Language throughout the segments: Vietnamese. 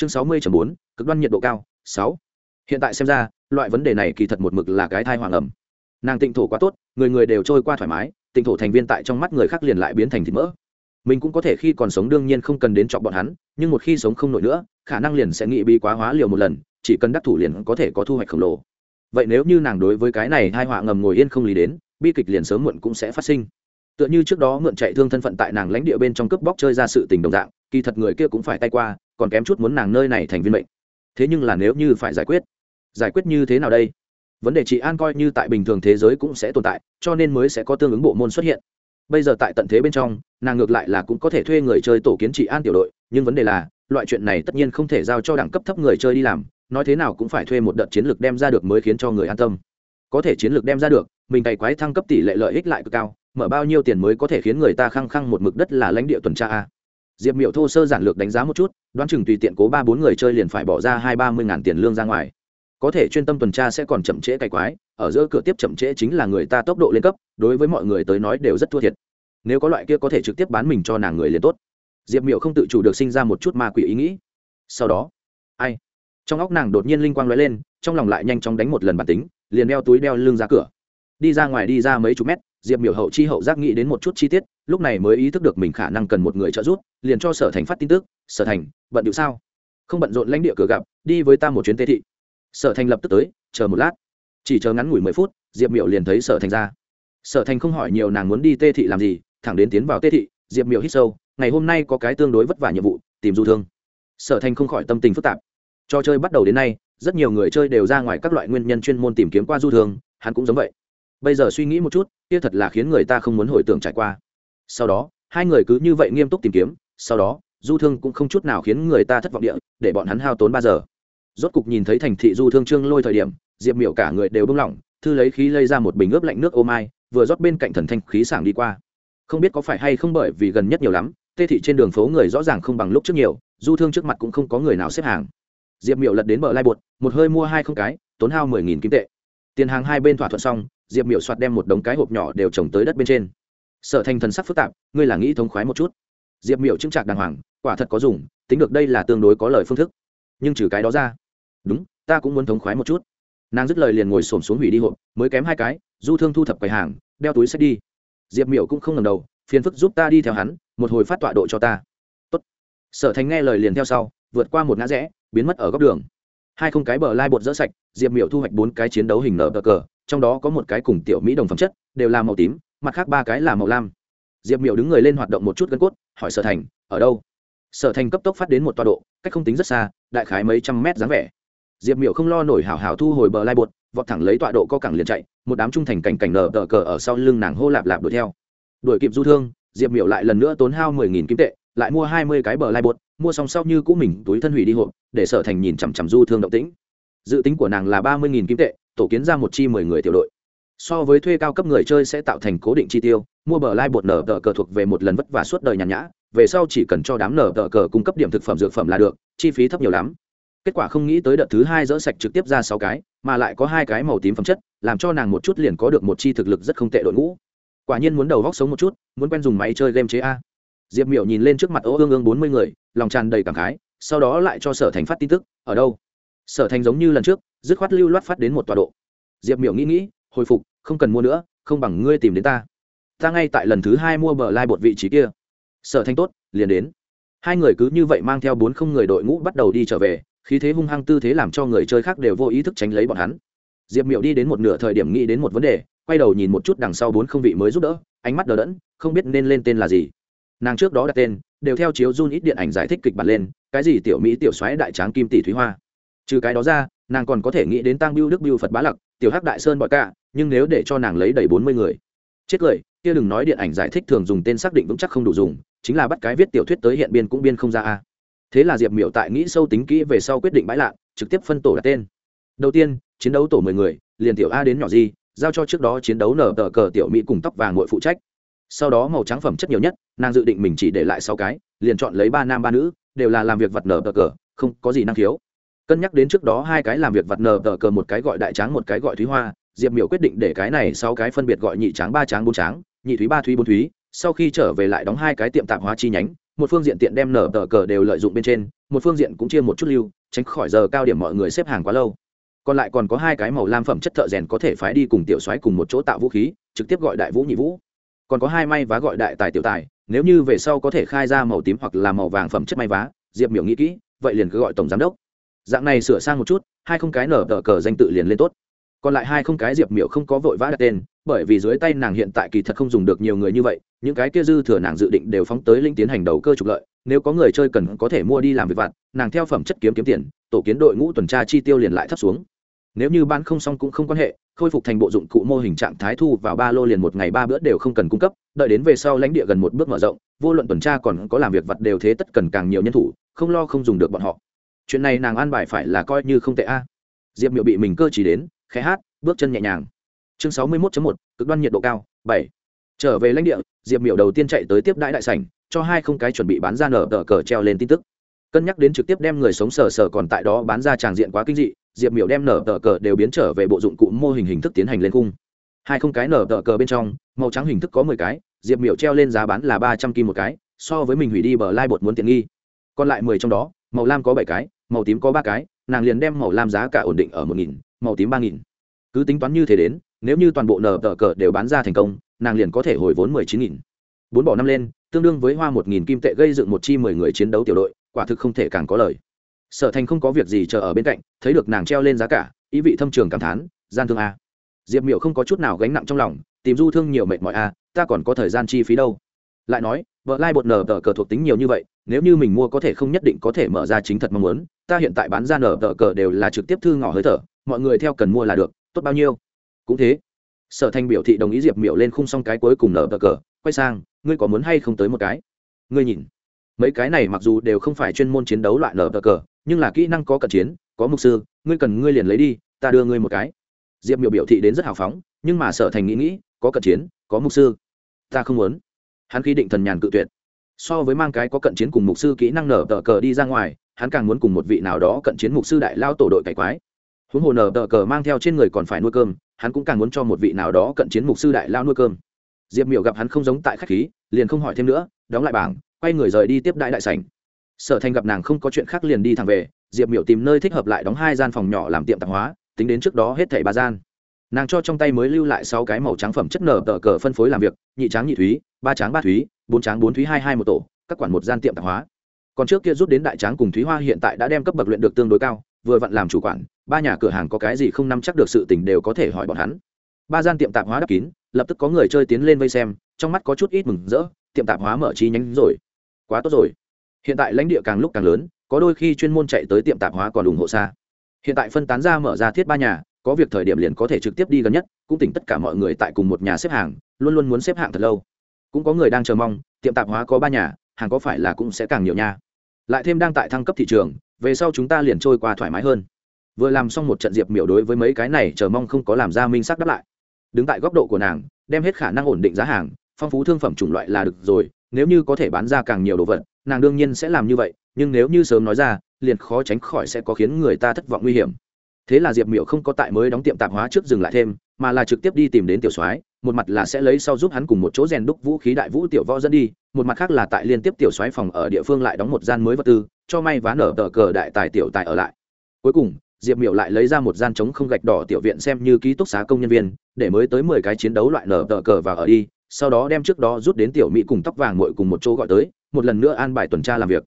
chương sáu mươi bốn, cực đoan nhiệt độ cao, sáu. Hiện tại xem ra, loại vấn đề này kỳ thật một mực là cái thai hoàng ẩm. Nàng tịnh thổ quá tốt, người người đều trôi qua thoải mái, tịnh thổ thành viên tại trong mắt người khác liền lại biến thành thịt mỡ. Mình cũng có thể khi còn sống đương nhiên không cần đến chọn bọn hắn, nhưng một khi sống không nổi nữa, khả năng liền sẽ nghĩ bị quá hóa liều một lần, chỉ cần đắc thủ liền có thể có thu hoạch khổng lồ. Vậy nếu như nàng đối với cái này hai họa ngầm ngồi yên không lý đến, bi kịch liền sớm muộn cũng sẽ phát sinh. Tựa như trước đó mượn chạy thương thân phận tại nàng lãnh địa bên trong cướp bóc chơi ra sự tình đồng dạng, kỳ thật người kia cũng phải tay qua còn kém chút muốn nàng nơi này thành viên mệnh. Thế nhưng là nếu như phải giải quyết giải quyết như thế nào đây? Vấn đề trị an coi như tại bình thường thế giới cũng sẽ tồn tại, cho nên mới sẽ có tương ứng bộ môn xuất hiện. Bây giờ tại tận thế bên trong, nàng ngược lại là cũng có thể thuê người chơi tổ kiến trị an tiểu đội, nhưng vấn đề là, loại chuyện này tất nhiên không thể giao cho đẳng cấp thấp người chơi đi làm, nói thế nào cũng phải thuê một đợt chiến lược đem ra được mới khiến cho người an tâm. Có thể chiến lược đem ra được, mình cày quái thăng cấp tỷ lệ lợi ích lại cực cao, mở bao nhiêu tiền mới có thể khiến người ta khăng khăng một mực đất là lãnh địa tuần tra a diệp miệu thô sơ giản lược đánh giá một chút, đoán chừng tùy tiện cố ba bốn người chơi liền phải bỏ ra hai ba mươi ngàn tiền lương ra ngoài. Có thể chuyên tâm tuần tra sẽ còn chậm trễ cày quái, ở giữa cửa tiếp chậm trễ chính là người ta tốc độ lên cấp, đối với mọi người tới nói đều rất thua thiệt. Nếu có loại kia có thể trực tiếp bán mình cho nàng người liền tốt. Diệp miệu không tự chủ được sinh ra một chút ma quỷ ý nghĩ. Sau đó, ai? Trong óc nàng đột nhiên linh quang lóe lên, trong lòng lại nhanh chóng đánh một lần bản tính, liền đeo túi đeo lưng ra cửa. Đi ra ngoài đi ra mấy chục mét diệp miểu hậu chi hậu giác nghĩ đến một chút chi tiết, lúc này mới ý thức được mình khả năng cần một người trợ giúp, liền cho sở thành phát tin tức, sở thành, bận điệu sao? Không bận rộn lãnh địa cửa gặp, đi với ta một chuyến tê thị. Sở thành lập tức tới, chờ một lát. Chỉ chờ ngắn ngủi mười phút, diệp miểu liền thấy sở thành ra. Sở thành không hỏi nhiều nàng muốn đi tê thị làm gì, thẳng đến tiến vào tê thị, diệp miểu hít sâu, ngày hôm nay có cái tương đối vất vả nhiệm vụ, tìm du thương. Sở thành không khỏi tâm tình phức tạp. Trò chơi bắt đầu đến nay, rất nhiều người chơi đều ra ngoài các loại nguyên nhân chuyên môn tìm kiếm qua du thương, hắn cũng giống vậy bây giờ suy nghĩ một chút, kia thật là khiến người ta không muốn hồi tưởng trải qua. Sau đó, hai người cứ như vậy nghiêm túc tìm kiếm, sau đó, du thương cũng không chút nào khiến người ta thất vọng địa, để bọn hắn hao tốn ba giờ. Rốt cục nhìn thấy thành thị du thương trương lôi thời điểm, diệp miểu cả người đều bưng lỏng, thư lấy khí lây ra một bình ướp lạnh nước ô mai, vừa rót bên cạnh thần thanh khí sảng đi qua. Không biết có phải hay không bởi vì gần nhất nhiều lắm, tê thị trên đường phố người rõ ràng không bằng lúc trước nhiều, du thương trước mặt cũng không có người nào xếp hàng. Diệp miểu lật đến bờ lai bột, một hơi mua hai không cái, tốn hao mười nghìn kim tệ. Tiền hàng hai bên thỏa thuận xong diệp miểu soạt đem một đống cái hộp nhỏ đều trồng tới đất bên trên sở thành thần sắc phức tạp ngươi là nghĩ thống khoái một chút diệp miểu chứng chạc đàng hoàng quả thật có dùng tính được đây là tương đối có lời phương thức nhưng trừ cái đó ra đúng ta cũng muốn thống khoái một chút nàng dứt lời liền ngồi xổm xuống hủy đi hộp mới kém hai cái du thương thu thập quầy hàng đeo túi sách đi diệp miểu cũng không ngầm đầu phiền phức giúp ta đi theo hắn một hồi phát tọa độ cho ta Tốt. sở thành nghe lời liền theo sau vượt qua một ngã rẽ biến mất ở góc đường hai không cái bờ lai bột dỡ sạch diệp miểu thu hoạch bốn cái chiến đấu hình nở bờ cờ trong đó có một cái cùng tiểu mỹ đồng phẩm chất, đều là màu tím, mặt khác ba cái là màu lam. Diệp miểu đứng người lên hoạt động một chút gân cốt, hỏi sở thành, ở đâu? Sở thành cấp tốc phát đến một tọa độ, cách không tính rất xa, đại khái mấy trăm mét dáng vẻ. Diệp miểu không lo nổi hảo hảo thu hồi bờ lai bột, vọt thẳng lấy tọa độ co cẳng liền chạy, một đám trung thành cảnh cảnh nở đỡ cờ ở sau lưng nàng hô lạp lạp đuổi theo. Đuổi kịp du thương, diệp miểu lại lần nữa tốn hao mười nghìn kim tệ, lại mua hai mươi cái bờ lai bột, mua xong sau như cũ mình túi thân hủy đi hộp, để sở thành nhìn chằm chằm du thương động tĩnh dự tính của nàng là ba mươi nghìn kim tệ, tổ kiến ra một chi mười người tiểu đội. So với thuê cao cấp người chơi sẽ tạo thành cố định chi tiêu, mua bờ lai bột nở tờ cờ thuộc về một lần vất vả suốt đời nhàn nhã, về sau chỉ cần cho đám nở tờ cờ cung cấp điểm thực phẩm dược phẩm là được, chi phí thấp nhiều lắm. Kết quả không nghĩ tới đợt thứ hai dỡ sạch trực tiếp ra sáu cái, mà lại có hai cái màu tím phẩm chất, làm cho nàng một chút liền có được một chi thực lực rất không tệ đội ngũ. Quả nhiên muốn đầu góc sống một chút, muốn quen dùng máy chơi game chế a. Diệp miểu nhìn lên trước mặt ô ương ương bốn mươi người, lòng tràn đầy cảm khái, sau đó lại cho sở thành phát tin tức, ở đâu? Sở thành giống như lần trước, dứt khoát lưu loát phát đến một tọa độ. Diệp miểu nghĩ nghĩ, hồi phục, không cần mua nữa, không bằng ngươi tìm đến ta. Ta ngay tại lần thứ hai mua bờ lai bột vị trí kia. Sở thành tốt, liền đến. Hai người cứ như vậy mang theo bốn không người đội ngũ bắt đầu đi trở về, khí thế hung hăng tư thế làm cho người chơi khác đều vô ý thức tránh lấy bọn hắn. Diệp miểu đi đến một nửa thời điểm nghĩ đến một vấn đề, quay đầu nhìn một chút đằng sau bốn không vị mới giúp đỡ, ánh mắt đờ đẫn, không biết nên lên tên là gì. Nàng trước đó đặt tên, đều theo chiếu run ít điện ảnh giải thích kịch bản lên, cái gì tiểu mỹ tiểu xoáy đại tráng kim tỷ thúy hoa trừ cái đó ra, nàng còn có thể nghĩ đến tăng biêu đức biêu phật bá lặc, tiểu hắc đại sơn bọi cả, nhưng nếu để cho nàng lấy đầy bốn mươi người. Chết cười, kia đừng nói điện ảnh giải thích thường dùng tên xác định vững chắc không đủ dùng, chính là bắt cái viết tiểu thuyết tới hiện biên cũng biên không ra a. Thế là diệp miểu tại nghĩ sâu tính kỹ về sau quyết định bãi lạ trực tiếp phân tổ đặt tên. Đầu tiên, chiến đấu tổ mười người, liền tiểu a đến nhỏ di, giao cho trước đó chiến đấu nở tờ cờ tiểu mỹ cùng tóc vàng ngội phụ trách. Sau đó màu trắng phẩm chất nhiều nhất, nàng dự định mình chỉ để lại sáu cái, liền chọn lấy ba nam ba nữ, đều là làm việc vật nở tờ cờ, không có gì năng khiếu cân nhắc đến trước đó hai cái làm việc vật nở tờ cờ một cái gọi đại tráng một cái gọi thúy hoa, diệp miểu quyết định để cái này sáu cái phân biệt gọi nhị tráng, ba tráng, bốn tráng, nhị thúy, ba thúy, bốn thúy. Sau khi trở về lại đóng hai cái tiệm tạp hóa chi nhánh, một phương diện tiện đem nở tờ cờ đều lợi dụng bên trên, một phương diện cũng chia một chút lưu, tránh khỏi giờ cao điểm mọi người xếp hàng quá lâu. Còn lại còn có hai cái màu lam phẩm chất thợ rèn có thể phái đi cùng tiểu soái cùng một chỗ tạo vũ khí, trực tiếp gọi đại vũ nhị vũ. Còn có hai may vá gọi đại tài tiểu tài, nếu như về sau có thể khai ra màu tím hoặc là màu vàng phẩm chất may vá, diệp miểu nghĩ kỹ, vậy liền cứ gọi tổng giám đốc dạng này sửa sang một chút, hai không cái nở tờ cờ danh tự liền lên tốt. Còn lại hai không cái diệp miểu không có vội vã đặt tên, bởi vì dưới tay nàng hiện tại kỳ thật không dùng được nhiều người như vậy, những cái kia dư thừa nàng dự định đều phóng tới linh tiến hành đầu cơ trục lợi, nếu có người chơi cần có thể mua đi làm việc vặt, nàng theo phẩm chất kiếm kiếm tiền, tổ kiến đội ngũ tuần tra chi tiêu liền lại thấp xuống. Nếu như bán không xong cũng không quan hệ, khôi phục thành bộ dụng cụ mô hình trạng thái thu vào ba lô liền một ngày ba bữa đều không cần cung cấp, đợi đến về sau lãnh địa gần một bước mở rộng, vô luận tuần tra còn có làm việc vặt đều thế tất cần càng nhiều nhân thủ, không lo không dùng được bọn họ chuyện này nàng an bài phải là coi như không tệ a. Diệp miệu bị mình cơ chỉ đến, khẽ hát, bước chân nhẹ nhàng. Chương sáu mươi 61 một, cực đoan nhiệt độ cao, bảy. Trở về lãnh địa, diệp miệu đầu tiên chạy tới tiếp đãi đại sảnh, cho hai không cái chuẩn bị bán ra nở tờ cờ treo lên tin tức. Cân nhắc đến trực tiếp đem người sống sờ sờ còn tại đó bán ra tràng diện quá kinh dị, diệp miểu đem nở tờ cờ đều biến trở về bộ dụng cụ mô hình hình thức tiến hành lên cung. Hai không cái nở tờ cờ bên trong, màu trắng hình thức có mười cái, diệp miểu treo lên giá bán là ba trăm kim một cái, so với mình hủy đi bờ lai bột muốn tiện nghi. Còn lại mười trong đó, màu lam có bảy cái màu tím có ba cái, nàng liền đem màu lam giá cả ổn định ở một nghìn, màu tím ba nghìn. Cứ tính toán như thế đến, nếu như toàn bộ nở tờ cờ đều bán ra thành công, nàng liền có thể hồi vốn mười chín nghìn. Bốn bỏ năm lên, tương đương với hoa một nghìn kim tệ gây dựng một chi mười người chiến đấu tiểu đội, quả thực không thể càng có lời. Sở thành không có việc gì chờ ở bên cạnh, thấy được nàng treo lên giá cả, ý vị thâm trường cảm thán, gian thương a. Diệp Miểu không có chút nào gánh nặng trong lòng, tìm du thương nhiều mệt mỏi a, ta còn có thời gian chi phí đâu. Lại nói vợ lai bột nở tờ cờ thuộc tính nhiều như vậy, nếu như mình mua có thể không nhất định có thể mở ra chính thật mong muốn, ta hiện tại bán ra nở tờ cờ đều là trực tiếp thư ngỏ hơi thở, mọi người theo cần mua là được, tốt bao nhiêu? Cũng thế. Sở thành biểu thị đồng ý diệp miệu lên khung xong cái cuối cùng nở tờ cờ, quay sang, ngươi có muốn hay không tới một cái? Ngươi nhìn. Mấy cái này mặc dù đều không phải chuyên môn chiến đấu loại nở tờ cờ, nhưng là kỹ năng có cận chiến, có mục sư, ngươi cần ngươi liền lấy đi, ta đưa ngươi một cái. Diệp miểu biểu thị đến rất hào phóng, nhưng mà sở thành nghĩ nghĩ, có cận chiến, có mục sư. Ta không muốn hắn khi định thần nhàn cự tuyệt. So với mang cái có cận chiến cùng mục sư kỹ năng nở tờ cờ đi ra ngoài, hắn càng muốn cùng một vị nào đó cận chiến mục sư đại lao tổ đội cải quái. Huống hồ nở tờ cờ mang theo trên người còn phải nuôi cơm, hắn cũng càng muốn cho một vị nào đó cận chiến mục sư đại lao nuôi cơm. Diệp miểu gặp hắn không giống tại khách khí, liền không hỏi thêm nữa, đóng lại bảng, quay người rời đi tiếp đại đại sảnh. Sở thành gặp nàng không có chuyện khác liền đi thẳng về, diệp miểu tìm nơi thích hợp lại đóng hai gian phòng nhỏ làm tiệm tạp hóa, tính đến trước đó hết thảy ba gian. Nàng cho trong tay mới lưu lại sáu cái màu trắng phẩm chất nở tờ cờ phân phối làm việc, nhị tráng nhị thúy ba tráng ba thúy, bốn tráng bốn thúy hai hai một tổ, các quản một gian tiệm tạp hóa. Còn trước kia rút đến đại tráng cùng thúy hoa hiện tại đã đem cấp bậc luyện được tương đối cao, vừa vặn làm chủ quản, ba nhà cửa hàng có cái gì không nắm chắc được sự tình đều có thể hỏi bọn hắn. Ba gian tiệm tạp hóa đắp kín, lập tức có người chơi tiến lên vây xem, trong mắt có chút ít mừng rỡ, tiệm tạp hóa mở chi nhánh rồi. Quá tốt rồi. Hiện tại lãnh địa càng lúc càng lớn, có đôi khi chuyên môn chạy tới tiệm tạp hóa còn ủng hộ xa. Hiện tại phân tán ra mở ra thiết ba nhà, có việc thời điểm liền có thể trực tiếp đi gần nhất, cũng tỉnh tất cả mọi người tại cùng một nhà xếp hàng, luôn luôn muốn xếp hạng thật lâu cũng có người đang chờ mong, tiệm tạp hóa có ba nhà, hàng có phải là cũng sẽ càng nhiều nha. Lại thêm đang tại thăng cấp thị trường, về sau chúng ta liền trôi qua thoải mái hơn. Vừa làm xong một trận diệp miểu đối với mấy cái này chờ mong không có làm ra minh sắc đáp lại. Đứng tại góc độ của nàng, đem hết khả năng ổn định giá hàng, phong phú thương phẩm chủng loại là được rồi, nếu như có thể bán ra càng nhiều đồ vật, nàng đương nhiên sẽ làm như vậy, nhưng nếu như sớm nói ra, liền khó tránh khỏi sẽ có khiến người ta thất vọng nguy hiểm. Thế là diệp miểu không có tại mới đóng tiệm tạp hóa trước dừng lại thêm mà là trực tiếp đi tìm đến tiểu soái, một mặt là sẽ lấy sau giúp hắn cùng một chỗ rèn đúc vũ khí đại vũ tiểu võ dẫn đi, một mặt khác là tại liên tiếp tiểu soái phòng ở địa phương lại đóng một gian mới vật tư, cho may vá nở tờ cờ đại tài tiểu tài ở lại. Cuối cùng, diệp miểu lại lấy ra một gian trống không gạch đỏ tiểu viện xem như ký túc xá công nhân viên, để mới tới mười cái chiến đấu loại nở tờ cờ và ở đi, sau đó đem trước đó rút đến tiểu mỹ cùng tóc vàng mội cùng một chỗ gọi tới, một lần nữa an bài tuần tra làm việc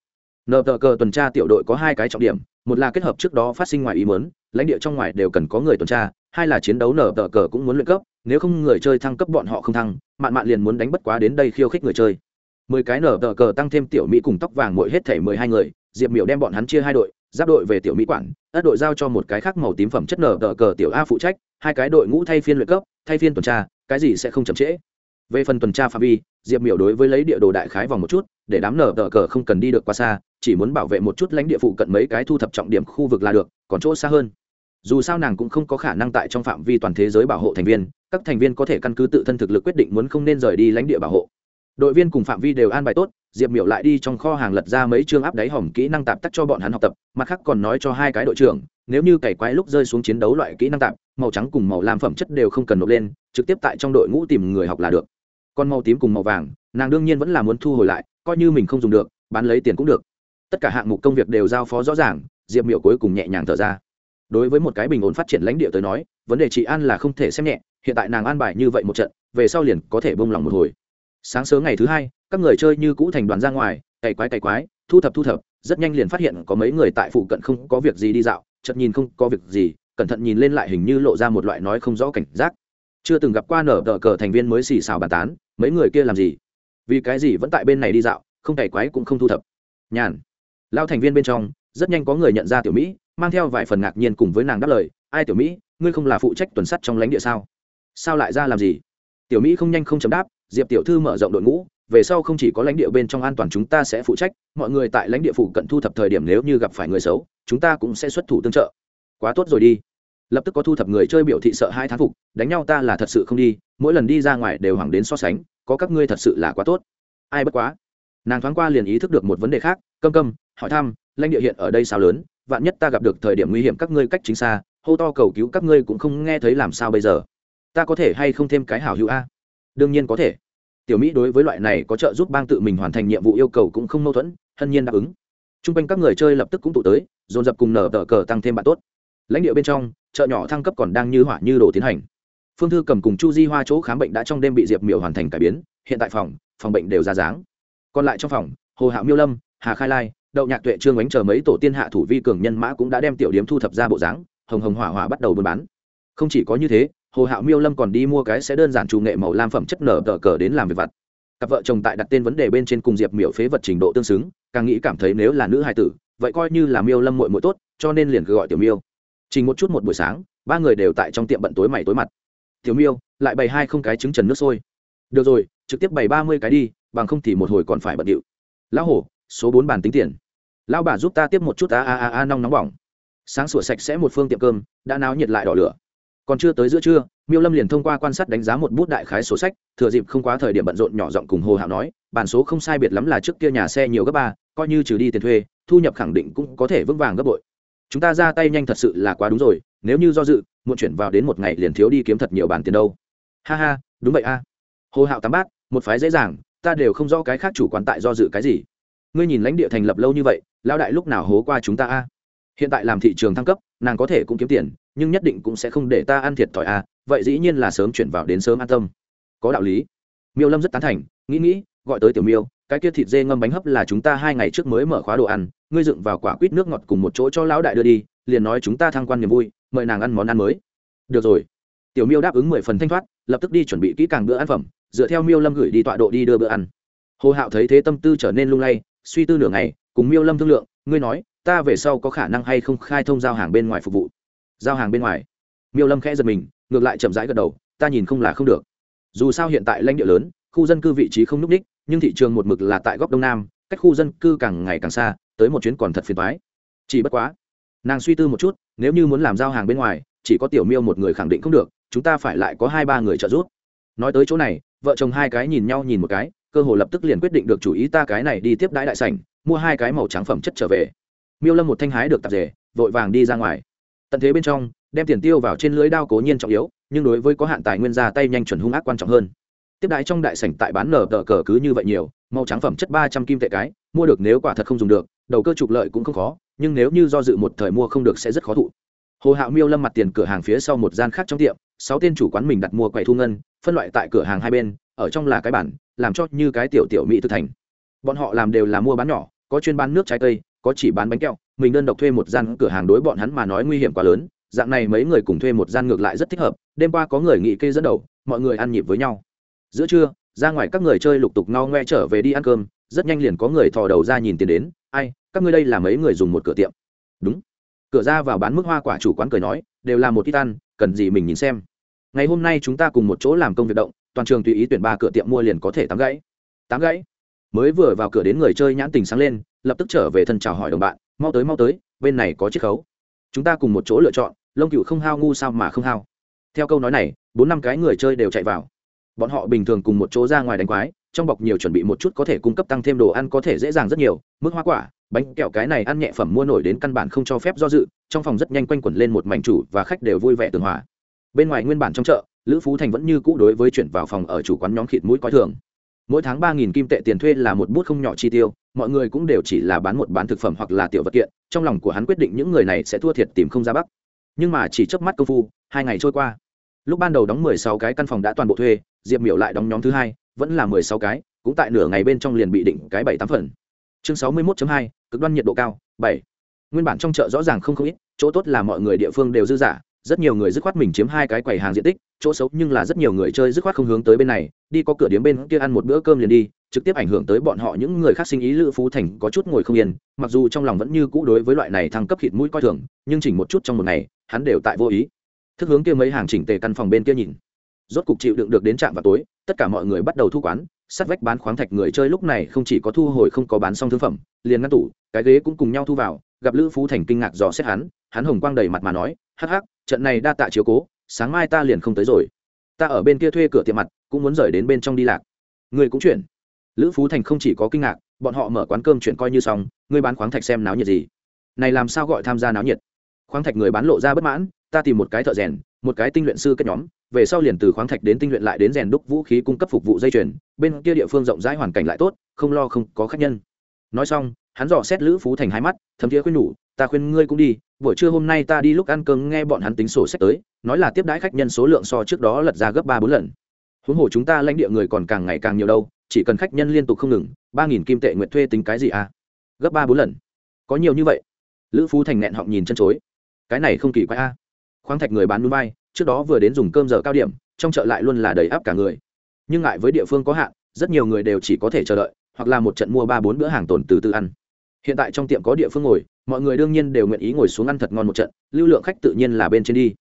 nợ tờ cờ tuần tra tiểu đội có hai cái trọng điểm, một là kết hợp trước đó phát sinh ngoài ý mớn lãnh địa trong ngoài đều cần có người tuần tra, hai là chiến đấu nở tờ cờ cũng muốn luyện cấp, nếu không người chơi thăng cấp bọn họ không thăng, mạn mạn liền muốn đánh bất quá đến đây khiêu khích người chơi. Mười cái nở tờ cờ tăng thêm tiểu mỹ cùng tóc vàng mỗi hết thể mười hai người, diệp miểu đem bọn hắn chia hai đội, giáp đội về tiểu mỹ quản, ất đội giao cho một cái khác màu tím phẩm chất nở tờ cờ tiểu a phụ trách, hai cái đội ngũ thay phiên luyện cấp, thay phiên tuần tra, cái gì sẽ không chậm trễ. Về phần tuần tra phạm vi, diệp miểu đối với lấy địa đồ đại khái vòng một chút, để đám nở tờ cờ không cần đi được quá xa chỉ muốn bảo vệ một chút lãnh địa phụ cận mấy cái thu thập trọng điểm khu vực là được, còn chỗ xa hơn. Dù sao nàng cũng không có khả năng tại trong phạm vi toàn thế giới bảo hộ thành viên, các thành viên có thể căn cứ tự thân thực lực quyết định muốn không nên rời đi lãnh địa bảo hộ. Đội viên cùng phạm vi đều an bài tốt, diệp miểu lại đi trong kho hàng lật ra mấy chương áp đáy hỏng kỹ năng tạp tắc cho bọn hắn học tập, mặt khác còn nói cho hai cái đội trưởng, nếu như cày quái lúc rơi xuống chiến đấu loại kỹ năng tạp, màu trắng cùng màu lam phẩm chất đều không cần nộp lên, trực tiếp tại trong đội ngũ tìm người học là được. Còn màu tím cùng màu vàng, nàng đương nhiên vẫn là muốn thu hồi lại, coi như mình không dùng được, bán lấy tiền cũng được tất cả hạng mục công việc đều giao phó rõ ràng, diệp miểu cuối cùng nhẹ nhàng thở ra. Đối với một cái bình ổn phát triển lãnh địa tới nói, vấn đề chị an là không thể xem nhẹ, hiện tại nàng an bài như vậy một trận, về sau liền có thể bông lòng một hồi. Sáng sớm ngày thứ hai, các người chơi như cũ thành đoàn ra ngoài, cày quái cày quái, thu thập thu thập, rất nhanh liền phát hiện có mấy người tại phụ cận không có việc gì đi dạo chật nhìn không có việc gì, cẩn thận nhìn lên lại hình như lộ ra một loại nói không rõ cảnh giác. Chưa từng gặp qua nở đỡ cờ thành viên mới xì xào bàn tán, mấy người kia làm gì? Vì cái gì vẫn tại bên này đi dạo, không cày quái cũng không thu thập. Nhàn lao thành viên bên trong, rất nhanh có người nhận ra tiểu mỹ, mang theo vài phần ngạc nhiên cùng với nàng đáp lời, ai tiểu mỹ, ngươi không là phụ trách tuần sắt trong lãnh địa sao? Sao lại ra làm gì? Tiểu mỹ không nhanh không chấm đáp, diệp tiểu thư mở rộng đội ngũ, về sau không chỉ có lãnh địa bên trong an toàn chúng ta sẽ phụ trách, mọi người tại lãnh địa phụ cận thu thập thời điểm nếu như gặp phải người xấu, chúng ta cũng sẽ xuất thủ tương trợ. Quá tốt rồi đi. Lập tức có thu thập người chơi biểu thị sợ hai thán phục, đánh nhau ta là thật sự không đi, mỗi lần đi ra ngoài đều hoảng đến so sánh, có các ngươi thật sự là quá tốt. Ai bất quá? Nàng thoáng qua liền ý thức được một vấn đề khác, câm câm, hỏi thăm, lãnh địa hiện ở đây sao lớn, vạn nhất ta gặp được thời điểm nguy hiểm các ngươi cách chính xa, hô to cầu cứu các ngươi cũng không nghe thấy làm sao bây giờ. Ta có thể hay không thêm cái hảo hữu a? Đương nhiên có thể. Tiểu mỹ đối với loại này có trợ giúp bang tự mình hoàn thành nhiệm vụ yêu cầu cũng không mâu thuẫn, hân nhiên đáp ứng. T r u n g quanh các người chơi lập tức cũng tụ tới, dồn dập cùng nở tờ cờ tăng thêm bạn tốt. Lãnh địa bên trong, chợ nhỏ thăng cấp còn đang như hỏa như đồ tiến hành. Phương thư cầm cùng chu di hoa chỗ khám bệnh đã trong đêm bị diệp miểu hoàn thành cải biến, hiện tại phòng phòng bệnh đều ra dáng còn lại trong phòng, hồ hạo miêu lâm, hà khai lai, đậu nhạc tuệ, trương ánh chờ mấy tổ tiên hạ thủ vi cường nhân mã cũng đã đem tiểu điếm thu thập ra bộ dáng, hồng hồng hỏa hỏa bắt đầu buôn bán. Không chỉ có như thế, hồ hạo miêu lâm còn đi mua cái sẽ đơn giản chủ nghệ màu lam phẩm chất nở tờ cờ đến làm việc vặt. Cặp vợ chồng tại đặt tên vấn đề bên trên cùng diệp miểu phế vật trình độ tương xứng, càng nghĩ cảm thấy nếu là nữ hài tử, vậy coi như là miêu lâm mội mội tốt, cho nên liền cứ gọi tiểu miêu. Chỉ một chút một buổi sáng, ba người đều tại trong tiệm bận tối mày tối mặt. Tiểu miêu, lại bày hai không cái trứng trần nước sôi. Được rồi, trực tiếp bày ba mươi cái đi bằng không thì một hồi còn phải bận điệu. Lão hổ, số bốn bàn tính tiền. Lão bà giúp ta tiếp một chút, a a a a, nong nóng bỏng. Sáng sủa sạch sẽ một phương tiệm cơm, đã náo nhiệt lại đỏ lửa. Còn chưa tới giữa trưa, miêu lâm liền thông qua quan sát đánh giá một bút đại khái số sách, thừa dịp không quá thời điểm bận rộn nhỏ giọng cùng hồ hạo nói bản số không sai biệt lắm là trước kia nhà xe nhiều gấp ba, coi như trừ đi tiền thuê, thu nhập khẳng định cũng có thể vững vàng gấp bội. Chúng ta ra tay nhanh thật sự là quá đúng rồi, nếu như do dự, muộn chuyển vào đến một ngày liền thiếu đi kiếm thật nhiều bản tiền đâu. Ha ha, đúng vậy a. Hồ hạo tám bát, một phái dễ dàng ta đều không rõ cái khác chủ quán tại do dự cái gì. Ngươi nhìn lãnh địa thành lập lâu như vậy lao đại lúc nào hố qua chúng ta a? Hiện tại làm thị trường thăng cấp, nàng có thể cũng kiếm tiền, nhưng nhất định cũng sẽ không để ta ăn thiệt thòi a, vậy dĩ nhiên là sớm chuyển vào đến sớm an tâm. Có đạo lý. Miêu lâm rất tán thành, nghĩ nghĩ, gọi tới tiểu miêu, cái kia thịt dê ngâm bánh hấp là chúng ta hai ngày trước mới mở khóa đồ ăn, ngươi dựng vào quả quýt nước ngọt cùng một chỗ cho lão đại đưa đi, liền nói chúng ta thăng quan niềm vui, mời nàng ăn món ăn mới. Được rồi. Tiểu miêu đáp ứng mười phần thanh thoát, lập tức đi chuẩn bị kỹ càng bữa ăn phẩm dựa theo miêu lâm gửi đi tọa độ đi đưa bữa ăn. Hồ hạo thấy thế tâm tư trở nên lung lay, suy tư nửa ngày, cùng miêu lâm thương lượng, ngươi nói, ta về sau có khả năng hay không khai thông giao hàng bên ngoài phục vụ? Giao hàng bên ngoài? Miêu lâm khẽ giật mình, ngược lại chậm rãi gật đầu, ta nhìn không là không được. Dù sao hiện tại lãnh địa lớn, khu dân cư vị trí không núp ních, nhưng thị trường một mực là tại góc đông nam, cách khu dân cư càng ngày càng xa, tới một chuyến còn thật phiền thoái chỉ bất quá. Nàng suy tư một chút, nếu như muốn làm giao hàng bên ngoài, chỉ có tiểu miêu một người khẳng định không được, chúng ta phải lại có hai ba người trợ giúp. Nói tới chỗ này vợ chồng hai cái nhìn nhau nhìn một cái, cơ hồ lập tức liền quyết định được chủ ý ta cái này đi tiếp đãi đại sảnh, mua hai cái màu trắng phẩm chất trở về. Miêu lâm một thanh hái được tạp rể vội vàng đi ra ngoài. Tận thế bên trong, đem tiền tiêu vào trên lưới đao cố nhiên trọng yếu, nhưng đối với có hạn tài nguyên ra tay nhanh chuẩn hung ác quan trọng hơn. Tiếp đãi trong đại sảnh tại bán nở tờ cờ cứ như vậy nhiều, màu trắng phẩm chất ba trăm kim tệ cái, mua được nếu quả thật không dùng được, đầu cơ trục lợi cũng không khó, nhưng nếu như do dự một thời mua không được sẽ rất khó thụ. Hồ hạo miêu lâm mặt tiền cửa hàng phía sau một gian khác trong tiệm sáu tên chủ quán mình đặt mua quầy thu ngân, phân loại tại cửa hàng hai bên, ở trong là cái bản, làm cho như cái tiểu tiểu mỹ thực thành. Bọn họ làm đều là mua bán nhỏ, có chuyên bán nước trái cây, có chỉ bán bánh kẹo, mình đơn độc thuê một gian cửa hàng đối bọn hắn mà nói nguy hiểm quá lớn, dạng này mấy người cùng thuê một gian ngược lại rất thích hợp, đêm qua có người nghị kê dẫn đầu, mọi người ăn nhịp với nhau. Giữa trưa, ra ngoài các người chơi lục tục no ngoe trở về đi ăn cơm, rất nhanh liền có người thò đầu ra nhìn tiền đến, ai, các ngươi đây là mấy người dùng một cửa tiệm? Đúng. Cửa ra vào bán mức hoa quả chủ quán cười nói, đều là một ít ăn, cần gì mình nhìn xem ngày hôm nay chúng ta cùng một chỗ làm công việc động, toàn trường tùy ý tuyển ba cửa tiệm mua liền có thể tám gãy. Tám gãy? Mới vừa vào cửa đến người chơi nhãn tình sáng lên, lập tức trở về thân chào hỏi đồng bạn, mau tới mau tới, bên này có chiết khấu. Chúng ta cùng một chỗ lựa chọn, lông cựu không hao, ngu sao mà không hao. Theo câu nói này, bốn năm cái người chơi đều chạy vào. Bọn họ bình thường cùng một chỗ ra ngoài đánh quái, trong bọc nhiều chuẩn bị một chút có thể cung cấp tăng thêm đồ ăn có thể dễ dàng rất nhiều, mức hoa quả, bánh kẹo cái này ăn nhẹ phẩm mua nổi đến căn bản không cho phép do dự, trong phòng rất nhanh quanh quẩn lên một mảnh chủ và khách đều vui vẻ tường hòa bên ngoài nguyên bản trong chợ, lữ phú thành vẫn như cũ đối với chuyển vào phòng ở chủ quán nhóm khịt mũi coi thường. Mỗi tháng ba nghìn kim tệ tiền thuê là một bút không nhỏ chi tiêu, mọi người cũng đều chỉ là bán một bán thực phẩm hoặc là tiểu vật kiện, trong lòng của hắn quyết định những người này sẽ thua thiệt tìm không ra bắc. Nhưng mà chỉ chớp mắt công phu, hai ngày trôi qua. Lúc ban đầu đóng mười sáu cái căn phòng đã toàn bộ thuê, diệp miểu lại đóng nhóm thứ hai, vẫn là mười sáu cái, cũng tại nửa ngày bên trong liền bị định cái bảy tám phần. Chương sáu mươi 61 hai, cực đoan nhiệt độ cao, bảy. Nguyên bản trong chợ rõ ràng không không ít, chỗ tốt là mọi người địa phương đều dư giả rất nhiều người dứt khoát mình chiếm hai cái quầy hàng diện tích, chỗ xấu nhưng là rất nhiều người chơi dứt khoát không hướng tới bên này, đi có cửa điếm bên kia ăn một bữa cơm liền đi, trực tiếp ảnh hưởng tới bọn họ những người khác sinh ý, lữ phú thành có chút ngồi không yên, mặc dù trong lòng vẫn như cũ đối với loại này thăng cấp thịt mũi coi thường, nhưng chỉnh một chút trong một ngày, hắn đều tại vô ý. Thức hướng kia mấy hàng chỉnh tề căn phòng bên kia nhìn. Rốt cục chịu đựng được đến trạm vào tối, tất cả mọi người bắt đầu thu quán, sắt vách bán khoáng thạch người chơi lúc này không chỉ có thu hồi không có bán xong thương phẩm, liền ngăn tủ, cái ghế cũng cùng nhau thu vào, gặp lữ phú thành kinh ngạc dò xét hắn hắn hồng quang đầy mặt mà nói, hắc hắc trận này đa tạ chiếu cố, sáng mai ta liền không tới rồi. Ta ở bên kia thuê cửa tiệm mặt, cũng muốn rời đến bên trong đi lạc. Người cũng chuyển. Lữ phú thành không chỉ có kinh ngạc, bọn họ mở quán cơm chuyện coi như xong, ngươi bán khoáng thạch xem náo nhiệt gì? Này làm sao gọi tham gia náo nhiệt? Khoáng thạch người bán lộ ra bất mãn, ta tìm một cái thợ rèn, một cái tinh luyện sư kết nhóm, về sau liền từ khoáng thạch đến tinh luyện lại đến rèn đúc vũ khí cung cấp phục vụ dây chuyền, bên kia địa phương rộng rãi hoàn cảnh lại tốt, không lo không có khách nhân. Nói xong, hắn dò xét lữ phú thành hai mắt, thấm thiế khuyên nhủ ta khuyên ngươi cũng đi, buổi trưa hôm nay ta đi lúc ăn cơm nghe bọn hắn tính sổ sách tới, nói là tiếp đãi khách nhân số lượng so trước đó lật ra gấp ba bốn lần. Huống hồ chúng ta lãnh địa người còn càng ngày càng nhiều đâu, chỉ cần khách nhân liên tục không ngừng, ba nghìn kim tệ nguyện thuê tính cái gì à? Gấp ba bốn lần. Có nhiều như vậy. Lữ phú thành nghẹn họng nhìn chân chối. Cái này không kỳ quái a. À. khoáng thạch người bán núi bay, trước đó vừa đến dùng cơm giờ cao điểm, trong chợ lại luôn là đầy áp cả người. Nhưng ngại với địa phương có hạn, rất nhiều người đều chỉ có thể chờ đợi, hoặc là một trận mua ba bốn bữa hàng tồn từ từ ăn hiện tại trong tiệm có địa phương ngồi, mọi người đương nhiên đều nguyện ý ngồi xuống ăn thật ngon một trận, lưu lượng khách tự nhiên là bên trên đi.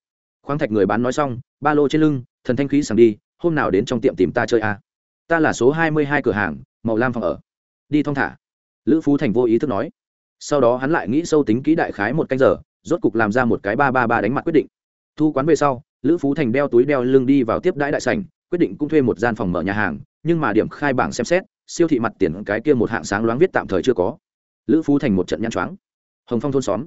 Khoáng thạch người bán nói xong, ba lô trên lưng, thần thanh khí sàng đi, hôm nào đến trong tiệm tìm ta chơi a à? ta là số hai mươi hai cửa hàng, màu lam phòng ở. Đi thong thả. Lữ phú thành vô ý thức nói. Sau đó hắn lại nghĩ sâu tính kỹ đại khái một canh giờ, rốt cục làm ra một cái ba ba ba đánh mặt quyết định. Thu quán về sau, lữ phú thành đeo túi đeo lưng đi vào tiếp đãi đại sảnh, quyết định cũng thuê một gian phòng mở nhà hàng, nhưng mà điểm khai bảng xem xét, siêu thị mặt tiền cái kia một hạng sáng loáng viết tạm thời chưa có lữ phú thành một trận nhăn choáng. Hồng phong thôn xóm.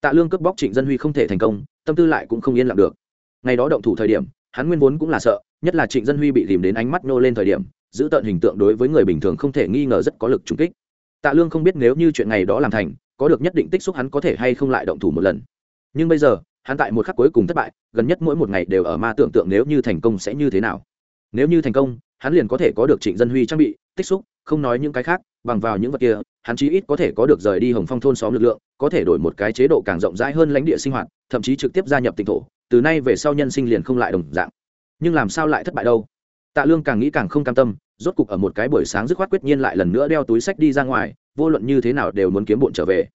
Tạ lương cướp bóc trịnh dân huy không thể thành công, tâm tư lại cũng không yên lặng được. Ngày đó động thủ thời điểm, hắn nguyên vốn cũng là sợ, nhất là trịnh dân huy bị tìm đến ánh mắt nô lên thời điểm, giữ tận hình tượng đối với người bình thường không thể nghi ngờ rất có lực trùng kích. Tạ lương không biết nếu như chuyện ngày đó làm thành, có được nhất định tích xúc hắn có thể hay không lại động thủ một lần. Nhưng bây giờ, hắn tại một khắc cuối cùng thất bại, gần nhất mỗi một ngày đều ở ma tưởng tượng nếu như thành công sẽ như thế nào. Nếu như thành công, hắn liền có thể có được trịnh dân huy trang bị, tích xúc, không nói những cái khác, bằng vào những vật kia hắn chí ít có thể có được rời đi hồng phong thôn xóm lực lượng, có thể đổi một cái chế độ càng rộng rãi hơn lãnh địa sinh hoạt, thậm chí trực tiếp gia nhập tỉnh thổ, từ nay về sau nhân sinh liền không lại đồng dạng. Nhưng làm sao lại thất bại đâu? Tạ lương càng nghĩ càng không cam tâm, rốt cục ở một cái buổi sáng dứt khoát quyết nhiên lại lần nữa đeo túi sách đi ra ngoài, vô luận như thế nào đều muốn kiếm bộn trở về.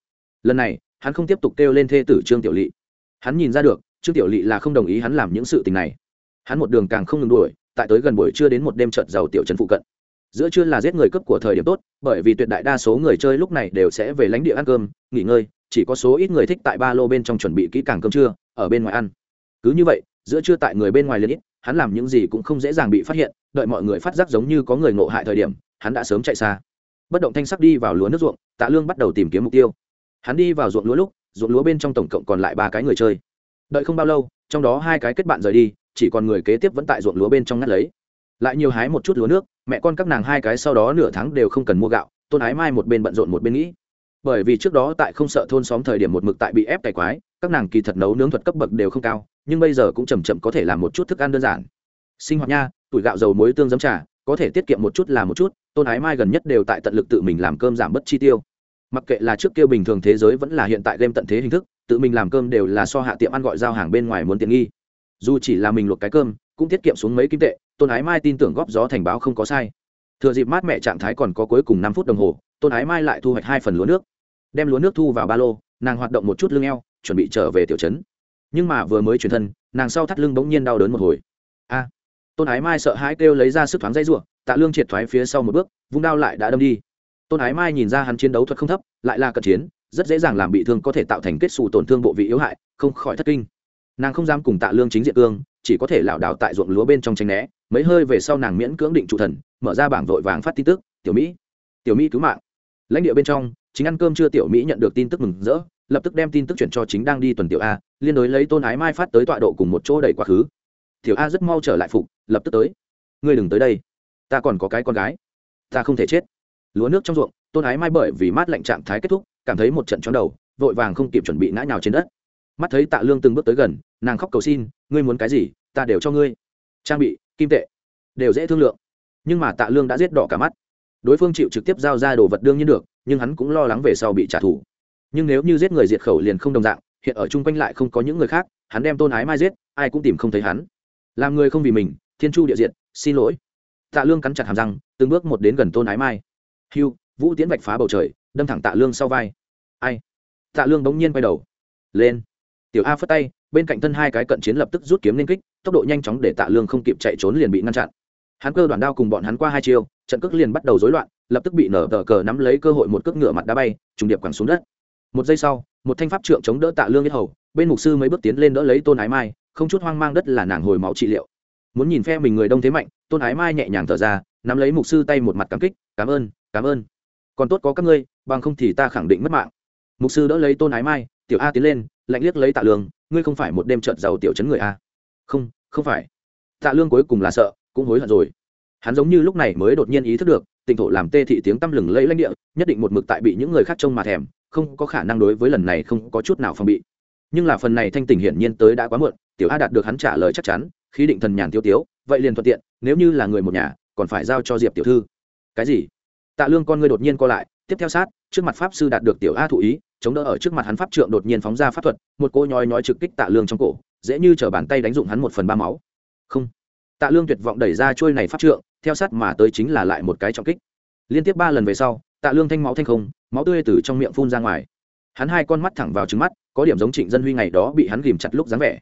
Lần này, hắn không tiếp tục kêu lên thê tử trương tiểu lỵ hắn nhìn ra được, trương tiểu lỵ là không đồng ý hắn làm những sự tình này. Hắn một đường càng không ngừng đuổi, tại tới gần buổi trưa đến một đêm chợt giàu tiểu trấn phụ cận giữa trưa là giết người cấp của thời điểm tốt, bởi vì tuyệt đại đa số người chơi lúc này đều sẽ về lãnh địa ăn cơm, nghỉ ngơi, chỉ có số ít người thích tại ba lô bên trong chuẩn bị kỹ càng cơm trưa, ở bên ngoài ăn. Cứ như vậy, giữa trưa tại người bên ngoài liền ít, hắn làm những gì cũng không dễ dàng bị phát hiện, đợi mọi người phát giác giống như có người ngộ hại thời điểm, hắn đã sớm chạy xa. Bất động thanh sắc đi vào lúa nước ruộng, tạ lương bắt đầu tìm kiếm mục tiêu. Hắn đi vào ruộng lúa lúc, ruộng lúa bên trong tổng cộng còn lại ba cái người chơi. Đợi không bao lâu, trong đó hai cái kết bạn rời đi, chỉ còn người kế tiếp vẫn tại ruộng lúa bên trong ngắt lấy lại nhiều hái một chút lúa nước, mẹ con các nàng hai cái sau đó nửa tháng đều không cần mua gạo, tôn ái mai một bên bận rộn một bên nghĩ. Bởi vì trước đó tại không sợ thôn xóm thời điểm một mực tại bị ép cày quái, các nàng kỳ thật nấu nướng thuật cấp bậc đều không cao, nhưng bây giờ cũng chầm chậm có thể làm một chút thức ăn đơn giản. Sinh hoạt nha, tuổi gạo dầu muối tương giấm trà, có thể tiết kiệm một chút là một chút, tôn ái mai gần nhất đều tại tận lực tự mình làm cơm giảm bớt chi tiêu. Mặc kệ là trước kia bình thường thế giới vẫn là hiện tại game tận thế hình thức, tự mình làm cơm đều là so hạ tiệm ăn gọi giao hàng bên ngoài muốn tiện nghi. Dù chỉ là mình luộc cái cơm, cũng tiết kiệm xuống mấy kim tệ tôn ái mai tin tưởng góp gió thành báo không có sai. Thừa dịp mát mẹ trạng thái còn có cuối cùng năm phút đồng hồ, tôn ái mai lại thu hoạch hai phần lúa nước. Đem lúa nước thu vào ba lô, nàng hoạt động một chút lưng eo, chuẩn bị trở về tiểu trấn. Nhưng mà vừa mới chuyển thân, nàng sau thắt lưng bỗng nhiên đau đớn một hồi. A! Tôn ái mai sợ hãi kêu lấy ra sức thoáng dây r tạ lương triệt thoái phía sau một bước, vung đao lại đã đâm đi. Tôn ái mai nhìn ra hắn chiến đấu thuật không thấp, lại là cận chiến, rất dễ dàng làm bị thương có thể tạo thành kết xù tổn thương bộ vị yếu hại, không khỏi thất kinh. Nàng không dám cùng tạ lương chính diện cương chỉ có thể lảo đảo tại ruộng lúa bên trong tranh né, mấy hơi về sau nàng miễn cưỡng định trụ thần, mở ra bảng vội vàng phát tin tức, tiểu mỹ tiểu mỹ cứu mạng. Lãnh địa bên trong, chính ăn cơm chưa tiểu mỹ nhận được tin tức mừng rỡ, lập tức đem tin tức chuyển cho chính đang đi tuần tiểu a, liên đối lấy tôn ái mai phát tới tọa độ cùng một chỗ đầy quá khứ. Tiểu a rất mau trở lại phục, lập tức tới. Ngươi đừng tới đây, ta còn có cái con gái, ta không thể chết. Lúa nước trong ruộng, tôn ái mai bởi vì mát lạnh trạng thái kết thúc, cảm thấy một trận chóng đầu, vội vàng không kịp chuẩn bị ngã nhào trên đất. Mắt thấy tạ lương từng bước tới gần, nàng khóc cầu xin, ngươi muốn cái gì? Ta đều cho ngươi. Trang bị, kim tệ, đều dễ thương lượng. Nhưng mà tạ lương đã giết đỏ cả mắt. Đối phương chịu trực tiếp giao ra đồ vật đương nhiên được, nhưng hắn cũng lo lắng về sau bị trả thù. Nhưng nếu như giết người diệt khẩu liền không đồng dạng, hiện ở chung quanh lại không có những người khác, hắn đem tôn ái mai giết, ai cũng tìm không thấy hắn. Làm người không vì mình, thiên chu địa diện xin lỗi. Tạ lương cắn chặt hàm răng, từng bước một đến gần tôn ái mai. Hưu, vũ tiến vạch phá bầu trời, đâm thẳng tạ lương sau vai. Ai? Tạ lương bỗng nhiên quay đầu. Lên. Tiểu a phất tay, bên cạnh thân hai cái cận chiến lập tức rút kiếm lên kích tốc độ nhanh chóng để tạ lương không kịp chạy trốn liền bị ngăn chặn. Hắn cơ đoàn đao cùng bọn hắn qua hai chiêu, trận cước liền bắt đầu rối loạn, lập tức bị nở tờ cờ nắm lấy cơ hội một cước ngựa mặt đá bay, trùng điệp quẳng xuống đất. Một giây sau, một thanh pháp trượng chống đỡ tạ lương yết hầu, bên mục sư mấy bước tiến lên đỡ lấy tôn ái mai, không chút hoang mang đất là nàng hồi máu trị liệu. Muốn nhìn phe mình người đông thế mạnh, tôn ái mai nhẹ nhàng thở ra, nắm lấy mục sư tay một mặt cảm kích, cảm ơn cảm ơn. Còn tốt có các ngươi, bằng không thì ta khẳng định mất mạng. Mục sư đỡ lấy tôn ái mai, tiểu a tiến lên, lạnh liếc lấy tạ lương, ngươi không phải một đêm trợt giàu tiểu chấn người a không không phải. Tạ lương cuối cùng là sợ, cũng hối hận rồi. Hắn giống như lúc này mới đột nhiên ý thức được, tỉnh thổ làm tê thị tiếng tăm lừng lẫy lãnh địa, nhất định một mực tại bị những người khác trông mà thèm, không có khả năng đối với lần này không có chút nào phòng bị. Nhưng là phần này thanh tỉnh hiển nhiên tới đã quá muộn, tiểu a đạt được hắn trả lời chắc chắn, khí định thần nhàn tiêu tiếu, vậy liền thuận tiện, nếu như là người một nhà, còn phải giao cho diệp tiểu thư. Cái gì? Tạ lương con ngươi đột nhiên co lại, tiếp theo sát, trước mặt pháp sư đạt được tiểu a thụ ý, chống đỡ ở trước mặt hắn pháp trượng đột nhiên phóng ra pháp thuật, một cô nhói nhói trực kích tạ lương trong cổ dễ như t bàn tay đánh dụng hắn một phần ba máu. Không. Tạ lương tuyệt vọng đẩy ra trôi này pháp trượng, theo sát mà tới chính là lại một cái trọng kích. Liên tiếp ba lần về sau, tạ lương thanh máu thanh không, máu tươi từ trong miệng phun ra ngoài. Hắn hai con mắt thẳng vào trứng mắt, có điểm giống trịnh dân huy ngày đó bị hắn ghìm chặt lúc dáng vẻ.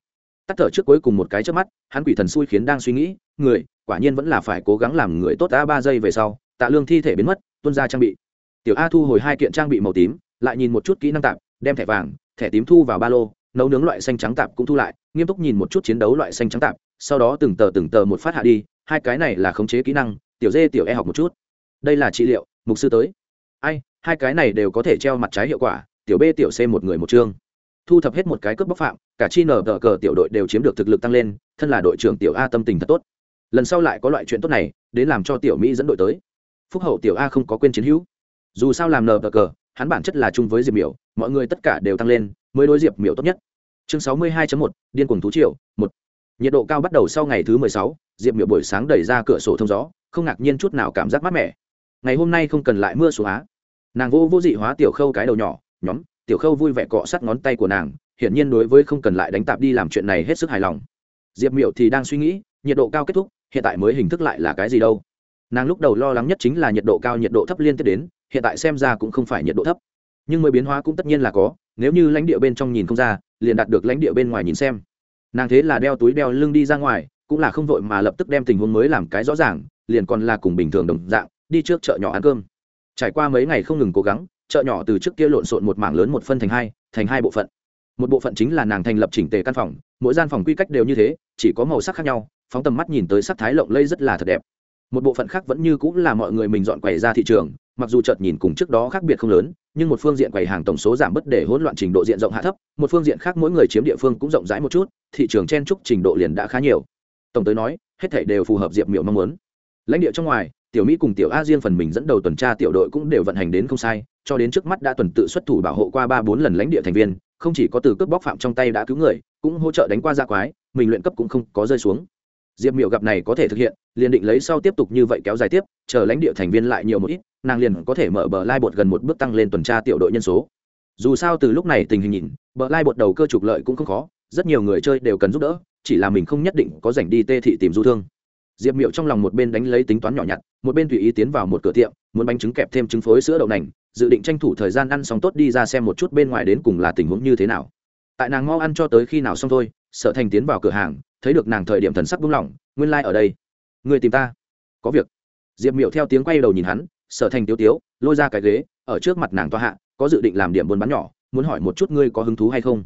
Tắt thở trước cuối cùng một cái trước mắt, hắn quỷ thần xui khiến đang suy nghĩ, người, quả nhiên vẫn là phải cố gắng làm người tốt đã ba giây về sau, tạ lương thi thể biến mất tuân ra trang bị. Tiểu a thu hồi hai kiện trang bị màu tím, lại nhìn một chút kỹ năng tạp đem thẻ vàng, thẻ tím thu vào ba lô nấu nướng loại xanh trắng tạp cũng thu lại, nghiêm túc nhìn một chút chiến đấu loại xanh trắng tạp, sau đó từng tờ từng tờ một phát hạ đi, hai cái này là khống chế kỹ năng, tiểu dê, tiểu e học một chút. Đây là trị liệu, mục sư tới. Ai, hai cái này đều có thể treo mặt trái hiệu quả, tiểu b, tiểu c một người một chương. Thu thập hết một cái cướp bóc phạm, cả chi nở tờ cờ tiểu đội đều chiếm được thực lực tăng lên, thân là đội trưởng tiểu a tâm tình thật tốt. Lần sau lại có loại chuyện tốt này, đến làm cho tiểu mỹ dẫn đội tới. Phúc hậu tiểu a không có quên chiến hữu. Dù sao làm nở tờ cờ, hắn bản chất là chung với diệp miểu, mọi người tất cả đều tăng lên mới đối diệp miểu tốt nhất. Chương sáu mươi 62 một, điên cuồng thú triều, một. Nhiệt độ cao bắt đầu sau ngày thứ mười sáu, diệp miểu buổi sáng đẩy ra cửa sổ thông gió, không ngạc nhiên chút nào cảm giác mát mẻ. Ngày hôm nay không cần lại mưa xuống á. Nàng vô vô dị hóa tiểu khâu cái đầu nhỏ, nhóm, tiểu khâu vui vẻ cọ sát ngón tay của nàng, hiển nhiên đối với không cần lại đánh tạp đi làm chuyện này hết sức hài lòng. Diệp miệu thì đang suy nghĩ, nhiệt độ cao kết thúc, hiện tại mới hình thức lại là cái gì đâu. Nàng lúc đầu lo lắng nhất chính là nhiệt độ cao nhiệt độ thấp liên tiếp đến, hiện tại xem ra cũng không phải nhiệt độ thấp. Nhưng mới biến hóa cũng tất nhiên là có nếu như lãnh địa bên trong nhìn không ra, liền đạt được lãnh địa bên ngoài nhìn xem. Nàng thế là đeo túi đeo lưng đi ra ngoài, cũng là không vội mà lập tức đem tình huống mới làm cái rõ ràng, liền còn là cùng bình thường đồng dạng, đi trước chợ nhỏ ăn cơm. Trải qua mấy ngày không ngừng cố gắng, chợ nhỏ từ trước kia lộn xộn một mảng lớn một phân thành hai thành hai bộ phận. Một bộ phận chính là nàng thành lập chỉnh tề căn phòng, mỗi gian phòng quy cách đều như thế, chỉ có màu sắc khác nhau, phóng tầm mắt nhìn tới sắc thái lộng lây rất là thật đẹp. Một bộ phận khác vẫn như cũng là mọi người mình dọn quầy ra thị trường mặc dù chợt nhìn cùng trước đó khác biệt không lớn, nhưng một phương diện quầy hàng tổng số giảm bất để hỗn loạn trình độ diện rộng hạ thấp, một phương diện khác mỗi người chiếm địa phương cũng rộng rãi một chút, thị trường chen trúc trình độ liền đã khá nhiều. Tổng tới nói, hết thảy đều phù hợp diệp miệu mong muốn. Lãnh địa trong ngoài, tiểu mỹ cùng tiểu a Diên phần mình dẫn đầu tuần tra tiểu đội cũng đều vận hành đến không sai, cho đến trước mắt đã tuần tự xuất thủ bảo hộ qua ba bốn lần lãnh địa thành viên, không chỉ có từ cướp bóc phạm trong tay đã cứu người, cũng hỗ trợ đánh qua gia quái, mình luyện cấp cũng không có rơi xuống diệp miệu gặp này có thể thực hiện, liền định lấy sau tiếp tục như vậy kéo dài tiếp, chờ lãnh địa thành viên lại nhiều một ít, nàng liền có thể mở bờ lai bột gần một bước tăng lên tuần tra tiểu đội nhân số. Dù sao từ lúc này tình hình nhìn, bờ lai bột đầu cơ trục lợi cũng không khó, rất nhiều người chơi đều cần giúp đỡ, chỉ là mình không nhất định có rảnh đi tê thị tìm du thương. Diệp miệu trong lòng một bên đánh lấy tính toán nhỏ nhặt, một bên tùy ý tiến vào một cửa tiệm, muốn bánh trứng kẹp thêm trứng phối sữa đậu nành, dự định tranh thủ thời gian ăn xong tốt đi ra xem một chút bên ngoài đến cùng là tình huống như thế nào. Tại nàng mau ăn cho tới khi nào xong thôi sợ thành tiến vào cửa hàng thấy được nàng thời điểm thần sắc buông lỏng, nguyên lai、like、ở đây. Người tìm ta. Có việc. Diệp miệu theo tiếng quay đầu nhìn hắn, sở thành tiêu tiếu, lôi ra cái ghế, ở trước mặt nàng toa hạ, có dự định làm điểm buôn bán nhỏ, muốn hỏi một chút ngươi có hứng thú hay không?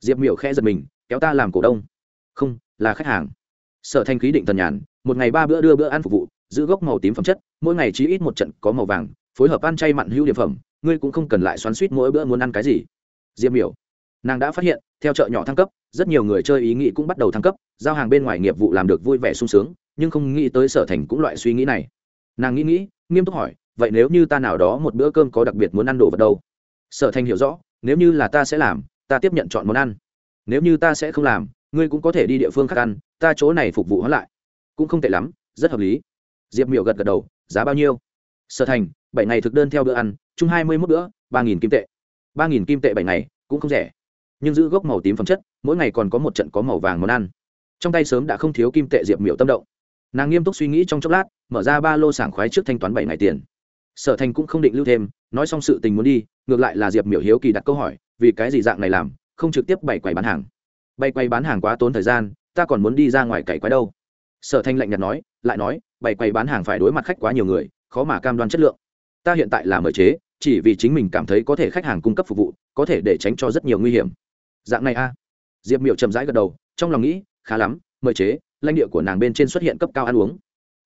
Diệp miệu khẽ giật mình, kéo ta làm cổ đông. Không, là khách hàng. Sở thành khí định tần nhàn, một ngày ba bữa đưa bữa ăn phục vụ, giữ gốc màu tím phẩm chất, mỗi ngày chỉ ít một trận có màu vàng, phối hợp ăn chay mặn hữu điểm phẩm, ngươi cũng không cần lại xoắn suýt mỗi bữa muốn ăn cái gì. Diệp miểu, nàng đã phát hiện theo chợ nhỏ thăng cấp, rất nhiều người chơi ý nghĩ cũng bắt đầu thăng cấp, giao hàng bên ngoài nghiệp vụ làm được vui vẻ sung sướng, nhưng không nghĩ tới sở thành cũng loại suy nghĩ này. Nàng nghĩ nghĩ, nghiêm túc hỏi, vậy nếu như ta nào đó một bữa cơm có đặc biệt muốn ăn đồ vật đâu? Sở thành hiểu rõ, nếu như là ta sẽ làm, ta tiếp nhận chọn món ăn. Nếu như ta sẽ không làm, ngươi cũng có thể đi địa phương khác ăn, ta chỗ này phục vụ hóa lại. Cũng không tệ lắm, rất hợp lý. Diệp miểu gật gật đầu, giá bao nhiêu? Sở thành, bảy ngày thực đơn theo bữa ăn, chung hai mươi mốt bữa, ba nghìn kim tệ. ba nghìn kim tệ bảy ngày, cũng không rẻ nhưng giữ gốc màu tím phẩm chất, mỗi ngày còn có một trận có màu vàng món ăn. Trong tay sớm đã không thiếu kim tệ diệp miểu tâm động. Nàng nghiêm túc suy nghĩ trong chốc lát, mở ra ba lô sảng khoái trước thanh toán bảy ngày tiền. Sở thành cũng không định lưu thêm, nói xong sự tình muốn đi, ngược lại là diệp miểu hiếu kỳ đặt câu hỏi, vì cái gì dạng này làm, không trực tiếp bày quầy bán hàng. Bày quầy bán hàng quá tốn thời gian, ta còn muốn đi ra ngoài cày quái đâu. Sở thanh lạnh nhạt nói, lại nói, bày quầy bán hàng phải đối mặt khách quá nhiều người, khó mà cam đoan chất lượng. Ta hiện tại là mở chế, chỉ vì chính mình cảm thấy có thể khách hàng cung cấp phục vụ, có thể để tránh cho rất nhiều nguy hiểm dạng này a. Diệp miệu chậm rãi gật đầu, trong lòng nghĩ, khá lắm, mời chế, lãnh địa của nàng bên trên xuất hiện cấp cao ăn uống.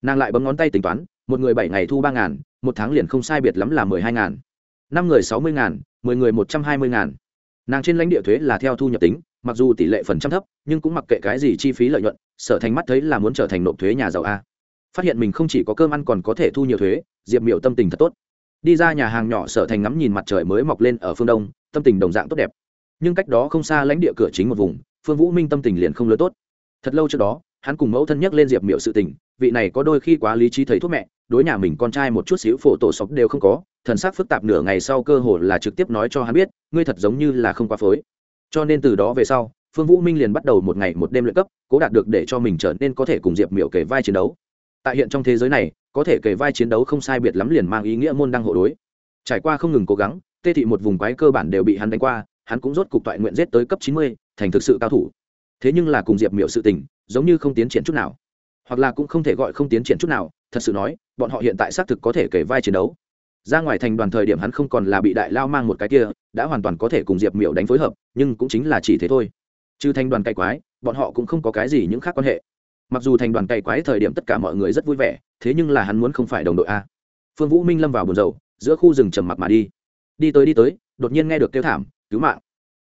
Nàng lại bấm ngón tay tính toán, một người bảy ngày thu ba ngàn, một tháng liền không sai biệt lắm là mười hai ngàn. Năm người sáu mươi ngàn, mười người một trăm hai mươi ngàn. Nàng trên lãnh địa thuế là theo thu nhập tính, mặc dù tỷ lệ phần trăm thấp, nhưng cũng mặc kệ cái gì chi phí lợi nhuận, sở thành mắt thấy là muốn trở thành nộp thuế nhà giàu a. Phát hiện mình không chỉ có cơm ăn còn có thể thu nhiều thuế, diệp miểu tâm tình thật tốt. Đi ra nhà hàng nhỏ sở thành ngắm nhìn mặt trời mới mọc lên ở phương đông, tâm tình đồng dạng tốt đẹp nhưng cách đó không xa lãnh địa cửa chính một vùng, phương vũ minh tâm tình liền không lớn tốt. Thật lâu trước đó, hắn cùng mẫu thân nhắc lên diệp Miệu sự tình, vị này có đôi khi quá lý trí thầy thuốc mẹ, đối nhà mình con trai một chút xíu phổ tổ sọc đều không có, thần sắc phức tạp nửa ngày sau cơ hồ là trực tiếp nói cho hắn biết, ngươi thật giống như là không quá phối. Cho nên từ đó về sau, phương vũ minh liền bắt đầu một ngày một đêm luyện cấp, cố đạt được để cho mình trở nên có thể cùng diệp Miệu kể vai chiến đấu. Tại hiện trong thế giới này, có thể kể vai chiến đấu không sai biệt lắm liền mang ý nghĩa môn đăng hộ đối. Trải qua không ngừng cố gắng, tê thị một vùng quái cơ bản đều bị hắn đánh qua hắn cũng rốt cục toại nguyện giết tới cấp chín mươi thành thực sự cao thủ. Thế nhưng là cùng diệp miểu sự tình giống như không tiến triển chút nào. Hoặc là cũng không thể gọi không tiến triển chút nào thật sự nói bọn họ hiện tại xác thực có thể kể vai chiến đấu. Ra ngoài thành đoàn thời điểm hắn không còn là bị đại lao mang một cái kia đã hoàn toàn có thể cùng diệp miểu đánh phối hợp nhưng cũng chính là chỉ thế thôi. Chứ thành đoàn cày quái bọn họ cũng không có cái gì những khác quan hệ. Mặc dù thành đoàn cày quái thời điểm tất cả mọi người rất vui vẻ thế nhưng là hắn muốn không phải đồng đội a. Phương vũ minh lâm vào buồn rầu, giữa khu rừng trầm mặc mà đi. Đi tới đi tới đột nhiên nghe được kêu thảm cứu mạng.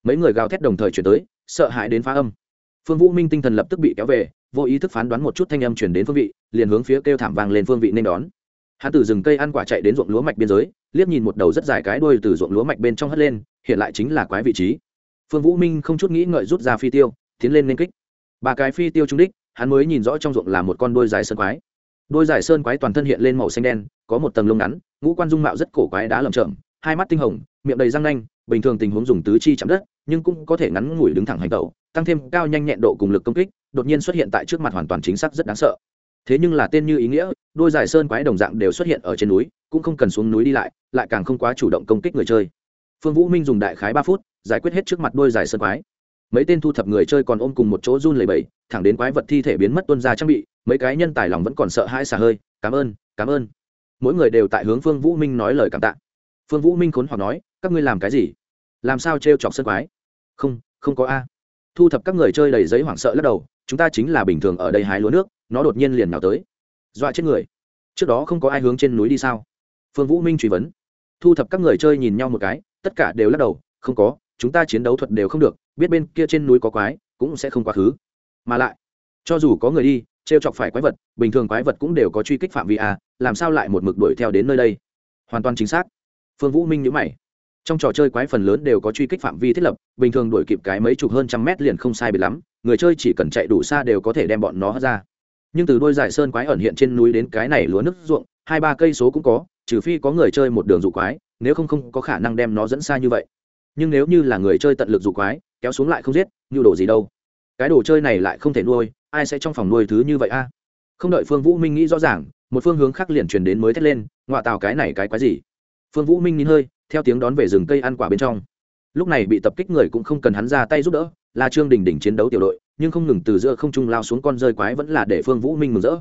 Mấy người gào thét đồng thời chuyển tới, sợ hãi đến phá âm. Phương vũ minh tinh thần lập tức bị kéo về, vô ý thức phán đoán một chút thanh âm chuyển đến phương vị, liền hướng phía kêu thảm vang lên phương vị nên đón. Hắn từ rừng cây ăn quả chạy đến ruộng lúa mạch biên giới, liếc nhìn một đầu rất dài cái đuôi từ ruộng lúa mạch bên trong hất lên, hiện lại chính là quái vị trí. Phương vũ minh không chút nghĩ ngợi rút ra phi tiêu, tiến lên nên kích. Ba cái phi tiêu trúng đích, hắn mới nhìn rõ trong ruộng là một con đôi dài sơn quái. Đôi dài sơn quái toàn thân hiện lên màu xanh đen, có một tầng lông ngắn, ngũ quan dung mạo rất cổ quái đá lầm chởm hai mắt tinh hồng miệng đầy răng nanh bình thường tình huống dùng tứ chi chạm đất nhưng cũng có thể ngắn ngủi đứng thẳng hành tẩu tăng thêm cao nhanh nhẹn độ cùng lực công kích đột nhiên xuất hiện tại trước mặt hoàn toàn chính xác rất đáng sợ. Thế nhưng là tên như ý nghĩa đôi giải sơn quái đồng dạng đều xuất hiện ở trên núi cũng không cần xuống núi đi lại lại càng không quá chủ động công kích người chơi. Phương vũ minh dùng đại khái ba phút giải quyết hết trước mặt đôi giải sơn quái. Mấy tên thu thập người chơi còn ôm cùng một chỗ run lầy bẩy, thẳng đến quái vật thi thể biến mất tuân ra trang bị mấy cái nhân tài lòng vẫn còn sợ hãi xả hơi cảm ơn cảm ơn. Mỗi người đều tại hướng phương vũ minh nói lời cảm tạ phương vũ minh khốn hoặc nói, các ngươi làm cái gì? Làm sao t chọc sân quái? Không không có a. Thu thập các người chơi đầy giấy hoảng sợ lắc đầu, chúng ta chính là bình thường ở đây hái lúa nước, nó đột nhiên liền nào tới, dọa chết người. Trước đó không có ai hướng trên núi đi sao? Phương vũ minh truy vấn. Thu thập các người chơi nhìn nhau một cái, tất cả đều lắc đầu, không có, chúng ta chiến đấu thuật đều không được, biết bên kia trên núi có quái, cũng sẽ không quá khứ. Mà lại, cho dù có người đi t r e o chọc phải quái vật, bình thường quái vật cũng đều có truy kích phạm vi a, làm sao lại một mực đuổi theo đến nơi đây? Hoàn toàn chính xác phương vũ minh nhữ mày. Trong trò chơi quái phần lớn đều có truy kích phạm vi thiết lập, bình thường đuổi kịp cái mấy chục hơn trăm mét liền không sai biệt lắm, người chơi chỉ cần chạy đủ xa đều có thể đem bọn nó hất ra. Nhưng từ đôi giải sơn quái ẩn hiện trên núi đến cái này lúa nước ruộng, hai ba cây số cũng có, trừ phi có người chơi một đường dụ quái, nếu không không có khả năng đem nó dẫn xa như vậy. Nhưng nếu như là người chơi tận lực dụ quái, kéo xuống lại không giết như đồ gì đâu. Cái đồ chơi này lại không thể nuôi, ai sẽ trong phòng nuôi thứ như vậy a? Không đợi phương vũ minh nghĩ rõ ràng, một phương hướng khác liền truyền đến mới thét lên ngoại tào cái này cái quái gì? Phương vũ minh nín hơi, theo tiếng đón về rừng cây ăn quả bên trong. Lúc này bị tập kích người cũng không cần hắn ra tay giúp đỡ, là trương đình đỉnh chiến đấu tiểu đội, nhưng không ngừng từ giữa không trung lao xuống con rơi quái vẫn là để phương vũ minh mừng rỡ.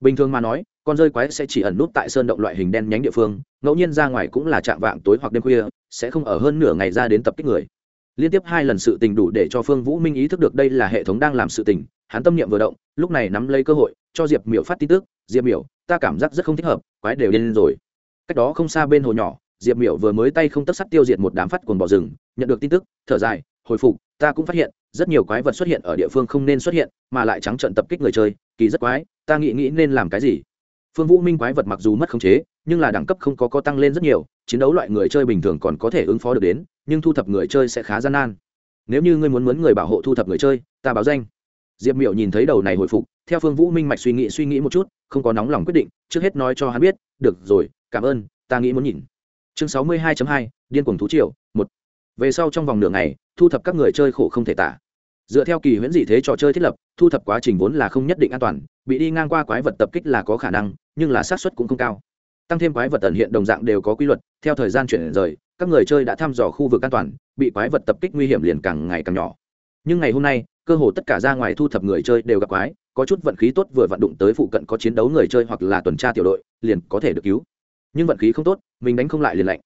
Bình thường mà nói, con rơi quái sẽ chỉ ẩn nút tại sơn động loại hình đen nhánh địa phương, ngẫu nhiên ra ngoài cũng là chạm vạng tối hoặc đêm khuya, sẽ không ở hơn nửa ngày ra đến tập kích người. Liên tiếp hai lần sự tình đủ để cho phương vũ minh ý thức được đây là hệ thống đang làm sự tình, hắn tâm niệm vừa động, lúc này nắm lấy cơ hội, cho diệp miểu phát tin tức, diệp miểu, ta cảm giác rất không thích hợp, quái đều lên rồi cách đó không xa bên hồ nhỏ, diệp miểu vừa mới tay không tất sắt tiêu diệt một đám phát cồn bỏ rừng, nhận được tin tức, thở dài, hồi phục, ta cũng phát hiện, rất nhiều quái vật xuất hiện ở địa phương không nên xuất hiện, mà lại trắng trận tập kích người chơi, kỳ rất quái, ta nghĩ nghĩ nên làm cái gì? Phương vũ minh quái vật mặc dù mất khống chế, nhưng là đẳng cấp không có có tăng lên rất nhiều, chiến đấu loại người chơi bình thường còn có thể ứng phó được đến, nhưng thu thập người chơi sẽ khá gian nan. Nếu như ngươi muốn muốn người bảo hộ thu thập người chơi, ta báo danh. Diệp miểu nhìn thấy đầu này hồi phục, theo phương vũ minh mạch suy nghĩ suy nghĩ một chút, không có nóng lòng quyết định, trước hết nói cho hắn biết, được rồi cảm ơn, ta nghĩ muốn nhìn. Chương sáu mươi hai hai, điên cuồng thú triều, một. Về sau trong vòng nửa ngày, thu thập các người chơi khổ không thể tả. Dựa theo kỳ huyễn dị thế trò chơi thiết lập, thu thập quá trình vốn là không nhất định an toàn, bị đi ngang qua quái vật tập kích là có khả năng, nhưng là xác suất cũng không cao. Tăng thêm quái vật tần hiện đồng dạng đều có quy luật, theo thời gian chuyển rời, các người chơi đã thăm dò khu vực an toàn, bị quái vật tập kích nguy hiểm liền càng ngày càng nhỏ. Nhưng ngày hôm nay, cơ hồ tất cả ra ngoài thu thập người chơi đều gặp quái, có chút vận khí tốt vừa vận đụng tới phụ cận có chiến đấu người chơi hoặc là tuần tra tiểu đội, liền có thể được cứu nhưng vận khí không tốt, mình đánh không lại liền lạnh.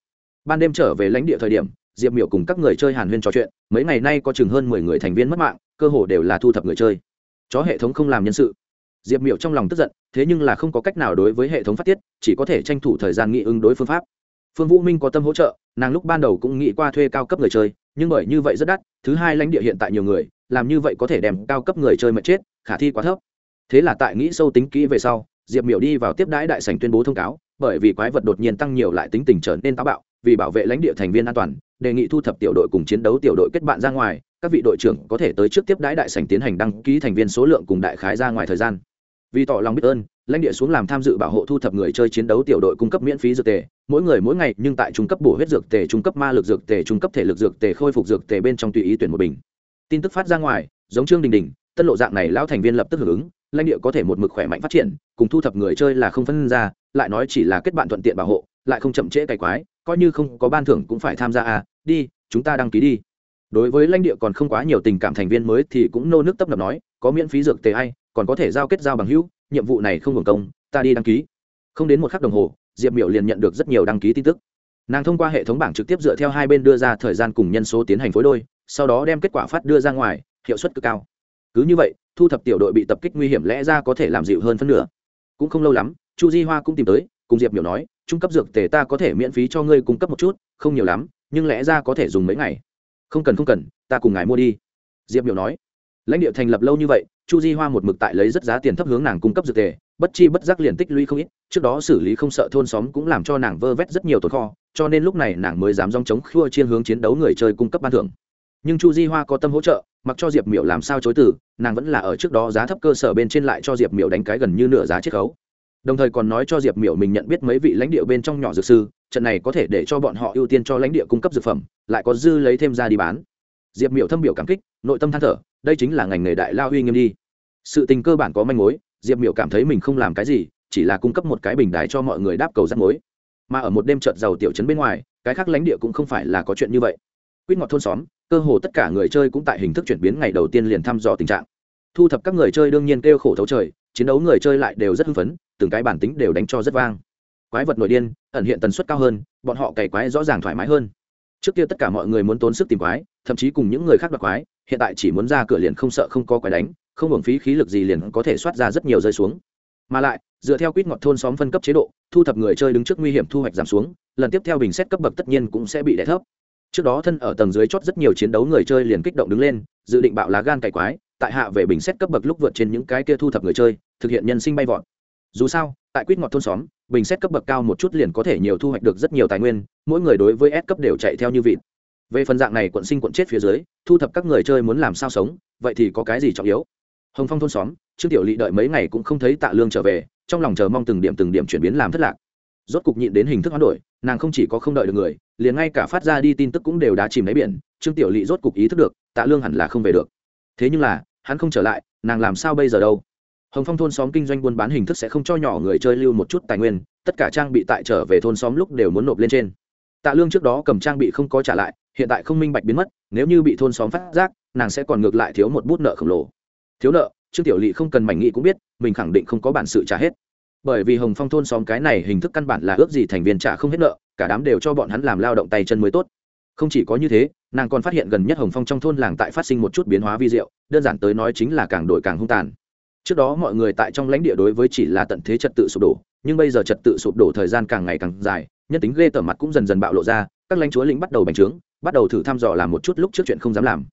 Ban đêm trở về lãnh địa thời điểm, diệp miểu cùng các người chơi hàn huyên trò chuyện, mấy ngày nay có chừng hơn mười người thành viên mất mạng, cơ hồ đều là thu thập người chơi. Chó hệ thống không làm nhân sự. Diệp miểu trong lòng tức giận, thế nhưng là không có cách nào đối với hệ thống phát tiết, chỉ có thể tranh thủ thời gian nghị ứng đối phương pháp. Phương vũ minh có tâm hỗ trợ, nàng lúc ban đầu cũng nghĩ qua thuê cao cấp người chơi, nhưng bởi như vậy rất đắt, thứ hai lãnh địa hiện tại nhiều người, làm như vậy có thể đem cao cấp người chơi mà chết, khả thi quá thấp. Thế là tại nghĩ sâu tính kỹ về sau, diệp miểu đi vào tiếp đãi đại sành tuyên bố thông cáo bởi vì quái vật đột nhiên tăng nhiều lại tính tình trở nên táo bạo, vì bảo vệ lãnh địa thành viên an toàn, đề nghị thu thập tiểu đội cùng chiến đấu tiểu đội kết bạn ra ngoài, các vị đội trưởng có thể tới trước tiếp đãi đại sành tiến hành đăng ký thành viên số lượng cùng đại khái ra ngoài thời gian. Vì tỏ lòng biết ơn, lãnh địa xuống làm tham dự bảo hộ thu thập người chơi chiến đấu tiểu đội cung cấp miễn phí dược tề, mỗi người mỗi ngày nhưng tại trung cấp bổ huyết dược tề, trung cấp ma lực dược tề, trung cấp thể lực dược tề, khôi phục dược tề bên trong tùy ý tuyển một bình. Tin tức phát ra ngoài, giống trương đình đình, tân lộ dạng này lão thành viên lập tức hưởng ứng lãnh địa có thể một mực khỏe mạnh phát triển, cùng thu thập người chơi là không phân ra, lại nói chỉ là kết bạn thuận tiện bảo hộ, lại không chậm trễ cày quái, coi như không có ban thưởng cũng phải tham gia à đi, chúng ta đăng ký đi. Đối với lãnh địa còn không quá nhiều tình cảm thành viên mới thì cũng nô nước tấp nập nói, có miễn phí dược tề hay còn có thể giao kết giao bằng hữu, nhiệm vụ này không hưởng công, ta đi đăng ký. Không đến một khắc đồng hồ, diệp miểu liền nhận được rất nhiều đăng ký tin tức. Nàng thông qua hệ thống bảng trực tiếp dựa theo hai bên đưa ra thời gian cùng nhân số tiến hành phối đôi, sau đó đem kết quả phát đưa ra ngoài, hiệu suất cực cao. Cứ như vậy thu thập tiểu đội bị tập kích nguy hiểm lẽ ra có thể làm dịu hơn phân nửa. Cũng không lâu lắm, chu di hoa cũng tìm tới, cùng diệp miểu nói, trung cấp dược tề ta có thể miễn phí cho ngươi cung cấp một chút, không nhiều lắm, nhưng lẽ ra có thể dùng mấy ngày. Không cần không cần, ta cùng ngài mua đi. Diệp miểu nói. Lãnh địa thành lập lâu như vậy, chu di hoa một mực tại lấy rất giá tiền thấp hướng nàng cung cấp dược tề, bất chi bất giác liền tích lũy không ít, trước đó xử lý không sợ thôn xóm cũng làm cho nàng vơ vét rất nhiều tồn kho, cho nên lúc này nàng mới dám dòng chống khua chiên hướng chiến đấu người chơi cung cấp ban thưởng nhưng chu di hoa có tâm hỗ trợ mặc cho diệp miểu làm sao chối từ nàng vẫn là ở trước đó giá thấp cơ sở bên trên lại cho diệp miểu đánh cái gần như nửa giá chiết khấu đồng thời còn nói cho diệp miểu mình nhận biết mấy vị lãnh địa bên trong nhỏ dược sư trận này có thể để cho bọn họ ưu tiên cho lãnh địa cung cấp dược phẩm lại có dư lấy thêm ra đi bán diệp miểu thâm biểu cảm kích nội tâm than thở đây chính là ngành nghề đại lao uy nghiêm đi sự tình cơ bản có manh mối diệp miểu cảm thấy mình không làm cái gì chỉ là cung cấp một cái bình đài cho mọi người đáp cầu rắc mối mà ở một đêm trợt giàu tiểu trấn bên ngoài cái khác lãnh địa cũng không phải là có chuyện như vậy quýt ngọt thôn xóm, cơ hồ tất cả người chơi cũng tại hình thức chuyển biến ngày đầu tiên liền thăm dò tình trạng. Thu thập các người chơi đương nhiên kêu khổ thấu trời, chiến đấu người chơi lại đều rất hưng phấn, từng cái bản tính đều đánh cho rất vang. Quái vật nội điên, ẩn hiện tần suất cao hơn, bọn họ cày quái rõ ràng thoải mái hơn. Trước kia tất cả mọi người muốn tốn sức tìm quái, thậm chí cùng những người khác đoạt quái, hiện tại chỉ muốn ra cửa liền không sợ không có quái đánh, không hưởng phí khí lực gì liền có thể soát ra rất nhiều rơi xuống. Mà lại, dựa theo quýt ngọt thôn xóm phân cấp chế độ, thu thập người chơi đứng trước nguy hiểm thu hoạch giảm xuống, lần tiếp theo bình xét cấp bậc tất nhiên cũng sẽ bị đẻ thấp trước đó thân ở tầng dưới chót rất nhiều chiến đấu người chơi liền kích động đứng lên, dự định bạo lá gan cày quái, tại hạ về bình xét cấp bậc lúc vượt trên những cái kia thu thập người chơi, thực hiện nhân sinh bay vọt. Dù sao, tại quýt ngọt thôn xóm, bình xét cấp bậc cao một chút liền có thể nhiều thu hoạch được rất nhiều tài nguyên, mỗi người đối với S cấp đều chạy theo như vịt. Về phần dạng này quận sinh quận chết phía dưới, thu thập các người chơi muốn làm sao sống, vậy thì có cái gì trọng yếu? Hồng phong thôn xóm, trương tiểu lỵ đợi mấy ngày cũng không thấy tạ lương trở về, trong lòng chờ mong từng điểm từng điểm chuyển biến làm thất lạc. Rốt cục nhịn đến hình thức hoán đổi nàng không chỉ có không đợi được người, liền ngay cả phát ra đi tin tức cũng đều đã chìm đáy biển, trương tiểu lỵ rốt cục ý thức được, tạ lương hẳn là không về được. Thế nhưng là, hắn không trở lại, nàng làm sao bây giờ đâu? Hồng phong thôn xóm kinh doanh buôn bán hình thức sẽ không cho nhỏ người chơi lưu một chút tài nguyên, tất cả trang bị tại trở về thôn xóm lúc đều muốn nộp lên trên. Tạ lương trước đó cầm trang bị không có trả lại, hiện tại không minh bạch biến mất, nếu như bị thôn xóm phát giác, nàng sẽ còn ngược lại thiếu một bút nợ khổng lồ. Thiếu nợ, trương tiểu lỵ không cần mảnh nghị cũng biết, mình khẳng định không có bản sự trả hết bởi vì hồng phong thôn xóm cái này hình thức căn bản là ước gì thành viên trả không hết nợ, cả đám đều cho bọn hắn làm lao động tay chân mới tốt. Không chỉ có như thế, nàng còn phát hiện gần nhất hồng phong trong thôn làng tại phát sinh một chút biến hóa vi diệu, đơn giản tới nói chính là càng đổi càng hung tàn. Trước đó mọi người tại trong lãnh địa đối với chỉ là tận thế trật tự sụp đổ, nhưng bây giờ trật tự sụp đổ thời gian càng ngày càng dài, nhân tính ghê tởm mặt cũng dần dần bạo lộ ra, các lãnh chúa lĩnh bắt đầu bành trướng, bắt đầu thử thăm dò làm một chút lúc trước chuyện không dám làm.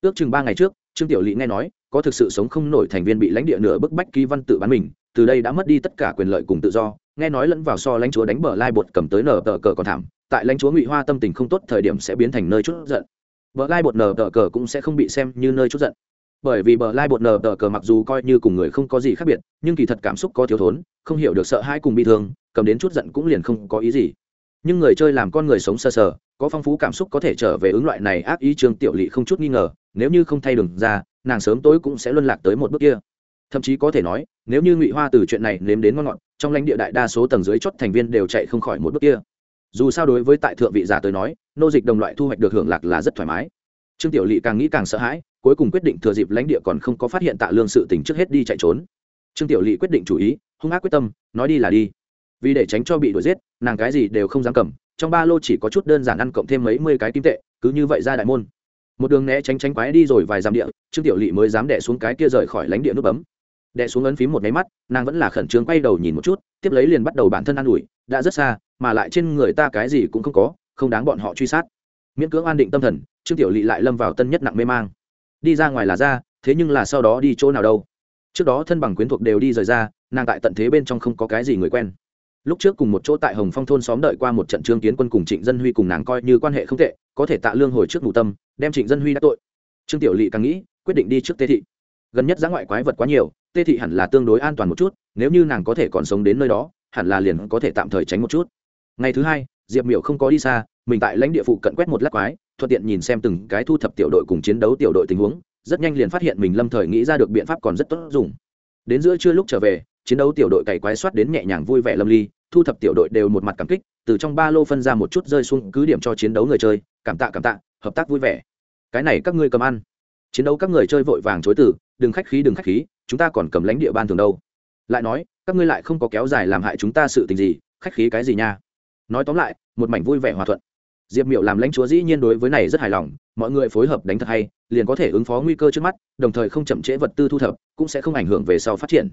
Ước chừng ba ngày trước, trương tiểu lỵ nghe nói, có thực sự sống không nổi thành viên bị lãnh địa nửa bức bách ký văn tự bán mình từ đây đã mất đi tất cả quyền lợi cùng tự do nghe nói lẫn vào so lãnh chúa đánh bờ lai bột cầm tới nở tờ cờ còn thảm tại lãnh chúa ngụy hoa tâm tình không tốt thời điểm sẽ biến thành nơi chút giận. Bờ lai bột nở tờ cờ cũng sẽ không bị xem như nơi chút giận. Bởi vì bờ lai bột nở tờ cờ mặc dù coi như cùng người không có gì khác biệt nhưng kỳ thật cảm xúc có thiếu thốn không hiểu được sợ hãi cùng bị thương cầm đến chút giận cũng liền không có ý gì. Nhưng người chơi làm con người sống sơ sờ, sờ có phong phú cảm xúc có thể trở về ứng loại này ác ý trương tiểu lỵ không chút nghi ngờ nếu như không thay đường ra nàng sớm tối cũng sẽ luân lạc tới một bước kia thậm chí có thể nói, nếu như ngụy hoa từ chuyện này nếm đến ngon ngọt, trong lãnh địa đại đa số tầng dưới chót thành viên đều chạy không khỏi một bước kia. Dù sao đối với tại thượng vị giả tới nói, nô dịch đồng loại thu hoạch được hưởng lạc là rất thoải mái. Trương tiểu lỵ càng nghĩ càng sợ hãi, cuối cùng quyết định thừa dịp lãnh địa còn không có phát hiện tạ lương sự tình trước hết đi chạy trốn. Trương tiểu lỵ quyết định chủ ý, hung ác quyết tâm, nói đi là đi. Vì để tránh cho bị đuổi giết, nàng cái gì đều không dám cầm, trong ba lô chỉ có chút đơn giản ăn cộng thêm mấy mươi cái kim tệ, cứ như vậy ra đại môn. Một đường né tránh tránh quái đi rồi vài dặm địa, trương tiểu lỵ mới dám đẻ xuống cái kia rời khỏi lánh địa nút bấm đẻ xuống ấn phím một máy mắt, nàng vẫn là khẩn trương quay đầu nhìn một chút, tiếp lấy liền bắt đầu bản thân an ủi, đã rất xa, mà lại trên người ta cái gì cũng không có, không đáng bọn họ truy sát. Miễn cưỡng an định tâm thần, trương tiểu lỵ lại lâm vào tân nhất nặng mê mang. Đi ra ngoài là ra, thế nhưng là sau đó đi chỗ nào đâu? Trước đó thân bằng quyến thuộc đều đi rời ra, nàng tại tận thế bên trong không có cái gì người quen. Lúc trước cùng một chỗ tại hồng phong thôn xóm đợi qua một trận trương kiến quân cùng trịnh dân huy cùng nàng coi như quan hệ không tệ, có thể tạ lương hồi trước ngủ tâm, đem trịnh dân huy đã tội. Trương tiểu lỵ càng nghĩ, quyết định đi trước tê thị. Gần nhất giá ngoại quái vật quá nhiều tê thị hẳn là tương đối an toàn một chút, nếu như nàng có thể còn sống đến nơi đó, hẳn là liền có thể tạm thời tránh một chút. Ngày thứ hai, diệp miểu không có đi xa, mình tại lãnh địa phụ cận quét một lát quái, thuận tiện nhìn xem từng cái thu thập tiểu đội cùng chiến đấu tiểu đội tình huống, rất nhanh liền phát hiện mình lâm thời nghĩ ra được biện pháp còn rất tốt dùng. Đến giữa trưa lúc trở về, chiến đấu tiểu đội cày quái soát đến nhẹ nhàng vui vẻ lâm ly, thu thập tiểu đội đều một mặt cảm kích, từ trong ba lô phân ra một chút rơi xuống cứ điểm cho chiến đấu người chơi, cảm tạ cảm tạ, hợp tác vui vẻ. Cái này các ngươi cầm ăn. Chiến đấu các người chơi vội vàng chối từ, đừng khách khí, đừng khách khí chúng ta còn cầm lãnh địa ban thường đâu. Lại nói, các ngươi lại không có kéo dài làm hại chúng ta sự tình gì, khách khí cái gì nha. Nói tóm lại, một mảnh vui vẻ hòa thuận. Diệp miệu làm lãnh chúa dĩ nhiên đối với này rất hài lòng, mọi người phối hợp đánh thật hay, liền có thể ứng phó nguy cơ trước mắt, đồng thời không chậm trễ vật tư thu thập, cũng sẽ không ảnh hưởng về sau phát triển.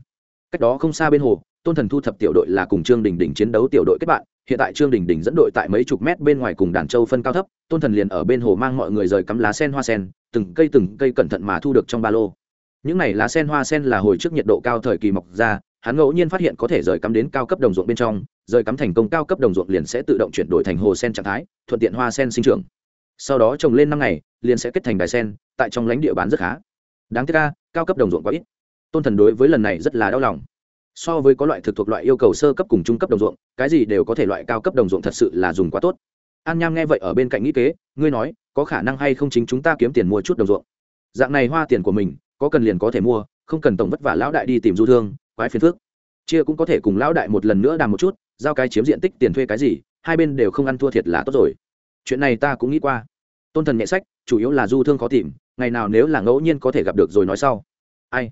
Cách đó không xa bên hồ, tôn thần thu thập tiểu đội là cùng trương đình đình chiến đấu tiểu đội kết bạn, hiện tại trương đình đình dẫn đội tại mấy chục mét bên ngoài cùng đàn châu phân cao thấp, tôn thần liền ở bên hồ mang mọi người rời cắm lá sen hoa sen, từng cây từng cây cẩn thận mà thu được trong ba lô những này lá sen hoa sen là hồi trước nhiệt độ cao thời kỳ mọc ra, hắn ngẫu nhiên phát hiện có thể rời cắm đến cao cấp đồng ruộng bên trong, rời cắm thành công cao cấp đồng ruộng liền sẽ tự động chuyển đổi thành hồ sen trạng thái, thuận tiện hoa sen sinh trưởng. Sau đó trồng lên năm ngày, liền sẽ kết thành đài sen, tại trong lãnh địa bán rất khá. Đáng tiếc ca cao cấp đồng ruộng quá ít. Tôn thần đối với lần này rất là đau lòng. So với có loại thực thuộc loại yêu cầu sơ cấp cùng trung cấp đồng ruộng, cái gì đều có thể loại cao cấp đồng ruộng thật sự là dùng quá tốt. An nham nghe vậy ở bên cạnh nghĩ kế, ngươi nói, có khả năng hay không chính chúng ta kiếm tiền mua chút đồng ruộng? Dạng này hoa tiền của mình có cần liền có thể mua, không cần tổng vất vả lão đại đi tìm du thương, quái phiền phước chia cũng có thể cùng lão đại một lần nữa đàm một chút, giao cái chiếm diện tích tiền thuê cái gì, hai bên đều không ăn thua thiệt là tốt rồi. Chuyện này ta cũng nghĩ qua. Tôn thần nhẹ sách, chủ yếu là du thương khó tìm, ngày nào nếu là ngẫu nhiên có thể gặp được rồi nói sau. Ai?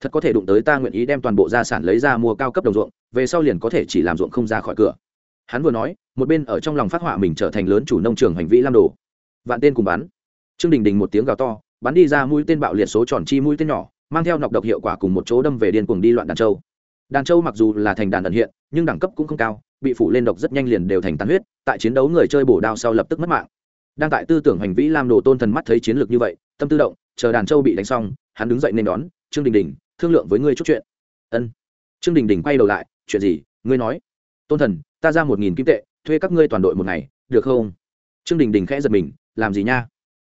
Thật có thể đụng tới ta nguyện ý đem toàn bộ gia sản lấy ra mua cao cấp đồng ruộng, về sau liền có thể chỉ làm ruộng không ra khỏi cửa. Hắn vừa nói, một bên ở trong lòng phát họa mình trở thành lớn chủ nông trường hành vi lam đồ. Vạn tên cùng bắn trương đình đình một tiếng gào to bắn đi ra mũi tên bạo liệt số tròn chi mũi tên nhỏ, mang theo nọc độc hiệu quả cùng một chỗ đâm về điên cuồng đi loạn đàn châu. Đàn châu mặc dù là thành đàn ẩn hiện, nhưng đẳng cấp cũng không cao, bị phủ lên độc rất nhanh liền đều thành tàn huyết, tại chiến đấu người chơi bổ đao sau lập tức mất mạng. Đang tại tư tưởng hành vi lam đồ tôn thần mắt thấy chiến lược như vậy, tâm tư động, chờ đàn châu bị đánh xong, hắn đứng dậy nên đón, trương đình đình, thương lượng với ngươi chút chuyện. Ân. Trương đình đình quay đầu lại, chuyện gì? Ngươi nói. Tôn thần, ta ra một nghìn kim tệ, thuê các ngươi toàn đội một ngày, được không? Trương đình đình khẽ giật mình, làm gì nha?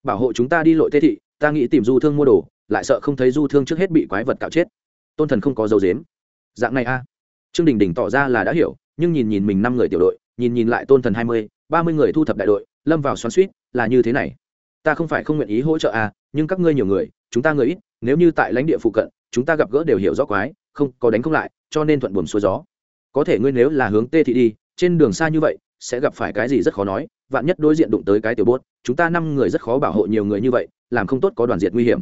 Bảo hộ chúng ta đi lội thế thị ta nghĩ tìm du thương mua đồ, lại sợ không thấy du thương trước hết bị quái vật cạo chết. Tôn thần không có dấu dếm dạng này a. Trương đình đình tỏ ra là đã hiểu, nhưng nhìn nhìn mình năm người tiểu đội, nhìn nhìn lại tôn thần hai mươi, ba mươi người thu thập đại đội, lâm vào xoắn suýt là như thế này. Ta không phải không nguyện ý hỗ trợ a, nhưng các ngươi nhiều người, chúng ta người ít, nếu như tại lãnh địa phụ cận, chúng ta gặp gỡ đều hiểu rõ quái, không, có đánh không lại, cho nên thuận buồm xuôi gió. Có thể ngươi nếu là hướng tê thị đi, trên đường xa như vậy, sẽ gặp phải cái gì rất khó nói, vạn nhất đối diện đụng tới cái tiểu bốt, chúng ta năm người rất khó bảo hộ nhiều người như vậy làm không tốt có đoàn diệt nguy hiểm.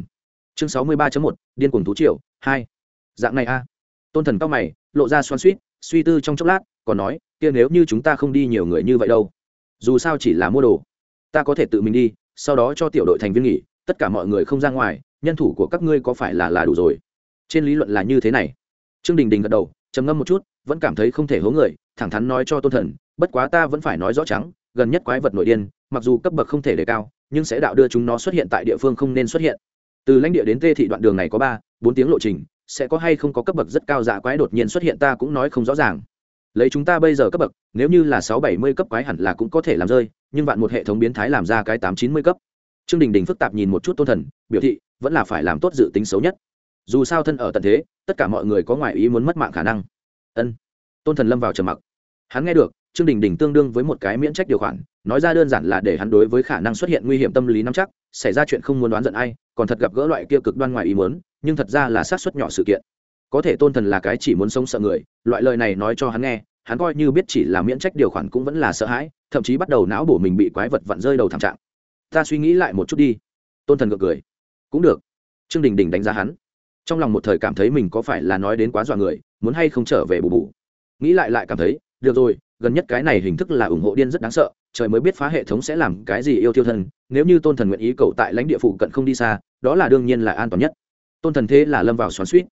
Chương sáu mươi ba một, điên cuồng thú triều, hai. Dạng này a. Tôn thần cao mày, lộ ra xoan suýt suy tư trong chốc lát, còn nói, kia nếu như chúng ta không đi nhiều người như vậy đâu. Dù sao chỉ là mua đồ. Ta có thể tự mình đi, sau đó cho tiểu đội thành viên nghỉ, tất cả mọi người không ra ngoài, nhân thủ của các ngươi có phải là là đủ rồi? Trên lý luận là như thế này. Trương đình đình gật đầu, trầm ngâm một chút, vẫn cảm thấy không thể hố người, thẳng thắn nói cho tôn thần, bất quá ta vẫn phải nói rõ trắng, gần nhất quái vật nội điên, mặc dù cấp bậc không thể đề cao nhưng sẽ đạo đưa chúng nó xuất hiện tại địa phương không nên xuất hiện. Từ lãnh địa đến tê thị đoạn đường này có ba, bốn tiếng lộ trình, sẽ có hay không có cấp bậc rất cao dạ quái đột nhiên xuất hiện ta cũng nói không rõ ràng. Lấy chúng ta bây giờ cấp bậc, nếu như là sáu bảy mươi cấp quái hẳn là cũng có thể làm rơi, nhưng vạn một hệ thống biến thái làm ra cái tám chín mươi cấp. Trương đình đình phức tạp nhìn một chút tôn thần, biểu thị, vẫn là phải làm tốt dự tính xấu nhất. Dù sao thân ở tận thế, tất cả mọi người có ngoại ý muốn mất mạng khả năng. Ân. Tôn thần lâm vào trầm mặc. Hắn nghe được trương đình đình tương đương với một cái miễn trách điều khoản, nói ra đơn giản là để hắn đối với khả năng xuất hiện nguy hiểm tâm lý nắm chắc, xảy ra chuyện không muốn đoán giận ai, còn thật gặp gỡ loại kia cực đoan ngoài ý muốn, nhưng thật ra là sát xuất nhỏ sự kiện. Có thể tôn thần là cái chỉ muốn sống sợ người, loại lời này nói cho hắn nghe, hắn coi như biết chỉ là miễn trách điều khoản cũng vẫn là sợ hãi, thậm chí bắt đầu não bổ mình bị quái vật vặn rơi đầu thảm trạng. Ta suy nghĩ lại một chút đi. Tôn thần gượng cười. Cũng được. Trương đình đình đánh giá hắn. Trong lòng một thời cảm thấy mình có phải là nói đến quá dọa người, muốn hay không trở về bù bù. Nghĩ lại lại cảm thấy, được rồi gần nhất cái này hình thức là ủng hộ điên rất đáng sợ, trời mới biết phá hệ thống sẽ làm cái gì yêu thiêu thân, nếu như tôn thần nguyện ý cậu tại lãnh địa phụ cận không đi xa, đó là đương nhiên là an toàn nhất. Tôn thần thế là lâm vào xoắn suýt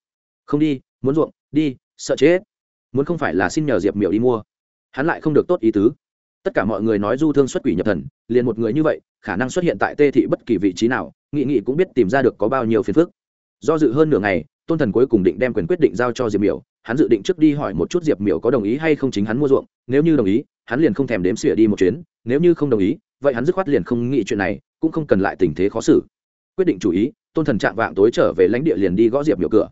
không đi, muốn ruộng, đi, sợ chết. Muốn không phải là xin nhờ diệp miểu đi mua. Hắn lại không được tốt ý tứ. Tất cả mọi người nói du thương xuất quỷ nhập thần, liền một người như vậy, khả năng xuất hiện tại tê thị bất kỳ vị trí nào, nghị nghị cũng biết tìm ra được có bao nhiêu phiền phức. Do dự hơn nửa ngày, tôn thần cuối cùng định đem quyền quyết định giao cho diệp miểu hắn dự định trước đi hỏi một chút diệp miểu có đồng ý hay không chính hắn mua ruộng. Nếu như đồng ý, hắn liền không thèm đếm xỉa đi một chuyến. Nếu như không đồng ý, vậy hắn dứt khoát liền không nghĩ chuyện này, cũng không cần lại tình thế khó xử. Quyết định chủ ý, tôn thần chạm vạng tối trở về lãnh địa liền đi gõ diệp miểu cửa.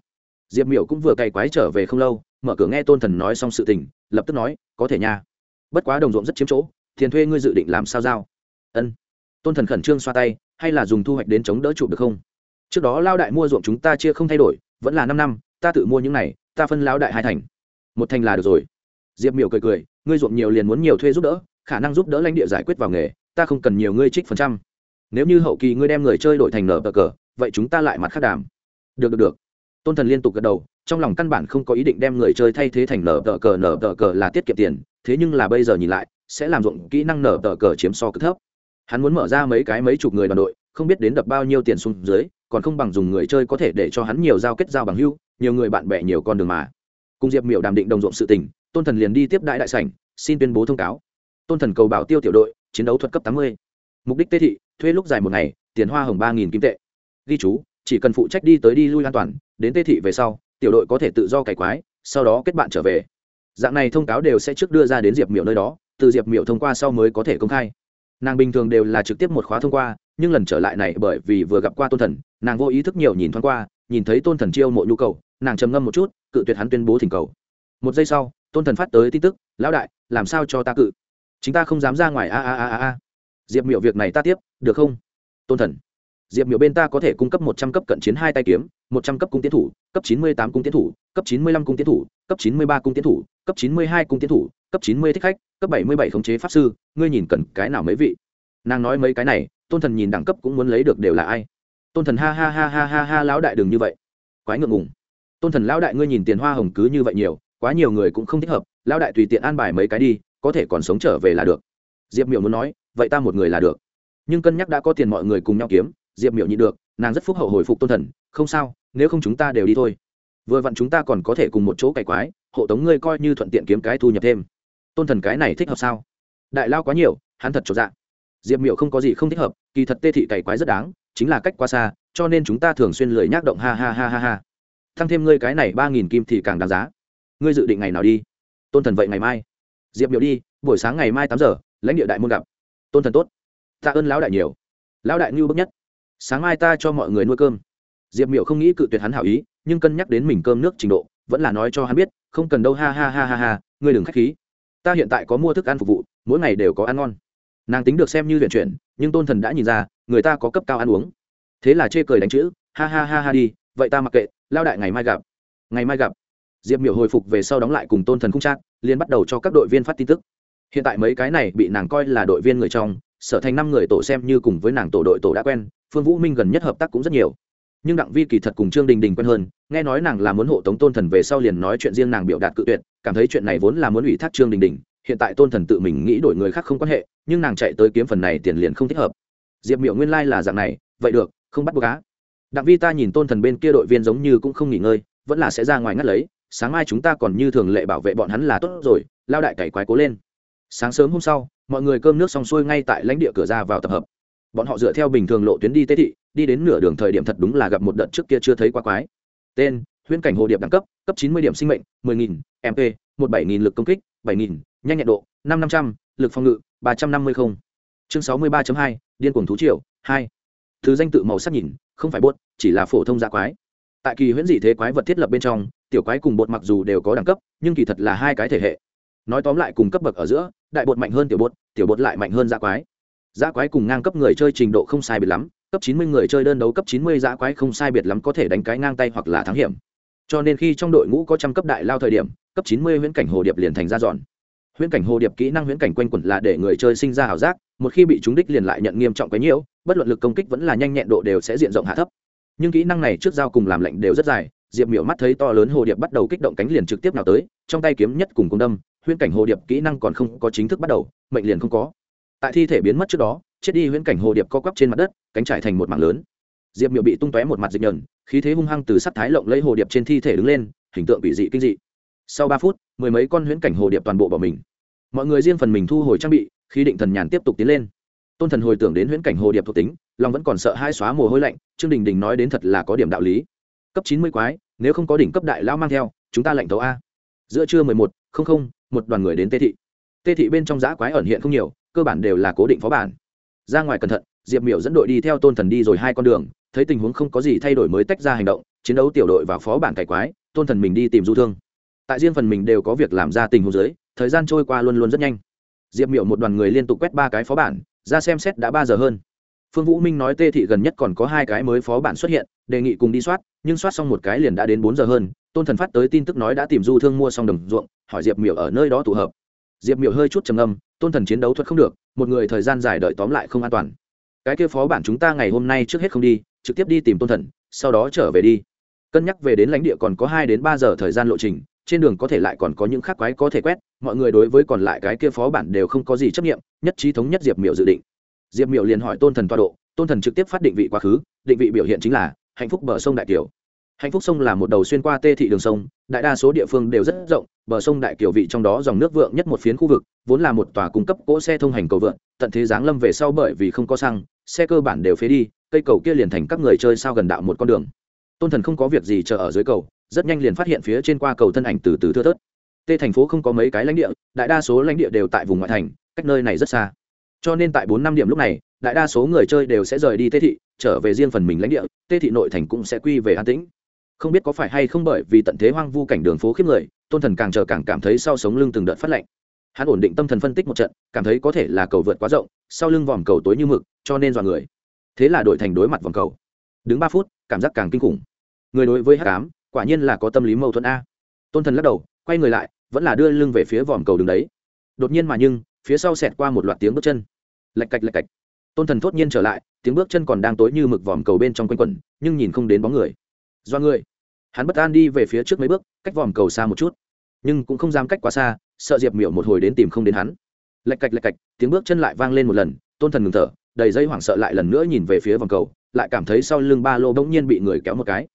Diệp miểu cũng vừa cày quái trở về không lâu, mở cửa nghe tôn thần nói xong sự tình, lập tức nói, có thể nha. Bất quá đồng ruộng rất chiếm chỗ, tiền thuê ngươi dự định làm sao giao? Ân. Tôn thần khẩn trương xoa tay, hay là dùng thu hoạch đến chống đỡ chụp được không? Trước đó lao đại mua ruộng chúng ta chia không thay đổi, vẫn là năm năm, ta tự mua những này ta phân lão đại hai thành. Một thành là được rồi. Diệp miểu cười cười, ngươi ruộng nhiều liền muốn nhiều thuê giúp đỡ, khả năng giúp đỡ lãnh địa giải quyết vào nghề, ta không cần nhiều ngươi trích phần trăm. Nếu như hậu kỳ ngươi đem người chơi đổi thành nở cờ vậy chúng ta lại mặt khác đàm. Được được được. Tôn thần liên tục gật đầu, trong lòng căn bản không có ý định đem người chơi thay thế thành nở tờ cờ nở tờ cờ là tiết kiệm tiền, thế nhưng là bây giờ nhìn lại, sẽ làm dụng kỹ năng nở tờ cờ chiếm so cực thấp. Hắn muốn mở ra mấy cái mấy chục người đoàn đội, không biết đến đập bao nhiêu tiền xuống dưới còn không bằng dùng người chơi có thể để cho hắn nhiều giao kết giao bằng hưu, nhiều người bạn bè nhiều con đường mà. Cùng diệp miểu đàm định đồng ruộng sự tình, tôn thần liền đi tiếp đại đại sảnh, xin tuyên bố thông cáo. Tôn thần cầu bảo tiêu tiểu đội, chiến đấu thuật cấp tám mươi. Mục đích tê thị, thuê lúc dài một ngày, tiền hoa hồng ba nghìn kim tệ. Ghi chú, chỉ cần phụ trách đi tới đi lui an toàn, đến tê thị về sau, tiểu đội có thể tự do cải quái, sau đó kết bạn trở về. Dạng này thông cáo đều sẽ trước đưa ra đến diệp miểu nơi đó, từ diệp miểu thông qua sau mới có thể công khai. Nàng bình thường đều là trực tiếp một khóa thông qua, nhưng lần trở lại này bởi vì vừa gặp qua tôn thần nàng vô ý thức nhiều nhìn thoáng qua, nhìn thấy tôn thần chiêu mộ nhu cầu, nàng trầm ngâm một chút, cự tuyệt hắn tuyên bố thỉnh cầu. Một giây sau, tôn thần phát tới tin tức, lão đại, làm sao cho ta cự? Chính ta không dám ra ngoài, a a a a a. Diệp miểu, việc này ta tiếp, được không? Tôn thần. Diệp miểu bên ta có thể cung cấp một trăm cấp cận chiến hai tay kiếm, một trăm cấp cung tiến thủ, cấp chín mươi tám cung tiến thủ, cấp chín mươi lăm cung tiến thủ, cấp chín mươi ba cung tiến thủ, cấp chín mươi hai cung tiến thủ, cấp chín mươi thích khách, cấp bảy mươi bảy khống chế pháp sư, ngươi nhìn cần cái nào mấy vị? Nàng nói mấy cái này, tôn thần nhìn đẳng cấp cũng muốn lấy được đều là ai? Tôn thần ha ha ha ha ha ha lão đại đừng như vậy. Quái ngượng ngùng. Tôn thần lão đại ngươi nhìn tiền hoa hồng cứ như vậy nhiều, quá nhiều người cũng không thích hợp, lão đại tùy tiện an bài mấy cái đi, có thể còn sống trở về là được. Diệp miểu muốn nói, vậy ta một người là được. Nhưng cân nhắc đã có tiền mọi người cùng nhau kiếm, diệp miểu nhịn được, nàng rất phúc hậu hồi phục tôn thần, không sao, nếu không chúng ta đều đi thôi. Vừa vặn chúng ta còn có thể cùng một chỗ cày quái, hộ tống ngươi coi như thuận tiện kiếm cái thu nhập thêm. Tôn thần cái này thích hợp sao? Đại lao quá nhiều, hắn thật trọn dạ. Diệp miểu không có gì không thích hợp, kỳ thật tê thị cày quái rất đáng chính là cách quá xa, cho nên chúng ta thường xuyên lười nhác động ha ha ha ha ha. Thăng thêm ngươi cái này ba nghìn kim thì càng đáng giá. Ngươi dự định ngày nào đi? Tôn thần vậy ngày mai. Diệp miểu đi, buổi sáng ngày mai tám giờ, lãnh địa đại môn gặp. Tôn thần tốt. Tạ ơn lão đại nhiều. Lão đại ngưu bức nhất. Sáng mai ta cho mọi người nuôi cơm. Diệp miểu không nghĩ cự tuyệt hắn hảo ý, nhưng cân nhắc đến mình cơm nước trình độ, vẫn là nói cho hắn biết, không cần đâu, ha ha ha ha ha, ngươi đừng k h á c h khí. Ta hiện tại có mua thức ăn phục vụ, mỗi ngày đều có ăn ngon nàng tính được xem như luyện chuyển, nhưng tôn thần đã nhìn ra, người ta có cấp cao ăn uống. Thế là chê cười đánh chữ, ha ha ha ha đi, vậy ta mặc kệ, lao đại ngày mai gặp. Ngày mai gặp. Diệp miểu hồi phục về sau đóng lại cùng tôn thần không trác liên bắt đầu cho các đội viên phát tin tức. Hiện tại mấy cái này bị nàng coi là đội viên người trong, sở thành năm người tổ xem như cùng với nàng tổ đội tổ đã quen, phương vũ minh gần nhất hợp tác cũng rất nhiều. Nhưng đặng vi kỳ thật cùng trương đình đình quen hơn, nghe nói nàng là muốn hộ tống tôn thần về sau liền nói chuyện riêng nàng biểu đạt cự tuyệt, cảm thấy chuyện này vốn là muốn ủy thác trương đình đình hiện tại tôn thần tự mình nghĩ đổi người khác không quan hệ, nhưng nàng chạy tới kiếm phần này tiền liền không thích hợp. Diệp miệu nguyên lai、like、là dạng này, vậy được, không bắt buộc cá đặng vi ta nhìn tôn thần bên kia đội viên giống như cũng không nghỉ ngơi, vẫn là sẽ ra ngoài ngắt lấy, sáng mai chúng ta còn như thường lệ bảo vệ bọn hắn là tốt rồi, lao đại cày quái cố lên. Sáng sớm hôm sau, mọi người cơm nước xong xuôi ngay tại lãnh địa cửa ra vào tập hợp. Bọn họ dựa theo bình thường lộ tuyến đi tế thị, đi đến nửa đường thời điểm thật đúng là gặp một đợt trước kia chưa thấy quá quái. Tên, huyễn cảnh hồ điệp đẳng cấp cấp chín mươi điểm sinh mệnh, mười nghìn mp một bảy nghìn lực công kích bảy nghìn, nhanh nhẹn độ, năm năm trăm l ự c phòng ngự, ba trăm năm mươi không. Chương sáu mươi ba hai, điên cuồng thú triệu hai. Thứ danh tự màu sắc nhìn, không phải bốt chỉ là phổ thông dạ quái. Tại kỳ huyễn dị thế quái vật thiết lập bên trong, tiểu quái cùng bột mặc dù đều có đẳng cấp, nhưng kỳ thật là hai cái thể hệ. Nói tóm lại cùng cấp bậc ở giữa, đại bột mạnh hơn tiểu bột tiểu bột lại mạnh hơn dạ quái. Dạ quái cùng ngang cấp người chơi trình độ không sai biệt lắm, cấp chín mươi người chơi đơn đấu cấp chín mươi dạ quái không sai biệt lắm có thể đánh cái ngang tay hoặc là thắng hiểm. Cho nên khi trong đội ngũ có trăm cấp đại lao thời điểm cấp chín mươi huyễn cảnh hồ điệp liền thành ra dọn huyễn cảnh hồ điệp kỹ năng huyễn cảnh quanh quẩn là để người chơi sinh ra ảo giác, một khi bị trúng đích liền lại nhận nghiêm trọng cái nhiễu, bất luận lực công kích vẫn là nhanh nhẹn độ đều sẽ diện rộng hạ thấp. Nhưng kỹ năng này trước giao cùng làm lệnh đều rất dài, diệp miểu mắt thấy to lớn hồ điệp bắt đầu kích động cánh liền trực tiếp nào tới, trong tay kiếm nhất cùng cung đâm, huyễn cảnh hồ điệp kỹ năng còn không có chính thức bắt đầu, mệnh liền không có. Tại thi thể biến mất trước đó, chết đi huyễn cảnh hồ điệp co quắp trên mặt đất, cánh trải thành một mảng lớn. Diệp miểu bị tung tóe một mặt dịch nhờn, khí thế hung hăng từ sắc thái lộng lấy hồ điệp trên thi thể đứng lên, hình tượng bị dị kinh dị sau ba phút, mười mấy con huyễn cảnh hồ điệp toàn bộ bỏ mình. Mọi người riêng phần mình thu hồi trang bị khi định thần nhàn tiếp tục tiến lên. Tôn thần hồi tưởng đến huyễn cảnh hồ điệp thuộc tính, lòng vẫn còn sợ hai xóa mồ hôi lạnh, trương đình đình nói đến thật là có điểm đạo lý. Cấp chín mươi quái, nếu không có đỉnh cấp đại lão mang theo, chúng ta lệnh tấu a. Giữa trưa mười một, không không, một đoàn người đến tê thị. Tê thị bên trong giã quái ẩn hiện không nhiều, cơ bản đều là cố định phó bản. Ra ngoài cẩn thận, diệp miểu dẫn đội đi theo tôn thần đi rồi hai con đường, thấy tình huống không có gì thay đổi mới tách ra hành động, chiến đấu tiểu đội và phó bản cải quái, tôn thần mình đi tìm du thương tại riêng phần mình đều có việc làm ra tình huống giới, thời gian trôi qua luôn luôn rất nhanh. Diệp miểu một đoàn người liên tục quét ba cái phó bản ra xem xét đã ba giờ hơn. Phương vũ minh nói tê thị gần nhất còn có hai cái mới phó bản xuất hiện đề nghị cùng đi soát nhưng soát xong một cái liền đã đến bốn giờ hơn tôn thần phát tới tin tức nói đã tìm du thương mua xong đồng ruộng hỏi diệp miểu ở nơi đó tụ hợp. Diệp miểu hơi chút trầm âm tôn thần chiến đấu thuật không được một người thời gian dài đợi tóm lại không an toàn. Cái kia phó bản chúng ta ngày hôm nay trước hết không đi trực tiếp đi tìm tôn thần sau đó trở về đi. Cân nhắc về đến lãnh địa còn có hai đến ba giờ thời gian lộ trình trên đường có thể lại còn có những khác quái có thể quét, mọi người đối với còn lại cái kia phó bản đều không có gì chấp nghiệm nhất trí thống nhất diệp miểu dự định. Diệp miểu liền hỏi tôn thần toa độ, tôn thần trực tiếp phát định vị quá khứ, định vị biểu hiện chính là hạnh phúc bờ sông đại kiều. Hạnh phúc sông là một đầu xuyên qua tê thị đường sông, đại đa số địa phương đều rất rộng, bờ sông đại kiều vị trong đó dòng nước vượng nhất một phiến khu vực, vốn là một tòa cung cấp cỗ xe thông hành cầu vượn, tận thế giáng lâm về sau bởi vì không có xăng, xe cơ bản đều phế đi, cây cầu kia liền thành các người chơi sao gần đạo một con đường. Tôn thần không có việc gì chờ ở dưới cầu rất nhanh liền phát hiện phía trên qua cầu thân ảnh từ từ thưa thớt. Tê thành phố không có mấy cái lãnh địa, đại đa số lãnh địa đều tại vùng ngoại thành, cách nơi này rất xa. Cho nên tại bốn năm điểm lúc này, đại đa số người chơi đều sẽ rời đi tê thị, trở về riêng phần mình lãnh địa, tê thị nội thành cũng sẽ quy về an tĩnh. Không biết có phải hay không bởi vì tận thế hoang vu cảnh đường phố khiếp người, tôn thần càng chờ càng cảm thấy sau sống lưng từng đợt phát lạnh. Hắn ổn định tâm thần phân tích một trận, cảm thấy có thể là cầu vượt quá rộng, sau lưng vòm cầu tối như mực, cho nên dọa người. Thế là đổi thành đối mặt vòm cầu. Đứng ba phút, cảm giác càng kinh khủng. Người đối với hát cám quả nhiên là có tâm lý mâu thuẫn a. Tôn thần lắc đầu, quay người lại, vẫn là đưa lưng về phía vòm cầu đường đấy. Đột nhiên mà nhưng, phía sau xẹt qua một loạt tiếng bước chân. Lạch cạch lạch cạch. Tôn thần thốt nhiên trở lại, tiếng bước chân còn đang tối như mực vòm cầu bên trong quanh quẩn, nhưng nhìn không đến bóng người. Do người. Hắn bất an đi về phía trước mấy bước, cách vòm cầu xa một chút. Nhưng cũng không dám cách quá xa, sợ diệp miểu một hồi đến tìm không đến hắn. Lạch cạch lạch cạch, tiếng bước chân lại vang lên một lần, tôn thần ngừng thở, đầy dây hoảng sợ lại lần nữa nhìn về phía vòng cầu, lại cảm thấy sau lưng ba lô bỗng nhiên bị người kéo một cái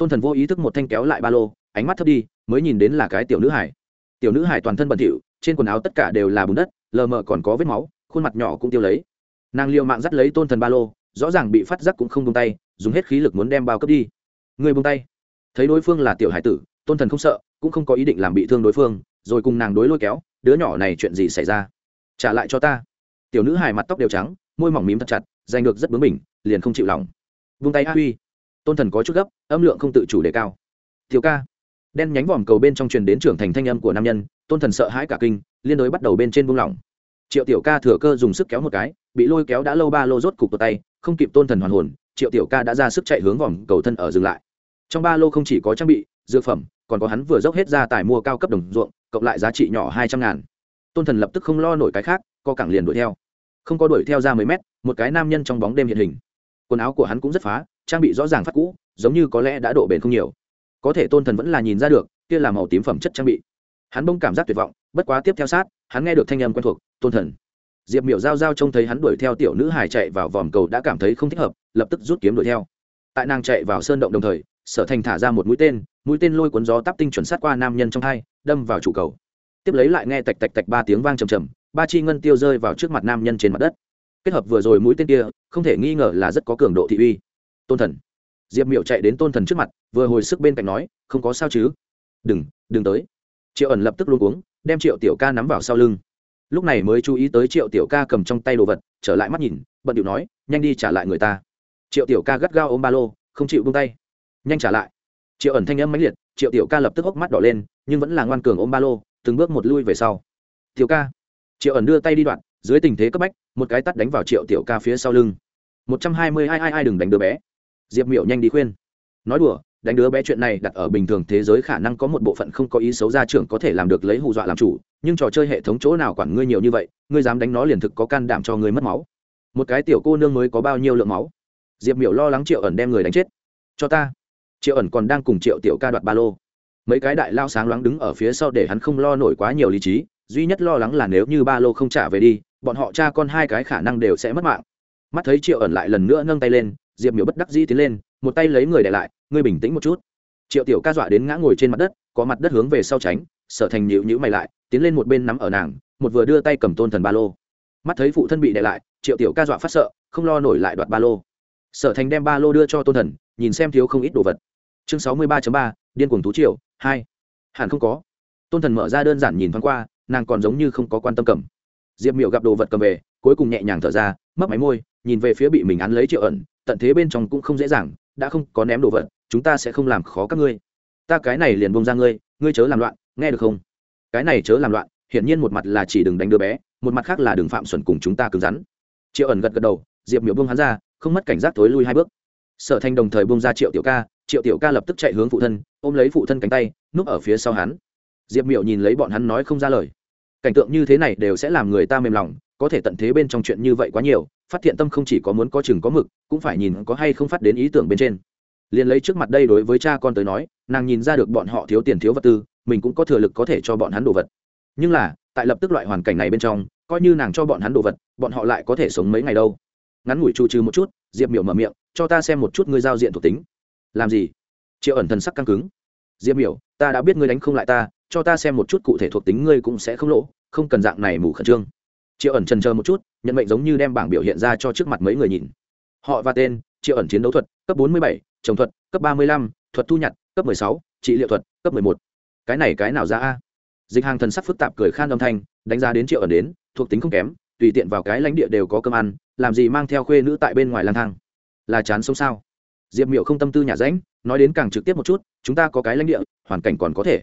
tôn thần vô ý thức một thanh kéo lại ba lô, ánh mắt thấp đi, mới nhìn đến là cái tiểu nữ hải. Tiểu nữ hải toàn thân bẩn thỉu, trên quần áo tất cả đều là bùn đất, lờ mờ còn có vết máu, khuôn mặt nhỏ cũng tiêu lấy. Nàng liều mạng dắt lấy tôn thần ba lô, rõ ràng bị phát giác cũng không tung tay, dùng hết khí lực muốn đem bao cấp đi. Người buông tay. Thấy đối phương là tiểu hải tử, tôn thần không sợ, cũng không có ý định làm bị thương đối phương, rồi cùng nàng đối lôi kéo, đứa nhỏ này chuyện gì xảy ra? Trả lại cho ta. Tiểu nữ hài mặt tóc đều trắng, môi mỏng mím thật chặt, giành được rất bướng bỉnh, liền không chịu lòng. Vung tay a huy tôn thần có chút gấp, âm lượng không tự chủ đề cao. Thiếu ca. Đen nhánh vòm cầu bên trong truyền đến trưởng thành thanh âm của nam nhân, tôn thần sợ hãi cả kinh, liên đối bắt đầu bên trên buông lỏng. Triệu tiểu ca thừa cơ dùng sức kéo một cái, bị lôi kéo đã lâu ba lô rốt cục tột tay, không kịp tôn thần hoàn hồn, triệu tiểu ca đã ra sức chạy hướng vòm cầu thân ở dừng lại. Trong ba lô không chỉ có trang bị, dược phẩm, còn có hắn vừa dốc hết ra tài mua cao cấp đồng ruộng, cộng lại giá trị nhỏ hai trăm ngàn. Tôn thần lập tức không lo nổi cái khác, co cẳng liền đuổi theo. Không có đuổi theo ra mấy mét, một cái nam nhân trong bóng đêm hiện hình. Quần áo của hắn cũng rất phá trang bị rõ ràng phát cũ, giống như có lẽ đã độ bền không nhiều. Có thể tôn thần vẫn là nhìn ra được, kia là màu tím phẩm chất trang bị. Hắn bông cảm giác tuyệt vọng, bất quá tiếp theo sát, hắn nghe được thanh âm quen thuộc, tôn thần. Diệp miểu giao giao trông thấy hắn đuổi theo tiểu nữ hải chạy vào vòm cầu đã cảm thấy không thích hợp, lập tức rút kiếm đuổi theo. Tại nàng chạy vào sơn động đồng thời, sở thành thả ra một mũi tên mũi tên lôi cuốn gió tắp tinh chuẩn sát qua nam nhân trong hai, đâm vào trụ cầu. Tiếp lấy lại nghe tạch tạch tạch ba tiếng vang trầm trầm, ba chi ngân tiêu rơi vào trước mặt nam nhân trên mặt đất. Kết hợp vừa rồi mũi tên kia, không thể nghi ngờ là rất có cường độ thị uy tôn thần. Diệp miểu chạy đến tôn thần trước mặt, vừa hồi sức bên cạnh nói, không có sao chứ? Đừng đừng tới. Triệu ẩn lập tức luôn uống đem triệu tiểu ca nắm vào sau lưng. Lúc này mới chú ý tới triệu tiểu ca cầm trong tay đồ vật, trở lại mắt nhìn, bận điệu nói, nhanh đi trả lại người ta. Triệu tiểu ca gắt gao ôm ba lô, không chịu bung tay. Nhanh trả lại. Triệu ẩn thanh âm mãnh liệt, triệu tiểu ca lập tức hốc mắt đỏ lên, nhưng vẫn là ngoan cường ôm ba lô, từng bước một lui về sau. Tiểu ca. Triệu ẩn đưa tay đi đoạn, dưới tình thế cấp bách, một cái tắt đánh vào triệu tiểu ca phía sau lưng. Một trăm hai mươi hai ai ai đừng đánh đứa bé diệp miệu nhanh đi khuyên. Nói đùa, đánh đứa bé chuyện này đặt ở bình thường thế giới khả năng có một bộ phận không có ý xấu gia trưởng có thể làm được lấy hù dọa làm chủ, nhưng trò chơi hệ thống chỗ nào quản ngươi nhiều như vậy, ngươi dám đánh nó liền thực có can đảm cho ngươi mất máu. Một cái tiểu cô nương mới có bao nhiêu lượng máu? Diệp miểu lo lắng triệu ẩn đem người đánh chết. Cho ta. Triệu ẩn còn đang cùng triệu tiểu ca đoạt ba lô. Mấy cái đại lao sáng loáng đứng ở phía sau để hắn không lo nổi quá nhiều lý trí, duy nhất lo lắng là nếu như ba lô không trả về đi, bọn họ cha con hai cái khả năng đều sẽ mất mạng. Mắt thấy triệu ẩn lại lần nữa nâng tay lên diệp miểu bất đắc dĩ tiến lên, một tay lấy người để lại, ngươi bình tĩnh một chút. Triệu tiểu ca dọa đến ngã ngồi trên mặt đất, có mặt đất hướng về sau tránh, sở thành nhịu nhữ mày lại, tiến lên một bên nắm ở nàng, một vừa đưa tay cầm tôn thần ba lô. Mắt thấy phụ thân bị đè lại, triệu tiểu ca dọa phát sợ, không lo nổi lại đoạt ba lô. Sở thành đem ba lô đưa cho tôn thần, nhìn xem thiếu không ít đồ vật. Chương sáu mươi ba ba, điên cuồng tú triệu hai. Hẳn không có. Tôn thần mở ra đơn giản nhìn thoáng qua, nàng còn giống như không có quan tâm cầm. Diệp miệu gặp đồ vật cầm về, cuối cùng nhẹ nhàng thở ra mất máy môi, nhìn về phía bị mình án lấy triệu ẩn tận thế bên trong cũng không dễ dàng, đã không có ném đồ vật, chúng ta sẽ không làm khó các ngươi. Ta cái này liền bông ra ngươi ngươi chớ làm loạn, nghe được không? Cái này chớ làm loạn, hiển nhiên một mặt là chỉ đừng đánh đứa bé, một mặt khác là đừng phạm xuẩn cùng chúng ta cứng rắn. Triệu ẩn gật gật đầu, diệp miểu bông hắn ra, không mất cảnh giác tối lui hai bước. Sở thanh đồng thời bông ra triệu tiểu ca, triệu tiểu ca lập tức chạy hướng phụ thân, ôm lấy phụ thân cánh tay, núp ở phía sau hắn. Diệp miểu nhìn lấy bọn hắn nói không ra lời. Cảnh tượng như thế này đều sẽ làm người ta mềm lòng có thể tận thế bên trong chuyện như vậy quá nhiều, phát thiện tâm không chỉ có muốn có chừng có mực, cũng phải nhìn có hay không phát đến ý tưởng bên trên. Liền lấy trước mặt đây đối với cha con tới nói, nàng nhìn ra được bọn họ thiếu tiền thiếu vật tư, mình cũng có thừa lực có thể cho bọn hắn đồ vật. Nhưng là, tại lập tức loại hoàn cảnh này bên trong, coi như nàng cho bọn hắn đồ vật, bọn họ lại có thể sống mấy ngày đâu. Ngắn ngủi trù trừ một chút, diệp miểu mở miệng, cho ta xem một chút ngươi giao diện thuộc tính. Làm gì? Triệu ẩn thần sắc căng cứng. Diệp miểu, ta đã biết ngươi đánh không lại ta, cho ta xem một chút cụ thể thuộc tính ngươi cũng sẽ không lỗ, không cần dạng này mù khẩn trương triệu ẩn trần chờ một chút, nhận mệnh giống như đem bảng biểu hiện ra cho trước mặt mấy người nhìn. Họ và tên, triệu ẩn chiến đấu thuật, cấp bốn mươi bảy trồng thuật, cấp ba mươi lăm, thuật thu nhặt, cấp mười sáu, trị liệu thuật, cấp mười một. Cái này cái nào ra a? Dịch hàng thần sắc phức tạp cười khan âm thanh, đánh giá đến triệu ẩn đến, thuộc tính không kém, tùy tiện vào cái lãnh địa đều có cơm ăn, làm gì mang theo khuê nữ tại bên ngoài lang thang. Là chán sống sao? Diệp miệu không tâm tư nhà ránh nói đến càng trực tiếp một chút, chúng ta có cái lãnh địa, hoàn cảnh còn có thể.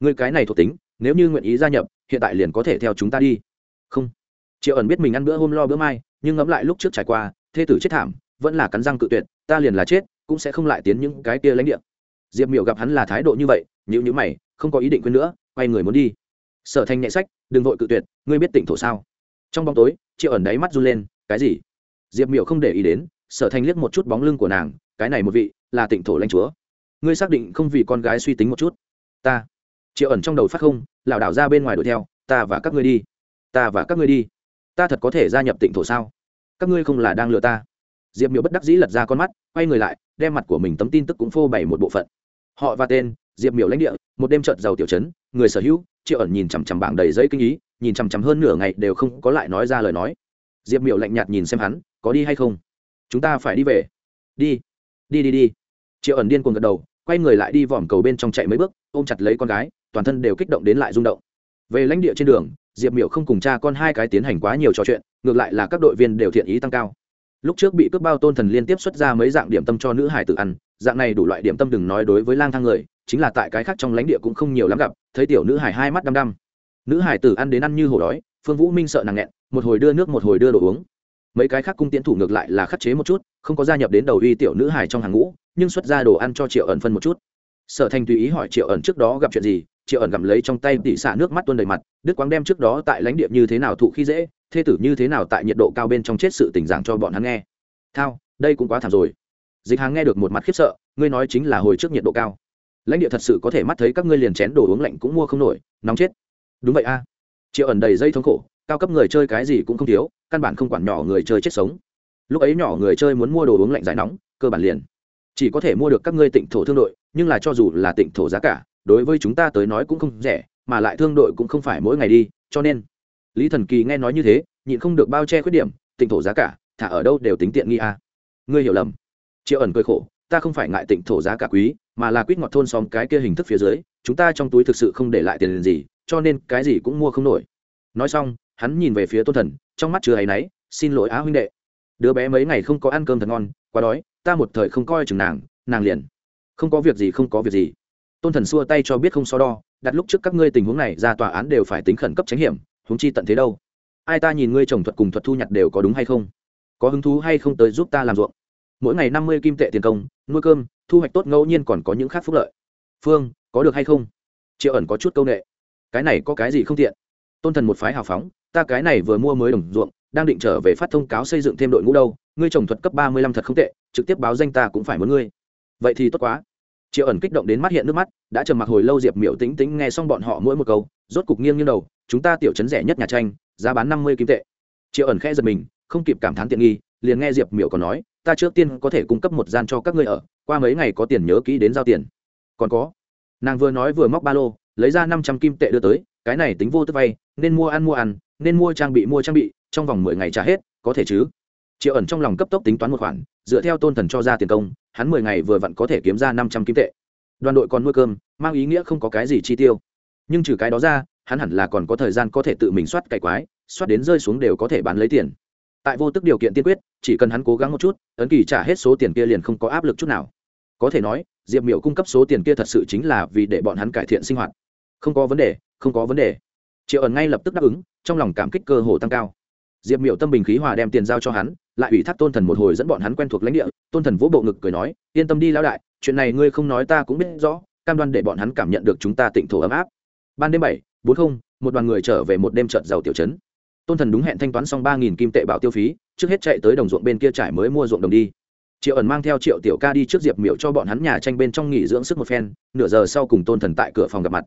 Người cái này thuộc tính, nếu như nguyện ý gia nhập, hiện tại liền có thể theo chúng ta đi. Không triệu ẩn biết mình ăn bữa hôm lo bữa mai, nhưng ngẫm lại lúc trước trải qua, thê tử chết thảm, vẫn là cắn răng cự tuyệt, ta liền là chết, cũng sẽ không lại tiến những cái kia lãnh địa. Diệp miểu gặp hắn là thái độ như vậy nhữ nhữ mày, không có ý định quên nữa, quay người muốn đi. Sở thành nhẹ sách, đừng vội cự tuyệt, ngươi biết tỉnh thổ sao? Trong bóng tối, triệu ẩn đáy mắt run lên, cái gì? Diệp miểu không để ý đến, sở thành liếc một chút bóng lưng của nàng, cái này một vị, là tịnh thổ lãnh chúa. Ngươi xác định không vì con gái suy tính một chút? Ta. Triệu ẩn trong đầu phát không, lảo đảo ra bên ngoài đuổi theo, ta và các ngươi đi, ta và các ngươi đi ta thật có thể gia nhập tịnh thổ sao? Các ngươi không là đang lừa ta? Diệp miểu bất đắc dĩ lật ra con mắt, quay người lại, đem mặt của mình tấm tin tức cũng phô bày một bộ phận. Họ và tên, diệp miểu lãnh địa, một đêm trợt giàu tiểu chấn, người sở hữu, triệu ẩn nhìn chằm chằm bảng đầy giấy kinh ý, nhìn chằm chằm hơn nửa ngày đều không có lại nói ra lời nói. Diệp miểu lạnh nhạt nhìn xem hắn, có đi hay không? Chúng ta phải đi về. Đi đi đi đi. Triệu ẩn điên cuồng gật đầu, quay người lại đi vòm cầu bên trong chạy mấy bước, ôm chặt lấy con gái, toàn thân đều kích động đến lại rung động. Về lãnh địa trên đường diệp miểu không cùng cha con hai cái tiến hành quá nhiều trò chuyện, ngược lại là các đội viên đều thiện ý tăng cao. Lúc trước bị cướp bao tôn thần liên tiếp xuất ra mấy dạng điểm tâm cho nữ hải tự ăn, dạng này đủ loại điểm tâm đừng nói đối với lang thang người, chính là tại cái khác trong lãnh địa cũng không nhiều lắm gặp, thấy tiểu nữ hải hai mắt đăm đăm. Nữ hải tử ăn đến ăn như hổ đói, phương vũ minh sợ nàng nghẹn, một hồi đưa nước một hồi đưa đồ uống. Mấy cái khác cung tiến thủ ngược lại là khắc chế một chút, không có gia nhập đến đầu uy tiểu nữ hải trong hàng ngũ, nhưng xuất ra đồ ăn cho triệu ẩn phân một chút. Sở thành tùy ý hỏi triệu ẩn trước đó gặp chuyện gì triệu ẩn gặm lấy trong tay tỉ xả nước mắt tuôn đầy mặt, đức quang đem trước đó tại lãnh địa như thế nào thụ khi dễ thê tử như thế nào tại nhiệt độ cao bên trong chết sự tình giảng cho bọn hắn nghe. Thao, đây cũng quá thảm rồi. Dịch hàng nghe được một mặt khiếp sợ, ngươi nói chính là hồi trước nhiệt độ cao. Lãnh địa thật sự có thể mắt thấy các ngươi liền chén đồ uống lạnh cũng mua không nổi, nóng chết. Đúng vậy a. Triệu ẩn đầy dây thống khổ, cao cấp người chơi cái gì cũng không thiếu, căn bản không quản nhỏ người chơi chết sống. Lúc ấy nhỏ người chơi muốn mua đồ uống lạnh giải nóng, cơ bản liền. Chỉ có thể mua được các ngươi tịnh thổ thương đội, nhưng là cho dù là tịnh thổ giá cả đối với chúng ta tới nói cũng không rẻ, mà lại thương đội cũng không phải mỗi ngày đi, cho nên lý thần kỳ nghe nói như thế, nhịn không được bao che khuyết điểm, tịnh thổ giá cả, thả ở đâu đều tính tiện nghi a à. ngươi hiểu lầm. Triệu ẩn cười khổ, ta không phải ngại tịnh thổ giá cả quý, mà là quýt ngọt thôn xóm cái kia hình thức phía dưới, chúng ta trong túi thực sự không để lại tiền gì, cho nên cái gì cũng mua không nổi. Nói xong, hắn nhìn về phía tôn thần, trong mắt chứa áy náy, xin lỗi á huynh đệ. Đứa bé mấy ngày không có ăn cơm thật ngon, quá đói, ta một thời không coi chừng nàng nàng liền. Không có việc gì, không có việc gì tôn thần xua tay cho biết không so đo, đặt lúc trước các ngươi tình huống này ra tòa án đều phải tính khẩn cấp tránh hiểm, huống chi tận thế đâu. Ai ta nhìn ngươi trồng thuật cùng thuật thu nhặt đều có đúng hay không? Có hứng thú hay không tới giúp ta làm ruộng? Mỗi ngày năm mươi kim tệ tiền công, nuôi cơm, thu hoạch tốt ngẫu nhiên còn có những khác phúc lợi. Phương, có được hay không? Triệu ẩn có chút c â u n ệ cái này có cái gì không tiện? Tôn thần một phái hào phóng, ta cái này vừa mua mới đồng ruộng, đang định trở về phát thông cáo xây dựng thêm đội ngũ đâu, ngươi trồng thuật cấp ba mươi lăm thật không tệ, trực tiếp báo danh ta cũng phải muốn ngươi. Vậy thì tốt quá triệu ẩn kích động đến mắt hiện nước mắt, đã trầm mặc hồi lâu diệp miểu tĩnh tĩnh nghe xong bọn họ mỗi một câu, rốt cục nghiêng như đầu, chúng ta tiểu chấn rẻ nhất nhà tranh, giá bán năm mươi kim tệ. Triệu ẩn khẽ giật mình, không kịp cảm thán tiện nghi, liền nghe diệp miểu còn nói, ta trước tiên có thể cung cấp một gian cho các ngươi ở, qua mấy ngày có tiền nhớ kỹ đến giao tiền. Còn có. Nàng vừa nói vừa móc ba lô, lấy ra năm trăm kim tệ đưa tới, cái này tính vô tức vay, nên mua ăn mua ăn, nên mua trang bị, mua trang bị, trong vòng mười ngày trả hết, có thể chứ? Triệu ẩn trong lòng cấp tốc tính toán một khoản, dựa theo tôn thần cho ra tiền công, hắn mười ngày vừa vặn có thể kiếm ra năm trăm kim tệ. Đoàn đội còn nuôi cơm, mang ý nghĩa không có cái gì chi tiêu. Nhưng trừ cái đó ra, hắn hẳn là còn có thời gian có thể tự mình soát cày quái, soát đến rơi xuống đều có thể bán lấy tiền. Tại vô tức điều kiện tiên quyết, chỉ cần hắn cố gắng một chút, ấn kỳ trả hết số tiền kia liền không có áp lực chút nào. Có thể nói, diệp miểu cung cấp số tiền kia thật sự chính là vì để bọn hắn cải thiện sinh hoạt. Không có vấn đề, không có vấn đề. Triệu ẩn ngay lập tức đáp ứng, trong lòng cảm kích cơ hồ tăng cao. Diệp miểu tâm bình khí hòa đem tiền giao cho hắn lại ủy thác tôn thần một hồi dẫn bọn hắn quen thuộc lãnh địa, tôn thần vỗ bộ ngực cười nói, yên tâm đi lão đại, chuyện này ngươi không nói ta cũng biết rõ, cam đoan để bọn hắn cảm nhận được chúng ta tịnh thổ ấm áp. Ban đêm bảy, bốn không, một đoàn người trở về một đêm trợt giàu tiểu trấn. Tôn thần đúng hẹn thanh toán xong ba nghìn kim tệ bảo tiêu phí, trước hết chạy tới đồng ruộng bên kia trải mới mua ruộng đồng đi. Triệu ẩn mang theo triệu tiểu ca đi trước diệp miệu cho bọn hắn nhà tranh bên trong nghỉ dưỡng sức một phen, nửa giờ sau cùng tôn thần tại cửa phòng gặp mặt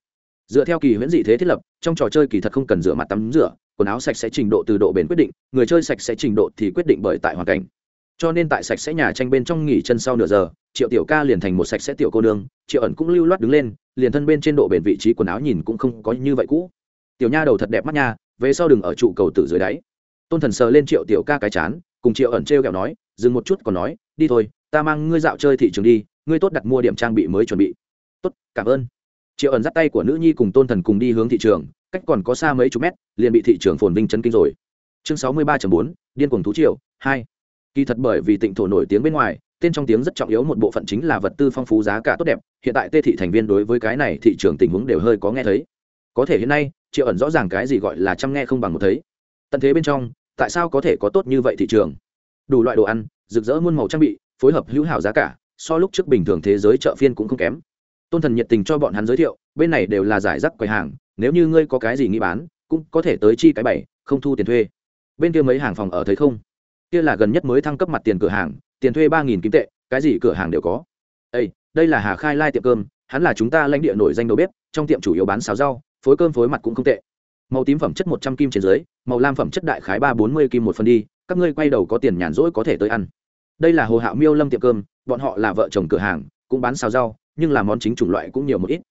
dựa theo kỳ huyễn dị thế thiết lập, trong trò chơi kỳ thật không cần rửa mặt tắm rửa, quần áo sạch sẽ trình độ từ độ bền quyết định, người chơi sạch sẽ trình độ thì quyết định bởi tại hoàn cảnh. Cho nên tại sạch sẽ nhà tranh bên trong nghỉ chân sau nửa giờ, triệu tiểu ca liền thành một sạch sẽ tiểu cô nương, triệu ẩn cũng lưu loát đứng lên, liền thân bên trên độ bền vị trí quần áo nhìn cũng không có như vậy cũ. Tiểu nha đầu thật đẹp mắt nha, về sau đừng ở trụ cầu tử dưới đáy. Tôn thần sờ lên triệu tiểu ca cái chán, cùng triệu ẩn t r e o kẹo nói, dừng một chút còn nói, đi thôi, ta mang ngươi dạo chơi thị trường đi, ngươi tốt đặt mua điểm trang bị mới chuẩn bị. Tốt, cảm ơn triệu ẩn dắt tay của nữ nhi cùng tôn thần cùng đi hướng thị trường, cách còn có xa mấy chục mét, liền bị thị trường phồn vinh chấn kinh rồi. Chương sáu mươi ba bốn, điên cuồng thú triệu hai. Kỳ thật bởi vì tịnh thổ nổi tiếng bên ngoài, tên trong tiếng rất trọng yếu một bộ phận chính là vật tư phong phú, giá cả tốt đẹp, hiện tại tê thị thành viên đối với cái này thị trường tình huống đều hơi có nghe thấy. Có thể hiện nay, triệu ẩn rõ ràng cái gì gọi là chăm nghe không bằng một thấy. Tận thế bên trong, tại sao có thể có tốt như vậy thị trường? Đủ loại đồ ăn, rực rỡ muôn màu trang bị, phối hợp hữu hảo giá cả, so lúc trước bình thường thế giới chợ phiên cũng không kém tôn thần nhiệt tình cho bọn hắn giới thiệu, bên này đều là giải rác quầy hàng, nếu như ngươi có cái gì nghĩ bán, cũng có thể tới chi cái bảy, không thu tiền thuê. Bên kia mấy hàng phòng ở thấy không? Kia là gần nhất mới thăng cấp mặt tiền cửa hàng, tiền thuê ba nghìn kim tệ, cái gì cửa hàng đều có. Ây đây là hà khai lai tiệm cơm, hắn là chúng ta lãnh địa nổi danh đầu bếp, trong tiệm chủ yếu bán xào rau, phối cơm phối mặt cũng không tệ. Màu tím phẩm chất một trăm kim trên dưới, màu lam phẩm chất đại khái ba bốn mươi kim một phần đi, các ngươi quay đầu có tiền nhàn rỗi có thể tới ăn. Đây là hồ hạo miêu lâm tiệm cơm, bọn họ là vợ chồng cửa hàng, cũng bán xào rau nhưng là món chính chủng loại cũng nhiều một ít.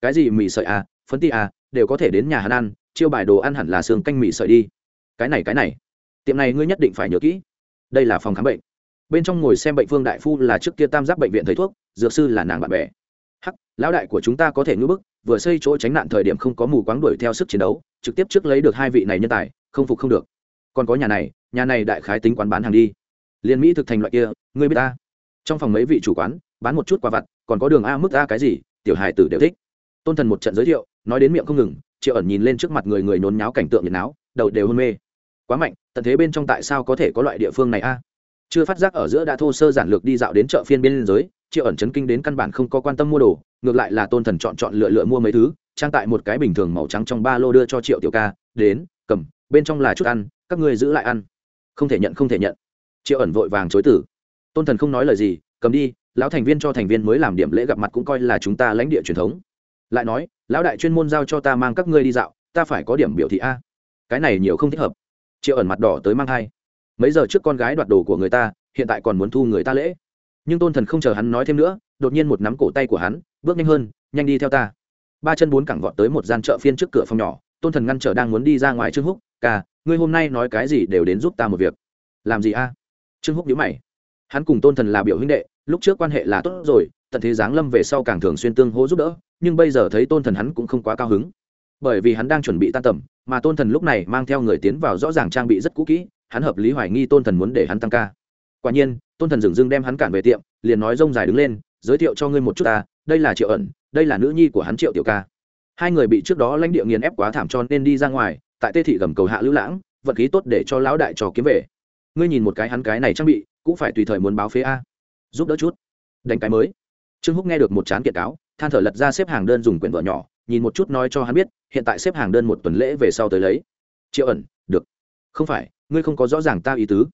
Cái gì mì sợi à phấn ti à đều có thể đến nhà hắn ăn, chiêu bài đồ ăn hẳn là xương canh mì sợi đi. Cái này cái này. Tiệm này ngươi nhất định phải nhớ kỹ. Đây là phòng khám bệnh. Bên trong ngồi xem bệnh phương đại phu là trước kia tam giác bệnh viện thầy thuốc, dược sư là nàng bạn bè. Hắc, lão đại của chúng ta có thể ngưỡng bức, vừa xây chỗ tránh nạn thời điểm không có mù quáng đuổi theo sức chiến đấu, trực tiếp trước lấy được hai vị này nhân tài, không phục không được. Còn có nhà này nhà này đại khái tính quán bán hàng đi. Liên mỹ thực thành loại kia, ngươi biết ta. Trong phòng mấy vị chủ quán, bán một chút quà vặt còn có đường a mức a cái gì, tiểu hài tử đều thích. Tôn thần một trận giới thiệu, nói đến miệng không ngừng, triệu ẩn nhìn lên trước mặt người người nhốn nháo cảnh tượng nhiệt náo, đầu đều hôn mê. Quá mạnh, tận thế bên trong tại sao có thể có loại địa phương này a? Chưa phát giác ở giữa đã thô sơ giản lược đi dạo đến chợ phiên biên giới triệu ẩn chấn kinh đến căn bản không có quan tâm mua đồ, ngược lại là tôn thần chọn chọn lựa lựa mua mấy thứ, trang tại một cái bình thường màu trắng trong ba lô đưa cho triệu tiểu ca, đến, cầm, bên trong là chút ăn, các ngươi giữ lại ăn. Không thể nhận, không thể nhận. Triệu ẩn vội vàng chối tử tôn thần không nói lời gì, cầm đi lão thành viên cho thành viên mới làm điểm lễ gặp mặt cũng coi là chúng ta lãnh địa truyền thống. Lại nói, lão đại chuyên môn giao cho ta mang các ngươi đi dạo, ta phải có điểm biểu thị a. Cái này nhiều không thích hợp. Triệu ẩn mặt đỏ tới mang thai. Mấy giờ trước con gái đoạt đồ của người ta, hiện tại còn muốn thu người ta lễ. Nhưng tôn thần không chờ hắn nói thêm nữa, đột nhiên một nắm cổ tay của hắn, bước nhanh hơn, nhanh đi theo ta. Ba chân bốn cẳng vọt tới một gian chợ phiên trước cửa phòng nhỏ, tôn thần ngăn trở đang muốn đi ra ngoài trương húc, ca, ngươi hôm nay nói cái gì đều đến giúp ta một việc. Làm gì a? Trương húc nhíu mày hắn cùng tôn thần là biểu huynh đệ, lúc trước quan hệ là tốt rồi, tận thế giáng lâm về sau càng thường xuyên tương hỗ giúp đỡ, nhưng bây giờ thấy tôn thần hắn cũng không quá cao hứng. Bởi vì hắn đang chuẩn bị tan tầm, mà tôn thần lúc này mang theo người tiến vào rõ ràng trang bị rất cũ kỹ, hắn hợp lý hoài nghi tôn thần muốn để hắn tăng ca. Quả nhiên, tôn thần dừng dưng đem hắn cản về tiệm, liền nói rông dài đứng lên, giới thiệu cho ngươi một chút ta, đây là triệu ẩn, đây là nữ nhi của hắn triệu tiểu ca. Hai người bị trước đó lãnh địa nghiền ép quá thảm cho nên đi ra ngoài, tại tê thị gầm cầu hạ lưu lãng vật khí tốt để cho lão đại trò kiếm về. Ngươi nhìn một cái hắn cái này trang bị cũng phải tùy thời muốn báo phế a. Giúp đỡ chút. Đánh cái mới. Trương húc nghe được một chán kiện cáo, than thở lật ra xếp hàng đơn dùng quyển vợ nhỏ, nhìn một chút nói cho hắn biết, hiện tại xếp hàng đơn một tuần lễ về sau tới lấy. Triệu ẩn, được. Không phải, ngươi không có rõ ràng ta ý tứ.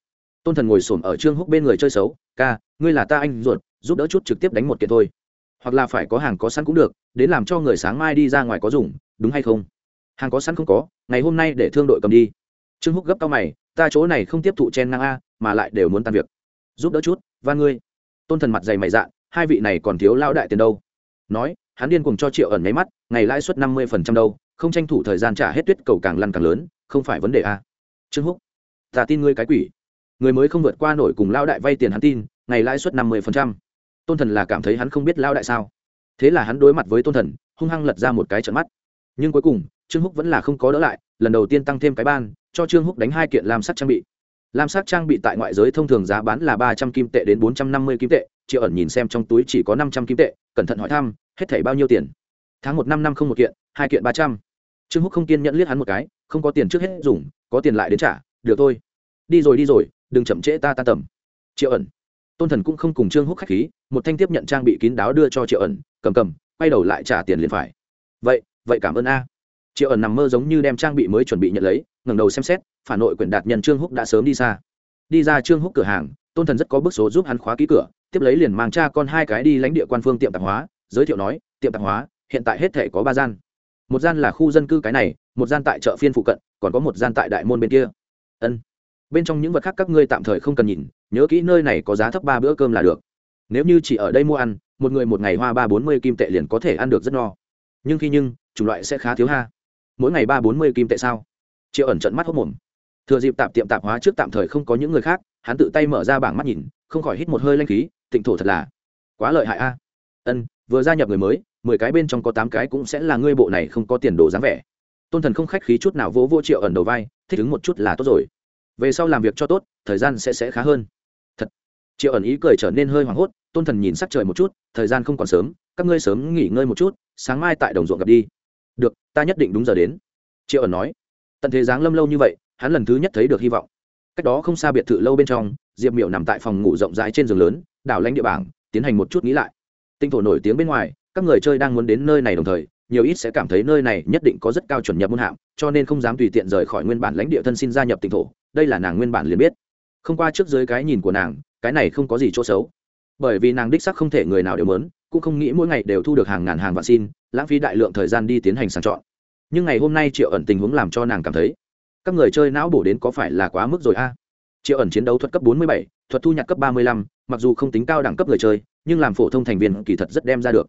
Tôn thần ngồi s ổ m ở trương húc bên người chơi xấu, ca, ngươi là ta anh ruột, giúp đỡ chút trực tiếp đánh một kiện thôi. Hoặc là phải có hàng có sẵn cũng được, đến làm cho người sáng mai đi ra ngoài có dùng, đúng hay không? Hàng có sẵn không có, ngày hôm nay để thương đội cầm đi. Trương húc gấp tao mày, ta chỗ này không tiếp thụ chen ngang a, mà lại đều muốn tan việc giúp đỡ chút, và ngươi. Tôn thần mặt dày mày dạ hai vị này còn thiếu lao đại tiền đâu. Nói, hắn điên cùng cho triệu ẩn nháy mắt, ngày lãi suất năm mươi phần trăm đâu, không tranh thủ thời gian trả hết tuyết cầu càng lăn càng lớn, không phải vấn đề a trương húc, ta tin ngươi cái quỷ. Người mới không vượt qua nổi cùng lao đại vay tiền hắn tin, ngày lãi suất năm mươi phần trăm. Tôn thần là cảm thấy hắn không biết lao đại sao. Thế là hắn đối mặt với tôn thần, hung hăng lật ra một cái trận mắt. Nhưng cuối cùng, trương húc vẫn là không có đỡ lại, lần đầu tiên tăng thêm cái ban, cho trương húc đánh hai kiện làm sắt trang bị lam sắc trang bị tại ngoại giới thông thường giá bán là ba trăm kim tệ đến bốn trăm năm mươi kim tệ, triệu ẩn nhìn xem trong túi chỉ có năm trăm kim tệ, cẩn thận hỏi thăm, hết thảy bao nhiêu tiền? Tháng một năm năm không một kiện, hai kiện ba trăm. Trương húc không kiên nhẫn liếc hắn một cái, không có tiền trước hết dùng, có tiền lại đến trả, được thôi. Đi rồi đi rồi, đừng chậm trễ ta ta tầm. Triệu ẩn. Tôn thần cũng không cùng trương húc khách khí, một thanh tiếp nhận trang bị kín đáo đưa cho triệu ẩn, cầm cầm, quay đầu lại trả tiền liền phải. Vậy vậy cảm ơn a. Triệu ẩn nằm mơ giống như đem trang bị mới chuẩn bị nhận lấy ngẩng đầu xem xét, phản nội quyển đạt nhân trương húc đã sớm đi xa. Đi ra trương húc cửa hàng, tôn thần rất có bước số giúp hắn khóa ký cửa, tiếp lấy liền mang cha con hai cái đi lãnh địa quan phương tiệm tạp hóa, giới thiệu nói, tiệm tạp hóa, hiện tại hết thể có ba gian. Một gian là khu dân cư cái này, một gian tại chợ phiên phụ cận, còn có một gian tại đại môn bên kia. Ân. Bên trong những vật khác các ngươi tạm thời không cần nhìn, nhớ kỹ nơi này có giá thấp ba bữa cơm là được. Nếu như chỉ ở đây mua ăn, một người một ngày hoa ba bốn mươi kim tệ liền có thể ăn được rất no. Nhưng khi nhưng, chủng loại sẽ khá thiếu ha. Mỗi ngày ba bốn mươi kim tệ sao? Triệu ẩn trận mắt hốc mồm. Thừa dịp tạp tiệm tạp hóa trước tạm thời không có những người khác, hắn tự tay mở ra bảng mắt nhìn, không khỏi hít một hơi lanh khí, tịnh thổ thật là quá lợi hại a. Ân, vừa gia nhập người mới, mười cái bên trong có tám cái cũng sẽ là ngươi bộ này không có tiền đồ dáng vẻ. Tôn thần không khách khí chút nào vỗ vô triệu ẩn đầu vai, thích ứng một chút là tốt rồi. Về sau làm việc cho tốt, thời gian sẽ sẽ khá hơn. Thật. Triệu ẩn ý cười trở nên hơi hoảng hốt, tôn thần nhìn sắc trời một chút, thời gian không còn sớm, các ngươi sớm nghỉ ngơi một chút, sáng mai tại đồng ruộng gặp đi. Được, ta nhất định đúng giờ đến. Triệu ẩn nói tận thế giáng lâm lâu như vậy, hắn lần thứ nhất thấy được hy vọng. Cách đó không xa biệt thự lâu bên trong, diệp miểu nằm tại phòng ngủ rộng rãi trên giường lớn, đảo lãnh địa bảng, tiến hành một chút nghĩ lại. Tinh thổ nổi tiếng bên ngoài, các người chơi đang muốn đến nơi này đồng thời, nhiều ít sẽ cảm thấy nơi này nhất định có rất cao chuẩn nhập môn hạng, cho nên không dám tùy tiện rời khỏi nguyên bản lãnh địa thân xin gia nhập tỉnh thổ, đây là nàng nguyên bản liền biết. Không qua trước dưới cái nhìn của nàng, cái này không có gì chỗ xấu. Bởi vì nàng đích sắc không thể người nào đều mớn cũng không nghĩ mỗi ngày đều thu được hàng ngàn hàng vạn xin, lãng phí đại lượng thời gian đi tiến hành sàng chọn nhưng ngày hôm nay triệu ẩn tình huống làm cho nàng cảm thấy các người chơi não bổ đến có phải là quá mức rồi a? Triệu ẩn chiến đấu thuật cấp 47, thuật thu nhặt cấp 35, mặc dù không tính cao đẳng cấp người chơi nhưng làm phổ thông thành viên kỳ thật rất đem ra được.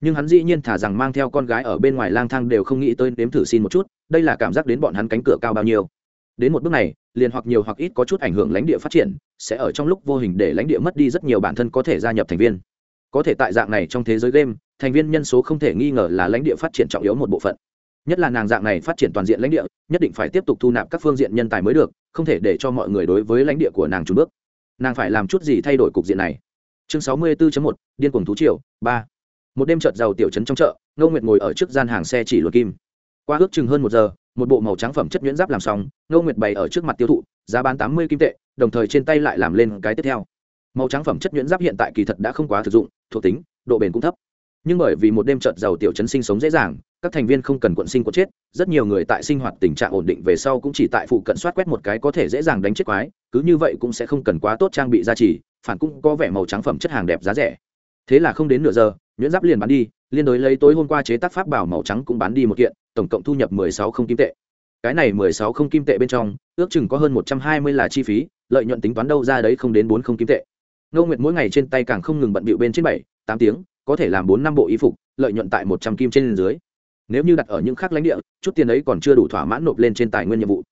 Nhưng hắn dĩ nhiên thả rằng mang theo con gái ở bên ngoài lang thang đều không nghĩ tới nếm thử xin một chút đây là cảm giác đến bọn hắn cánh cửa cao bao nhiêu. Đến một bước này liền hoặc nhiều hoặc ít có chút ảnh hưởng lãnh địa phát triển sẽ ở trong lúc vô hình để lãnh địa mất đi rất nhiều bản thân có thể gia nhập thành viên. Có thể tại dạng này trong thế giới game thành viên nhân số không thể nghi ngờ là lãnh địa phát triển trọng yếu một bộ phận nhất là nàng dạng này phát triển toàn diện lãnh địa, nhất định phải tiếp tục thu nạp các phương diện nhân tài mới được, không thể để cho mọi người đối với lãnh địa của nàng trùn bước. Nàng phải làm chút gì thay đổi cục diện này? Chương sáu mươi 64 một, điên cuồng thú triều, ba. Một đêm chợt giàu tiểu trấn trong chợ, ngô nguyệt ngồi ở trước gian hàng xe chỉ luật kim. Qua ước chừng hơn một giờ, một bộ màu trắng phẩm chất nhuyễn giáp làm xong, ngô nguyệt bày ở trước mặt tiêu thụ, giá bán tám mươi kim tệ, đồng thời trên tay lại làm lên cái tiếp theo. Màu trắng phẩm chất nhuyễn giáp hiện tại kỳ thật đã không quá thực dụng, thuộc tính, độ bền cũng thấp. Nhưng bởi vì một đêm chợt giàu tiểu trấn sinh sống dễ dàng các thành viên không cần quận sinh quận chết, rất nhiều người tại sinh hoạt tình trạng ổn định về sau cũng chỉ tại phụ cận soát quét một cái có thể dễ dàng đánh chết quái, cứ như vậy cũng sẽ không cần quá tốt trang bị gia trì, phản cũng có vẻ màu trắng phẩm chất hàng đẹp giá rẻ. Thế là không đến nửa giờ, nhuyễn giáp liền bán đi, liên đối lấy tối hôm qua chế tác pháp bảo màu trắng cũng bán đi một kiện, tổng cộng thu nhập mười sáu không kim tệ. Cái này mười sáu không kim tệ bên trong, ước chừng có hơn một trăm hai mươi là chi phí, lợi nhuận tính toán đâu ra đấy không đến bốn không kim tệ. Ngô nguyệt mỗi ngày trên tay càng không ngừng bận bịu bên trên bảy, tám tiếng, có thể làm bốn năm bộ y phục, lợi nhuận tại một trăm kim trên dưới nếu như đặt ở những khác lãnh địa, chút tiền ấy còn chưa đủ thỏa mãn nộp lên trên tài nguyên nhiệm vụ.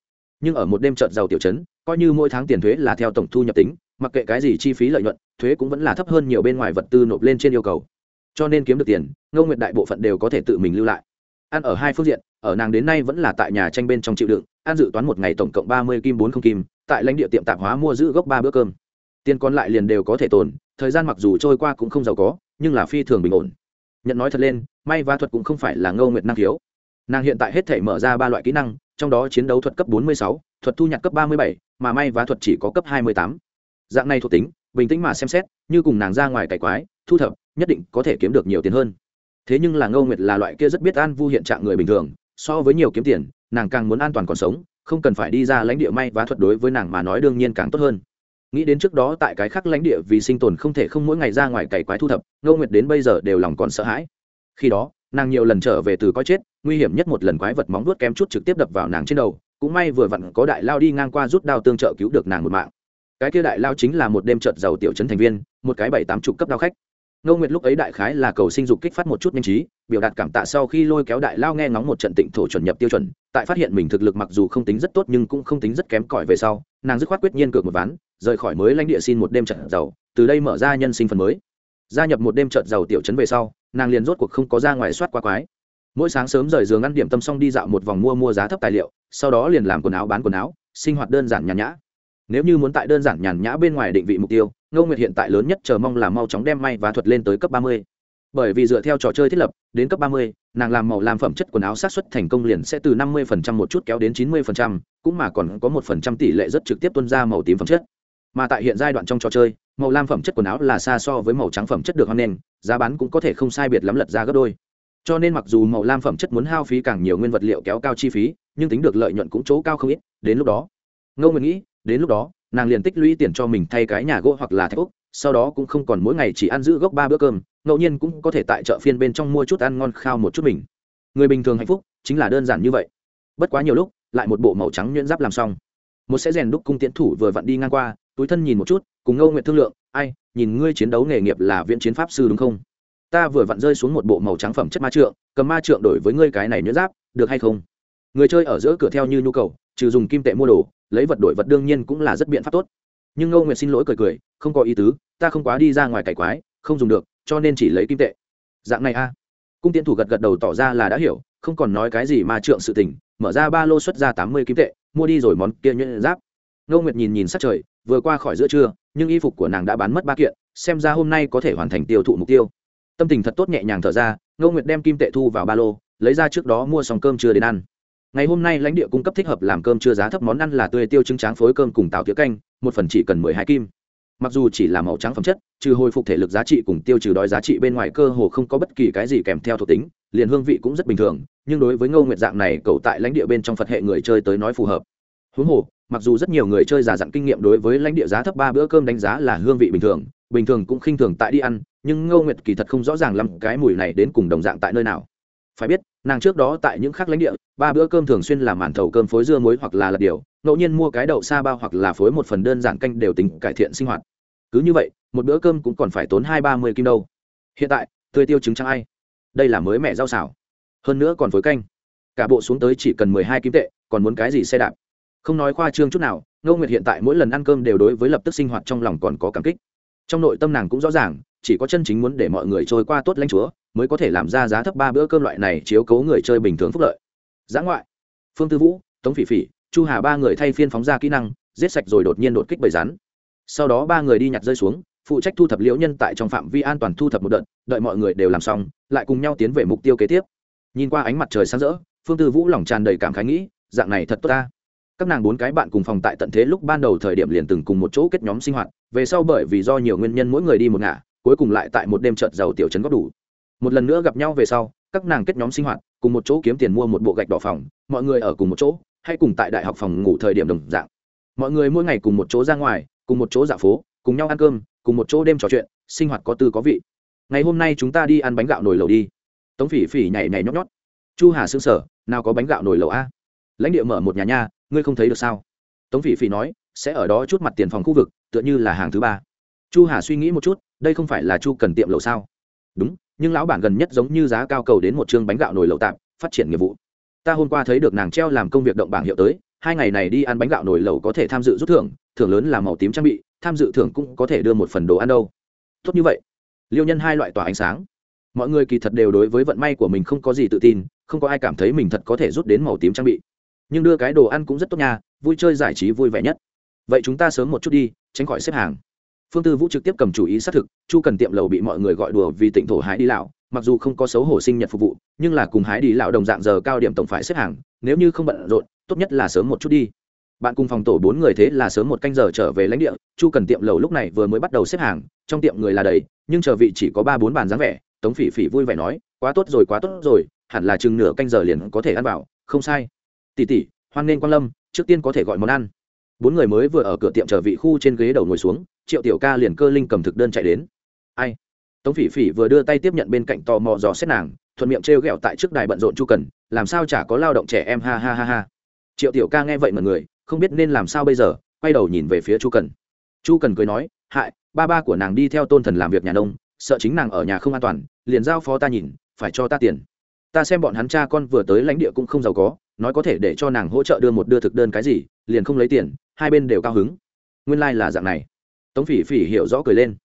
Nhưng ở một đêm trợt giàu tiểu chấn, coi như mỗi tháng tiền thuế là theo tổng thu nhập tính, mặc kệ cái gì chi phí lợi nhuận, thuế cũng vẫn là thấp hơn nhiều bên ngoài vật tư nộp lên trên yêu cầu. Cho nên kiếm được tiền, ngô nguyệt đại bộ phận đều có thể tự mình lưu lại. Ăn ở hai phương diện, ở nàng đến nay vẫn là tại nhà tranh bên trong chịu đựng, ăn dự toán một ngày tổng cộng ba mươi kim, bốn không kim, tại lãnh địa tiệm tạp hóa mua giữ gốc ba bữa cơm. Tiền còn lại liền đều có thể tồn, thời gian mặc dù trôi qua cũng không giàu có, nhưng là phi thường bình ổn nhận nói thật lên may và thuật cũng không phải là ngâu nguyệt năng khiếu. Nàng hiện tại hết thể mở ra ba loại kỹ năng trong đó chiến đấu thuật cấp 46, thuật thu nhặt cấp 37, mà may và thuật chỉ có cấp 28. dạng này thuộc tính bình tĩnh mà xem xét như cùng nàng ra ngoài cải quái thu thập nhất định có thể kiếm được nhiều tiền hơn. Thế nhưng là ngâu nguyệt là loại kia rất biết an vu hiện trạng người bình thường so với nhiều kiếm tiền nàng càng muốn an toàn còn sống không cần phải đi ra lãnh địa may và thuật đối với nàng mà nói đương nhiên càng tốt hơn nghĩ đến trước đó tại cái khác lãnh địa vì sinh tồn không thể không mỗi ngày ra ngoài cày quái thu thập, ngô nguyệt đến bây giờ đều lòng còn sợ hãi. Khi đó, nàng nhiều lần trở về từ coi chết, nguy hiểm nhất một lần quái vật móng vuốt kém chút trực tiếp đập vào nàng trên đầu, cũng may vừa vặn có đại lao đi ngang qua rút đao tương trợ cứu được nàng một mạng. Cái kia đại lao chính là một đêm trợt giàu tiểu trấn thành viên, một cái bảy tám chục cấp đao khách. Ngô nguyệt lúc ấy đại khái là cầu sinh dục kích phát một chút nhanh trí, biểu đạt cảm tạ sau khi lôi kéo đại lao nghe ngóng một trận tịnh thổ chuẩn nhập tiêu chuẩn, tại phát hiện mình thực lực mặc dù không tính rất tốt nhưng cũng không tính rất kém cỏi về sau nàng dứt khoát quyết nhiên cược một ván, rời khỏi mới lãnh địa xin một đêm trận giàu, từ đây mở ra nhân sinh phần mới. Gia nhập một đêm trận giàu tiểu trấn về sau, nàng liền rốt cuộc không có ra ngoài soát qua quái. Mỗi sáng sớm rời giường ăn điểm tâm xong đi dạo một vòng mua mua giá thấp tài liệu, sau đó liền làm quần áo bán quần áo, sinh hoạt đơn giản nhàn nhã. Nếu như muốn tại đơn giản nhàn nhã bên ngoài định vị mục tiêu, ngô nguyệt hiện tại lớn nhất chờ mong là mau chóng đem may và thuật lên tới cấp ba mươi bởi vì dựa theo trò chơi thiết lập, đến cấp ba mươi, nàng làm màu làm phẩm chất quần áo sát xuất thành công liền sẽ từ năm mươi phần trăm một chút kéo đến chín mươi phần trăm, cũng mà còn có một phần trăm tỷ lệ rất trực tiếp tuân ra màu tím phẩm chất mà tại hiện giai đoạn trong trò chơi, màu lam phẩm chất quần áo là xa so với màu trắng phẩm chất được hoan nền giá bán cũng có thể không sai biệt lắm lật ra gấp đôi cho nên mặc dù màu lam phẩm chất muốn hao phí càng nhiều nguyên vật liệu kéo cao chi phí, nhưng tính được lợi nhuận cũng chỗ cao không ít đến lúc đó, ngô nguyện nghĩ, đến lúc đó, nàng liền tích lũy tiền cho mình thay cái nhà gỗ hoặc là thép. úc sau đó cũng không còn mỗi ngày chỉ ăn giữ gốc ba bữa cơm, ngẫu nhiên cũng có thể tại chợ phiên bên trong mua chút ăn ngon khao một chút mình. Người bình thường hạnh phúc chính là đơn giản như vậy. Bất quá nhiều lúc, lại một bộ màu trắng nhuyễn giáp làm xong. Một sẽ rèn đúc cung tiễn thủ vừa vặn đi ngang qua, túi thân nhìn một chút, cùng ngâu nguyện thương lượng, ai, nhìn ngươi chiến đấu nghề nghiệp là viện chiến pháp sư đúng không? Ta vừa vặn rơi xuống một bộ màu trắng phẩm chất ma trượng, cầm ma trượng đổi với ngươi cái này nhuyễn giáp, được hay không? Người chơi ở giữa cửa theo như nhu cầu, trừ dùng kim tệ mua đồ, lấy vật đổi vật đương nhiên cũng là rất biện pháp tốt nhưng ngô nguyệt xin lỗi cười cười, không có ý tứ, ta không quá đi ra ngoài cải quái, không dùng được, cho nên chỉ lấy kim tệ. Dạng này a. Cung tiến thủ gật gật đầu tỏ ra là đã hiểu, không còn nói cái gì mà trượng sự tình, mở ra ba lô xuất ra tám mươi kim tệ, mua đi rồi món kia nhuyễn giáp. Ngô nguyệt nhìn nhìn sát trời, vừa qua khỏi giữa trưa, nhưng y phục của nàng đã bán mất ba kiện, xem ra hôm nay có thể hoàn thành tiêu thụ mục tiêu. Tâm tình thật tốt nhẹ nhàng thở ra, ngô nguyệt đem kim tệ thu vào ba lô, lấy ra trước đó mua xong cơm trưa đến ăn ngày hôm nay lãnh địa cung cấp thích hợp làm cơm chưa giá thấp món ăn là tươi tiêu trứng tráng phối cơm cùng tàu tía canh, một phần chỉ cần mười hai kim. Mặc dù chỉ là màu trắng phẩm chất, trừ hồi phục thể lực giá trị cùng tiêu trừ đói giá trị bên ngoài cơ hồ không có bất kỳ cái gì kèm theo thuộc tính, liền hương vị cũng rất bình thường, nhưng đối với ngô nguyệt dạng này, cậu tại lãnh địa bên trong phật hệ người chơi tới nói phù hợp. Huống hồ, mặc dù rất nhiều người chơi giả dặn kinh nghiệm đối với lãnh địa giá thấp ba bữa cơm đánh giá là hương vị bình thường bình thường cũng khinh thường tại đi ăn, nhưng ngô nguyệt kỳ thật không rõ ràng lắm cái mùi này đến cùng đồng dạng tại nơi nào phải biết, nàng trước đó tại những khác lãnh địa, ba bữa cơm thường xuyên làm màn thầu cơm phối dưa muối hoặc là lật điều, ngẫu nhiên mua cái đậu sa bao hoặc là phối một phần đơn giản canh đều tính cải thiện sinh hoạt. Cứ như vậy, một bữa cơm cũng còn phải tốn hai ba mươi kim đâu. Hiện tại, tươi tiêu trứng trắng ai? Đây là mới mẹ rau xào. Hơn nữa còn phối canh. Cả bộ xuống tới chỉ cần mười hai kim tệ, còn muốn cái gì xe đạp? Không nói khoa trương chút nào, ngô nguyệt hiện tại mỗi lần ăn cơm đều đối với lập tức sinh hoạt trong lòng còn có cảm kích. Trong nội tâm nàng cũng rõ ràng, chỉ có chân chính muốn để mọi người trôi qua tốt lãnh chúa mới có thể làm ra giá thấp ba bữa cơm loại này chiếu cố người chơi bình thường phúc lợi. Giã ngoại, phương tư vũ, tống phỉ phỉ, chu hà ba người thay phiên phóng ra kỹ năng, giết sạch rồi đột nhiên đột kích bầy rắn. Sau đó ba người đi nhặt rơi xuống, phụ trách thu thập liễu nhân tại trong phạm vi an toàn thu thập một đợt, đợi mọi người đều làm xong, lại cùng nhau tiến về mục tiêu kế tiếp. Nhìn qua ánh mặt trời sáng rỡ, phương tư vũ lòng tràn đầy cảm khái nghĩ, dạng này thật tốt ta. Các nàng bốn cái bạn cùng phòng tại tận thế lúc ban đầu thời điểm liền từng cùng một chỗ kết nhóm sinh hoạt, về sau bởi vì do nhiều nguyên nhân mỗi người đi một ngả, cuối cùng lại tại một đêm trợt giàu tiểu trấn góp đủ một lần nữa gặp nhau về sau, các nàng kết nhóm sinh hoạt, cùng một chỗ kiếm tiền mua một bộ gạch đỏ phòng, mọi người ở cùng một chỗ, hay cùng tại đại học phòng ngủ thời điểm đồng dạng. Mọi người mỗi ngày cùng một chỗ ra ngoài, cùng một chỗ dạo phố, cùng nhau ăn cơm, cùng một chỗ đêm trò chuyện, sinh hoạt có tư có vị. Ngày hôm nay chúng ta đi ăn bánh gạo nồi lầu đi. Tống phỉ phỉ nhảy nhảy nhót nhót. Chu hà xương sở nào có bánh gạo nồi lầu a? Lãnh địa mở một nhà nha, ngươi không thấy được sao? Tống phỉ phỉ nói, sẽ ở đó chút mặt tiền phòng khu vực, tựa như là hàng thứ ba. Chu hà suy nghĩ một chút, đây không phải là chu cần tiệm lầu sao? Đúng nhưng lão bản gần nhất giống như giá cao cầu đến một chương bánh gạo nồi lẩu tạm, phát triển nghiệp vụ. Ta hôm qua thấy được nàng treo làm công việc động bảng hiệu tới, hai ngày này đi ăn bánh gạo nồi lẩu có thể tham dự rút thưởng thưởng lớn là màu tím trang bị, tham dự thưởng cũng có thể đưa một phần đồ ăn đâu. Tốt như vậy. Liêu nhân hai loại tỏa ánh sáng. Mọi người kỳ thật đều đối với vận may của mình không có gì tự tin, không có ai cảm thấy mình thật có thể rút đến màu tím trang bị. Nhưng đưa cái đồ ăn cũng rất tốt nha, vui chơi giải trí vui vẻ nhất. Vậy chúng ta sớm một chút đi, tránh khỏi xếp hàng phương tư vũ trực tiếp cầm chủ ý xác thực, chu cần tiệm lầu bị mọi người gọi đùa vì tỉnh thổ hái đi lão, mặc dù không có xấu hổ sinh nhật phục vụ, nhưng là cùng hái đi lão đồng dạng giờ cao điểm tổng phải xếp hàng, nếu như không bận rộn, tốt nhất là sớm một chút đi. Bạn cùng phòng tổ bốn người thế là sớm một canh giờ trở về lãnh địa, chu cần tiệm lầu lúc này vừa mới bắt đầu xếp hàng, trong tiệm người là đầy, nhưng chờ vị chỉ có ba bốn bàn dáng vẻ, tống phỉ phỉ vui vẻ nói, quá tốt rồi, quá tốt rồi, hẳn là chừng nửa canh giờ liền có thể ăn vào, không sai. Tỉ tỉ hoan nghênh quan lâm, trước tiên có thể gọi món ăn. Bốn người mới vừa ở cửa tiệm chờ vị khu trên ghế đầu ngồi xuống triệu tiểu ca liền cơ linh cầm thực đơn chạy đến. Ai? Tống phỉ phỉ vừa đưa tay tiếp nhận bên cạnh tò mò dò xét nàng, thuận miệng t r e o g ẹ o tại trước đài bận rộn chu cần, làm sao chả có lao động trẻ em ha ha ha ha. Triệu tiểu ca nghe vậy mọi người, không biết nên làm sao bây giờ, quay đầu nhìn về phía chu cần. Chu cần cười nói, hại, ba ba của nàng đi theo tôn thần làm việc nhà nông, sợ chính nàng ở nhà không an toàn, liền giao phó ta nhìn, phải cho ta tiền. Ta xem bọn hắn cha con vừa tới lãnh địa cũng không giàu có, nói có thể để cho nàng hỗ trợ đưa một đưa thực đơn cái gì, liền không lấy tiền, hai bên đều cao hứng. Nguyên lai、like、là dạng này tống phỉ phỉ hiểu rõ cười lên.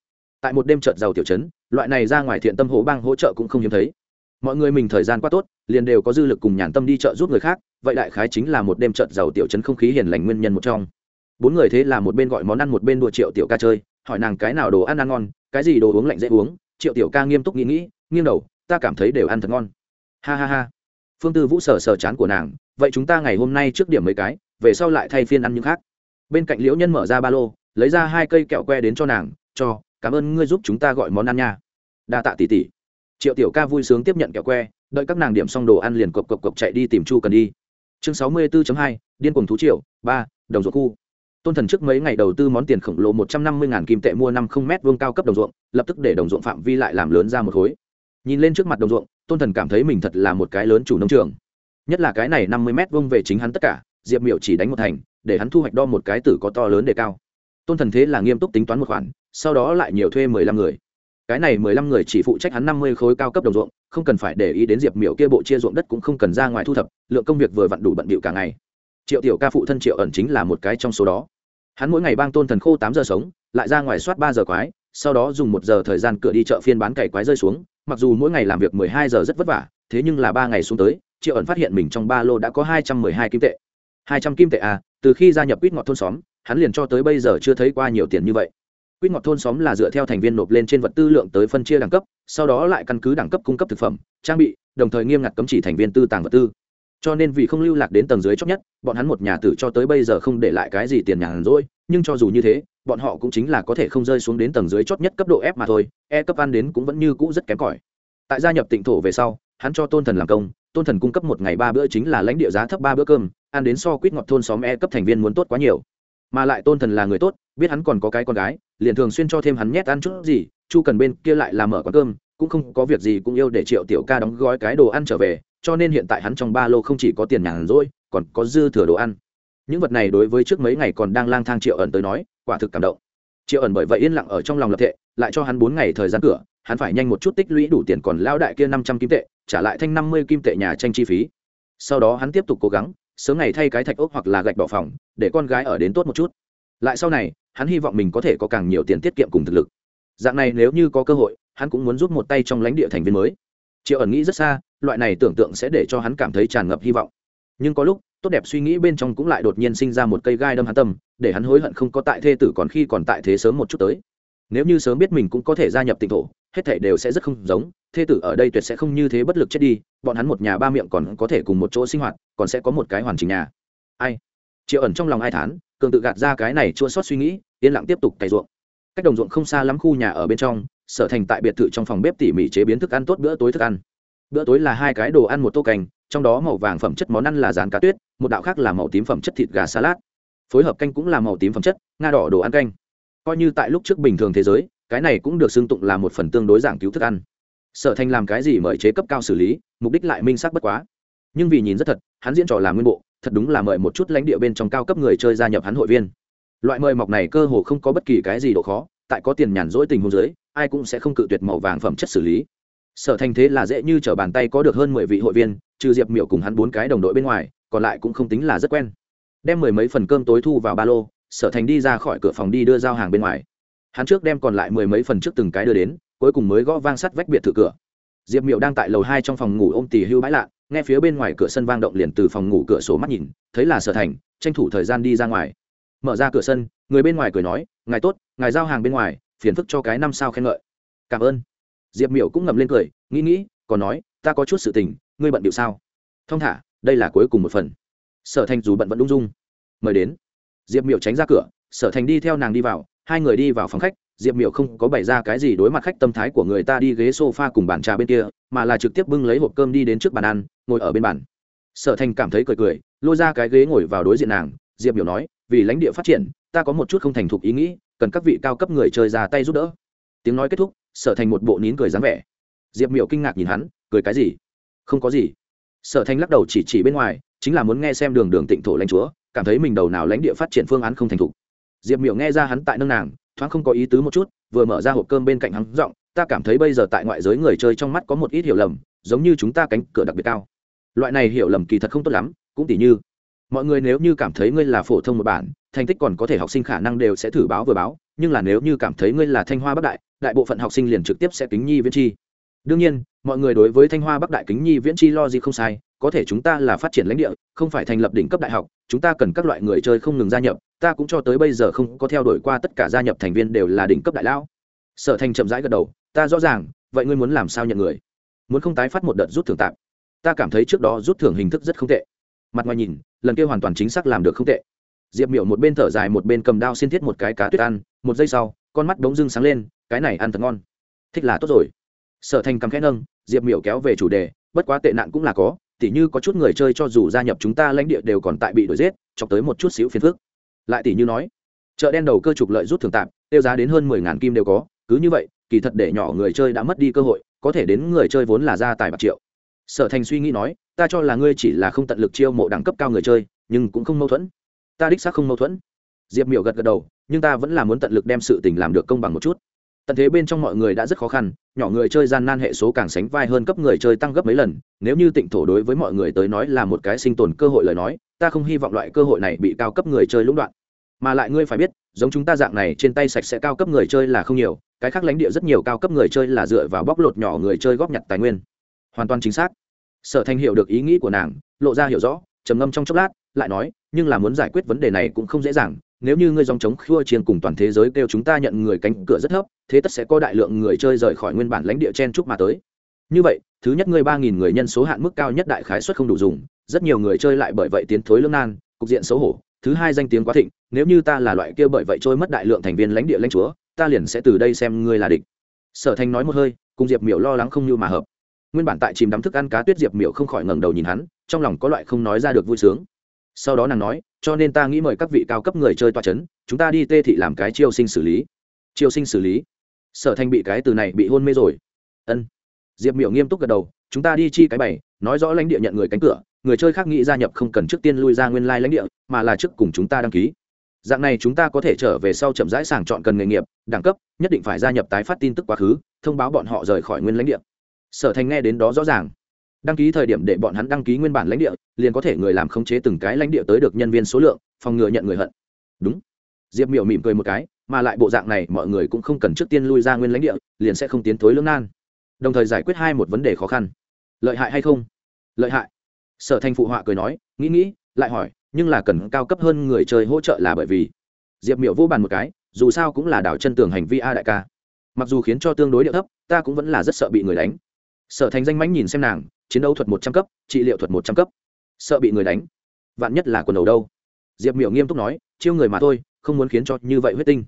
Tại một đêm trợt giàu tiểu chấn loại này ra ngoài thiện tâm hố bang hỗ trợ cũng không hiếm thấy. Mọi người mình thời gian quá tốt, liền đều có dư lực cùng nhàn tâm đi chợ giúp người khác, vậy đại khái chính là một đêm trợt giàu tiểu chấn không khí hiền lành nguyên nhân một trong. Bốn người thế là một bên gọi món ăn, một bên đua triệu tiểu ca chơi, hỏi nàng cái nào đồ ăn ăn ngon, cái gì đồ uống lạnh dễ uống. Triệu tiểu ca nghiêm túc nghĩ nghĩ, nghiêng đầu, ta cảm thấy đều ăn thật ngon. Ha ha ha. Phương tư vũ sở sờ chán của nàng, vậy chúng ta ngày hôm nay trước điểm mấy cái, về sau lại thay phiên ăn những khác. Bên cạnh liễu nhân mở ra ba lô lấy ra hai cây kẹo que đến cho nàng, cho, cảm ơn ngươi giúp chúng ta gọi món ăn nha. Đa tạ tỷ tỷ. Triệu tiểu ca vui sướng tiếp nhận kẹo que, đợi các nàng điểm xong đồ ăn liền cộc cộc cộc chạy đi tìm chu cần đi. Chương sáu mươi 64 hai, điên cuồng thú triệu ba, đồng ruộng khu. Tôn thần trước mấy ngày đầu tư món tiền khổng lồ một trăm năm mươi kim tệ mua năm không m vuông cao cấp đồng ruộng, lập tức để đồng ruộng phạm vi lại làm lớn ra một khối. Nhìn lên trước mặt đồng ruộng, tôn thần cảm thấy mình thật là một cái lớn chủ nông trường. Nhất là cái này năm mươi m vuông về chính hắn tất cả, diệp miệu chỉ đánh một thành để hắn thu hoạch đo một cái tử có to lớn đề cao tôn thần thế là nghiêm túc tính toán một khoản, sau đó lại nhiều thuê mười lăm người. Cái này mười lăm người chỉ phụ trách hắn năm mươi khối cao cấp đồng ruộng, không cần phải để ý đến diệp miểu kia bộ chia ruộng đất cũng không cần ra ngoài thu thập, lượng công việc vừa vặn đủ bận bịu cả ngày. Triệu tiểu ca phụ thân triệu ẩn chính là một cái trong số đó. Hắn mỗi ngày bang tôn thần khô tám giờ sống, lại ra ngoài soát ba giờ quái, sau đó dùng một giờ thời gian cửa đi chợ phiên bán cày quái rơi xuống, mặc dù mỗi ngày làm việc mười hai giờ rất vất vả, thế nhưng là ba ngày xuống tới, triệu ẩn phát hiện mình trong ba lô đã có hai trăm mười hai kim tệ. Hai trăm kim tệ à từ khi gia nhập quýt ngọt thôn xóm hắn liền cho tới bây giờ chưa thấy qua nhiều tiền như vậy. Quýt ngọt thôn xóm là dựa theo thành viên nộp lên trên vật tư lượng tới phân chia đẳng cấp, sau đó lại căn cứ đẳng cấp cung cấp thực phẩm, trang bị, đồng thời nghiêm ngặt cấm chỉ thành viên tư tàng vật tư. Cho nên vì không lưu lạc đến tầng dưới chót nhất, bọn hắn một nhà tử cho tới bây giờ không để lại cái gì tiền nhàn rỗi, nhưng cho dù như thế, bọn họ cũng chính là có thể không rơi xuống đến tầng dưới chót nhất cấp độ f mà thôi e cấp ăn đến cũng vẫn như cũ rất kém cỏi. Tại gia nhập tịnh thổ về sau, hắn cho tôn thần làm công, tôn thần cung cấp một ngày ba bữa chính là lãnh địa giá thấp ba bữa cơm, ăn đến so quýt ngọt thôn xóm e cấp thành viên muốn tốt quá nhiều mà lại tôn thần là người tốt, biết hắn còn có cái con gái, liền thường xuyên cho thêm hắn nhét ăn chút gì, chu cần bên kia lại làm mở quán cơm, cũng không có việc gì cũng yêu để triệu tiểu ca đóng gói cái đồ ăn trở về, cho nên hiện tại hắn trong ba lô không chỉ có tiền nhàn rỗi, còn có dư thừa đồ ăn. Những vật này đối với trước mấy ngày còn đang lang thang triệu ẩn tới nói, quả thực cảm động. Triệu ẩn bởi vậy yên lặng ở trong lòng lập thệ, lại cho hắn bốn ngày thời gian cửa, hắn phải nhanh một chút tích lũy đủ tiền còn lao đại kia năm trăm kim tệ, trả lại thanh năm mươi kim tệ nhà tranh chi phí. Sau đó hắn tiếp tục cố gắng sớm ngày thay cái thạch ốc hoặc là gạch bỏ phòng, để con gái ở đến tốt một chút. Lại sau này, hắn hy vọng mình có thể có càng nhiều tiền tiết kiệm cùng thực lực. Dạng này nếu như có cơ hội, hắn cũng muốn giúp một tay trong lãnh địa thành viên mới. Triệu ẩn nghĩ rất xa, loại này tưởng tượng sẽ để cho hắn cảm thấy tràn ngập hy vọng. Nhưng có lúc, tốt đẹp suy nghĩ bên trong cũng lại đột nhiên sinh ra một cây gai đâm hắn tâm, để hắn hối hận không có tại thê tử còn khi còn tại thế sớm một chút tới. Nếu như sớm biết mình cũng có thể gia nhập tỉnh thổ, hết thể đều sẽ rất không giống thê tử ở đây tuyệt sẽ không như thế bất lực chết đi, bọn hắn một nhà ba miệng còn có thể cùng một chỗ sinh hoạt, còn sẽ có một cái hoàn chỉnh nhà. Ai? Triệu ẩn trong lòng ai thán, cường tự gạt ra cái này chua sót suy nghĩ, yên lặng tiếp tục cày ruộng. Cách đồng ruộng không xa lắm khu nhà ở bên trong, sở thành tại biệt thự trong phòng bếp tỉ mỉ chế biến thức ăn tốt bữa tối thức ăn. Bữa tối là hai cái đồ ăn một tô canh trong đó màu vàng phẩm chất món ăn là rán cá tuyết, một đạo khác là màu tím phẩm chất thịt gà salad. Phối hợp canh cũng là màu tím phẩm chất, nga đỏ đồ ăn canh. Coi như tại lúc trước bình thường thế giới, cái này cũng được xưng tụng là một phần tương đối giảng cứu thức ăn sở thành làm cái gì mời chế cấp cao xử lý, mục đích lại minh xác bất quá. Nhưng vì nhìn rất thật, hắn diễn trò làm nguyên bộ, thật đúng là mời một chút lãnh địa bên trong cao cấp người chơi gia nhập hắn hội viên. Loại mời mọc này cơ hồ không có bất kỳ cái gì độ khó, tại có tiền nhàn rỗi tình huống giới ai cũng sẽ không cự tuyệt màu vàng phẩm chất xử lý. Sở thành thế là dễ như t r ở bàn tay có được hơn mười vị hội viên, trừ diệp miểu cùng hắn bốn cái đồng đội bên ngoài, còn lại cũng không tính là rất quen. Đem mười mấy phần cơm tối thu vào ba lô, sở thành đi ra khỏi cửa phòng đi đưa giao hàng bên ngoài. Hắn trước đem còn lại mười mấy phần trước từng cái đưa đến cuối cùng mới gõ vang sắt vách biệt thự cửa. Diệp miệu đang tại lầu hai trong phòng ngủ ô m tỉ hưu bãi lạ, nghe phía bên ngoài cửa sân vang động liền từ phòng ngủ cửa sổ mắt nhìn, thấy là sở thành, tranh thủ thời gian đi ra ngoài. Mở ra cửa sân, người bên ngoài cười nói, ngài tốt, ngài giao hàng bên ngoài, phiền phức cho cái năm sao khen ngợi. Cảm ơn. Diệp miệu cũng ngầm lên cười, nghĩ nghĩ, còn nói, ta có chút sự tình, ngươi bận điệu sao? Thong thả, đây là cuối cùng một phần. Sở thành dù bận vẫn ung dung. Mời đến. Diệp miệu tránh ra cửa, sở thành đi theo nàng đi vào, hai người đi vào phòng khách diệp Miểu không có bày ra cái gì đối mặt khách tâm thái của người ta đi ghế s o f a cùng bàn trà bên kia, mà là trực tiếp bưng lấy hộp cơm đi đến trước bàn ăn, ngồi ở bên bàn. Sở thành cảm thấy cười cười, lôi ra cái ghế ngồi vào đối diện nàng, diệp Miểu nói, vì lãnh địa phát triển, ta có một chút không thành thục ý nghĩ, cần các vị cao cấp người chơi ra tay giúp đỡ. Tiếng nói kết thúc, sở thành một bộ nín cười dáng vẻ. Diệp Miểu kinh ngạc nhìn hắn, cười cái gì? Không có gì. Sở thành lắc đầu chỉ chỉ bên ngoài, chính là muốn nghe xem đường đường tịnh thổ lãnh chúa, cảm thấy mình đầu nào lãnh địa phát triển phương án không thành thục. Diệp miểu nghe ra hắn tại nâng nàng thoáng không có ý tứ một chút, vừa mở ra hộp cơm bên cạnh hắn, giọng, ta cảm thấy bây giờ tại ngoại giới người chơi trong mắt có một ít hiểu lầm, giống như chúng ta cánh cửa đặc biệt cao. Loại này hiểu lầm kỳ thật không tốt lắm, cũng tỉ như, mọi người nếu như cảm thấy ngươi là phổ thông một bản, thành tích còn có thể học sinh khả năng đều sẽ thử báo vừa báo, nhưng là nếu như cảm thấy ngươi là thanh hoa bắc đại đại bộ phận học sinh liền trực tiếp sẽ kính nhi viễn chi. Đương nhiên, mọi người đối với thanh hoa bắc đại kính nhi viễn chi lo gì không sai, có thể chúng ta là phát triển lãnh địa, không phải thành lập đỉnh cấp đại học, chúng ta cần các loại người chơi không ngừng gia nhập ta cũng cho tới bây giờ không có theo đuổi qua tất cả gia nhập thành viên đều là đỉnh cấp đại lão. Sở thành chậm rãi gật đầu, ta rõ ràng, vậy ngươi muốn làm sao nhận người? Muốn không tái phát một đợt rút thưởng tạm? Ta cảm thấy trước đó rút thưởng hình thức rất không tệ. Mặt ngoài nhìn, lần kia hoàn toàn chính xác làm được không tệ. Diệp miểu một bên thở dài một bên cầm đao xin thiết một cái cá tuyết ăn, một giây sau, con mắt bỗng dưng sáng lên, cái này ăn thật ngon. Thích là tốt rồi. Sở thành cầm khẽ nâng, diệp miểu kéo về chủ đề, bất quá tệ nạn cũng là có, tỉ như có chút người chơi cho dù gia nhập chúng ta lãnh địa đều còn tại bị đuổi giết, chọc tới một chút xíu phiền phức lại tỷ như nói, chợ đen đầu cơ trục lợi rút thường tạm, tiêu giá đến hơn mười ngàn kim đều có, cứ như vậy, kỳ thật để nhỏ người chơi đã mất đi cơ hội, có thể đến người chơi vốn là gia tài bạc triệu. Sở thành suy nghĩ nói, ta cho là ngươi chỉ là không tận lực chiêu mộ đẳng cấp cao người chơi, nhưng cũng không mâu thuẫn. Ta đích xác không mâu thuẫn. Diệp miểu gật gật đầu, nhưng ta vẫn là muốn tận lực đem sự tình làm được công bằng một chút tận thế bên trong mọi người đã rất khó khăn, nhỏ người chơi gian nan hệ số càng sánh vai hơn cấp người chơi tăng gấp mấy lần, nếu như tịnh thổ đối với mọi người tới nói là một cái sinh tồn cơ hội lời nói, ta không hy vọng loại cơ hội này bị cao cấp người chơi lũng đoạn. Mà lại ngươi phải biết, giống chúng ta dạng này trên tay sạch sẽ cao cấp người chơi là không nhiều, cái khác lãnh địa rất nhiều cao cấp người chơi là dựa vào bóc lột nhỏ người chơi góp nhặt tài nguyên. Hoàn toàn chính xác. Sở thanh hiểu được ý nghĩ của nàng, lộ ra hiểu rõ, trầm ngâm trong chốc lát, lại nói, nhưng là muốn giải quyết vấn đề này cũng không dễ dàng nếu như ngươi dòng chống khua chiên cùng toàn thế giới kêu chúng ta nhận người cánh cửa rất thấp, thế tất sẽ có đại lượng người chơi rời khỏi nguyên bản lãnh địa chen chúc mà tới. Như vậy, thứ nhất ngươi ba nghìn người nhân số hạn mức cao nhất đại khái suất không đủ dùng, rất nhiều người chơi lại bởi vậy tiến thối lương nan, cục diện xấu hổ. Thứ hai danh tiếng quá thịnh, nếu như ta là loại kia bởi vậy trôi mất đại lượng thành viên lãnh địa lãnh chúa, ta liền sẽ từ đây xem ngươi là địch. Sở thành nói một hơi, cùng diệp miểu lo lắng không như mà hợp. Nguyên bản tại chìm đắm thức ăn cá tuyết diệp miểu không khỏi ngẩng đầu nhìn hắn, trong lòng có loại không nói ra được vui sướng. Sau đó nàng nói cho nên ta nghĩ mời các vị cao cấp người chơi toa c h ấ n chúng ta đi tê thị làm cái chiêu sinh xử lý. Chiêu sinh xử lý. Sở thành bị cái từ này bị hôn mê rồi. Ân. Diệp miểu nghiêm túc gật đầu, chúng ta đi chi cái bày, nói rõ lãnh địa nhận người cánh cửa, người chơi khác nghĩ gia nhập không cần trước tiên lui ra nguyên lai lãnh địa, mà là trước cùng chúng ta đăng ký. Dạng này chúng ta có thể trở về sau chậm rãi sàng chọn cần nghề nghiệp, đẳng cấp, nhất định phải gia nhập tái phát tin tức quá khứ, thông báo bọn họ rời khỏi nguyên lãnh địa. Sở thành nghe đến đó rõ ràng đăng ký thời điểm để bọn hắn đăng ký nguyên bản lãnh địa, liền có thể người làm khống chế từng cái lãnh địa tới được nhân viên số lượng, phòng ngừa nhận người hận. Đúng. Diệp miểu mỉm cười một cái, mà lại bộ dạng này mọi người cũng không cần trước tiên lui ra nguyên lãnh địa, liền sẽ không tiến thối lưỡng nan. Đồng thời giải quyết hai một vấn đề khó khăn. Lợi hại hay không? Lợi hại. Sở thành phụ họa cười nói, nghĩ nghĩ, lại hỏi, nhưng là cần cao cấp hơn người chơi hỗ trợ là bởi vì? Diệp miểu vô bàn một cái, dù sao cũng là đảo chân tường hành vi a đại ca. Mặc dù khiến cho tương đối địa thấp, ta cũng vẫn là rất sợ bị người đánh. Sở thành danh mãnh nhìn xem nàng chiến đấu thuật một trăm cấp, trị liệu thuật một trăm cấp. Sợ bị người đánh. Vạn nhất là quần đầu đâu? Diệp miểu nghiêm túc nói, chiêu người mà thôi, không muốn khiến cho như vậy huyết tinh.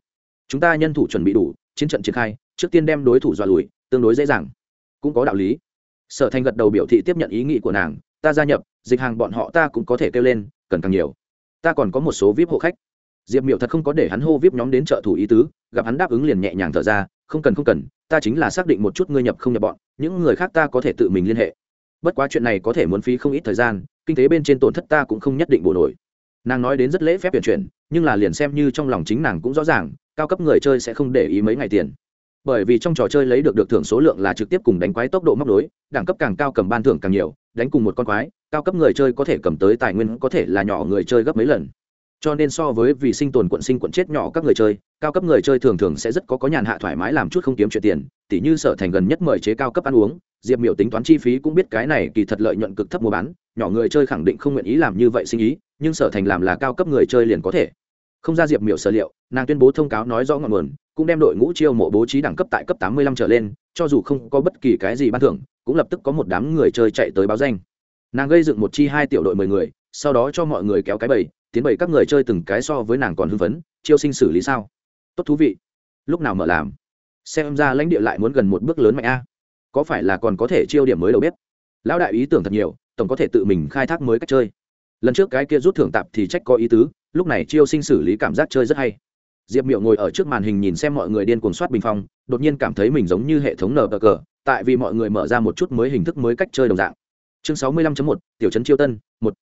Chúng ta nhân thủ chuẩn bị đủ, chiến trận triển khai, trước tiên đem đối thủ dọa lùi, tương đối dễ dàng. Cũng có đạo lý. Sở thành gật đầu biểu thị tiếp nhận ý nghĩ của nàng, ta gia nhập, dịch hàng bọn họ ta cũng có thể kêu lên, cần càng nhiều. Ta còn có một số vip hộ khách. Diệp miểu thật không có để hắn hô vip nhóm đến trợ thủ ý tứ, gặp hắn đáp ứng liền nhẹ nhàng thở ra, không cần không cần, ta chính là xác định một chút ngươi nhập không nhập bọn, những người khác ta có thể tự mình liên hệ bất quá chuyện này có thể muốn phí không ít thời gian, kinh tế bên trên tổn thất ta cũng không nhất định bổ nổi. Nàng nói đến rất lễ phép tuyển chuyển, nhưng là liền xem như trong lòng chính nàng cũng rõ ràng, cao cấp người chơi sẽ không để ý mấy ngày tiền. Bởi vì trong trò chơi lấy được được thưởng số lượng là trực tiếp cùng đánh quái tốc độ móc đối đẳng cấp càng cao cầm ban thưởng càng nhiều, đánh cùng một con quái, cao cấp người chơi có thể cầm tới tài nguyên có thể là nhỏ người chơi gấp mấy lần. Cho nên so với vì sinh tồn quận sinh quận chết nhỏ các người chơi, cao cấp người chơi thường thường sẽ rất có có nhàn hạ thoải mái làm chút không kiếm chuyện tiền tỉ như sở thành gần nhất mời chế cao cấp ăn uống, diệp miểu tính toán chi phí cũng biết cái này kỳ thật lợi nhuận cực thấp mua bán, nhỏ người chơi khẳng định không nguyện ý làm như vậy sinh ý, nhưng sở thành làm là cao cấp người chơi liền có thể. Không ra diệp miểu sở liệu, nàng tuyên bố thông cáo nói rõ ngọn nguồn, cũng đem đội ngũ chiêu mộ bố trí đẳng cấp tại cấp tám mươi lăm trở lên, cho dù không có bất kỳ cái gì ban thưởng, cũng lập tức có một đám người chơi chạy tới báo danh. Nàng gây dựng một chi hai tiểu đội mười người, sau đó cho mọi người kéo cái bầy, tiến bầy các người chơi từng cái so với nàng còn hưng phấn, chiêu sinh xử lý sao? Tốt thú vị. Lúc nào mở làm? Xem ra lãnh địa lại muốn gần một bước lớn mạnh a. Có phải là còn có thể chiêu điểm mới đầu bếp? Lão đại ý tưởng thật nhiều, tổng có thể tự mình khai thác mới cách chơi. Lần trước cái kia rút thưởng tạp thì trách có ý tứ, lúc này chiêu sinh xử lý cảm giác chơi rất hay. Diệp miệu ngồi ở trước màn hình nhìn xem mọi người điên cuồng soát bình phong, đột nhiên cảm thấy mình giống như hệ thống nờ cờ, tại vì mọi người mở ra một chút mới hình thức mới cách chơi đồng dạng. Chương sáu mươi lăm một, tiểu trấn chiêu tân, một.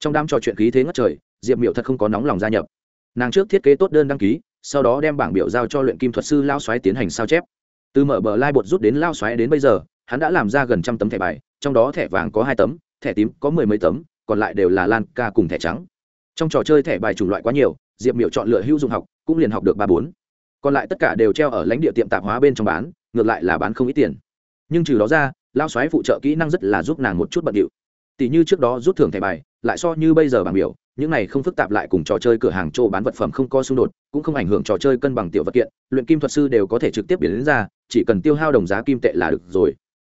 Trong đám trò chuyện khí thế ngất trời, diệp miệu thật không có nóng lòng gia nhập. Nàng trước thiết kế tốt đơn đăng ký sau đó đem bảng biểu giao cho luyện kim thuật sư lao xoáy tiến hành sao chép. Từ mở bờ lai bột rút đến lao xoáy đến bây giờ, hắn đã làm ra gần trăm tấm thẻ bài, trong đó thẻ vàng có hai tấm, thẻ tím có mười mấy tấm, còn lại đều là lan ca cùng thẻ trắng. Trong trò chơi thẻ bài chủng loại quá nhiều, diệp miệu chọn lựa hữu dụng học, cũng liền học được ba bốn. Còn lại tất cả đều treo ở lãnh địa tiệm tạp hóa bên trong bán, ngược lại là bán không ít tiền. Nhưng trừ đó ra lao xoáy phụ trợ kỹ năng rất là giúp nàng một chút bận điệu. Tỷ như trước đó rút thưởng thẻ bài, lại so như bây giờ bảng biểu những này không phức tạp lại cùng trò chơi cửa hàng chỗ bán vật phẩm không có xung đột, cũng không ảnh hưởng trò chơi cân bằng tiểu vật kiện, luyện kim thuật sư đều có thể trực tiếp biến đến ra, chỉ cần tiêu hao đồng giá kim tệ là được rồi.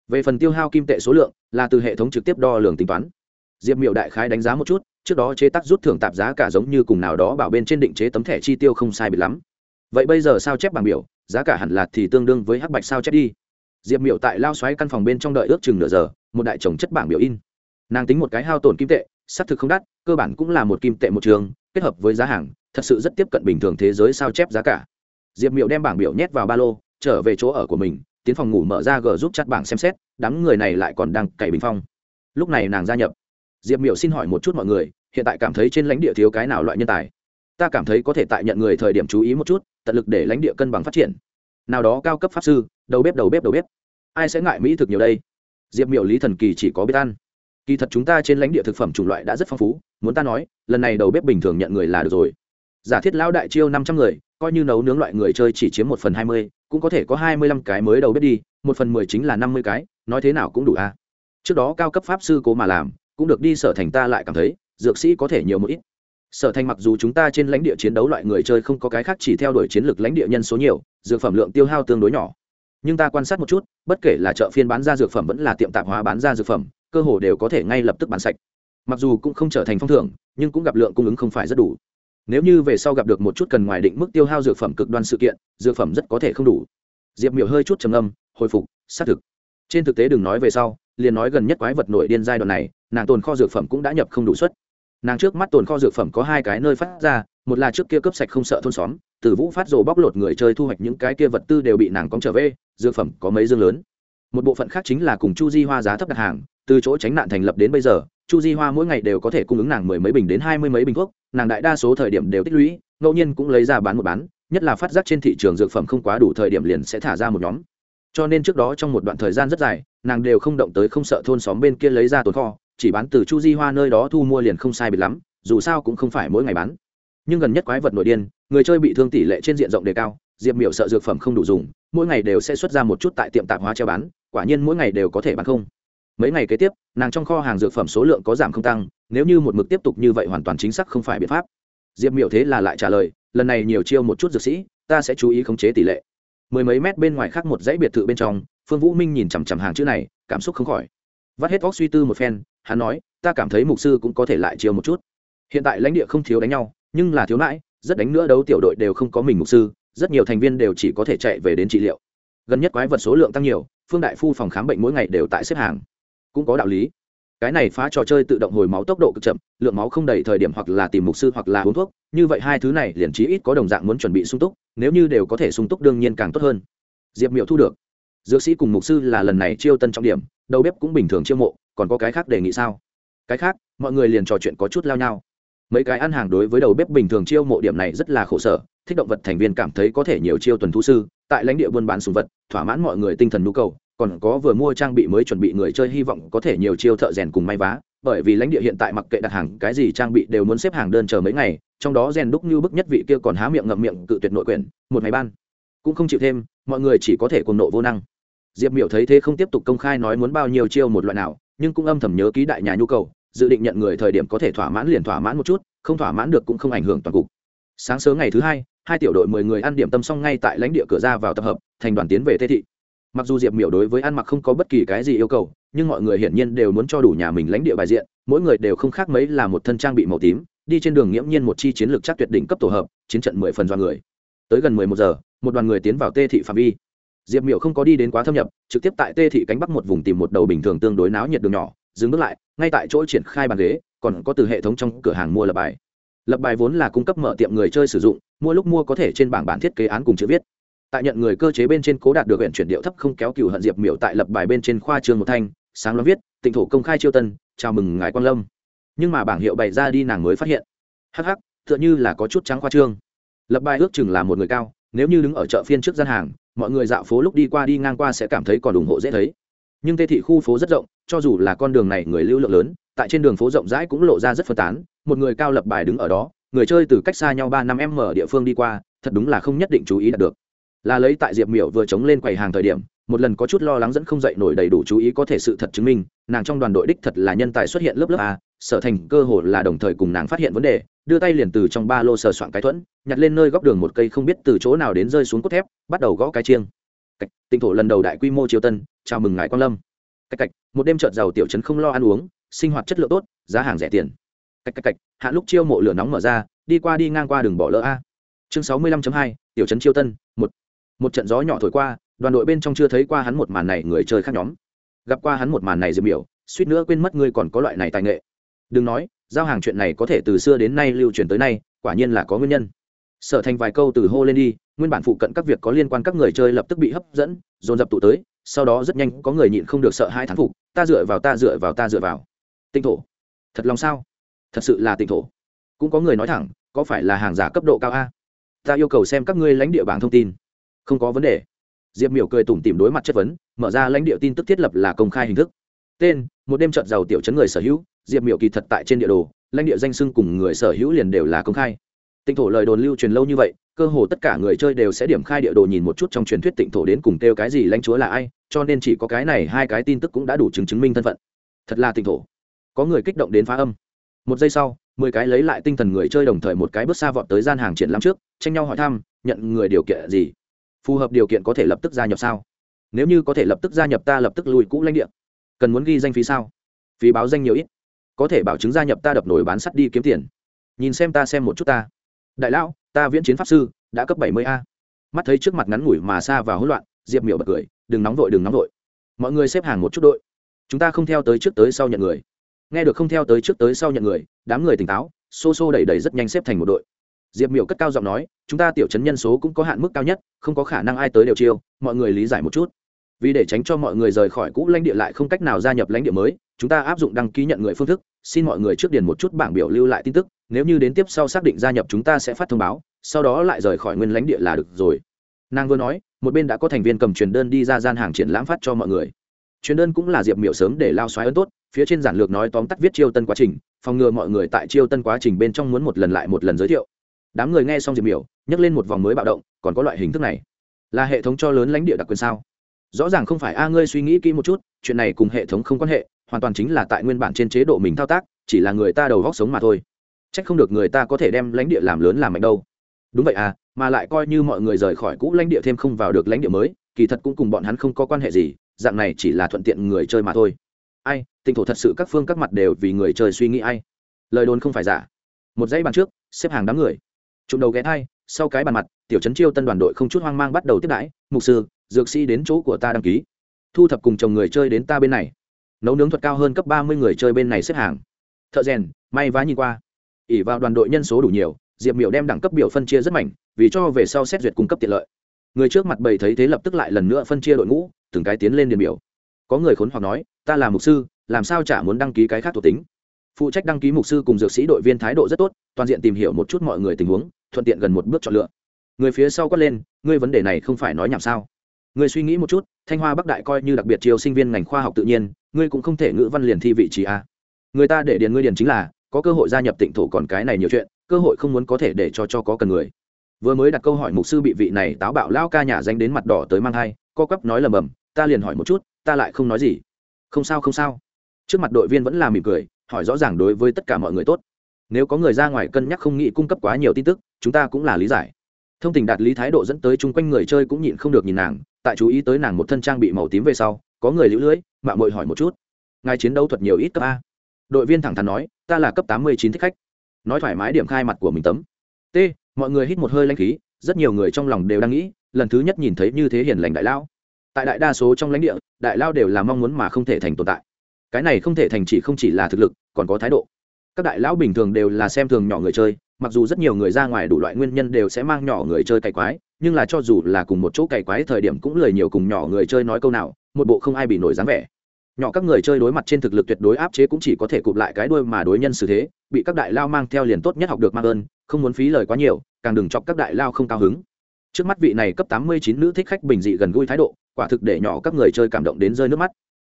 Về phần tiêu hao kim tệ số lượng, là từ hệ thống trực tiếp đo lường tính toán. Diệp miệu đại khái đánh giá một chút, trước đó chế tác rút thưởng tạp giá cả giống như cùng nào đó bảo bên trên định chế tấm thẻ chi tiêu không sai biệt lắm. Vậy bây giờ sao chép bảng biểu, giá cả hẳn là thì tương đương với hắc bạch sao chép đi. Diệp miệu tại lao xoáy căn phòng bên trong đợi ước chừng nửa giờ, một đại chồng chất bảng biểu in. Nàng tính một cái hao tổn kim tệ xác thực không đắt, cơ bản cũng là một kim tệ một trường, kết hợp với giá hàng, thật sự rất tiếp cận bình thường thế giới sao chép giá cả. Diệp miệu đem bảng biểu nhét vào ba lô, trở về chỗ ở của mình, tiến phòng ngủ mở ra g giúp chặt bảng xem xét, đám người này lại còn đang cày bình phong. Lúc này nàng gia nhập. Diệp miệu xin hỏi một chút mọi người, hiện tại cảm thấy trên lãnh địa thiếu cái nào loại nhân tài? Ta cảm thấy có thể tại nhận người thời điểm chú ý một chút, tận lực để lãnh địa cân bằng phát triển. Nào đó cao cấp pháp sư, đầu bếp đầu bếp đầu bếp. Ai sẽ ngại mỹ thực nhiều đây? Diệp miệu lý thần kỳ chỉ có biết ăn kỳ thật chúng ta trên lãnh địa thực phẩm chủng loại đã rất phong phú, muốn ta nói, lần này đầu bếp bình thường nhận người là được rồi. Giả thiết lão đại chiêu năm trăm người, coi như nấu nướng loại người chơi chỉ chiếm một phần hai mươi, cũng có thể có hai mươi lăm cái mới đầu bếp đi, một phần mười chính là năm mươi cái, nói thế nào cũng đủ a. Trước đó cao cấp pháp sư cố mà làm, cũng được đi sở thành ta lại cảm thấy, dược sĩ có thể nhiều một ít. Sở thành mặc dù chúng ta trên lãnh địa chiến đấu loại người chơi không có cái khác chỉ theo đuổi chiến lược lãnh địa nhân số nhiều, dược phẩm lượng tiêu hao tương đối nhỏ. Nhưng ta quan sát một chút, bất kể là chợ phiên bán ra dược phẩm vẫn là tiệm tạp hóa bán ra dược phẩm cơ hồ đều có thể ngay lập tức bán sạch. Mặc dù cũng không trở thành phong thưởng, nhưng cũng gặp lượng cung ứng không phải rất đủ. Nếu như về sau gặp được một chút cần ngoài định mức tiêu hao dược phẩm cực đoan sự kiện, dược phẩm rất có thể không đủ. Diệp miểu hơi chút trầm âm hồi phục, xác thực. Trên thực tế đừng nói về sau, liền nói gần nhất quái vật nội điên giai đoạn này, nàng tồn kho dược phẩm cũng đã nhập không đủ suất. Nàng trước mắt tồn kho dược phẩm có hai cái nơi phát ra, một là trước kia cấp sạch không sợ thôn xóm, từ vũ phát rồ bóc lột người chơi thu hoạch những cái kia vật tư đều bị nàng cóng trở về, dược phẩm có mấy dương lớn. Một bộ phận khác chính là cùng chu di hoa giá thấp đặt hàng từ chỗ tránh nạn thành lập đến bây giờ, chu di hoa mỗi ngày đều có thể cung ứng nàng mười mấy bình đến hai mươi mấy bình thuốc, nàng đại đa số thời điểm đều tích lũy, ngẫu nhiên cũng lấy ra bán một bán, nhất là phát giác trên thị trường dược phẩm không quá đủ thời điểm liền sẽ thả ra một nhóm. Cho nên trước đó trong một đoạn thời gian rất dài, nàng đều không động tới không sợ thôn xóm bên kia lấy ra tồn kho, chỉ bán từ chu di hoa nơi đó thu mua liền không sai biệt lắm, dù sao cũng không phải mỗi ngày bán. Nhưng gần nhất quái vật nội điên, người chơi bị thương tỷ lệ trên diện rộng đề cao, diệp miểu sợ dược phẩm không đủ dùng, mỗi ngày đều sẽ xuất ra một chút tại tiệm tạp hóa treo bán, quả nhiên mỗi ngày đều có thể bán không mấy ngày kế tiếp, nàng trong kho hàng dược phẩm số lượng có giảm không tăng, nếu như một mực tiếp tục như vậy hoàn toàn chính xác không phải biện pháp. Diệp miểu thế là lại trả lời, lần này nhiều chiêu một chút dược sĩ, ta sẽ chú ý khống chế tỷ lệ. Mười mấy mét bên ngoài khác một dãy biệt thự bên trong, phương vũ minh nhìn chằm chằm hàng chữ này, cảm xúc không khỏi. Vắt hết óc suy tư một phen, hắn nói, ta cảm thấy mục sư cũng có thể lại chiêu một chút. Hiện tại lãnh địa không thiếu đánh nhau, nhưng là thiếu nãi, rất đánh nữa đấu tiểu đội đều không có mình mục sư, rất nhiều thành viên đều chỉ có thể chạy về đến trị liệu. Gần nhất quái vật số lượng tăng nhiều, phương đại phu phòng khám bệnh mỗi ngày đều tại xếp hàng cũng có đạo lý. Cái này phá trò chơi tự động hồi máu tốc độ cực chậm, lượng máu không đầy thời điểm hoặc là tìm mục sư hoặc là uống thuốc, như vậy hai thứ này liền chí ít có đồng dạng muốn chuẩn bị sung túc, nếu như đều có thể sung túc đương nhiên càng tốt hơn. Diệp miệu thu được. Dược sĩ cùng mục sư là lần này chiêu tân trọng điểm, đầu bếp cũng bình thường chiêu mộ, còn có cái khác đề nghị sao? Cái khác, mọi người liền trò chuyện có chút lao nhau. Mấy cái ăn hàng đối với đầu bếp bình thường chiêu mộ điểm này rất là khổ sở, thích động vật thành viên cảm thấy có thể nhiều chiêu tuần thú sư, tại lãnh địa buôn bán sùng vật, thỏa mãn mọi người tinh thần nhu cầu còn có vừa mua trang bị mới chuẩn bị người chơi hy vọng có thể nhiều chiêu thợ rèn cùng may vá, bởi vì lãnh địa hiện tại mặc kệ đặt hàng cái gì trang bị đều muốn xếp hàng đơn chờ mấy ngày, trong đó rèn đúc như bức nhất vị kia còn há miệng ngậm miệng cự tuyệt nội quyển một ngày ban. Cũng không chịu thêm, mọi người chỉ có thể cùng nộ vô năng. Diệp miểu thấy thế không tiếp tục công khai nói muốn bao nhiêu chiêu một loại nào, nhưng cũng âm thầm nhớ ký đại nhà nhu cầu, dự định nhận người thời điểm có thể thỏa mãn liền thỏa mãn một chút, không thỏa mãn được cũng không ảnh hưởng toàn cục. Sáng sớm ngày thứ hai hai tiểu đội mười người ăn điểm tâm xong ngay tại lãnh địa cửa ra vào tập hợp, thành đoàn tiến về tê thị mặc dù diệp miểu đối với ăn mặc không có bất kỳ cái gì yêu cầu, nhưng mọi người hiển nhiên đều muốn cho đủ nhà mình lãnh địa bài diện, mỗi người đều không khác mấy là một thân trang bị màu tím, đi trên đường nghiễm nhiên một chi chiến lược chắc tuyệt đỉnh cấp tổ hợp, chiến trận mười phần do người. Tới gần mười một giờ, một đoàn người tiến vào tê thị phạm vi. Diệp miểu không có đi đến quá thâm nhập, trực tiếp tại tê thị cánh bắc một vùng tìm một đầu bình thường tương đối náo nhiệt đường nhỏ, dừng bước lại, ngay tại chỗ triển khai bàn ghế, còn có từ hệ thống trong cửa hàng mua lập bài. Lập bài vốn là cung cấp mở tiệm người chơi sử dụng, mua lúc mua có thể trên bảng bản thiết kế án cùng chữ viết tại nhận người cơ chế bên trên cố đạt được huyện chuyển điệu thấp không kéo cựu hận diệp miểu tại lập bài bên trên khoa trường một thanh, sáng loáng viết, tịnh thổ công khai chiêu tân, chào mừng ngài quan lâm. Nhưng mà bảng hiệu bày ra đi nàng mới phát hiện. Hắc hắc, tựa như là có chút trắng khoa trương. Lập bài ước chừng là một người cao, nếu như đứng ở chợ phiên trước gian hàng, mọi người dạo phố lúc đi qua đi ngang qua sẽ cảm thấy còn ủng hộ dễ thấy. Nhưng tê thị khu phố rất rộng, cho dù là con đường này người lưu lượng lớn, tại trên đường phố rộng rãi cũng lộ ra rất phân tán, một người cao lập bài đứng ở đó, người chơi từ cách xa nhau ba năm em ở địa phương đi qua, thật đúng là không nhất định chú ý đạt được là lấy tại diệp miểu vừa chống lên quầy hàng thời điểm, một lần có chút lo lắng dẫn không dậy nổi đầy đủ chú ý có thể sự thật chứng minh, nàng trong đoàn đội đích thật là nhân tài xuất hiện lớp lớp a, sở thành cơ hồ là đồng thời cùng nàng phát hiện vấn đề, đưa tay liền từ trong ba lô sờ soạn cái thuẫn, nhặt lên nơi góc đường một cây không biết từ chỗ nào đến rơi xuống cốt thép, bắt đầu gõ cái chiêng. Cạch, tinh thổ lần đầu đại quy mô triều tân, chào mừng ngài quan lâm. Cạch cạch, một đêm trợt giàu tiểu trấn không lo ăn uống, sinh hoạt chất lượng tốt, giá hàng rẻ tiền. Cạch cạch cạch, hạ lúc chiêu mộ lửa nóng mở ra, đi qua đi ngang qua đường bỏ lỡ a. Chương sáu mươi lăm hai, tiểu trấn chiêu tân một trận gió nhỏ thổi qua, đoàn đội bên trong chưa thấy qua hắn một màn này, người chơi khác nhóm. Gặp qua hắn một màn này diệp biểu suýt nữa quên mất ngươi còn có loại này tài nghệ. Đừng nói, giao hàng chuyện này có thể từ xưa đến nay lưu truyền tới nay, quả nhiên là có nguyên nhân. Sở thành vài câu từ hô lên đi, nguyên bản phụ cận các việc có liên quan các người chơi lập tức bị hấp dẫn, dồn dập tụ tới, sau đó rất nhanh có người nhịn không được sợ hai thán phục, ta dựa vào, ta dựa vào, ta dựa vào. Tinh thổ. Thật lòng sao? Thật sự là tinh thổ. Cũng có người nói thẳng, có phải là hàng giả cấp độ cao a? Ta yêu cầu xem các ngươi lãnh địa bảng thông tin không có vấn đề. Diệp miểu cười tủm tìm đối mặt chất vấn, mở ra lãnh địa tin tức thiết lập là công khai hình thức. Tên, một đêm trận giàu tiểu chấn người sở hữu, diệp miểu kỳ thật tại trên địa đồ, lãnh địa danh sưng cùng người sở hữu liền đều là công khai. Tịnh thổ lời đồn lưu truyền lâu như vậy, cơ hồ tất cả người chơi đều sẽ điểm khai địa đồ nhìn một chút trong truyền thuyết tịnh thổ đến cùng kêu cái gì lãnh chúa là ai, cho nên chỉ có cái này hai cái tin tức cũng đã đủ chứng chứng minh thân phận. Thật là tịnh thổ. Có người kích động đến phá âm. Một giây sau, mười cái lấy lại tinh thần người chơi đồng thời một cái bước xa vọt tới gian hàng triển lãm trước, tranh nhau hỏi thăm, nhận người điều kiện gì phù hợp điều kiện có thể lập tức gia nhập sao? Nếu như có thể lập tức gia nhập ta lập tức lùi cũ lãnh địa. Cần muốn ghi danh phí sao? Phí báo danh nhiều ít. Có thể bảo chứng gia nhập ta đập nổi bán sắt đi kiếm tiền. Nhìn xem ta xem một chút ta. Đại lão, ta viễn chiến pháp sư, đã cấp bảy mươi a. Mắt thấy trước mặt ngắn ngủi mà xa và hỗn loạn, diệp miểu bật cười, đừng nóng vội, đừng nóng vội. Mọi người xếp hàng một chút đội. Chúng ta không theo tới trước tới sau nhận người. Nghe được không theo tới trước tới sau nhận người, đám người tỉnh táo, xô xô đẩy đẩy rất nhanh xếp thành một đội diệp miểu cất cao giọng nói, chúng ta tiểu chấn nhân số cũng có hạn mức cao nhất, không có khả năng ai tới đều chiêu, mọi người lý giải một chút. Vì để tránh cho mọi người rời khỏi cũ lãnh địa lại không cách nào gia nhập lãnh địa mới, chúng ta áp dụng đăng ký nhận người phương thức, xin mọi người trước điền một chút bảng biểu lưu lại tin tức, nếu như đến tiếp sau xác định gia nhập chúng ta sẽ phát thông báo, sau đó lại rời khỏi nguyên lãnh địa là được rồi. Nàng vừa nói, một bên đã có thành viên cầm truyền đơn đi ra gian hàng triển lãm phát cho mọi người. Truyền đơn cũng là diệp miểu sớm để lao xoáy ấn tốt, phía trên giản lược nói tóm tắt viết chiêu tân quá trình, phòng ngừa mọi người tại chiêu tân quá trình bên trong muốn một lần lại một lần giới thiệu đám người nghe xong diệp miểu, nhấc lên một vòng mới bạo động, còn có loại hình thức này. Là hệ thống cho lớn lãnh địa đặc quyền sao? Rõ ràng không phải a ngươi suy nghĩ kỹ một chút, chuyện này cùng hệ thống không quan hệ, hoàn toàn chính là tại nguyên bản trên chế độ mình thao tác, chỉ là người ta đầu góc sống mà thôi. C h ắ c không được người ta có thể đem lãnh địa làm lớn làm mạnh đâu. Đúng vậy à mà lại coi như mọi người rời khỏi cũ lãnh địa thêm không vào được lãnh địa mới, kỳ thật cũng cùng bọn hắn không có quan hệ gì, dạng này chỉ là thuận tiện người chơi mà thôi. Ai, tinh thổ thật sự các phương các mặt đều vì người chơi suy nghĩ ai? Lời đồn không phải giả. Một dãy bàn trước, xếp hàng đám người trụng đầu ghé thai sau cái bàn mặt tiểu trấn chiêu tân đoàn đội không chút hoang mang bắt đầu tiếp đãi mục sư dược sĩ đến chỗ của ta đăng ký. Thu thập cùng chồng người chơi đến ta bên này. Nấu nướng thuật cao hơn cấp ba mươi người chơi bên này xếp hàng. Thợ rèn may vá nhìn qua. ỉ vào đoàn đội nhân số đủ nhiều diệp miểu đem đẳng cấp biểu phân chia rất mạnh, vì cho về sau xét duyệt cung cấp tiện lợi. Người trước mặt bầy thấy thế lập tức lại lần nữa phân chia đội ngũ từng cái tiến lên điền biểu. Có người khốn hoặc nói ta là mục sư làm sao chả muốn đăng ký cái khác thuộc tính? Phụ trách đăng ký mục sư cùng dược sĩ đội viên thái độ rất tốt, toàn diện tìm hiểu một chút mọi người tình huống, thuận tiện gần một bước chọn lựa. Người phía sau quát lên, ngươi vấn đề này không phải nói nhảm sao? Người suy nghĩ một chút, thanh hoa bắc đại coi như đặc biệt chiều sinh viên ngành khoa học tự nhiên, ngươi cũng không thể ngữ văn liền thi vị trí a. Người ta để điền ngươi điền chính là, có cơ hội gia nhập tịnh thổ còn cái này nhiều chuyện, cơ hội không muốn có thể để cho cho có cần người. Vừa mới đặt câu hỏi mục sư bị vị này táo bạo lao ca nhà danh đến mặt đỏ tới mang hai co quắp nói lầm bầm, ta liền hỏi một chút, ta lại không nói gì. Không sao không sao. Trước mặt đội viên vẫn là mỉm cười hỏi rõ ràng đối với tất cả mọi người tốt. Nếu có người ra ngoài cân nhắc không nghĩ cung cấp quá nhiều tin tức, chúng ta cũng là lý giải. Thông tình đạt lý thái độ dẫn tới chung quanh người chơi cũng nhịn không được nhìn nàng, tại chú ý tới nàng một thân trang bị màu tím về sau, có người lũ lưỡi mạng mội hỏi một chút. Ngài chiến đấu thuật nhiều ít cấp a? Đội viên thẳng thắn nói, ta là cấp tám mươi chín thích khách. Nói thoải mái điểm khai mặt của mình tấm. T, mọi người hít một hơi lanh khí, rất nhiều người trong lòng đều đang nghĩ, lần thứ nhất nhìn thấy như thế hiền lành đại lao. Tại đại đa số trong lãnh địa, đại lao đều là mong muốn mà không thể thành tồn tại cái này không thể thành chỉ không chỉ là thực lực, còn có thái độ. Các đại lão bình thường đều là xem thường nhỏ người chơi, mặc dù rất nhiều người ra ngoài đủ loại nguyên nhân đều sẽ mang nhỏ người chơi cày quái, nhưng là cho dù là cùng một chỗ cày quái thời điểm cũng lời nhiều cùng nhỏ người chơi nói câu nào, một bộ không ai bị nổi dáng vẻ. Nhỏ các người chơi đối mặt trên thực lực tuyệt đối áp chế cũng chỉ có thể cụp lại cái đuôi mà đối nhân xử thế, bị các đại lao mang theo liền tốt nhất học được mang ơn, không muốn phí lời quá nhiều, càng đừng chọc các đại lao không cao hứng. Trước mắt vị này cấp tám mươi chín nữ thích khách bình dị gần gũi thái độ, quả thực để nhỏ các người chơi cảm động đến rơi nước mắt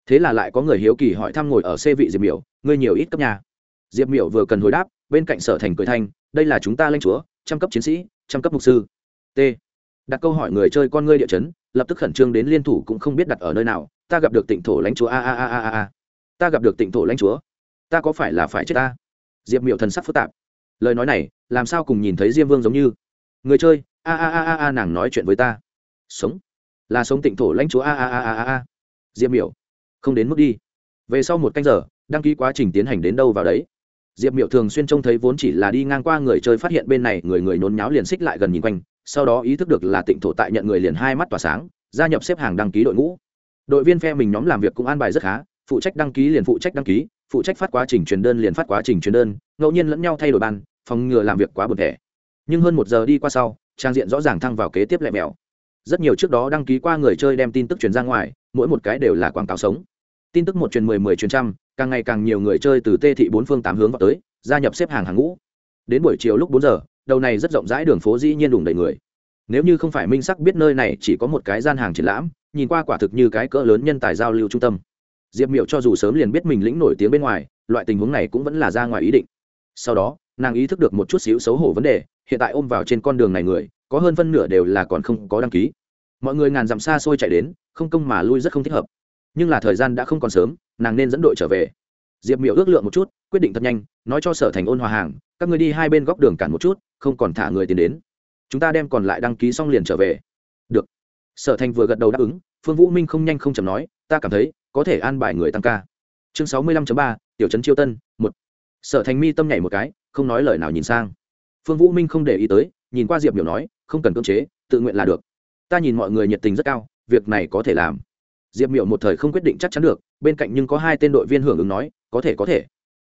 thế là lại có người hiếu kỳ hỏi thăm ngồi ở xe vị diệp miểu ngươi nhiều ít cấp nhà diệp miểu vừa cần hồi đáp bên cạnh sở thành cười thanh đây là chúng ta lanh chúa trăm cấp chiến sĩ trăm cấp mục sư t đặt câu hỏi người chơi con ngươi địa chấn lập tức khẩn trương đến liên thủ cũng không biết đặt ở nơi nào ta gặp được tịnh thổ lãnh chúa a a a a a ta gặp được tịnh thổ lãnh chúa ta có phải là phải chết ta diệp miểu thần sắc phức tạp lời nói này làm sao cùng nhìn thấy diêm vương giống như người chơi a a a a a nàng nói chuyện với ta sống là sống tịnh thổ lãnh chúa a a a a a diệp miểu không đến mức đi. Về sau một canh giờ, đăng ký quá trình tiến hành đến đâu vào đấy. Diệp Miệu thường xuyên trông thấy vốn chỉ là đi ngang qua người chơi phát hiện bên này người người nhốn nháo liền xích lại gần nhìn quanh, sau đó ý thức được là tịnh thổ tại nhận người liền hai mắt tỏa sáng, gia nhập xếp hàng đăng ký đội ngũ. Đội viên phe mình nhóm làm việc cũng an bài rất khá, phụ trách đăng ký liền phụ trách đăng ký, phụ trách phát quá trình truyền đơn liền phát quá trình truyền đơn, ngẫu nhiên lẫn nhau thay đổi ban, phòng ngừa làm việc quá buồn thẻ. Nhưng hơn một giờ đi qua sau, trang diện rõ ràng thăng vào kế tiếp lẹ mèo rất nhiều trước đó đăng ký qua người chơi đem tin tức truyền ra ngoài mỗi một cái đều là quảng cáo sống. Tin tức một truyền mười mười truyền trăm, càng ngày càng nhiều người chơi từ tê thị bốn phương tám hướng vào tới, gia nhập xếp hàng hàng ngũ. Đến buổi chiều lúc bốn giờ, đầu này rất rộng rãi đường phố dĩ nhiên đủ đầy người. Nếu như không phải minh sắc biết nơi này chỉ có một cái gian hàng triển lãm, nhìn qua quả thực như cái cỡ lớn nhân tài giao lưu trung tâm. Diệp miệu cho dù sớm liền biết mình lĩnh nổi tiếng bên ngoài, loại tình huống này cũng vẫn là ra ngoài ý định. Sau đó, nàng ý thức được một chút xíu xấu hổ vấn đề, hiện tại ôm vào trên con đường này người, có hơn phân nửa đều là còn không có đăng ký. Mọi người ngàn dặm xa xôi chạy đến không công mà lui rất không thích hợp. Nhưng là thời gian đã không còn sớm, nàng nên dẫn đội trở về. Diệp miểu ước lượng một chút, quyết định thật nhanh, nói cho sở thành ôn hòa hàng, các người đi hai bên góc đường cản một chút, không còn thả người tiến đến. Chúng ta đem còn lại đăng ký xong liền trở về. Được. Sở thành vừa gật đầu đáp ứng, phương vũ minh không nhanh không chầm nói, ta cảm thấy, có thể an bài người tăng ca. Chương sáu mươi lăm ba, tiểu trấn chiêu tân, một. Sở thành mi tâm nhảy một cái, không nói lời nào nhìn sang. Phương vũ minh không để ý tới, nhìn qua diệp miểu nói, không cần cưỡng chế, tự nguyện là được. Ta nhìn mọi người nhiệt tình rất cao việc này có thể làm. Diệp miểu một thời không quyết định chắc chắn được, bên cạnh nhưng có hai tên đội viên hưởng ứng nói, có thể có thể.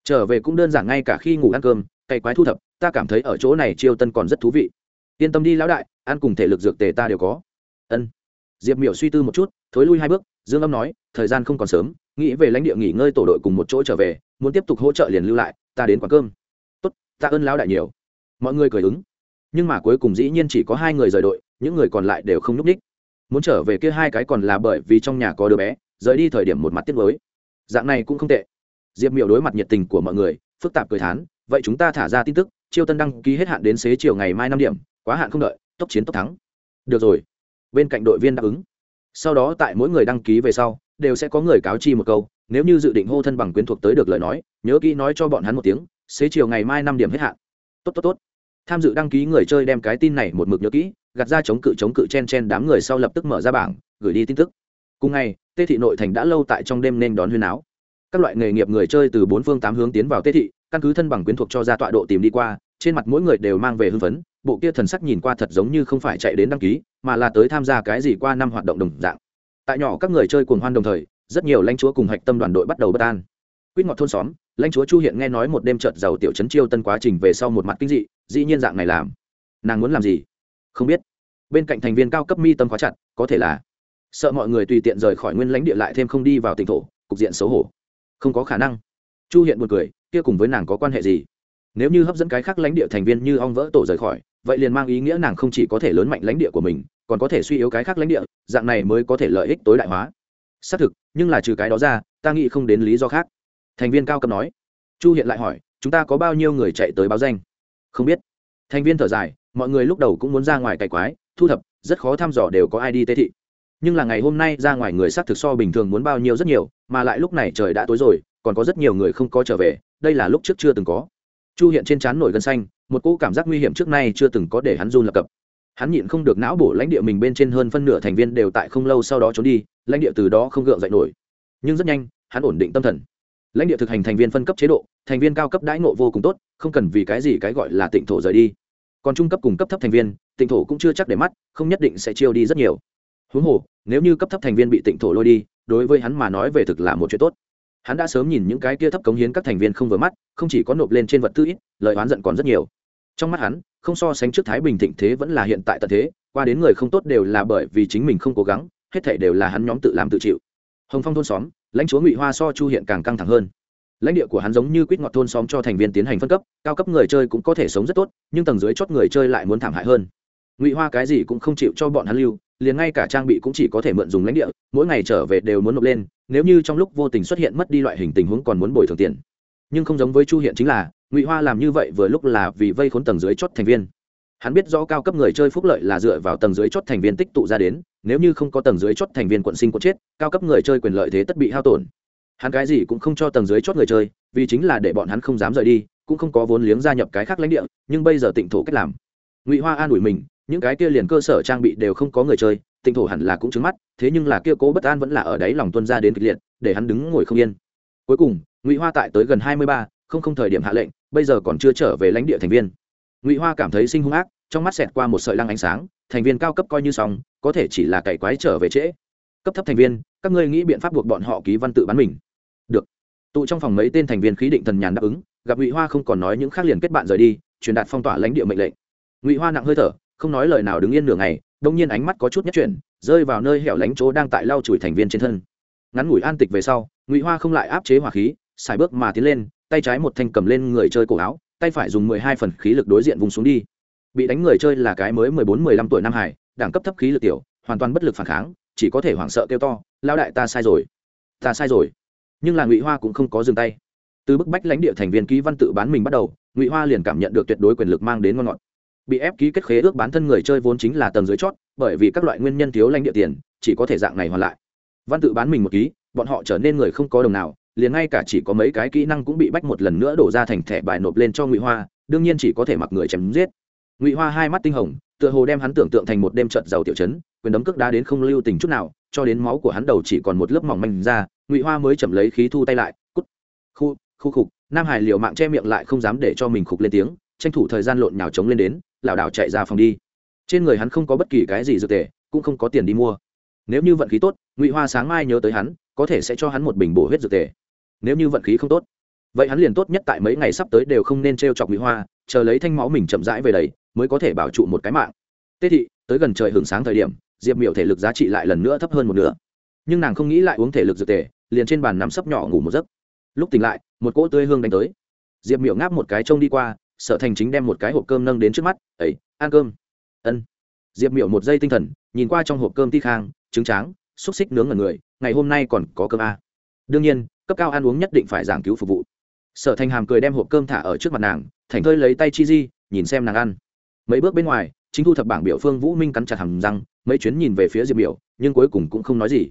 Trở về cũng đơn giản ngay cả khi ngủ ăn cơm, cày quái thu thập, ta cảm thấy ở chỗ này chiêu tân còn rất thú vị. Yên tâm đi lão đại, ăn cùng thể lực dược tề ta đều có. Ân. Diệp miểu suy tư một chút, thối lui hai bước, dương âm nói, thời gian không còn sớm, nghĩ về lãnh địa nghỉ ngơi tổ đội cùng một chỗ trở về, muốn tiếp tục hỗ trợ liền lưu lại, ta đến quán cơm. Tốt ta ơn lão đại nhiều. Mọi người cười ứng. Nhưng mà cuối cùng dĩ nhiên chỉ có hai người rời đội, những người còn lại đều không nhúc ních muốn trở về kia hai cái còn là bởi vì trong nhà có đứa bé, rời đi thời điểm một mặt tiết mới dạng này cũng không tệ. Diệp miểu đối mặt nhiệt tình của mọi người, phức tạp cười thán, vậy chúng ta thả ra tin tức, chiêu tân đăng ký hết hạn đến xế chiều ngày mai năm điểm, quá hạn không đợi, tốc chiến tốc thắng. Được rồi. Bên cạnh đội viên đáp ứng. Sau đó tại mỗi người đăng ký về sau, đều sẽ có người cáo chi một câu, nếu như dự định hô thân bằng quyến thuộc tới được lời nói, nhớ kỹ nói cho bọn hắn một tiếng, xế chiều ngày mai năm điểm hết hạn. Tốt tốt tốt tham dự đăng ký người chơi đem cái tin này một mực nhớ kỹ, gạt ra chống cự chống cự chen chen đám người sau lập tức mở ra bảng, gửi đi tin tức. Cùng ngày, tê thị nội thành đã lâu tại trong đêm nên đón huyên áo. Các loại nghề nghiệp người chơi từ bốn phương tám hướng tiến vào tê thị, căn cứ thân bằng quyến thuộc cho ra tọa độ tìm đi qua, trên mặt mỗi người đều mang về hưng phấn, bộ kia thần sắc nhìn qua thật giống như không phải chạy đến đăng ký, mà là tới tham gia cái gì qua năm hoạt động đồng dạng. Tại nhỏ các người chơi cuồng hoan đồng thời, rất nhiều lãnh chúa cùng hạch tâm đoàn đội bắt đầu bất an quýt ngọt thôn xóm, lãnh chúa chu hiện nghe nói một đêm trợt giàu tiểu trấn chiêu tân quá trình về sau một mặt kinh dị, dĩ nhiên dạng này làm. Nàng muốn làm gì? Không biết. Bên cạnh thành viên cao cấp mi tâm khóa chặt, có thể là sợ mọi người tùy tiện rời khỏi nguyên lãnh địa lại thêm không đi vào tỉnh thổ, cục diện xấu hổ. Không có khả năng. Chu hiện một cười, kia cùng với nàng có quan hệ gì? Nếu như hấp dẫn cái khác lãnh địa thành viên như ong vỡ tổ rời khỏi, vậy liền mang ý nghĩa nàng không chỉ có thể lớn mạnh lãnh địa của mình, còn có thể suy yếu cái khác lãnh địa, dạng này mới có thể lợi ích tối đại hóa. Xác thực, nhưng là trừ cái đó ra, ta nghĩ không đến lý do khác thành viên cao cấp nói. Chu hiện lại hỏi, chúng ta có bao nhiêu người chạy tới báo danh? Không biết. Thành viên thở dài, mọi người lúc đầu cũng muốn ra ngoài cày quái, thu thập, rất khó thăm dò đều có ai đi tế thị. Nhưng là ngày hôm nay ra ngoài người xác thực so bình thường muốn bao nhiêu rất nhiều, mà lại lúc này trời đã tối rồi, còn có rất nhiều người không có trở về, đây là lúc trước chưa từng có. Chu hiện trên trán nổi gân xanh, một cỗ cảm giác nguy hiểm trước nay chưa từng có để hắn run lập cập. Hắn nhịn không được não bổ lãnh địa mình bên trên hơn phân nửa thành viên đều tại không lâu sau đó trốn đi, lãnh địa từ đó không gượng dậy nổi. Nhưng rất nhanh, hắn ổn định tâm thần lãnh địa thực hành thành viên phân cấp chế độ, thành viên cao cấp đãi ngộ vô cùng tốt, không cần vì cái gì cái gọi là tịnh thổ rời đi. Còn trung cấp cùng cấp thấp thành viên, tịnh thổ cũng chưa chắc để mắt, không nhất định sẽ chiêu đi rất nhiều. Huống hồ, nếu như cấp thấp thành viên bị tịnh thổ lôi đi, đối với hắn mà nói về thực là một chuyện tốt. Hắn đã sớm nhìn những cái kia thấp cống hiến các thành viên không vừa mắt, không chỉ có nộp lên trên vật tư ít, lời oán giận còn rất nhiều. Trong mắt hắn, không so sánh trước thái bình thịnh thế vẫn là hiện tại tận thế, qua đến người không tốt đều là bởi vì chính mình không cố gắng, hết thể đều là hắn nhóm tự làm tự chịu. Hồng phong thôn xóm lãnh chúa ngụy hoa so chu hiện càng căng thẳng hơn lãnh địa của hắn giống như quýt ngọt thôn xóm cho thành viên tiến hành phân cấp cao cấp người chơi cũng có thể sống rất tốt nhưng tầng dưới chót người chơi lại muốn thảm hại hơn ngụy hoa cái gì cũng không chịu cho bọn hắn lưu liền ngay cả trang bị cũng chỉ có thể mượn dùng lãnh địa mỗi ngày trở về đều muốn nộp lên nếu như trong lúc vô tình xuất hiện mất đi loại hình tình huống còn muốn bồi thường tiền nhưng không giống với chu hiện chính là ngụy hoa làm như vậy vừa lúc là vì vây khốn tầng dưới chót thành viên hắn biết rõ cao cấp người chơi phúc lợi là dựa vào tầng dưới chót thành viên tích tụ ra đến, nếu như không có tầng dưới chót thành viên quận sinh quận chết, cao cấp người chơi quyền lợi thế tất bị hao tổn. Hắn cái gì cũng không cho tầng dưới chót người chơi, vì chính là để bọn hắn không dám rời đi, cũng không có vốn liếng gia nhập cái khác lãnh địa, nhưng bây giờ tịnh thổ cách làm. Ngụy hoa an ủi mình, những cái kia liền cơ sở trang bị đều không có người chơi, tịnh thổ hẳn là cũng trứng mắt, thế nhưng là kia cố bất an vẫn là ở đấy lòng tuân ra đến kịch liệt, để hắn đứng ngồi không yên. Cuối cùng, ngụy hoa tại tới gần hai mươi ba, không không thời điểm hạ lệnh, bây giờ còn chưa trở về lãnh địa thành viên ngụy hoa cảm thấy sinh hung ác trong mắt xẹt qua một sợi lăng ánh sáng thành viên cao cấp coi như xong có thể chỉ là cày quái trở về trễ cấp thấp thành viên các ngươi nghĩ biện pháp buộc bọn họ ký văn tự bán mình được tụ trong phòng mấy tên thành viên khí định thần nhàn đáp ứng gặp ngụy hoa không còn nói những khác liền kết bạn rời đi truyền đạt phong tỏa lãnh địa mệnh lệnh ngụy hoa nặng hơi thở không nói lời nào đứng yên nửa ngày đông nhiên ánh mắt có chút nhất chuyển rơi vào nơi hẻo lánh chỗ đang tại lau chùi thành viên trên thân ngắn ngủi an tịch về sau ngụy hoa không lại áp chế hỏa khí xài bước mà tiến lên tay trái một thanh cầm lên người chơi cổ áo tay phải dùng mười hai phần khí lực đối diện vùng xuống đi. Bị đánh người chơi là cái mới mười bốn, mười lăm tuổi nam hải, đẳng cấp thấp khí lực tiểu, hoàn toàn bất lực phản kháng, chỉ có thể hoảng sợ kêu to lao đại, ta sai rồi. Ta sai rồi. Nhưng là ngụy hoa cũng không có dừng tay. Từ bức bách lãnh địa thành viên ký văn tự bán mình bắt đầu, ngụy hoa liền cảm nhận được tuyệt đối quyền lực mang đến ngon ngọt. Bị ép ký kết khế ước bán thân người chơi vốn chính là tầng dưới chót, bởi vì các loại nguyên nhân thiếu lãnh địa tiền, chỉ có thể dạng này hoàn lại. Văn tự bán mình một ký, bọn họ trở nên người không có đồng nào liền ngay cả chỉ có mấy cái kỹ năng cũng bị bách một lần nữa đổ ra thành thẻ bài nộp lên cho ngụy hoa, đương nhiên chỉ có thể mặc người chém giết. Ngụy hoa hai mắt tinh hồng, tựa hồ đem hắn tưởng tượng thành một đêm trận giàu tiểu chấn, quyền đấm cước đá đến không lưu tình chút nào, cho đến máu của hắn đầu chỉ còn một lớp mỏng manh ra, ngụy hoa mới chậm lấy khí thu tay lại, cút. Khu khu khục, nam hải liều mạng che miệng lại không dám để cho mình khục lên tiếng, tranh thủ thời gian lộn nhào trống lên đến, lảo đảo chạy ra phòng đi. Trên người hắn không có bất kỳ cái gì dược tề, cũng không có tiền đi mua. Nếu như vận khí tốt, ngụy hoa sáng mai nhớ tới hắn, có thể sẽ cho hắn một bình bổ huyết dược tề nếu như vận khí không tốt, vậy hắn liền tốt nhất tại mấy ngày sắp tới đều không nên t r e o chọc mỹ hoa, chờ lấy thanh máu mình chậm rãi về đầy, mới có thể bảo trụ một cái mạng. Tết thị, tới gần trời hưởng sáng thời điểm, diệp miểu thể lực giá trị lại lần nữa thấp hơn một nửa. Nhưng nàng không nghĩ lại uống thể lực dược tề, liền trên bàn nằm sấp nhỏ ngủ một giấc. Lúc tỉnh lại, một cỗ tươi hương đánh tới. Diệp miểu ngáp một cái trông đi qua sở thành chính đem một cái hộp cơm nâng đến trước mắt ấy ăn cơm. Ân. Diệp miểu một giây tinh thần, nhìn qua trong hộp cơm ti khang, trứng tráng, xúc xích nướng ở người, ngày hôm nay còn có cơm a à. đương nhiên cấp cao ăn uống nhất định phải giảng cứu phục vụ. Sở thành hàm cười đem hộp cơm thả ở trước mặt nàng, thành thơi lấy tay chi di, nhìn xem nàng ăn. Mấy bước bên ngoài, chính thu thập bảng biểu phương vũ minh cắn chặt hàm răng, mấy chuyến nhìn về phía diệp biểu nhưng cuối cùng cũng không nói gì.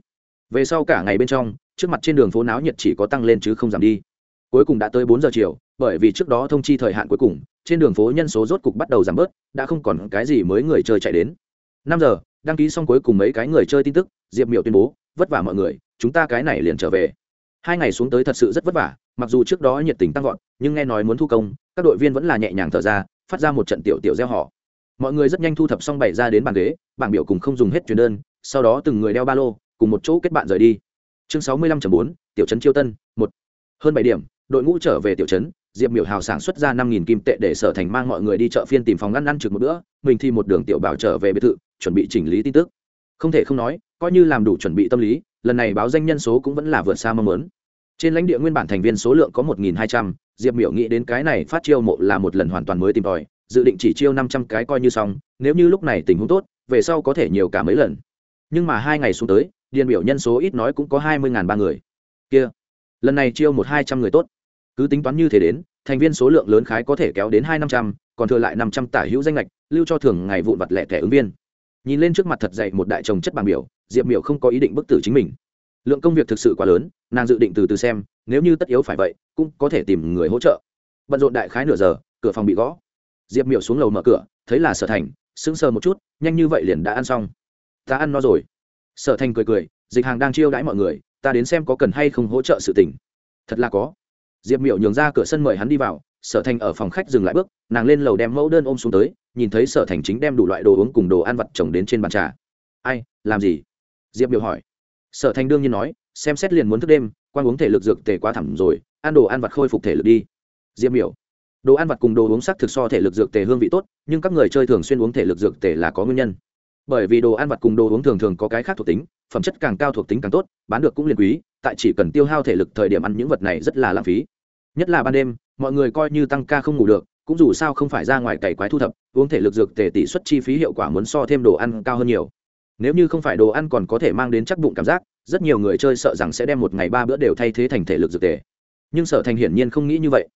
Về sau cả ngày bên trong, trước mặt trên đường phố náo nhiệt chỉ có tăng lên chứ không giảm đi. Cuối cùng đã tới bốn giờ chiều, bởi vì trước đó thông chi thời hạn cuối cùng, trên đường phố nhân số rốt cục bắt đầu giảm bớt, đã không còn cái gì mới người chơi chạy đến. Năm giờ, đăng ký xong cuối cùng mấy cái người chơi tin tức, diệp miểu tuyên bố, vất vả mọi người, chúng ta cái này liền trở về hai ngày xuống tới thật sự rất vất vả, mặc dù trước đó nhiệt tình tăng vọt, nhưng nghe nói muốn thu công, các đội viên vẫn là nhẹ nhàng thở ra, phát ra một trận tiểu tiểu gieo họ mọi người rất nhanh thu thập xong bày ra đến bàn ghế, bảng biểu cùng không dùng hết truyền đơn, sau đó từng người đeo ba lô, cùng một chỗ kết bạn rời đi. Chương sáu mươi lăm bốn, tiểu trấn chiêu tân, một. Hơn bảy điểm, đội ngũ trở về tiểu trấn, diệp miểu hào sản xuất ra năm nghìn kim tệ để sở thành mang mọi người đi chợ phiên tìm phòng ăn ăn trực một bữa, mình thì một đường tiểu bảo trở về biệt thự, chuẩn bị chỉnh lý tin tức. Không thể không nói coi như làm đủ chuẩn bị tâm lý, lần này báo danh nhân số cũng vẫn là vượt xa mong muốn. Trên lãnh địa nguyên bản thành viên số lượng có một nghìn hai trăm, diệp miểu nghĩ đến cái này phát chiêu mộ là một lần hoàn toàn mới tìm tòi, dự định chỉ chiêu năm trăm cái coi như xong, nếu như lúc này tình huống tốt, về sau có thể nhiều cả mấy lần. Nhưng mà hai ngày xuống tới, điền biểu nhân số ít nói cũng có hai mươi ba người. Kia, lần này chiêu một hai trăm người tốt. Cứ tính toán như thế đến, thành viên số lượng lớn khái có thể kéo đến hai năm trăm, còn thừa lại năm trăm tả hữu danh lệch, lưu cho thường ngày vụn vặt lẻ thẻ ứng viên. Nhìn lên trước mặt thật dậy một đại chồng chất bảng biểu diệp miểu không có ý định bức tử chính mình lượng công việc thực sự quá lớn nàng dự định từ từ xem nếu như tất yếu phải vậy cũng có thể tìm người hỗ trợ bận rộn đại khái nửa giờ cửa phòng bị gõ diệp miểu xuống lầu mở cửa thấy là sở thành sững sờ một chút nhanh như vậy liền đã ăn xong ta ăn no rồi sở thành cười cười dịch hàng đang chiêu đãi mọi người ta đến xem có cần hay không hỗ trợ sự tình thật là có diệp miểu nhường ra cửa sân mời hắn đi vào sở thành ở phòng khách dừng lại bước nàng lên lầu đem mẫu đơn ôm xuống tới nhìn thấy sở thành chính đem đủ loại đồ uống cùng đồ ăn vặt trồng đến trên bàn trà ai làm gì diệp miểu hỏi. Sở thành đương nhiên nói, xem xét liền muốn thức đêm quan uống thể lực dược tề quá thẳng rồi, ăn đồ ăn vặt khôi phục thể lực đi. Diệp miểu. Đồ ăn vặt cùng đồ uống sắc thực so thể lực dược tề hương vị tốt, nhưng các người chơi thường xuyên uống thể lực dược tề là có nguyên nhân. Bởi vì đồ ăn vặt cùng đồ uống thường thường có cái khác thuộc tính, phẩm chất càng cao thuộc tính càng tốt, bán được cũng liền quý, tại chỉ cần tiêu hao thể lực thời điểm ăn những vật này rất là lãng phí. Nhất là ban đêm, mọi người coi như tăng ca không ngủ được, cũng dù sao không phải ra ngoài cày quái thu thập, uống thể lực dược tề tỷ suất chi phí hiệu quả muốn so thêm đồ ăn cao hơn nhiều nếu như không phải đồ ăn còn có thể mang đến chắc bụng cảm giác, rất nhiều người chơi sợ rằng sẽ đem một ngày ba bữa đều thay thế thành thể lực dược tề. Nhưng sở thành hiển nhiên không nghĩ như vậy.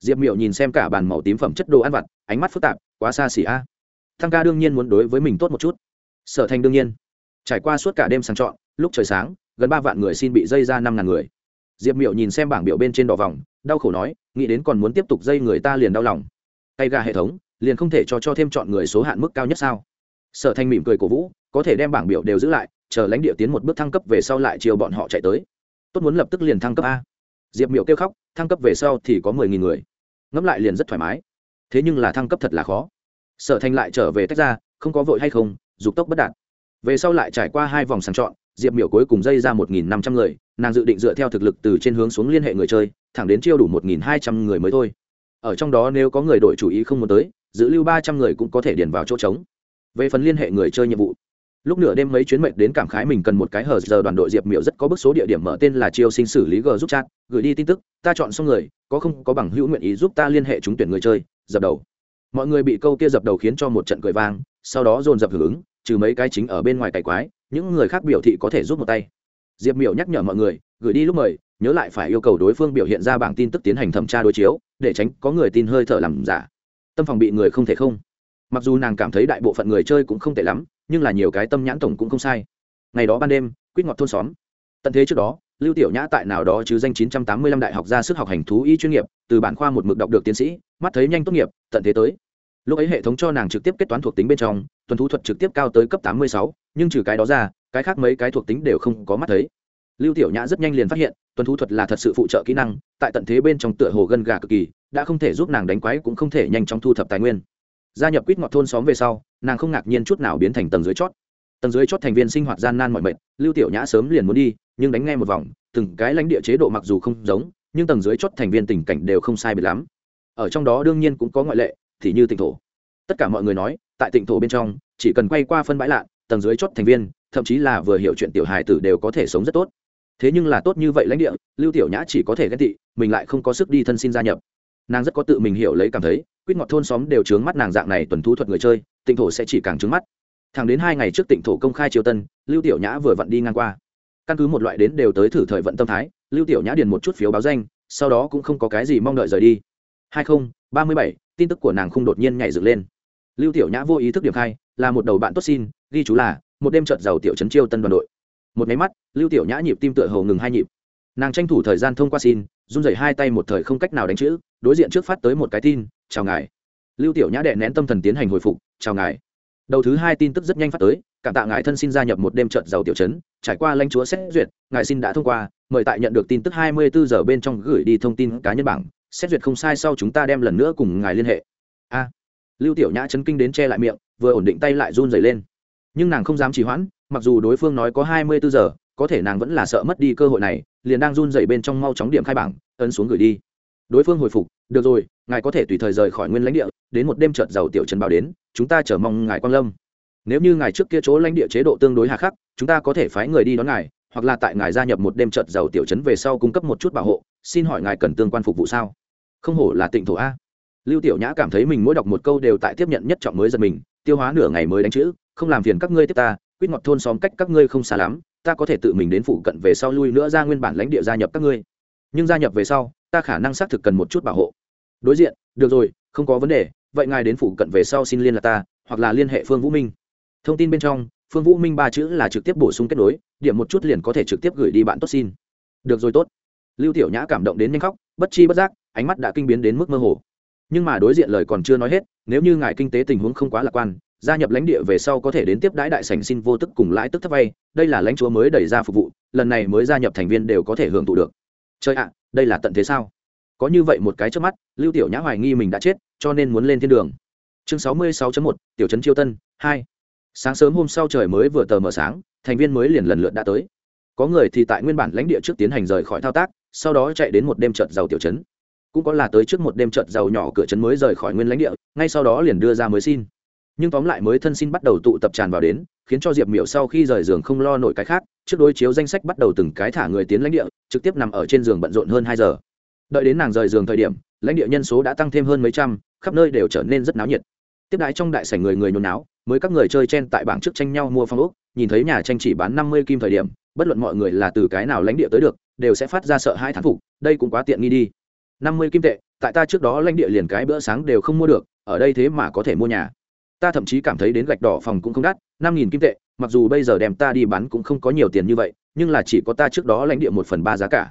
Diệp miệu nhìn xem cả bàn màu tím phẩm chất đồ ăn vặt, ánh mắt phức tạp, quá xa xỉ a. Thăng ca đương nhiên muốn đối với mình tốt một chút. Sở thành đương nhiên. Trải qua suốt cả đêm sang trọn, lúc trời sáng, gần ba vạn người xin bị dây ra năm ngàn người. Diệp miệu nhìn xem bảng biểu bên trên đỏ vòng, đau khổ nói, nghĩ đến còn muốn tiếp tục dây người ta liền đau lòng. Tay ga hệ thống, liền không thể cho cho thêm chọn người số hạn mức cao nhất sao? Sở thành mỉm cười cổ vũ có thể đem bảng biểu đều giữ lại, chờ lãnh địa tiến một bước thăng cấp về sau lại chiều bọn họ chạy tới. Tốt muốn lập tức liền thăng cấp a. Diệp miệu kêu khóc, thăng cấp về sau thì có mười nghìn người. Ngẫm lại liền rất thoải mái. Thế nhưng là thăng cấp thật là khó. Sở thành lại trở về tách ra, không có vội hay không, dục tốc bất đạt. Về sau lại trải qua hai vòng sàng chọn, diệp miểu cuối cùng dây ra một nghìn năm trăm người, nàng dự định dựa theo thực lực từ trên hướng xuống liên hệ người chơi, thẳng đến chiêu đủ một nghìn hai trăm người mới thôi. Ở trong đó nếu có người đổi chủ ý không muốn tới, giữ lưu ba trăm người cũng có thể điền vào chỗ trống. Về phần liên hệ người chơi nhiệm vụ lúc nửa đêm mấy chuyến mệnh đến cảm khái mình cần một cái hờ giờ đoàn đội diệp miểu rất có bức số địa điểm mở tên là chiêu sinh xử lý g giúp chat, gửi đi tin tức, ta chọn xong người, có không có bằng hữu nguyện ý giúp ta liên hệ trúng tuyển người chơi, dập đầu. Mọi người bị câu kia dập đầu khiến cho một trận cười vang, sau đó dồn dập hưởng ứng, trừ mấy cái chính ở bên ngoài cày quái, những người khác biểu thị có thể giúp một tay. Diệp miểu nhắc nhở mọi người, gửi đi lúc mời, nhớ lại phải yêu cầu đối phương biểu hiện ra bảng tin tức tiến hành thẩm tra đối chiếu, để tránh có người tin hơi thở làm giả. Tâm phòng bị người không thể không. Mặc dù nàng cảm thấy đại bộ phận người chơi cũng không tệ lắm nhưng là nhiều cái tâm nhãn tổng cũng không sai. Ngày đó ban đêm quýt ngọt thôn xóm. Tận thế trước đó lưu tiểu nhã tại nào đó chứ danh 985 đại học ra sức học hành thú y chuyên nghiệp từ bản khoa một mực đọc được tiến sĩ mắt thấy nhanh tốt nghiệp tận thế tới. Lúc ấy hệ thống cho nàng trực tiếp kết toán thuộc tính bên trong tuần thú thuật trực tiếp cao tới cấp 86, nhưng trừ cái đó ra cái khác mấy cái thuộc tính đều không có mắt thấy. Lưu tiểu nhã rất nhanh liền phát hiện tuần thú thuật là thật sự phụ trợ kỹ năng tại tận thế bên trong tựa hồ gân gà cực kỳ đã không thể giúp nàng đánh quái cũng không thể nhanh chóng thu thập tài nguyên gia nhập quýt ngọt thôn xóm về sau, nàng không ngạc nhiên chút nào biến thành tầng dưới chót. Tầng dưới chót thành viên sinh hoạt gian nan mọi mệt, lưu tiểu nhã sớm liền muốn đi, nhưng đánh nghe một vòng, từng cái lãnh địa chế độ mặc dù không giống, nhưng tầng dưới chót thành viên tình cảnh đều không sai biệt lắm. Ở trong đó đương nhiên cũng có ngoại lệ, thì như tịnh thổ. Tất cả mọi người nói, tại tịnh thổ bên trong, chỉ cần quay qua phân bãi lạ tầng dưới chót thành viên, thậm chí là vừa hiểu chuyện tiểu hài tử đều có thể sống rất tốt. Thế nhưng là tốt như vậy lãnh địa, lưu tiểu nhã chỉ có thể ghét tị, mình lại không có sức đi thân xin gia nhập. Nàng rất có tự mình hiểu lấy cảm thấy quýt ngọt thôn xóm đều trướng mắt nàng dạng này tuần thú thuật người chơi, tịnh thổ sẽ chỉ càng trướng mắt. Thẳng đến hai ngày trước tịnh thổ công khai triều tân, lưu tiểu nhã vừa vặn đi ngang qua. Căn cứ một loại đến đều tới thử thời vận tâm thái, lưu tiểu nhã điền một chút phiếu báo danh, sau đó cũng không có cái gì mong đợi rời đi. Hai không, ba mươi bảy, tin tức của nàng không đột nhiên nhảy dựng lên. Lưu tiểu nhã vô ý thức điểm khai, là một đầu bạn tốt xin, ghi chú là, một đêm trợt giàu tiểu trấn chiêu tân đoàn đội. Một máy mắt, lưu tiểu nhã nhịp tim tựa hầu ngừng hai nhịp. Nàng tranh thủ thời gian thông qua xin, run rẩy hai tay một thời không cách nào đánh chữ, đối diện trước phát tới một cái tin chào ngài. Lưu tiểu nhã đệ nén tâm thần tiến hành hồi phục, chào ngài. Đầu thứ hai tin tức rất nhanh phát tới, cảm tạ ngài thân xin gia nhập một đêm trợt giàu tiểu trấn, trải qua lãnh chúa xét duyệt, ngài xin đã thông qua, mời tại nhận được tin tức hai mươi bốn giờ bên trong gửi đi thông tin cá nhân bảng, xét duyệt không sai sau chúng ta đem lần nữa cùng ngài liên hệ. A. Lưu tiểu nhã chấn kinh đến che lại miệng, vừa ổn định tay lại run rẩy lên. Nhưng nàng không dám trì hoãn, mặc dù đối phương nói có hai mươi bốn giờ, có thể nàng vẫn là sợ mất đi cơ hội này, liền đang run rẩy bên trong mau chóng điểm khai bảng, ấn xuống gửi đi đối phương hồi phục, được rồi, ngài có thể tùy thời rời khỏi nguyên lãnh địa, đến một đêm trợt giàu tiểu trần bảo đến, chúng ta chờ mong ngài quang lâm. Nếu như ngài trước kia chỗ lãnh địa chế độ tương đối hà khắc, chúng ta có thể phái người đi đón ngài, hoặc là tại ngài gia nhập một đêm trợt giàu tiểu trấn về sau cung cấp một chút bảo hộ, xin hỏi ngài cần tương quan phục vụ sao? Không hổ là tịnh thổ a. Lưu tiểu nhã cảm thấy mình mỗi đọc một câu đều tại tiếp nhận nhất trọng mới giật mình, tiêu hóa nửa ngày mới đánh chữ, không làm phiền các ngươi tiếp ta, quýt ngọt thôn xóm cách các ngươi không xa lắm, ta có thể tự mình đến phụ cận về sau lui nữa ra nguyên bản lãnh địa gia nhập các ngươi. Nhưng gia nhập về sau ta khả năng xác thực cần một chút bảo hộ. Đối diện, được rồi, không có vấn đề, vậy ngài đến phụ cận về sau xin liên lạc ta, hoặc là liên hệ phương vũ minh. Thông tin bên trong, phương vũ minh ba chữ là trực tiếp bổ sung kết nối, điểm một chút liền có thể trực tiếp gửi đi bạn tốt xin. Được rồi, tốt. Lưu tiểu nhã cảm động đến nhanh khóc, bất chi bất giác, ánh mắt đã kinh biến đến mức mơ hồ. Nhưng mà đối diện lời còn chưa nói hết, nếu như ngài kinh tế tình huống không quá lạc quan, gia nhập lãnh địa về sau có thể đến tiếp đãi đại sảnh xin vô tức cùng lãi tức thấp vay, đây là lãnh chúa mới đẩy ra phục vụ, lần này mới gia nhập thành viên đều có thể hưởng thụ được chơi ạ, đây là tận thế sao? Có như vậy một cái trước mắt, lưu tiểu nhã hoài nghi mình đã chết, cho nên muốn lên thiên đường. Chương sáu mươi 66 một, tiểu trấn chiêu tân, hai. Sáng sớm hôm sau trời mới vừa tờ mờ sáng, thành viên mới liền lần lượt đã tới. Có người thì tại nguyên bản lãnh địa trước tiến hành rời khỏi thao tác, sau đó chạy đến một đêm trợt giàu tiểu trấn. Cũng có là tới trước một đêm trợt giàu nhỏ cửa trấn mới rời khỏi nguyên lãnh địa, ngay sau đó liền đưa ra mới xin. Nhưng tóm lại mới thân xin bắt đầu tụ tập tràn vào đến, khiến cho diệp miểu sau khi rời giường không lo nổi cái khác trước đối chiếu danh sách bắt đầu từng cái thả người tiến lãnh địa, trực tiếp nằm ở trên giường bận rộn hơn hai giờ. Đợi đến nàng rời giường thời điểm, lãnh địa nhân số đã tăng thêm hơn mấy trăm, khắp nơi đều trở nên rất náo nhiệt. Tiếp đãi trong đại sảnh người người nhốn náo, mới các người chơi chen tại bảng trước tranh nhau mua phong ốc, nhìn thấy nhà tranh chỉ bán năm mươi kim thời điểm, bất luận mọi người là từ cái nào lãnh địa tới được, đều sẽ phát ra sợ hai thán phục, đây cũng quá tiện nghi đi. Năm mươi kim tệ, tại ta trước đó lãnh địa liền cái bữa sáng đều không mua được, ở đây thế mà có thể mua nhà. Ta thậm chí cảm thấy đến gạch đỏ phòng cũng không đắt năm nghìn kim tệ, mặc dù bây giờ đem ta đi bán cũng không có nhiều tiền như vậy, nhưng là chỉ có ta trước đó lãnh địa một phần ba giá cả.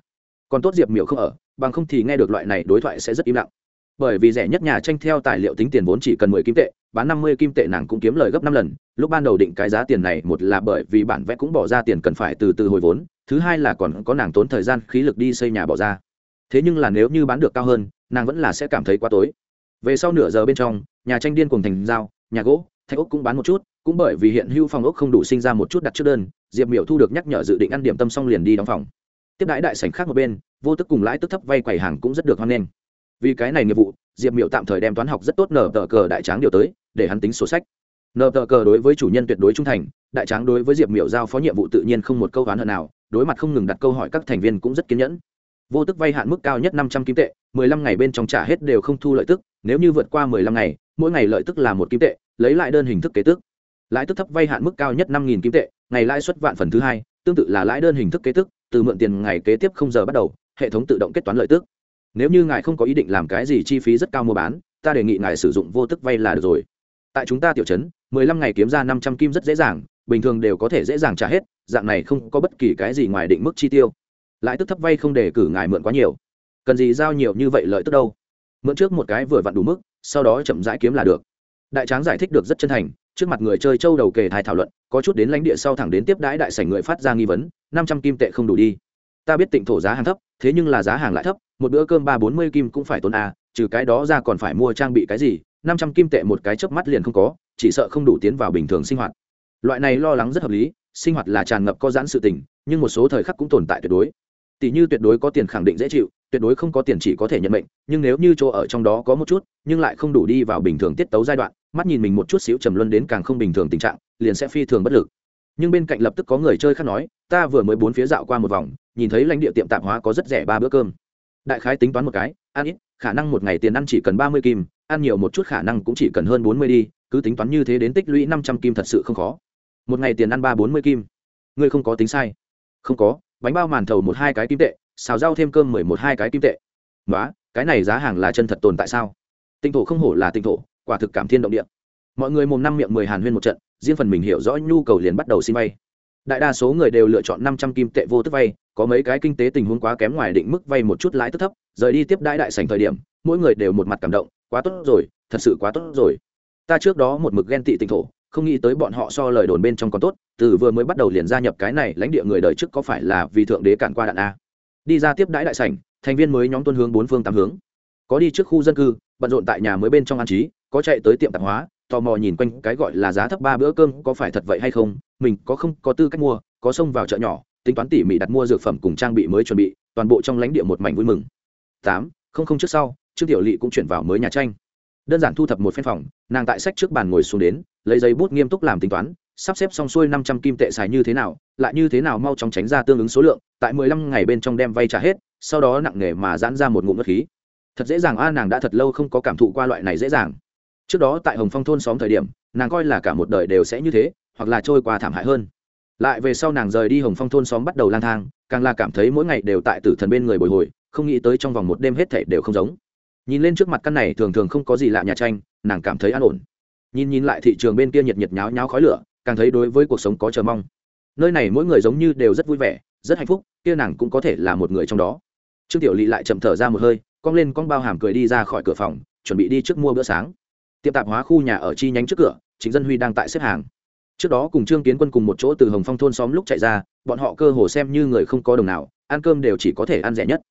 Còn tốt diệp miểu không ở, bằng không thì nghe được loại này đối thoại sẽ rất im lặng. Bởi vì rẻ nhất nhà tranh theo tài liệu tính tiền vốn chỉ cần mười kim tệ, bán năm mươi kim tệ nàng cũng kiếm lời gấp năm lần. Lúc ban đầu định cái giá tiền này, một là bởi vì bản vẽ cũng bỏ ra tiền cần phải từ từ hồi vốn, thứ hai là còn có nàng tốn thời gian, khí lực đi xây nhà bỏ ra. Thế nhưng là nếu như bán được cao hơn, nàng vẫn là sẽ cảm thấy quá tối. Về sau nửa giờ bên trong, nhà tranh điên cùng thành dao nhà gỗ, thạch ốc cũng bán một chút cũng bởi vì hiện hưu phòng ốc không đủ sinh ra một chút đặt trước đơn, diệp miểu thu được nhắc nhở dự định ăn điểm tâm xong liền đi đóng phòng. Tiếp đãi đại sảnh khác một bên, vô tức cùng lãi tức thấp vay quầy hàng cũng rất được hoan nghênh. Vì cái này nghiệp vụ, diệp miểu tạm thời đem toán học rất tốt nở tờ cờ đại tráng điều tới, để hắn tính sổ sách. Nở tờ cờ đối với chủ nhân tuyệt đối trung thành, đại tráng đối với diệp miểu giao phó nhiệm vụ tự nhiên không một câu hoán hận nào, đối mặt không ngừng đặt câu hỏi các thành viên cũng rất kiên nhẫn. Vô tức vay hạn mức cao nhất năm trăm kim tệ, mười lăm ngày bên trong trả hết đều không thu lợi tức, nếu như vượt qua mười lăm ngày, mỗi ngày lợi tức là một kim tệ, lấy lại đơn hình thức kế tức lãi tức thấp vay hạn mức cao nhất năm nghìn kim tệ, ngày lãi suất vạn phần thứ hai, tương tự là lãi đơn hình thức kế tức, từ mượn tiền ngày kế tiếp không giờ bắt đầu, hệ thống tự động kết toán lợi tức. Nếu như ngài không có ý định làm cái gì chi phí rất cao mua bán, ta đề nghị ngài sử dụng vô tức vay là được rồi. Tại chúng ta tiểu chấn mười lăm ngày kiếm ra năm trăm kim rất dễ dàng, bình thường đều có thể dễ dàng trả hết, dạng này không có bất kỳ cái gì ngoài định mức chi tiêu. Lãi tức thấp vay không để cử ngài mượn quá nhiều. Cần gì giao nhiều như vậy lợi tức đâu? Mượn trước một cái vừa vặn đủ mức, sau đó chậm rãi kiếm là được. Đại tráng giải thích được rất chân thành trước mặt người chơi châu đầu kề thai thảo luận, có chút đến lãnh địa sau thẳng đến tiếp đãi đại sảnh người phát ra nghi vấn, năm trăm kim tệ không đủ đi. Ta biết tịnh thổ giá hàng thấp, thế nhưng là giá hàng lại thấp, một bữa cơm ba bốn mươi kim cũng phải tốn a trừ cái đó ra còn phải mua trang bị cái gì, năm trăm kim tệ một cái chớp mắt liền không có, chỉ sợ không đủ tiến vào bình thường sinh hoạt. Loại này lo lắng rất hợp lý, sinh hoạt là tràn ngập có giãn sự tình, nhưng một số thời khắc cũng tồn tại tuyệt đối. Tỷ như tuyệt đối có tiền khẳng định dễ chịu, tuyệt đối không có tiền chỉ có thể nhận mệnh, nhưng nếu như chỗ ở trong đó có một chút, nhưng lại không đủ đi vào bình thường tiết tấu giai đoạn mắt nhìn mình một chút xíu trầm luân đến càng không bình thường tình trạng, liền sẽ phi thường bất lực. Nhưng bên cạnh lập tức có người chơi khác nói, ta vừa mới bốn phía dạo qua một vòng, nhìn thấy lãnh địa tiệm tạp hóa có rất rẻ ba bữa cơm. Đại khái tính toán một cái, ăn ít, khả năng một ngày tiền ăn chỉ cần ba mươi kim, ăn nhiều một chút khả năng cũng chỉ cần hơn bốn mươi đi, cứ tính toán như thế đến tích lũy năm trăm kim thật sự không khó. Một ngày tiền ăn ba bốn mươi kim. Ngươi không có tính sai. Không có, bánh bao màn thầu một hai cái kim tệ, xào rau thêm cơm mười một hai cái kim tệ. Nói cái này giá hàng là chân thật tồn tại sao? Tinh thổ không hổ là tinh thổ quả thực cảm thiên động địa. Mọi người mồm năm miệng mười hàn huyên một trận, riêng phần mình hiểu rõ nhu cầu liền bắt đầu xin vay. Đại đa số người đều lựa chọn năm trăm kim tệ vô tức vay, có mấy cái kinh tế tình huống quá kém ngoài định mức vay một chút lãi tức thấp, rời đi tiếp đãi đại sành thời điểm, mỗi người đều một mặt cảm động, quá tốt rồi, thật sự quá tốt rồi. Ta trước đó một mực ghen tị tình thổ, không nghĩ tới bọn họ so lời đồn bên trong còn tốt, từ vừa mới bắt đầu liền gia nhập cái này lãnh địa người đời trước có phải là vì thượng đế cản qua đạn a. Đi ra tiếp đãi đại sảnh, thành viên mới nhóm tuân hướng bốn phương tám hướng. Có đi trước khu dân cư, bận rộn tại nhà mới bên trong an trí có chạy tới tiệm tạp hóa, tò mò nhìn quanh cái gọi là giá thấp ba bữa cơm có phải thật vậy hay không, mình có không có tư cách mua, có xông vào chợ nhỏ, tính toán tỉ mỉ đặt mua dược phẩm cùng trang bị mới chuẩn bị, toàn bộ trong lãnh địa một mảnh vui mừng. Tám, không không trước sau, trương tiểu lỵ cũng chuyển vào mới nhà tranh. Đơn giản thu thập một phen phòng, nàng tại sách trước bàn ngồi xuống đến, lấy giấy bút nghiêm túc làm tính toán, sắp xếp xong xuôi năm trăm kim tệ xài như thế nào, lại như thế nào mau chóng tránh ra tương ứng số lượng, tại mười lăm ngày bên trong đem vay trả hết, sau đó nặng nề mà giãn ra một ngụm ngất khí. Thật dễ dàng a, nàng đã thật lâu không có cảm thụ qua loại này dễ dàng trước đó tại hồng phong thôn xóm thời điểm, nàng coi là cả một đời đều sẽ như thế, hoặc là trôi qua thảm hại hơn. Lại về sau nàng rời đi hồng phong thôn xóm bắt đầu lang thang, càng là cảm thấy mỗi ngày đều tại tử thần bên người bồi hồi, không nghĩ tới trong vòng một đêm hết thể đều không giống. Nhìn lên trước mặt căn này thường thường không có gì lạ nhà tranh, nàng cảm thấy an ổn. Nhìn nhìn lại thị trường bên kia nhiệt nhiệt nháo nháo khói lửa, càng thấy đối với cuộc sống có chờ mong. Nơi này mỗi người giống như đều rất vui vẻ, rất hạnh phúc, kia nàng cũng có thể là một người trong đó. Trương tiểu lỵ lại chậm thở ra một hơi, cong lên con bao hàm cười đi ra khỏi cửa phòng, chuẩn bị đi trước mua bữa sáng tiệm tạp hóa khu nhà ở chi nhánh trước cửa chính dân huy đang tại xếp hàng. Trước đó cùng trương kiến quân cùng một chỗ từ hồng phong thôn xóm lúc chạy ra, bọn họ cơ hồ xem như người không có đồng nào, ăn cơm đều chỉ có thể ăn rẻ nhất.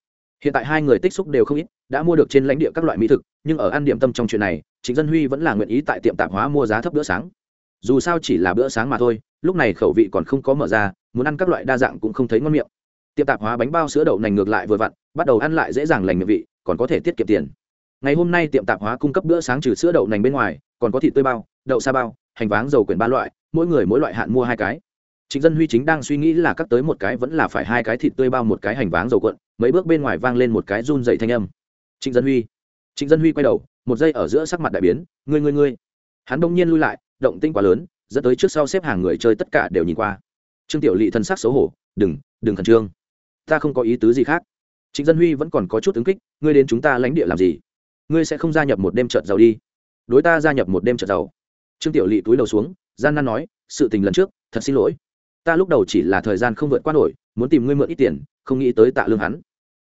Hiện tại hai người tích xúc đều không ít, đã mua được trên lãnh địa các loại mỹ thực, nhưng ở ăn điểm tâm trong chuyện này chính dân huy vẫn là nguyện ý tại tiệm tạp hóa mua giá thấp bữa sáng. Dù sao chỉ là bữa sáng mà thôi, lúc này khẩu vị còn không có mở ra, muốn ăn các loại đa dạng cũng không thấy ngon miệng. Tiệm tạp hóa bánh bao sữa đậu nành ngược lại vừa vặn, bắt đầu ăn lại dễ dàng lành miệng vị, còn có thể tiết kiệm tiền ngày hôm nay tiệm tạp hóa cung cấp bữa sáng trừ sữa đậu nành bên ngoài còn có thịt tươi bao đậu sa bao hành váng dầu quyển ba loại mỗi người mỗi loại hạn mua hai cái Trịnh Dân Huy chính đang suy nghĩ là cắt tới một cái vẫn là phải hai cái thịt tươi bao một cái hành váng dầu cuộn, mấy bước bên ngoài vang lên một cái run dậy thanh âm. Trịnh Dân Huy. Trịnh Dân Huy quay đầu, một giây ở giữa sắc mặt đại biến, ngươi ngươi ngươi. Hắn bỗng nhiên lui lại, động tĩnh quá lớn, dẫn tới trước sau xếp hàng người chơi tất cả đều nhìn qua. Trương Tiểu Lệ thân sắc xấu hổ, "Đừng, đừng khẩn trương. Ta không có ý tứ gì khác." Trịnh Dân Huy vẫn còn có chút ứng kích, "Ngươi đến chúng ta lãnh địa làm gì? Ngươi sẽ không gia nhập một đêm trợt giàu đi?" Đối ta gia nhập một đêm trợt giàu. Trương Tiểu Lệ túi đầu xuống, gian nan nói, "Sự tình lần trước, thật xin lỗi." ta lúc đầu chỉ là thời gian không vượt qua nổi muốn tìm ngươi mượn ít tiền không nghĩ tới tạ lương hắn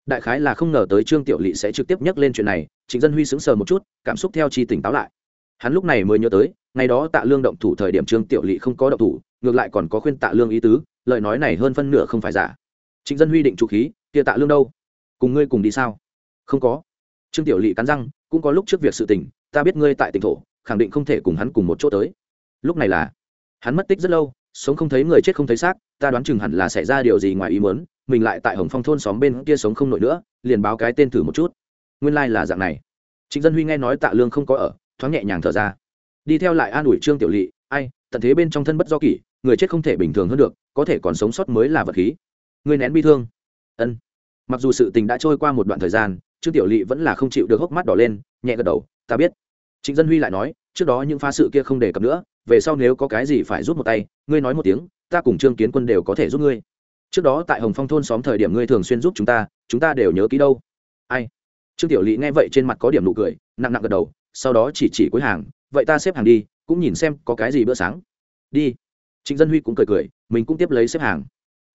đại khái là không ngờ tới trương tiểu lỵ sẽ trực tiếp nhắc lên chuyện này trịnh dân huy sững sờ một chút cảm xúc theo chi tỉnh táo lại hắn lúc này mới nhớ tới ngày đó tạ lương động thủ thời điểm trương tiểu lỵ không có động thủ ngược lại còn có khuyên tạ lương ý tứ lời nói này hơn phân nửa không phải giả trịnh dân huy định chủ khí kia tạ lương đâu cùng ngươi cùng đi sao không có trương tiểu lỵ cắn răng, cũng có lúc trước việc sự tình, ta biết ngươi tại tỉnh thổ, khẳng định không thể cùng hắn cùng một chỗ tới. Lúc này là, hắn mất tích rất lâu, sống không thấy người chết không thấy xác, ta đoán chừng hẳn là xảy ra điều gì ngoài ý muốn, mình lại tại hồng phong thôn xóm bên kia sống không nổi nữa, liền báo cái tên thử một chút. Nguyên lai、like、là dạng này. Trịnh dân huy nghe nói tạ lương không có ở, thoáng nhẹ nhàng thở ra. Đi theo lại an ủi trương tiểu lỵ ai, tận thế bên trong thân bất do kỷ, người chết không thể bình thường hơn được, có thể còn sống sót mới là vật khí. Người nén bi thương. Ân. Mặc dù sự tình đã trôi qua một đoạn thời gian trương tiểu lỵ vẫn là không chịu được hốc mắt đỏ lên, nhẹ gật đầu, ta biết. Trịnh dân huy lại nói, trước đó những pha sự kia không đề cập nữa, về sau nếu có cái gì phải giúp một tay, ngươi nói một tiếng, ta cùng trương kiến quân đều có thể giúp ngươi. Trước đó tại hồng phong thôn xóm thời điểm ngươi thường xuyên giúp chúng ta chúng ta đều nhớ kỹ đâu. Ai? Trương tiểu Lệ nghe vậy trên mặt có điểm nụ cười, nặng nặng gật đầu, sau đó chỉ chỉ cuối hàng, vậy ta xếp hàng đi, cũng nhìn xem có cái gì bữa sáng. Đi. Trịnh dân huy cũng cười cười, mình cũng tiếp lấy xếp hàng.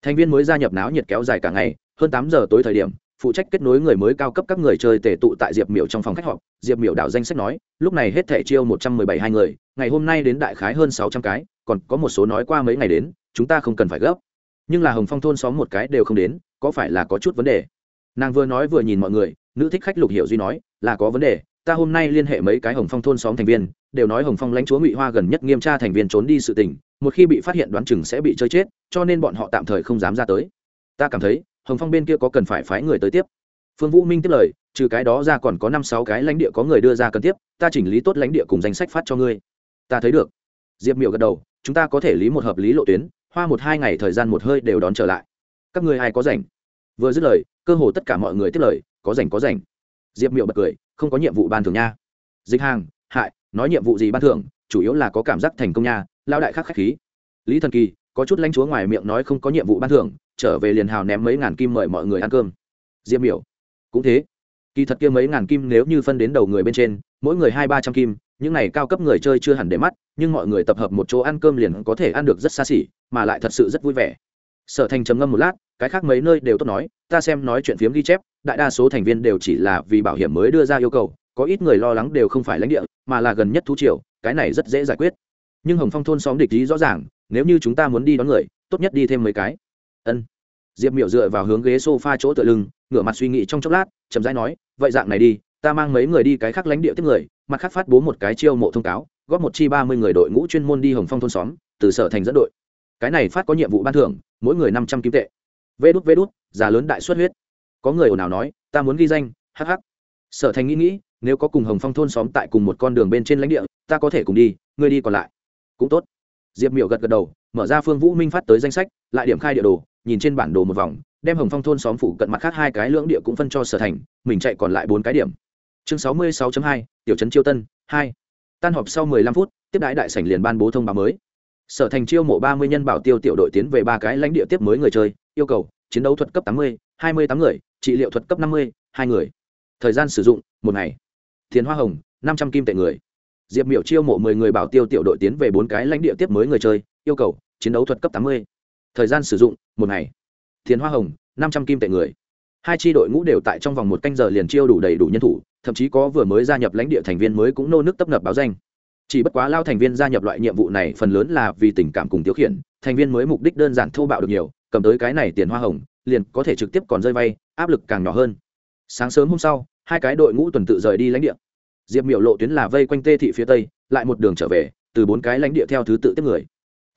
Thành viên mới gia nhập náo nhiệt kéo dài cả ngày, hơn tám giờ tối thời điểm phụ trách kết nối người mới cao cấp các người chơi tề tụ tại diệp miểu trong phòng khách họp. Diệp miểu đảo danh sách nói, lúc này hết thẻ chiêu một trăm mười bảy hai người, ngày hôm nay đến đại khái hơn sáu trăm cái, còn có một số nói qua mấy ngày đến, chúng ta không cần phải gấp. Nhưng là hồng phong thôn xóm một cái đều không đến, có phải là có chút vấn đề? Nàng vừa nói vừa nhìn mọi người, nữ thích khách lục hiểu duy nói, là có vấn đề, ta hôm nay liên hệ mấy cái hồng phong thôn xóm thành viên, đều nói hồng phong lãnh chúa ngụy hoa gần nhất nghiêm tra thành viên trốn đi sự tình, một khi bị phát hiện đoán chừng sẽ bị chơi chết, cho nên bọn họ tạm thời không dám ra tới. Ta cảm thấy hồng phong bên kia có cần phải phái người tới tiếp phương vũ minh tiếp lời trừ cái đó ra còn có năm sáu cái lãnh địa có người đưa ra cần tiếp ta chỉnh lý tốt lãnh địa cùng danh sách phát cho ngươi ta thấy được diệp miểu gật đầu chúng ta có thể lý một hợp lý lộ tuyến hoa một hai ngày thời gian một hơi đều đón trở lại các ngươi ai có rảnh? vừa dứt lời cơ hồ tất cả mọi người tiếp lời có rảnh có rảnh. diệp miểu bật cười, không có nhiệm vụ ban thường nha. dịch hàng, hại, nói nhiệm vụ gì ban thưởng, chủ yếu là có cảm giác thành công nha lao đại khắc khách khí. lý thần kỳ có chút lãnh chúa ngoài miệng nói không có nhiệm vụ ban thưởng, trở về liền hào ném mấy ngàn kim mời mọi người ăn cơm. Diêm biểu cũng thế. Kỳ thật kia mấy ngàn kim nếu như phân đến đầu người bên trên, mỗi người hai ba trăm kim, những này cao cấp người chơi chưa hẳn để mắt, nhưng mọi người tập hợp một chỗ ăn cơm liền có thể ăn được rất xa xỉ, mà lại thật sự rất vui vẻ. Sở thành trầm ngâm một lát, cái khác mấy nơi đều tốt nói, ta xem nói chuyện phiếm ghi chép, đại đa số thành viên đều chỉ là vì bảo hiểm mới đưa ra yêu cầu, có ít người lo lắng đều không phải lãnh địa, mà là gần nhất thú triều, cái này rất dễ giải quyết. Nhưng hồng phong thôn xóm địch ý rõ ràng nếu như chúng ta muốn đi đón người, tốt nhất đi thêm mấy cái. Ân. Diệp miểu dựa vào hướng ghế s o f a chỗ tựa lưng, ngửa mặt suy nghĩ trong chốc lát, chậm rãi nói, vậy dạng này đi, ta mang mấy người đi cái khác lãnh địa tiếp người, mặt khác phát bố một cái chiêu mộ thông cáo, góp một chi ba mươi người đội ngũ chuyên môn đi hồng phong thôn xóm, từ sở thành dẫn đội. Cái này phát có nhiệm vụ ban thưởng, mỗi người năm trăm kim tệ. Vê đút vê đút, già lớn đại xuất huyết. Có người ồn ào nói, ta muốn ghi danh hh sở thành nghĩ nghĩ, nếu có cùng hồng phong thôn xóm tại cùng một con đường bên trên lãnh địa, ta có thể cùng đi, ngươi đi còn lại. Cũng tốt diệp miểu gật gật đầu, mở ra phương vũ minh phát tới danh sách, lại điểm khai địa đồ, nhìn trên bản đồ một vòng, đem hồng phong thôn xóm phủ cận mặt khác hai cái lưỡng địa cũng phân cho sở thành, mình chạy còn lại bốn cái điểm. Chương sáu mươi 66 hai, tiểu trấn chiêu tân, hai. Tan họp sau mười lăm phút, tiếp đãi đại sảnh liền ban bố thông báo mới. Sở thành chiêu mộ ba mươi nhân bảo tiêu tiểu đội tiến về ba cái lãnh địa tiếp mới người chơi, yêu cầu, chiến đấu thuật cấp tám mươi, hai mươi tám người, trị liệu thuật cấp năm mươi, hai người. Thời gian sử dụng, một ngày. Tiền hoa hồng, năm trăm kim tệ người diệp miểu chiêu mộ mười người bảo tiêu tiểu đội tiến về bốn cái lãnh địa tiếp mới người chơi, yêu cầu, chiến đấu thuật cấp tám mươi. Thời gian sử dụng, một ngày. Tiền hoa hồng, năm trăm kim tệ người. Hai tri đội ngũ đều tại trong vòng một canh giờ liền chiêu đủ đầy đủ nhân thủ, thậm chí có vừa mới gia nhập lãnh địa thành viên mới cũng nô nước tấp nập báo danh. Chỉ bất quá lao thành viên gia nhập loại nhiệm vụ này phần lớn là vì tình cảm cùng tiêu khiển, thành viên mới mục đích đơn giản thô bạo được nhiều, cầm tới cái này tiền hoa hồng, liền có thể trực tiếp còn rơi vay, áp lực càng nhỏ hơn. Sáng sớm hôm sau, hai cái đội ngũ tuần tự rời đi lãnh địa diệp miểu lộ tuyến là vây quanh tê thị phía tây, lại một đường trở về, từ bốn cái lãnh địa theo thứ tự tiếp người.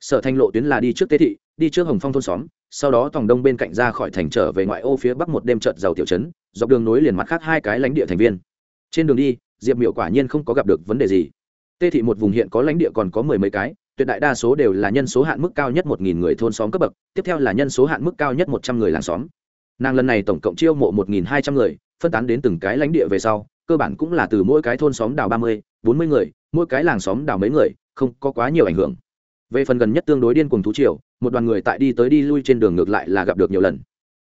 Sở thanh lộ tuyến là đi trước tê thị, đi trước hồng phong thôn xóm, sau đó tòng đông bên cạnh ra khỏi thành trở về ngoại ô phía bắc một đêm trợt giàu tiểu trấn, dọc đường nối liền mặt khác hai cái lãnh địa thành viên. Trên đường đi, diệp miểu quả nhiên không có gặp được vấn đề gì. Tê thị một vùng hiện có lãnh địa còn có mười mấy cái, tuyệt đại đa số đều là nhân số hạn mức cao nhất một nghìn người thôn xóm cấp bậc, tiếp theo là nhân số hạn mức cao nhất một trăm người làng xóm. Nàng lần này tổng cộng chiêu mộ một nghìn hai trăm người, phân tán đến từng cái lãnh địa về sau cơ bản cũng là từ mỗi cái thôn xóm đào ba mươi, bốn mươi người, mỗi cái làng xóm đào mấy người, không có quá nhiều ảnh hưởng. Về phần gần nhất tương đối điên cuồng thú triều, một đoàn người tại đi tới đi lui trên đường ngược lại là gặp được nhiều lần.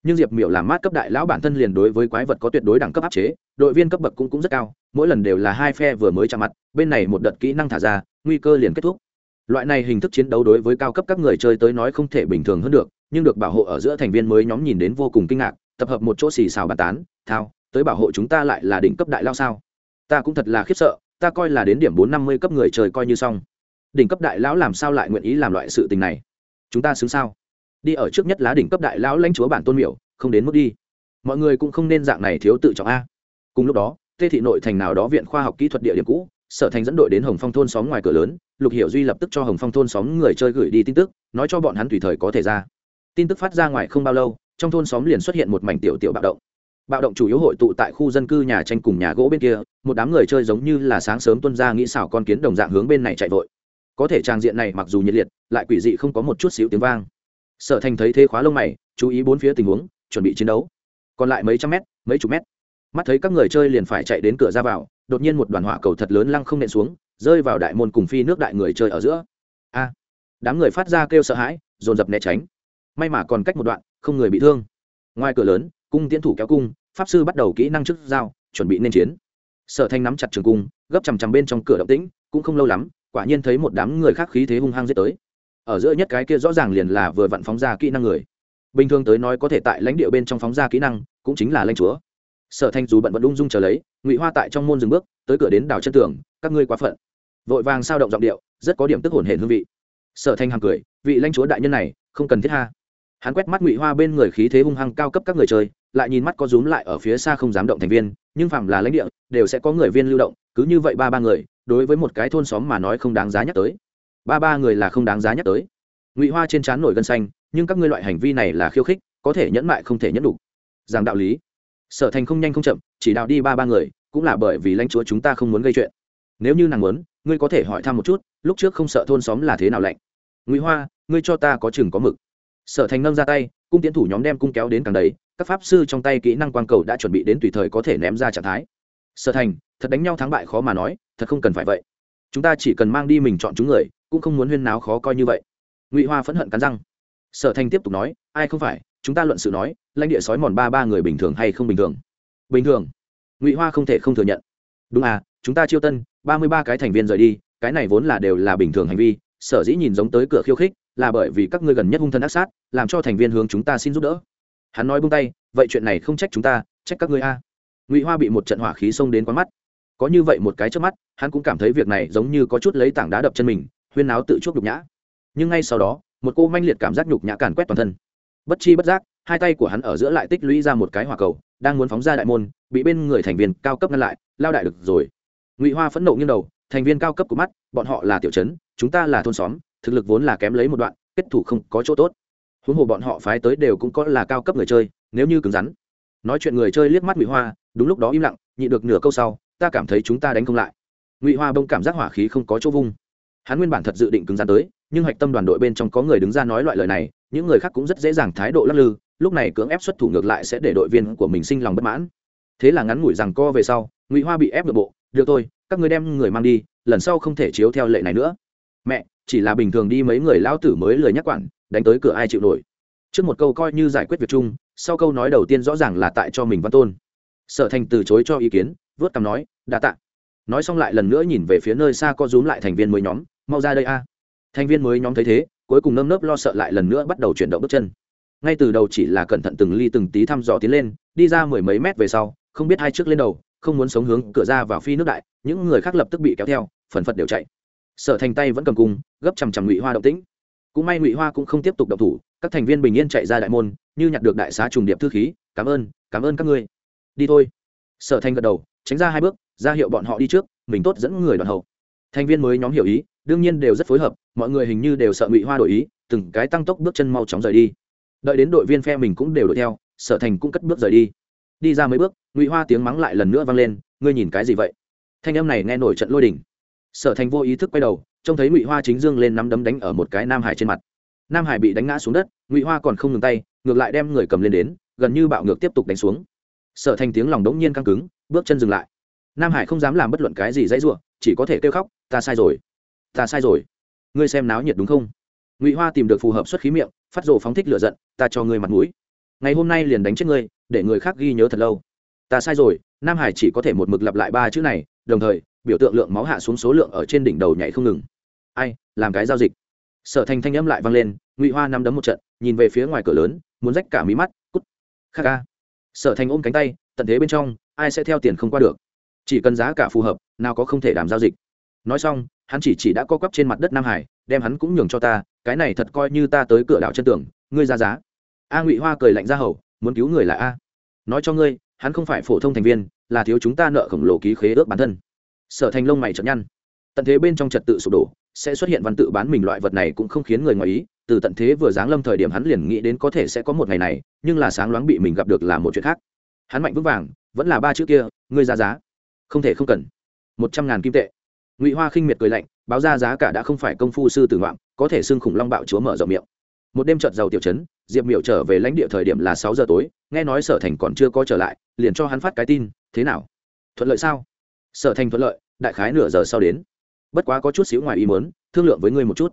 Nhưng diệp miểu làm mát cấp đại lão bản thân liền đối với quái vật có tuyệt đối đẳng cấp áp chế, đội viên cấp bậc cũng cũng rất cao, mỗi lần đều là hai phe vừa mới chạm mặt, bên này một đợt kỹ năng thả ra, nguy cơ liền kết thúc. Loại này hình thức chiến đấu đối với cao cấp các người chơi tới nói không thể bình thường hơn được, nhưng được bảo hộ ở giữa thành viên mới nhóm nhìn đến vô cùng kinh ngạc, tập hợp một chỗ xì xào bàn tán, thao tới bảo hộ chúng ta lại là đỉnh cấp đại lao sao? Ta cũng thật là khiếp sợ, ta coi là đến điểm bốn năm mươi cấp người trời coi như xong. Đỉnh cấp đại lão làm sao lại nguyện ý làm loại sự tình này? Chúng ta xứng sao? Đi ở trước nhất lá đỉnh cấp đại lão lãnh chúa bản tôn miểu, không đến mức đi. Mọi người cũng không nên dạng này thiếu tự trọng a. Cùng lúc đó, tê thị nội thành nào đó viện khoa học kỹ thuật địa điểm cũ, sở thành dẫn đội đến hồng phong thôn xóm ngoài cửa lớn, lục hiểu duy lập tức cho hồng phong thôn xóm người chơi gửi đi tin tức, nói cho bọn hắn tùy thời có thể ra. Tin tức phát ra ngoài không bao lâu, trong thôn xóm liền xuất hiện một mảnh tiểu tiểu bạo động bạo động chủ yếu hội tụ tại khu dân cư nhà tranh cùng nhà gỗ bên kia, một đám người chơi giống như là sáng sớm tuân ra nghĩ xảo con kiến đồng dạng hướng bên này chạy vội. Có thể trang diện này mặc dù nhiệt liệt, lại quỷ dị không có một chút xíu tiếng vang. Sở thành thấy thế khóa lông mày, chú ý bốn phía tình huống, chuẩn bị chiến đấu. Còn lại mấy trăm mét, mấy chục mét. Mắt thấy các người chơi liền phải chạy đến cửa ra vào, đột nhiên một đoàn hỏa cầu thật lớn lăng không nện xuống, rơi vào đại môn cùng phi nước đại người chơi ở giữa. A! Đám người phát ra kêu sợ hãi, dồn dập né tránh. May mà còn cách một đoạn, không người bị thương. Ngoài cửa lớn, cung tiến thủ kéo cung pháp sư bắt đầu kỹ năng trước dao chuẩn bị nên chiến. Sở thanh nắm chặt trường cung, gấp chằm chằm bên trong cửa động tĩnh, cũng không lâu lắm, quả nhiên thấy một đám người khác khí thế hung hăng giết tới. Ở giữa nhất cái kia rõ ràng liền là vừa vặn phóng ra kỹ năng người. Bình thường tới nói có thể tại lãnh địa bên trong phóng ra kỹ năng, cũng chính là lãnh chúa. Sở thanh dù bận vẫn ung dung chờ lấy, ngụy hoa tại trong môn dừng bước, tới cửa đến đảo chân tường, các ngươi quá phận. Vội vàng sao động giọng điệu, rất có điểm tức hồn hển hương vị. Sở thanh hằng cười, vị lãnh chúa đại nhân này, không cần thiết ha. Hắn quét mắt ngụy hoa bên người khí thế hung hăng cao cấp các người chơi lại nhìn mắt có rúm lại ở phía xa không dám động thành viên, nhưng phạm là lãnh địa, đều sẽ có người viên lưu động, cứ như vậy ba ba người, đối với một cái thôn xóm mà nói không đáng giá nhắc tới. Ba ba người là không đáng giá nhắc tới. Ngụy hoa trên trán nổi gân xanh, nhưng các ngươi loại hành vi này là khiêu khích, có thể nhẫn mại không thể nhẫn đủ. Rằng đạo lý. Sở thành không nhanh không chậm, chỉ đạo đi ba ba người, cũng là bởi vì lãnh chúa chúng ta không muốn gây chuyện. Nếu như nàng muốn, ngươi có thể hỏi thăm một chút, lúc trước không sợ thôn xóm là thế nào lạnh. Ngụy hoa, ngươi cho ta có chừng có mực. Sở thành nâng ra tay, cung tiến thủ nhóm đem cung kéo đến càng đấy các pháp sư trong tay kỹ năng quang cầu đã chuẩn bị đến tùy thời có thể ném ra trạng thái. Sở thành, thật đánh nhau thắng bại khó mà nói, thật không cần phải vậy. Chúng ta chỉ cần mang đi mình chọn chúng người, cũng không muốn huyên náo khó coi như vậy. Ngụy hoa phẫn hận cắn răng. Sở thành tiếp tục nói, ai không phải, chúng ta luận sự nói, lãnh địa sói mòn ba ba người bình thường hay không bình thường? Bình thường. Ngụy hoa không thể không thừa nhận. Đúng à chúng ta chiêu tân, ba mươi ba cái thành viên rời đi, cái này vốn là đều là bình thường hành vi, sở dĩ nhìn giống tới cửa khiêu khích, là bởi vì các ngươi gần nhất hung thân ác sát, làm cho thành viên hướng chúng ta xin giúp đỡ hắn nói buông tay, vậy chuyện này không trách chúng ta, trách các ngươi a. Ngụy hoa bị một trận hỏa khí xông đến quá mắt. Có như vậy một cái trước mắt, hắn cũng cảm thấy việc này giống như có chút lấy tảng đá đập chân mình, huyên náo tự chuốc nhục nhã. Nhưng ngay sau đó, một cô manh liệt cảm giác nhục nhã càn quét toàn thân. Bất chi bất giác, hai tay của hắn ở giữa lại tích lũy ra một cái hỏa cầu, đang muốn phóng ra đại môn, bị bên người thành viên cao cấp ngăn lại, lao đại được rồi. Ngụy hoa phẫn nộ nghiêng đầu, thành viên cao cấp của mắt, bọn họ là tiểu trấn, chúng ta là thôn xóm, thực lực vốn là kém lấy một đoạn, kết thủ không có chỗ tốt huống hồ bọn họ phái tới đều cũng có là cao cấp người chơi, nếu như cứng rắn. Nói chuyện người chơi liếc mắt ngụy hoa, đúng lúc đó im lặng, nhị được nửa câu sau, ta cảm thấy chúng ta đánh không lại. Ngụy hoa bông cảm giác hỏa khí không có chỗ vung. Hắn nguyên bản thật dự định cứng rắn tới, nhưng hạch tâm đoàn đội bên trong có người đứng ra nói loại lời này, những người khác cũng rất dễ dàng thái độ lắc lư, lúc này cưỡng ép xuất thủ ngược lại sẽ để đội viên của mình sinh lòng bất mãn. Thế là ngắn ngủi rằng co về sau, ngụy hoa bị ép nội bộ, được thôi, các người đem người mang đi, lần sau không thể chiếu theo lệ này nữa. Mẹ, chỉ là bình thường đi, mấy người lão tử mới lời nhắc quản đánh tới cửa ai chịu nổi. Trước một câu coi như giải quyết việc chung, sau câu nói đầu tiên rõ ràng là tại cho mình văn tôn. Sở thành từ chối cho ý kiến, vớt cằm nói, đa tạ. Nói xong lại lần nữa nhìn về phía nơi xa co rúm lại thành viên mới nhóm, mau ra đây a. Thành viên mới nhóm thấy thế, cuối cùng nơm nớp lo sợ lại lần nữa bắt đầu chuyển động bước chân. Ngay từ đầu chỉ là cẩn thận từng ly từng tí thăm dò tiến lên, đi ra mười mấy mét về sau, không biết hai trước lên đầu, không muốn sống hướng cửa ra vào phi nước đại, những người khác lập tức bị kéo theo, phần phật đều chạy. Sở thành tay vẫn cầm cung, gấp chằm chằm ngụy hoa động tĩnh cũng may ngụy hoa cũng không tiếp tục động thủ, các thành viên bình yên chạy ra đại môn, như nhặt được đại xá trùng điệp thư khí, cảm ơn cảm ơn các ngươi. Đi thôi. Sở thành gật đầu, tránh ra hai bước, ra hiệu bọn họ đi trước, mình tốt dẫn người đoàn hậu. Thành viên mới nhóm hiểu ý, đương nhiên đều rất phối hợp, mọi người hình như đều sợ ngụy hoa đổi ý, từng cái tăng tốc bước chân mau chóng rời đi. Đợi đến đội viên phe mình cũng đều đuổi theo, sở thành cũng cất bước rời đi. Đi ra mấy bước, ngụy hoa tiếng mắng lại lần nữa vang lên, ngươi nhìn cái gì vậy? Thanh âm này nghe nổi trận lôi đỉnh sở thành vô ý thức quay đầu trông thấy ngụy hoa chính dương lên nắm đấm đánh ở một cái nam hải trên mặt nam hải bị đánh ngã xuống đất ngụy hoa còn không ngừng tay ngược lại đem người cầm lên đến gần như bạo ngược tiếp tục đánh xuống sở thành tiếng lòng đống nhiên căng cứng bước chân dừng lại nam hải không dám làm bất luận cái gì dãy r u ộ chỉ có thể kêu khóc, ta sai rồi, ta sai rồi. Ngươi xem náo nhiệt đúng không? Ngụy hoa tìm được phù hợp xuất khí miệng, phát rồ phóng thích lựa giận, ta cho ngươi mặt mũi. Ngày hôm nay liền đánh chết ngươi, để người khác ghi nhớ thật lâu. Ta sai rồi. Nam hải chỉ có thể một mực lặp lại ba chữ này, đồng thời, biểu tượng lượng máu hạ xuống số lượng ở trên đỉnh đầu nhảy không ngừng ai, làm cái giao dịch. Sở thành thanh âm lại vang lên, ngụy hoa nắm đấm một trận, nhìn về phía ngoài cửa lớn, muốn rách cả mí mắt, cút. Kha kha sở thành ôm cánh tay, tận thế bên trong, ai sẽ theo tiền không qua được. Chỉ cần giá cả phù hợp, nào có không thể đảm giao dịch. Nói xong, hắn chỉ chỉ đã co quắp trên mặt đất nam hải, đem hắn cũng nhường cho ta, cái này thật coi như ta tới cửa đảo chân tường, ngươi ra giá. A ngụy hoa cười lạnh ra hầu, muốn cứu người là a. Nói cho ngươi, hắn không phải phổ thông thành viên, là thiếu chúng ta nợ khổng lồ ký khế ước bản thân. Sở thành lông mày chợt nhăn. Tận thế bên trong trật tự sụp đổ sẽ xuất hiện văn tự bán mình loại vật này cũng không khiến người ngoài ý, từ tận thế vừa giáng lâm thời điểm hắn liền nghĩ đến có thể sẽ có một ngày này, nhưng là sáng loáng bị mình gặp được là một chuyện khác. Hắn mạnh vững vàng, vẫn là ba chữ kia, ngươi ra giá. Không thể không cần. Một trăm ngàn kim tệ. Ngụy hoa khinh miệt cười lạnh, báo ra giá cả đã không phải công phu sư tử ngoạm, có thể xưng khủng long bạo chúa mở rộng miệng. Một đêm trợt giàu tiểu chấn, diệp miểu trở về lãnh địa thời điểm là sáu giờ tối, nghe nói sở thành còn chưa có trở lại, liền cho hắn phát cái tin, thế nào? Thuận lợi sao? Sở thành thuận lợi, đại khái nửa giờ sau đến bất quá có chút xíu ngoài ý mớn thương lượng với ngươi một chút.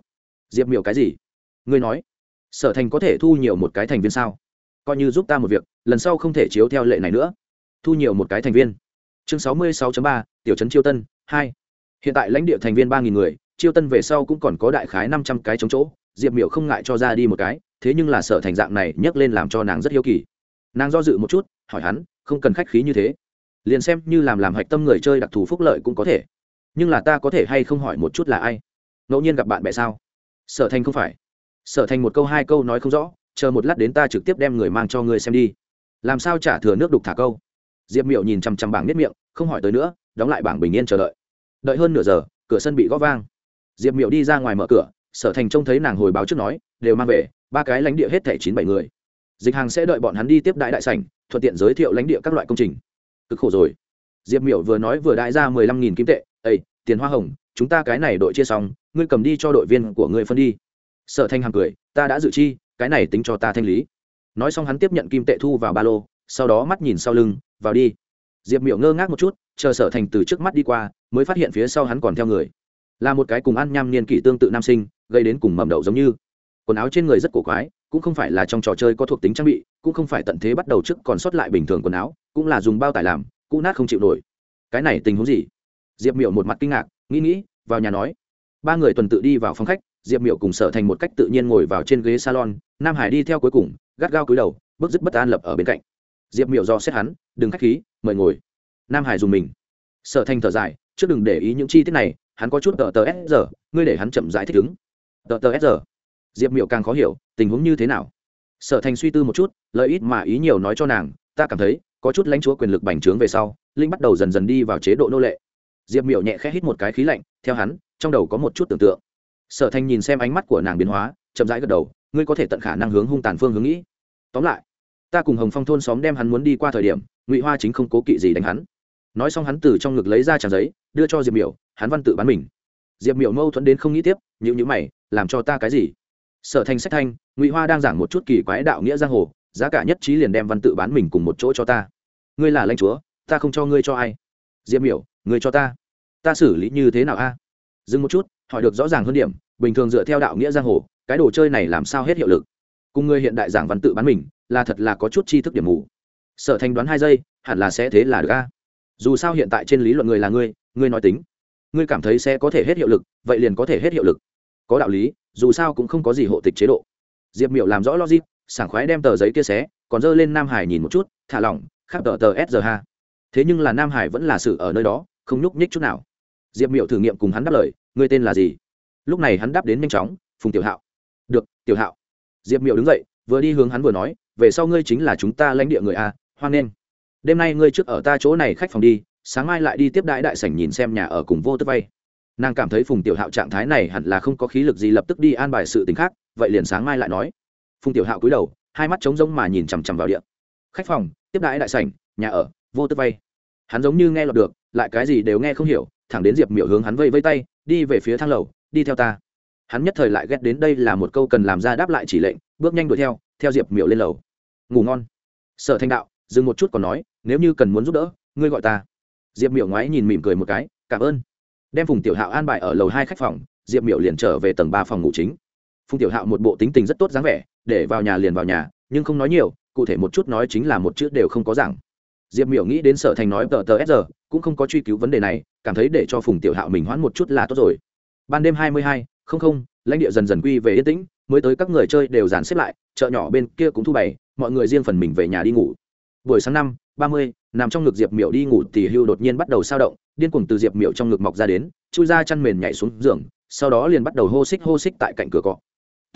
Diệp miểu cái gì? Ngươi nói. Sở thành có thể thu nhiều một cái thành viên sao? Coi như giúp ta một việc, lần sau không thể chiếu theo lệ này nữa. Thu nhiều một cái thành viên. Chương sáu mươi sáu ba, tiểu trấn chiêu tân, hai. Hiện tại lãnh địa thành viên ba nghìn người, chiêu tân về sau cũng còn có đại khái năm trăm cái chống chỗ. Diệp miểu không ngại cho ra đi một cái, thế nhưng là sở thành dạng này nhấc lên làm cho nàng rất hiếu kỳ. Nàng do dự một chút, hỏi hắn, không cần khách khí như thế. Liền xem như làm làm hạch tâm người chơi đặc thù phúc lợi cũng có thể nhưng là ta có thể hay không hỏi một chút là ai? Ngẫu nhiên gặp bạn bè sao? Sở thành không phải. Sở thành một câu hai câu nói không rõ, chờ một lát đến ta trực tiếp đem người mang cho ngươi xem đi. Làm sao trả thừa nước đục thả câu? Diệp miệu nhìn chằm chằm bảng nếp miệng, không hỏi tới nữa, đóng lại bảng bình yên chờ đợi. Đợi hơn nửa giờ, cửa sân bị gõ vang. Diệp miệu đi ra ngoài mở cửa, sở thành trông thấy nàng hồi báo trước nói, đều mang về, ba cái lãnh địa hết thẻ chín bảy người. Dịch hàng sẽ đợi bọn hắn đi tiếp đại đại sảnh, thuận tiện giới thiệu lãnh địa các loại công trình. Cực khổ rồi diệp miểu vừa nói vừa đại ra mười lăm nghìn kim tệ ây tiền hoa hồng, chúng ta cái này đội chia xong, ngươi cầm đi cho đội viên của ngươi phân đi. Sở thanh hằng cười, ta đã dự chi, cái này tính cho ta thanh lý. Nói xong hắn tiếp nhận kim tệ thu vào ba lô, sau đó mắt nhìn sau lưng, vào đi. Diệp miểu ngơ ngác một chút, chờ sở thành từ trước mắt đi qua, mới phát hiện phía sau hắn còn theo người. Là một cái cùng ăn nham niên kỷ tương tự nam sinh, gây đến cùng mầm đậu giống như. Quần áo trên người rất cổ quái, cũng không phải là trong trò chơi có thuộc tính trang bị, cũng không phải tận thế bắt đầu trước còn sót lại bình thường quần áo, cũng là dùng bao tải làm cũ nát không chịu nổi. Cái này tình huống gì? Diệp miểu một mặt kinh ngạc, nghĩ nghĩ, vào nhà nói. Ba người tuần tự đi vào phòng khách, diệp miểu cùng sở thành một cách tự nhiên ngồi vào trên ghế salon, nam hải đi theo cuối cùng, gắt gao cúi đầu, bước dứt bất an lập ở bên cạnh. Diệp miểu do xét hắn, đừng khách khí, mời ngồi. Nam hải dùng mình. Sở thành thở dài, trước đừng để ý những chi tiết này, hắn có chút tờ tờ s giờ ngươi để hắn chậm giải thích ứng. Tờ tờ s giờ diệp miểu càng khó hiểu, tình huống như thế nào? Sở thành suy tư một chút lợi ít mà ý nhiều nói cho nàng, ta cảm thấy có chút lãnh chúa quyền lực bành trướng về sau, linh bắt đầu dần dần đi vào chế độ nô lệ. Diệp miểu nhẹ khẽ hít một cái khí lạnh, theo hắn, trong đầu có một chút tưởng tượng. Sở Thanh nhìn xem ánh mắt của nàng biến hóa, chậm rãi gật đầu, ngươi có thể tận khả năng hướng hung tàn phương hướng nghĩ. Tóm lại, ta cùng hồng phong thôn xóm đem hắn muốn đi qua thời điểm, ngụy hoa chính không cố kỵ gì đánh hắn. Nói xong hắn từ trong ngực lấy ra tràng giấy, đưa cho diệp miểu, hắn văn tự bán mình. Diệp miểu mâu thuẫn đến không nghĩ tiếp nhữ nhữ mày, làm cho ta cái gì? Sở thành sách thanh, ngụy hoa đang giảng một chút kỳ quái đạo nghĩa giang hồ, giá cả nhất trí liền đem văn tự bán mình cùng một chỗ cho ta ngươi là lãnh chúa, ta không cho ngươi cho ai. Diệp miểu, ngươi cho ta. Ta xử lý như thế nào a? Dừng một chút, hỏi được rõ ràng hơn điểm, bình thường dựa theo đạo nghĩa giang hồ, cái đồ chơi này làm sao hết hiệu lực? Cùng ngươi hiện đại giảng văn tự bán mình, là thật là có chút tri thức điểm mù. Sở thành đoán hai giây, hẳn là sẽ thế là được a. Dù sao hiện tại trên lý luận người là ngươi ngươi nói tính. Ngươi cảm thấy sẽ có thể hết hiệu lực, vậy liền có thể hết hiệu lực. Có đạo lý, dù sao cũng không có gì hộ tịch chế độ. Diệp miểu làm rõ logic, sảng khoái đem tờ giấy kia xé, còn dơ lên nam hải nhìn một chút, thả lỏng khác tờ tờ s giờ ha thế nhưng là nam hải vẫn là sự ở nơi đó, không nhúc nhích chút nào. Diệp miểu thử nghiệm cùng hắn đáp lời người tên là gì? Lúc này hắn đáp đến nhanh chóng, phùng tiểu hạo. Được, tiểu hạo. Diệp miểu đứng dậy, vừa đi hướng hắn vừa nói, về sau ngươi chính là chúng ta lãnh địa người a, hoan nghênh. Đêm nay ngươi trước ở ta chỗ này khách phòng đi, sáng mai lại đi tiếp đãi đại sảnh nhìn xem nhà ở cùng vô tức vay. Nàng cảm thấy phùng tiểu hạo trạng thái này hẳn là không có khí lực gì lập tức đi an bài sự t ì n h khác, vậy liền sáng mai lại nói. Phùng tiểu hạo cúi đầu, hai mắt trống rỗng mà nhìn chằm chằm vào điện khách phòng, tiếp đãi đại sảnh, nhà ở, vô tức vay. Hắn giống như nghe lọt được, lại cái gì đều nghe không hiểu, thẳng đến diệp miểu hướng hắn vây vây tay, đi về phía thang lầu, đi theo ta. Hắn nhất thời lại ghét đến đây là một câu cần làm ra đáp lại chỉ lệnh, bước nhanh đuổi theo theo diệp miểu lên lầu. Ngủ ngon. Sở thanh đạo, dừng một chút còn nói, nếu như cần muốn giúp đỡ, ngươi gọi ta. Diệp miểu ngoái nhìn mỉm cười một cái, cảm ơn. Đem phùng tiểu hạo an bài ở lầu hai khách phòng, diệp miểu liền trở về tầng ba phòng ngủ chính. Phùng tiểu hạo một bộ tính tình rất tốt dáng vẻ, để vào nhà liền vào nhà, nhưng không nói nhiều cụ thể một chút nói chính là một chữ đều không có giảng. Diệp miểu nghĩ đến sở thành nói tờ tờ s giờ cũng không có truy cứu vấn đề này, cảm thấy để cho phùng tiểu hạo mình hoãn một chút là tốt rồi. Ban đêm hai mươi hai, không không, lãnh địa dần dần quy về yên tĩnh, mới tới các người chơi đều dàn xếp lại, chợ nhỏ bên kia cũng thu bày, mọi người riêng phần mình về nhà đi ngủ. Buổi sáng năm, ba mươi, nằm trong ngực diệp miểu đi ngủ thì hưu đột nhiên bắt đầu sao động, điên cuồng từ diệp miểu trong ngực mọc ra đến, chui ra chăn mền nhảy xuống giường, sau đó liền bắt đầu hô xích hô xích tại cạnh cửa cọ.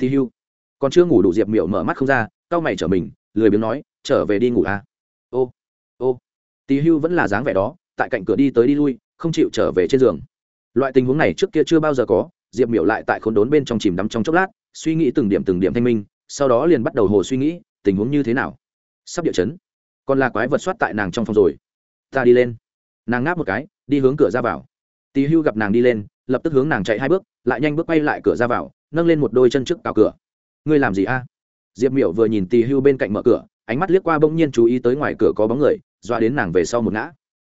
Thì hưu, còn chưa ngủ đủ diệp miểu mở mắt không ra, cau mày trở mình lười biếng nói, trở về đi ngủ à? Ô ô. Tì hưu vẫn là dáng vẻ đó, tại cạnh cửa đi tới đi lui, không chịu trở về trên giường. Loại tình huống này trước kia chưa bao giờ có, diệp miểu lại tại khốn đốn bên trong chìm đắm trong chốc lát, suy nghĩ từng điểm từng điểm thanh minh, sau đó liền bắt đầu hồ suy nghĩ, tình huống như thế nào. Sắp địa chấn, còn là quái vật soát tại nàng trong phòng rồi. Ta đi lên. Nàng ngáp một cái, đi hướng cửa ra vào. Tì hưu gặp nàng đi lên, lập tức hướng nàng chạy hai bước, lại nhanh bước quay lại cửa ra vào, nâng lên một đôi chân trước cào cửa. Ngươi làm gì a? Diệp miểu vừa nhìn tì hưu bên cạnh mở cửa, ánh mắt liếc qua bỗng nhiên chú ý tới ngoài cửa có bóng người doa đến nàng về sau một ngã.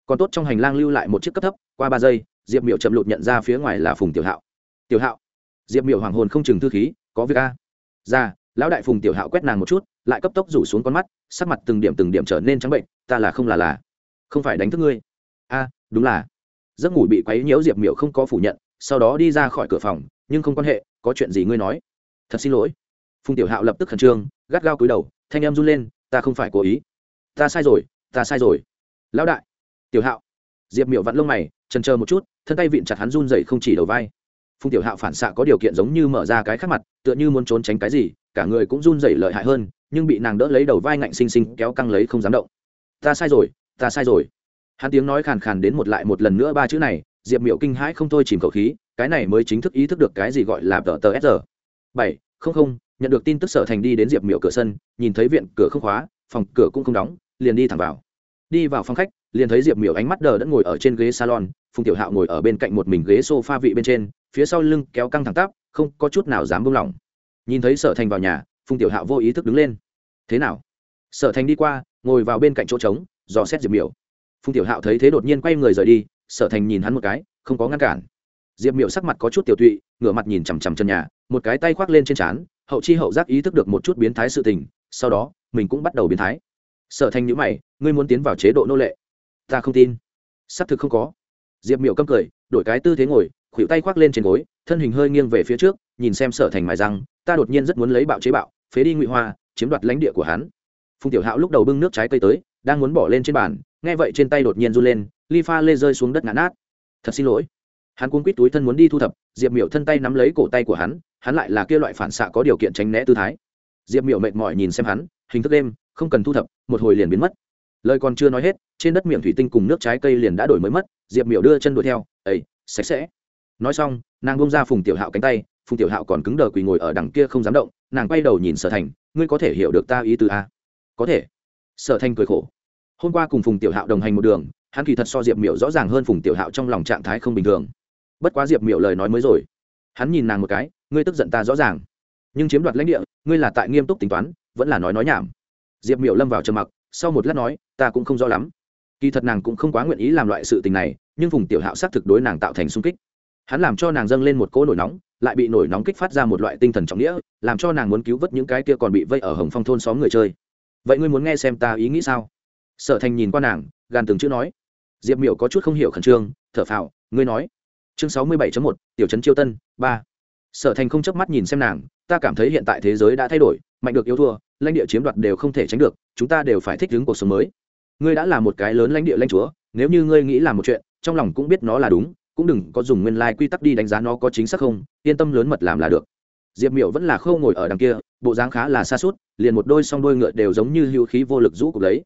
Còn tốt trong hành lang lưu lại một chiếc cấp thấp, qua ba giây, diệp miểu chậm lụt nhận ra phía ngoài là phùng tiểu hạo. Tiểu hạo? Diệp miểu hoàng hồn không chừng thư khí, có việc a. Ra, lão đại phùng tiểu hạo quét nàng một chút, lại cấp tốc rủ xuống con mắt, sắc mặt từng điểm từng điểm trở nên trắng bệnh, ta là không là là. Không phải đánh thức ngươi. A, đúng là. Giấc ngủ bị quấy nhiễu diệp miểu không có phủ nhận, sau đó đi ra khỏi cửa phòng, nhưng không quan hệ, có chuyện gì ngươi nói? Thật xin lỗi phùng tiểu hạo lập tức khẩn trương, gắt gao cúi đầu, thanh em run lên, ta không phải cố ý. Ta sai rồi, ta sai rồi. Lão đại. Tiểu hạo. Diệp miểu vặn lông mày trần chờ một chút, thân tay vịn chặt hắn run dậy không chỉ đầu vai. Phùng tiểu hạo phản xạ có điều kiện giống như mở ra cái khác mặt, tựa như muốn trốn tránh cái gì, cả người cũng run dậy lợi hại hơn, nhưng bị nàng đỡ lấy đầu vai ngạnh xinh xinh kéo căng lấy không dám động. Ta sai rồi, ta sai rồi. Hắn tiếng nói khàn khàn đến một lại một lần nữa ba chữ này, diệp miệu kinh hãi không thôi chìm khẩu khí, cái này mới chính thức ý thức được cái gì gọi là tờ tờ s bảy, không không nhận được tin tức sở thành đi đến diệp miểu cửa sân, nhìn thấy viện cửa không khóa, phòng cửa cũng không đóng, liền đi thẳng vào. Đi vào phòng khách, liền thấy diệp miểu ánh mắt đờ đẫn ngồi ở trên ghế salon, phùng tiểu hạo ngồi ở bên cạnh một mình ghế s o f a vị bên trên, phía sau lưng kéo căng thẳng tắp, không có chút nào dám buông lỏng. Nhìn thấy sở thành vào nhà, phùng tiểu hạo vô ý thức đứng lên. Thế nào? Sở thành đi qua, ngồi vào bên cạnh chỗ trống, dò xét diệp miểu. Phùng tiểu hạo thấy thế đột nhiên quay người rời đi, sở thành nhìn hắn một cái, không có ngăn cản. Diệp miểu sắc mặt có chút tiểu tụy, ngửa mặt nhìn chằm chằm chân nhà, một cái tay khoác lên trên trán hậu chi hậu giác ý thức được một chút biến thái sự tình, sau đó, mình cũng bắt đầu biến thái. Sở thành nhữ mày, ngươi muốn tiến vào chế độ nô lệ? Ta không tin. Xác thực không có. Diệp miểu câm cười, đổi cái tư thế ngồi, khuỷu tay khoác lên trên gối, thân hình hơi nghiêng về phía trước, nhìn xem sở thành mài răng, ta đột nhiên rất muốn lấy bạo chế bạo, phế đi ngụy hoa, chiếm đoạt lãnh địa của hắn. Phùng tiểu hạo lúc đầu bưng nước trái cây tới, đang muốn bỏ lên trên bàn, nghe vậy trên tay đột nhiên run lên, ly pha lê rơi xuống đất ngã nát. Thật xin lỗi. Hắn cuốn quít túi thân muốn đi thu thập, diệp miểu thân tay nắm lấy cổ tay của hắn hắn lại là kia loại phản xạ có điều kiện tránh né tư thái. Diệp miểu mệt mỏi nhìn xem hắn, hình thức đêm, không cần thu thập, một hồi liền biến mất. Lời còn chưa nói hết, trên đất miệng thủy tinh cùng nước trái cây liền đã đổi mới mất, diệp miểu đưa chân đuổi theo ấy sạch sẽ. Nói xong, nàng bông ra phùng tiểu hạo cánh tay, phùng tiểu hạo còn cứng đờ quỳ ngồi ở đằng kia không dám động, nàng quay đầu nhìn sở thành, ngươi có thể hiểu được ta ý từ a à? có thể. Sở thành cười khổ. Hôm qua cùng phùng tiểu hạo đồng hành một đường, hắn kỳ thật so diệp miểu rõ ràng hơn phùng tiểu hạo trong lòng trạng thái không bình thường. Bất quá diệp miểu lời nói mới rồi. Hắn nhìn nàng một cái ngươi tức giận ta rõ ràng. Nhưng chiếm đoạt lãnh địa, ngươi là tại nghiêm túc tính toán, vẫn là nói nói nhảm. Diệp miểu lâm vào trầm mặc, sau một lát nói, ta cũng không rõ lắm. Kỳ thật nàng cũng không quá nguyện ý làm loại sự tình này, nhưng phùng tiểu hạo xác thực đối nàng tạo thành sung kích. Hắn làm cho nàng dâng lên một cỗ nổi nóng, lại bị nổi nóng kích phát ra một loại tinh thần trọng nghĩa, làm cho nàng muốn cứu vớt những cái kia còn bị vây ở hồng phong thôn xóm người chơi. Vậy ngươi muốn nghe xem ta ý nghĩ sao? Sở thành nhìn qua nàng gan từng chữ nói. Diệp miểu có chút không hiểu khẩn trương, thở phào, ngươi nói. Chương sáu mươi bảy một, tiểu trấn chiêu tân, ba sở thành không chớp mắt nhìn xem nàng, ta cảm thấy hiện tại thế giới đã thay đổi, mạnh được yếu thua, lãnh địa chiếm đoạt đều không thể tránh được, chúng ta đều phải thích ứng cuộc sống mới. Ngươi đã là một cái lớn lãnh địa lãnh chúa, nếu như ngươi nghĩ là một chuyện, trong lòng cũng biết nó là đúng, cũng đừng có dùng nguyên lai quy tắc đi đánh giá nó có chính xác không, yên tâm lớn mật làm là được. Diệp miểu vẫn là khâu ngồi ở đằng kia, bộ dáng khá là xa suốt, liền một đôi song đôi ngựa đều giống như hữu khí vô lực rũ cục lấy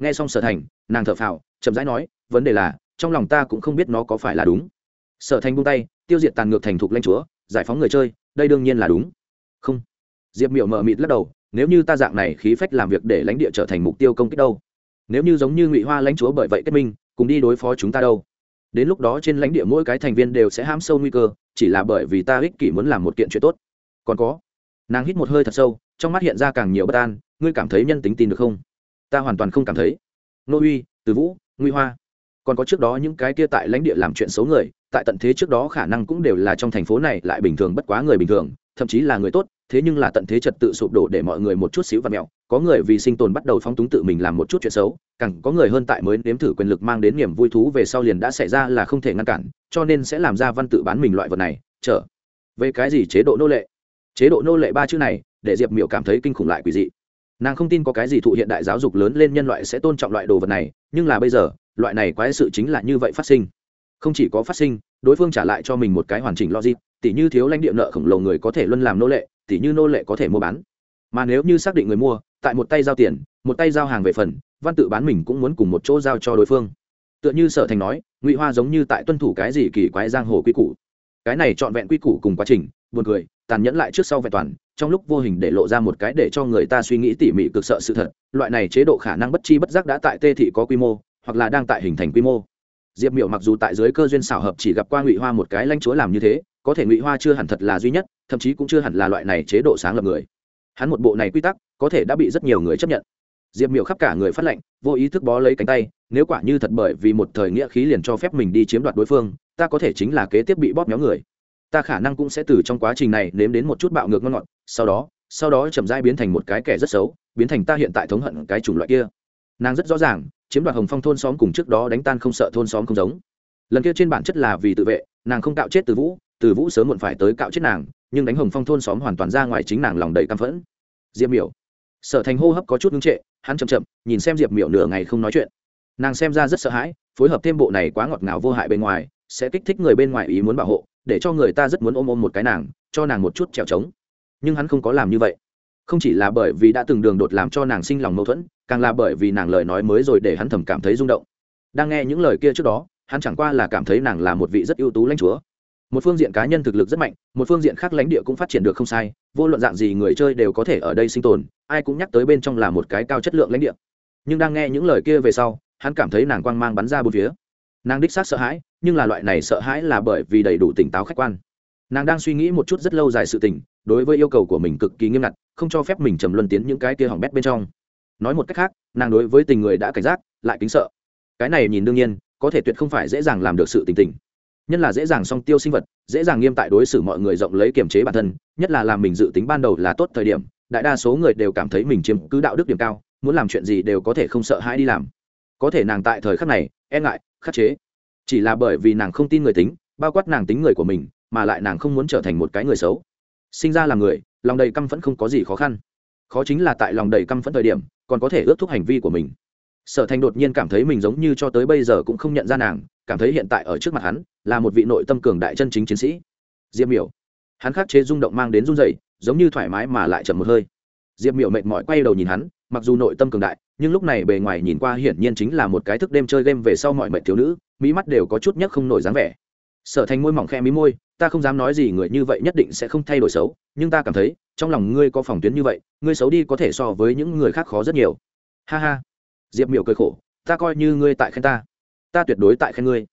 nghe xong sở thành, nàng thở phào, chậm rãi nói, vấn đề là, trong lòng ta cũng không biết nó có phải là đúng. Sở thành buông tay, tiêu diệt tàn ngược thành thục lãnh chúa giải phóng người chơi, đây đương nhiên là đúng. Không. Diệp miểu mờ mịt lắc đầu, nếu như ta dạng này khí phách làm việc để lãnh địa trở thành mục tiêu công kích đâu? Nếu như giống như ngụy hoa lãnh chúa bởi vậy kết minh, cùng đi đối phó chúng ta đâu? Đến lúc đó trên lãnh địa mỗi cái thành viên đều sẽ hãm sâu nguy cơ, chỉ là bởi vì ta ích kỷ muốn làm một kiện chuyện tốt. Còn có. Nàng hít một hơi thật sâu, trong mắt hiện ra càng nhiều bất an, ngươi cảm thấy nhân tính tin được không? Ta hoàn toàn không cảm thấy. Nô uy từ vũ nguy hoa. Còn có trước đó những cái kia tại lãnh địa làm chuyện xấu người tại tận thế trước đó khả năng cũng đều là trong thành phố này lại bình thường bất quá người bình thường, thậm chí là người tốt, thế nhưng là tận thế trật tự sụp đổ để mọi người một chút xíu và mẹo. Có người vì sinh tồn bắt đầu phóng túng tự mình làm một chút chuyện xấu, càng có người hơn tại mới nếm thử quyền lực mang đến niềm vui thú về sau liền đã xảy ra là không thể ngăn cản, cho nên sẽ làm ra văn tự bán mình loại vật này. Trở về cái gì chế độ nô lệ? Chế độ nô lệ ba chữ này, để diệp miểu cảm thấy kinh khủng lại quỷ dị. Nàng không tin có cái gì thụ hiện đại giáo dục lớn lên nhân loại sẽ tôn trọng loại đồ vật này, nhưng là bây giờ, loại này quái sự chính là như vậy phát sinh không chỉ có phát sinh, đối phương trả lại cho mình một cái hoàn chỉnh logic, tỉ như thiếu lãnh địa nợ khổng lồ người có thể luân làm nô lệ, tỉ như nô lệ có thể mua bán. Mà nếu như xác định người mua, tại một tay giao tiền, một tay giao hàng về phần, văn tự bán mình cũng muốn cùng một chỗ giao cho đối phương. Tựa như sở thành nói, ngụy hoa giống như tại tuân thủ cái gì kỳ quái giang hồ quy củ. Cái này trọn vẹn quy củ cùng quá trình, buồn cười, tàn nhẫn lại trước sau vẹn toàn, trong lúc vô hình để lộ ra một cái để cho người ta suy nghĩ tỉ mỉ cực sợ sự thật, loại này chế độ khả năng bất chi bất giác đã tại tê thị có quy mô, hoặc là đang tại hình thành quy mô diệp miểu mặc dù tại dưới cơ duyên xảo hợp chỉ gặp qua ngụy hoa một cái lãnh chúa làm như thế, có thể ngụy hoa chưa hẳn thật là duy nhất, thậm chí cũng chưa hẳn là loại này chế độ sáng lập người. Hắn một bộ này quy tắc, có thể đã bị rất nhiều người chấp nhận. Diệp miểu khắp cả người phát lệnh, vô ý thức bó lấy cánh tay, nếu quả như thật bởi vì một thời nghĩa khí liền cho phép mình đi chiếm đoạt đối phương, ta có thể chính là kế tiếp bị bóp méo người. Ta khả năng cũng sẽ từ trong quá trình này nếm đến một chút bạo ngược ngon ngọt, sau đó sau đó chậm rãi biến thành một cái kẻ rất xấu, biến thành ta hiện tại thống hận cái chủng loại kia nàng rất rõ ràng, chiếm đoạt hồng phong thôn xóm cùng trước đó đánh tan không sợ thôn xóm không giống. Lần kia trên bản chất là vì tự vệ, nàng không cạo chết từ vũ từ vũ sớm muộn phải tới cạo chết nàng, nhưng đánh hồng phong thôn xóm hoàn toàn ra ngoài chính nàng lòng đầy căm phẫn. Diệp miểu. Sở thành hô hấp có chút ngưng trệ, hắn chậm chậm, nhìn xem diệp miểu nửa ngày không nói chuyện. Nàng xem ra rất sợ hãi, phối hợp thêm bộ này quá ngọt ngào vô hại bên ngoài, sẽ kích thích người bên ngoài ý muốn bảo hộ, để cho người ta rất muốn ôm ôm một cái nàng, cho nàng một chút trèo trống. Nhưng hắn không có làm như vậy. Không chỉ là bởi vì đã từng đường đột làm cho nàng sinh lòng mâu thuẫn càng là bởi vì nàng lời nói mới rồi để hắn thầm cảm thấy rung động. Đang nghe những lời kia trước đó, hắn chẳng qua là cảm thấy nàng là một vị rất ưu tú lãnh chúa. Một phương diện cá nhân thực lực rất mạnh, một phương diện khác lãnh địa cũng phát triển được không sai, vô luận dạng gì người chơi đều có thể ở đây sinh tồn, ai cũng nhắc tới bên trong là một cái cao chất lượng lãnh địa. Nhưng đang nghe những lời kia về sau, hắn cảm thấy nàng quang mang bắn ra bốn phía. Nàng đích xác sợ hãi, nhưng là loại này sợ hãi là bởi vì đầy đủ tỉnh táo khách quan. Nàng đang suy nghĩ một chút rất lâu dài sự tình, đối với yêu cầu của mình cực kỳ nghiêm ngặt, không cho phép mình trầm luân tiến những cái kia hỏng bét bên trong nói một cách khác, nàng đối với tình người đã cảnh giác, lại kính sợ. Cái này nhìn đương nhiên, có thể tuyệt không phải dễ dàng làm được sự tình tình. Nhân là dễ dàng song tiêu sinh vật, dễ dàng nghiêm tại đối xử mọi người rộng lấy kiềm chế bản thân, nhất là làm mình dự tính ban đầu là tốt thời điểm, đại đa số người đều cảm thấy mình chiếm cứ đạo đức điểm cao, muốn làm chuyện gì đều có thể không sợ hãi đi làm. Có thể nàng tại thời khắc này e ngại, khắc chế. Chỉ là bởi vì nàng không tin người tính, bao quát nàng tính người của mình, mà lại nàng không muốn trở thành một cái người xấu. Sinh ra là người, lòng đầy căm phẫn không có gì khó khăn. Khó chính là tại lòng đầy căm phẫn thời điểm còn có thể ước thúc hành vi của mình. Sở thành đột nhiên cảm thấy mình giống như cho tới bây giờ cũng không nhận ra nàng, cảm thấy hiện tại ở trước mặt hắn là một vị nội tâm cường đại chân chính chiến sĩ. Diệp miểu. Hắn khắc chế rung động mang đến run dày giống như thoải mái mà lại chậm một hơi. Diệp miểu mệt mỏi quay đầu nhìn hắn, mặc dù nội tâm cường đại, nhưng lúc này bề ngoài nhìn qua hiển nhiên chính là một cái thức đêm chơi game về sau mọi mệnh thiếu nữ, mỹ mắt đều có chút nhấc không nổi dáng vẻ. Sở thành môi mỏng khe mí môi, ta không dám nói gì người như vậy nhất định sẽ không thay đổi xấu, nhưng ta cảm thấy trong lòng ngươi có phòng tuyến như vậy, ngươi xấu đi có thể so với những người khác khó rất nhiều. Ha ha. Diệp miểu cười khổ, ta coi như ngươi tại khen ta. Ta tuyệt đối tại khen ngươi.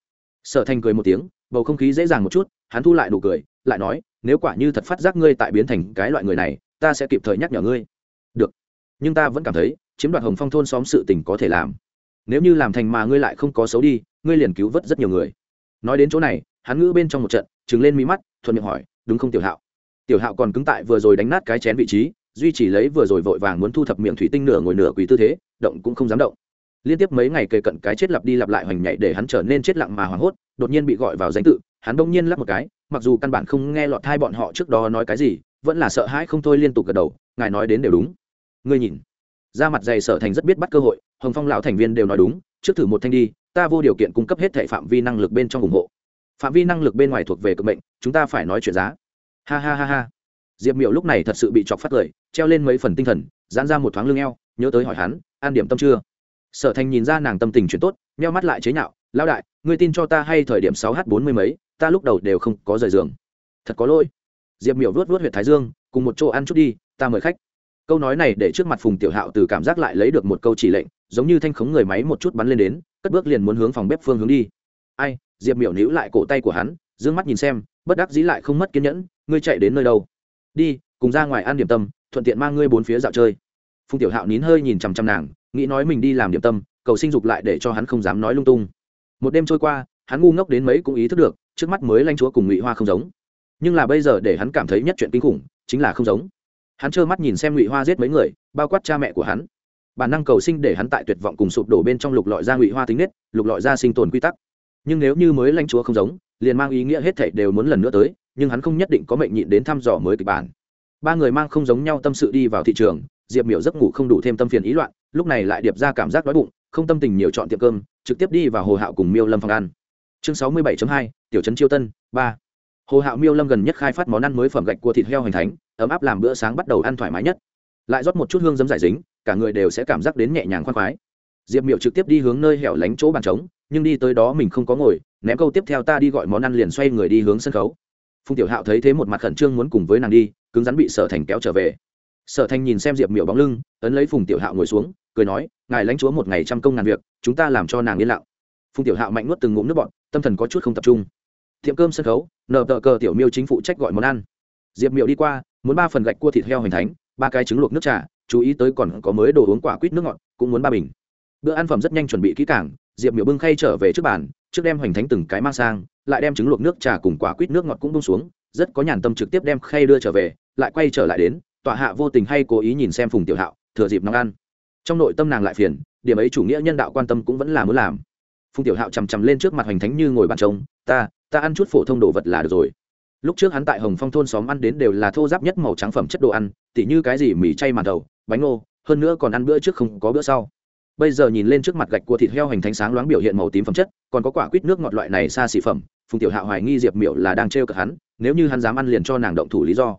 Sở thành cười một tiếng, bầu không khí dễ dàng một chút, hắn thu lại đủ cười, lại nói, nếu quả như thật phát giác ngươi tại biến thành cái loại người này, ta sẽ kịp thời nhắc nhở ngươi. Được. Nhưng ta vẫn cảm thấy, chiếm đoạt hồng phong thôn xóm sự tình có thể làm. Nếu như làm thành mà ngươi lại không có xấu đi, ngươi liền cứu vớt rất nhiều người. Nói đến chỗ này, hắn ngữ bên trong một trận, trừng lên mí mắt, thuận miệng hỏi, đúng không tiểu hạo? Tiểu hạo còn cứng tại vừa rồi đánh nát cái chén vị trí, duy trì lấy vừa rồi vội vàng muốn thu thập miệng thủy tinh nửa ngồi nửa quỳ tư thế, động cũng không dám động. Liên tiếp mấy ngày kề cận cái chết lặp đi lặp lại hoành nhảy để hắn trở nên chết lặng mà hoảng hốt, đột nhiên bị gọi vào danh tự, hắn đông nhiên lắp một cái, mặc dù căn bản không nghe lọt hai bọn họ trước đó nói cái gì, vẫn là sợ hãi không thôi liên tục gật đầu, ngài nói đến đều đúng. Ngươi nhìn ra mặt dày sở thành rất biết bắt cơ hội, hồng phong lão thành viên đều nói đúng, trước thử một thanh đi, ta vô điều kiện cung cấp hết thệ phạm vi năng lực bên trong ủng hộ. Phạm vi năng lực bên ngoài thuộc về cực mệnh, chúng ta phải nói chuyện giá ha ha ha ha. Diệp miệu lúc này thật sự bị chọc phát cười treo lên mấy phần tinh thần, giãn ra một thoáng lưng eo, nhớ tới hỏi hắn, an điểm tâm chưa? Sở thành nhìn ra nàng tâm tình chuyện tốt meo mắt lại chế nhạo lao đại, ngươi tin cho ta hay thời điểm sáu h bốn mươi mấy, ta lúc đầu đều không có rời giường. Thật có lỗi. Diệp miểu vuốt vuốt t thái dương, cùng một chỗ ăn chút đi, ta mời khách. Câu nói này để trước mặt phùng tiểu hạo từ cảm giác lại lấy được một câu chỉ lệnh, giống như thanh khống người máy một chút bắn lên đến, cất bước liền muốn hướng phòng bếp phương hướng đi. Ai? Diệp miểu níu lại cổ tay của hắn d ư ơ n g mắt nhìn xem, bất đắc dĩ lại không mất kiên nhẫn ngươi chạy đến nơi đâu? Đi, cùng ra ngoài ăn điểm tâm, thuận tiện mang ngươi bốn phía dạo chơi. Phùng tiểu hạo nín hơi nhìn chằm chằm nàng, nghĩ nói mình đi làm điểm tâm, cầu sinh dục lại để cho hắn không dám nói lung tung. Một đêm trôi qua, hắn ngu ngốc đến mấy cũng ý thức được, trước mắt mới lanh chúa cùng ngụy hoa không giống. Nhưng là bây giờ để hắn cảm thấy nhất chuyện kinh khủng, chính là không giống. Hắn trơ mắt nhìn xem ngụy hoa giết mấy người, bao quát cha mẹ của hắn. Bản năng cầu sinh để hắn tại tuyệt vọng cùng sụp đổ bên trong lục lọi ra ngụy hoa tính nết, lục lọi ra sinh tồn quy tắc. Nhưng nếu như mới lãnh chúa không giống liền mang ý nghĩa hết thảy đều muốn lần nữa tới, nhưng hắn không nhất định có mệnh nhịn đến thăm dò mới kịch bản. Ba người mang không giống nhau tâm sự đi vào thị trường, diệp miểu giấc ngủ không đủ thêm tâm phiền ý loạn, lúc này lại điệp ra cảm giác đói bụng, không tâm tình nhiều chọn tiệm cơm, trực tiếp đi vào hồ hạo cùng miêu lâm phòng ăn. Chương sáu mươi 67 hai, tiểu trấn chiêu tân, ba. Hồ hạo miêu lâm gần nhất khai phát món ăn mới phẩm gạch cua thịt heo hành thánh, ấm áp làm bữa sáng bắt đầu ăn thoải mái nhất. Lại rót một chút hương giấm giải dính, cả người đều sẽ cảm giác đến nhẹ nhàng khoan khoái. Diệp miệu trực tiếp đi hướng nơi hẻo lánh chỗ bàn trống, nhưng đi tới đó mình không có ngồi ném câu tiếp theo ta đi gọi món ăn liền xoay người đi hướng sân khấu. Phùng tiểu hạo thấy thế một mặt khẩn trương muốn cùng với nàng đi, cứng rắn bị sở thành kéo trở về. Sở thành nhìn xem diệp miểu bóng lưng, ấn lấy phùng tiểu hạo ngồi xuống, cười nói, ngài lãnh chúa một ngày trăm công ngàn việc, chúng ta làm cho nàng yên lặng. Phùng tiểu hạo mạnh nuốt từng ngụm nước bọn tâm thần có chút không tập trung. Tiệm cơm sân khấu, nợ tờ cờ tiểu miêu chính phụ trách gọi món ăn. Diệp miểu đi qua, muốn ba phần gạch cua thịt heo hoành thánh, ba cái trứng luộc nước trà, chú ý tới còn có mới đồ uống quả quýt nước ngọt, cũng muốn ba bình. Bữa ăn phẩm rất nhanh chuẩn bị kỹ càng, diệp miểu bưng khay trở về trước bàn trước đem hoành thánh từng cái mang sang, lại đem trứng luộc nước trà cùng quả quýt nước ngọt cũng bông xuống, rất có nhàn tâm trực tiếp đem khay đưa trở về, lại quay trở lại đến, tọa hạ vô tình hay cố ý nhìn xem phùng tiểu hạo, thừa dịp nóng ăn. Trong nội tâm nàng lại phiền, điểm ấy chủ nghĩa nhân đạo quan tâm cũng vẫn là muốn làm. Phùng tiểu hạo chằm chằm lên trước mặt hoành thánh như ngồi bàn trông, ta ta ăn chút phổ thông đồ vật là được rồi. Lúc trước hắn tại hồng phong thôn xóm ăn đến đều là thô giáp nhất màu trắng phẩm chất đồ ăn, tỉ như cái gì mì chay màn đầu, bánh ngô, hơn nữa còn ăn bữa trước không có bữa sau bây giờ nhìn lên trước mặt gạch của thịt heo hành thánh sáng loáng biểu hiện màu tím phẩm chất, còn có quả quýt nước ngọt loại này xa xỉ phẩm, phùng tiểu hạ hoài nghi diệp miểu là đang trêu cợt hắn, nếu như hắn dám ăn liền cho nàng động thủ lý do.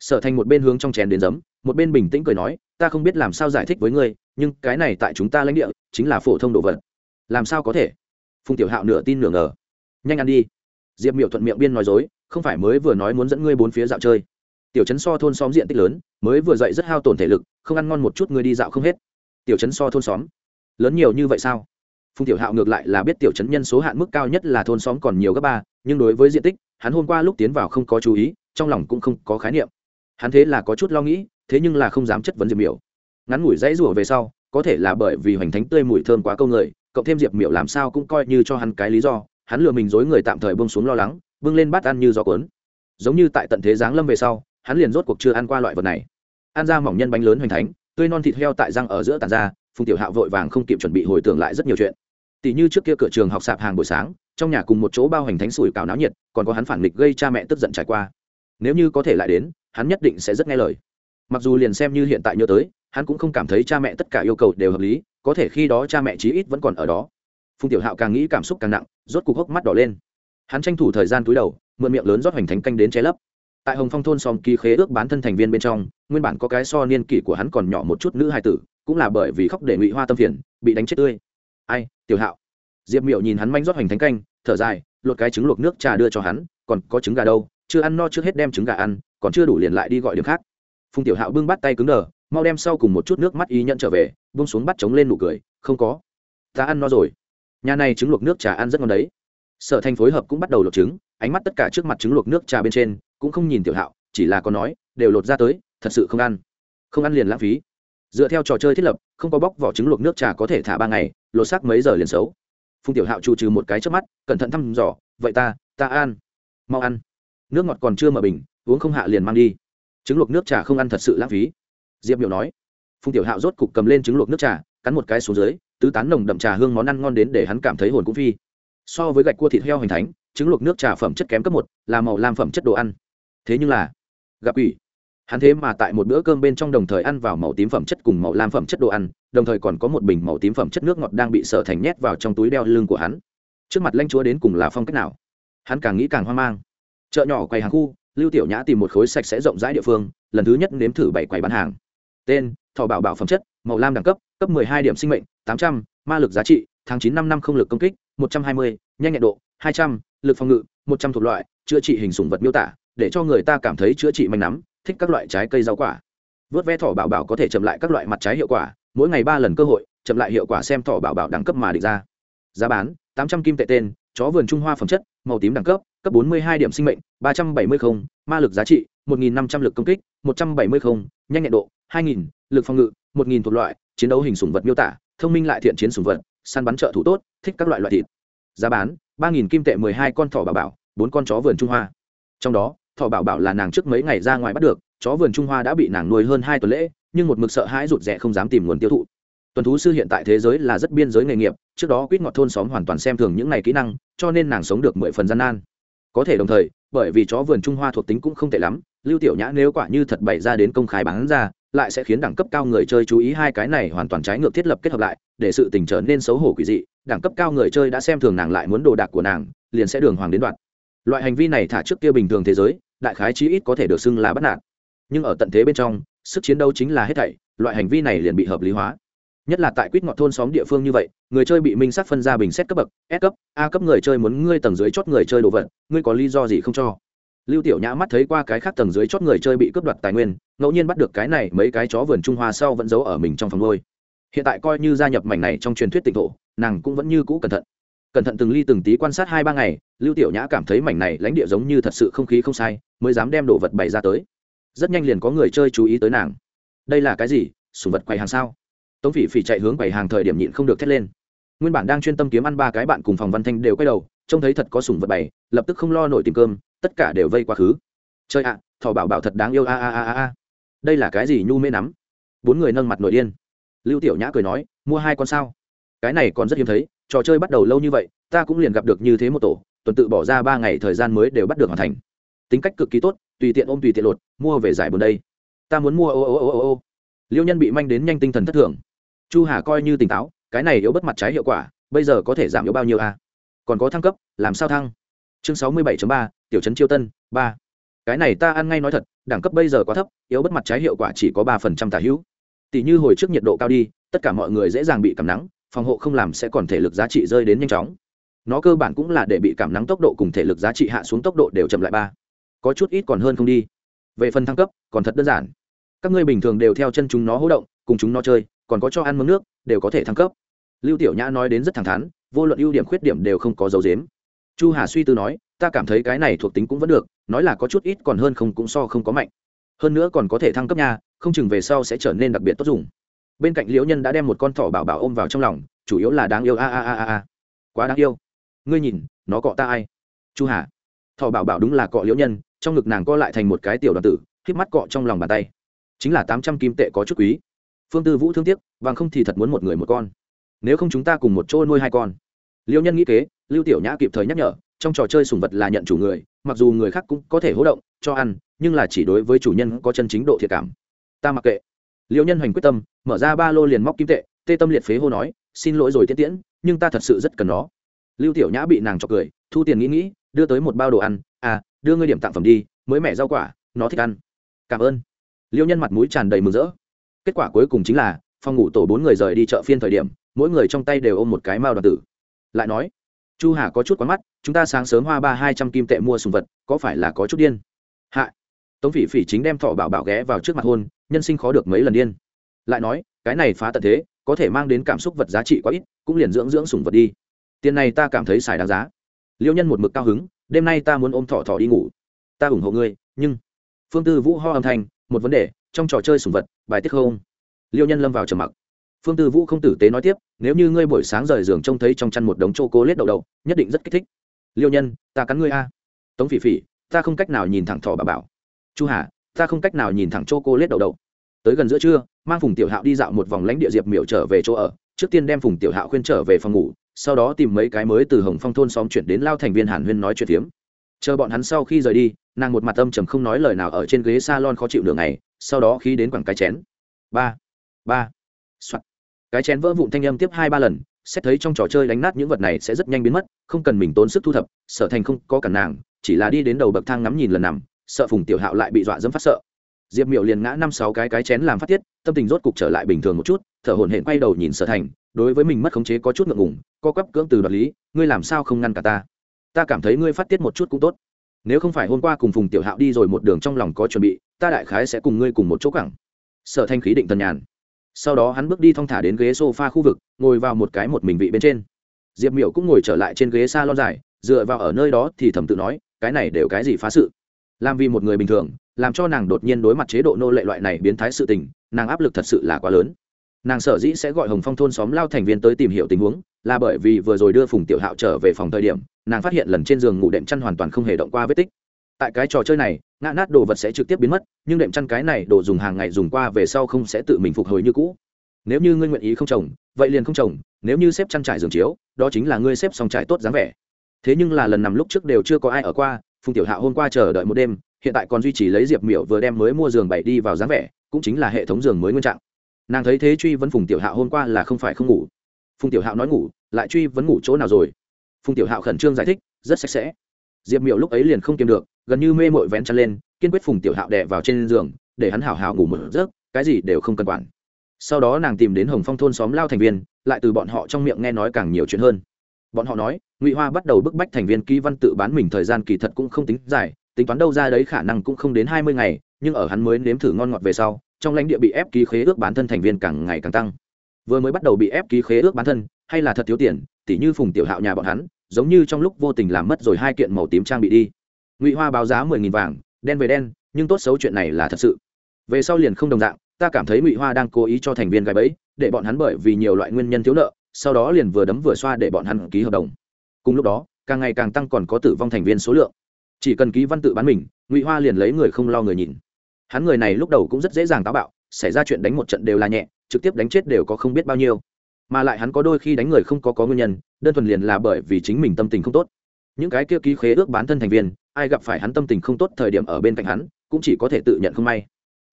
Sở thành một bên hướng trong chén đến giấm, một bên bình tĩnh cười nói, ta không biết làm sao giải thích với ngươi, nhưng cái này tại chúng ta lãnh địa, chính là phổ thông đồ vật. Làm sao có thể? Phùng tiểu hạo nửa tin nửa ngờ. Nhanh ăn đi. Diệp miểu thuận miệng biên nói dối, không phải mới vừa nói muốn dẫn ngươi bốn phía dạo chơi. Tiểu trấn so thôn xóm diện tích lớn, mới vừa dậy rất hao tổn thể lực, không ăn ngon một chút ngươi đi dạo không hết. Tiểu trấn so thôn xóm lớn nhiều như vậy sao? Phùng tiểu hạo ngược lại là biết tiểu trấn nhân số hạn mức cao nhất là thôn xóm còn nhiều gấp ba, nhưng đối với diện tích, hắn hôm qua lúc tiến vào không có chú ý, trong lòng cũng không có khái niệm. Hắn thế là có chút lo nghĩ, thế nhưng là không dám chất vấn diệp miểu. Ngắn ngủi dãy rủa về sau, có thể là bởi vì hoành thánh tươi mùi thơm quá câu người, cộng thêm diệp miểu làm sao cũng coi như cho hắn cái lý do, hắn lừa mình dối người tạm thời bông xuống lo lắng, bưng lên bát ăn như gió cuốn. Giống như tại tận thế giáng lâm về sau, hắn liền rốt cuộc chưa ăn qua loại vật này. Ăn ra mỏng nhân bánh lớn hoành thánh, tươi non thịt heo tại răng ở giữa tàn ra phùng tiểu hạo vội vàng không kịp chuẩn bị hồi tưởng lại rất nhiều chuyện tỷ như trước kia cửa trường học sạp hàng buổi sáng trong nhà cùng một chỗ bao hành thánh sủi cào náo nhiệt còn có hắn phản nghịch gây cha mẹ tức giận trải qua nếu như có thể lại đến hắn nhất định sẽ rất nghe lời mặc dù liền xem như hiện tại nhớ tới hắn cũng không cảm thấy cha mẹ tất cả yêu cầu đều hợp lý có thể khi đó cha mẹ chí ít vẫn còn ở đó phùng tiểu hạo càng nghĩ cảm xúc càng nặng rốt cục hốc mắt đỏ lên hắn tranh thủ thời gian túi đầu mượn miệng lớn rót hoành thánh canh đến che lấp tại hồng phong thôn xóm ký khế ước bán thân thành viên bên trong nguyên bản có cái so niên kỷ của hắn còn nhỏ một chút nữ hài tử cũng là bởi vì khóc để ngụy hoa tâm phiền, bị đánh chết tươi. Ai, tiểu hạo. Diệp miệu nhìn hắn manh rót hoành thánh canh, thở dài, lột cái trứng luộc nước trà đưa cho hắn, còn có trứng gà đâu, chưa ăn no trước hết đem trứng gà ăn, còn chưa đủ liền lại đi gọi điểm khác. Phùng tiểu hạo bưng bắt tay cứng đờ, mau đem sau cùng một chút nước mắt ý nhận trở về bung xuống bắt chống lên nụ cười, không có. Ta ăn no rồi. Nhà này trứng luộc nước trà ăn rất ngon đấy. Sở thành phối hợp cũng bắt đầu lột trứng, ánh mắt tất cả trước mặt trứng luộc nước trà bên trên, cũng không nhìn tiểu hạo, chỉ là có nói, đều lột ra tới, thật sự không ăn. Không ăn liền lãng phí dựa theo trò chơi thiết lập, không có bóc vỏ trứng luộc nước trà có thể thả ba ngày, lột xác mấy giờ liền xấu. Phùng tiểu hạo trù trừ một cái trước mắt, cẩn thận thăm dò, vậy ta ta ăn, mau ăn. Nước ngọt còn chưa mở bình, uống không hạ liền mang đi. Trứng luộc nước trà không ăn thật sự lãng phí. Diệp miểu nói. Phùng tiểu hạo rốt cục cầm lên trứng luộc nước trà, cắn một cái xuống dưới, tứ tán nồng đậm trà hương món ăn ngon đến để hắn cảm thấy hồn cũng phi. So với gạch cua thịt heo hình thánh, trứng luộc nước trà phẩm chất kém cấp một, là màu lam phẩm chất đồ ăn. Thế nhưng là, gặp ủy hắn thế mà tại một bữa cơm bên trong đồng thời ăn vào màu tím phẩm chất cùng màu lam phẩm chất đồ ăn đồng thời còn có một bình màu tím phẩm chất nước ngọt đang bị sở thành nhét vào trong túi đeo lưng của hắn. Trước mặt lãnh chúa đến cùng là phong cách nào? Hắn càng nghĩ càng hoang mang. Chợ nhỏ quầy hàng khu lưu tiểu nhã tìm một khối sạch sẽ rộng rãi địa phương lần thứ nhất nếm thử bảy quầy bán hàng. Tên thọ bảo bảo phẩm chất màu lam đẳng cấp cấp 12 điểm sinh mệnh 800, ma lực giá trị tháng 9 năm năm không lực công kích 120, nhanh nhẹn độ 200, lực phòng ngự 100 thuộc loại chữa trị hình sủng vật miêu tả để cho người ta cảm thấy chữa trị manh nắm thích các loại trái cây rau quả. Vớt vé thỏ bảo bảo có thể chậm lại các loại mặt trái hiệu quả, mỗi ngày ba lần cơ hội, chậm lại hiệu quả xem thỏ bảo bảo đẳng cấp mà định ra. Giá bán 800 kim tệ tên, chó vườn trung hoa phẩm chất, màu tím đẳng cấp cấp 42 điểm sinh mệnh 370 không, ma lực giá trị 1.500 lực công kích 170 không, nhanh nhẹn độ 2.000 lực phòng ngự 1.000 thuộc loại, chiến đấu hình sùng vật miêu tả, thông minh lại thiện chiến sùng vật, săn bắn trợ thủ tốt, thích các loại loại thịt. Giá bán, ba nghìn kim tệ 12 con thỏ bảo bảo, bốn con chó vườn trung hoa. Trong đó thỏ bảo bảo là nàng trước mấy ngày ra ngoài bắt được, chó vườn trung hoa đã bị nàng nuôi hơn hai tuần lễ, nhưng một mực sợ hãi rụt rè không dám tìm nguồn tiêu thụ. Tuần thú sư hiện tại thế giới là rất biên giới nghề nghiệp, trước đó quýt ngọt thôn xóm hoàn toàn xem thường những này kỹ năng, cho nên nàng sống được mười phần gian nan. Có thể đồng thời, bởi vì chó vườn trung hoa thuộc tính cũng không tệ lắm, lưu tiểu nhã nếu quả như thật bày ra đến công khai bán ra, lại sẽ khiến đẳng cấp cao người chơi chú ý hai cái này hoàn toàn trái ngược thiết lập kết hợp lại, để sự tình trở nên xấu hổ quỷ dị, đẳng cấp cao người chơi đã xem thường nàng lại muốn đồ đạc của nàng, liền sẽ đường hoàng đến đoạn loại hành vi này thả trước kia bình thường thế giới, đại khái chí ít có thể được xưng là bắt nạt. Nhưng ở tận thế bên trong, sức chiến đấu chính là hết thảy, loại hành vi này liền bị hợp lý hóa. Nhất là tại quýt ngọt thôn xóm địa phương như vậy, người chơi bị minh sắc phân ra bình xét cấp bậc, s cấp, a cấp người chơi muốn ngươi tầng dưới chót người chơi đồ vật, ngươi có lý do gì không cho? Lưu tiểu nhã mắt thấy qua cái khác tầng dưới chót người chơi bị cướp đoạt tài nguyên, ngẫu nhiên bắt được cái này, mấy cái chó vườn trung hoa sau vẫn giấu ở mình trong phòng ngôi. Hiện tại coi như gia nhập mảnh này trong truyền thuyết tịnh thổ, nàng cũng vẫn như cũ cẩn thận cẩn thận từng ly từng tí quan sát hai ba ngày, lưu tiểu nhã cảm thấy mảnh này lãnh địa giống như thật sự không khí không sai, mới dám đem đồ vật bày ra tới. Rất nhanh liền có người chơi chú ý tới nàng. Đây là cái gì? Sùng vật quầy hàng sao? Tống phỉ phỉ chạy hướng quầy hàng thời điểm nhịn không được thét lên. Nguyên bản đang chuyên tâm kiếm ăn ba cái bạn cùng phòng văn thanh đều quay đầu, trông thấy thật có sùng vật bày, lập tức không lo nổi tìm cơm, tất cả đều vây quá khứ. Chơi ạ, thỏ bảo bảo thật đáng yêu, a a a a a. Đây là cái gì nhu mê nắm? Bốn người nâng mặt nổi điên. Lưu tiểu nhã cười nói, mua hai con sao? Cái này còn rất hiếm thấy trò chơi bắt đầu lâu như vậy, ta cũng liền gặp được như thế một tổ, tuần tự bỏ ra ba ngày thời gian mới đều bắt được hoàn thành. Tính cách cực kỳ tốt, tùy tiện ôm tùy tiện lột, mua về giải buồn đây. Ta muốn mua ô ô ô ô ô liêu nhân bị manh đến nhanh tinh thần thất thường. Chu hà coi như tỉnh táo, cái này yếu bất mặt trái hiệu quả, bây giờ có thể giảm yếu bao nhiêu a? À? còn có thăng cấp, làm sao thăng? Chương sáu mươi bảy ba, tiểu trấn chiêu tân, ba. Cái này ta ăn ngay nói thật, đẳng cấp bây giờ quá thấp, yếu bất mặt trái hiệu quả chỉ có ba phần trăm tả hữu. Tỷ như hồi trước nhiệt độ cao đi, tất cả mọi người dễ dàng bị cảm nắng phòng hộ không làm sẽ còn thể lực giá trị rơi đến nhanh chóng. Nó cơ bản cũng là để bị cảm nắng tốc độ cùng thể lực giá trị hạ xuống tốc độ đều chậm lại ba. Có chút ít còn hơn không đi. Về phần thăng cấp, còn thật đơn giản. Các ngươi bình thường đều theo chân chúng nó hỗ động, cùng chúng nó chơi, còn có cho ăn mướn nước, đều có thể thăng cấp. Lưu tiểu nhã nói đến rất thẳng thắn, vô luận ưu điểm khuyết điểm đều không có dấu dếm chu hà suy tư nói, ta cảm thấy cái này thuộc tính cũng vẫn được, nói là có chút ít còn hơn không cũng so không có mạnh. Hơn nữa còn có thể thăng cấp nha, không chừng về sau sẽ trở nên đặc biệt tốt dùng bên cạnh liễu nhân đã đem một con thỏ bảo bảo ôm vào trong lòng, chủ yếu là đáng yêu, a a a a a. Quá đáng yêu. Ngươi nhìn, nó cọ ta ai? Chu hà. Thỏ bảo bảo đúng là cọ liễu nhân, trong ngực nàng co lại thành một cái tiểu đoàn tử k mắt cọ trong lòng bàn tay. Chính là tám trăm kim tệ có chút quý. Phương tư vũ thương tiếc vàng không thì thật muốn một người một con. Nếu không chúng ta cùng một chỗ nuôi hai con. Liễu nhân nghĩ kế, lưu tiểu nhã kịp thời nhắc nhở, trong trò chơi sùng vật là nhận chủ người, mặc dù người khác cũng có thể hỗ động, cho ăn, nhưng là chỉ đối với chủ nhân có chân chính độ thiệt cảm. Ta mặc kệ. Liễu nhân hoành quyết tâm mở ra ba lô liền móc kim tệ, tê tâm liệt phế hô nói, xin lỗi rồi tiết tiễn, nhưng ta thật sự rất cần nó. Lưu tiểu nhã bị nàng chọc cười, thu tiền nghĩ nghĩ, đưa tới một bao đồ ăn à đưa ngươi điểm tặng phẩm đi, mới mẻ rau quả, nó thích ăn. Cảm ơn. Liêu nhân mặt mũi tràn đầy mừng rỡ. Kết quả cuối cùng chính là, phòng ngủ tổ bốn người rời đi chợ phiên thời điểm, mỗi người trong tay đều ôm một cái mao đoàn tử. Lại nói, chu hà có chút quán mắt, chúng ta sáng sớm hoa ba hai trăm kim tệ mua sùng vật, có phải là có chút điên? Hạ tống phỉ phỉ chính đem thọ bảo bảo ghé vào trước mặt hôn, nhân sinh khó được mấy lần điên lại nói, cái này phá tận thế, có thể mang đến cảm xúc vật giá trị quá ít, cũng liền dưỡng dưỡng sùng vật đi. Tiền này ta cảm thấy xài đáng giá. Liêu nhân một mực cao hứng, đêm nay ta muốn ôm thỏ thỏ đi ngủ. Ta ủng hộ ngươi, nhưng phương tư vũ ho âm thanh, một vấn đề, trong trò chơi sùng vật, bài tiết không? Liêu nhân lâm vào trầm mặc. Phương tư vũ không tử tế nói tiếp, nếu như ngươi buổi sáng rời giường trông thấy trong chăn một đống chô cố lết đậu đậu, nhất định rất kích thích. Liêu nhân, ta cắn ngươi a. Tống phỉ phỉ, ta không cách nào nhìn thẳng thỏ bà bảo. Chu hà, ta không cách nào nhìn thẳng chô cô lết đậu đậu tới gần giữa trưa, mang phùng tiểu hạo đi dạo một vòng lãnh địa diệp miểu trở về chỗ ở, trước tiên đem phùng tiểu hạo khuyên trở về phòng ngủ, sau đó tìm mấy cái mới từ hồng phong thôn xóm chuyển đến lao thành viên hàn huyên nói chuyện phiếm. Chờ bọn hắn sau khi rời đi, nàng một mặt âm trầm không nói lời nào ở trên ghế s a lon khó chịu đường này sau đó khi đến quẳng cái chén. Ba ba, soạt. Cái chén vỡ vụn thanh âm tiếp hai ba lần, xét thấy trong trò chơi đánh nát những vật này sẽ rất nhanh biến mất, không cần mình tốn sức thu thập, sở thành không có cản nàng, chỉ là đi đến đầu bậc thang ngắm nhìn lần nằm, sợ phùng tiểu hạo lại bị dọa dẫm phát sợ diệp miệu liền ngã năm sáu cái cái chén làm phát tiết, tâm tình rốt cục trở lại bình thường một chút, thở hổn hển quay đầu nhìn sở thành, đối với mình mất khống chế có chút ngượng ngùng, co quắp cưỡng từ đoạt lý, ngươi làm sao không ngăn cả ta? Ta cảm thấy ngươi phát tiết một chút cũng tốt. Nếu không phải hôm qua cùng phùng tiểu hạo đi rồi một đường trong lòng có chuẩn bị, ta đại khái sẽ cùng ngươi cùng một chỗ cẳng sở thanh khí định tần nhàn. Sau đó hắn bước đi thong thả đến ghế s o f a khu vực, ngồi vào một cái một mình vị bên trên. Diệp miểu cũng ngồi trở lại trên ghế s a lon dài, dựa vào ở nơi đó thì thầm tự nói, cái này đều cái gì phá sự? Làm vì một người bình thường làm cho nàng đột nhiên đối mặt chế độ nô lệ loại này biến thái sự tình, nàng áp lực thật sự là quá lớn. Nàng sở dĩ sẽ gọi hồng phong thôn xóm lao thành viên tới tìm hiểu tình huống, là bởi vì vừa rồi đưa phùng tiểu hạo trở về phòng thời điểm, nàng phát hiện lần trên giường ngủ đệm chăn hoàn toàn không hề động qua vết tích. Tại cái trò chơi này, ngã nát đồ vật sẽ trực tiếp biến mất, nhưng đệm chăn cái này đồ dùng hàng ngày dùng qua về sau không sẽ tự mình phục hồi như cũ. Nếu như ngươi nguyện ý không trồng, vậy liền không trồng, nếu như xếp chăn trải giường chiếu, đó chính là ngươi xếp xong trải tốt dáng vẻ. Thế nhưng là lần nằm lúc trước đều chưa có ai ở qua, phùng tiểu hạo hôm qua chờ đợi một đêm hiện tại còn duy trì lấy diệp miểu vừa đem mới mua giường bảy đi vào dáng vẻ, cũng chính là hệ thống giường mới nguyên trạng. Nàng thấy thế truy vấn phùng tiểu hạo hôm qua là không phải không ngủ. Phùng tiểu hạo nói ngủ, lại truy vấn ngủ chỗ nào rồi? Phùng tiểu hạo khẩn trương giải thích, rất sạch sẽ. Diệp miểu lúc ấy liền không kiềm được, gần như mê mội vén chăn lên, kiên quyết phùng tiểu hạo đè vào trên giường, để hắn hào hào ngủ một giấc, cái gì đều không cần quản. Sau đó nàng tìm đến hồng phong thôn xóm lao thành viên, lại từ bọn họ trong miệng nghe nói càng nhiều chuyện hơn. Bọn họ nói, ngụy hoa bắt đầu bức bách thành viên ký văn tự bán mình thời gian kỳ thật cũng không tính dài tính toán đâu ra đấy khả năng cũng không đến hai mươi ngày, nhưng ở hắn mới nếm thử ngon ngọt về sau, trong lãnh địa bị ép ký khế ước bán thân thành viên càng ngày càng tăng. Vừa mới bắt đầu bị ép ký khế ước bán thân, hay là thật thiếu tiền, tỉ như phùng tiểu hạo nhà bọn hắn, giống như trong lúc vô tình làm mất rồi hai kiện màu tím trang bị đi. Ngụy hoa báo giá mười nghìn vàng, đen về đen, nhưng tốt xấu chuyện này là thật sự. Về sau liền không đồng dạng, ta cảm thấy ngụy hoa đang cố ý cho thành viên gái bẫy, để bọn hắn bởi vì nhiều loại nguyên nhân thiếu nợ, sau đó liền vừa đấm vừa xoa để bọn hắn ký hợp đồng. Cùng lúc đó, càng ngày càng tăng còn có tử vong thành viên số lượng chỉ cần ký văn tự bán mình, ngụy hoa liền lấy người không lo người nhìn. Hắn người này lúc đầu cũng rất dễ dàng táo bạo, xảy ra chuyện đánh một trận đều là nhẹ, trực tiếp đánh chết đều có không biết bao nhiêu. Mà lại hắn có đôi khi đánh người không có có nguyên nhân, đơn thuần liền là bởi vì chính mình tâm tình không tốt. Những cái kia ký khế ước bán thân thành viên, ai gặp phải hắn tâm tình không tốt thời điểm ở bên cạnh hắn, cũng chỉ có thể tự nhận không may.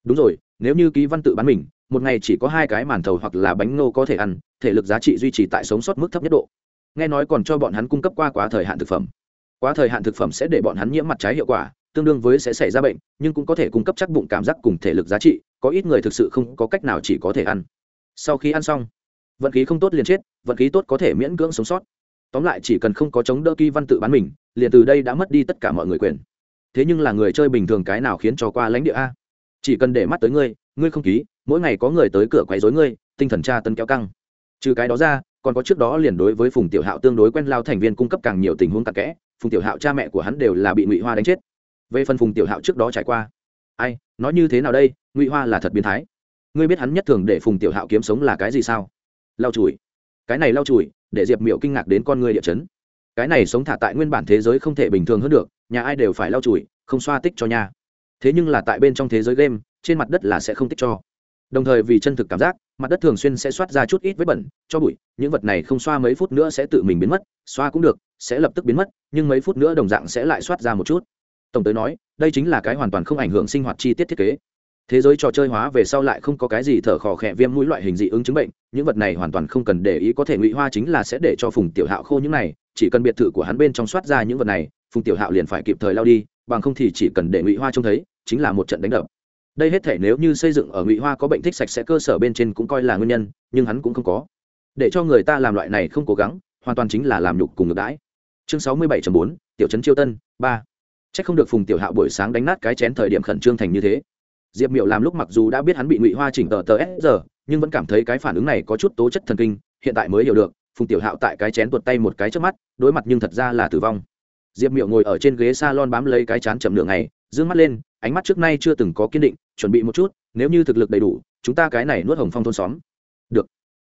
Đúng rồi, nếu như ký văn tự bán mình, một ngày chỉ có hai cái màn thầu hoặc là bánh ngô có thể ăn, thể lực giá trị duy trì tại sống sót mức thấp nhất độ. Nghe nói còn cho bọn hắn cung cấp qua quá thời hạn thực phẩm quá thời hạn thực phẩm sẽ để bọn hắn nhiễm mặt trái hiệu quả, tương đương với sẽ xảy ra bệnh, nhưng cũng có thể cung cấp chắc bụng cảm giác cùng thể lực giá trị, có ít người thực sự không có cách nào chỉ có thể ăn. Sau khi ăn xong, vận khí không tốt liền chết, vận khí tốt có thể miễn cưỡng sống sót. Tóm lại chỉ cần không có chống đỡ kỳ văn tự bán mình, liền từ đây đã mất đi tất cả mọi người quyền. Thế nhưng là người chơi bình thường cái nào khiến cho qua lãnh địa a? Chỉ cần để mắt tới ngươi ngươi không ký, mỗi ngày có người tới cửa quấy rối ngươi, tinh thần tra tân kéo căng. Trừ cái đó ra, còn có trước đó liền đối với phùng tiểu hạo tương đối quen lao thành viên cung cấp càng nhiều tình huống tạc kẽ phùng tiểu hạo cha mẹ của hắn đều là bị ngụy hoa đánh chết. Về phần phùng tiểu hạo trước đó trải qua, ai, nói như thế nào đây? Ngụy hoa là thật biến thái. Ngươi biết hắn nhất thường để phùng tiểu hạo kiếm sống là cái gì sao? Lau chùi. Cái này lau chùi, để diệp miệu kinh ngạc đến con người địa chấn. Cái này sống thả tại nguyên bản thế giới không thể bình thường hơn được, nhà ai đều phải lau chùi, không xoa tích cho nhà thế nhưng là tại bên trong thế giới game, trên mặt đất là sẽ không tích cho đồng thời vì chân thực cảm giác, mặt đất thường xuyên sẽ xoát ra chút ít vết bẩn, cho bụi, những vật này không xoa mấy phút nữa sẽ tự mình biến mất, xoa cũng được, sẽ lập tức biến mất, nhưng mấy phút nữa đồng dạng sẽ lại xoát ra một chút. Tổng tới nói, đây chính là cái hoàn toàn không ảnh hưởng sinh hoạt chi tiết thiết kế. Thế giới trò chơi hóa về sau lại không có cái gì thở khò khẽ viêm mũi loại hình dị ứng chứng bệnh, những vật này hoàn toàn không cần để ý có thể ngụy hoa chính là sẽ để cho phùng tiểu hạo khô những này, chỉ cần biệt thự của hắn bên trong soát ra những vật này, phùng tiểu hạo liền phải kịp thời lao đi, bằng không thì chỉ cần để ngụy hoa trông thấy, chính là một trận đánh đập đây hết thể nếu như xây dựng ở ngụy hoa có bệnh thích sạch sẽ cơ sở bên trên cũng coi là nguyên nhân, nhưng hắn cũng không có. Để cho người ta làm loại này không cố gắng, hoàn toàn chính là làm nhục cùng ngược đãi. Chương sáu mươi bảy bốn, tiểu trấn chiêu tân, ba. C h ắ c không được phùng tiểu hạo buổi sáng đánh nát cái chén thời điểm khẩn trương thành như thế. Diệp miệu làm lúc mặc dù đã biết hắn bị ngụy hoa chỉnh tờ tờ s giờ nhưng vẫn cảm thấy cái phản ứng này có chút tố chất thần kinh, hiện tại mới hiểu được, phùng tiểu hạo tại cái chén tuột tay một cái trước mắt, đối mặt nhưng thật ra là tử vong diệp miệu ngồi ở trên ghế s a lon bám lấy cái chán chậm nửa ngày d ư ơ n g mắt lên, ánh mắt trước nay chưa từng có kiên định, chuẩn bị một chút, nếu như thực lực đầy đủ, chúng ta cái này nuốt hồng phong thôn xóm. Được.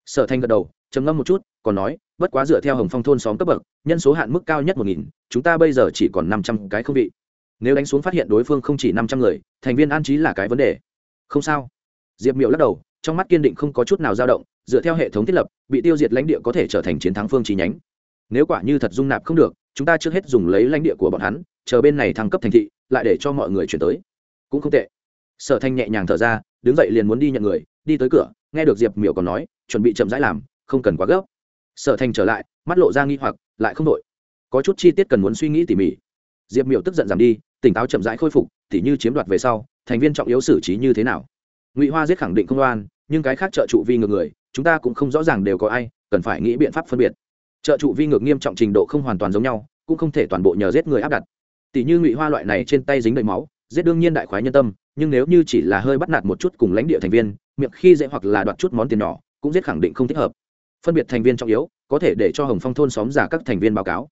Sở thanh gật đầu, trầm ngâm một chút, còn nói, bất quá dựa theo hồng phong thôn xóm cấp bậc, nhân số hạn mức cao nhất một nghìn, chúng ta bây giờ chỉ còn năm trăm cái không vị. Nếu đánh xuống phát hiện đối phương không chỉ năm trăm người, thành viên an trí là cái vấn đề. Không sao. Diệp miệu lắc đầu, trong mắt kiên định không có chút nào dao động, dựa theo hệ thống thiết lập, bị tiêu diệt lãnh địa có thể trở thành chiến thắng phương chi nhánh. Nếu quả như thật dung nạp không được chúng ta trước hết dùng lấy lãnh địa của bọn hắn, chờ bên này thăng cấp thành thị, lại để cho mọi người chuyển tới. Cũng không tệ. Sở thanh nhẹ nhàng thở ra, đứng dậy liền muốn đi nhận người, đi tới cửa, nghe được diệp miểu còn nói, chuẩn bị chậm rãi làm, không cần quá gấp. Sở thanh trở lại, mắt lộ ra nghi hoặc, lại không đội có chút chi tiết cần muốn suy nghĩ tỉ mỉ. Diệp miểu tức giận giảm đi, tỉnh táo chậm rãi khôi phục, tỉ như chiếm đoạt về sau, thành viên trọng yếu xử trí như thế nào. Ngụy hoa giết khẳng định không oan, nhưng cái khác trợ trụ vi ngược người, chúng ta cũng không rõ ràng đều có ai, cần phải nghĩ biện pháp phân biệt trợ trụ vi ngược nghiêm trọng trình độ không hoàn toàn giống nhau, cũng không thể toàn bộ nhờ giết người áp đặt. Tỷ như ngụy hoa loại này trên tay dính đầy máu, giết đương nhiên đại khoái nhân tâm, nhưng nếu như chỉ là hơi bắt nạt một chút cùng lãnh địa thành viên, miệng khi dễ hoặc là đoạt chút món tiền nhỏ, cũng giết khẳng định không thích hợp. Phân biệt thành viên trọng yếu, có thể để cho hồng phong thôn xóm giả các thành viên báo cáo.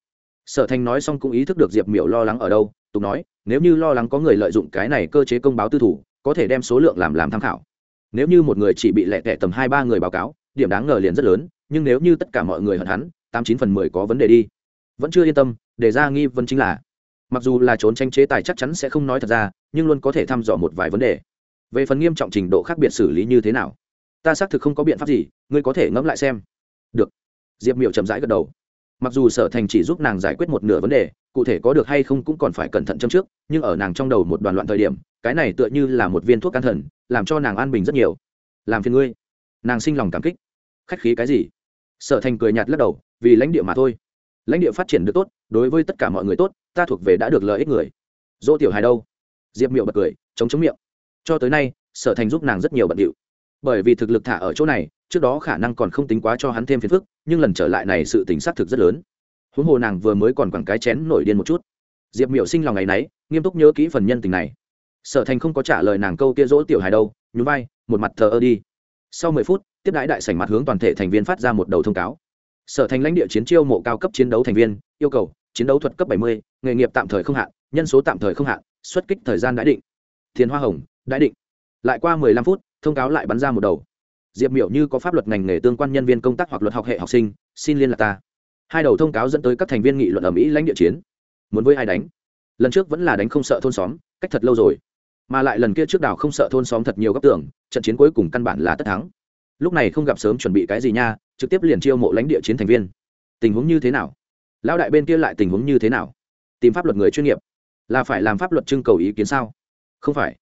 Sở thành nói xong cũng ý thức được diệp miểu lo lắng ở đâu, tục nói, nếu như lo lắng có người lợi dụng cái này cơ chế công báo tư thủ, có thể đem số lượng làm làm tham khảo. Nếu như một người chỉ bị lẹ tẻ tầm hai ba người báo cáo, điểm đáng ngờ liền rất lớn, nhưng nếu như tất cả mọi người hận hắn tám chín phần mười có vấn đề đi. Vẫn chưa yên tâm, để ra nghi vấn chính là, mặc dù là trốn tranh chế tài chắc chắn sẽ không nói thật ra, nhưng luôn có thể thăm dò một vài vấn đề. Về phần nghiêm trọng trình độ khác biệt xử lý như thế nào? Ta xác thực không có biện pháp gì, ngươi có thể ngẫm lại xem. Được. Diệp miệu chậm rãi gật đầu. Mặc dù sở thành chỉ giúp nàng giải quyết một nửa vấn đề, cụ thể có được hay không cũng còn phải cẩn thận châm trước, nhưng ở nàng trong đầu một đoàn loạn thời điểm, cái này tựa như là một viên thuốc can thần, làm cho nàng an bình rất nhiều. Làm phiền ngươi. Nàng sinh lòng cảm kích. Khách khí cái gì? Sở thành cười nhạt lắc đầu vì lãnh địa mà thôi. Lãnh địa phát triển được tốt, đối với tất cả mọi người tốt, ta thuộc về đã được lợi ích người. Dỗ tiểu hài đâu? Diệp miệu bật cười, chống chống miệng. Cho tới nay, sở thành giúp nàng rất nhiều bận điệu. Bởi vì thực lực thả ở chỗ này, trước đó khả năng còn không tính quá cho hắn thêm phiền phức, nhưng lần trở lại này sự tính xác thực rất lớn. Huống hồ nàng vừa mới còn quẳng cái chén nổi điên một chút. Diệp miểu sinh lòng ngày nấy, nghiêm túc nhớ kỹ phần nhân tình này. Sở thành không có trả lời nàng câu kia dỗ tiểu hài đâu, nhún vai, một mặt thờ ơ đi. Sau mười phút, tiếp đãi đại sảnh mặt hướng toàn thể thành viên phát ra một đầu thông cáo sở thành lãnh địa chiến chiêu mộ cao cấp chiến đấu thành viên, yêu cầu chiến đấu thuật cấp bảy mươi, nghề nghiệp tạm thời không hạn, nhân số tạm thời không hạn, xuất kích thời gian đã định. Thiền hoa hồng đã định. Lại qua mười lăm phút, thông cáo lại bắn ra một đầu. Diệp miểu như có pháp luật ngành nghề tương quan nhân viên công tác hoặc luật học hệ học sinh, xin liên lạc ta. Hai đầu thông cáo dẫn tới các thành viên nghị luận ở mỹ lãnh địa chiến. Muốn với ai đánh? Lần trước vẫn là đánh không sợ thôn xóm, cách thật lâu rồi. Mà lại lần kia trước đảo không sợ thôn xóm thật nhiều góc tưởng, trận chiến cuối cùng căn bản là tất thắng lúc này không gặp sớm chuẩn bị cái gì nha, trực tiếp liền chiêu mộ lãnh địa chiến thành viên. Tình huống như thế nào? Lão đại bên kia lại tình huống như thế nào? Tìm pháp luật người chuyên nghiệp. Là phải làm pháp luật trưng cầu ý kiến sao? Không phải.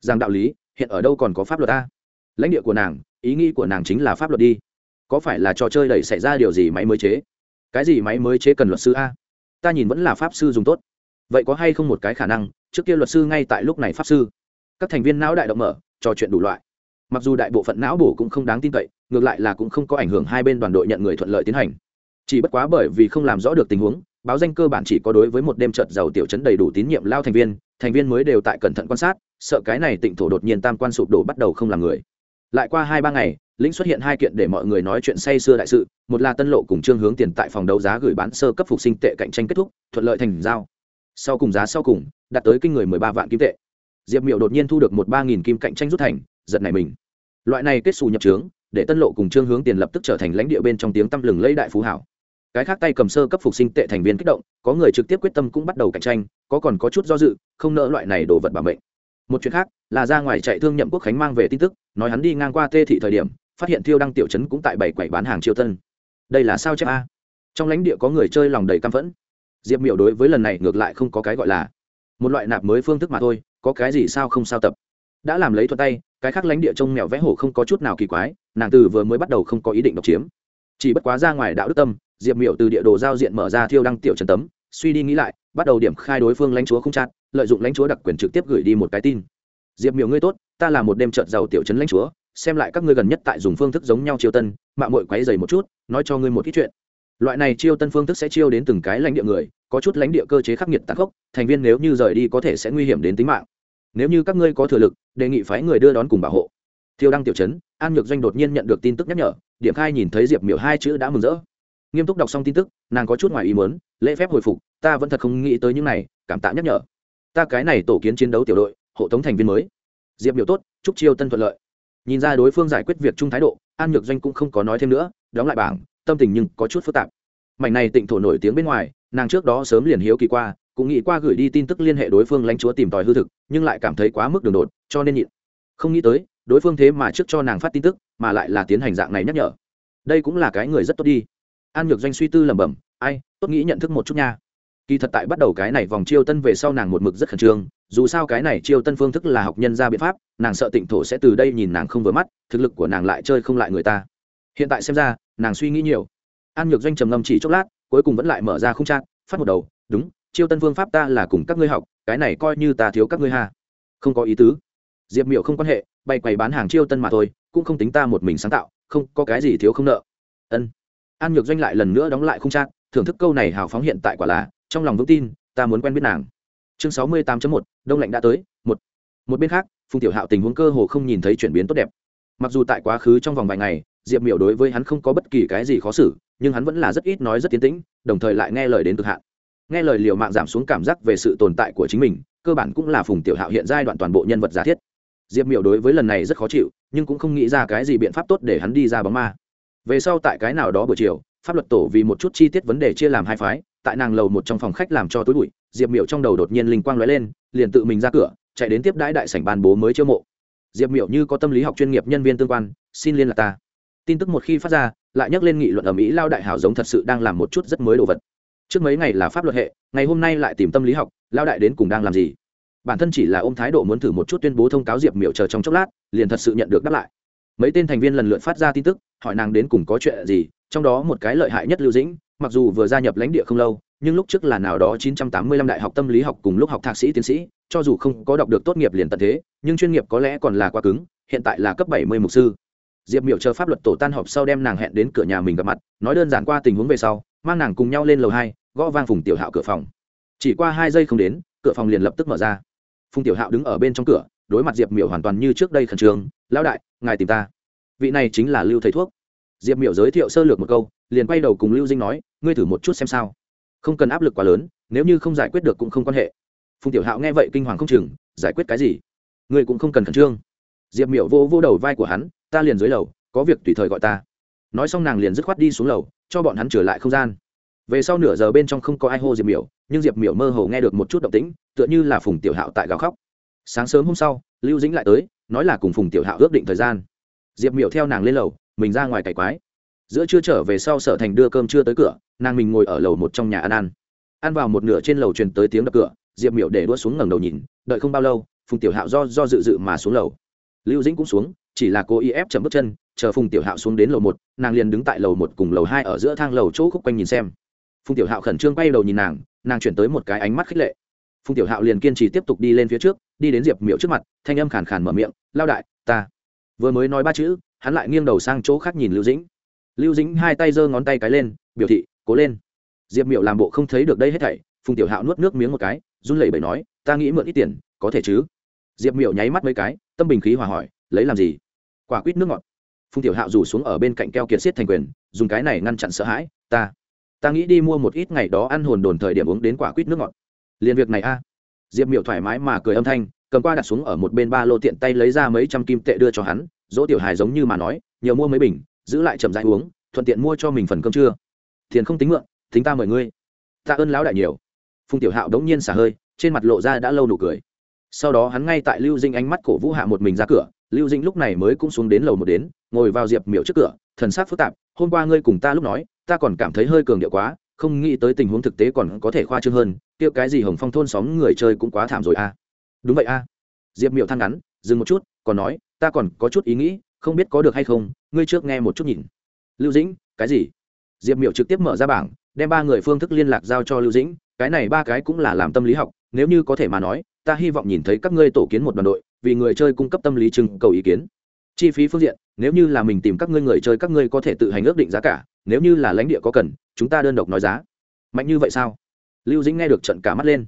Rằng đạo lý, hiện ở đâu còn có pháp luật ta? Lãnh địa của nàng, ý nghĩ của nàng chính là pháp luật đi. Có phải là trò chơi đẩy xảy ra điều gì máy mới chế? Cái gì máy mới chế cần luật sư a? Ta nhìn vẫn là pháp sư dùng tốt. Vậy có hay không một cái khả năng, trước kia luật sư ngay tại lúc này pháp sư. Các thành viên não đại động mở, trò chuyện đủ loại mặc dù đại bộ phận não bổ cũng không đáng tin cậy, ngược lại là cũng không có ảnh hưởng hai bên đoàn đội nhận người thuận lợi tiến hành. Chỉ bất quá bởi vì không làm rõ được tình huống, báo danh cơ bản chỉ có đối với một đêm trợt giàu tiểu chấn đầy đủ tín nhiệm lao thành viên thành viên mới đều tại cẩn thận quan sát, sợ cái này tịnh thổ đột nhiên tam quan sụp đổ bắt đầu không làm người. Lại qua hai ba ngày, lĩnh xuất hiện hai kiện để mọi người nói chuyện say xưa đại sự, một là tân lộ cùng trương hướng tiền tại phòng đấu giá gửi bán sơ cấp phục sinh tệ cạnh tranh kết thúc, thuận lợi thành giao. Sau cùng giá sau cùng, đạt tới kinh người mười ba vạn kim tệ. Diệp miệu đột nhiên thu được một ba nghìn kim cạnh tranh rút thành giật này mình. Loại này kết xù nhập trướng, để tân lộ cùng trương hướng tiền lập tức trở thành lãnh địa bên trong tiếng tăm lừng lấy đại phú hảo. Cái khác tay cầm sơ cấp phục sinh tệ thành viên kích động, có người trực tiếp quyết tâm cũng bắt đầu cạnh tranh, có còn có chút do dự, không nỡ loại này đồ vật bảo mệnh. Một chuyện khác, là ra ngoài chạy thương nhậm quốc khánh mang về tin tức, nói hắn đi ngang qua tê thị thời điểm, phát hiện thiêu đăng tiểu trấn cũng tại bảy quầy bán hàng chiêu tân. Đây là sao chép a? Trong lãnh địa có người chơi lòng đầy căm phẫn. Diệp miểu đối với lần này ngược lại không có cái gọi là một loại nạp mới phương thức mà thôi, có cái gì sao không sao tập đã làm lấy thuận tay cái khác lãnh địa trông mèo vẽ hổ không có chút nào kỳ quái nàng từ vừa mới bắt đầu không có ý định độc chiếm. Chỉ bất quá ra ngoài đạo đức tâm diệp miểu từ địa đồ giao diện mở ra thiêu đăng tiểu trần tấm suy đi nghĩ lại bắt đầu điểm khai đối phương lãnh chúa không chặt, lợi dụng lãnh chúa đặc quyền trực tiếp gửi đi một cái tin. Diệp miểu ngươi tốt ta là một đêm trợt giàu tiểu trấn lãnh chúa xem lại các ngươi gần nhất tại dùng phương thức giống nhau chiêu tân mạng mội quấy dày một chút nói cho ngươi một ít chuyện. Loại này chiêu tân phương thức sẽ chiêu đến từng cái lãnh địa người có chút lãnh địa cơ chế khắc nghiệt tàn khốc thành viên nếu như rời đi có thể sẽ nguy hiểm đến tính mạng nếu như các ngươi có thừa lực, đề nghị phái người đưa đón cùng bảo hộ. Thiêu đăng tiểu trấn an nhược doanh đột nhiên nhận được tin tức nhắc nhở, điểm khai nhìn thấy diệp miểu hai chữ đã mừng rỡ. Nghiêm túc đọc xong tin tức, nàng có chút ngoài ý muốn, lễ phép hồi phục, ta vẫn thật không nghĩ tới những này, cảm tạ nhắc nhở. Ta cái này tổ kiến chiến đấu tiểu đội, hộ tống thành viên mới. Diệp miểu tốt, chúc chiêu tân thuận lợi. Nhìn ra đối phương giải quyết việc chung thái độ, an nhược doanh cũng không có nói thêm nữa, đóng lại bảng, tâm tình nhưng có chút phức tạp. Mảnh này tịnh thổ nổi tiếng bên ngoài, nàng trước đó sớm liền hiếu kỳ qua cũng nghĩ qua gửi đi tin tức liên hệ đối phương lãnh chúa tìm tòi hư thực, nhưng lại cảm thấy quá mức đường đột, cho nên nhịn. Không nghĩ tới, đối phương thế mà trước cho nàng phát tin tức, mà lại là tiến hành dạng này nhắc nhở. Đây cũng là cái người rất tốt đi. An nhược doanh suy tư lẩm bẩm, ai, tốt nghĩ nhận thức một chút nha. Kỳ thật tại bắt đầu cái này vòng chiêu tân về sau nàng một mực rất khẩn trương, dù sao cái này chiêu tân phương thức là học nhân ra biện pháp, nàng sợ tịnh thổ sẽ từ đây nhìn nàng không vừa mắt, thực lực của nàng lại chơi không lại người ta. Hiện tại xem ra, nàng suy nghĩ nhiều. An nhược doanh trầm ngâm chỉ chốc lát, cuối cùng vẫn lại mở ra không trang phát một đầu, đúng chiêu tân phương pháp ta là cùng các ngươi học, cái này coi như ta thiếu các ngươi ha. Không có ý tứ. Diệp miệu không quan hệ, bay quầy bán hàng chiêu tân mà thôi, cũng không tính ta một mình sáng tạo, không, có cái gì thiếu không nợ. Ân. An nhược doanh lại lần nữa đóng lại không trang, thưởng thức câu này hào phóng hiện tại quả là, trong lòng vững tin, ta muốn quen biết nàng. Chương sáu mươi 68 một, đông lạnh đã tới, một. Một bên khác, phùng tiểu hạo tình huống cơ hồ không nhìn thấy chuyển biến tốt đẹp. Mặc dù tại quá khứ trong vòng vài ngày, diệp miểu đối với hắn không có bất kỳ cái gì khó xử, nhưng hắn vẫn là rất ít nói rất tiến tĩnh, đồng thời lại nghe lời đến cực hạn nghe lời liều mạng giảm xuống cảm giác về sự tồn tại của chính mình, cơ bản cũng là phùng tiểu hạo hiện giai đoạn toàn bộ nhân vật giả thiết. Diệp miểu đối với lần này rất khó chịu, nhưng cũng không nghĩ ra cái gì biện pháp tốt để hắn đi ra bóng ma. Về sau tại cái nào đó buổi chiều, pháp luật tổ vì một chút chi tiết vấn đề chia làm hai phái, tại nàng lầu một trong phòng khách làm cho tối bụi, diệp miểu trong đầu đột nhiên linh quang lóe lên, liền tự mình ra cửa, chạy đến tiếp đãi đại sảnh ban bố mới chiêu mộ. Diệp miểu như có tâm lý học chuyên nghiệp nhân viên tương quan, xin liên lạc ta. Tin tức một khi phát ra, lại nhắc lên nghị luận ở mỹ lao đại hảo giống thật sự đang làm một chút rất mới đồ vật trước mấy ngày là pháp luật hệ, ngày hôm nay lại tìm tâm lý học lao đại đến cùng đang làm gì? Bản thân chỉ là ôm thái độ muốn thử một chút tuyên bố thông cáo diệp miểu chờ trong chốc lát, liền thật sự nhận được đáp lại. Mấy tên thành viên lần lượt phát ra tin tức, hỏi nàng đến cùng có chuyện gì, trong đó một cái lợi hại nhất lưu dĩnh, mặc dù vừa gia nhập lãnh địa không lâu, nhưng lúc trước là nào đó 985 đại học tâm lý học cùng lúc học thạc sĩ tiến sĩ, cho dù không có đọc được tốt nghiệp liền tận thế, nhưng chuyên nghiệp có lẽ còn là quá cứng, hiện tại là cấp 70 mục sư. Diệp miểu chờ pháp luật tổ tan họp sau đem nàng hẹn đến cửa nhà mình gặp mặt, nói đơn giản qua tình huống về sau mang nàng cùng nhau lên lầu hai, gõ vang phùng tiểu hạo cửa phòng. Chỉ qua hai giây không đến, cửa phòng liền lập tức mở ra. Phùng tiểu hạo đứng ở bên trong cửa, đối mặt diệp miểu hoàn toàn như trước đây khẩn trương, lão đại, ngài tìm ta. Vị này chính là lưu thầy thuốc. Diệp miểu giới thiệu sơ lược một câu, liền quay đầu cùng lưu dinh nói, ngươi thử một chút xem sao. Không cần áp lực quá lớn, nếu như không giải quyết được cũng không quan hệ. Phùng tiểu hạo nghe vậy kinh hoàng không chừng, giải quyết cái gì? Ngươi cũng không cần khẩn trương. Diệp miểu vô vô đầu vai của hắn, ta liền dưới lầu, có việc tùy thời gọi ta. Nói xong nàng liền dứt khoát đi xuống lầu cho bọn hắn trở lại không gian. Về sau nửa giờ bên trong không có ai hô diệp miểu, nhưng diệp miểu mơ hồ nghe được một chút động tĩnh, tựa như là phùng tiểu hạo tại gào khóc. Sáng sớm hôm sau, lưu dĩnh lại tới, nói là cùng phùng tiểu hạo ước định thời gian. Diệp miểu theo nàng lên lầu, mình ra ngoài cày quái. Giữa trưa trở về sau sở thành đưa cơm chưa tới cửa, nàng mình ngồi ở lầu một trong nhà ăn ăn. Ăn vào một nửa trên lầu truyền tới tiếng đập cửa, diệp miểu để đua xuống ngẩng đầu nhìn, đợi không bao lâu, phùng tiểu hạo do do dự dự mà xuống lầu. Lưu dĩnh cũng xuống chỉ là cô y ép chậm bước chân, chờ phùng tiểu hạo xuống đến lầu một, nàng liền đứng tại lầu một cùng lầu hai ở giữa thang lầu chỗ khúc quanh nhìn xem. Phùng tiểu hạo khẩn trương bay đầu nhìn nàng nàng chuyển tới một cái ánh mắt khích lệ. Phùng tiểu hạo liền kiên trì tiếp tục đi lên phía trước, đi đến diệp miệu trước mặt, thanh âm khàn khàn mở miệng, lao đại, ta. Vừa mới nói ba chữ, hắn lại nghiêng đầu sang chỗ khác nhìn lưu dĩnh. Lưu dĩnh hai tay giơ ngón tay cái lên, biểu thị, cố lên. Diệp miệu làm bộ không thấy được đây hết thảy, phùng tiểu hạo nuốt nước miếng một cái, run lẩy bẩy nói, ta nghĩ mượn ít tiền, có thể chứ? Diệp miệu nháy mắt mấy cái, tâm bình khí hòa hỏi lấy làm gì? Quả quýt nước ngọt. Phùng tiểu hạo rủ xuống ở bên cạnh keo kiệt xiết thành quyền, dùng cái này ngăn chặn sợ hãi, ta ta nghĩ đi mua một ít ngày đó ăn hồn đồn thời điểm uống đến quả quýt nước ngọt. Liền việc này a. Diệp miểu thoải mái mà cười âm thanh, cầm qua đặt xuống ở một bên ba lô tiện tay lấy ra mấy trăm kim tệ đưa cho hắn, dỗ tiểu hài giống như mà nói, nhiều mua mấy bình, giữ lại chậm dãi uống, thuận tiện mua cho mình phần cơm trưa. Tiền không tính mượn, tính ta mời ngươi. Ta ơn lão đại nhiều. Phùng tiểu hạo đống nhiên xả hơi, trên mặt lộ ra đã lâu nụ cười. Sau đó hắn ngay tại lưu dinh ánh mắt cổ vũ hạ một mình ra cửa lưu dinh lúc này mới cũng xuống đến lầu một đến, ngồi vào diệp miễu trước cửa, thần sắc phức tạp, hôm qua ngươi cùng ta lúc nói, ta còn cảm thấy hơi cường điệu quá, không nghĩ tới tình huống thực tế còn có thể khoa trương hơn, kia cái gì hồng phong thôn xóm người chơi cũng quá thảm rồi a à. đúng vậy a à. diệp miệu than ngắn, dừng một chút, còn nói, ta còn có chút ý nghĩ, không biết có được hay không, ngươi trước nghe một chút nhìn lưu dĩnh, cái gì diệp miệu trực tiếp mở ra bảng, đem ba người phương thức liên lạc giao cho lưu dĩnh, cái này ba cái cũng là làm tâm lý học, nếu như có thể mà nói, ta hy vọng nhìn thấy các ngươi tổ kiến một đoàn đội vì người chơi cung cấp tâm lý trưng cầu ý kiến. Chi phí phương diện, nếu như là mình tìm các ngươi người chơi, các ngươi có thể tự hành ước định giá cả, nếu như là lãnh địa có cần, chúng ta đơn độc nói giá. Mạnh như vậy sao? Lưu dĩnh nghe được trận cả mắt lên.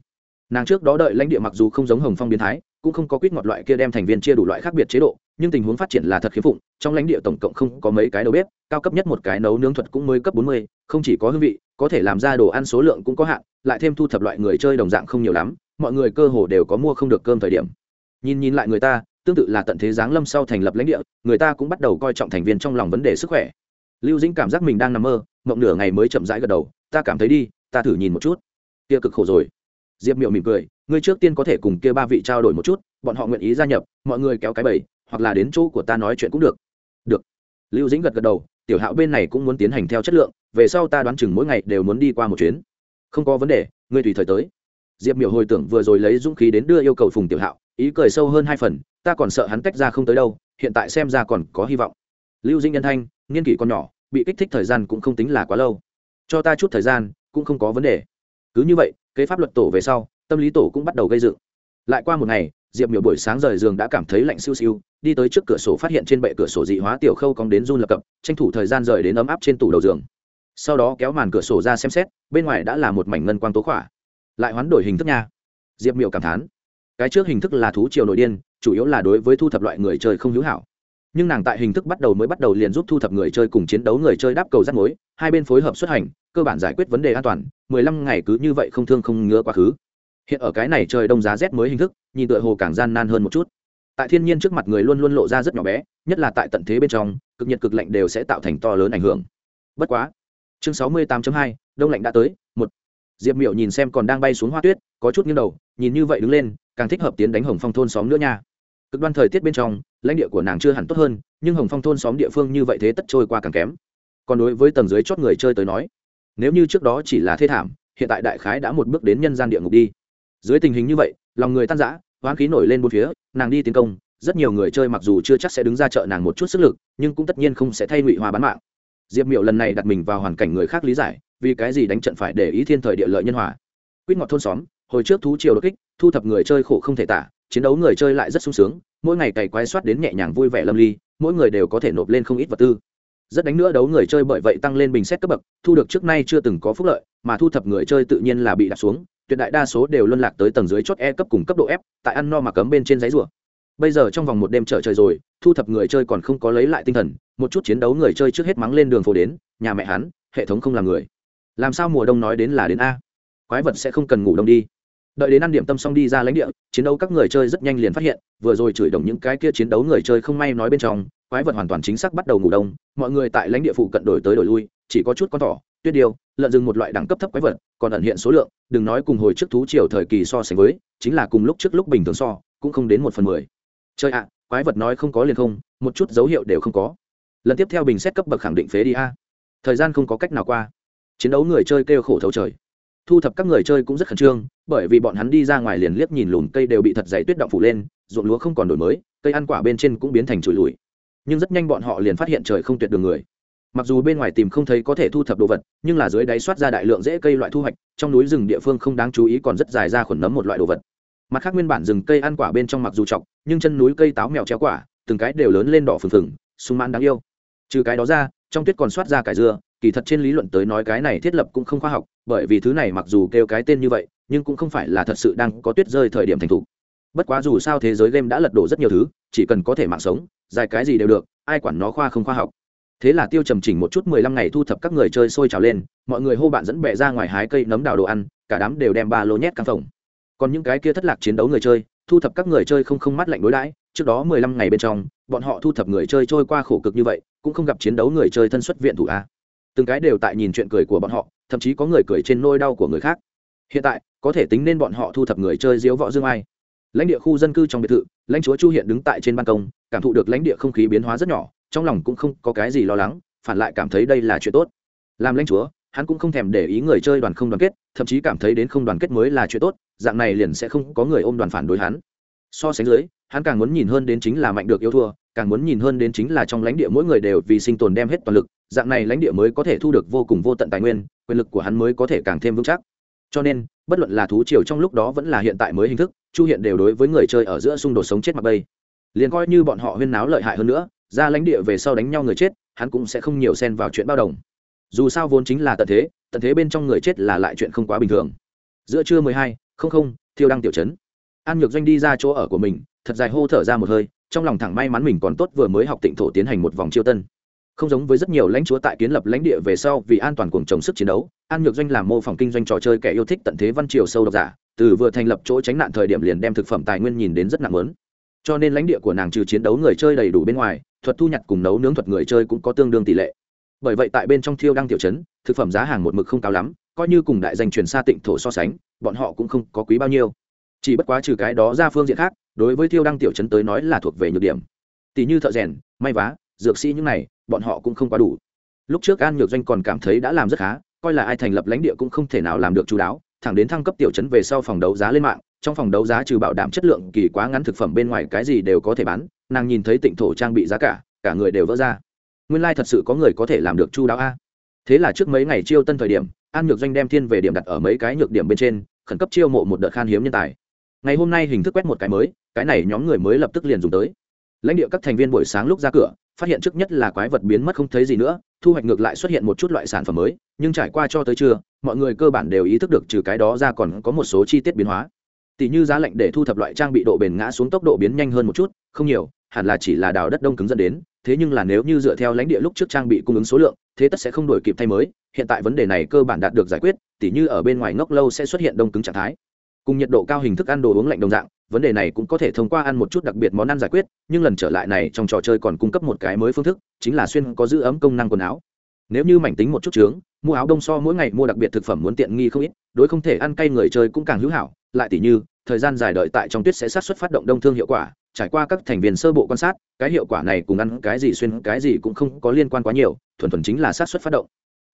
Nàng trước đó đợi lãnh địa mặc dù không giống hồng phong biến thái, cũng không có quýt ngọt loại kia đem thành viên chia đủ loại khác biệt chế độ, nhưng tình huống phát triển là thật khiếm phụng, trong lãnh địa tổng cộng không có mấy cái đầu bếp, cao cấp nhất một cái nấu nướng thuật cũng mới cấp bốn mươi, không chỉ có hương vị, có thể làm ra đồ ăn số lượng cũng có hạn, lại thêm thu thập loại người chơi đồng dạng không nhiều lắm, mọi người cơ hồ đều có mua không được cơm thời điểm nhìn nhìn lại người ta, tương tự là tận thế giáng lâm sau thành lập lãnh địa, người ta cũng bắt đầu coi trọng thành viên trong lòng vấn đề sức khỏe. Lưu dĩnh cảm giác mình đang nằm mơ, mộng nửa ngày mới chậm rãi gật đầu, ta cảm thấy đi, ta thử nhìn một chút. Kia cực khổ rồi. Diệp miệu mỉm cười, ngươi trước tiên có thể cùng kia ba vị trao đổi một chút, bọn họ nguyện ý gia nhập, mọi người kéo cái bầy hoặc là đến chỗ của ta nói chuyện cũng được. Được. Lưu dĩnh gật gật đầu, tiểu hạo bên này cũng muốn tiến hành theo chất lượng, về sau ta đoán chừng mỗi ngày đều muốn đi qua một chuyến. Không có vấn đề, ngươi tùy thời tới. Diệp miểu hồi tưởng vừa rồi lấy dũng khí đến đưa yêu cầu phùng tiểu hạo ý cười sâu hơn hai phần, ta còn sợ hắn tách ra không tới đâu, hiện tại xem ra còn có hy vọng. Lưu dĩnh nhân thanh nghiên kỷ còn nhỏ, bị kích thích thời gian cũng không tính là quá lâu. Cho ta chút thời gian, cũng không có vấn đề. Cứ như vậy, kế pháp luật tổ về sau, tâm lý tổ cũng bắt đầu gây dựng. Lại qua một ngày, diệp miểu buổi sáng rời giường đã cảm thấy lạnh siêu siêu, đi tới trước cửa sổ phát hiện trên bệ cửa sổ dị hóa tiểu khâu cong đến run lập cập, tranh thủ thời gian rời đến ấm áp trên tủ đầu giường. Sau đó kéo màn cửa sổ ra xem xét, bên ngoài đã là một mảnh ngân quang tố khỏa. Lại hoán đổi hình thức nha. Diệp miểu cảm thán cái trước hình thức là thú triều nội điên, chủ yếu là đối với thu thập loại người chơi không hữu hảo. Nhưng nàng tại hình thức bắt đầu mới bắt đầu liền giúp thu thập người chơi cùng chiến đấu người chơi đáp cầu rắt mối, hai bên phối hợp xuất hành, cơ bản giải quyết vấn đề an toàn, mười lăm ngày cứ như vậy không thương không ngứa quá khứ. Hiện ở cái này trời đông giá rét mới hình thức, nhìn tựa hồ càng gian nan hơn một chút. Tại thiên nhiên trước mặt người luôn luôn lộ ra rất nhỏ bé, nhất là tại tận thế bên trong, cực nhiệt cực lạnh đều sẽ tạo thành to lớn ảnh hưởng. Bất quá, chương sáu mươi 68 hai, đông lạnh đã tới diệp miểu nhìn xem còn đang bay xuống hoa tuyết, có chút nghiêng đầu, nhìn như vậy đứng lên, càng thích hợp tiến đánh hồng phong thôn xóm nữa nha. Cực đoan thời tiết bên trong, lãnh địa của nàng chưa hẳn tốt hơn, nhưng hồng phong thôn xóm địa phương như vậy thế tất trôi qua càng kém. Còn đối với tầng dưới chót người chơi tới nói, nếu như trước đó chỉ là thê thảm, hiện tại đại khái đã một bước đến nhân gian địa ngục đi. Dưới tình hình như vậy, lòng người tan rã, hoán khí nổi lên bốn phía, nàng đi tiến công, rất nhiều người chơi mặc dù chưa chắc sẽ đứng ra chợ nàng một chút sức lực, nhưng cũng tất nhiên không sẽ thay ngụy hòa bán mạng. Diệp miệu lần này đặt mình vào hoàn cảnh người khác lý giải vì cái gì đánh trận phải để ý thiên thời địa lợi nhân hòa. Quýt ngọt thôn xóm, hồi trước thú triều đột kích, thu thập người chơi khổ không thể tả, chiến đấu người chơi lại rất sung sướng, mỗi ngày cày quái soát đến nhẹ nhàng vui vẻ lâm ly, mỗi người đều có thể nộp lên không ít vật tư. Rất đánh nữa đấu người chơi bởi vậy tăng lên bình xét cấp bậc, thu được trước nay chưa từng có phúc lợi, mà thu thập người chơi tự nhiên là bị đặt xuống, tuyệt đại đa số đều luân lạc tới tầng dưới chót e cấp cùng cấp độ f, tại ăn no mà cấm bên trên giấy rùa. Bây giờ trong vòng một đêm trở trời rồi, thu thập người chơi còn không có lấy lại tinh thần, một chút chiến đấu người chơi trước hết mắng lên đường phố đến, nhà mẹ hắn, hệ thống không làm người làm sao mùa đông nói đến là đến a? Quái vật sẽ không cần ngủ đông đi. Đợi đến ăn điểm tâm xong đi ra lãnh địa, chiến đấu các người chơi rất nhanh liền phát hiện, vừa rồi chửi đồng những cái kia chiến đấu người chơi không may nói bên trong, quái vật hoàn toàn chính xác bắt đầu ngủ đông, mọi người tại lãnh địa phụ cận đổi tới đổi lui, chỉ có chút con thỏ, tuyết điêu, lợn rừng một loại đẳng cấp thấp quái vật, còn ẩn hiện số lượng, đừng nói cùng hồi trước thú triều thời kỳ so sánh với, chính là cùng lúc trước lúc bình thường so, cũng không đến một phần mười. Chơi ạ à, quái vật nói không có liền không, một chút dấu hiệu đều không có. Lần tiếp theo bình xét cấp bậc khẳng định phế đi a. Thời gian không có cách nào qua chiến đấu người chơi kêu khổ thấu trời. Thu thập các người chơi cũng rất khẩn trương, bởi vì bọn hắn đi ra ngoài liền liếc nhìn lùm cây đều bị thật dày tuyết động phủ lên, ruộng lúa không còn đổi mới, cây ăn quả bên trên cũng biến thành trụi lùi. Nhưng rất nhanh bọn họ liền phát hiện trời không tuyệt đường người. Mặc dù bên ngoài tìm không thấy có thể thu thập đồ vật, nhưng là dưới đáy soát ra đại lượng dễ cây loại thu hoạch, trong núi rừng địa phương không đáng chú ý còn rất dài ra khuẩn nấm một loại đồ vật. Mặt khác nguyên bản rừng cây ăn quả bên trong mặc dù chọc, nhưng chân núi cây táo mèo treo quả, từng cái đều lớn lên đỏ phừng phừng, sung mãn đáng yêu. Trừ cái đó ra, trong tuyết còn soát ra cải dưa kỳ thật trên lý luận tới nói cái này thiết lập cũng không khoa học, bởi vì thứ này mặc dù kêu cái tên như vậy, nhưng cũng không phải là thật sự đang có tuyết rơi thời điểm thành thủ. bất quá dù sao thế giới game đã lật đổ rất nhiều thứ, chỉ cần có thể mạng sống dài cái gì đều được, ai quản nó khoa không khoa học. Thế là tiêu trầm chỉnh một chút mười lăm ngày thu thập các người chơi sôi trào lên, mọi người hô bạn dẫn bẹ ra ngoài hái cây nấm đào đồ ăn, cả đám đều đem ba lô nhét căng phòng. Còn những cái kia thất lạc chiến đấu người chơi, thu thập các người chơi không không mắt lạnh đối đãi, trước đó mười lăm ngày bên trong, bọn họ thu thập người chơi trôi qua khổ cực như vậy, cũng không gặp chiến đấu người chơi thân xuất viện thủ a từng cái đều tại nhìn chuyện cười của bọn họ, thậm chí có người cười trên nôi đau của người khác. Hiện tại, có thể tính nên bọn họ thu thập người chơi diếu võ dương ai. Lãnh địa khu dân cư trong biệt thự, lãnh chúa chu hiện đứng tại trên ban công, cảm thụ được lãnh địa không khí biến hóa rất nhỏ, trong lòng cũng không có cái gì lo lắng, phản lại cảm thấy đây là chuyện tốt. Làm lãnh chúa, hắn cũng không thèm để ý người chơi đoàn không đoàn kết, thậm chí cảm thấy đến không đoàn kết mới là chuyện tốt, dạng này liền sẽ không có người ôm đoàn phản đối hắn. So sánh dưới, hắn càng muốn nhìn hơn đến chính là mạnh được yêu thua càng muốn nhìn hơn đến chính là trong lãnh địa mỗi người đều vì sinh tồn đem hết toàn lực, dạng này lãnh địa mới có thể thu được vô cùng vô tận tài nguyên, quyền lực của hắn mới có thể càng thêm vững chắc. Cho nên, bất luận là thú triều trong lúc đó vẫn là hiện tại mới hình thức, chu hiện đều đối với người chơi ở giữa xung đột sống chết mặc bây liền coi như bọn họ huyên náo lợi hại hơn nữa, ra lãnh địa về sau đánh nhau người chết, hắn cũng sẽ không nhiều xen vào chuyện bao đồng. Dù sao vốn chính là tận thế tận thế bên trong người chết là lại chuyện không quá bình thường. Giữa trưa mười hai, không không, thiêu đăng tiểu chấn an nhược doanh đi ra chỗ ở của mình, thật dài hô thở ra một hơi trong lòng thẳng may mắn mình còn tốt vừa mới học tịnh thổ tiến hành một vòng chiêu tân. Không giống với rất nhiều lãnh chúa tại kiến lập lãnh địa về sau vì an toàn cuồng trồng sức chiến đấu, an nhược doanh làm mô phỏng kinh doanh trò chơi kẻ yêu thích tận thế văn triều sâu độc giả, từ vừa thành lập chỗ tránh nạn thời điểm liền đem thực phẩm tài nguyên nhìn đến rất nặng lớn. Cho nên lãnh địa của nàng trừ chiến đấu người chơi đầy đủ bên ngoài, thuật thu nhặt cùng nấu nướng thuật người chơi cũng có tương đương tỷ lệ. Bởi vậy tại bên trong thiêu đăng tiểu chấn, thực phẩm giá hàng một mực không cao lắm, coi như cùng đại danh truyền xa tịnh thổ so sánh, bọn họ cũng không có quý bao nhiêu chỉ bất quá trừ cái đó ra phương diện khác, đối với thiêu đăng tiểu chấn tới nói là thuộc về nhược điểm. Tỷ như thợ rèn, may vá, dược sĩ những này, bọn họ cũng không quá đủ. Lúc trước an nhược doanh còn cảm thấy đã làm rất khá, coi là ai thành lập lãnh địa cũng không thể nào làm được chú đáo, thẳng đến thăng cấp tiểu chấn về sau phòng đấu giá lên mạng, trong phòng đấu giá trừ bảo đảm chất lượng kỳ quá ngắn thực phẩm bên ngoài cái gì đều có thể bán, nàng nhìn thấy tịnh thổ trang bị giá cả cả người đều vỡ ra. Nguyên lai、like、thật sự có người có thể làm được chu đáo a. Thế là trước mấy ngày chiêu tân thời điểm, an nhược doanh đem thiên về điểm đặt ở mấy cái nhược điểm bên trên, khẩn cấp chiêu mộ một đợt khan hiếm nhân tài ngày hôm nay hình thức quét một cái mới, cái này nhóm người mới lập tức liền dùng tới. Lãnh địa các thành viên buổi sáng lúc ra cửa, phát hiện trước nhất là quái vật biến mất không thấy gì nữa, thu hoạch ngược lại xuất hiện một chút loại sản phẩm mới, nhưng trải qua cho tới trưa, mọi người cơ bản đều ý thức được trừ cái đó ra còn có một số chi tiết biến hóa. Tỷ như giá lạnh để thu thập loại trang bị độ bền ngã xuống tốc độ biến nhanh hơn một chút, không nhiều, hẳn là chỉ là đào đất đông cứng dẫn đến, thế nhưng là nếu như dựa theo lãnh địa lúc trước trang bị cung ứng số lượng, thế tất sẽ không đổi kịp thay mới, hiện tại vấn đề này cơ bản đạt được giải quyết, tỉ như ở bên ngoài ngốc lâu sẽ xuất hiện đông cứng trạng thái cùng nhiệt độ cao hình thức ăn đồ uống lạnh đồng dạng, vấn đề này cũng có thể thông qua ăn một chút đặc biệt món ăn giải quyết, nhưng lần trở lại này trong trò chơi còn cung cấp một cái mới phương thức, chính là xuyên có giữ ấm công năng quần áo. Nếu như mảnh tính một chút trướng, mua áo đông so mỗi ngày mua đặc biệt thực phẩm muốn tiện nghi không ít, đối không thể ăn cay người chơi cũng càng hữu hảo, lại tỉ như, thời gian dài đợi tại trong tuyết sẽ sát xuất phát động đông thương hiệu quả, trải qua các thành viên sơ bộ quan sát, cái hiệu quả này cùng ăn cái gì xuyên cái gì cũng không có liên quan quá nhiều, thuần thuần chính là sát xuất phát động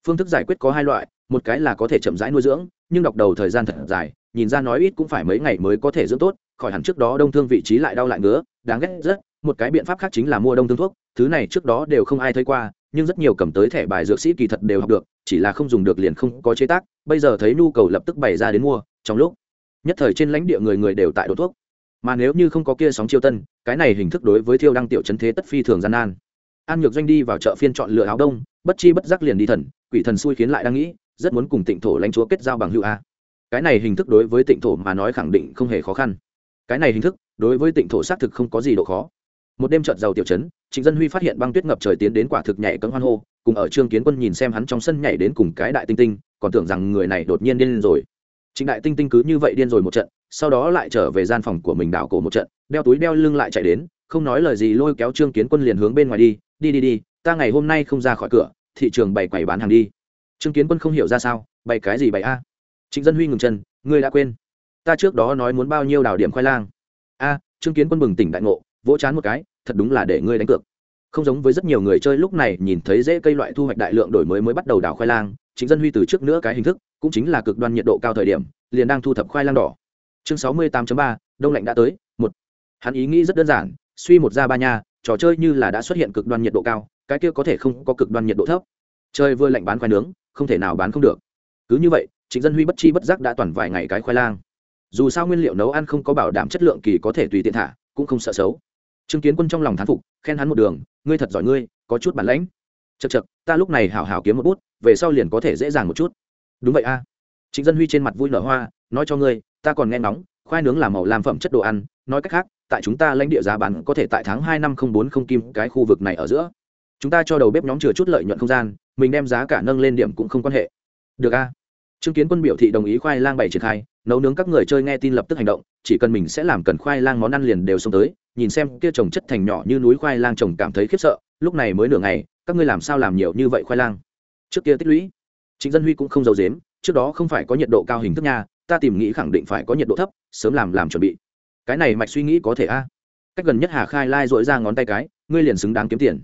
phương thức giải quyết có hai loại, một cái là có thể chậm rãi nuôi dưỡng, nhưng đọc đầu thời gian thật dài, nhìn ra nói ít cũng phải mấy ngày mới có thể dưỡng tốt, khỏi hẳn trước đó đông thương vị trí lại đau lại ngứa, đáng ghét rất, một cái biện pháp khác chính là mua đông thương thuốc, thứ này trước đó đều không ai thấy qua, nhưng rất nhiều cầm tới thẻ bài dược sĩ kỳ thật đều học được, chỉ là không dùng được liền không có chế tác, bây giờ thấy nhu cầu lập tức bày ra đến mua, trong lúc nhất thời trên lãnh địa người người đều tại đốt thuốc. Mà nếu như không có kia sóng chiêu tân, cái này hình thức đối với thiêu đăng tiểu chấn thế tất phi thường gian nan. An nhược doanh đi vào chợ phiên chọn lựa áo đông bất chi bất giác liền đi thần, quỷ thần xui khiến lại đang nghĩ, rất muốn cùng tịnh thổ lãnh chúa kết giao bằng hữu a. Cái này hình thức đối với tịnh thổ mà nói khẳng định không hề khó khăn. Cái này hình thức, đối với tịnh thổ xác thực không có gì độ khó. Một đêm trợt giàu tiểu chấn, trịnh dân huy phát hiện băng tuyết ngập trời tiến đến quả thực nhảy cấm hoan hô, cùng ở trương kiến quân nhìn xem hắn trong sân nhảy đến cùng cái đại tinh tinh, còn tưởng rằng người này đột nhiên điên rồi. Trịnh đại tinh tinh cứ như vậy điên rồi một trận, sau đó lại trở về gian phòng của mình đảo cổ một trận, đeo túi đeo lưng lại chạy đến, không nói lời gì lôi kéo trương kiến quân liền hướng bên ngoài đi đi đi đi ta ngày hôm nay không ra khỏi cửa, thị trường bày quầy bán hàng đi. Trương kiến quân không hiểu ra sao, bày cái gì bày a? Trịnh dân huy ngừng chân, ngươi đã quên. Ta trước đó nói muốn bao nhiêu đào điểm khoai lang. A, trương kiến quân bừng tỉnh đại ngộ, vỗ chán một cái, thật đúng là để ngươi đánh cược. Không giống với rất nhiều người chơi lúc này, nhìn thấy dễ cây loại thu hoạch đại lượng đổi mới mới bắt đầu đào khoai lang chính dân huy từ trước nữa cái hình thức, cũng chính là cực đoan nhiệt độ cao thời điểm, liền đang thu thập khoai lang đỏ. Chương sáu mươi 68 ba, đông lạnh đã tới, một. Hắn ý nghĩ rất đơn giản, suy một ra ba nha, trò chơi như là đã xuất hiện cực đoan nhiệt độ cao cái kia có thể không có cực đoan nhiệt độ thấp. Trời vừa lạnh bán khoai nướng, không thể nào bán không được. Cứ như vậy, Trịnh dân huy bất chi bất giác đã toàn vài ngày cái khoai lang. Dù sao nguyên liệu nấu ăn không có bảo đảm chất lượng kỳ có thể tùy tiện thả, cũng không sợ xấu. Chứng kiến quân trong lòng thán phục, khen hắn một đường, ngươi thật giỏi ngươi, có chút bản lãnh. Chật chật ta lúc này hảo hảo kiếm một bút, về sau liền có thể dễ dàng một chút. Đúng vậy a. À. chính dân huy trên mặt vui nở hoa, nói cho ngươi, ta còn nghe nóng khoai nướng là màu làm phẩm chất đồ ăn, nói cách khác, tại chúng ta lãnh địa giá bán có thể tại tháng hai năm không bốn không kim cái khu vực này ở giữa chúng ta cho đầu bếp nhóm chừa chút lợi nhuận không gian, mình đem giá cả nâng lên điểm cũng không quan hệ. Được a? Chứng kiến quân biểu thị đồng ý khoai lang bảy triển khai, nấu nướng các người chơi nghe tin lập tức hành động, chỉ cần mình sẽ làm cần khoai lang món ăn liền đều xông tới, nhìn xem kia trồng chất thành nhỏ như núi khoai lang trồng cảm thấy khiếp sợ, lúc này mới nửa ngày, các ngươi làm sao làm nhiều như vậy khoai lang? Trước kia tích lũy chính dân huy cũng không giàu dếm trước đó không phải có nhiệt độ cao hình thức nha, ta tìm nghĩ khẳng định phải có nhiệt độ thấp, sớm làm làm chuẩn bị. Cái này mạch suy nghĩ có thể a? Cách gần nhất hà khai lai dội ra ngón tay cái, ngươi liền xứng đáng kiếm tiền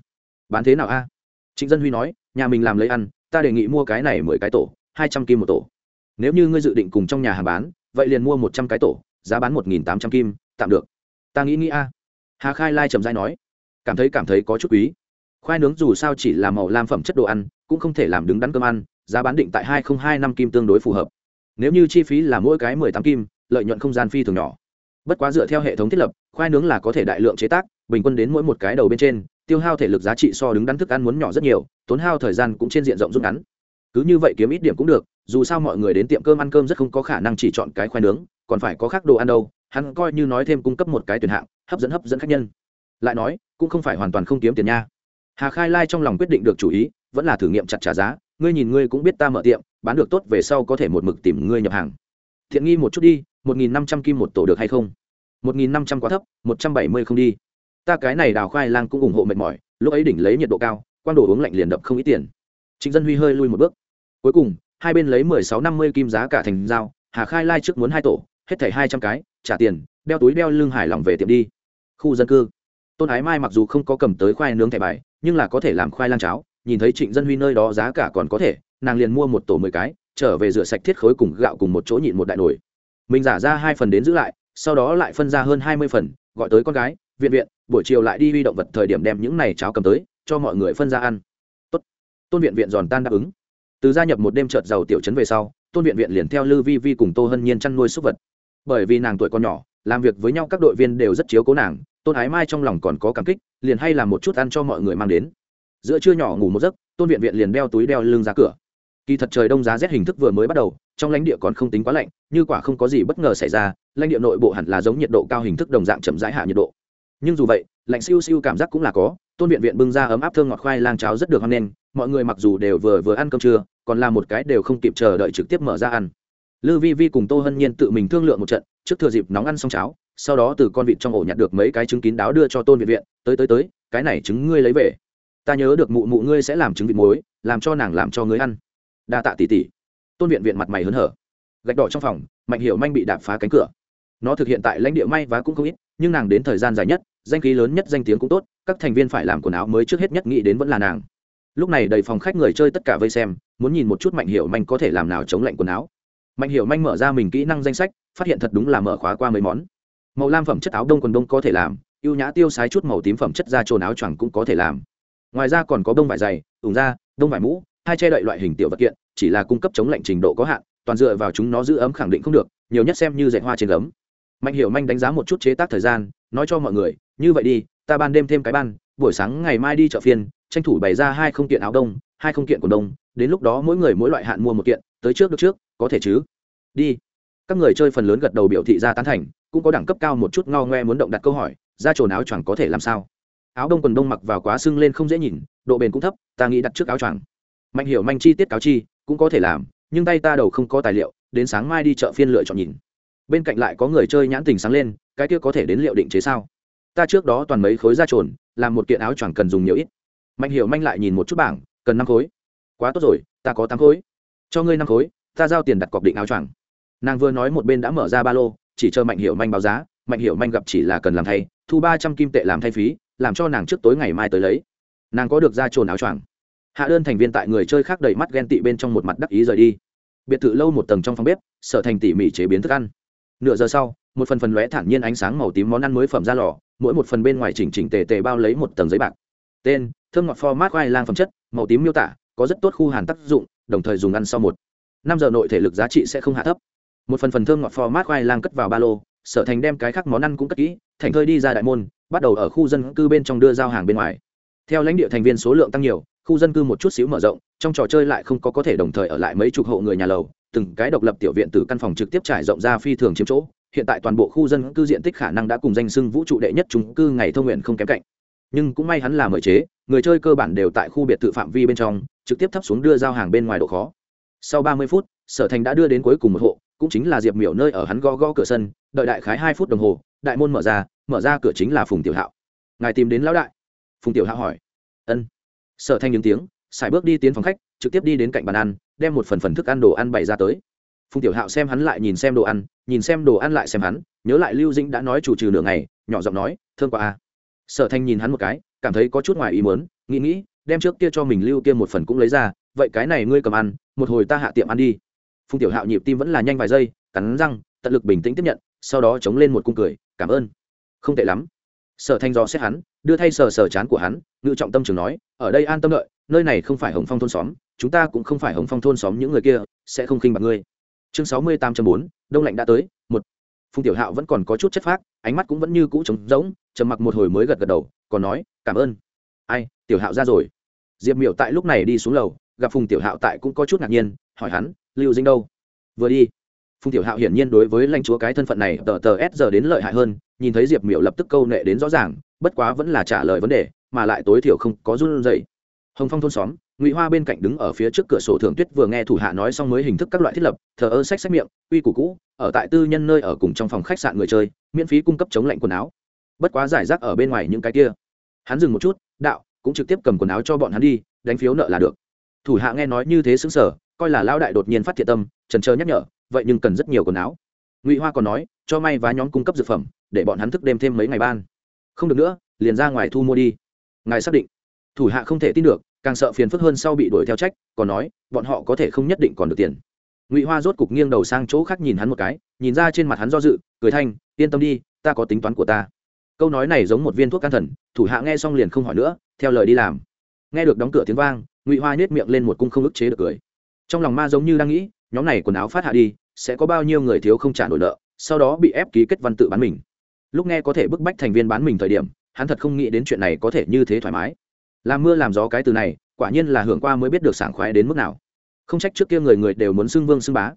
bán thế nào a? Trịnh dân huy nói, nhà mình làm lấy ăn, ta đề nghị mua cái này mười cái tổ, hai trăm kim một tổ. Nếu như ngươi dự định cùng trong nhà hàng bán, vậy liền mua một trăm cái tổ, giá bán một nghìn tám trăm kim, tạm được. Ta nghĩ nghĩ a. Hà khai lai trầm dai nói, cảm thấy cảm thấy có chút quý. Khoai nướng dù sao chỉ là màu lam phẩm chất đồ ăn, cũng không thể làm đứng đắn cơm ăn, giá bán định tại hai không hai năm kim tương đối phù hợp. Nếu như chi phí là mỗi cái mười tám kim, lợi nhuận không gian phi thường nhỏ. Bất quá dựa theo hệ thống thiết lập, khoai nướng là có thể đại lượng chế tác, bình quân đến mỗi một cái đầu bên trên tiêu hao thể lực giá trị so đứng đắn thức ăn muốn nhỏ rất nhiều, tốn hao thời gian cũng trên diện rộng rút ngắn. Cứ như vậy kiếm ít điểm cũng được, dù sao mọi người đến tiệm cơm ăn cơm rất không có khả năng chỉ chọn cái khoai nướng, còn phải có khác đồ ăn đâu, hắn coi như nói thêm cung cấp một cái tuyển hạng, hấp dẫn hấp dẫn khách nhân. Lại nói, cũng không phải hoàn toàn không kiếm tiền nha. Hà khai lai trong lòng quyết định được chủ ý, vẫn là thử nghiệm chặt trả giá, ngươi nhìn ngươi cũng biết ta mở tiệm, bán được tốt về sau có thể một mực tìm ngươi nhập hàng. Thiện nghi một chút đi, một nghìn năm trăm kim một tổ được hay không? Một nghìn năm trăm quá thấp, một trăm bảy mươi không đi ta cái này đào khoai lang cũng ủng hộ mệt mỏi, lúc ấy đỉnh lấy nhiệt độ cao quan đồ uống lạnh liền đập không ít tiền. Trịnh dân huy hơi lui một bước. Cuối cùng, hai bên lấy mười sáu năm mươi kim giá cả thành dao hà khai lai trước muốn hai tổ, hết thảy hai trăm cái, trả tiền, đeo túi đeo lưng hài lòng về tiệm đi. Khu dân cư. Tôn ái mai mặc dù không có cầm tới khoai nướng thẻ bài, nhưng là có thể làm khoai lang cháo, nhìn thấy trịnh dân huy nơi đó giá cả còn có thể, nàng liền mua một tổ mười cái, trở về rửa sạch thiết khối cùng gạo cùng một chỗ nhịn một đại nồi. Mình giả ra hai phần đến giữ lại, sau đó lại phân ra hơn hai mươi phần, gọi tới con gái, viện viện buổi chiều lại đi huy động vật thời điểm đem những này cháo cầm tới, cho mọi người phân ra ăn. Tốt. tôn viện viện giòn tan đáp ứng. Từ gia nhập một đêm trợt giàu tiểu trấn về sau, tôn viện viện liền theo lư vi vi cùng tô hân nhiên chăn nuôi súc vật. Bởi vì nàng tuổi còn nhỏ, làm việc với nhau các đội viên đều rất chiếu cố nàng, tôn ái mai trong lòng còn có cảm kích, liền hay làm một chút ăn cho mọi người mang đến. Giữa trưa nhỏ ngủ một giấc, tôn viện viện liền đeo túi đeo lưng ra cửa. Kỳ thật trời đông giá rét hình thức vừa mới bắt đầu, trong lãnh địa còn không tính quá lạnh, như quả không có gì bất ngờ xảy ra, lãnh địa nội bộ hẳn là giống nhiệt độ cao hình thức đồng dạng chậm rãi hạ nhiệt độ nhưng dù vậy, lạnh siêu siêu cảm giác cũng là có, tôn viện viện bưng ra ấm áp thơm ngọt khoai lang cháo rất được hoan nghênh, mọi người mặc dù đều vừa vừa ăn cơm trưa, còn là một cái đều không kịp chờ đợi trực tiếp mở ra ăn. Lư vi vi cùng tô hân nhiên tự mình thương lượng một trận, trước thừa dịp nóng ăn xong cháo, sau đó từ con vịt trong ổ nhặt được mấy cái trứng kín đáo đưa cho tôn viện viện, tới tới tới, cái này trứng ngươi lấy về. Ta nhớ được mụ mụ ngươi sẽ làm trứng vịt muối, làm cho nàng làm cho ngươi ăn. Đa tạ tỉ tỉ tôn viện viện mặt mày hớn hở. Gạch đỏ trong phòng, mạnh hiểu manh bị đạp phá cánh cửa. Nó thực hiện tại lãnh địa may và cũng không ít, nhưng nàng đến thời gian dài nhất danh khí lớn nhất danh tiếng cũng tốt, các thành viên phải làm quần áo mới trước hết nhất nghĩ đến vẫn là nàng. Lúc này đầy phòng khách người chơi tất cả vây xem, muốn nhìn một chút mạnh hiểu manh có thể làm nào chống lạnh quần áo. Mạnh hiểu manh mở ra mình kỹ năng danh sách, phát hiện thật đúng là mở khóa qua mấy món. Màu lam phẩm chất áo đông quần đông có thể làm, ưu nhã tiêu sái chút màu tím phẩm chất da trồn áo choàng cũng có thể làm. Ngoài ra còn có đông vải dày, ủng da, đông vải mũ, hai che đậy loại hình tiểu vật kiện, chỉ là cung cấp chống lạnh trình độ có hạn, toàn dựa vào chúng nó giữ ấm khẳng định không được, nhiều nhất xem như dạy hoa trên gấm. Mạnh hiểu manh đánh giá một chút chế tác thời gian, nói cho mọi người như vậy đi, ta ban đêm thêm cái ban, buổi sáng ngày mai đi chợ phiên, tranh thủ bày ra hai không kiện áo đông, hai không kiện quần đông, đến lúc đó mỗi người mỗi loại hạn mua một kiện, tới trước được trước, có thể chứ? Đi. Các người chơi phần lớn gật đầu biểu thị ra tán thành, cũng có đẳng cấp cao một chút ngao ngoe muốn động đặt câu hỏi, ra trồn áo choàng có thể làm sao? Áo đông quần đông mặc vào quá sưng lên không dễ nhìn, độ bền cũng thấp, ta nghĩ đặt trước áo choàng. Mạnh hiểu manh chi tiết cáo chi, cũng có thể làm, nhưng tay ta đầu không có tài liệu, đến sáng mai đi chợ phiên lựa chọn nhìn. Bên cạnh lại có người chơi nhãn tình sáng lên, cái kia có thể đến liệu định chế sao? Ta trước đó toàn mấy khối da trồn, làm một kiện áo choàng cần dùng nhiều ít. Mạnh hiểu manh lại nhìn một chút bảng, cần năm khối. Quá tốt rồi, ta có tám khối. Cho ngươi năm khối, ta giao tiền đặt cọc định áo choàng. Nàng vừa nói một bên đã mở ra ba lô, chỉ chờ mạnh hiểu manh báo giá, mạnh hiểu manh gặp chỉ là cần làm thay, thu ba trăm kim tệ làm thay phí, làm cho nàng trước tối ngày mai tới lấy. Nàng có được ra trồn áo choàng. Hạ đơn thành viên tại người chơi khác đầy mắt ghen tị bên trong một mặt đắc ý rời đi. Biệt thự lâu một tầng trong phòng bếp, sở thành tỉ mỉ chế biến thức ăn. Nửa giờ sau một phần phần lóe thản nhiên ánh sáng màu tím món ăn mới phẩm ra lò, mỗi một phần bên ngoài chỉnh chỉnh tề tề bao lấy một tầng giấy bạc. Tên, thơm ngọt format khoai lang phẩm chất, màu tím miêu tả, có rất tốt khu hàn tác dụng, đồng thời dùng ăn sau một. Năm giờ nội thể lực giá trị sẽ không hạ thấp. Một phần phần thơm ngọt format khoai lang cất vào ba lô, sở thành đem cái khác món ăn cũng cất kỹ, thành thơi đi ra đại môn, bắt đầu ở khu dân cư bên trong đưa giao hàng bên ngoài. Theo lãnh địa thành viên số lượng tăng nhiều, khu dân cư một chút xíu mở rộng, trong trò chơi lại không có có thể đồng thời ở lại mấy chục hộ người nhà lầu, từng cái độc lập tiểu viện từ căn phòng trực tiếp trải rộng ra phi thường chiếm chỗ hiện tại toàn bộ khu dân cư diện tích khả năng đã cùng danh xưng vũ trụ đệ nhất trung cư ngày thông nguyện không kém cạnh. Nhưng cũng may hắn là mời chế, người chơi cơ bản đều tại khu biệt thự phạm vi bên trong, trực tiếp thấp xuống đưa giao hàng bên ngoài độ khó. Sau ba mươi phút, sở thành đã đưa đến cuối cùng một hộ, cũng chính là diệp miểu nơi ở hắn go go cửa sân, đợi đại khái hai phút đồng hồ, đại môn mở ra mở ra cửa chính là phùng tiểu hạo. Ngài tìm đến lão đại? Phùng tiểu hạo hỏi. Ân. Sở thanh những tiếng, xài bước đi tiến phòng khách, trực tiếp đi đến cạnh bàn ăn, đem một phần phần thức ăn đồ ăn bày ra tới phùng tiểu hạo xem hắn lại nhìn xem đồ ăn, nhìn xem đồ ăn lại xem hắn, nhớ lại lưu dĩnh đã nói chủ trừ nửa ngày, nhỏ giọng nói thương quá a sở thanh nhìn hắn một cái, cảm thấy có chút ngoài ý muốn, nghĩ nghĩ, đem trước kia cho mình lưu kia một phần cũng lấy ra, vậy cái này ngươi cầm ăn, một hồi ta hạ tiệm ăn đi. Phùng tiểu hạo nhịp tim vẫn là nhanh vài giây, cắn răng, tận lực bình tĩnh tiếp nhận, sau đó chống lên một cung cười, cảm ơn. Không tệ lắm. Sở thanh do xét hắn, đưa thay sờ sờ chán của hắn, ngự trọng tâm trường nói, ở đây an tâm đợi, nơi này không phải hồng phong thôn xóm, chúng ta cũng không phải hồng phong thôn xóm những người kia, sẽ không khinh bạc ngươi chương sáu mươi tám bốn, đông lạnh đã tới, một. Phùng tiểu hạo vẫn còn có chút chất phác, ánh mắt cũng vẫn như cũ trống rỗng, trầm mặc một hồi mới gật gật đầu, còn nói, cảm ơn. Ai, tiểu hạo ra rồi. Diệp miểu tại lúc này đi xuống lầu, gặp phùng tiểu hạo tại cũng có chút ngạc nhiên, hỏi hắn, lưu dinh đâu? Vừa đi. Phùng tiểu hạo hiển nhiên đối với lãnh chúa cái thân phận này tờ tờ s giờ đến lợi hại hơn, nhìn thấy diệp miểu lập tức câu nệ đến rõ ràng, bất quá vẫn là trả lời vấn đề, mà lại tối thiểu không có run dậy hồng phong thôn xóm ngụy hoa bên cạnh đứng ở phía trước cửa sổ thượng tuyết vừa nghe thủ hạ nói xong mới hình thức các loại thiết lập thờ ơ sách sách miệng uy củ cũ ở tại tư nhân nơi ở cùng trong phòng khách sạn người chơi miễn phí cung cấp chống lạnh quần áo bất quá giải rác ở bên ngoài những cái kia hắn dừng một chút đạo cũng trực tiếp cầm quần áo cho bọn hắn đi đánh phiếu nợ là được thủ hạ nghe nói như thế xứng sở coi là lao đại đột nhiên phát thiện tâm trần trơ nhắc nhở vậy nhưng cần rất nhiều quần áo ngụy hoa còn nói cho may và nhóm cung cấp dược phẩm để bọn hắn thức đêm thêm mấy ngày ban không được nữa liền ra ngoài thu mua đi ngài xác định thủ hạ không thể tin được càng sợ phiền phức hơn sau bị đuổi theo trách, còn nói, bọn họ có thể không nhất định còn được tiền. Ngụy hoa rốt cục nghiêng đầu sang chỗ khác nhìn hắn một cái, nhìn ra trên mặt hắn do dự, cười thanh, yên tâm đi, ta có tính toán của ta. Câu nói này giống một viên thuốc can thần, thủ hạ nghe xong liền không hỏi nữa, theo lời đi làm. Nghe được đóng cửa tiếng vang, ngụy hoa nhét miệng lên một cung không ức chế được cười. Trong lòng ma giống như đang nghĩ, nhóm này quần áo phát hạ đi, sẽ có bao nhiêu người thiếu không trả nổi nợ, sau đó bị ép ký kết văn tự bán mình. Lúc nghe có thể bức bách thành viên bán mình thời điểm, hắn thật không nghĩ đến chuyện này có thể như thế thoải mái làm mưa làm gió cái từ này, quả nhiên là hưởng qua mới biết được sảng khoái đến mức nào. Không trách trước kia người người đều muốn xưng vương xưng bá.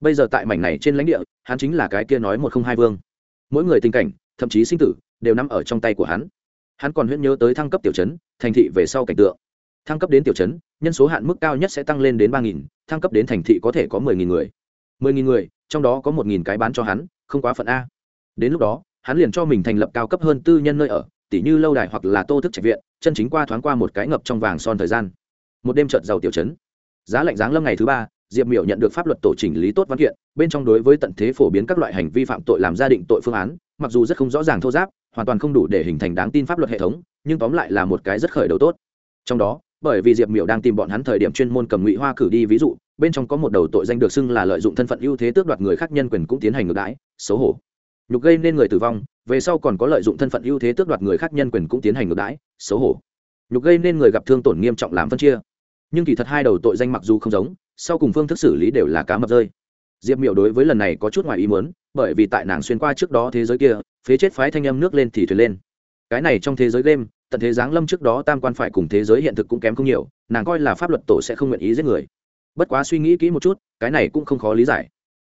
Bây giờ tại mảnh này trên lãnh địa, hắn chính là cái kia nói một không hai vương. Mỗi người tình cảnh, thậm chí sinh tử, đều nằm ở trong tay của hắn. Hắn còn huyễn nhớ tới thăng cấp tiểu chấn, thành thị về sau cảnh tượng. Thăng cấp đến tiểu chấn, nhân số hạn mức cao nhất sẽ tăng lên đến ba nghìn, thăng cấp đến thành thị có thể có mười nghìn người. Mười nghìn người, trong đó có một nghìn cái bán cho hắn, không quá phận a. Đến lúc đó, hắn liền cho mình thành lập cao cấp hơn tư nhân nơi ở tỉ như lâu đài hoặc là tô thức trạch viện, chân chính qua thoáng qua một cái ngập trong vàng son thời gian. Một đêm trợt giàu tiểu chấn. Giá lạnh giáng lâm ngày thứ ba, diệp miểu nhận được pháp luật tổ chỉnh lý tốt văn kiện, bên trong đối với tận thế phổ biến các loại hành vi phạm tội làm gia định tội phương án, mặc dù rất không rõ ràng thô giáp, hoàn toàn không đủ để hình thành đáng tin pháp luật hệ thống, nhưng tóm lại là một cái rất khởi đầu tốt. Trong đó, bởi vì diệp miểu đang tìm bọn hắn thời điểm chuyên môn cầm ngụy hoa cử đi ví dụ, bên trong có một đầu tội danh được xưng là lợi dụng thân phận ưu thế tước đoạt người khác nhân quyền cũng tiến hành ngược đãi, xấu hổ. Nhục gây nên người tử vong về sau còn có lợi dụng thân phận ưu thế tước đoạt người khác nhân quyền cũng tiến hành ngược đãi, xấu hổ. Nhục gây nên người gặp thương tổn nghiêm trọng làm phân chia. Nhưng kỳ thật hai đầu tội danh mặc dù không giống, sau cùng phương thức xử lý đều là cá mập rơi. Diệp miểu đối với lần này có chút ngoài ý muốn, bởi vì tại nàng xuyên qua trước đó thế giới kia, phế chết phái thanh âm nước lên thì thuyền lên. Cái này trong thế giới game, tận thế giáng lâm trước đó tam quan phải cùng thế giới hiện thực cũng kém không nhiều, nàng coi là pháp luật tổ sẽ không nguyện ý giết người. Bất quá suy nghĩ kỹ một chút, cái này cũng không khó lý giải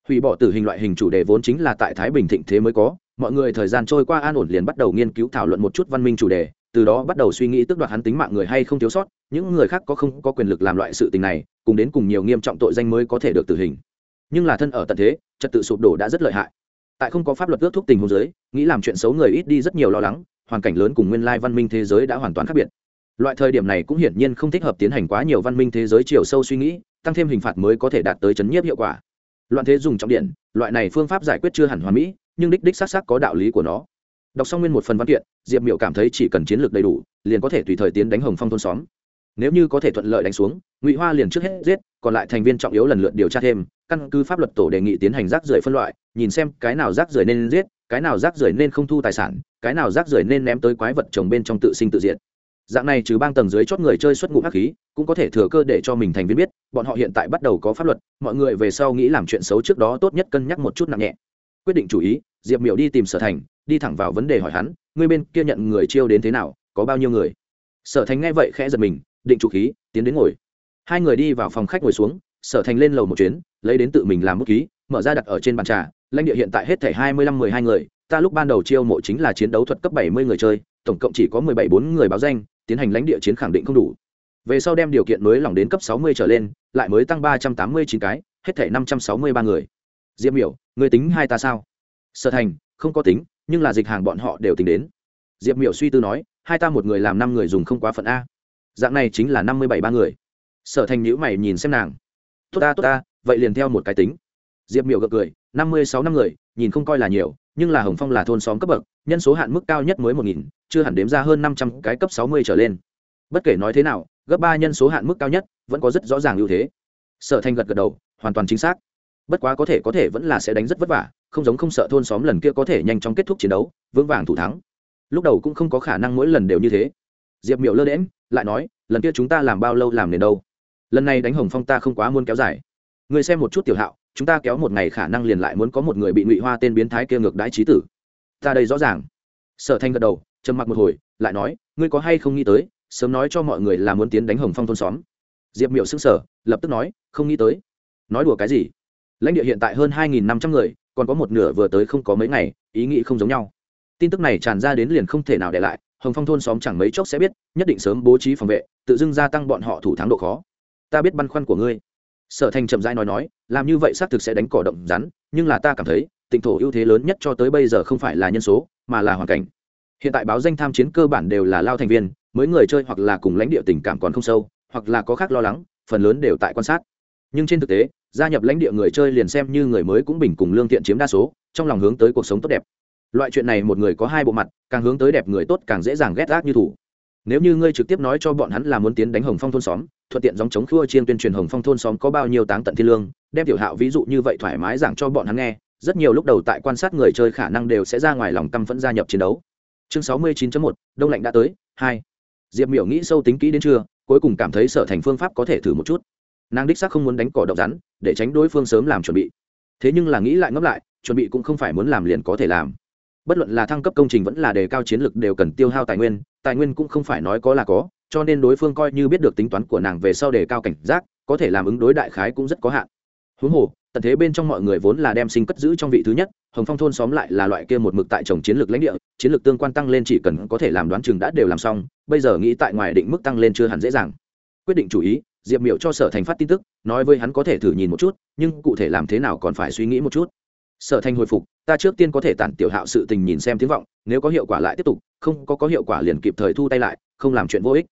hủy bỏ tử hình loại hình chủ đề vốn chính là tại thái bình thịnh thế mới có, mọi người thời gian trôi qua an ổn liền bắt đầu nghiên cứu thảo luận một chút văn minh chủ đề, từ đó bắt đầu suy nghĩ tước đoạt hắn tính mạng người hay không thiếu sót, những người khác có không có quyền lực làm loại sự tình này, cùng đến cùng nhiều nghiêm trọng tội danh mới có thể được tử hình. Nhưng là thân ở tận thế, trật tự sụp đổ đã rất lợi hại. Tại không có pháp luật ước thúc tình huống giới nghĩ làm chuyện xấu người ít đi rất nhiều lo lắng, hoàn cảnh lớn cùng nguyên lai văn minh thế giới đã hoàn toàn khác biệt. Loại thời điểm này cũng hiển nhiên không thích hợp tiến hành quá nhiều văn minh thế giới chiều sâu suy nghĩ, tăng thêm hình phạt mới có thể đạt tới chấn nhiếp hiệu quả loạn thế dùng trọng điện, loại này phương pháp giải quyết chưa hẳn hoàn mỹ, nhưng đích đích xác xác có đạo lý của nó. Đọc xong nguyên một phần văn kiện, diệp miệu cảm thấy chỉ cần chiến lược đầy đủ, liền có thể tùy thời tiến đánh hồng phong thôn xóm. Nếu như có thể thuận lợi đánh xuống, ngụy hoa liền trước hết giết, còn lại thành viên trọng yếu lần lượt điều tra thêm, căn cứ pháp luật tổ đề nghị tiến hành rác rưởi phân loại, nhìn xem cái nào rác rưởi nên giết, cái nào rác rưởi nên không thu tài sản, cái nào rác rưởi nên ném tới quái vật trồng bên trong tự sinh tự diệt dạng này trừ bang tầng dưới chót người chơi xuất ngũ hắc khí, cũng có thể thừa cơ để cho mình thành viên biết, bọn họ hiện tại bắt đầu có pháp luật, mọi người về sau nghĩ làm chuyện xấu trước đó tốt nhất cân nhắc một chút nặng nhẹ. Quyết định chủ ý, diệp miểu đi tìm sở thành, đi thẳng vào vấn đề hỏi hắn, người bên kia nhận người chiêu đến thế nào, có bao nhiêu người? Sở thành nghe vậy khẽ giật mình, định chủ khí, tiến đến ngồi. Hai người đi vào phòng khách ngồi xuống, sở thành lên lầu một chuyến, lấy đến tự mình làm bút ký, mở ra đặt ở trên bàn trà, lãnh địa hiện tại hết thể hai mươi lăm mười hai người, ta lúc ban đầu chiêu mộ chính là chiến đấu thuật cấp bảy mươi người chơi, tổng cộng chỉ có mười bảy bốn người báo danh tiến hành lãnh địa chiến khẳng định không đủ. Về sau đem điều kiện mới lỏng đến cấp sáu mươi trở lên, lại mới tăng ba trăm tám mươi chín cái, hết thể năm trăm sáu mươi ba người. Diễm miểu, người tính hai ta sao? Sở thành, không có tính, nhưng là dịch hàng bọn họ đều tính đến. Diệp miểu suy tư nói, hai ta một người làm năm người dùng không quá phận a. Dạng này chính là năm mươi bảy ba người. Sở thành nhữ mày nhìn xem nàng. Tốt ta tốt ta, vậy liền theo một cái tính. Diệp miểu gật cười, năm mươi sáu năm người, nhìn không coi là nhiều nhưng là hồng phong là thôn xóm cấp bậc, nhân số hạn mức cao nhất mới một nghìn, chưa hẳn đếm ra hơn năm trăm cái cấp sáu mươi trở lên. Bất kể nói thế nào, gấp ba nhân số hạn mức cao nhất vẫn có rất rõ ràng ưu thế. Sở thành gật gật đầu, hoàn toàn chính xác. Bất quá có thể có thể vẫn là sẽ đánh rất vất vả, không giống không sợ thôn xóm lần kia có thể nhanh chóng kết thúc chiến đấu, vững vàng thủ thắng. Lúc đầu cũng không có khả năng mỗi lần đều như thế. Diệp miểu lơ đễm lại nói, lần kia chúng ta làm bao lâu làm nền đâu? Lần này đánh hồng phong ta không quá muốn kéo dài. Người xem một chút tiểu hạo chúng ta kéo một ngày khả năng liền lại muốn có một người bị ngụy hoa tên biến thái kia ngược đãi trí tử. Ta đây rõ ràng. Sở thanh gật đầu, trầm mặc một hồi, lại nói, ngươi có hay không nghĩ tới, sớm nói cho mọi người là muốn tiến đánh hồng phong thôn xóm. Diệp miệu xưng sở lập tức nói, không nghĩ tới. Nói đùa cái gì? Lãnh địa hiện tại hơn hai nghìn năm trăm người, còn có một nửa vừa tới không có mấy ngày, ý nghĩ không giống nhau. Tin tức này tràn ra đến liền không thể nào để lại, hồng phong thôn xóm chẳng mấy chốc sẽ biết, nhất định sớm bố trí phòng vệ, tự dưng gia tăng bọn họ thủ thắng độ khó. Ta biết băn khoăn của ngươi sở thành chậm rãi nói nói, làm như vậy xác thực sẽ đánh cỏ động rắn, nhưng là ta cảm thấy tỉnh thổ ưu thế lớn nhất cho tới bây giờ không phải là nhân số, mà là hoàn cảnh. Hiện tại báo danh tham chiến cơ bản đều là lao thành viên mới người chơi hoặc là cùng lãnh địa tình cảm còn không sâu, hoặc là có khác lo lắng, phần lớn đều tại quan sát. Nhưng trên thực tế, gia nhập lãnh địa người chơi liền xem như người mới cũng bình cùng lương thiện chiếm đa số, trong lòng hướng tới cuộc sống tốt đẹp. Loại chuyện này một người có hai bộ mặt, càng hướng tới đẹp người tốt càng dễ dàng ghét gác như thủ nếu như ngươi trực tiếp nói cho bọn hắn là muốn tiến đánh hồng phong thôn xóm, thuận tiện dòng chống khua chiên tuyên truyền hồng phong thôn xóm có bao nhiêu táng tận thiên lương, đem tiểu hạo ví dụ như vậy thoải mái giảng cho bọn hắn nghe, rất nhiều lúc đầu tại quan sát người chơi khả năng đều sẽ ra ngoài lòng tâm phẫn gia nhập chiến đấu. Chương sáu mươi 69 một, đông lạnh đã tới, hai. Diệp miểu nghĩ sâu tính kỹ đến trưa, cuối cùng cảm thấy sở thành phương pháp có thể thử một chút. Nàng đích xác không muốn đánh cỏ độc rắn, để tránh đối phương sớm làm chuẩn bị. Thế nhưng là nghĩ lại ngẫm lại, chuẩn bị cũng không phải muốn làm liền có thể làm. Bất luận là thăng cấp công trình vẫn là đề cao chiến lược đều cần tiêu hao tài nguyên tài nguyên cũng không phải nói có là có, cho nên đối phương coi như biết được tính toán của nàng về sau đề cao cảnh giác, có thể làm ứng đối đại khái cũng rất có hạn. Huống hồ, tận thế bên trong mọi người vốn là đem sinh cất giữ trong vị thứ nhất, hồng phong thôn xóm lại là loại kia một mực tại trồng chiến lược lãnh địa, chiến lược tương quan tăng lên chỉ cần có thể làm đoán chừng đã đều làm xong, bây giờ nghĩ tại ngoài định mức tăng lên chưa hẳn dễ dàng. Quyết định chủ ý, diệp miệu cho sở thành phát tin tức, nói với hắn có thể thử nhìn một chút, nhưng cụ thể làm thế nào còn phải suy nghĩ một chút sở thành hồi phục, ta trước tiên có thể tản tiểu hạo sự tình nhìn xem tiếng vọng, nếu có hiệu quả lại tiếp tục, không có có hiệu quả liền kịp thời thu tay lại, không làm chuyện vô ích.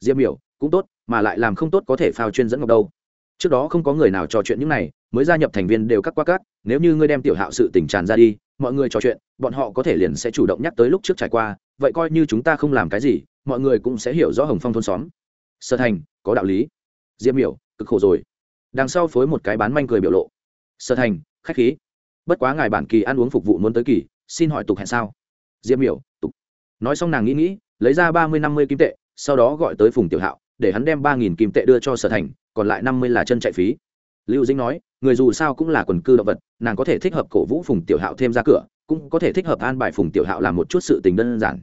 Diêm miểu, cũng tốt, mà lại làm không tốt có thể phao chuyên dẫn ngọc đâu. Trước đó không có người nào trò chuyện những này, mới gia nhập thành viên đều cắt qua cắt, nếu như ngươi đem tiểu hạo sự tình tràn ra đi, mọi người trò chuyện, bọn họ có thể liền sẽ chủ động nhắc tới lúc trước trải qua, vậy coi như chúng ta không làm cái gì, mọi người cũng sẽ hiểu rõ hồng phong thôn xóm. Sở thành, có đạo lý. Diêm miểu, cực khổ rồi. Đằng sau phối một cái bán manh cười biểu lộ. Sở thành, khách khí bất quá ngài bản kỳ ăn uống phục vụ muốn tới kỳ, xin hỏi tục hẹn sao? Diệp miểu, tục. Nói xong nàng nghĩ nghĩ, lấy ra ba mươi năm mươi kim tệ, sau đó gọi tới phùng tiểu hạo, để hắn đem ba nghìn kim tệ đưa cho sở thành, còn lại năm mươi là chân chạy phí. Lưu dĩnh nói, người dù sao cũng là quần cư động vật, nàng có thể thích hợp cổ vũ phùng tiểu hạo thêm ra cửa, cũng có thể thích hợp an bài phùng tiểu hạo làm một chút sự tình đơn giản.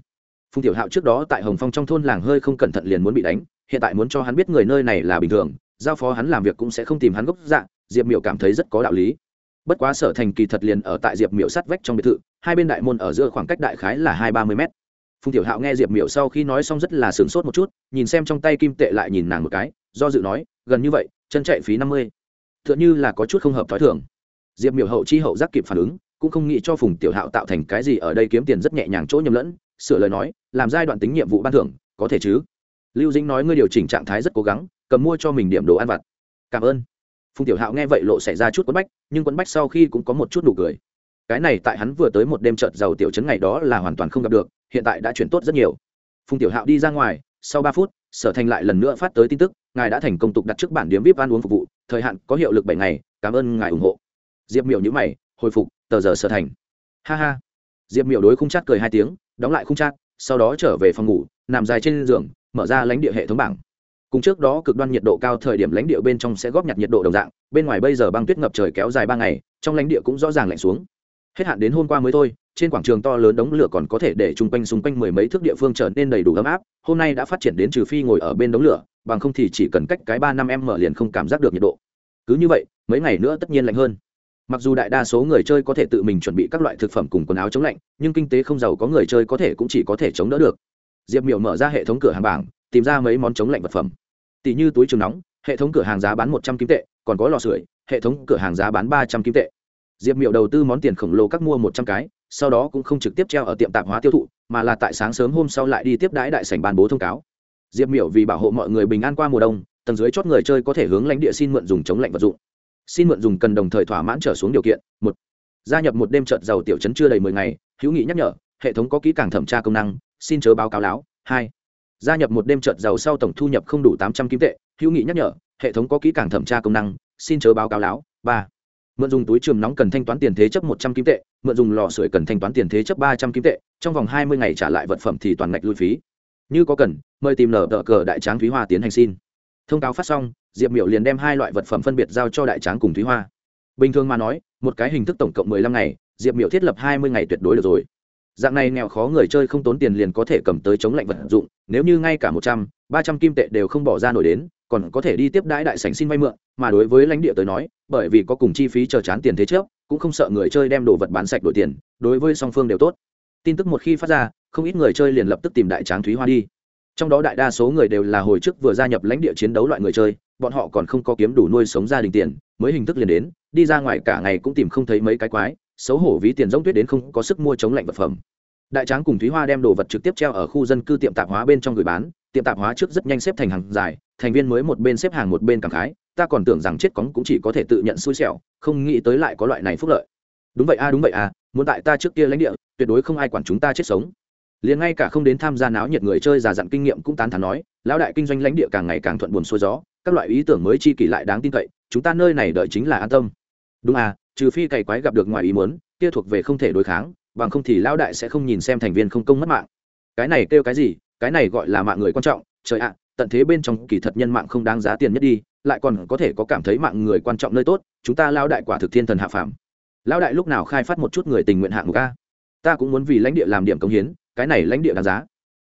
Phùng tiểu hạo trước đó tại hồng phong trong thôn làng hơi không cẩn thận liền muốn bị đánh, hiện tại muốn cho hắn biết người nơi này là bình thường, giao phó hắn làm việc cũng sẽ không tìm hắn gốc dạng diệp miểu cảm thấy rất có đạo lý bất quá sở thành kỳ thật liền ở tại diệp miểu sát vách trong biệt thự, hai bên đại môn ở giữa khoảng cách đại khái là hai ba mươi mét. Phùng tiểu hạo nghe diệp miểu sau khi nói xong rất là sửng sốt một chút, nhìn xem trong tay kim tệ lại nhìn nàng một cái, do dự nói, gần như vậy, chân chạy phí năm mươi. T h ư ợ n h ư là có chút không hợp t h ó i thường. Diệp miểu hậu chi hậu giác kịp phản ứng, cũng không nghĩ cho phùng tiểu hạo tạo thành cái gì ở đây kiếm tiền rất nhẹ nhàng chỗ nhầm lẫn, sửa lời nói, làm giai đoạn tính nhiệm vụ ban thưởng, có thể chứ? Lưu dĩnh nói, ngươi điều chỉnh trạng thái rất cố gắng, cầm mua cho mình điểm đồ ăn vặt. Cảm ơn phùng tiểu hạo nghe vậy lộ xảy ra chút quấn bách, nhưng quấn bách sau khi cũng có một chút nụ cười. Cái này tại hắn vừa tới một đêm trợt giàu tiểu chấn ngày đó là hoàn toàn không gặp được, hiện tại đã chuyển tốt rất nhiều. Phùng tiểu hạo đi ra ngoài, sau ba phút, sở thành lại lần nữa phát tới tin tức, ngài đã thành công tục đặt trước bản điếm vip ăn uống phục vụ, thời hạn có hiệu lực bảy ngày, cảm ơn ngài ủng hộ. Diệp miểu nhữ mày, hồi phục, tờ giờ sở thành. Ha ha. Diệp miểu đối không chát cười hai tiếng, đóng lại không chát sau đó trở về phòng ngủ, nằm dài trên giường, mở ra lãnh địa hệ thống bảng cùng trước đó cực đoan nhiệt độ cao thời điểm lãnh địa bên trong sẽ góp nhặt nhiệt độ đồng dạng, bên ngoài bây giờ băng tuyết ngập trời kéo dài ba ngày, trong lãnh địa cũng rõ ràng lạnh xuống. Hết hạn đến hôm qua mới thôi, trên quảng trường to lớn đống lửa còn có thể để chung quanh xung quanh mười mấy thước địa phương trở nên đầy đủ ấm áp, hôm nay đã phát triển đến trừ phi ngồi ở bên đống lửa, bằng không thì chỉ cần cách cái ba năm em mở liền không cảm giác được nhiệt độ. Cứ như vậy, mấy ngày nữa tất nhiên lạnh hơn. Mặc dù đại đa số người chơi có thể tự mình chuẩn bị các loại thực phẩm cùng quần áo chống lạnh, nhưng kinh tế không giàu có người chơi có thể cũng chỉ có thể chống đỡ được. Diệp miểu mở ra hệ thống cửa hàng bảng, tìm ra mấy món chống lạnh vật phẩm tỷ như túi trường nóng, hệ thống cửa hàng giá bán một trăm kim tệ, còn có lò sưởi, hệ thống cửa hàng giá bán ba trăm kim tệ. Diệp miệu đầu tư món tiền khổng lồ các mua một trăm cái, sau đó cũng không trực tiếp treo ở tiệm tạp hóa tiêu thụ, mà là tại sáng sớm hôm sau lại đi tiếp đãi đại sảnh bàn bố thông cáo. Diệp miệu vì bảo hộ mọi người bình an qua mùa đông, tầng dưới chót người chơi có thể hướng lãnh địa xin mượn dùng chống lạnh vật dụng. Xin mượn dùng cần đồng thời thỏa mãn trở xuống điều kiện, một. Gia nhập một đêm trợt giàu tiểu chấn chưa đầy mười ngày, hữu nghị nhắc nhở, hệ thống có kỹ càng thẩm tra công năng, xin chớ báo cáo láo. Hai gia nhập một đêm trợt giàu sau tổng thu nhập không đủ tám trăm kim tệ, hữu nghị nhắc nhở, hệ thống có kỹ càng thẩm tra công năng, xin chớ báo cáo láo. Ba, mượn dùng túi trường nóng cần thanh toán tiền thế chấp một trăm kim tệ, mượn dùng lò sưởi cần thanh toán tiền thế chấp ba trăm kim tệ, trong vòng hai mươi ngày trả lại vật phẩm thì toàn ngạch lui phí. Như có cần, mời tìm nở đỡ cờ đại tráng thúy hoa tiến hành xin. Thông cáo phát xong, diệp miểu liền đem hai loại vật phẩm phân biệt giao cho đại tráng cùng thúy hoa. Bình thường mà nói, một cái hình thức tổng cộng mười lăm ngày, diệp miểu thiết lập hai mươi ngày tuyệt đối được rồi dạng này nghèo khó người chơi không tốn tiền liền có thể cầm tới chống lạnh vật dụng, nếu như ngay cả một trăm, ba trăm kim tệ đều không bỏ ra nổi đến, còn có thể đi tiếp đãi đại sảnh xin vay mượn, mà đối với lãnh địa tới nói, bởi vì có cùng chi phí chờ chán tiền thế trước, cũng không sợ người chơi đem đồ vật bán sạch đổi tiền, đối với song phương đều tốt. Tin tức một khi phát ra, không ít người chơi liền lập tức tìm đại tráng thúy hoa đi. Trong đó đại đa số người đều là hồi chức vừa gia nhập lãnh địa chiến đấu loại người chơi, bọn họ còn không có kiếm đủ nuôi sống gia đình tiền, mới hình thức liền đến, đi ra ngoài cả ngày cũng tìm không thấy mấy cái quái xấu hổ ví tiền giống tuyết đến không có sức mua chống lạnh vật phẩm. Đại tráng cùng thúy hoa đem đồ vật trực tiếp treo ở khu dân cư tiệm tạp hóa bên trong gửi bán. Tiệm tạp hóa trước rất nhanh xếp thành hàng dài, thành viên mới một bên xếp hàng một bên cảm khái, ta còn tưởng rằng chết cóng cũng chỉ có thể tự nhận xui xẻo, không nghĩ tới lại có loại này phúc lợi. Đúng vậy a đúng vậy a muốn tại ta trước kia lãnh địa, tuyệt đối không ai quản chúng ta chết sống. Liền ngay cả không đến tham gia náo nhiệt người chơi già dặn kinh nghiệm cũng tán thán nói, lão đại kinh doanh lãnh địa càng ngày càng thuận buồn xuôi gió, các loại ý tưởng mới chi kỳ lại đáng tin cậy, chúng ta nơi này đợi chính là an tâm. Đúng à trừ phi cày quái gặp được ngoài ý muốn, kia thuộc về không thể đối kháng, bằng không thì lão đại sẽ không nhìn xem thành viên không công mất mạng. Cái này kêu cái gì? Cái này gọi là mạng người quan trọng. Trời ạ, tận thế bên trong kỳ thật nhân mạng không đáng giá tiền nhất đi, lại còn có thể có cảm thấy mạng người quan trọng nơi tốt, chúng ta lao đại quả thực thiên thần hạ phàm. Lao đại lúc nào khai phát một chút người tình nguyện hạng mục a? Ta cũng muốn vì lãnh địa làm điểm công hiến, cái này lãnh địa đáng giá.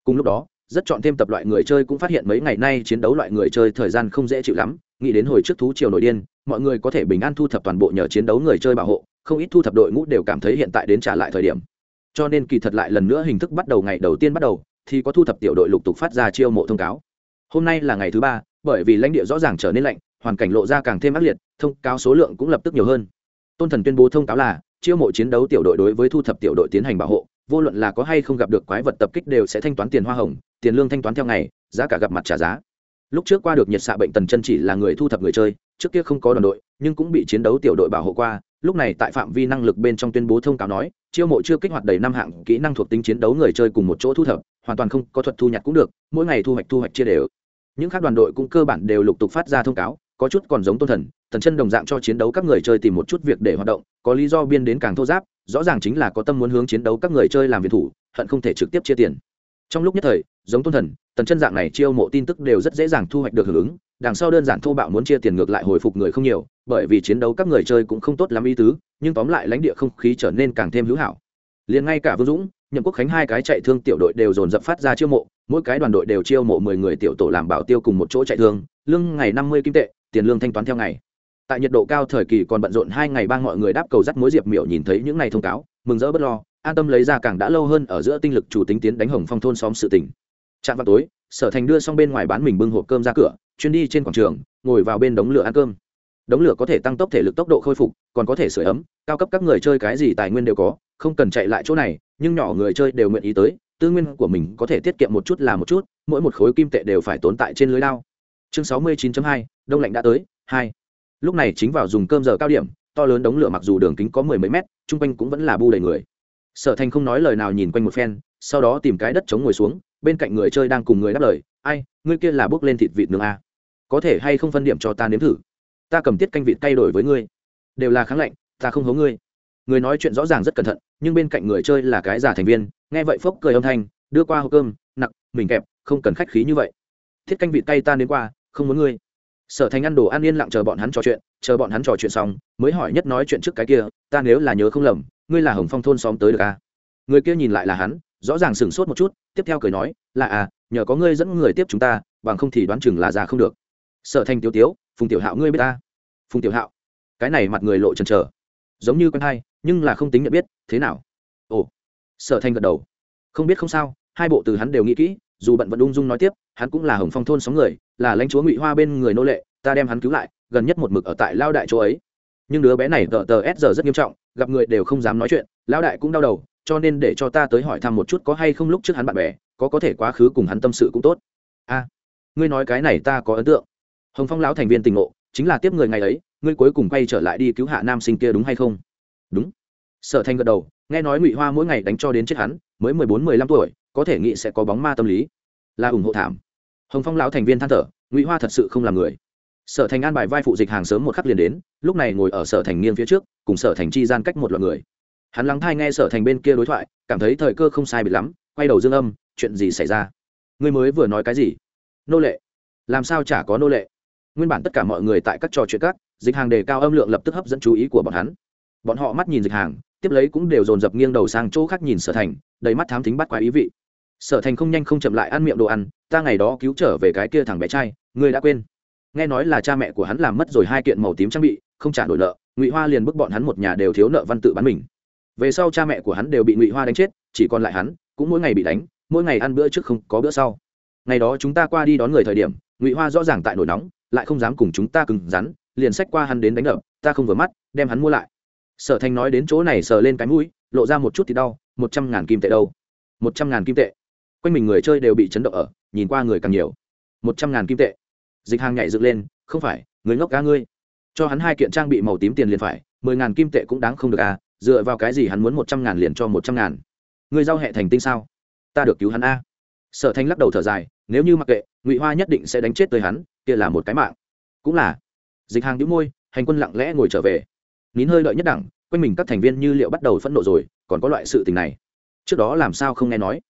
Cùng lúc đó, rất chọn thêm tập loại người chơi cũng phát hiện mấy ngày nay chiến đấu loại người chơi thời gian không dễ chịu lắm nghĩ đến hồi trước thú triều nội điên, mọi người có thể bình an thu thập toàn bộ nhờ chiến đấu người chơi bảo hộ, không ít thu thập đội ngũ đều cảm thấy hiện tại đến trả lại thời điểm. Cho nên kỳ thật lại lần nữa hình thức bắt đầu ngày đầu tiên bắt đầu, thì có thu thập tiểu đội lục tục phát ra chiêu mộ thông cáo. Hôm nay là ngày thứ ba, bởi vì lãnh địa rõ ràng trở nên lạnh, hoàn cảnh lộ ra càng thêm ác liệt, thông cáo số lượng cũng lập tức nhiều hơn. Tôn thần tuyên bố thông cáo là, chiêu mộ chiến đấu tiểu đội đối với thu thập tiểu đội tiến hành bảo hộ, vô luận là có hay không gặp được quái vật tập kích đều sẽ thanh toán tiền hoa hồng, tiền lương thanh toán theo ngày, giá cả gặp mặt trả giá lúc trước qua được nhiệt xạ bệnh tần chân chỉ là người thu thập người chơi, trước kia không có đoàn đội, nhưng cũng bị chiến đấu tiểu đội bảo hộ qua. Lúc này tại phạm vi năng lực bên trong tuyên bố thông cáo nói, chiêu mộ chưa kích hoạt đầy năm hạng kỹ năng thuộc tính chiến đấu người chơi cùng một chỗ thu thập, hoàn toàn không có thuật thu nhặt cũng được, mỗi ngày thu hoạch thu hoạch chia đều. Những khác đoàn đội cũng cơ bản đều lục tục phát ra thông cáo, có chút còn giống tôn thần thần chân đồng dạng cho chiến đấu các người chơi tìm một chút việc để hoạt động, có lý do biên đến càng thô giáp, rõ ràng chính là có tâm muốn hướng chiến đấu các người chơi làm việc thủ, hận không thể trực tiếp chia tiền trong lúc nhất thời, giống tôn thần, tần chân dạng này chiêu mộ tin tức đều rất dễ dàng thu hoạch được hưởng ứng, đằng sau đơn giản thô bạo muốn chia tiền ngược lại hồi phục người không nhiều, bởi vì chiến đấu các người chơi cũng không tốt lắm ý tứ, nhưng tóm lại lãnh địa không khí trở nên càng thêm hữu hảo. Liền ngay cả vương dũng, nhậm quốc khánh hai cái chạy thương tiểu đội đều dồn dập phát ra chiêu mộ, mỗi cái đoàn đội đều chiêu mộ mười người tiểu tổ làm bảo tiêu cùng một chỗ chạy thương, lương ngày năm mươi kim tệ, tiền lương thanh toán theo ngày. Tại nhiệt độ cao thời kỳ còn bận rộn hai ngày ba mọi người đáp cầu dắt mối diệp miểu nhìn thấy những ngày thông cáo, mừng rỡ bất lo an tâm lấy ra càng đã lâu hơn ở giữa tinh lực chủ tính tiến đánh hồng phong thôn xóm sự tỉnh trạm vào tối, sở thành đưa xong bên ngoài bán mình bưng hộp cơm ra cửa, chuyên đi trên quảng trường, ngồi vào bên đống lửa ăn cơm. Đống lửa có thể tăng tốc thể lực tốc độ khôi phục, còn có thể sửa ấm, cao cấp các người chơi cái gì tài nguyên đều có, không cần chạy lại chỗ này, nhưng nhỏ người chơi đều nguyện ý tới, tư nguyên của mình có thể tiết kiệm một chút là một chút, mỗi một khối kim tệ đều phải tồn tại trên lưới lao chương sáu mươi 69 hai, đông lạnh đã tới, hai. Lúc này chính vào dùng cơm giờ cao điểm, to lớn đống lửa mặc dù đường kính có mười mấy mét, chung quanh cũng vẫn là bu đầy người sở thành không nói lời nào nhìn quanh một phen sau đó tìm cái đất chống ngồi xuống bên cạnh người chơi đang cùng người đáp lời ai ngươi kia là bước lên thịt vịt nướng a? Có thể hay không phân điểm cho ta nếm thử? Ta cầm tiết canh vịt thay đổi với ngươi. Đều là kháng lệnh, ta không hố ngươi. Người nói chuyện rõ ràng rất cẩn thận nhưng bên cạnh người chơi là cái giả thành viên nghe vậy phốc cười âm thanh đưa qua hộp cơm nặc mình kẹp không cần khách khí như vậy. Thiết canh vịt tay ta đến qua không muốn ngươi. Sở thành ăn đồ ăn yên lặng chờ bọn hắn trò chuyện chờ bọn hắn trò chuyện xong mới hỏi nhất nói chuyện trước cái kia ta nếu là nhớ không lầm ngươi là hồng phong thôn xóm tới được à? người kia nhìn lại là hắn, rõ ràng sửng sốt một chút, tiếp theo cười nói, là à nhờ có ngươi dẫn người tiếp chúng ta, bằng không thì đoán chừng là già không được. Sở thành tiêu tiếu, phùng tiểu hạo ngươi biết ta? Phùng tiểu hạo, cái này mặt người lộ trần trờ, giống như quen hay, nhưng là không tính nhận biết, thế nào? Ồ, sở thành gật đầu, không biết không sao, hai bộ từ hắn đều nghĩ kỹ, dù bận vẫn ung dung nói tiếp, hắn cũng là hồng phong thôn sóng người, là lãnh chúa ngụy hoa bên người nô lệ, ta đem hắn cứu lại, gần nhất một mực ở tại lao đại chỗ ấy nhưng đứa bé này tờ tờ s giờ rất nghiêm trọng, gặp người đều không dám nói chuyện, lão đại cũng đau đầu, cho nên để cho ta tới hỏi thăm một chút có hay không lúc trước hắn bạn bè, có có thể quá khứ cùng hắn tâm sự cũng tốt. A, ngươi nói cái này ta có ấn tượng. Hồng phong lão thành viên tình ngộ, chính là tiếp người ngày ấy, ngươi cuối cùng quay trở lại đi cứu hạ nam sinh kia đúng hay không? Đúng. Sở thanh gật đầu, nghe nói ngụy hoa mỗi ngày đánh cho đến chết hắn, mới mười bốn, mười lăm tuổi, có thể nghĩ sẽ có bóng ma tâm lý. Là ủng hộ thảm. Hồng phong lão thành viên than thở, ngụy hoa thật sự không làm người sở thành an bài vai phụ dịch hàng sớm một khắc liền đến, lúc này ngồi ở sở thành nghiêng phía trước, cùng sở thành chi gian cách một loạt người. Hắn lắng thai nghe sở thành bên kia đối thoại, cảm thấy thời cơ không sai bịt lắm, quay đầu dương âm, chuyện gì xảy ra? Ngươi mới vừa nói cái gì? Nô lệ. Làm sao chả có nô lệ? Nguyên bản tất cả mọi người tại các trò chuyện các, dịch hàng đề cao âm lượng lập tức hấp dẫn chú ý của bọn hắn. Bọn họ mắt nhìn dịch hàng, tiếp lấy cũng đều dồn dập nghiêng đầu sang chỗ khác nhìn sở thành, đầy mắt thám thính bắt quái ý vị. Sở thành không nhanh không chậm lại ăn miệng đồ ăn, ta ngày đó cứu trở về cái kia thằng bé trai, ngươi đã quên nghe nói là cha mẹ của hắn làm mất rồi hai kiện màu tím trang bị, không trả nổi nợ, ngụy hoa liền bức bọn hắn một nhà đều thiếu nợ văn tự bán mình. Về sau cha mẹ của hắn đều bị ngụy hoa đánh chết, chỉ còn lại hắn, cũng mỗi ngày bị đánh, mỗi ngày ăn bữa trước không có bữa sau. Ngày đó chúng ta qua đi đón người thời điểm, ngụy hoa rõ ràng tại nổi nóng, lại không dám cùng chúng ta cứng rắn, liền xách qua hắn đến đánh đập, ta không vừa mắt, đem hắn mua lại. Sở thành nói đến chỗ này sờ lên cái mũi, lộ ra một chút thì đau, một trăm ngàn kim tệ đâu? Một trăm ngàn kim tệ. Quanh mình người chơi đều bị chấn động ở, nhìn qua người càng nhiều. Một trăm ngàn kim tệ dịch hàng nhảy dựng lên, không phải, người ngốc ca ngươi. Cho hắn hai kiện trang bị màu tím tiền liền phải, mười ngàn kim tệ cũng đáng không được à dựa vào cái gì hắn muốn một trăm ngàn liền cho một trăm ngàn. Người giao hệ thành tinh sao? Ta được cứu hắn a. Sở thanh lắc đầu thở dài, nếu như mặc kệ, ngụy hoa nhất định sẽ đánh chết tới hắn, kia là một cái mạng. Cũng là. Dịch hàng đĩu môi, hành quân lặng lẽ ngồi trở về. Nín hơi lợi nhất đẳng, quanh mình các thành viên như liệu bắt đầu phẫn nộ rồi, còn có loại sự tình này. Trước đó làm sao không nghe nói?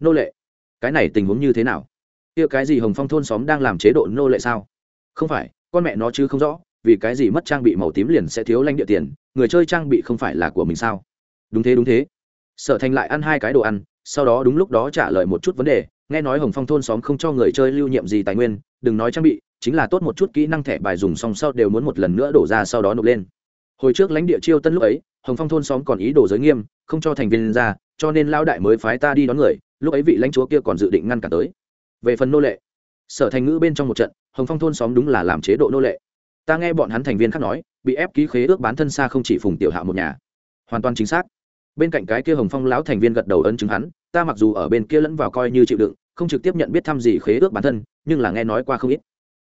Nô lệ, cái này tình huống như thế nào? Kia cái gì hồng phong thôn xóm đang làm chế độ nô lệ sao? Không phải, con mẹ nó chứ không rõ, vì cái gì mất trang bị màu tím liền sẽ thiếu lãnh địa tiền, người chơi trang bị không phải là của mình sao? Đúng thế đúng thế. Sở thành lại ăn hai cái đồ ăn, sau đó đúng lúc đó trả lời một chút vấn đề, nghe nói hồng phong thôn xóm không cho người chơi lưu nhiệm gì tài nguyên, đừng nói trang bị, chính là tốt một chút kỹ năng thẻ bài dùng xong sau đều muốn một lần nữa đổ ra sau đó nộp lên. Hồi trước lãnh địa chiêu tân lúc ấy, hồng phong thôn xóm còn ý đồ giới nghiêm, không cho thành viên ra, cho nên lao đại mới phái ta đi đón người, lúc ấy vị lãnh chúa kia còn dự định ngăn cản tới về phần nô lệ. Sở thành ngữ bên trong một trận, hồng phong thôn xóm đúng là làm chế độ nô lệ. Ta nghe bọn hắn thành viên khác nói, bị ép ký khế ước bán thân xa không chỉ phùng tiểu hạ một nhà. Hoàn toàn chính xác. Bên cạnh cái kia hồng phong lão thành viên gật đầu ấn chứng hắn, ta mặc dù ở bên kia lẫn vào coi như chịu đựng, không trực tiếp nhận biết thăm gì khế ước bản thân, nhưng là nghe nói qua không ít.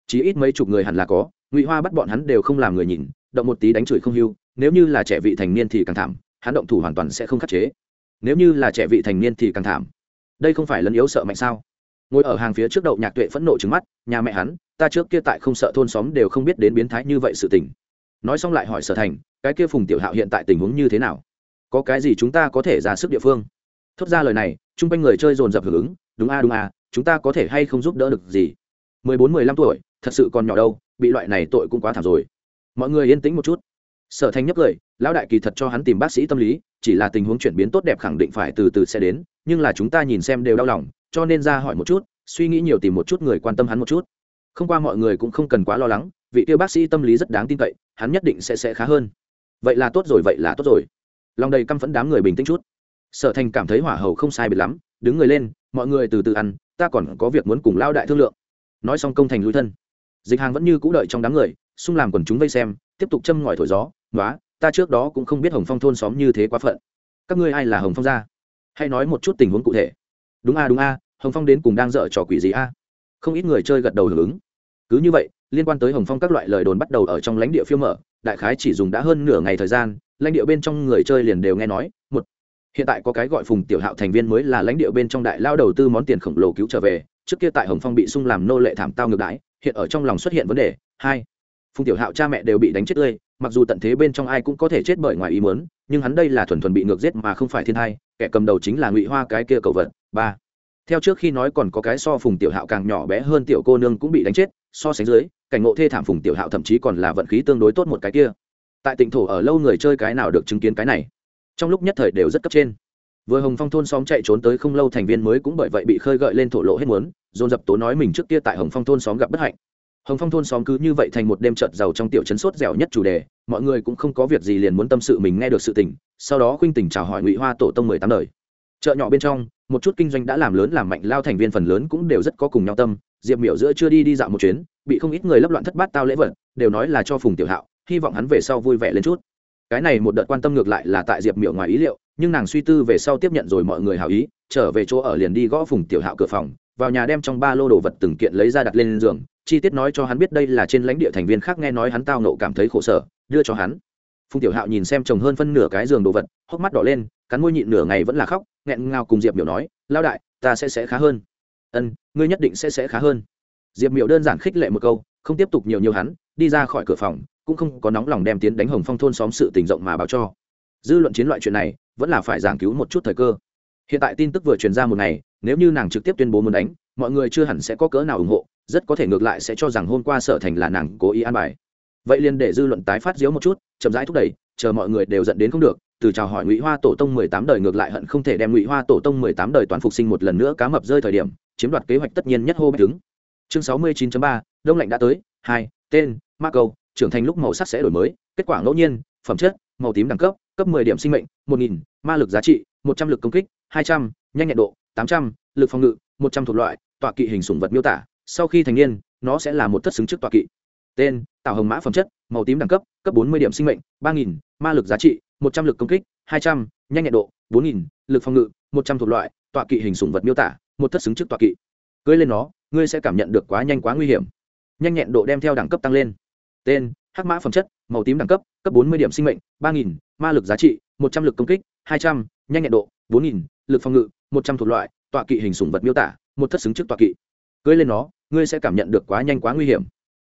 Chí ít mấy chục người hẳn là có, ngụy hoa bắt bọn hắn đều không làm người nhìn, động một tí đánh chửi không hưu, nếu như là trẻ vị thành niên thì càng thảm, hắn động thủ hoàn toàn sẽ không khắc chế. Nếu như là trẻ vị thành niên thì càng thảm. Đây không phải lấn yếu sợ mạnh sao? Ngồi ở hàng phía trước đậu nhạc tuệ phẫn nộ trứng mắt, nhà mẹ hắn, ta trước kia tại không sợ thôn xóm đều không biết đến biến thái như vậy sự tình. Nói xong lại hỏi sở thành, cái kia phùng tiểu hạo hiện tại tình huống như thế nào? Có cái gì chúng ta có thể ra sức địa phương? Thốt ra lời này, chung quanh người chơi dồn dập hưởng ứng, đúng a đúng a, chúng ta có thể hay không giúp đỡ được gì? Mười bốn, mười lăm tuổi, thật sự còn nhỏ đâu, bị loại này tội cũng quá thảm rồi. Mọi người yên tĩnh một chút. Sở thành nhấp cười lão đại kỳ thật cho hắn tìm bác sĩ tâm lý, chỉ là tình huống chuyển biến tốt đẹp khẳng định phải từ từ sẽ đến, nhưng là chúng ta nhìn xem đều đau lòng cho nên ra hỏi một chút, suy nghĩ nhiều tìm một chút người quan tâm hắn một chút. Không qua mọi người cũng không cần quá lo lắng, vị tiêu bác sĩ tâm lý rất đáng tin cậy, hắn nhất định sẽ sẽ khá hơn. Vậy là tốt rồi, vậy là tốt rồi. Lòng đầy căm phẫn đám người bình tĩnh chút. Sở thành cảm thấy hỏa hầu không sai biệt lắm, đứng người lên, mọi người từ từ ăn, ta còn có việc muốn cùng lao đại thương lượng. Nói xong công thành lui thân. Dịch hàng vẫn như cũ đợi trong đám người, xung làm quần chúng vây xem, tiếp tục châm ngòi thổi gió nói ta trước đó cũng không biết hồng phong thôn xóm như thế quá phận. Các ngươi ai là hồng phong gia? Hay nói một chút tình huống cụ thể đúng a đúng a, hồng phong đến cùng đang dở trò quỷ gì a? Không ít người chơi gật đầu hưởng ứng. Cứ như vậy, liên quan tới hồng phong các loại lời đồn bắt đầu ở trong lãnh địa phiêu mở, đại khái chỉ dùng đã hơn nửa ngày thời gian, lãnh địa bên trong người chơi liền đều nghe nói, một, hiện tại có cái gọi phùng tiểu hạo thành viên mới là lãnh địa bên trong đại lao đầu tư món tiền khổng lồ cứu trở về, trước kia tại hồng phong bị sung làm nô lệ thảm tao ngược đãi, hiện ở trong lòng xuất hiện vấn đề, hai, phùng tiểu hạo cha mẹ đều bị đánh chết tươi, mặc dù tận thế bên trong ai cũng có thể chết bởi ngoài ý muốn, nhưng hắn đây là thuần thuần bị ngược giết mà không phải thiên hai kẻ cầm đầu chính là ngụy hoa cái kia cầu vật ba. Theo trước khi nói còn có cái so phùng tiểu hạo càng nhỏ bé hơn tiểu cô nương cũng bị đánh chết, so sánh dưới, cảnh ngộ thê thảm phùng tiểu hạo thậm chí còn là vận khí tương đối tốt một cái kia. Tại tỉnh thổ ở lâu người chơi cái nào được chứng kiến cái này? Trong lúc nhất thời đều rất cấp trên. Vừa hồng phong thôn xóm chạy trốn tới không lâu thành viên mới cũng bởi vậy bị khơi gợi lên thổ lộ hết muốn, dồn dập tố nói mình trước kia tại hồng phong thôn xóm gặp bất hạnh. Hồng phong thôn xóm cứ như vậy thành một đêm trợt giàu trong tiểu chấn sốt dẻo nhất chủ đề, mọi người cũng không có việc gì liền muốn tâm sự mình nghe được sự tình, sau đó khuynh tình chào hỏi ngụy hoa tổ tông mười tám đời. Chợ nhỏ bên trong một chút kinh doanh đã làm lớn làm mạnh, lao thành viên phần lớn cũng đều rất có cùng nhau tâm. Diệp miểu giữa chưa đi đi dạo một chuyến, bị không ít người lấp loạn thất bát tao lễ vật, đều nói là cho phùng tiểu hạo, hy vọng hắn về sau vui vẻ lên chút. Cái này một đợt quan tâm ngược lại là tại diệp miểu ngoài ý liệu, nhưng nàng suy tư về sau tiếp nhận rồi mọi người hào ý, trở về chỗ ở liền đi gõ phùng tiểu hạo cửa phòng, vào nhà đem trong ba lô đồ vật từng kiện lấy ra đặt lên giường, chi tiết nói cho hắn biết đây là trên lãnh địa thành viên khác nghe nói hắn tao nộ cảm thấy khổ sở, đưa cho hắn. Phùng tiểu hạo nhìn xem chồng hơn phân nửa cái giường đồ vật, hốc mắt đỏ lên, cắn môi nhịn nửa ngày vẫn là khóc nghẹn ngào cùng diệp miểu nói lao đại, ta sẽ sẽ khá hơn. Ân, ngươi nhất định sẽ sẽ khá hơn. Diệp miểu đơn giản khích lệ một câu, không tiếp tục nhiều nhiều hắn, đi ra khỏi cửa phòng, cũng không có nóng lòng đem tiến đánh hồng phong thôn xóm sự tình rộng mà báo cho. Dư luận chiến loại chuyện này, vẫn là phải giảng cứu một chút thời cơ. Hiện tại tin tức vừa truyền ra một ngày, nếu như nàng trực tiếp tuyên bố muốn đánh, mọi người chưa hẳn sẽ có cỡ nào ủng hộ, rất có thể ngược lại sẽ cho rằng hôm qua sở thành là nàng cố ý an bài. Vậy liền để dư luận tái phát diếu một chút, chậm rãi thúc đẩy, chờ mọi người đều dẫn đến không được từ chào hỏi ngụy hoa tổ tông mười tám đời ngược lại hận không thể đem ngụy hoa tổ tông mười tám đời toàn phục sinh một lần nữa cá mập rơi thời điểm chiếm đoạt kế hoạch tất nhiên nhất hô bạch đứng. Chương sáu mươi 69 ba đông lạnh đã tới hai tên ma cầu trưởng thành lúc màu sắc sẽ đổi mới kết quả ngẫu nhiên phẩm chất màu tím đẳng cấp cấp 10 điểm sinh mệnh 1000, ma lực giá trị 100 lực công kích 200, nhanh nhẹn độ 800, lực phòng ngự 100 thuộc loại tọa kỵ hình sủng vật miêu tả sau khi thành niên nó sẽ là một thất xứng trước tọa kỵ. Tên tạo hồng mã phẩm chất màu tím đẳng cấp cấp 40 điểm sinh mệnh ba nghìn ma lực giá trị 100 lực công kích 200, nhanh nhẹn độ 4000, lực phòng ngự 100 thuộc loại tọa kỵ hình sủng vật miêu tả một thất xứng trước tọa kỵ. Cưới lên nó ngươi sẽ cảm nhận được quá nhanh quá nguy hiểm. Nhanh nhẹn độ đem theo đẳng cấp tăng lên. Tên hắc mã phẩm chất màu tím đẳng cấp cấp bốn mươi điểm sinh mệnh ba nghìn ma lực giá trị một trăm l ự c công kích hai trăm n h a n h nhẹn độ bốn nghìn lực phòng ngự một trăm thuộc loại tọa kỵ hình sủng vật miêu tả một thất xứng trước tọa kỵ. Cưới lên nó ngươi sẽ cảm nhận được quá nhanh quá nguy hiểm.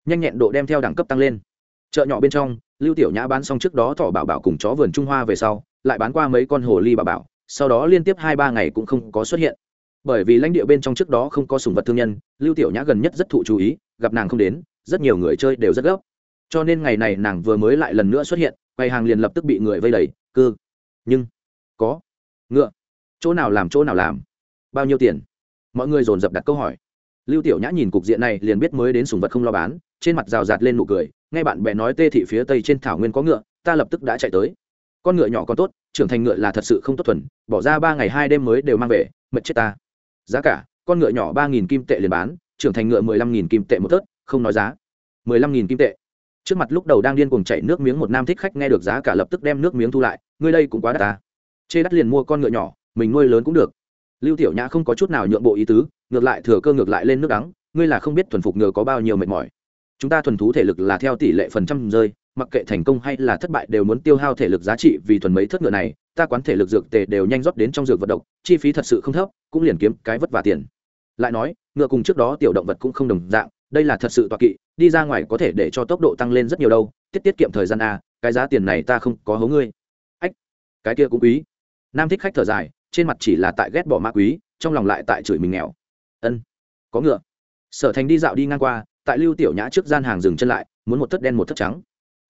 Nhanh nhẹn độ đem theo đẳng cấp tăng lên. Chợ nhỏ bên trong lưu tiểu nhã bán xong trước đó thỏ bảo bảo cùng chó vườn trung hoa về sau, lại bán qua mấy con hồ ly bảo bảo, sau đó liên tiếp hai ba ngày cũng không có xuất hiện. Bởi vì lãnh địa bên trong trước đó không có sùng vật thương nhân, lưu tiểu nhã gần nhất rất thụ chú ý, gặp nàng không đến, rất nhiều người chơi đều rất gấp. Cho nên ngày này nàng vừa mới lại lần nữa xuất hiện quầy hàng liền lập tức bị người vây đầy, cư, nhưng có ngựa. Chỗ nào làm, chỗ nào làm? Bao nhiêu tiền? Mọi người dồn dập đặt câu hỏi. Lưu tiểu nhã nhìn cục diện này liền biết mới đến sùng vật không lo bán, trên mặt rào rạt lên nụ cười nghe bạn bè nói tê thị phía tây trên thảo nguyên có ngựa, ta lập tức đã chạy tới. Con ngựa nhỏ còn tốt, trưởng thành ngựa là thật sự không tốt thuần, bỏ ra ba ngày hai đêm mới đều mang về mật chết ta. Giá cả, con ngựa nhỏ ba nghìn kim tệ liền bán, trưởng thành ngựa mười lăm nghìn kim tệ một tớt, không nói giá. mười lăm nghìn kim tệ. Trước mặt lúc đầu đang điên cuồng chạy nước miếng một nam thích khách nghe được giá cả lập tức đem nước miếng thu lại, ngươi đây cũng quá đắt ta. Chê đắt liền mua con ngựa nhỏ, mình nuôi lớn cũng được. Lưu tiểu nhã không có chút nào nhượng bộ ý tứ, ngược lại thừa cơ ngược lại lên nước đắng, ngươi là không biết thuần phục ngựa có bao nhiêu mệt mỏi chúng ta thuần thú thể lực là theo tỷ lệ phần trăm rơi, mặc kệ thành công hay là thất bại đều muốn tiêu hao thể lực giá trị vì thuần mấy thất ngựa này, ta quán thể lực dược tề đều nhanh rót đến trong dược vật độc, chi phí thật sự không thấp, cũng liền kiếm cái vất vả tiền. Lại nói, ngựa cùng trước đó tiểu động vật cũng không đồng dạng, đây là thật sự toạc kỵ, đi ra ngoài có thể để cho tốc độ tăng lên rất nhiều đâu, tiết tiết kiệm thời gian a cái giá tiền này ta không có hố ngươi. Ách, cái kia cũng quý. Nam thích khách thở dài, trên mặt chỉ là tại ghét bỏ ma quý, trong lòng lại tại chửi mình nghèo. Ân, có ngựa. Sở thành đi dạo đi ngang qua tại lưu tiểu nhã trước gian hàng dừng chân lại, muốn một thất đen một thất trắng.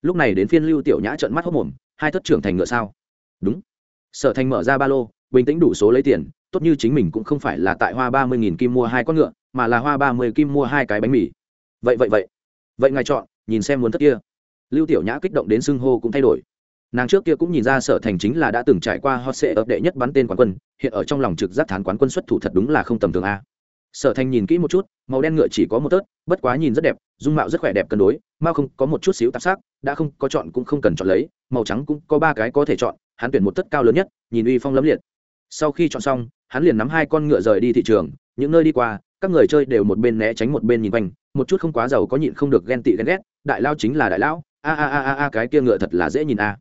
Lúc này đến phiên lưu tiểu nhã trợn mắt hốc mồm, hai thất trưởng thành ngựa sao? Đúng. Sở thành mở ra ba lô, bình tĩnh đủ số lấy tiền, tốt như chính mình cũng không phải là tại hoa ba mươi nghìn kim mua hai con ngựa, mà là hoa ba mươi kim mua hai cái bánh mì. Vậy vậy vậy. Vậy ngài chọn, nhìn xem muốn thất kia. Lưu tiểu nhã kích động đến xưng hô cũng thay đổi. Nàng trước kia cũng nhìn ra sở thành chính là đã từng trải qua hot sệ ấp đệ nhất bắn tên quán quân, hiện ở trong lòng trực giác thán quán quân xuất thủ thật đúng là không tầm thường a sở thành nhìn kỹ một chút, màu đen ngựa chỉ có một tớt, bất quá nhìn rất đẹp, dung mạo rất khỏe đẹp cân đối mao không có một chút xíu tạp sắc, đã không có chọn cũng không cần chọn lấy, màu trắng cũng có ba cái có thể chọn, hắn tuyển một tớt cao lớn nhất, nhìn uy phong lấm liệt. Sau khi chọn xong, hắn liền nắm hai con ngựa rời đi thị trường, những nơi đi qua, các người chơi đều một bên né tránh một bên nhìn quanh, một chút không quá giàu có nhịn không được ghen tị ghen ghét, đại lao chính là đại lão, a a a a a, cái kia ngựa thật là dễ nhìn a.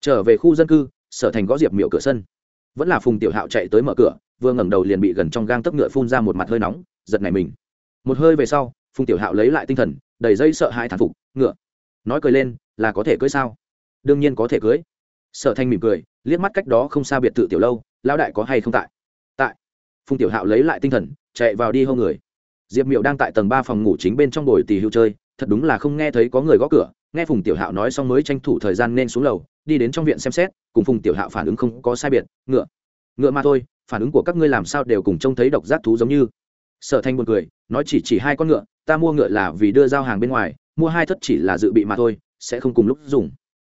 Trở về khu dân cư, sở thành gõ diệp miệu cửa sân. Vẫn là phùng tiểu hạo chạy tới mở cửa vừa ngẩng đầu liền bị gần trong gang tấc ngựa phun ra một mặt hơi nóng, giật này mình. Một hơi về sau, phùng tiểu hạo lấy lại tinh thần, đầy dây sợ hai thản phục, ngựa, nói cười lên, là có thể cưới sao? Đương nhiên có thể cưới. Sở thanh mỉm cười, liếc mắt cách đó không xa biệt thự tiểu lâu, lão đại có hay không tại? Tại. Phùng tiểu hạo lấy lại tinh thần, chạy vào đi hô người. Diệp miệu đang tại tầng ba phòng ngủ chính bên trong bồi tì hưu chơi, thật đúng là không nghe thấy có người gõ cửa, nghe phùng tiểu hạo nói xong mới tranh thủ thời gian nên xuống lầu, đi đến trong viện xem xét, cùng phùng tiểu hạo phản ứng không có sai biệt, ngựa ngựa mà thôi phản ứng của các ngươi làm sao đều cùng trông thấy độc giác thú giống như. Sở thanh buồn cười, nói chỉ chỉ hai con ngựa, ta mua ngựa là vì đưa giao hàng bên ngoài, mua hai thất chỉ là dự bị mà thôi, sẽ không cùng lúc dùng.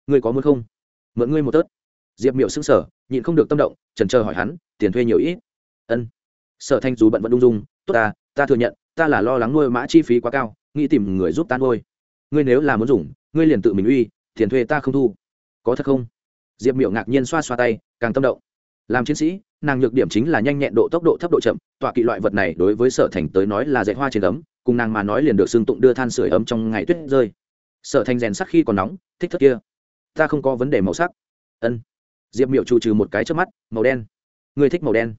Ngươi có muốn không? Mượn ngươi một tớt diệp miệu xứng sở nhịn không được tâm động trần chờ hỏi hắn, tiền thuê nhiều ít? Ân. Sở thanh dù bận vẫn đung dung, tốt ta ta thừa nhận, ta là lo lắng nuôi mã chi phí quá cao, nghĩ tìm người giúp ta nuôi. Ngươi nếu là muốn dùng, ngươi liền tự mình uy, tiền thuê ta không thu. Có thật không? Diệp miệu ngạc nhiên xoa xoa tay, càng tâm động. Làm chiến sĩ nàng nhược điểm chính là nhanh nhẹn độ tốc độ thấp độ chậm, tọa kỵ loại vật này đối với sở thành tới nói là dạy hoa trên ấm, cùng nàng mà nói liền được xương tụng đưa than sửa ấm trong ngày tuyết rơi. Sở thành rèn sắc khi còn nóng, thích thất kia. Ta không có vấn đề màu sắc. Ân. Diệp miệu trù trừ một cái trước mắt, màu đen. Người thích màu đen.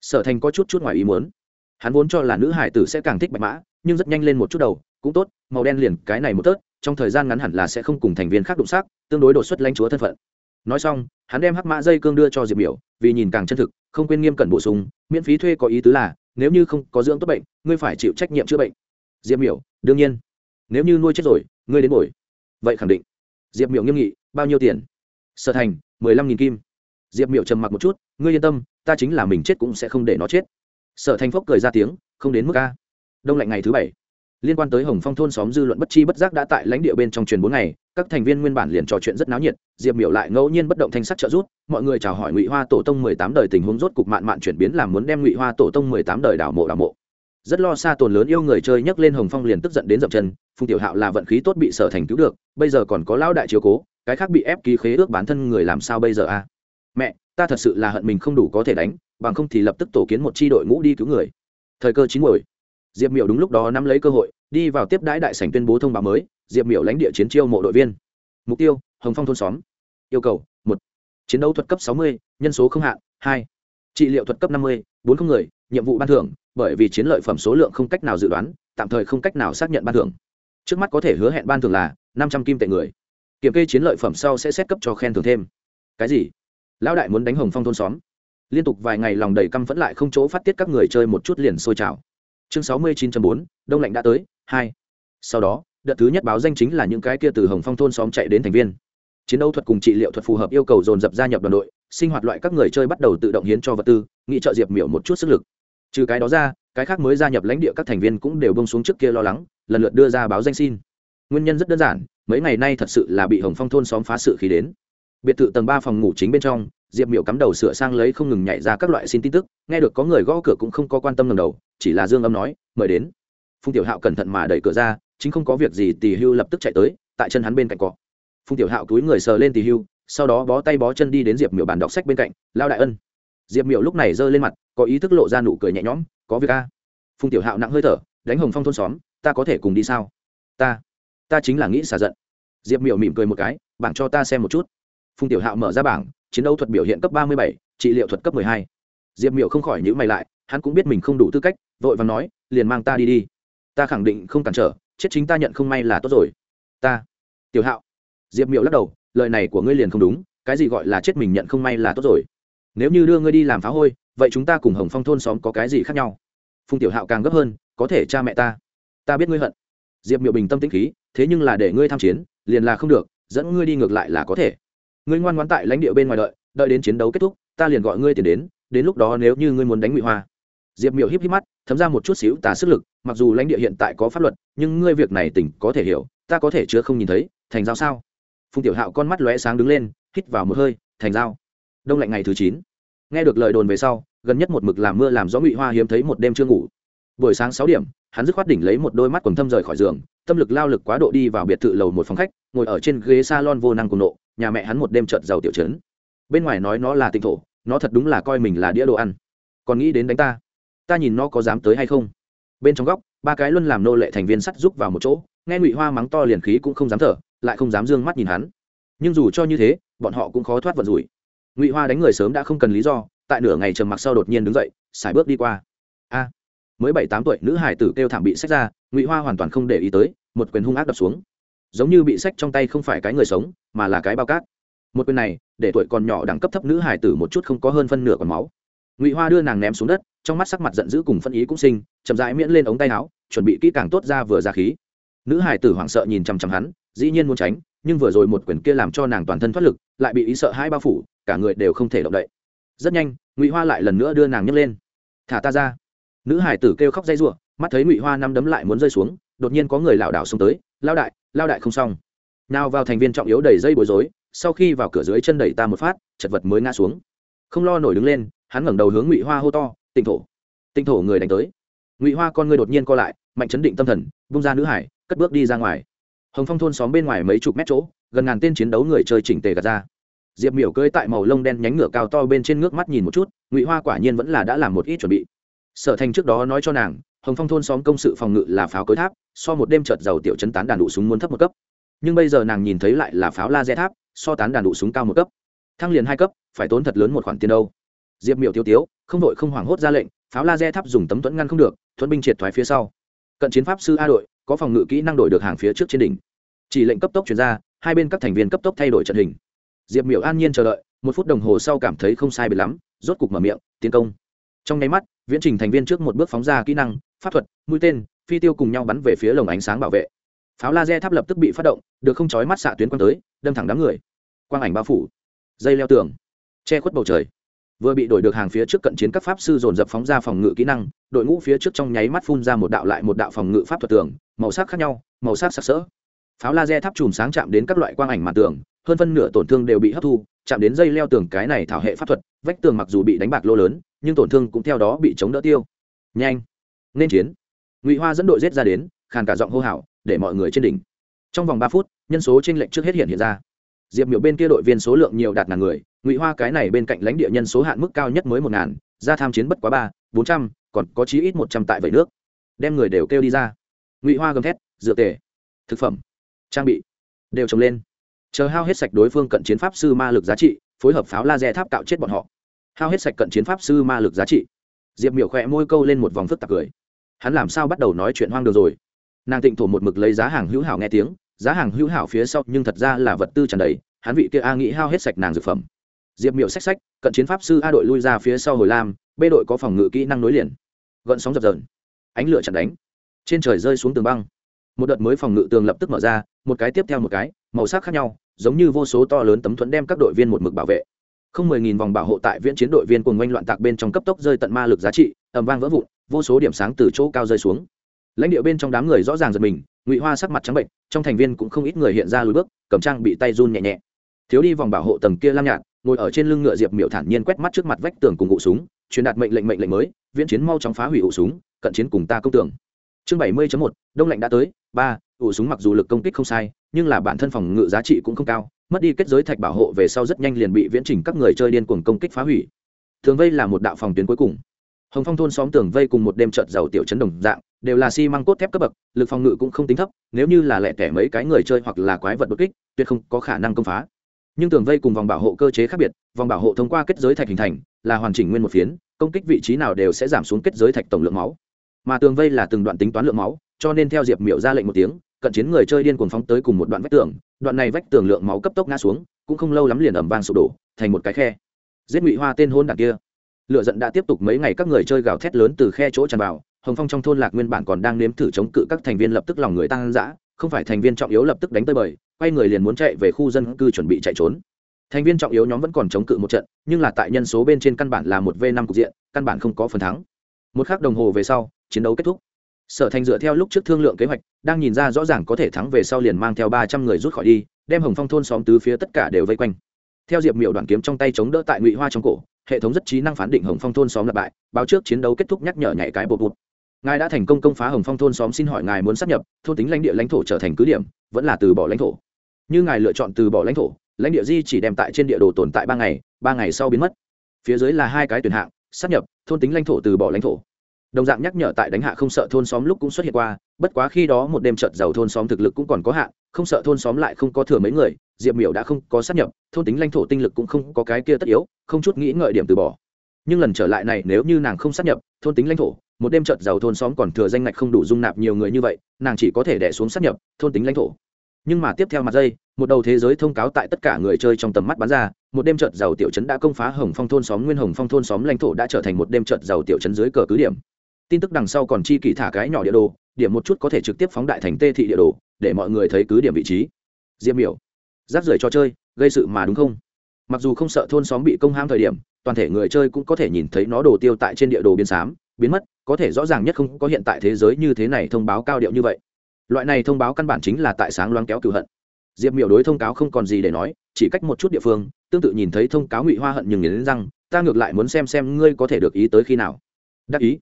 Sở thành có chút chút ngoài ý muốn. Hắn vốn cho là nữ hải tử sẽ càng thích bạch mã, nhưng rất nhanh lên một chút đầu, cũng tốt, màu đen liền cái này một tớt, trong thời gian ngắn hẳn là sẽ không cùng thành viên khác đụng sắc tương đối đột xuất lãnh chúa thân phận. Nói xong hắn đem hắc mã dây cương đưa cho diệp miểu, vì nhìn càng chân thực, không quên nghiêm cẩn bổ sung, miễn phí thuê có ý tứ là, nếu như không có dưỡng tốt bệnh, ngươi phải chịu trách nhiệm chữa bệnh. Diệp miểu, đương nhiên. Nếu như nuôi chết rồi, ngươi đến bồi. Vậy khẳng định. Diệp miểu nghiêm nghị, bao nhiêu tiền? Sở thành, mười lăm nghìn kim. Diệp miểu trầm mặc một chút, ngươi yên tâm, ta chính là mình chết cũng sẽ không để nó chết. Sở thành phốc cười ra tiếng, không đến mức a. Đông lạnh ngày thứ bảy liên quan tới hồng phong thôn xóm dư luận bất chi bất giác đã tại lãnh địa bên trong truyền bốn ngày, các thành viên nguyên bản liền trò chuyện rất náo nhiệt, diệp miểu lại ngẫu nhiên bất động thanh sắc trợ rút mọi người chào hỏi ngụy hoa tổ tông mười tám đời tình huống rốt cục mạn mạn chuyển biến làm muốn đem ngụy hoa tổ tông mười tám đời đảo mộ đảo mộ. Rất lo xa tồn lớn yêu người chơi nhấc lên hồng phong liền tức giận đến dậm chân, phùng tiểu hạo là vận khí tốt bị sở thành cứu được, bây giờ còn có lão đại chiếu cố, cái khác bị ép ký khế ước bản thân người làm sao bây giờ a? Mẹ, ta thật sự là hận mình không đủ có thể đánh, bằng không thì lập tức tổ kiến một chi đội ngũ đi cứu người. Thời cơ chín muồi diệp miểu đúng lúc đó nắm lấy cơ hội, đi vào tiếp đãi đại sảnh tuyên bố thông báo mới, diệp miểu lãnh địa chiến chiêu mộ đội viên. Mục tiêu, hồng phong thôn xóm. Yêu cầu, một. Chiến đấu thuật cấp sáu mươi, nhân số không hạn, hai. Trị liệu thuật cấp năm mươi, bốn không người, nhiệm vụ ban thưởng, bởi vì chiến lợi phẩm số lượng không cách nào dự đoán, tạm thời không cách nào xác nhận ban thưởng. Trước mắt có thể hứa hẹn ban thưởng là năm trăm kim tệ người. Kiểm kê chiến lợi phẩm sau sẽ xét cấp cho khen thưởng thêm. Cái gì? Lão đại muốn đánh hồng phong thôn xóm. Liên tục vài ngày lòng đầy căm phẫn lại không chỗ phát tiết các người chơi một chút liền sôi trào chương sáu mươi chín bốn, đông lạnh đã tới, hai. Sau đó, đợt thứ nhất báo danh chính là những cái kia từ hồng phong thôn xóm chạy đến thành viên. Chiến đấu thuật cùng trị liệu thuật phù hợp yêu cầu dồn dập gia nhập đoàn đội, sinh hoạt loại các người chơi bắt đầu tự động hiến cho vật tư nghị trợ diệp miểu một chút sức lực. Trừ cái đó ra, cái khác mới gia nhập lãnh địa các thành viên cũng đều bông xuống trước kia lo lắng, lần lượt đưa ra báo danh xin. Nguyên nhân rất đơn giản, mấy ngày nay thật sự là bị hồng phong thôn xóm phá sự khí đến. Biệt thự tầng ba phòng ngủ chính bên trong diệp miểu cắm đầu sửa sang lấy không ngừng nhảy ra các loại xin tin tức, nghe được có người gõ cửa cũng không có quan tâm lần đầu, chỉ là dương âm nói, mời đến. Phùng tiểu hạo cẩn thận mà đẩy cửa ra, chính không có việc gì tỳ hưu lập tức chạy tới, tại chân hắn bên cạnh cọ. Phùng tiểu hạo túi người sờ lên tỳ hưu, sau đó bó tay bó chân đi đến diệp miểu bàn đọc sách bên cạnh lao đại ân. Diệp miểu lúc này giơ lên mặt, có ý thức lộ ra nụ cười nhẹ nhõm, có việc a. Phùng tiểu hạo nặng hơi thở, đánh hồng phong thôn xóm, ta có thể cùng đi sao? Ta ta chính là nghĩ xả giận. Diệp miểu mỉm cười một cái, bảng cho ta xem một chút. Phùng tiểu hạo mở ra bảng chiến đấu thuật biểu hiện cấp ba mươi bảy, trị liệu thuật cấp m ộ ư ơ i hai. Diệp miểu không khỏi nhữ mày lại, hắn cũng biết mình không đủ tư cách, vội và nói, liền mang ta đi đi. Ta khẳng định không cản trở, chết chính ta nhận không may là tốt rồi. Ta. Tiểu hạo. Diệp miểu lắc đầu, lời này của ngươi liền không đúng, cái gì gọi là chết mình nhận không may là tốt rồi. Nếu như đưa ngươi đi làm phá hôi, vậy chúng ta cùng hồng phong thôn xóm có cái gì khác nhau? Phùng tiểu hạo càng gấp hơn, có thể cha mẹ ta. Ta biết ngươi hận. Diệp miểu bình tâm tĩnh khí, thế nhưng là để ngươi tham chiến, liền là không được, dẫn ngươi đi ngược lại là có thể ngươi ngoan ngoãn tại lãnh địa bên ngoài đợi đợi đến chiến đấu kết thúc, ta liền gọi ngươi tiền đến đến lúc đó nếu như ngươi muốn đánh ngụy hoa. Diệp miểu híp híp mắt, thấm ra một chút xíu tà sức lực, mặc dù lãnh địa hiện tại có pháp luật, nhưng ngươi việc này tỉnh có thể hiểu, ta có thể chứa không nhìn thấy, thành giao sao? Phùng tiểu hạo con mắt lóe sáng đứng lên, hít vào một hơi, thành giao. Đông lạnh ngày thứ chín. Nghe được lời đồn về sau, gần nhất một mực làm mưa làm gió ngụy hoa hiếm thấy một đêm chưa ngủ. Buổi sáng sáu điểm, hắn dứt khoát đỉnh lấy một đôi mắt quần thâm rời khỏi giường, tâm lực lao lực quá độ đi vào biệt thự lầu một phòng khách, ngồi ở trên ghế salon vô năng cùng nộ nhà mẹ hắn một đêm trợt giàu tiểu trấn. Bên ngoài nói nó là tinh thổ, nó thật đúng là coi mình là đĩa đồ ăn. Còn nghĩ đến đánh ta? Ta nhìn nó có dám tới hay không? Bên trong góc, ba cái luân làm nô lệ thành viên sắt giúp vào một chỗ, nghe ngụy hoa mắng to liền khí cũng không dám thở, lại không dám d ư ơ n g mắt nhìn hắn. Nhưng dù cho như thế, bọn họ cũng khó thoát vận rủi. Ngụy hoa đánh người sớm đã không cần lý do, tại nửa ngày trầm mặc sau đột nhiên đứng dậy, xài bước đi qua. A! Mới bảy tám tuổi, nữ hải tử kêu thảm bị sách ra, ngụy hoa hoàn toàn không để ý tới, một quyền hung ác đập xuống giống như bị sách trong tay không phải cái người sống, mà là cái bao cát. Một quyền này, để tuổi còn nhỏ đẳng cấp thấp nữ hải tử một chút không có hơn phân nửa còn máu. Ngụy hoa đưa nàng ném xuống đất, trong mắt sắc mặt giận dữ cùng phân ý cũng sinh, chậm rãi miễn lên ống tay áo, chuẩn bị kỹ càng tốt ra vừa ra khí. Nữ hải tử hoảng sợ nhìn chằm chằm hắn, dĩ nhiên muốn tránh, nhưng vừa rồi một quyền kia làm cho nàng toàn thân thoát lực, lại bị ý sợ hai bao phủ, cả người đều không thể động đậy. Rất nhanh, ngụy hoa lại lần nữa đưa nàng nhấc lên. Thả ta ra. Nữ hải tử kêu khóc dây giụa mắt thấy ngụy hoa năm đấm lại muốn rơi xuống, đột nhiên có người lảo đảo xuống tới lao đại lao đại không xong. Nào vào thành viên trọng yếu đầy dây bối rối, sau khi vào cửa dưới chân đẩy ta một phát, chật vật mới ngã xuống. Không lo nổi đứng lên, hắn ngẩng đầu hướng ngụy hoa hô to tinh thổ tinh thổ người đánh tới. Ngụy hoa con người đột nhiên co lại, mạnh chấn định tâm thần bung ra nữ hải, cất bước đi ra ngoài. Hồng phong thôn xóm bên ngoài mấy chục mét chỗ, gần ngàn tên chiến đấu người chơi chỉnh tề gạt ra. Diệp miểu cưỡi tại màu lông đen nhánh ngựa cao to bên trên nước mắt nhìn một chút, ngụy hoa quả nhiên vẫn là đã làm một ít chuẩn bị. Sở thành trước đó nói cho nàng hồng phong thôn xóm công sự phòng ngự là pháo cối tháp, so một đêm trợt giàu tiểu chấn tán đàn đủ súng muốn thấp một cấp. Nhưng bây giờ nàng nhìn thấy lại là pháo laser tháp, so tán đàn đủ súng cao một cấp. Thăng liền hai cấp, phải tốn thật lớn một khoản tiền đâu. Diệp miểu tiêu tiếu, không đội không hoảng hốt ra lệnh, pháo laser tháp dùng tấm thuẫn ngăn không được thuẫn binh triệt thoái phía sau. Cận chiến pháp sư a đội, có phòng ngự kỹ năng đổi được hàng phía trước trên đỉnh. Chỉ lệnh cấp tốc chuyển ra, hai bên các thành viên cấp tốc thay đổi trận hình. Diệp miểu an nhiên chờ đợi, một phút đồng hồ sau cảm thấy không sai biệt lắm, rốt cục mở miệng, tiến công. Trong nháy mắt, viễn trình thành viên trước một bước phóng ra kỹ năng pháp thuật, mũi tên, phi tiêu cùng nhau bắn về phía lồng ánh sáng bảo vệ. Pháo laser tháp lập tức bị phát động, được không chói mắt xạ tuyến quang tới, đâm thẳng đám người. Quang ảnh bao phủ. Dây leo tường. Che khuất bầu trời. Vừa bị đổi được hàng phía trước cận chiến các pháp sư dồn dập phóng ra phòng ngự kỹ năng, đội ngũ phía trước trong nháy mắt phun ra một đạo lại một đạo phòng ngự pháp thuật tường, màu sắc khác nhau, màu sắc sặc sỡ. Pháo laser tháp chùm sáng chạm đến các loại quang ảnh mặt tường, hơn phân nửa tổn thương đều bị hấp thu, chạm đến dây leo tường cái này thảo hệ pháp thuật, vách tường mặc dù bị đánh bạc lô lớn, nhưng tổn thương cũng theo đó bị chống đỡ tiêu. Nhanh nên chiến. Ngụy hoa dẫn đội rết ra đến, khàn cả giọng hô hào, để mọi người trên đỉnh. Trong vòng ba phút, nhân số tranh lệch trước hết hiện hiện ra. Diệp miểu bên kia đội viên số lượng nhiều đạt ngàn người, ngụy hoa cái này bên cạnh lãnh địa nhân số hạn mức cao nhất mới một ngàn, ra tham chiến bất quá ba, bốn trăm, còn có chí ít một trăm tại vẩy nước. Đem người đều kêu đi ra. Ngụy hoa gầm thét, dựa tề, thực phẩm, trang bị đều trồng lên. Chờ hao hết sạch đối phương cận chiến pháp sư ma lực giá trị, phối hợp pháo laser tháp cạo chết bọn họ. Hao hết sạch cận chiến pháp sư ma lực giá trị. Diệp miểu khỏe môi câu lên một vòng phức tạp cười hắn làm sao bắt đầu nói chuyện hoang đường rồi? Nàng tịnh thổ một mực lấy giá hàng hữu hảo nghe tiếng, giá hàng hữu hảo phía sau nhưng thật ra là vật tư tràn đầy, hắn vị kia a nghĩ hao hết sạch nàng dược phẩm. Diệp Miệu xách sách cận chiến pháp sư a đội lui ra phía sau hồi lam, b đội có phòng ngự kỹ năng nối liền. Gợn sóng dập dờn. Ánh lửa chặn đánh. Trên trời rơi xuống tường băng. Một đợt mới phòng ngự tường lập tức mở ra, một cái tiếp theo một cái, màu sắc khác nhau, giống như vô số to lớn tấm thuẫn đem các đội viên một mực bảo vệ. Không mười nghìn vòng bảo hộ tại viễn chiến đội viên cùng oanh loạn tạc bên trong cấp tốc rơi tận ma lực giá trị ẩm vang vỡ vụn vô số điểm sáng từ chỗ cao rơi xuống. Lãnh địa bên trong đám người rõ ràng giật mình, ngụy hoa sắc mặt trắng bệnh, trong thành viên cũng không ít người hiện ra lùi bước, cầm trang bị tay run nhẹ nhẹ. Thiếu đi vòng bảo hộ tầng kia lam nhạt, ngồi ở trên lưng ngựa diệp miểu thản nhiên quét mắt trước mặt vách tường cùng ụ súng, truyền đạt mệnh lệnh mệnh lệnh mới, viễn chiến mau chóng phá hủy ụ súng, cận chiến cùng ta công tưởng chương bảy mươi một, đông lạnh đã tới, ba ụ súng mặc dù lực công kích không sai, nhưng là bản thân phòng ngự giá trị cũng không cao, mất đi kết giới thạch bảo hộ về sau rất nhanh liền bị viễn trình các người chơi điên cuồng công kích phá hủy. Thường vây là một đạo phòng tuyến cuối cùng hồng phong thôn xóm tường vây cùng một đêm trợt giàu tiểu chấn đồng dạng, đều là xi măng cốt thép cấp bậc, lực phòng ngự cũng không tính thấp, nếu như là lẻ tẻ mấy cái người chơi hoặc là quái vật đột kích, tuyệt không có khả năng công phá. Nhưng tường vây cùng vòng bảo hộ cơ chế khác biệt, vòng bảo hộ thông qua kết giới thạch hình thành, là hoàn chỉnh nguyên một phiến, công kích vị trí nào đều sẽ giảm xuống kết giới thạch tổng lượng máu. Mà tường vây là từng đoạn tính toán lượng máu, cho nên theo diệp miểu ra lệnh một tiếng, cận chiến người chơi điên cuồng phóng tới cùng một đoạn vách tường, đoạn này vách tường lượng máu cấp tốc ngã xuống, cũng không lâu lắm liền ẩm vang sụp đổ, thành một cái khe. Giết ngụy hoa tên hôn đảng kia lựa giận đã tiếp tục mấy ngày các người chơi gào thét lớn từ khe chỗ tràn vào, hồng phong trong thôn lạc nguyên bản còn đang nếm thử chống cự các thành viên lập tức lòng người tăng dã không phải thành viên trọng yếu lập tức đánh tới bời, quay người liền muốn chạy về khu dân cư chuẩn bị chạy trốn. Thành viên trọng yếu nhóm vẫn còn chống cự một trận, nhưng là tại nhân số bên trên căn bản là một v năm cục diện, căn bản không có phần thắng. Một k h ắ c đồng hồ về sau, chiến đấu kết thúc. Sở thành dựa theo lúc trước thương lượng kế hoạch, đang nhìn ra rõ ràng có thể thắng về sau liền mang theo ba trăm người rút khỏi đi, đem hồng phong thôn xóm tứ phía tất cả đều vây quanh. Theo diệp miệu đoàn kiếm trong tay chống đỡ tại ngụy hoa trong cổ hệ thống rất trí năng phán định hồng phong thôn xóm lặp bại, báo trước chiến đấu kết thúc nhắc nhở nhảy cái bột bột. Ngài đã thành công công phá hồng phong thôn xóm, xin hỏi ngài muốn sắp nhập, thôn tính lãnh địa lãnh thổ trở thành cứ điểm, vẫn là từ bỏ lãnh thổ? Như ngài lựa chọn từ bỏ lãnh thổ, lãnh địa di chỉ đem tại trên địa đồ tồn tại ba ngày ba ngày sau biến mất. Phía dưới là hai cái tuyển hạng sắp nhập, thôn tính lãnh thổ từ bỏ lãnh thổ đồng dạng nhắc nhở tại đánh hạ không sợ thôn xóm lúc cũng xuất hiện qua, bất quá khi đó một đêm trợt giàu thôn xóm thực lực cũng còn có hạn, không sợ thôn xóm lại không có thừa mấy người, diệp miểu đã không có sát nhập, thôn tính lãnh thổ tinh lực cũng không có cái kia tất yếu, không chút nghĩ ngợi điểm từ bỏ. Nhưng lần trở lại này nếu như nàng không sát nhập, thôn tính lãnh thổ, một đêm trợt giàu thôn xóm còn thừa danh ngạch không đủ dung nạp nhiều người như vậy, nàng chỉ có thể đẻ xuống sát nhập, thôn tính lãnh thổ. Nhưng mà tiếp theo mặt dây một đầu thế giới thông cáo tại tất cả người chơi trong tầm mắt bắn ra, một đêm trợt giàu tiểu trấn đã công phá hồng phong thôn xóm, nguyên hồng phong thôn xóm lãnh thổ đã trở thành một đêm trợt giàu tiểu trấn dưới cờ cứ điểm tin tức đằng sau còn chi kỷ thả cái nhỏ địa đồ, điểm một chút có thể trực tiếp phóng đại thành tê thị địa đồ, để mọi người thấy cứ điểm vị trí. Diêm biểu rác rưởi cho chơi, gây sự mà đúng không? Mặc dù không sợ thôn xóm bị công hãm thời điểm, toàn thể người chơi cũng có thể nhìn thấy nó đồ tiêu tại trên địa đồ biến xám, biến mất, có thể rõ ràng nhất không có hiện tại thế giới như thế này thông báo cao điệu như vậy. Loại này thông báo căn bản chính là tại sáng loáng kéo cựu hận. Diệp miểu đối thông cáo không còn gì để nói, chỉ cách một chút địa phương, tương tự nhìn thấy thông cáo ngụy hoa hận nhưng nghiến răng, ta ngược lại muốn xem xem ngươi có thể được ý tới khi nào. Đắc ý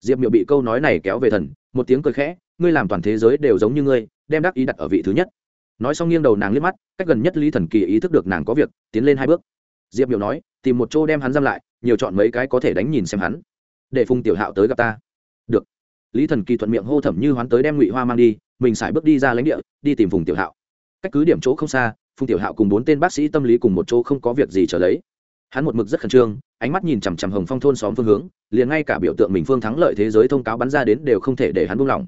diệp miệu bị câu nói này kéo về thần, một tiếng cười khẽ, ngươi làm toàn thế giới đều giống như ngươi, đem đắc ý đặt ở vị thứ nhất. Nói xong nghiêng đầu nàng liếc mắt, cách gần nhất lý thần kỳ ý thức được nàng có việc, tiến lên hai bước. Diệp miệu nói, tìm một chỗ đem hắn giam lại, nhiều chọn mấy cái có thể đánh nhìn xem hắn, để phùng tiểu hạo tới gặp ta. Được. Lý thần kỳ thuận miệng hô thẩm như hoán tới đem ngụy hoa mang đi, mình xài bước đi ra lãnh địa, đi tìm phùng tiểu hạo. Cách cứ điểm chỗ không xa, phùng tiểu hạo cùng bốn tên bác sĩ tâm lý cùng một chỗ không có việc gì trở lấy hắn một mực rất khẩn trương, ánh mắt nhìn chằm chằm hồng phong thôn xóm phương hướng, liền ngay cả biểu tượng mình phương thắng lợi thế giới thông cáo bắn ra đến đều không thể để hắn buông lỏng.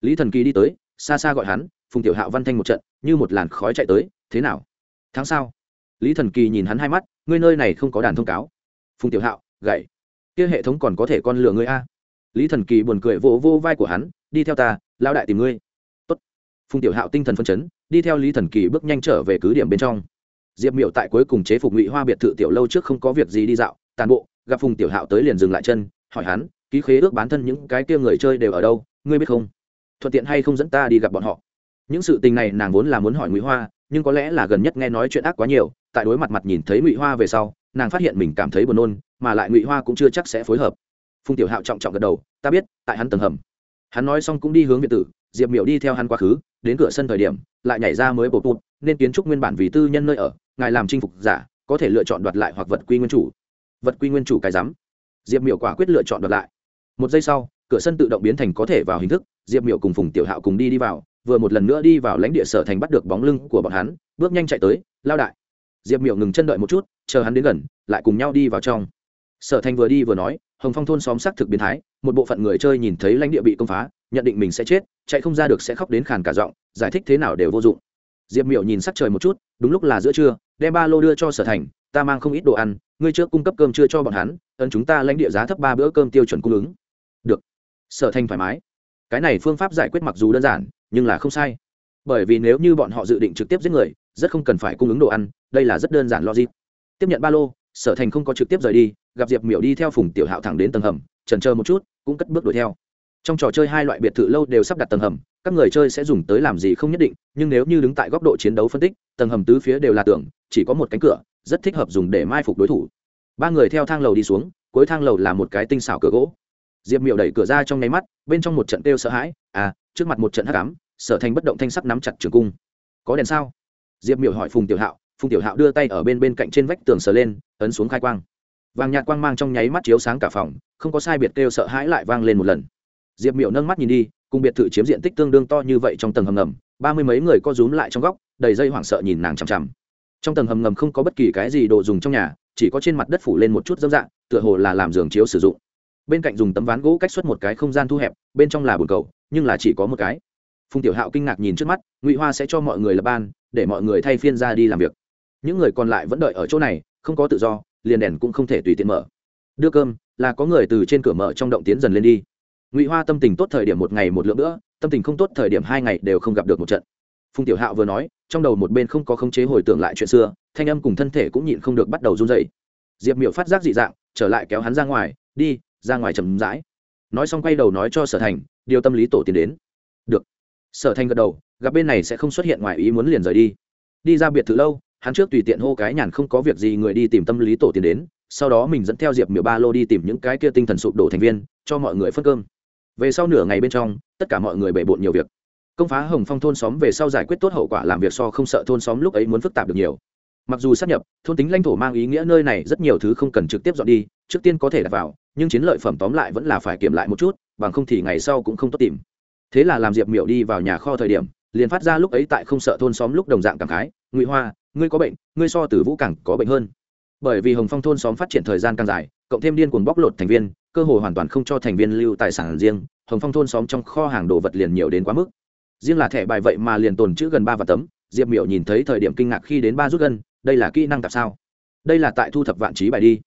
Lý thần kỳ đi tới, xa xa gọi hắn, phùng tiểu hạo văn thanh một trận, như một làn khói chạy tới, thế nào? Tháng sau lý thần kỳ nhìn hắn hai mắt, ngươi nơi này không có đàn thông cáo. Phùng tiểu hạo, gậy, kia hệ thống còn có thể con lừa ngươi a? Lý thần kỳ buồn cười vỗ vô vai của hắn, đi theo ta lao đại tìm ngươi. Tốt. phùng tiểu hạo tinh thần phân chấn, đi theo lý thần kỳ bước nhanh trở về cứ điểm bên trong diệp Miểu tại cuối cùng chế phục ngụy hoa biệt thự tiểu lâu trước không có việc gì đi dạo, tàn bộ, gặp phùng tiểu hạo tới liền dừng lại chân, hỏi hắn, ký khế ước bán thân những cái kia người chơi đều ở đâu, ngươi biết không? Thuận tiện hay không dẫn ta đi gặp bọn họ? Những sự tình này nàng vốn là muốn hỏi ngụy hoa, nhưng có lẽ là gần nhất nghe nói chuyện ác quá nhiều, tại đối mặt mặt nhìn thấy ngụy hoa về sau, nàng phát hiện mình cảm thấy buồn nôn, mà lại ngụy hoa cũng chưa chắc sẽ phối hợp. Phùng tiểu hạo trọng trọng gật đầu, ta biết, tại hắn tầng hầm. Hắn nói xong cũng đi hướng biệt tử diệp miểu đi theo hắn quá khứ, đến cửa sân thời điểm, lại nhảy ra mới bột bụt nên kiến trúc nguyên bản vì tư nhân nơi ở, ngài làm chinh phục giả, có thể lựa chọn đoạt lại hoặc vật quy nguyên chủ. Vật quy nguyên chủ cái rắm diệp miểu quả quyết lựa chọn đoạt lại. Một giây sau, cửa sân tự động biến thành có thể vào hình thức, diệp miểu cùng phùng tiểu hạo cùng đi đi vào, vừa một lần nữa đi vào lãnh địa sở thành bắt được bóng lưng của bọn hắn, bước nhanh chạy tới, lao đại. Diệp miểu ngừng chân đợi một chút, chờ hắn đến gần, lại cùng nhau đi vào trong. Sở thành vừa đi vừa nói, hồng phong thôn xóm xác thực biến thái, một bộ phận người chơi nhìn thấy lãnh địa bị công phá, nhận định mình sẽ chết chạy không ra được sẽ khóc đến khàn cả giọng, giải thích thế nào đều vô dụng. Diệp miểu nhìn sắc trời một chút, đúng lúc là giữa trưa, đem ba lô đưa cho sở thành, ta mang không ít đồ ăn, ngươi trước cung cấp cơm chưa cho bọn hắn ân chúng ta lãnh địa giá thấp ba bữa cơm tiêu chuẩn cung ứng. Được. Sở thành thoải mái. Cái này phương pháp giải quyết mặc dù đơn giản, nhưng là không sai. Bởi vì nếu như bọn họ dự định trực tiếp giết người, rất không cần phải cung ứng đồ ăn, đây là rất đơn giản logic. Tiếp nhận ba lô, sở thành không có trực tiếp rời đi, gặp diệp miểu đi theo phùng tiểu hạo thẳng đến tầng hầm trần chờ một chút, cũng cất bước đuổi theo trong trò chơi hai loại biệt thự lâu đều sắp đặt tầng hầm, các người chơi sẽ dùng tới làm gì không nhất định, nhưng nếu như đứng tại góc độ chiến đấu phân tích, tầng hầm tứ phía đều là tường, chỉ có một cánh cửa, rất thích hợp dùng để mai phục đối thủ. Ba người theo thang lầu đi xuống, cuối thang lầu là một cái tinh xảo cửa gỗ. Diệp miệu đẩy cửa ra trong nháy mắt, bên trong một trận kêu sợ hãi à trước mặt một trận hắc ám, sở thành bất động thanh sắc nắm chặt trường cung. Có đèn sao? Diệp miệu hỏi phùng tiểu hạo, phùng tiểu hạo đưa tay ở bên bên cạnh trên vách tường sờ lên, ấn xuống khai quang. Vàng nhạt quang mang trong nháy mắt chiếu sáng cả phòng, không có sai biệt kêu sợ hãi lại vang lên một lần diệp miệu nâng mắt nhìn đi, cùng biệt thự chiếm diện tích tương đương to như vậy trong tầng hầm ngầm, ba mươi mấy người co rúm lại trong góc, đầy dây hoảng sợ nhìn nàng chằm chằm. Trong tầng hầm ngầm không có bất kỳ cái gì đồ dùng trong nhà, chỉ có trên mặt đất phủ lên một chút dâm dạng, tựa hồ là làm giường chiếu sử dụng. Bên cạnh dùng tấm ván gỗ cách xuất một cái không gian thu hẹp, bên trong là bồn cầu, nhưng là chỉ có một cái. Phùng tiểu hạo kinh ngạc nhìn trước mắt, ngụy hoa sẽ cho mọi người lập ban, để mọi người thay phiên ra đi làm việc. Những người còn lại vẫn đợi ở chỗ này, không có tự do, liền đèn cũng không thể tùy tiện mở. Đưa cơm, là có người từ trên cửa mở trong động tiến dần lên đi ngụy hoa tâm tình tốt thời điểm một ngày một lượng nữa tâm tình không tốt thời điểm hai ngày đều không gặp được một trận. Phùng tiểu hạo vừa nói, trong đầu một bên không có khống chế hồi tưởng lại chuyện xưa, thanh âm cùng thân thể cũng nhịn không được bắt đầu run dày diệp miểu phát giác dị dạng, trở lại kéo hắn ra ngoài, đi, ra ngoài chầm rãi. Nói xong quay đầu nói cho sở thành, điều tâm lý tổ tiến đến. Được. Sở thành gật đầu, gặp bên này sẽ không xuất hiện ngoài ý muốn liền rời đi. Đi ra biệt thự lâu, hắn trước tùy tiện hô cái nhàn không có việc gì người đi tìm tâm lý tổ tiến đến, sau đó mình dẫn theo diệp miểu ba lô đi tìm những cái kia tinh thần sụp đổ thành viên, cho mọi người phân cơm về sau nửa ngày bên trong, tất cả mọi người bể bộn nhiều việc. Công phá hồng phong thôn xóm về sau giải quyết tốt hậu quả làm việc so không sợ thôn xóm lúc ấy muốn phức tạp được nhiều. Mặc dù sắp nhập, thôn tính lãnh thổ mang ý nghĩa nơi này rất nhiều thứ không cần trực tiếp dọn đi, trước tiên có thể đặt vào, nhưng chiến lợi phẩm tóm lại vẫn là phải kiểm lại một chút, bằng không thì ngày sau cũng không tốt tìm. Thế là làm diệp miệu đi vào nhà kho thời điểm, liền phát ra lúc ấy tại không sợ thôn xóm lúc đồng dạng cảm khái, ngụy hoa, ngươi có bệnh, ngươi so từ vũ cẳng có bệnh hơn bởi vì hồng phong thôn xóm phát triển thời gian càng dài, cộng thêm điên cuồng bóc lột thành viên, cơ hội hoàn toàn không cho thành viên lưu tài sản riêng, hồng phong thôn xóm trong kho hàng đồ vật liền nhiều đến quá mức. Riêng là thẻ bài vậy mà liền tồn chữ gần ba và tấm, diệp miểu nhìn thấy thời điểm kinh ngạc khi đến ba rút gân, đây là kỹ năng tạp sao? Đây là tại thu thập vạn trí bài đi.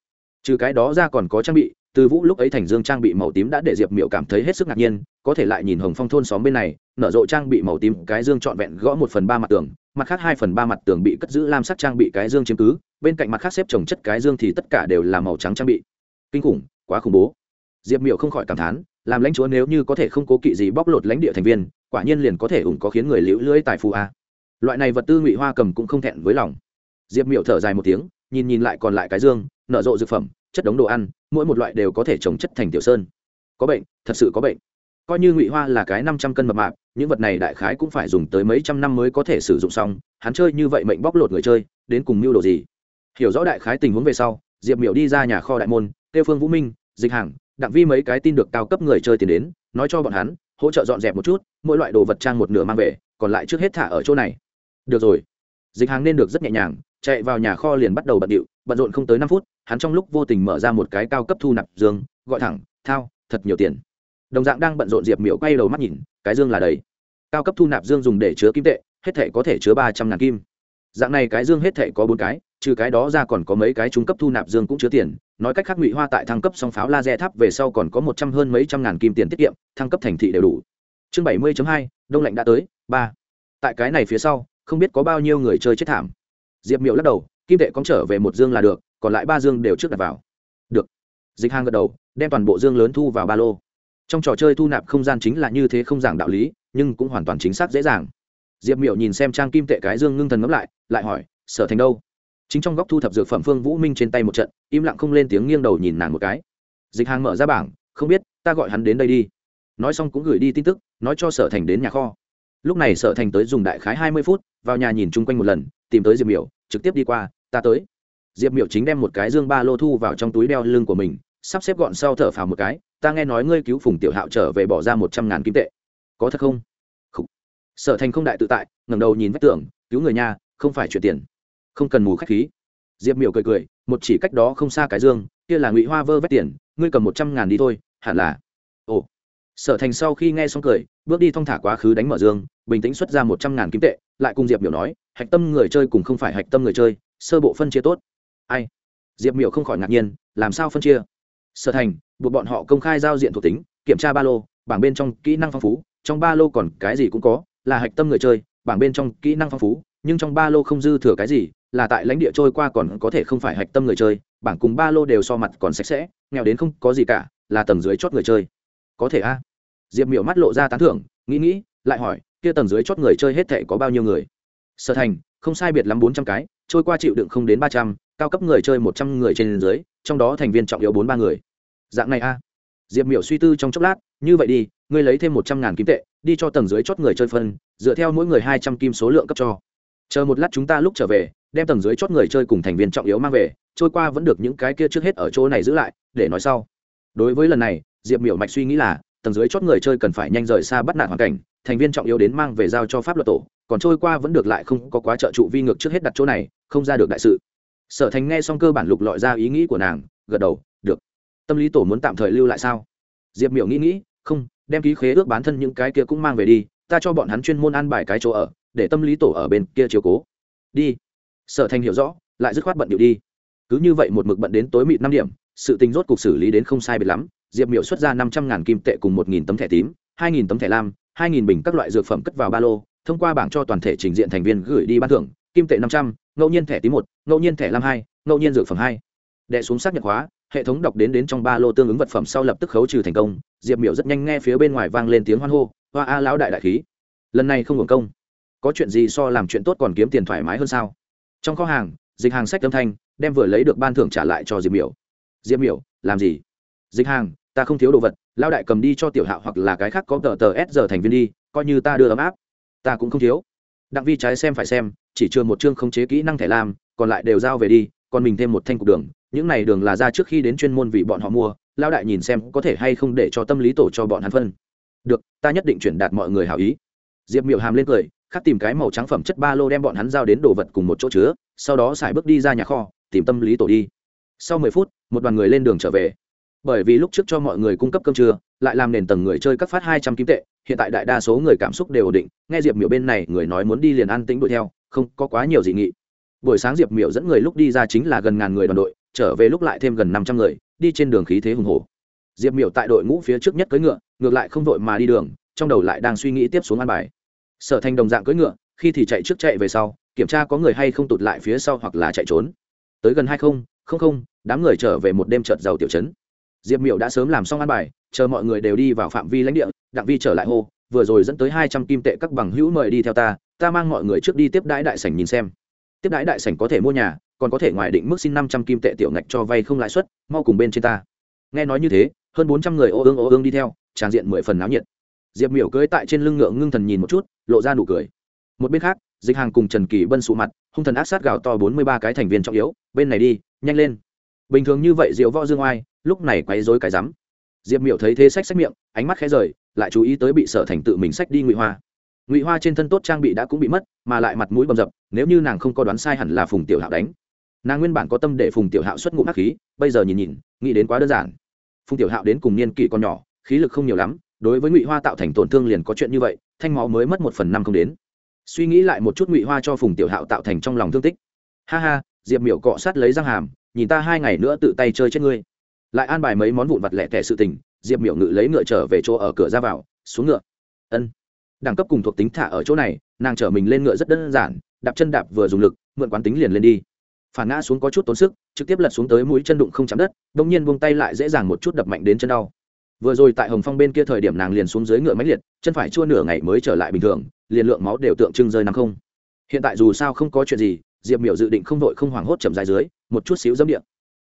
Trừ cái đó ra còn có trang bị, từ vũ lúc ấy thành dương trang bị màu tím đã để diệp miểu cảm thấy hết sức ngạc nhiên, có thể lại nhìn hồng phong thôn xóm bên này, nở rộ trang bị màu tím, cái dương trọn vẹn gõ một phần ba mặt tường mặt khác hai phần ba mặt tường bị cất giữ lam sắc trang bị cái dương chiếm cứ, bên cạnh mặt khác xếp trồng chất cái dương thì tất cả đều là màu trắng trang bị. Kinh khủng, quá khủng bố. Diệp miểu không khỏi cảm thán, làm lãnh chúa nếu như có thể không cố kỵ gì bóc lột lãnh địa thành viên, quả nhiên liền có thể ủng có khiến người liễu lưỡi tài phú a. Loại này vật tư ngụy hoa cầm cũng không thẹn với lòng. Diệp miệu thở dài một tiếng, nhìn nhìn lại còn lại cái dương, nở rộ dược phẩm, chất đống đồ ăn, mỗi một loại đều có thể trồng chất thành tiểu sơn. Có bệnh, thật sự có bệnh coi như ngụy hoa là cái năm trăm cân mập mạp, những vật này đại khái cũng phải dùng tới mấy trăm năm mới có thể sử dụng xong, hắn chơi như vậy mệnh bóc lột người chơi, đến cùng mưu đồ gì? Hiểu rõ đại khái tình huống về sau, diệp miệu đi ra nhà kho đại môn tiêu phương vũ minh, dịch hàng đặng vi mấy cái tin được cao cấp người chơi tiền đến, nói cho bọn hắn, hỗ trợ dọn dẹp một chút, mỗi loại đồ vật trang một nửa mang về, còn lại trước hết thả ở chỗ này. Được rồi. Dịch hàng nên được rất nhẹ nhàng, chạy vào nhà kho liền bắt đầu bận điệu, bận rộn không tới năm phút, hắn trong lúc vô tình mở ra một cái cao cấp thu nạp dương, gọi thẳng, thao, thật nhiều tiền đồng dạng đang bận rộn diệp miễu quay đầu mắt nhìn cái dương là đầy cao cấp thu nạp dương dùng để chứa kim tệ hết thể có thể chứa ba trăm ngàn kim dạng này cái dương hết thể có bốn cái trừ cái đó ra còn có mấy cái trung cấp thu nạp dương cũng chứa tiền nói cách khác ngụy hoa tại thăng cấp song pháo laser tháp về sau còn có một trăm hơn mấy trăm ngàn kim tiền tiết kiệm thăng cấp thành thị đều đủ chương bảy mươi hai đông lạnh đã tới ba tại cái này phía sau không biết có bao nhiêu người chơi chết thảm diệp miệu lắc đầu kim tệ cóng trở về một dương là được còn lại ba dương đều trước đặt vào được dịch hàng gật đầu đem toàn bộ dương lớn thu vào ba lô trong trò chơi thu nạp không gian chính là như thế không giảng đạo lý, nhưng cũng hoàn toàn chính xác dễ dàng. Diệp miệu nhìn xem trang kim tệ cái dương ngưng thần ngẫm lại lại hỏi, sở thành đâu? Chính trong góc thu thập dược phẩm phương vũ minh trên tay một trận, im lặng không lên tiếng nghiêng đầu nhìn nàng một cái. Dịch hàng mở ra bảng, không biết, ta gọi hắn đến đây đi. Nói xong cũng gửi đi tin tức, nói cho sở thành đến nhà kho. Lúc này sở thành tới dùng đại khái hai mươi phút, vào nhà nhìn chung quanh một lần, tìm tới diệp miểu, trực tiếp đi qua, ta tới. Diệp miểu chính đem một cái dương ba lô thu vào trong túi đeo lưng của mình, sắp xếp gọn sau thở phào một cái ta nghe nói ngươi cứu phùng tiểu hạo trở về bỏ ra một trăm ngàn kim tệ. Có thật không? Khủ. sở thành không đại tự tại, ngẩng đầu nhìn vách tường, cứu người nhà không phải chuyển tiền. Không cần mù khách khí. Diệp miểu cười cười, một chỉ cách đó không xa cái dương, kia là ngụy hoa vơ vét tiền, ngươi cầm một trăm ngàn đi thôi, hẳn là. Ồ. Sở thành sau khi nghe xong cười, bước đi thong thả quá khứ đánh mở dương, bình tĩnh xuất ra một trăm ngàn kim tệ, lại cùng diệp miểu nói, hạch tâm người chơi cùng không phải hạch tâm người chơi, sơ bộ phân chia tốt. Ai? Diệp miểu không khỏi ngạc nhiên, làm sao phân chia? Sở thành buộc bọn họ công khai giao diện thuộc tính, kiểm tra ba lô, bảng bên trong kỹ năng phong phú, trong ba lô còn cái gì cũng có, là hạch tâm người chơi, bảng bên trong kỹ năng phong phú, nhưng trong ba lô không dư thừa cái gì, là tại lãnh địa trôi qua còn có thể không phải hạch tâm người chơi, bảng cùng ba lô đều so mặt còn sạch sẽ, nghèo đến không có gì cả, là tầng dưới chót người chơi. Có thể a? Diệp miểu mắt lộ ra tán thưởng, nghĩ nghĩ, lại hỏi, kia tầng dưới chót người chơi hết thệ có bao nhiêu người? Sở thành, không sai biệt lắm bốn trăm cái, trôi qua chịu đựng không đến ba trăm, cao cấp người chơi một trăm người trên dưới, trong đó thành viên trọng yếu bốn ba người dạng này a. Diệp miểu suy tư trong chốc lát, như vậy đi, ngươi lấy thêm một trăm ngàn kim tệ, đi cho tầng dưới chót người chơi phân, dựa theo mỗi người hai trăm kim số lượng cấp cho. Chờ một lát chúng ta lúc trở về, đem tầng dưới chót người chơi cùng thành viên trọng yếu mang về, trôi qua vẫn được những cái kia trước hết ở chỗ này giữ lại, để nói sau. Đối với lần này, diệp miểu mạch suy nghĩ là, tầng dưới chót người chơi cần phải nhanh rời xa bắt nạt hoàn cảnh, thành viên trọng yếu đến mang về giao cho pháp luật tổ, còn trôi qua vẫn được lại không có quá trợ trụ vi ngược trước hết đặt chỗ này, không ra được đại sự. Sở thành nghe xong cơ bản lục lọi ra ý nghĩ của nàng, gật đầu tâm lý tổ muốn tạm thời lưu lại sao? Diệp miểu nghĩ nghĩ, không, đem ký khế ước bán thân những cái kia cũng mang về đi, ta cho bọn hắn chuyên môn ăn bài cái chỗ ở, để tâm lý tổ ở bên kia chiều cố. Đi. Sở thành hiểu rõ, lại dứt khoát bận điệu đi. Cứ như vậy một mực bận đến tối mịt năm điểm, sự tình rốt cuộc xử lý đến không sai biệt lắm. Diệp miểu xuất ra năm trăm ngàn kim tệ cùng một nghìn tấm thẻ tím, hai nghìn tấm thẻ lam, hai nghìn bình các loại dược phẩm cất vào ba lô, thông qua bảng cho toàn thể trình diện thành viên gửi đi ban thưởng. Kim tệ năm trăm, ngẫu nhiên thẻ tím một, ngẫu nhiên thẻ lam hai, ngẫu nhiên dược phẩm hai. Đệ xuống xác nhận hóa hệ thống đọc đến đến trong ba lô tương ứng vật phẩm sau lập tức khấu trừ thành công, diệp miểu rất nhanh nghe phía bên ngoài vang lên tiếng hoan hô, hoa a lão đại đại khí, lần này không hưởng công, có chuyện gì so làm chuyện tốt còn kiếm tiền thoải mái hơn sao? Trong kho hàng, dịch hàng sách âm thanh, đem vừa lấy được ban thưởng trả lại cho diệp miểu. Diệp miểu, làm gì? Dịch hàng, ta không thiếu đồ vật lao đại cầm đi cho tiểu hạo hoặc là cái khác có tờ tờ s giờ thành viên đi, coi như ta đưa ấm áp. Ta cũng không thiếu. Đặng vi trái xem phải xem, chỉ chưa một chương không chế kỹ năng thẻ lam, còn lại đều giao về đi, còn mình thêm một thanh cục đường những này đường là ra trước khi đến chuyên môn vì bọn họ mua lao đại nhìn xem có thể hay không để cho tâm lý tổ cho bọn hắn phân. Được, ta nhất định chuyển đạt mọi người hảo ý. Diệp Miệu hàm lên cười, khắc tìm cái màu trắng phẩm chất ba lô đem bọn hắn giao đến đồ vật cùng một chỗ chứa, sau đó xài bước đi ra nhà kho, tìm tâm lý tổ đi. Sau mười phút, một đoàn người lên đường trở về. Bởi vì lúc trước cho mọi người cung cấp cơm trưa, lại làm nền tầng người chơi cấp phát hai trăm kim tệ, hiện tại đại đa số người cảm xúc đều ổn định, nghe diệp miểu bên này người nói muốn đi liền ăn tính đuổi theo, không có quá nhiều dị nghị. Buổi sáng diệp miểu dẫn người lúc đi ra chính là gần ngàn người đoàn đội trở về lúc lại thêm gần năm trăm người, đi trên đường khí thế hùng hồ diệp miểu tại đội ngũ phía trước nhất cưỡi ngựa, ngược lại không vội mà đi đường, trong đầu lại đang suy nghĩ tiếp xuống ăn bài. Sở thành đồng dạng cưỡi ngựa, khi thì chạy trước chạy về sau, kiểm tra có người hay không tụt lại phía sau hoặc là chạy trốn. Tới gần hai không không không, đám người trở về một đêm trợt giàu tiểu chấn. Diệp miểu đã sớm làm xong ăn bài, chờ mọi người đều đi vào phạm vi lãnh địa, đặng vi trở lại hô, vừa rồi dẫn tới hai trăm kim tệ các bằng hữu mời đi theo ta ta mang mọi người trước đi tiếp đãi đại sảnh nhìn xem. Tiếp đãi đại sảnh có thể mua nhà còn có thể ngoài định mức xin năm trăm kim tệ tiểu ngạch cho vay không lãi suất, mau cùng bên trên ta. Nghe nói như thế, hơn bốn trăm người ô ương ô ương đi theo, tràn diện mười phần náo nhiệt. Diệp miểu cưới tại trên lưng ngựa ngưng thần nhìn một chút, lộ ra nụ cười. Một bên khác, dịch hàng cùng trần kỳ bân sụ mặt, hung thần ác sát gào to bốn mươi ba cái thành viên trọng yếu, bên này đi, nhanh lên. Bình thường như vậy diệu võ dương oai, lúc này quấy rối cái rắm. Diệp miểu thấy thế sách sách miệng, ánh mắt khẽ rời, lại chú ý tới bị sở thành tự mình sách đi ngụy hoa. Ngụy hoa trên thân tốt trang bị đã cũng bị mất, mà lại mặt mũi bầm dập, nếu như nàng không có đoán sai hẳn là phùng tiểu hạo đánh nàng nguyên bản có tâm để phùng tiểu hạo xuất ngụm hắc khí, bây giờ nhìn nhìn, nghĩ đến quá đơn giản. Phùng tiểu hạo đến cùng niên kỷ còn nhỏ, khí lực không nhiều lắm, đối với ngụy hoa tạo thành tổn thương liền có chuyện như vậy, thanh máu mới mất một phần năm không đến. Suy nghĩ lại một chút ngụy hoa cho phùng tiểu hạo tạo thành trong lòng thương tích. Ha ha, diệp miểu cọ sát lấy răng hàm, nhìn ta hai ngày nữa tự tay chơi chết ngươi. Lại an bài mấy món vụn vặt lẻ tẻ sự tình, diệp miểu ngự lấy ngựa trở về chỗ ở cửa ra vào, xuống ngựa. Ân. Đẳng cấp cùng thuộc tính thả ở chỗ này, nàng chở mình lên ngựa rất đơn giản, đạp chân đạp vừa dùng lực, mượn quán tính liền lên đi phản ngã xuống có chút tốn sức, trực tiếp lật xuống tới mũi chân đụng không chạm đất đ ỗ n g nhiên buông tay lại dễ dàng một chút đập mạnh đến chân đau. Vừa rồi tại hồng phong bên kia thời điểm nàng liền xuống dưới ngựa máy liệt, chân phải chua nửa ngày mới trở lại bình thường, liền lượng máu đều tượng trưng rơi nằm không. Hiện tại dù sao không có chuyện gì, diệp miểu dự định không vội không hoảng hốt chậm dài dưới, một chút xíu dâm điện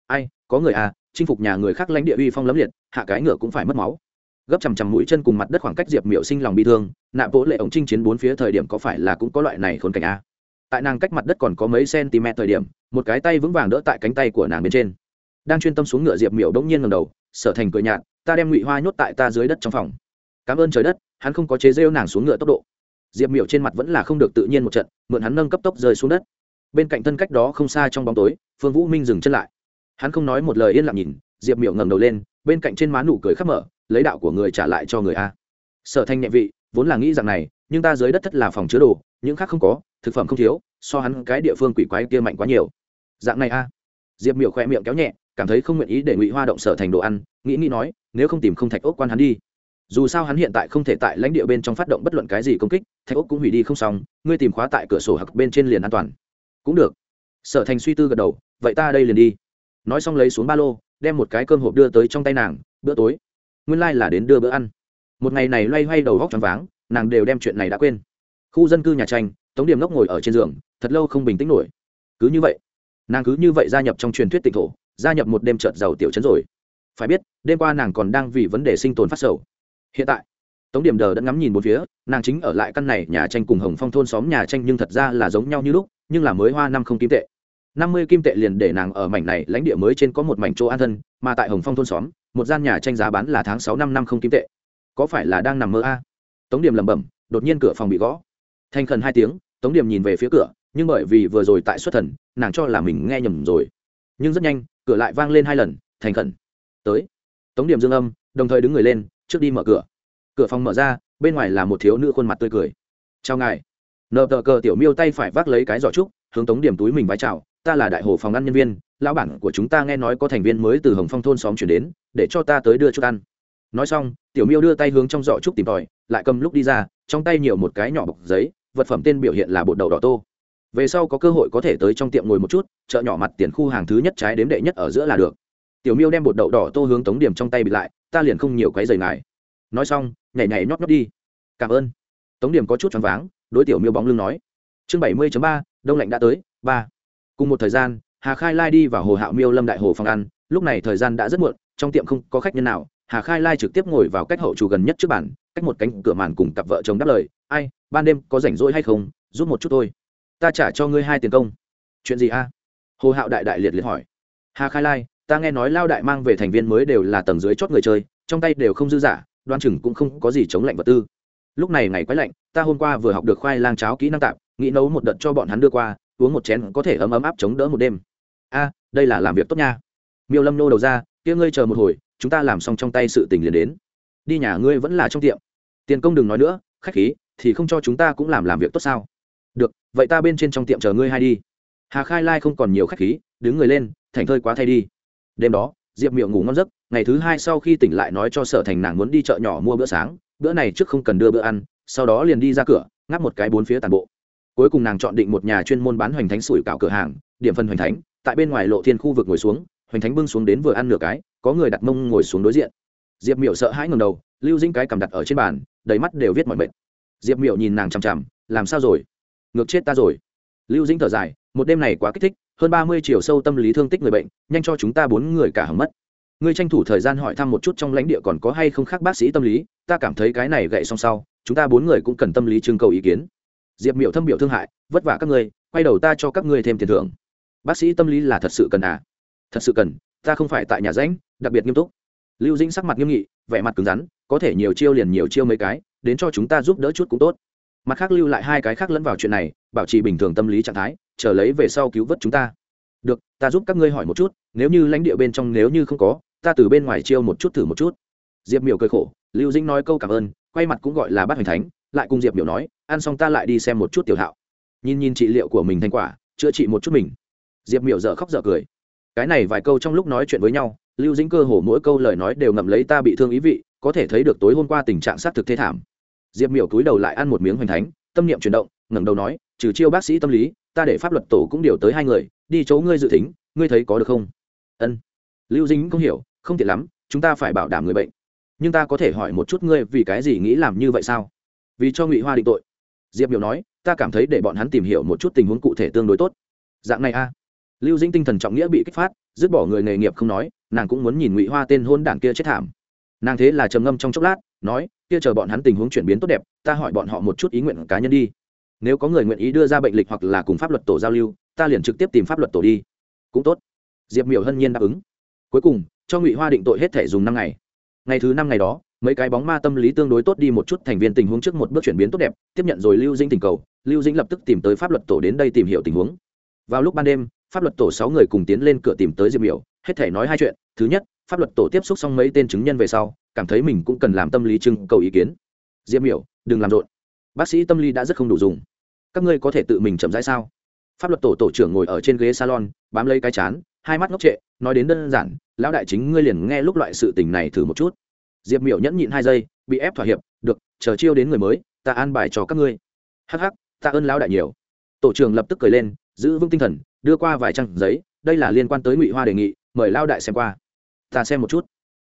ai, có người à chinh phục nhà người khác lãnh địa uy phong lấm liệt, hạ cái ngựa cũng phải mất máu. Gấp chằm chằm mũi chân cùng mặt đất khoảng cách diệp miểu sinh lòng bị thương nạ vỗ lệ ống chinh chiến bốn phía thời điểm có phải là cũng có loại này khốn cảnh a tại nàng cách mặt đất còn có mấy cm thời điểm, một cái tay vững vàng đỡ tại cánh tay của nàng bên trên. Đang chuyên tâm xuống ngựa diệp miểu đông nhiên ngầm đầu, sở thành cười nhạt, ta đem ngụy hoa nhốt tại ta dưới đất trong phòng. Cảm ơn trời đất, hắn không có chế rêu nàng xuống ngựa tốc độ. Diệp miểu trên mặt vẫn là không được tự nhiên một trận, mượn hắn nâng cấp tốc rơi xuống đất. Bên cạnh thân cách đó không xa trong bóng tối, phương vũ minh dừng chân lại. Hắn không nói một lời yên lặng nhìn, diệp miểu ngẩng đầu lên, bên cạnh trên má nụ cười khắp mở, lấy đạo của người trả lại cho người a. Sở thanh nhẹ vị, vốn là nghĩ rằng này, nhưng ta dưới đất thất là phòng chứa đồ, những khác không có thực phẩm không thiếu, so hắn cái địa phương quỷ quái kia mạnh quá nhiều. Dạng này a. Diệp miểu khoe miệng kéo nhẹ, cảm thấy không nguyện ý để ngụy hoa động sở thành đồ ăn, nghĩ nghĩ nói, nếu không tìm không thạch ốc quan hắn đi. Dù sao hắn hiện tại không thể tại lãnh địa bên trong phát động bất luận cái gì công kích, thạch ốc cũng hủy đi không xong, ngươi tìm khóa tại cửa sổ hoặc bên trên liền an toàn. Cũng được. Sở thành suy tư gật đầu, vậy ta đây liền đi. Nói xong lấy xuống ba lô, đem một cái cơm hộp đưa tới trong tay nàng, bữa tối. Nguyên lai、like、là đến đưa bữa ăn. Một ngày này loay hoay đầu góc t r váng, nàng đều đem chuyện này đã quên. Khu dân cư nhà tranh tống điểm ngốc ngồi ở trên giường, thật lâu không bình tĩnh nổi. Cứ như vậy, nàng cứ như vậy gia nhập trong truyền thuyết tịnh thổ, gia nhập một đêm trợt giàu tiểu chấn rồi. Phải biết, đêm qua nàng còn đang vì vấn đề sinh tồn phát sầu. Hiện tại, tống điểm đờ đã ngắm nhìn một phía, nàng chính ở lại căn này nhà tranh cùng hồng phong thôn xóm nhà tranh nhưng thật ra là giống nhau như lúc, nhưng là mới hoa năm không kim tệ. Năm mươi kim tệ liền để nàng ở mảnh này lãnh địa mới trên có một mảnh chỗ an thân, mà tại hồng phong thôn xóm, một gian nhà tranh giá bán là tháng sáu năm năm không kim tệ. Có phải là đang nằm mơ a? Tống điểm lẩm bẩm, đột nhiên cửa phòng bị gõ thanh khẩn hai tiếng, tống điểm nhìn về phía cửa, nhưng bởi vì vừa rồi tại xuất thần, nàng cho là mình nghe nhầm rồi. Nhưng rất nhanh, cửa lại vang lên hai lần, thành khẩn. Tới. Tống điểm dương âm, đồng thời đứng người lên, trước đi mở cửa. Cửa phòng mở ra, bên ngoài là một thiếu nữ khuôn mặt tươi cười. Chào ngài. Nợ tờ cờ tiểu miêu tay phải vác lấy cái giỏ trúc, hướng tống điểm túi mình vái chào, ta là đại hồ phòng ăn nhân viên, lão bản của chúng ta nghe nói có thành viên mới từ hồng phong thôn xóm chuyển đến, để cho ta tới đưa chút ăn. Nói xong, tiểu miêu đưa tay hướng trong giỏ trúc tìm tòi, lại cầm lúc đi ra, trong tay nhiều một cái nhỏ bọc giấy vật phẩm tên biểu hiện là bột đậu đỏ tô. Về sau có cơ hội có thể tới trong tiệm ngồi một chút, chợ nhỏ mặt tiền khu hàng thứ nhất trái đếm đệ nhất ở giữa là được. Tiểu miêu đem bột đậu đỏ tô hướng tống điểm trong tay bị lại, ta liền không nhiều cái giày ngài. Nói xong, nhảy nhảy nhót nhót đi. Cảm ơn. Tống điểm có chút choáng váng, đối tiểu miêu bóng lưng nói. Chương bảy mươi ba, đông lạnh đã tới, ba. Cùng một thời gian, hà khai lai đi vào hồ hạo miêu lâm đại hồ phòng ăn, lúc này thời gian đã rất muộn, trong tiệm không có khách nhân nào hà khai lai trực tiếp ngồi vào cách hậu chủ gần nhất trước bàn, cách một cánh cửa màn cùng cặp vợ chồng đáp lời, ai, ban đêm có rảnh rỗi hay không, giúp một chút thôi ta trả cho ngươi hai tiền công. Chuyện gì a? Hồ hạo đại đại liệt liệt hỏi. Hà khai lai, ta nghe nói lao đại mang về thành viên mới đều là tầng dưới chót người chơi, trong tay đều không dư giả đoan chừng cũng không có gì chống lạnh vật tư. Lúc này ngày quái lạnh, ta hôm qua vừa học được khoai lang cháo kỹ năng tạm, nghĩ nấu một đợt cho bọn hắn đưa qua, uống một chén có thể ấm ấm áp chống đỡ một đêm. A, đây là làm việc tốt nha. Miêu lâm nô đầu ra, kia ngươi chờ một hồi chúng ta làm xong trong tay sự tình liền đến. Đi nhà ngươi vẫn là trong tiệm. Tiền công đừng nói nữa, khách khí, thì không cho chúng ta cũng làm làm việc tốt sao? Được, vậy ta bên trên trong tiệm chờ ngươi hai đi. Hà khai lai không còn nhiều khách khí, đứng người lên, thành thơi quá thay đi. Đêm đó, diệp miệng ngủ ngon giấc, ngày thứ hai sau khi tỉnh lại nói cho sở thành nàng muốn đi chợ nhỏ mua bữa sáng, bữa này trước không cần đưa bữa ăn, sau đó liền đi ra cửa, ngáp một cái bốn phía tàn bộ. Cuối cùng nàng chọn định một nhà chuyên môn bán hoành thánh sủi cảo cửa hàng, điểm phân hoành thánh, tại bên ngoài lộ thiên khu vực ngồi xuống hoành thánh bưng xuống đến vừa ăn nửa cái, có người đặt mông ngồi xuống đối diện. Diệp miểu sợ hãi ngầm đầu, lưu dĩnh cái cầm đặt ở trên bàn, đầy mắt đều viết mọi mệt. Diệp miểu nhìn nàng chằm chằm, làm sao rồi? Ngược chết ta rồi. Lưu dĩnh thở dài, một đêm này quá kích thích, hơn ba mươi chiều sâu tâm lý thương tích người bệnh, nhanh cho chúng ta bốn người cả hầm mất. Ngươi tranh thủ thời gian hỏi thăm một chút trong lãnh địa còn có hay không khác bác sĩ tâm lý, ta cảm thấy cái này gậy xong sau, chúng ta bốn người cũng cần tâm lý trưng cầu ý kiến. Diệp miểu thâm biểu thương hại, vất vả các ngươi, quay đầu ta cho các ngươi thêm tiền thưởng. Bác sĩ tâm lý là thật sự cần à? Thật sự cần, ta không phải tại nhà rãnh, đặc biệt nghiêm túc. Lưu dĩnh sắc mặt nghiêm nghị, vẻ mặt cứng rắn, có thể nhiều chiêu liền nhiều chiêu mấy cái, đến cho chúng ta giúp đỡ chút cũng tốt. Mặt khác lưu lại hai cái khác lẫn vào chuyện này, bảo trì bình thường tâm lý trạng thái, chờ lấy về sau cứu vớt chúng ta. Được, ta giúp các ngươi hỏi một chút, nếu như lãnh địa bên trong nếu như không có, ta từ bên ngoài chiêu một chút thử một chút. Diệp miểu cười khổ, lưu dĩnh nói câu cảm ơn, quay mặt cũng gọi là Bát hoành thánh, lại cùng diệp miểu nói, ăn xong ta lại đi xem một chút tiểu hạo. Nhìn nhìn trị liệu của mình thành quả, chữa trị một chút mình. Diệp miểu dở khóc dở cười cái này vài câu trong lúc nói chuyện với nhau, lưu dĩnh cơ hồ mỗi câu lời nói đều ngậm lấy ta bị thương ý vị, có thể thấy được tối hôm qua tình trạng xác thực thế thảm. Diệp miểu cúi đầu lại ăn một miếng hoành thánh, tâm niệm chuyển động, ngẩng đầu nói, trừ chiêu bác sĩ tâm lý, ta để pháp luật tổ cũng điều tới hai người, đi chỗ ngươi dự tính, ngươi thấy có được không? Ân. Lưu dính không hiểu, không tiện lắm, chúng ta phải bảo đảm người bệnh. Nhưng ta có thể hỏi một chút ngươi vì cái gì nghĩ làm như vậy sao? Vì cho ngụy hoa định tội. Diệp miểu nói, ta cảm thấy để bọn hắn tìm hiểu một chút tình huống cụ thể tương đối tốt. Dạng này a lưu dĩnh tinh thần trọng nghĩa bị kích phát, dứt bỏ người nghề nghiệp không nói, nàng cũng muốn nhìn ngụy hoa tên hôn đảng kia chết thảm. Nàng thế là trầm ngâm trong chốc lát, nói, kia chờ bọn hắn tình huống chuyển biến tốt đẹp, ta hỏi bọn họ một chút ý nguyện cá nhân đi. Nếu có người nguyện ý đưa ra bệnh lịch hoặc là cùng pháp luật tổ giao lưu, ta liền trực tiếp tìm pháp luật tổ đi. Cũng tốt. Diệp miểu hân nhiên đáp ứng. Cuối cùng, cho ngụy hoa định tội hết thể dùng năm ngày. Ngày thứ năm ngày đó, mấy cái bóng ma tâm lý tương đối tốt đi một chút thành viên tình huống trước một bước chuyển biến tốt đẹp, tiếp nhận rồi lưu dĩnh tình cầu, lưu dĩnh lập tức tìm tới pháp luật tổ đến đây tìm hiểu tình huống. Vào lúc ban đêm pháp luật tổ sáu người cùng tiến lên cửa tìm tới diệp miểu, hết thể nói hai chuyện. Thứ nhất, pháp luật tổ tiếp xúc xong mấy tên chứng nhân về sau, cảm thấy mình cũng cần làm tâm lý trưng cầu ý kiến. Diệp miểu, đừng làm rộn. Bác sĩ tâm lý đã rất không đủ dùng. Các ngươi có thể tự mình chậm rãi sao? Pháp luật tổ tổ trưởng ngồi ở trên ghế salon, bám lấy cái chán, hai mắt ngốc trệ, nói đến đơn giản, lão đại chính ngươi liền nghe lúc loại sự tình này thử một chút. Diệp miểu nhẫn nhịn hai giây, bị ép thỏa hiệp, được, chờ chiêu đến người mới, ta an bài cho các ngươi. Hắc hắc, ta ơn lão đại nhiều. Tổ trưởng lập tức cười lên, giữ vững tinh thần đưa qua vài trang giấy, đây là liên quan tới ngụy hoa đề nghị, mời lao đại xem qua. Ta xem một chút.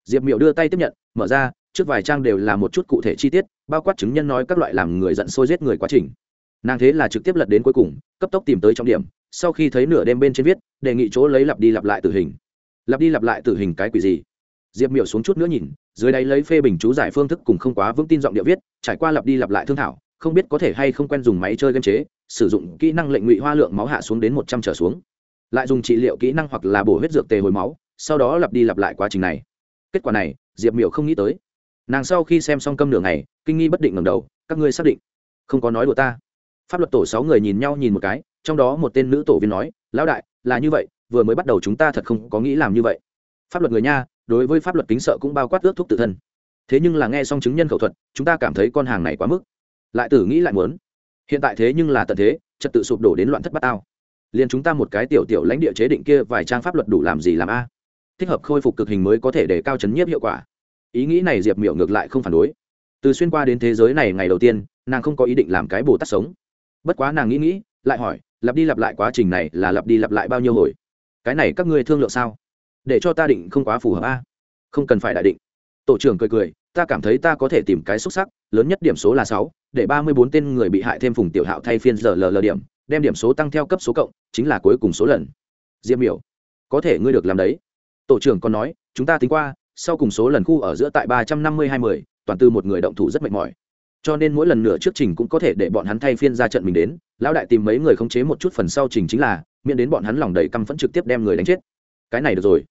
Diệp miểu đưa tay tiếp nhận, mở ra, trước vài trang đều là một chút cụ thể chi tiết, bao quát chứng nhân nói các loại làm người giận sôi giết người quá trình. Nàng thế là trực tiếp lật đến cuối cùng, cấp tốc tìm tới trọng điểm, sau khi thấy nửa đêm bên trên viết, đề nghị chỗ lấy lặp đi lặp lại tử hình. Lặp đi lặp lại tử hình cái quỷ gì? Diệp miểu xuống chút nữa nhìn, dưới đáy lấy phê bình chú giải phương thức cùng không quá vững tin giọng điệu viết, trải qua lặp đi lặp lại thương thảo không biết có thể hay không quen dùng máy chơi game chế, sử dụng kỹ năng lệnh ngụy hoa lượng máu hạ xuống đến một trăm trở xuống. Lại dùng trị liệu kỹ năng hoặc là bổ huyết dược tề hồi máu, sau đó lặp đi lặp lại quá trình này. Kết quả này, diệp miểu không nghĩ tới. Nàng sau khi xem xong câm nửa ngày, kinh nghi bất định ngầm đầu, các ngươi xác định không có nói đùa ta? Pháp luật tổ sáu người nhìn nhau nhìn một cái, trong đó một tên nữ tổ viên nói, lão đại, là như vậy, vừa mới bắt đầu chúng ta thật không có nghĩ làm như vậy. Pháp luật người nha, đối với pháp luật kính sợ cũng bao quát ước thúc tự thân. Thế nhưng là nghe xong chứng nhân khẩu thuật, chúng ta cảm thấy con hàng này quá mức lại tử nghĩ lại muốn. Hiện tại thế nhưng là tận thế, trật tự sụp đổ đến loạn thất bát tao liền chúng ta một cái tiểu tiểu lãnh địa chế định kia vài trang pháp luật đủ làm gì làm a? Thích hợp khôi phục cực hình mới có thể để cao chấn nhiếp hiệu quả. Ý nghĩ này diệp miểu ngược lại không phản đối. Từ xuyên qua đến thế giới này ngày đầu tiên, nàng không có ý định làm cái bồ tát sống. Bất quá nàng nghĩ nghĩ, lại hỏi, lặp đi lặp lại quá trình này là lặp đi lặp lại bao nhiêu hồi? Cái này các ngươi thương lượng sao? Để cho ta định không quá phù hợp a. Không cần phải đại định. Tổ trưởng cười cười ta cảm thấy ta có thể tìm cái xuất sắc, lớn nhất điểm số là sáu, để ba mươi bốn tên người bị hại thêm phùng tiểu hạo thay phiên giờ lờ lờ điểm, đem điểm số tăng theo cấp số cộng, chính là cuối cùng số lần. Diêm miểu, có thể ngươi được làm đấy. Tổ trưởng còn nói, chúng ta tính qua, sau cùng số lần khu ở giữa tại ba trăm năm mươi hai mươi, toàn từ một người động thủ rất mệt mỏi. Cho nên mỗi lần nửa trước trình cũng có thể để bọn hắn thay phiên ra trận mình đến, lão đại tìm mấy người khống chế một chút phần sau trình chính là, miễn đến bọn hắn lòng đầy căm phẫn trực tiếp đem người đánh chết. Cái này được rồi.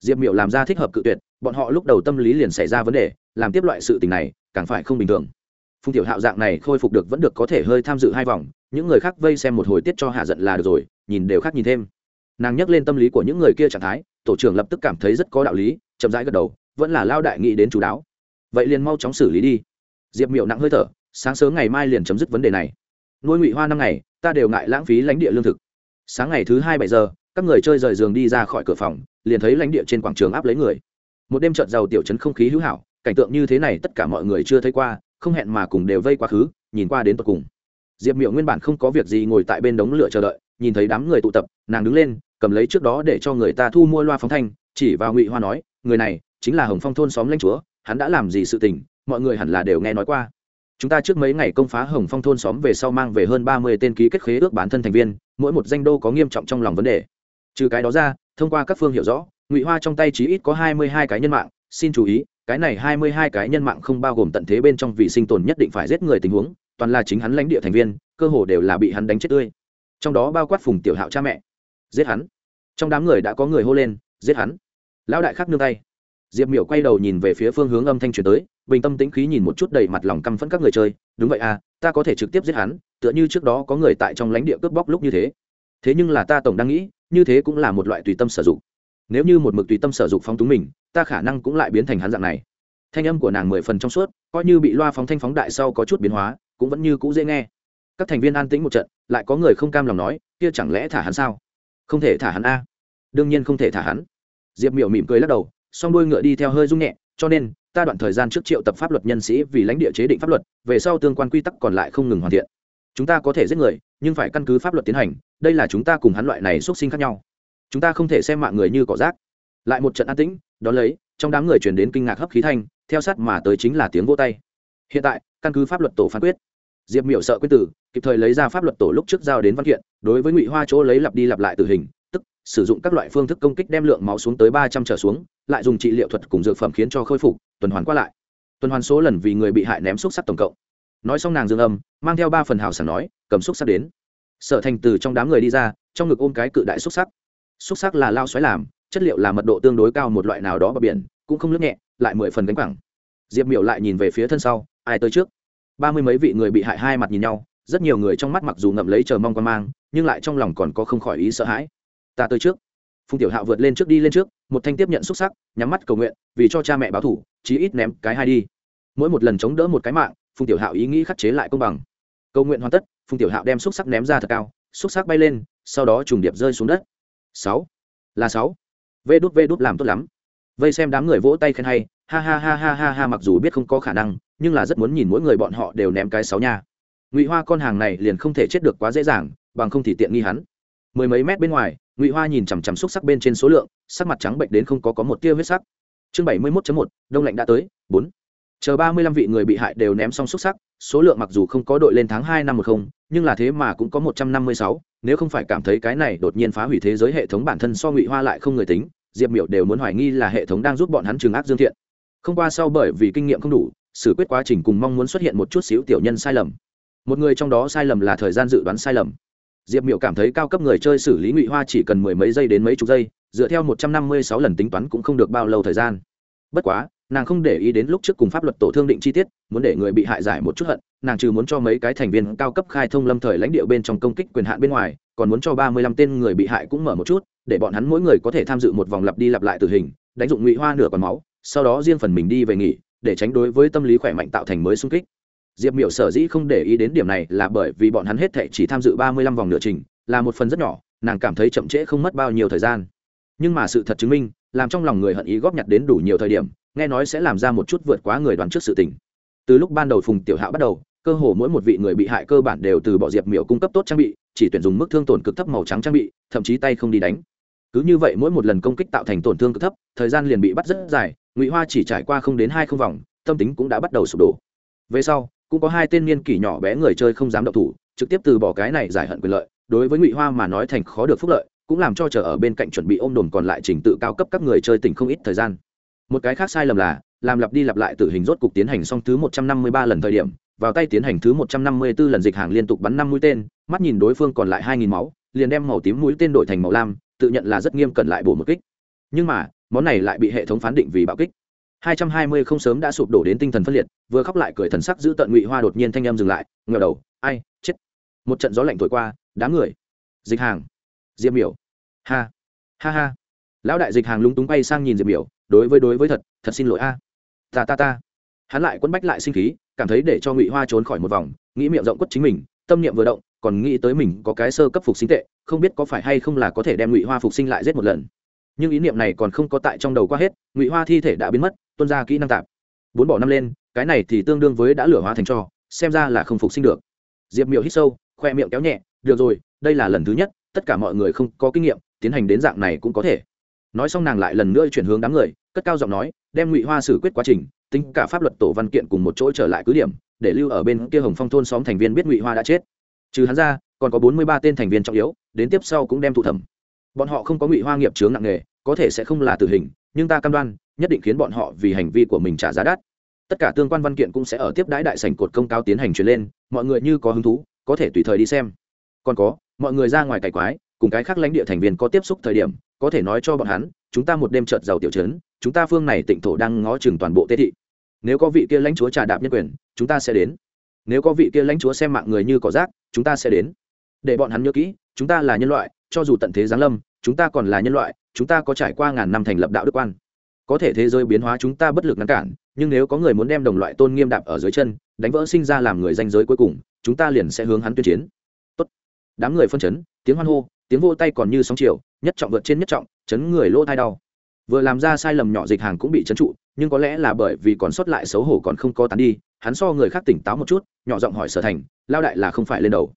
Diệp miệu làm ra thích hợp cự tuyệt bọn họ lúc đầu tâm lý liền xảy ra vấn đề, làm tiếp loại sự tình này, càng phải không bình thường. Phùng tiểu hạo dạng này khôi phục được vẫn được có thể hơi tham dự hai vòng, những người khác vây xem một hồi tiết cho hạ giận là được rồi, nhìn đều khác nhìn thêm. Nàng nhắc lên tâm lý của những người kia trạng thái, tổ trưởng lập tức cảm thấy rất có đạo lý, chậm rãi gật đầu, vẫn là lao đại nghĩ đến chú đáo. Vậy liền mau chóng xử lý đi. Diệp miệu nặng hơi thở, sáng sớm ngày mai liền chấm dứt vấn đề này. Nuôi ngụy hoa năm ngày, ta đều ngại lãng phí lãnh địa lương thực. Sáng ngày thứ hai bảy giờ, các người chơi rời giường đi ra khỏi cửa phòng, liền thấy lãnh địa trên quảng trường áp lấy người một đêm trợt giàu tiểu chấn không khí hữu hảo, cảnh tượng như thế này tất cả mọi người chưa thấy qua, không hẹn mà cùng đều vây quá khứ, nhìn qua đến tận cùng. Diệp miệu nguyên bản không có việc gì ngồi tại bên đống lửa chờ đợi, nhìn thấy đám người tụ tập, nàng đứng lên, cầm lấy trước đó để cho người ta thu mua loa phóng thanh, chỉ vào ngụy hoa nói, người này chính là hồng phong thôn xóm lãnh chúa, hắn đã làm gì sự tình, mọi người hẳn là đều nghe nói qua. Chúng ta trước mấy ngày công phá hồng phong thôn xóm về sau mang về hơn ba mươi tên ký kết khế ước bản thân thành viên, mỗi một danh đô có nghiêm trọng trong lòng vấn đề. Trừ cái đó ra, thông qua các phương hiểu rõ ngụy hoa trong tay chí ít có hai mươi hai cái nhân mạng, xin chú ý, cái này hai mươi hai cái nhân mạng không bao gồm tận thế bên trong vì sinh tồn nhất định phải giết người tình huống, toàn là chính hắn lãnh địa thành viên, cơ hồ đều là bị hắn đánh chết tươi. Trong đó bao quát phùng tiểu hạo cha mẹ. Giết hắn. Trong đám người đã có người hô lên, giết hắn. Lão đại khắc nương tay. Diệp miểu quay đầu nhìn về phía phương hướng âm thanh truyền tới, bình tâm tĩnh khí nhìn một chút đầy mặt lòng căm phẫn các người chơi, đúng vậy à ta có thể trực tiếp giết hắn, tựa như trước đó có người tại trong lãnh địa cướp bóc lúc như thế. Thế nhưng là ta tổng đang nghĩ, như thế cũng là một loại tùy tâm sử dụng nếu như một mực tùy tâm sở dụng phóng túng mình, ta khả năng cũng lại biến thành hắn dạng này. Thanh âm của nàng mười phần trong suốt, coi như bị loa phóng thanh phóng đại sau có chút biến hóa, cũng vẫn như cũ dễ nghe. Các thành viên an tĩnh một trận, lại có người không cam lòng nói, kia chẳng lẽ thả hắn sao? Không thể thả hắn a. Đương nhiên không thể thả hắn. Diệp miểu mỉm cười lắc đầu, song đuôi ngựa đi theo hơi rung nhẹ, cho nên, ta đoạn thời gian trước triệu tập pháp luật nhân sĩ vì lãnh địa chế định pháp luật, về sau tương quan quy tắc còn lại không ngừng hoàn thiện. Chúng ta có thể giết người, nhưng phải căn cứ pháp luật tiến hành, đây là chúng ta cùng hắn loại này xuất sinh khác nhau chúng ta không thể xem mạng người như cỏ rác. Lại một trận an tĩnh, đón lấy, trong đám người chuyển đến kinh ngạc hấp khí thanh, theo sát mà tới chính là tiếng vô tay. Hiện tại, căn cứ pháp luật tổ phán quyết, diệp miểu sợ quyết tử, kịp thời lấy ra pháp luật tổ lúc trước giao đến văn kiện, đối với ngụy hoa chỗ lấy lặp đi lặp lại tử hình, tức, sử dụng các loại phương thức công kích đem lượng máu xuống tới ba trăm trở xuống, lại dùng trị liệu thuật cùng dược phẩm khiến cho khôi phục, tuần hoàn qua lại. Tuần hoàn số lần vì người bị hại ném xúc sắc tổng cộng. Nói xong nàng dương âm, mang theo ba phần hào sảng nói, cầm xúc sắc đến. Sở thành từ trong đám người đi ra, trong ngực ôm cái cự đại xúc sắc xúc sắc là lao xoáy làm, chất liệu là mật độ tương đối cao một loại nào đó bờ biển, cũng không lướt nhẹ, lại mười phần gánh quẳng. Diệp miểu lại nhìn về phía thân sau, ai tới trước? Ba mươi mấy vị người bị hại hai mặt nhìn nhau, rất nhiều người trong mắt mặc dù ngậm lấy chờ mong quan mang, nhưng lại trong lòng còn có không khỏi ý sợ hãi. Ta tới trước. Phùng tiểu hạo vượt lên trước đi lên trước, một thanh tiếp nhận xúc sắc, nhắm mắt cầu nguyện, vì cho cha mẹ báo thủ, chí ít ném cái hai đi. Mỗi một lần chống đỡ một cái mạng, phùng tiểu hạo ý nghĩ khắc chế lại công bằng. Cầu nguyện hoàn tất, phùng tiểu hạo đem xúc sắc ném ra thật cao, xúc sắc bay lên, sau đó trùng điệp rơi xuống đất sáu. Là sáu. Vê đút vê đút làm tốt lắm. Vây xem đám người vỗ tay khen hay. Ha ha ha ha ha ha, mặc dù biết không có khả năng, nhưng là rất muốn nhìn mỗi người bọn họ đều ném cái sáu nha. Ngụy hoa con hàng này liền không thể chết được quá dễ dàng, bằng không thì tiện nghi hắn. Mười mấy mét bên ngoài, ngụy hoa nhìn chằm chằm xúc sắc bên trên số lượng, sắc mặt trắng bệnh đến không có có một tia huyết sắc. Chương bảy mươi mốt một, đông lạnh đã tới, bốn chờ ba mươi lăm vị người bị hại đều ném xong xúc sắc, số lượng mặc dù không có đội lên tháng hai năm một không, nhưng là thế mà cũng có một trăm năm mươi sáu, nếu không phải cảm thấy cái này đột nhiên phá hủy thế giới hệ thống bản thân so ngụy hoa lại không người tính, diệp miểu đều muốn hoài nghi là hệ thống đang giúp bọn hắn trừng ác dương thiện. Không qua sau bởi vì kinh nghiệm không đủ, xử quyết quá trình cùng mong muốn xuất hiện một chút xíu tiểu nhân sai lầm. Một người trong đó sai lầm là thời gian dự đoán sai lầm. Diệp miểu cảm thấy cao cấp người chơi xử lý ngụy hoa chỉ cần mười mấy giây đến mấy chục giây, dựa theo một trăm năm mươi sáu lần tính toán cũng không được bao lâu thời gian. Bất quá nàng không để ý đến lúc trước cùng pháp luật tổ thương định chi tiết, muốn để người bị hại giải một chút hận, nàng trừ muốn cho mấy cái thành viên cao cấp khai thông lâm thời lãnh địa bên trong công kích quyền hạn bên ngoài, còn muốn cho ba mươi lăm tên người bị hại cũng mở một chút, để bọn hắn mỗi người có thể tham dự một vòng lặp đi lặp lại tử hình, đánh dụng ngụy hoa nửa còn máu, sau đó riêng phần mình đi về nghỉ, để tránh đối với tâm lý khỏe mạnh tạo thành mới sung kích. Diệp miểu sở dĩ không để ý đến điểm này là bởi vì bọn hắn hết thể chỉ tham dự ba mươi lăm vòng nửa trình, là một phần rất nhỏ, nàng cảm thấy chậm trễ không mất bao nhiêu thời gian. Nhưng mà sự thật chứng minh, làm trong lòng người hận ý góp nhặt đến đủ nhiều thời điểm nghe nói sẽ làm ra một chút vượt quá người đoán trước sự tình. Từ lúc ban đầu phùng tiểu hạo bắt đầu, cơ hồ mỗi một vị người bị hại cơ bản đều từ bỏ diệp miểu cung cấp tốt trang bị, chỉ tuyển dùng mức thương tổn cực thấp màu trắng trang bị, thậm chí tay không đi đánh. Cứ như vậy mỗi một lần công kích tạo thành tổn thương cực thấp, thời gian liền bị bắt rất dài, ngụy hoa chỉ trải qua không đến hai không vòng, tâm tính cũng đã bắt đầu sụp đổ. Về sau, cũng có hai tên niên kỷ nhỏ bé người chơi không dám động thủ, trực tiếp từ bỏ cái này giải hận quyền lợi, đối với ngụy hoa mà nói thành khó được phúc lợi, cũng làm cho chờ ở bên cạnh chuẩn bị ôm đồn còn lại trình tự cao cấp các người chơi tỉnh không ít thời gian một cái khác sai lầm là, làm lặp đi lặp lại tử hình rốt cục tiến hành xong thứ một trăm năm mươi ba lần thời điểm, vào tay tiến hành thứ một trăm năm mươi 154 lần dịch hàng liên tục bắn năm mũi tên, mắt nhìn đối phương còn lại hai nghìn máu, liền đem màu tím mũi tên đổi thành màu lam, tự nhận là rất nghiêm cẩn lại bổ một kích. Nhưng mà, món này lại bị hệ thống phán định vì bạo kích. 220 không sớm đã sụp đổ đến tinh thần phân liệt, vừa khóc lại cười thần sắc giữ tận ngụy hoa đột nhiên thanh âm dừng lại ngửa đầu, ai, chết. Một trận gió lạnh thổi qua, đám người, dịch hàng, diệp miểu, ha ha ha. Lão đại dịch hàng lúng túng bay sang nhìn diệp miểu đối với đối với thật thật xin lỗi a. Ta ta ta. Hắn lại quấn bách lại sinh khí, cảm thấy để cho ngụy hoa trốn khỏi một vòng, nghĩ miệng rộng quất chính mình, tâm niệm vừa động, còn nghĩ tới mình có cái sơ cấp phục sinh tệ, không biết có phải hay không là có thể đem ngụy hoa phục sinh lại giết một lần. Nhưng ý niệm này còn không có tại trong đầu qua hết, ngụy hoa thi thể đã biến mất, tuân ra kỹ năng tạp bốn bỏ năm lên, cái này thì tương đương với đã lửa hóa thành cho, xem ra là không phục sinh được. Diệp miệu hít sâu, khoe miệng kéo nhẹ, được rồi, đây là lần thứ nhất, tất cả mọi người không có kinh nghiệm, tiến hành đến dạng này cũng có thể nói xong nàng lại lần nữa chuyển hướng đám người, cất cao giọng nói, đem ngụy hoa xử quyết quá trình, tính cả pháp luật tổ văn kiện cùng một chỗ trở lại cứ điểm, để lưu ở bên kia hồng phong thôn xóm thành viên biết ngụy hoa đã chết. Trừ hắn ra, còn có bốn mươi ba tên thành viên trọng yếu, đến tiếp sau cũng đem thụ thẩm. Bọn họ không có ngụy hoa nghiệp chướng nặng nề, có thể sẽ không là tử hình, nhưng ta cam đoan, nhất định khiến bọn họ vì hành vi của mình trả giá đắt. Tất cả tương quan văn kiện cũng sẽ ở tiếp đãi đại sảnh cột công cao tiến hành truyền lên, mọi người như có hứng thú, có thể tùy thời đi xem. Còn có, mọi người ra ngoài cải quái, cùng cái khác lãnh địa thành viên có tiếp xúc thời điểm có thể nói cho bọn hắn, chúng ta một đêm trợt giàu tiểu trấn, chúng ta phương này tịnh thổ đang ngó chừng toàn bộ tế thị. Nếu có vị kia lãnh chúa trà đạp nhân quyền, chúng ta sẽ đến. Nếu có vị kia lãnh chúa xem mạng người như cỏ rác, chúng ta sẽ đến. Để bọn hắn nhớ kỹ, chúng ta là nhân loại, cho dù tận thế giáng lâm, chúng ta còn là nhân loại, chúng ta có trải qua ngàn năm thành lập đạo đức quan. Có thể thế giới biến hóa chúng ta bất lực ngăn cản, nhưng nếu có người muốn đem đồng loại tôn nghiêm đạp ở dưới chân, đánh vỡ sinh ra làm người danh giới cuối cùng, chúng ta liền sẽ hướng hắn tuyên chiến. Tốt. đám người phân chấn, tiếng hoan hô tiếng vô tay còn như sóng chiều, nhất trọng vượt trên nhất trọng, chấn người lỗ thai đau. Vừa làm ra sai lầm nhỏ dịch hàng cũng bị chấn trụ, nhưng có lẽ là bởi vì còn sót lại xấu hổ còn không có tán đi, hắn so người khác tỉnh táo một chút, nhỏ giọng hỏi sở thành, lao đại là không phải lên đầu.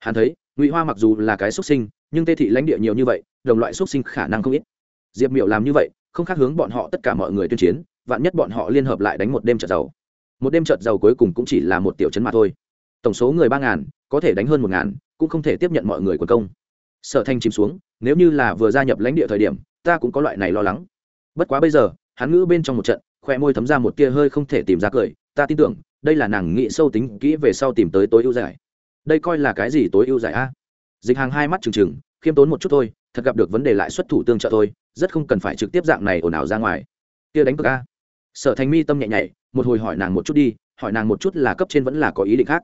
Hắn thấy, ngụy hoa mặc dù là cái xuất sinh, nhưng tê thị lãnh địa nhiều như vậy, đồng loại xuất sinh khả năng không ít. Diệp miệu làm như vậy, không khác hướng bọn họ tất cả mọi người tuyên chiến, vạn nhất bọn họ liên hợp lại đánh một đêm trợt giàu. Một đêm trợt giàu cuối cùng cũng chỉ là một tiểu chấn mà thôi. Tổng số người ba ngàn, có thể đánh hơn một ngàn, cũng không thể tiếp nhận mọi người quần công sở thanh chìm xuống, nếu như là vừa gia nhập lãnh địa thời điểm, ta cũng có loại này lo lắng. Bất quá bây giờ, hắn ngữ bên trong một trận khoe môi thấm ra một tia hơi không thể tìm ra cười, ta tin tưởng, đây là nàng nghĩ sâu tính kỹ về sau tìm tới tối ưu giải. Đây coi là cái gì tối ưu giải a? Dịch hàng hai mắt trừng trừng, khiêm tốn một chút thôi, thật gặp được vấn đề lại xuất thủ tương trợ thôi, rất không cần phải trực tiếp dạng này ồn ào ra ngoài. Kia đánh cược a. Sở thành mi tâm nhẹ nhảy, một hồi hỏi nàng một chút đi, hỏi nàng một chút là cấp trên vẫn là có ý định khác.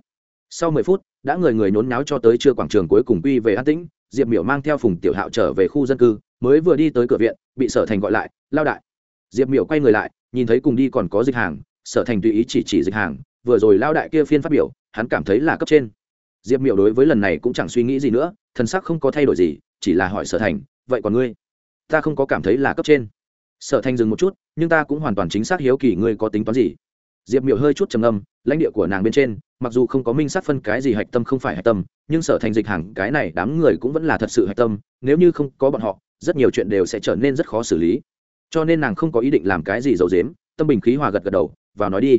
Sau mười phút, đã người người nhốn náo cho tới trưa quảng trường cuối cùng quy về an tĩnh diệp miểu mang theo phùng tiểu hạo trở về khu dân cư, mới vừa đi tới cửa viện, bị sở thành gọi lại, lao đại. Diệp miểu quay người lại, nhìn thấy cùng đi còn có dịch hàng, sở thành tùy ý chỉ chỉ dịch hàng, vừa rồi lao đại kia phiên phát biểu, hắn cảm thấy là cấp trên. Diệp miểu đối với lần này cũng chẳng suy nghĩ gì nữa thân sắc không có thay đổi gì, chỉ là hỏi sở thành, vậy còn ngươi? Ta không có cảm thấy là cấp trên. Sở thành dừng một chút, nhưng ta cũng hoàn toàn chính xác hiếu kỳ ngươi có tính toán gì diệp miểu hơi chút trầm âm lãnh địa của nàng bên trên, mặc dù không có minh sát phân cái gì hạch tâm không phải hạch tâm, nhưng sở thành dịch hàng cái này đám người cũng vẫn là thật sự hạch tâm, nếu như không có bọn họ, rất nhiều chuyện đều sẽ trở nên rất khó xử lý. Cho nên nàng không có ý định làm cái gì giấu dếm tâm bình khí hòa gật gật đầu, vào nói đi.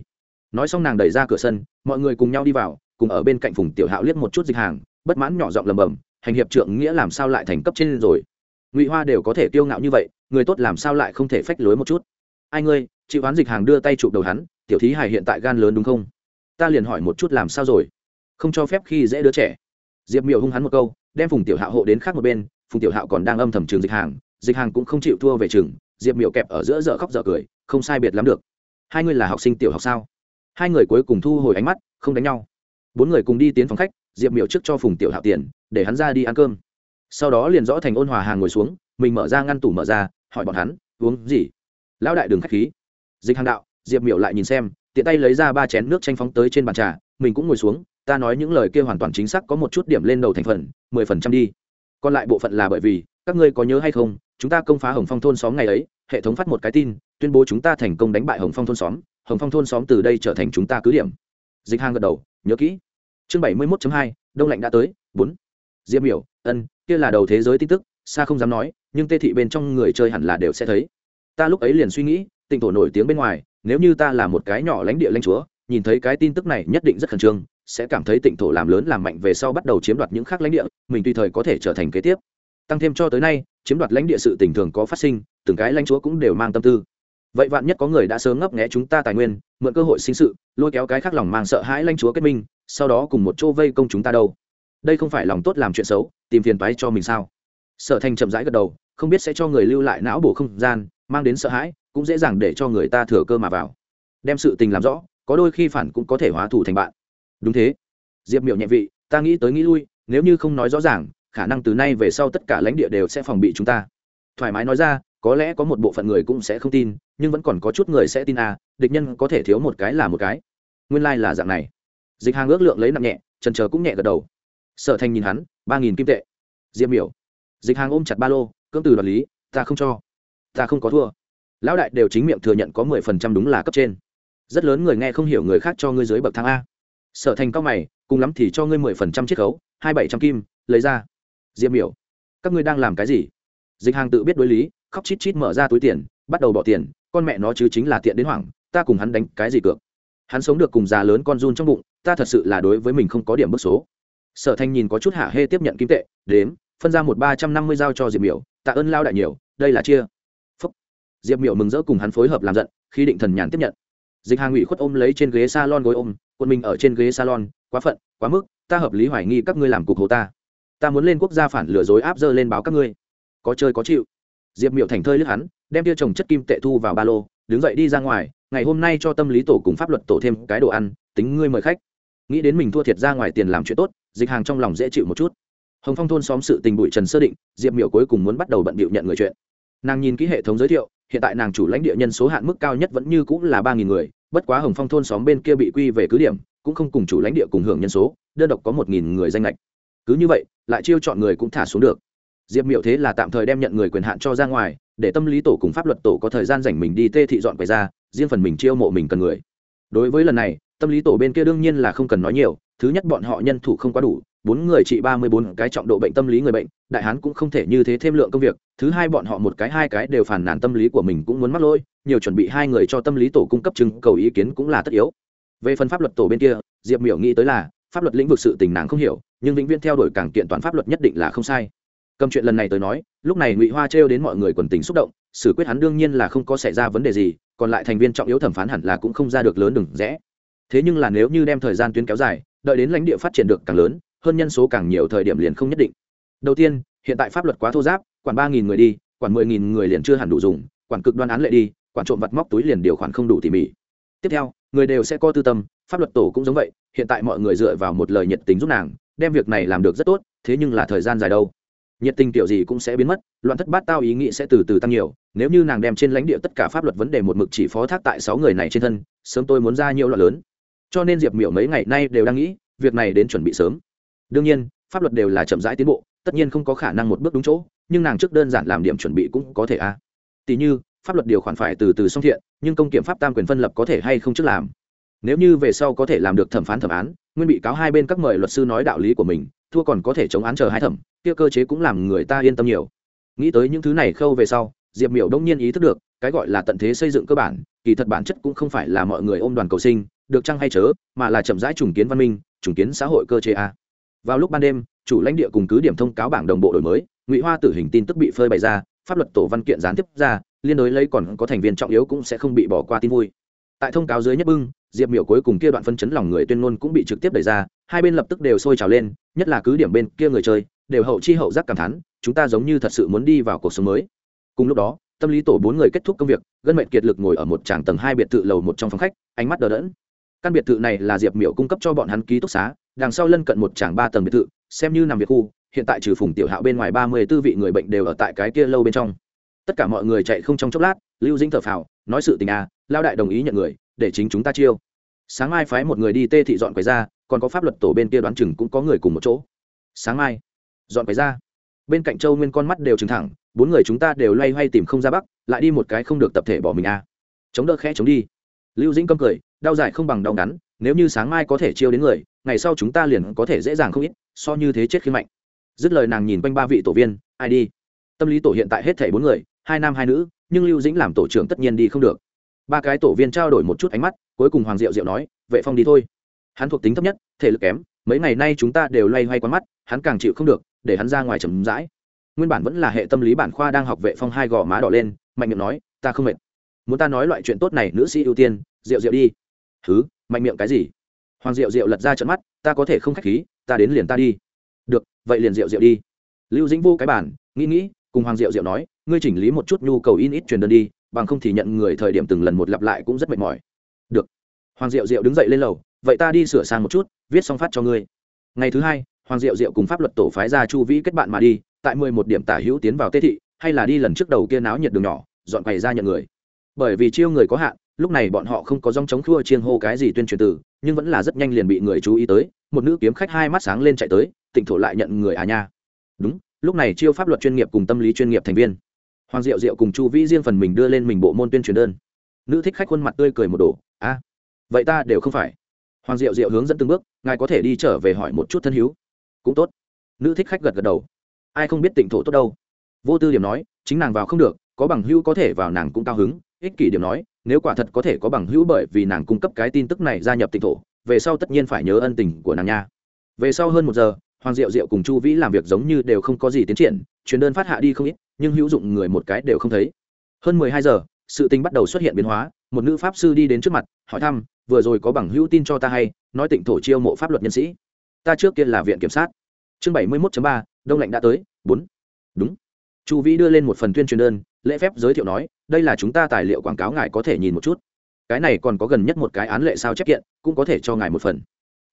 Nói xong nàng đẩy ra cửa sân, mọi người cùng nhau đi vào, cùng ở bên cạnh phùng tiểu hạo liếc một chút dịch hàng, bất mãn nhỏ giọng lầm bầm hành hiệp trượng nghĩa làm sao lại thành cấp trên rồi? Ngụy hoa đều có thể kiêu ngạo như vậy, người tốt làm sao lại không thể phách lối một chút? Ai ngươi chịu oán dịch hàng đưa tay chụp đầu hắn, tiểu thí hải hiện tại gan lớn đúng không? Ta liền hỏi một chút làm sao rồi? Không cho phép khi dễ đứa trẻ. Diệp miểu hung hắn một câu, đem phùng tiểu hạo hộ đến khác một bên, phùng tiểu hạo còn đang âm thầm trường dịch hàng dịch hàng cũng không chịu thua về trường, diệp miểu kẹp ở giữa dở khóc dở cười, không sai biệt lắm được. Hai người là học sinh tiểu học sao? Hai người cuối cùng thu hồi ánh mắt, không đánh nhau. Bốn người cùng đi tiến phòng khách, diệp miểu trước cho phùng tiểu hạo tiền, để hắn ra đi ăn cơm. Sau đó liền rõ thành ôn hòa hàng ngồi xuống, mình mở ra ngăn tủ mở ra, hỏi bọn hắn, uống gì? Lão đại đường k h á c h khí dịch hàng đạo, diệp miểu lại nhìn xem, tiện tay lấy ra ba chén nước tranh phóng tới trên bàn trà, mình cũng ngồi xuống, ta nói những lời kia hoàn toàn chính xác có một chút điểm lên đầu thành phần, mười phần trăm đi. Còn lại bộ phận là bởi vì, các ngươi có nhớ hay không, chúng ta công phá hồng phong thôn xóm ngày ấy, hệ thống phát một cái tin, tuyên bố chúng ta thành công đánh bại hồng phong thôn xóm, hồng phong thôn xóm từ đây trở thành chúng ta cứ điểm. Dịch hàng gật đầu, nhớ kỹ. Chương bảy mươi mốt hai, đông lạnh đã tới, bốn. Diệp miểu, ân, kia là đầu thế giới tin tức, xa không dám nói, nhưng tê thị bên trong người chơi hẳn là đều sẽ thấy. Ta lúc ấy liền suy nghĩ tỉnh thổ nổi tiếng bên ngoài, nếu như ta là một cái nhỏ lãnh địa lãnh chúa, nhìn thấy cái tin tức này nhất định rất khẩn trương, sẽ cảm thấy tịnh thổ làm lớn làm mạnh về sau bắt đầu chiếm đoạt những khác lãnh địa, mình tùy thời có thể trở thành kế tiếp. Tăng thêm cho tới nay, chiếm đoạt lãnh địa sự tình thường có phát sinh, từng cái lãnh chúa cũng đều mang tâm tư. Vậy vạn nhất có người đã sớm ngấp nghé chúng ta tài nguyên, mượn cơ hội sinh sự, lôi kéo cái khác lòng mang sợ hãi lãnh chúa kết minh, sau đó cùng một chỗ vây công chúng ta đâu? Đây không phải lòng tốt làm chuyện xấu, tìm phiền toái cho mình sao? Sở thành chậm rãi gật đầu, không biết sẽ cho người lưu lại não bổ không gian, mang đến sợ hãi cũng dễ dàng để cho người ta thừa cơ mà vào. Đem sự tình làm rõ, có đôi khi phản cũng có thể hóa thù thành bạn. Đúng thế. Diệp miểu nhẹ vị, ta nghĩ tới nghĩ lui, nếu như không nói rõ ràng, khả năng từ nay về sau tất cả lãnh địa đều sẽ phòng bị chúng ta. Thoải mái nói ra, có lẽ có một bộ phận người cũng sẽ không tin, nhưng vẫn còn có chút người sẽ tin à địch nhân có thể thiếu một cái là một cái. Nguyên lai、like、là dạng này. Dịch hàng ước lượng lấy nặng nhẹ, trần trờ cũng nhẹ gật đầu. Sở thanh nhìn hắn, ba nghìn kim tệ. Diệp miểu. Dịch hàng ôm chặt ba lô, cưỡng từ đoạt lý, ta không cho. Ta không có thua lão đại đều chính miệng thừa nhận có mười phần trăm đúng là cấp trên. Rất lớn người nghe không hiểu người khác cho ngươi dưới bậc thang a. Sở thành cao mày, cùng lắm thì cho ngươi mười phần trăm chiết khấu, hai bảy trăm kim, lấy ra. Diệp miểu, các ngươi đang làm cái gì? Dịch hàng tự biết đối lý, khóc chít chít mở ra túi tiền, bắt đầu bỏ tiền, con mẹ nó chứ chính là tiện đến hoảng, ta cùng hắn đánh cái gì cược? Hắn sống được cùng già lớn con run trong bụng, ta thật sự là đối với mình không có điểm bức số. Sở thanh nhìn có chút hạ hê tiếp nhận kim tệ, đếm, phân ra một ba trăm năm mươi giao cho diệp miểu, tạ ơn lao đại nhiều, đây là chia diệp miểu mừng rỡ cùng hắn phối hợp làm giận khi định thần nhàn tiếp nhận. Dịch hàng ủy khuất ôm lấy trên ghế salon gối ôm, quân mình ở trên ghế salon, quá phận, quá mức, ta hợp lý hoài nghi các ngươi làm cục hồ ta. Ta muốn lên quốc gia phản lừa dối áp dơ lên báo các ngươi. Có chơi có chịu. Diệp miểu thành thơi lướt hắn, đem tia trồng chất kim tệ thu vào ba lô, đứng dậy đi ra ngoài, ngày hôm nay cho tâm lý tổ cùng pháp luật tổ thêm cái đồ ăn, tính ngươi mời khách. Nghĩ đến mình thua thiệt ra ngoài tiền làm chuyện tốt, dịch hàng trong lòng dễ chịu một chút. Hồng phong thôn xóm sự tình bụi trần sơ định, diệp miểu cuối cùng muốn bắt đầu bận bịu nhận người chuyện nàng nhìn kỹ hệ thống giới thiệu, hiện tại nàng chủ lãnh địa nhân số hạn mức cao nhất vẫn như cũng là ba nghìn người, bất quá hồng phong thôn xóm bên kia bị quy về cứ điểm, cũng không cùng chủ lãnh địa cùng hưởng nhân số, đơn độc có một nghìn người danh lệch cứ như vậy, lại chiêu chọn người cũng thả xuống được. Diệp miểu thế là tạm thời đem nhận người quyền hạn cho ra ngoài, để tâm lý tổ cùng pháp luật tổ có thời gian dành mình đi tê thị dọn quầy ra, riêng phần mình chiêu mộ mình cần người. Đối với lần này, tâm lý tổ bên kia đương nhiên là không cần nói nhiều, thứ nhất bọn họ nhân thủ không quá đủ bốn người trị ba mươi bốn cái trọng độ bệnh tâm lý người bệnh, đại hán cũng không thể như thế thêm lượng công việc, thứ hai bọn họ một cái, hai cái đều phản nàn tâm lý của mình cũng muốn mắc lỗi, nhiều chuẩn bị hai người cho tâm lý tổ cung cấp chứng, cầu ý kiến cũng là tất yếu. Về phần pháp luật tổ bên kia, diệp miểu nghĩ tới là, pháp luật lĩnh vực sự tình nàng không hiểu, nhưng vĩnh viễn theo đuổi càng kiện toàn pháp luật nhất định là không sai. Cầm chuyện lần này tới nói, lúc này ngụy hoa trêu đến mọi người quần tình xúc động, xử quyết hắn đương nhiên là không có xảy ra vấn đề gì, còn lại thành viên trọng yếu thẩm phán hẳn là cũng không ra được lớn đừng rẽ. Thế nhưng là nếu như đem thời gian tuyến kéo dài, đợi đến lãnh địa phát triển được càng lớn hơn nhân số càng nhiều thời điểm liền không nhất định. Đầu tiên, hiện tại pháp luật quá thô giáp, quản ba nghìn người đi, quản mười nghìn người liền chưa hẳn đủ dùng, quản cực đoan án lệ đi, quản trộm vặt móc túi liền điều khoản không đủ tỉ mỉ. Tiếp theo, người đều sẽ có tư tâm, pháp luật tổ cũng giống vậy, hiện tại mọi người dựa vào một lời nhiệt tình giúp nàng, đem việc này làm được rất tốt, thế nhưng là thời gian dài đâu. Nhiệt tình kiểu gì cũng sẽ biến mất, loạn thất bát tao ý nghĩ sẽ từ từ tăng nhiều, nếu như nàng đem trên lãnh địa tất cả pháp luật vấn đề một mực chỉ phó thác tại sáu người này trên thân, sớm tôi muốn ra nhiều loạn lớn. Cho nên diệp miểu mấy ngày nay đều đang nghĩ, việc này đến chuẩn bị sớm đương nhiên, pháp luật đều là chậm rãi tiến bộ, tất nhiên không có khả năng một bước đúng chỗ, nhưng nàng trước đơn giản làm điểm chuẩn bị cũng có thể a. À. tỷ như, pháp luật điều khoản phải từ từ song thiện, nhưng công kiểm pháp tam quyền phân lập có thể hay không trước làm? Nếu như về sau có thể làm được thẩm phán thẩm án, nguyên bị cáo hai bên các mời luật sư nói đạo lý của mình, thua còn có thể chống án chờ hai thẩm, kia cơ chế cũng làm người ta yên tâm nhiều. Nghĩ tới những thứ này khâu về sau, diệp miểu đông nhiên ý thức được, cái gọi là tận thế xây dựng cơ bản, kỳ thật bản chất cũng không phải là mọi người ôm đoàn cầu sinh, được chăng hay chớ, mà là chậm rãi trùng kiến văn minh, trùng kiến xã hội cơ chế a vào lúc ban đêm, chủ lãnh địa cùng cứ điểm thông cáo bảng đồng bộ đổi mới, ngụy hoa tử hình tin tức bị phơi bày ra, pháp luật tổ văn kiện gián tiếp ra, liên đối lấy còn có thành viên trọng yếu cũng sẽ không bị bỏ qua tin vui. Tại thông cáo dưới nhất bưng, diệp miểu cuối cùng kia đoạn phân chấn lòng người tuyên ngôn cũng bị trực tiếp đẩy ra, hai bên lập tức đều sôi trào lên, nhất là cứ điểm bên kia người chơi, đều hậu chi hậu giác cảm thán, chúng ta giống như thật sự muốn đi vào cuộc sống mới. Cùng lúc đó, tâm lý tổ bốn người kết thúc công việc, gân mệnh kiệt lực ngồi ở một tràng tầng hai biệt thự lầu một trong phòng khách, ánh mắt đờ đẫn. Căn biệt thự này là diệp miểu cung cấp cho bọn hắn ký túc xá đằng sau lân cận một tràng ba tầng biệt thự, xem như nằm việc khu, hiện tại trừ phùng tiểu hạo bên ngoài ba mươi tư vị người bệnh đều ở tại cái kia lâu bên trong. Tất cả mọi người chạy không trong chốc lát, lưu dĩnh thở phào, nói sự tình à lao đại đồng ý nhận người, để chính chúng ta chiêu. Sáng mai phái một người đi tê thị dọn quầy ra, còn có pháp luật tổ bên kia đoán chừng cũng có người cùng một chỗ. Sáng mai, dọn quầy ra. Bên cạnh châu nguyên con mắt đều trừng thẳng, bốn người chúng ta đều loay hoay tìm không ra bắc, lại đi một cái không được tập thể bỏ mình à. Chống đỡ khẽ chống đi. Lưu dĩnh câm cười, đau dài không bằng đau ngắn nếu như sáng mai có thể chiêu đến người, ngày sau chúng ta liền có thể dễ dàng không ít, so như thế chết khi mạnh. Dứt lời nàng nhìn quanh ba vị tổ viên, ai đi? Tâm lý tổ hiện tại hết thảy bốn người, hai nam hai nữ, nhưng lưu dĩnh làm tổ trưởng tất nhiên đi không được. Ba cái tổ viên trao đổi một chút ánh mắt, cuối cùng hoàng diệu diệu nói, vệ phong đi thôi. Hắn thuộc tính thấp nhất, thể lực kém, mấy ngày nay chúng ta đều loay hoay quán mắt, hắn càng chịu không được, để hắn ra ngoài chầm rãi. Nguyên bản vẫn là hệ tâm lý bản khoa đang học vệ phong hai gò má đỏ lên, mạnh miệng nói, ta không mệt. Muốn ta nói loại chuyện tốt này, nữ sĩ ưu tiên rượu rượu đi thứ mạnh miệng cái gì? Hoàng diệu diệu lật ra trận mắt, ta có thể không khách khí, ta đến liền ta đi. Được, vậy liền diệu diệu đi. Lưu dĩnh vô cái bản nghĩ nghĩ, cùng hoàng diệu diệu nói, ngươi chỉnh lý một chút nhu cầu in ít truyền đơn đi, bằng không thì nhận người thời điểm từng lần một lặp lại cũng rất mệt mỏi. Được. Hoàng diệu diệu đứng dậy lên lầu, vậy ta đi sửa sang một chút, viết xong phát cho ngươi. Ngày thứ hai, hoàng diệu diệu cùng pháp luật tổ phái ra chu vĩ kết bạn mà đi, tại mười một điểm tả hữu tiến vào tê thị, hay là đi lần trước đầu kia náo nhiệt đường nhỏ, dọn quầy ra nhận người. Bởi vì chiêu người có hạn lúc này bọn họ không có dòng chống khua chiên hô cái gì tuyên truyền từ, nhưng vẫn là rất nhanh liền bị người chú ý tới, một nữ kiếm khách hai mắt sáng lên chạy tới tịnh thổ lại nhận người à nha. Đúng, lúc này chiêu pháp luật chuyên nghiệp cùng tâm lý chuyên nghiệp thành viên. Hoàng diệu diệu cùng chu vĩ riêng phần mình đưa lên mình bộ môn tuyên truyền đơn. Nữ thích khách khuôn mặt tươi cười một đồ a, vậy ta đều không phải. Hoàng diệu diệu hướng dẫn từng bước, ngài có thể đi trở về hỏi một chút thân hữu cũng tốt. Nữ thích khách gật gật đầu. Ai không biết tịnh thổ tốt đâu. Vô tư điểm nói, chính nàng vào không được, có bằng hữu có thể vào nàng cũng cao hứng. Ích kỷ điểm nói nếu quả thật có thể có bằng hữu bởi vì nàng cung cấp cái tin tức này gia nhập tịnh thổ, về sau tất nhiên phải nhớ ân tình của nàng nha. Về sau hơn một giờ, hoàng diệu diệu cùng chu vĩ làm việc giống như đều không có gì tiến triển chuyến đơn phát hạ đi không ít, nhưng hữu dụng người một cái đều không thấy. Hơn mười hai giờ, sự tình bắt đầu xuất hiện biến hóa, một nữ pháp sư đi đến trước mặt, hỏi thăm, vừa rồi có bằng hữu tin cho ta hay? Nói tịnh thổ chiêu mộ pháp luật nhân sĩ. Ta trước kia là viện kiểm sát. Chương bảy mươi mốt ba, đông lạnh đã tới, bốn. Đúng. Chu vĩ đưa lên một phần tuyên truyền đơn lễ phép giới thiệu nói, đây là chúng ta tài liệu quảng cáo ngài có thể nhìn một chút. Cái này còn có gần nhất một cái án lệ sao chép kiện, cũng có thể cho ngài một phần.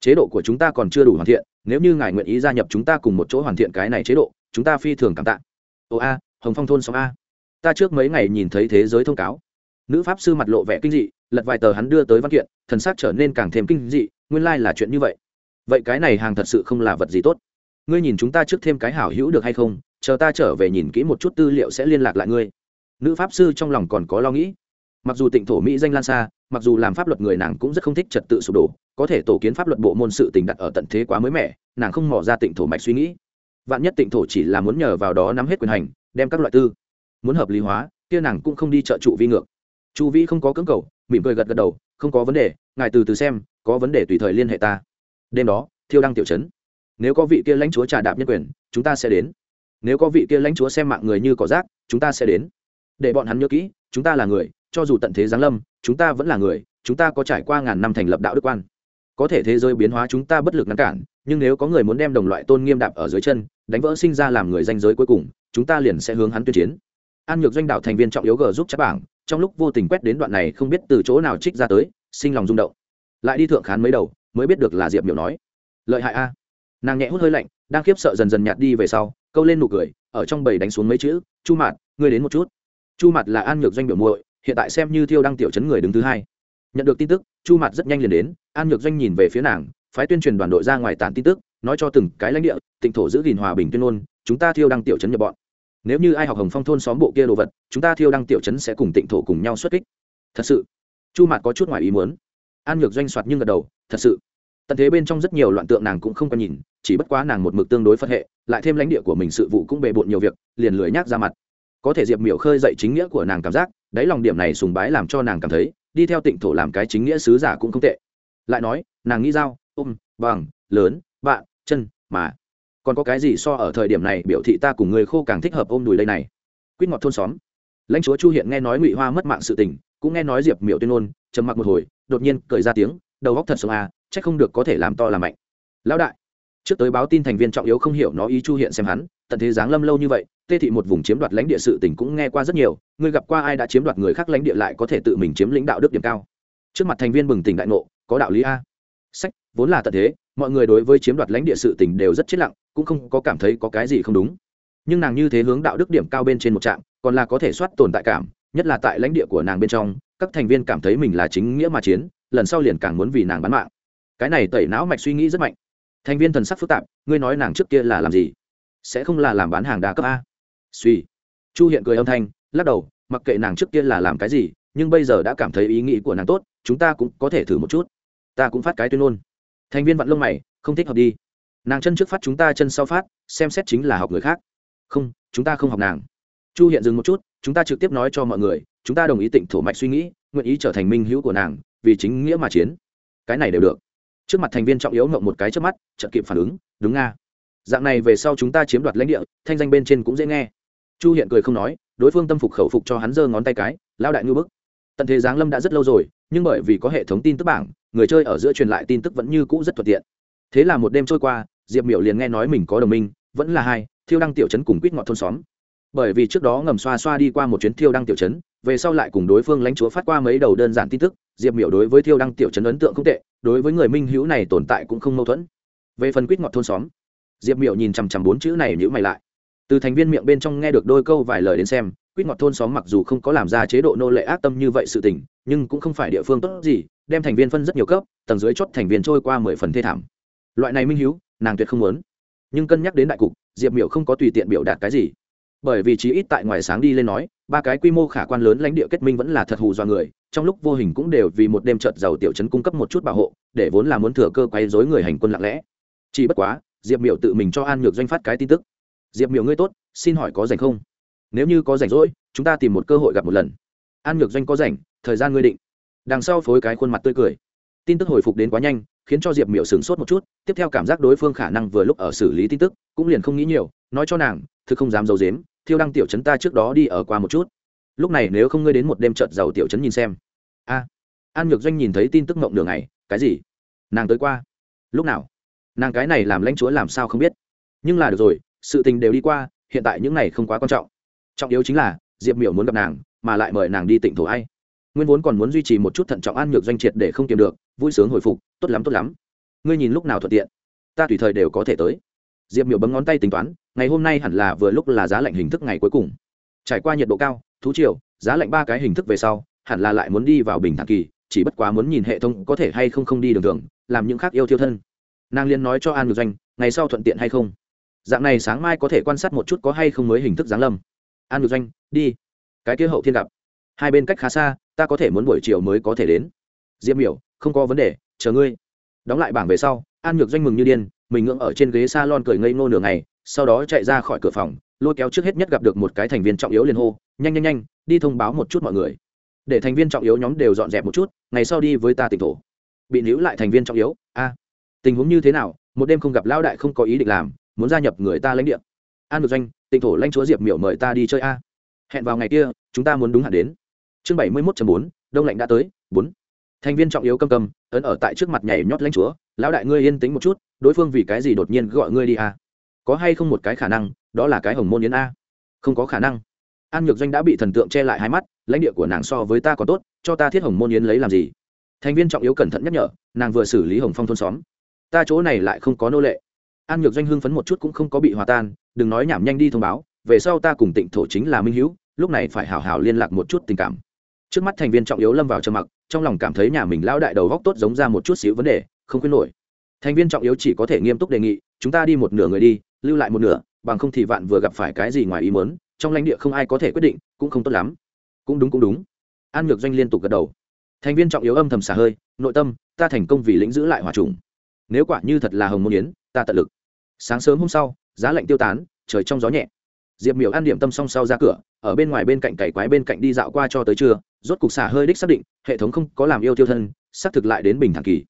Chế độ của chúng ta còn chưa đủ hoàn thiện, nếu như ngài nguyện ý gia nhập chúng ta cùng một chỗ hoàn thiện cái này chế độ, chúng ta phi thường cảm tạ. Ồ a, hồng phong thôn xóm a. Ta trước mấy ngày nhìn thấy thế giới thông cáo. Nữ pháp sư mặt lộ vẻ kinh dị, lật vài tờ hắn đưa tới văn kiện, thần xác trở nên càng thêm kinh dị, nguyên lai、like、là chuyện như vậy. Vậy cái này hàng thật sự không là vật gì tốt. Ngươi nhìn chúng ta trước thêm cái hảo hữu được hay không, chờ ta trở về nhìn kỹ một chút tư liệu sẽ liên lạc lại ngươi nữ pháp sư trong lòng còn có lo nghĩ. Mặc dù tịnh thổ mỹ danh lan xa, mặc dù làm pháp luật người nàng cũng rất không thích trật tự sụp đổ, có thể tổ kiến pháp luật bộ môn sự tình đặt ở tận thế quá mới mẻ, nàng không mỏ ra tịnh thổ mạch suy nghĩ. Vạn nhất tịnh thổ chỉ là muốn nhờ vào đó nắm hết quyền hành, đem các loại tư muốn hợp lý hóa, kia nàng cũng không đi trợ trụ vi ngược. Chu vĩ không có cưỡng cầu, mỉm cười gật gật đầu, không có vấn đề, ngài từ từ xem, có vấn đề tùy thời liên hệ ta. Đêm đó, thiêu đăng tiểu chấn nếu có vị kia lãnh chúa trà đạp nhân quyền, chúng ta sẽ đến. Nếu có vị kia lãnh chúa xem mạng người như cỏ rác, chúng ta sẽ đến để bọn hắn nhớ kỹ, chúng ta là người, cho dù tận thế giáng lâm, chúng ta vẫn là người, chúng ta có trải qua ngàn năm thành lập đạo đức quan. Có thể thế giới biến hóa chúng ta bất lực ngăn cản, nhưng nếu có người muốn đem đồng loại tôn nghiêm đạp ở dưới chân, đánh vỡ sinh ra làm người danh giới cuối cùng, chúng ta liền sẽ hướng hắn tuyên chiến. An nhược doanh đạo thành viên trọng yếu g giúp chắc bảng, trong lúc vô tình quét đến đoạn này không biết từ chỗ nào trích ra tới, sinh lòng rung động. Lại đi thượng khán mấy đầu, mới biết được là diệp miểu nói. Lợi hại a. Nàng nhẹ hút hơi lạnh, đang khiếp sợ dần dần nhạt đi về sau, câu lên nụ cười, ở trong bầy đánh xuống mấy chữ, chu mạt, ngươi đến một chút chu mặt là an nhược doanh biểu muội, hiện tại xem như thiêu đăng tiểu chấn người đứng thứ hai. Nhận được tin tức, chu mặt rất nhanh liền đến, an nhược doanh nhìn về phía nàng, phái tuyên truyền đoàn đội ra ngoài tản tin tức, nói cho từng cái lãnh địa, tịnh thổ giữ gìn hòa bình tuyên ngôn, chúng ta thiêu đăng tiểu chấn nhập bọn. Nếu như ai học hồng phong thôn xóm bộ kia đồ vật, chúng ta thiêu đăng tiểu chấn sẽ cùng tịnh thổ cùng nhau xuất kích. Thật sự? Chu mặt có chút ngoài ý muốn. An nhược doanh soạt nhưng gật đầu, thật sự. Tận thế bên trong rất nhiều loạn tượng nàng cũng không có nhìn, chỉ bất quá nàng một mực tương đối phân hệ, lại thêm lãnh địa của mình sự vụ cũng bề bộn nhiều việc, liền lười nhác ra mặt có thể diệp miểu khơi dậy chính nghĩa của nàng cảm giác, đáy lòng điểm này sùng bái làm cho nàng cảm thấy, đi theo tịnh thổ làm cái chính nghĩa sứ giả cũng không tệ. Lại nói, nàng nghĩ dao ôm, bằng, lớn, bạn, chân, mà. Còn có cái gì so ở thời điểm này biểu thị ta cùng người khô càng thích hợp ôm đùi đây này? Quýt ngọt thôn xóm. Lãnh chúa chu hiện nghe nói ngụy hoa mất mạng sự tình, cũng nghe nói diệp miểu tuyên ngôn, trầm mặc một hồi, đột nhiên cười ra tiếng, đầu góc thật sông à trách không được có thể làm to làm mạnh. Lão đại, trước tới báo tin thành viên trọng yếu không hiểu nó ý chu hiện xem hắn tận thế giáng lâm lâu như vậy, tê thị một vùng chiếm đoạt lãnh địa sự tỉnh cũng nghe qua rất nhiều, người gặp qua ai đã chiếm đoạt người khác lãnh địa lại có thể tự mình chiếm lãnh đạo đức điểm cao. Trước mặt thành viên bừng tỉnh đại ngộ, có đạo lý a. Sách, vốn là tận thế, mọi người đối với chiếm đoạt lãnh địa sự tỉnh đều rất chết lặng, cũng không có cảm thấy có cái gì không đúng. Nhưng nàng như thế hướng đạo đức điểm cao bên trên một trạm, còn là có thể soát tồn tại cảm, nhất là tại lãnh địa của nàng bên trong, các thành viên cảm thấy mình là chính nghĩa mà chiến, lần sau liền càng muốn vì nàng bán mạng. Cái này tẩy não mạch suy nghĩ rất mạnh. Thành viên thần sắc phức tạp, ngươi nói nàng trước kia là làm gì? Sẽ không là làm bán hàng đa cấp a. Suy. Chu hiện cười âm thanh, lắc đầu, mặc kệ nàng trước kia là làm cái gì, nhưng bây giờ đã cảm thấy ý nghĩ của nàng tốt, chúng ta cũng có thể thử một chút. Ta cũng phát cái tuyên ngôn. Thành viên vặn lông mày, không thích hợp đi. Nàng chân trước phát chúng ta, chân sau phát, xem xét chính là học người khác. Không, chúng ta không học nàng. Chu hiện dừng một chút, chúng ta trực tiếp nói cho mọi người, chúng ta đồng ý tịnh thổ mạch suy nghĩ, nguyện ý trở thành minh hữu của nàng, vì chính nghĩa mà chiến. Cái này đều được. Trước mặt thành viên trọng yếu mộng một cái trước mắt, chợt kịp phản ứng, đúng nga dạng này về sau chúng ta chiếm đoạt lãnh địa, thanh danh bên trên cũng dễ nghe. Chu hiện cười không nói, đối phương tâm phục khẩu phục cho hắn giơ ngón tay cái lao đại ngư bức. Tận thế giáng lâm đã rất lâu rồi, nhưng bởi vì có hệ thống tin tức bảng, người chơi ở giữa truyền lại tin tức vẫn như cũ rất thuận tiện. Thế là một đêm trôi qua, diệp miểu liền nghe nói mình có đồng minh, vẫn là hai, thiêu đăng tiểu chấn cùng quýt ngọt thôn xóm. Bởi vì trước đó ngầm xoa xoa đi qua một chuyến thiêu đăng tiểu chấn về sau lại cùng đối phương lãnh chúa phát qua mấy đầu đơn giản tin tức, diệp miểu đối với thiêu đăng tiểu chấn ấn tượng không tệ, đối với người minh hữu này tồn tại cũng không mâu thuẫn. Về phần quýt ngọt thôn xóm diệp Miệu nhìn chằm chằm bốn chữ này nhữ mày lại. Từ thành viên miệng bên trong nghe được đôi câu vài lời đến xem, quýt ngọt thôn xóm mặc dù không có làm ra chế độ nô lệ ác tâm như vậy sự tình, nhưng cũng không phải địa phương tốt gì, đem thành viên phân rất nhiều cấp, tầng dưới chót thành viên trôi qua mười phần thê thảm. Loại này minh hữu nàng tuyệt không muốn. Nhưng cân nhắc đến đại cục, diệp miểu không có tùy tiện biểu đạt cái gì. Bởi vì chí ít tại ngoài sáng đi lên nói, ba cái quy mô khả quan lớn lãnh địa kết minh vẫn là thật hù do người, trong lúc vô hình cũng đều vì một đêm trợt giàu tiểu chấn cung cấp một chút bảo hộ, để vốn là muốn thừa cơ quay dối người hành quân lặng lẽ. Chỉ bất quá diệp miểu tự mình cho an nhược doanh phát cái tin tức. Diệp miểu ngươi tốt, xin hỏi có rảnh không? Nếu như có rảnh rỗi, chúng ta tìm một cơ hội gặp một lần. An nhược doanh có rảnh, thời gian ngươi định. Đằng sau phối cái khuôn mặt tươi cười. Tin tức hồi phục đến quá nhanh, khiến cho diệp miểu sửng sốt một chút, tiếp theo cảm giác đối phương khả năng vừa lúc ở xử lý tin tức, cũng liền không nghĩ nhiều, nói cho nàng thực không dám d i ấ u dếm thiêu đăng tiểu chấn ta trước đó đi ở qua một chút. Lúc này nếu không ngươi đến một đêm trợt giàu tiểu chấn nhìn xem. A. An nhược doanh nhìn thấy tin tức mộng đường này cái gì? Nàng tới qua? Lúc nào? Nàng cái này làm lãnh chúa làm sao không biết. Nhưng là được rồi, sự tình đều đi qua, hiện tại những này không quá quan trọng. Trọng yếu chính là, diệp miểu muốn gặp nàng, mà lại mời nàng đi tỉnh thổ ai. Nguyên vốn còn muốn duy trì một chút thận trọng an nhược doanh triệt để không tìm được, vui sướng hồi phục, tốt lắm tốt lắm. Ngươi nhìn lúc nào thuận tiện, ta tùy thời đều có thể tới. Diệp miểu bấm ngón tay tính toán, ngày hôm nay hẳn là vừa lúc là giá lạnh hình thức ngày cuối cùng. Trải qua nhiệt độ cao, thú triều, giá lạnh ba cái hình thức về sau, hẳn là lại muốn đi vào bình thản kỳ, chỉ bất quá muốn nhìn hệ thống có thể hay không không đi đường thường, làm những khác yêu thiêu thân nàng liên nói cho an ngược doanh, ngày sau thuận tiện hay không? Dạng này sáng mai có thể quan sát một chút có hay không mới hình thức giáng lâm. An ngược doanh, đi. Cái kia hậu thiên gặp. Hai bên cách khá xa, ta có thể muốn buổi chiều mới có thể đến. Diêm miểu, không có vấn đề, chờ ngươi. Đóng lại bảng về sau, an nhược doanh mừng như điên, mình ngưỡng ở trên ghế s a lon cười ngây ngô nửa ngày, sau đó chạy ra khỏi cửa phòng, lôi kéo trước hết nhất gặp được một cái thành viên trọng yếu liền hô, nhanh nhanh nhanh, đi thông báo một chút mọi người. Để thành viên trọng yếu nhóm đều dọn dẹp một chút, ngày sau đi với ta tỉnh thổ. Bị níu lại thành viên trọng yếu, a tình huống như thế nào, một đêm không gặp lão đại không có ý định làm, muốn gia nhập người ta lãnh địa. An được doanh tỉnh thổ lãnh chúa diệp miểu mời ta đi chơi a. Hẹn vào ngày kia, chúng ta muốn đúng hạn đến. Chương bảy mươi mốt bốn, đông lạnh đã tới, bốn. Thành viên trọng yếu cầm cầm, ấn ở tại trước mặt nhảy nhót lãnh chúa, lão đại ngươi yên tĩnh một chút, đối phương vì cái gì đột nhiên gọi ngươi đi a? Có hay không một cái khả năng, đó là cái hồng môn yến a? Không có khả năng. An nhược doanh đã bị thần tượng che lại hai mắt, lãnh địa của nàng so với ta còn tốt, cho ta thiết hồng môn yến lấy làm gì? Thành viên trọng yếu cẩn thận nhắc nhở, nàng vừa xử lý hồng phong thôn xóm ta chỗ này lại không có nô lệ. An nhược doanh hưng phấn một chút cũng không có bị hòa tan, đừng nói nhảm nhanh đi thông báo, về sau ta cùng tịnh thổ chính là minh hữu, lúc này phải hào hào liên lạc một chút tình cảm. Trước mắt thành viên trọng yếu lâm vào trầm mặc, trong lòng cảm thấy nhà mình lão đại đầu góc tốt giống ra một chút xíu vấn đề, không khuyên nổi. Thành viên trọng yếu chỉ có thể nghiêm túc đề nghị, chúng ta đi một nửa người đi, lưu lại một nửa, bằng không thì vạn vừa gặp phải cái gì ngoài ý muốn, trong lãnh địa không ai có thể quyết định, cũng không tốt lắm. Cũng đúng cũng đúng. An nhược doanh liên tục gật đầu. Thành viên trọng yếu âm thầm xả hơi, nội tâm, ta thành công vì lĩnh giữ lại hòa trùng nếu quả như thật là hồng môn yến, ta tận lực. Sáng sớm hôm sau, giá lạnh tiêu tán, trời trong gió nhẹ. Diệp miểu ăn điểm tâm song sau ra cửa, ở bên ngoài bên cạnh cày quái bên cạnh đi dạo qua cho tới trưa, rốt cục xả hơi đích xác định, hệ thống không có làm yêu tiêu thân, xác thực lại đến bình thẳng kỳ.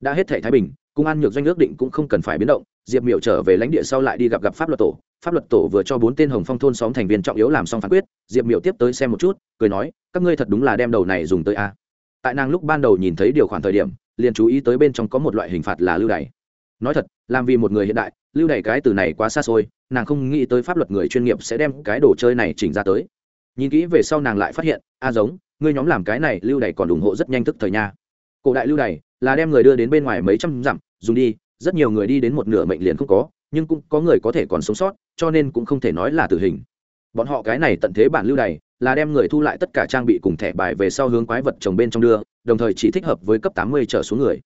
Đã hết thể thái bình, cung an nhược doanh ước định cũng không cần phải biến động, diệp miểu trở về lãnh địa sau lại đi gặp gặp pháp luật tổ. Pháp luật tổ vừa cho bốn tên hồng phong thôn xóm thành viên trọng yếu làm xong phán quyết, diệp miểu tiếp tới xem một chút, cười nói, các ngươi thật đúng là đem đầu này dùng tới a. Tại nàng lúc ban đầu nhìn thấy điều khoản thời điểm liền chú ý tới bên trong có một loại hình phạt là lưu đày. Nói thật, làm vì một người hiện đại, lưu đày cái từ này quá xa xôi, nàng không nghĩ tới pháp luật người chuyên nghiệp sẽ đem cái đồ chơi này chỉnh ra tới. Nhìn kỹ về sau nàng lại phát hiện, a giống, ngươi nhóm làm cái này, lưu đày còn ủng hộ rất nhanh tức thời nha. Cổ đại lưu đày là đem người đưa đến bên ngoài mấy trăm dặm, dùng đi, rất nhiều người đi đến một nửa mệnh liền không có, nhưng cũng có người có thể còn sống sót, cho nên cũng không thể nói là tử hình. Bọn họ cái này tận thế bản lưu đày là đem người thu lại tất cả trang bị cùng thẻ bài về sau hướng quái vật trồng bên trong đưa đồng thời chỉ thích hợp với cấp tám mươi trở xuống người.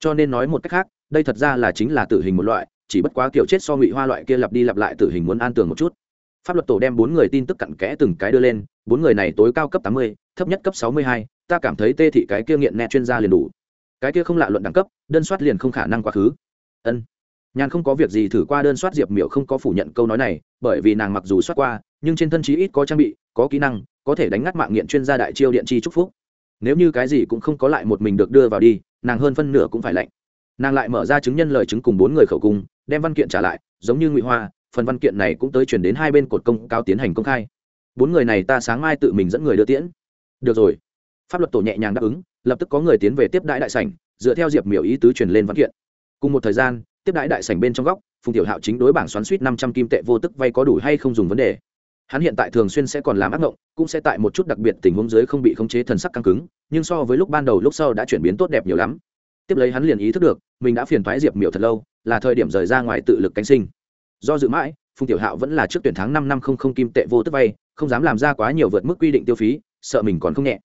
Cho nên nói một cách khác, đây thật ra là chính là tử hình một loại, chỉ bất quá kiểu chết so ngụy hoa loại kia lặp đi lặp lại tử hình muốn an tường một chút. Pháp luật tổ đem bốn người tin tức cặn kẽ từng cái đưa lên, bốn người này tối cao cấp tám mươi, thấp nhất cấp sáu mươi hai, ta cảm thấy tê thị cái kia nghiện nẹ chuyên gia liền đủ. Cái kia không lạ luận đẳng cấp, đơn soát liền không khả năng quá khứ. Ân. Nhàn không có việc gì thử qua đơn soát diệp miểu không có phủ nhận câu nói này, bởi vì nàng mặc dù soát qua, nhưng trên thân chí ít có trang bị, có kỹ năng, có thể đánh ngắt mạng nghiện chuyên gia đại chiêu điện chi chúc phúc nếu như cái gì cũng không có lại một mình được đưa vào đi, nàng hơn phân nửa cũng phải lạnh. Nàng lại mở ra chứng nhân lời chứng cùng bốn người khẩu cung, đem văn kiện trả lại, giống như ngụy hoa, phần văn kiện này cũng tới chuyển đến hai bên cột công cao tiến hành công khai. Bốn người này ta sáng mai tự mình dẫn người đưa tiễn. Được rồi. Pháp luật tổ nhẹ nhàng đáp ứng, lập tức có người tiến về tiếp đãi đại sảnh, dựa theo diệp miểu ý tứ truyền lên văn kiện. Cùng một thời gian, tiếp đãi đại sảnh bên trong góc, phùng tiểu hạo chính đối bảng xoắn suýt năm trăm kim tệ vô tức vay có đủ hay không dùng vấn đề hắn hiện tại thường xuyên sẽ còn làm ác ngộng, cũng sẽ tại một chút đặc biệt tình huống dưới không bị khống chế thần sắc căng cứng, nhưng so với lúc ban đầu lúc sau đã chuyển biến tốt đẹp nhiều lắm. Tiếp lấy hắn liền ý thức được, mình đã phiền thoái diệp miểu thật lâu, là thời điểm rời ra ngoài tự lực cánh sinh. Do dự mãi, phùng tiểu hạo vẫn là trước tuyển tháng năm năm không không kim tệ vô tức vay, không dám làm ra quá nhiều vượt mức quy định tiêu phí, sợ mình còn không nhẹ.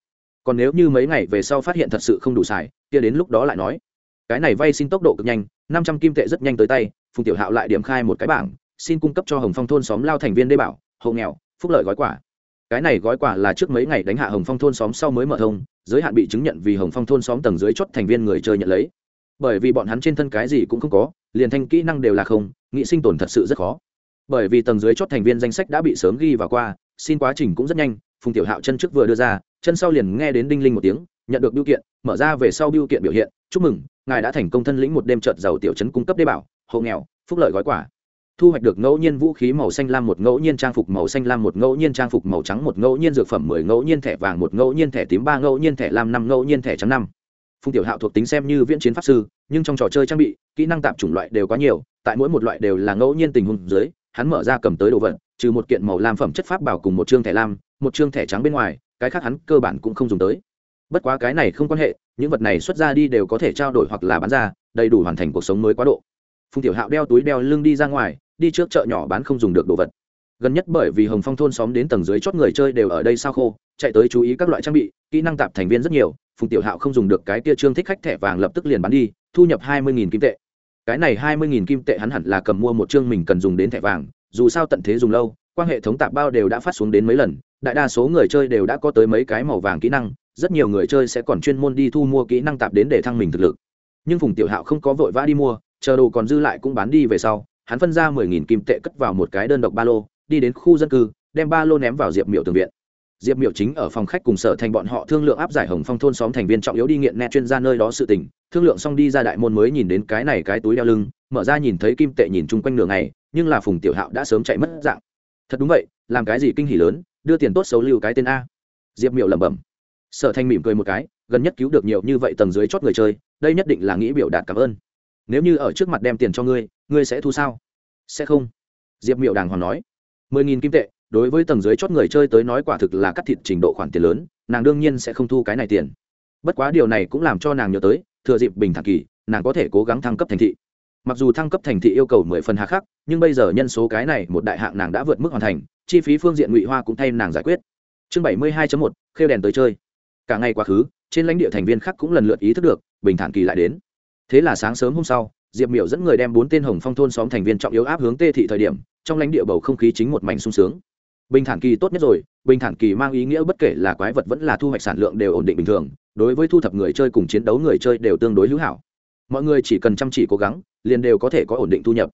Còn nếu như mấy ngày về sau phát hiện thật sự không đủ xài, kia đến lúc đó lại nói. Cái này vay xin tốc độ cực nhanh, năm trăm kim tệ rất nhanh tới tay, phùng tiểu hạo lại điểm khai một cái bảng, xin cung cấp cho hồng phong thôn xóm lao thành viên đê bảo hộ nghèo, phúc lợi gói quả cái này gói quả là trước mấy ngày đánh hạ hồng phong thôn xóm sau mới mở thông, giới hạn bị chứng nhận vì hồng phong thôn xóm tầng dưới chốt thành viên người chơi nhận lấy. Bởi vì bọn hắn trên thân cái gì cũng không có, liền thanh kỹ năng đều là không, nghị sinh tồn thật sự rất khó. Bởi vì tầng dưới chót thành viên danh sách đã bị sớm ghi vào qua, xin quá trình cũng rất nhanh, phùng tiểu hạo chân trước vừa đưa ra, chân sau liền nghe đến đinh linh một tiếng, nhận được biêu kiện, mở ra về sau biêu kiện biểu hiện, chúc mừng, ngài đã thành công thân lĩnh một đêm trợt giàu tiểu chấn cung cấp đê bảo, hộ nghèo, phúc lợi gói quả thu hoạch được ngẫu nhiên vũ khí màu xanh lam, một ngẫu nhiên trang phục màu xanh lam, một ngẫu nhiên trang phục màu trắng, một ngẫu nhiên dược phẩm, mười ngẫu nhiên thẻ vàng, một ngẫu nhiên thẻ tím, ba ngẫu nhiên thẻ lam, năm ngẫu nhiên thẻ trắng năm. Phùng tiểu hạo thuộc tính xem như viễn chiến pháp sư, nhưng trong trò chơi trang bị, kỹ năng tạp chủng loại đều quá nhiều, tại mỗi một loại đều là ngẫu nhiên tình huống dưới, hắn mở ra cầm tới đồ vật, trừ một kiện màu lam phẩm chất pháp bảo cùng một chương thẻ lam, một chương thẻ trắng bên ngoài, cái khác hắn cơ bản cũng không dùng tới. Bất quá cái này không quan hệ, những vật này xuất ra đi đều có thể trao đổi hoặc là bán ra, đầy đủ hoàn thành cuộc sống mới quá độ. Phùng tiểu hạo đeo túi đeo lưng đi ra ngoài đi trước chợ nhỏ bán không dùng được đồ vật. Gần nhất bởi vì hồng phong thôn xóm đến tầng dưới chót người chơi đều ở đây sao khô, chạy tới chú ý các loại trang bị, kỹ năng tạp thành viên rất nhiều, phùng tiểu hạo không dùng được cái tia trương thích khách thẻ vàng lập tức liền bán đi, thu nhập hai mươi kim tệ. Cái này hai mươi kim tệ hắn hẳn là cầm mua một chương mình cần dùng đến thẻ vàng, dù sao tận thế dùng lâu quan hệ thống tạp bao đều đã phát xuống đến mấy lần, đại đa số người chơi đều đã có tới mấy cái màu vàng kỹ năng, rất nhiều người chơi sẽ còn chuyên môn đi thu mua kỹ năng tạp đến để thăng mình thực lực. Nhưng phùng tiểu hạo không có vội vã đi mua, chờ đồ còn dư lại cũng bán đi về sau hắn phân ra mười nghìn kim tệ cất vào một cái đơn độc ba lô, đi đến khu dân cư, đem ba lô ném vào diệp miệu tường viện. Diệp miệu chính ở phòng khách cùng sở thành bọn họ thương lượng áp giải hồng phong thôn xóm thành viên trọng yếu đi nghiện nét chuyên gia nơi đó sự tình. Thương lượng xong đi ra đại môn mới nhìn đến cái này cái túi đeo lưng, mở ra nhìn thấy kim tệ nhìn chung quanh nửa ngày, nhưng là phùng tiểu hạo đã sớm chạy mất dạng. Thật đúng vậy, làm cái gì kinh hỉ lớn, đưa tiền tốt xấu lưu cái tên a. Diệp miệu lẩm bẩm. Sở thanh mỉm cười một cái, gần nhất cứu được nhiều như vậy tầng dưới chót người chơi, đây nhất định là nghĩ biểu đạt cảm ơn. Nếu như ở trước mặt đem tiền cho ngươi ngươi sẽ thu sao? Sẽ không. Diệp miệu đàng hoàng nói. Mười nghìn kim tệ, đối với tầng dưới chót người chơi tới nói quả thực là cắt thịt trình độ khoản tiền lớn, nàng đương nhiên sẽ không thu cái này tiền. Bất quá điều này cũng làm cho nàng nhớ tới, thừa dịp bình thản kỳ, nàng có thể cố gắng thăng cấp thành thị. Mặc dù thăng cấp thành thị yêu cầu mười phần hà khắc, nhưng bây giờ nhân số cái này một đại hạng nàng đã vượt mức hoàn thành, chi phí phương diện ngụy hoa cũng thay nàng giải quyết. Chương bảy mươi hai một, khêu đèn tới chơi. Cả ngày quá khứ, trên lãnh địa thành viên khác cũng lần lượt ý thức được, bình thản kỳ lại đến. Thế là sáng sớm hôm sau diệp miểu dẫn người đem bốn tên hồng phong thôn xóm thành viên trọng yếu áp hướng tê thị thời điểm, trong lãnh địa bầu không khí chính một mảnh sung sướng. Bình thản kỳ tốt nhất rồi, bình thản kỳ mang ý nghĩa bất kể là quái vật vẫn là thu hoạch sản lượng đều ổn định bình thường, đối với thu thập người chơi cùng chiến đấu người chơi đều tương đối hữu hảo. Mọi người chỉ cần chăm chỉ cố gắng, liền đều có thể có ổn định thu nhập.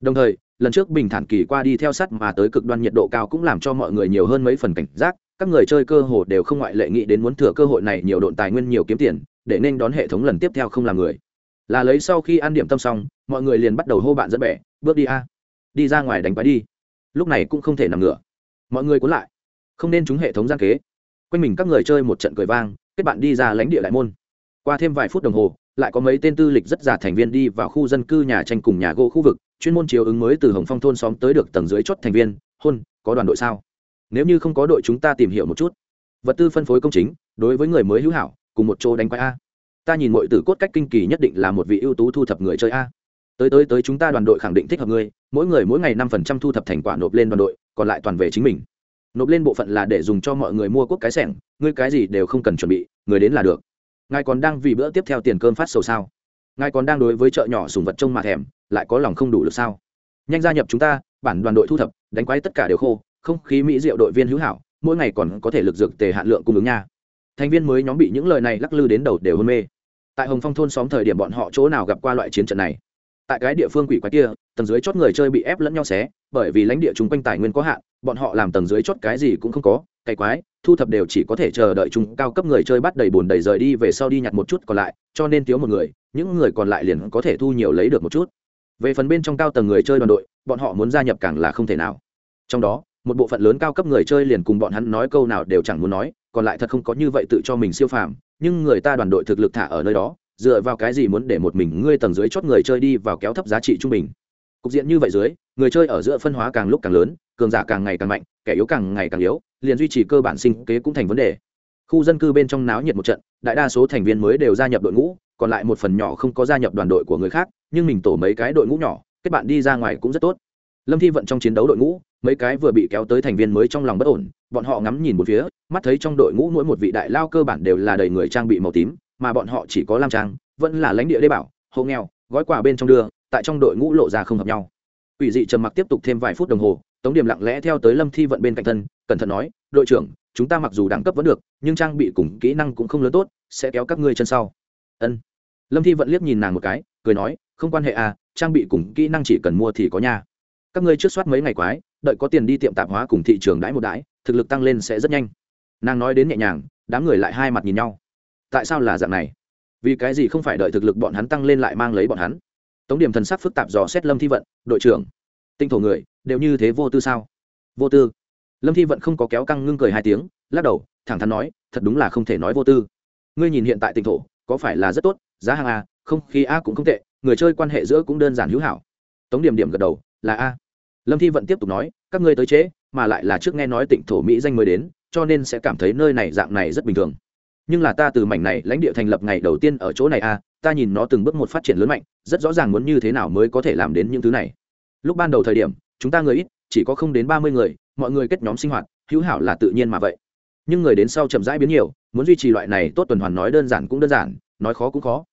Đồng thời, lần trước bình thản kỳ qua đi theo sắt mà tới cực đoan nhiệt độ cao cũng làm cho mọi người nhiều hơn mấy phần cảnh giác, các người chơi cơ hồ đều không ngoại lệ nghĩ đến muốn thừa cơ hội này nhiều độn tài nguyên nhiều kiếm tiền, để nên đón hệ thống lần tiếp theo không làm người là lấy sau khi ăn điểm tâm xong, mọi người liền bắt đầu hô bạn dẫn bẻ, bước đi a, đi ra ngoài đánh quái đi. Lúc này cũng không thể nằm ngửa. Mọi người cuốn lại. Không nên trúng hệ thống gian kế. Quanh mình các người chơi một trận cười vang, kết bạn đi ra lãnh địa đại môn. Qua thêm vài phút đồng hồ, lại có mấy tên tư lịch rất giả thành viên đi vào khu dân cư nhà tranh cùng nhà gỗ khu vực, chuyên môn chiếu ứng mới từ hồng phong thôn xóm tới được tầng dưới chốt thành viên, hôn, có đoàn đội sao? Nếu như không có đội chúng ta tìm hiểu một chút. Vật tư phân phối công chính, đối với người mới hữu hảo, cùng một chỗ đánh quái a ta nhìn mọi tử cốt cách kinh kỳ nhất định là một vị ưu tú thu thập người chơi a. Tới tới tới, chúng ta đoàn đội khẳng định thích hợp ngươi, mỗi người mỗi ngày năm phần trăm thu thập thành quả nộp lên đoàn đội, còn lại toàn về chính mình. Nộp lên bộ phận là để dùng cho mọi người mua quốc cái sẻng, ngươi cái gì đều không cần chuẩn bị, người đến là được. Ngài còn đang vì bữa tiếp theo tiền cơm phát sầu sao? Ngài còn đang đối với chợ nhỏ sùng vật trông mà thèm, lại có lòng không đủ được sao? Nhanh gia nhập chúng ta, bản đoàn đội thu thập, đánh quái tất cả đều khô, không khí mỹ rượu đội viên hữu hảo, mỗi ngày còn có thể lực dược tề hạn lượng cung ứng nha thành viên mới nhóm bị những lời này lắc lư đến đầu đều hôn mê. Tại hồng phong thôn xóm thời điểm bọn họ chỗ nào gặp qua loại chiến trận này? Tại cái địa phương quỷ quái kia, tầng dưới chót người chơi bị ép lẫn nhau xé, bởi vì lãnh địa chung quanh tài nguyên có hạn, bọn họ làm tầng dưới chót cái gì cũng không có cày quái, thu thập đều chỉ có thể chờ đợi chúng cao cấp người chơi bắt đầy bùn đầy rời đi về sau đi nhặt một chút còn lại, cho nên thiếu một người, những người còn lại liền có thể thu nhiều lấy được một chút. Về phần bên trong cao tầng người chơi đoàn đội, bọn họ muốn gia nhập càng là không thể nào. Trong đó một bộ phận lớn cao cấp người chơi liền cùng bọn hắn nói câu nào đều chẳng muốn nói, còn lại thật không có như vậy tự cho mình siêu phàm, nhưng người ta đoàn đội thực lực thả ở nơi đó, dựa vào cái gì muốn để một mình ngươi tầng dưới chót người chơi đi vào kéo thấp giá trị trung bình. Cục diện như vậy dưới, người chơi ở giữa phân hóa càng lúc càng lớn, cường giả càng ngày càng mạnh, kẻ yếu càng ngày càng yếu, liền duy trì cơ bản sinh kế cũng thành vấn đề. Khu dân cư bên trong náo nhiệt một trận, đại đa số thành viên mới đều gia nhập đội ngũ, còn lại một phần nhỏ không có gia nhập đoàn đội của người khác, nhưng mình tổ mấy cái đội ngũ nhỏ, kết bạn đi ra ngoài cũng rất tốt lâm thi vận trong chiến đấu đội ngũ, mấy cái vừa bị kéo tới thành viên mới trong lòng bất ổn, bọn họ ngắm nhìn một phía, mắt thấy trong đội ngũ mỗi một vị đại lao cơ bản đều là đầy người trang bị màu tím, mà bọn họ chỉ có lam trang, vẫn là lãnh địa đê bảo, hộ nghèo, gói quà bên trong đưa, tại trong đội ngũ lộ ra không hợp nhau. Ủy dị trầm mặc tiếp tục thêm vài phút đồng hồ, tống điểm lặng lẽ theo tới lâm thi vận bên cạnh thân, cẩn thận nói, đội trưởng, chúng ta mặc dù đẳng cấp vẫn được, nhưng trang bị cùng kỹ năng cũng không lớn tốt, sẽ kéo các ngươi chân sau. Ân. Lâm thi vận liếc nhìn nàng một cái, cười nói, không quan hệ à trang bị cùng kỹ năng chỉ cần mua thì có nha các ngươi trước soát mấy ngày quái, đợi có tiền đi tiệm tạp hóa cùng thị trường đãi một đãi, thực lực tăng lên sẽ rất nhanh. Nàng nói đến nhẹ nhàng, đám người lại hai mặt nhìn nhau. Tại sao là dạng này? Vì cái gì không phải đợi thực lực bọn hắn tăng lên lại mang lấy bọn hắn? Tống điểm thần sắc phức tạp dò xét lâm thi vận, đội trưởng, tinh thổ người, đều như thế vô tư sao? Vô tư. Lâm thi vận không có kéo căng ngưng cười hai tiếng, lắc đầu, thẳng thắn nói, thật đúng là không thể nói vô tư. Ngươi nhìn hiện tại tinh thổ, có phải là rất tốt? Giá hàng a, không khí a cũng không tệ, người chơi quan hệ giữa cũng đơn giản hữu hảo. Tống điểm điểm gật đầu là a. Lâm thi vận tiếp tục nói, các ngươi tới trễ, mà lại là trước nghe nói tỉnh thổ mỹ danh mới đến, cho nên sẽ cảm thấy nơi này dạng này rất bình thường. Nhưng là ta từ mảnh này lãnh địa thành lập ngày đầu tiên ở chỗ này a, ta nhìn nó từng bước một phát triển lớn mạnh, rất rõ ràng muốn như thế nào mới có thể làm đến những thứ này. Lúc ban đầu thời điểm, chúng ta người ít, chỉ có không đến ba mươi người, mọi người kết nhóm sinh hoạt, hữu hảo là tự nhiên mà vậy. Nhưng người đến sau chậm rãi biến nhiều, muốn duy trì loại này tốt tuần hoàn nói đơn giản cũng đơn giản, nói khó cũng khó.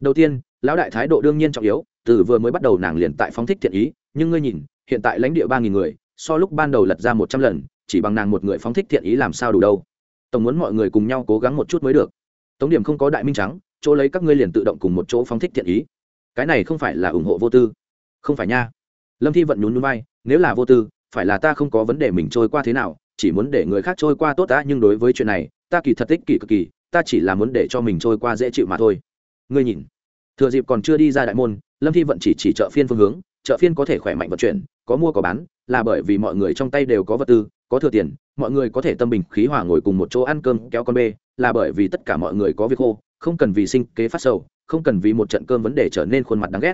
Đầu tiên, lão đại thái độ đương nhiên trọng yếu, từ vừa mới bắt đầu nàng liền tại phóng thích thiện ý nhưng ngươi nhìn, hiện tại lãnh địa ba nghìn người, so lúc ban đầu lật ra một trăm lần, chỉ bằng nàng một người phóng thích thiện ý làm sao đủ đâu. Tổng muốn mọi người cùng nhau cố gắng một chút mới được. Tống điểm không có đại minh trắng, chỗ lấy các ngươi liền tự động cùng một chỗ phóng thích thiện ý. Cái này không phải là ủng hộ vô tư. Không phải nha. Lâm thi vận nhún núi bay nếu là vô tư, phải là ta không có vấn đề mình trôi qua thế nào, chỉ muốn để người khác trôi qua tốt đã nhưng đối với chuyện này, ta kỳ thật tích kỳ cực kỳ, ta chỉ là muốn để cho mình trôi qua dễ chịu mà thôi. Ngươi nhìn. Thừa dịp còn chưa đi ra đại môn, lâm thi vận chỉ chỉ trợ phiên phương hướng chợ phiên có thể khỏe mạnh vận chuyển, có mua có bán, là bởi vì mọi người trong tay đều có vật tư, có thừa tiền, mọi người có thể tâm bình khí hòa ngồi cùng một chỗ ăn cơm kéo con bê, là bởi vì tất cả mọi người có việc khô, không cần vì sinh kế phát sầu, không cần vì một trận cơm vấn đề trở nên khuôn mặt đáng ghét.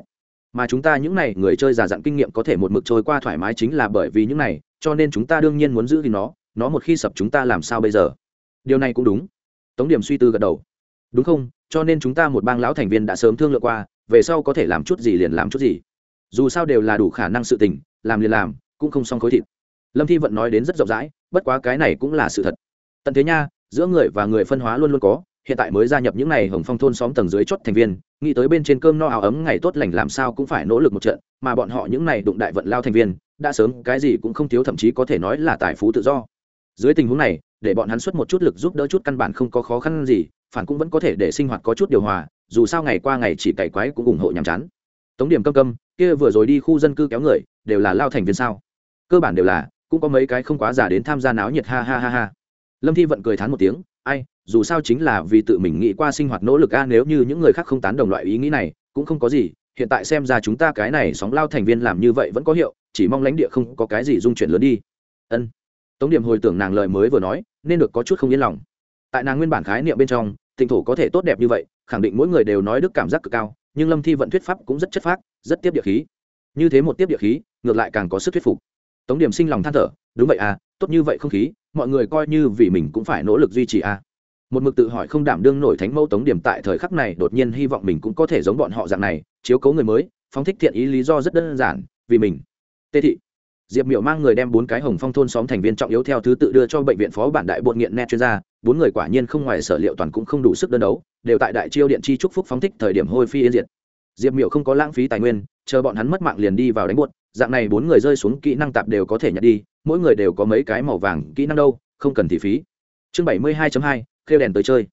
Mà chúng ta những này người chơi già dặn kinh nghiệm có thể một mực trôi qua thoải mái chính là bởi vì những này, cho nên chúng ta đương nhiên muốn giữ thì nó nó một khi sập chúng ta làm sao bây giờ? Điều này cũng đúng. Tống điểm suy tư gật đầu. Đúng không? Cho nên chúng ta một bang lão thành viên đã sớm thương lượng qua, về sau có thể làm chút gì liền làm chút gì dù sao đều là đủ khả năng sự tình, làm liền làm, cũng không xong khối thịt. Lâm thi vận nói đến rất rộng rãi, bất quá cái này cũng là sự thật. Tận thế nha, giữa người và người phân hóa luôn luôn có, hiện tại mới gia nhập những n à y hồng phong thôn xóm tầng dưới chót thành viên, nghĩ tới bên trên cơm no áo ấm ngày tốt lành làm sao cũng phải nỗ lực một trận, mà bọn họ những n à y đụng đại vận lao thành viên, đã sớm, cái gì cũng không thiếu thậm chí có thể nói là tài phú tự do. Dưới tình huống này, để bọn hắn xuất một chút lực giúp đỡ chút căn bản không có khó khăn gì, phản cũng vẫn có thể để sinh hoạt có chút điều hòa, dù sao ngày qua ngày chỉ cày quái cũng ủng hộ nhàm chán. Tống điểm câm câm kia vừa rồi đi khu dân cư kéo người, đều là lao thành viên sao? Cơ bản đều là, cũng có mấy cái không quá giả đến tham gia náo nhiệt, ha ha ha ha. Lâm thi vận cười thán một tiếng, ai, dù sao chính là vì tự mình nghĩ qua sinh hoạt nỗ lực a, nếu như những người khác không tán đồng loại ý nghĩ này, cũng không có gì, hiện tại xem ra chúng ta cái này sóng lao thành viên làm như vậy vẫn có hiệu, chỉ mong lãnh địa không có cái gì dung chuyển lớn đi. Ân. Tống điểm hồi tưởng nàng lời mới vừa nói, nên được có chút không yên lòng. Tại nàng nguyên bản khái niệm bên trong tỉnh thổ có thể tốt đẹp như vậy, khẳng định mỗi người đều nói đức cảm giác cực cao nhưng lâm thi vận thuyết pháp cũng rất chất phác, rất tiếp địa khí. Như thế một tiếp địa khí, ngược lại càng có sức thuyết phục. Tống điểm sinh lòng than thở, đúng vậy à tốt như vậy không khí, mọi người coi như vì mình cũng phải nỗ lực duy trì à. Một mực tự hỏi không đảm đương nổi thánh mẫu tống điểm tại thời khắc này đột nhiên hy vọng mình cũng có thể giống bọn họ dạng này, chiếu cố người mới, phóng thích thiện ý lý do rất đơn giản, vì mình. Tê thị diệp miểu mang người đem bốn cái hồng phong thôn xóm thành viên trọng yếu theo thứ tự đưa cho bệnh viện phó bản đại bột nghiện net chuyên gia. Bốn người quả nhiên không ngoài sở liệu toàn cũng không đủ sức đơn đấu, đều tại đại chiêu điện chi trúc phúc phóng thích thời điểm hôi phi yên diệt. Diệp miểu không có lãng phí tài nguyên, chờ bọn hắn mất mạng liền đi vào đánh buột dạng này bốn người rơi xuống kỹ năng tạp đều có thể nhặt đi, mỗi người đều có mấy cái màu vàng kỹ năng đâu, không cần thị phí. Chương bảy mươi hai hai, khêu đèn tới chơi.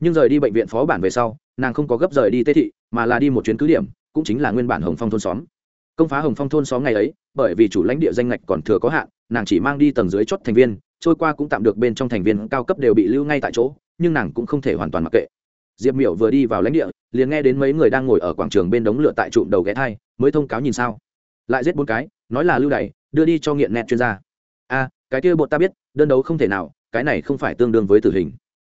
Nhưng rời đi bệnh viện phó bản về sau, nàng không có gấp rời đi tê thị, mà là đi một chuyến cứ điểm, cũng chính là nguyên bản hồng phong thôn xóm công phá hồng phong thôn xóm ngày ấy, bởi vì chủ lãnh địa danh ngạch còn thừa có hạn, nàng chỉ mang đi tầng dưới chót thành viên, trôi qua cũng tạm được bên trong thành viên cao cấp đều bị lưu ngay tại chỗ, nhưng nàng cũng không thể hoàn toàn mặc kệ. Diệp miểu vừa đi vào lãnh địa, liền nghe đến mấy người đang ngồi ở quảng trường bên đống lửa tại trụm đầu ghé thai, mới thông cáo nhìn sao. Lại giết bốn cái, nói là lưu đày, đưa đi cho nghiện nẹt chuyên gia. A cái kia bột ta biết, đơn đấu không thể nào, cái này không phải tương đương với tử hình.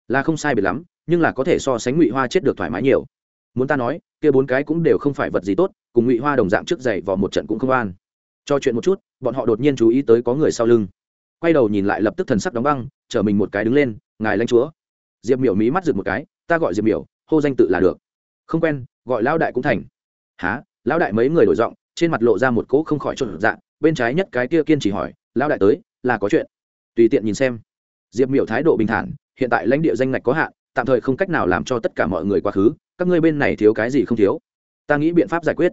Là không sai biệt lắm, nhưng là có thể so sánh ngụy hoa chết được thoải mái nhiều. Muốn ta nói, kia bốn cái cũng đều không phải vật gì tốt cùng ngụy hoa đồng dạng trước dậy vào một trận cũng không an. Cho chuyện một chút, bọn họ đột nhiên chú ý tới có người sau lưng. Quay đầu nhìn lại lập tức thần sắc đóng băng, chở mình một cái đứng lên, ngài lãnh chúa. Diệp miểu mí mắt rực một cái, ta gọi diệp miểu, hô danh tự là được. Không quen, gọi lão đại cũng thành. Há lão đại mấy người đổi giọng, trên mặt lộ ra một cỗ không khỏi trộn dạng bên trái nhất cái kia kiên chỉ hỏi, lão đại tới, là có chuyện. Tùy tiện nhìn xem. Diệp miểu thái độ bình thản, hiện tại lãnh địa danh ngạch có hạn, tạm thời không cách nào làm cho tất cả mọi người quá khứ, các ngươi bên này thiếu cái gì không thiếu? Ta nghĩ biện pháp giải quyết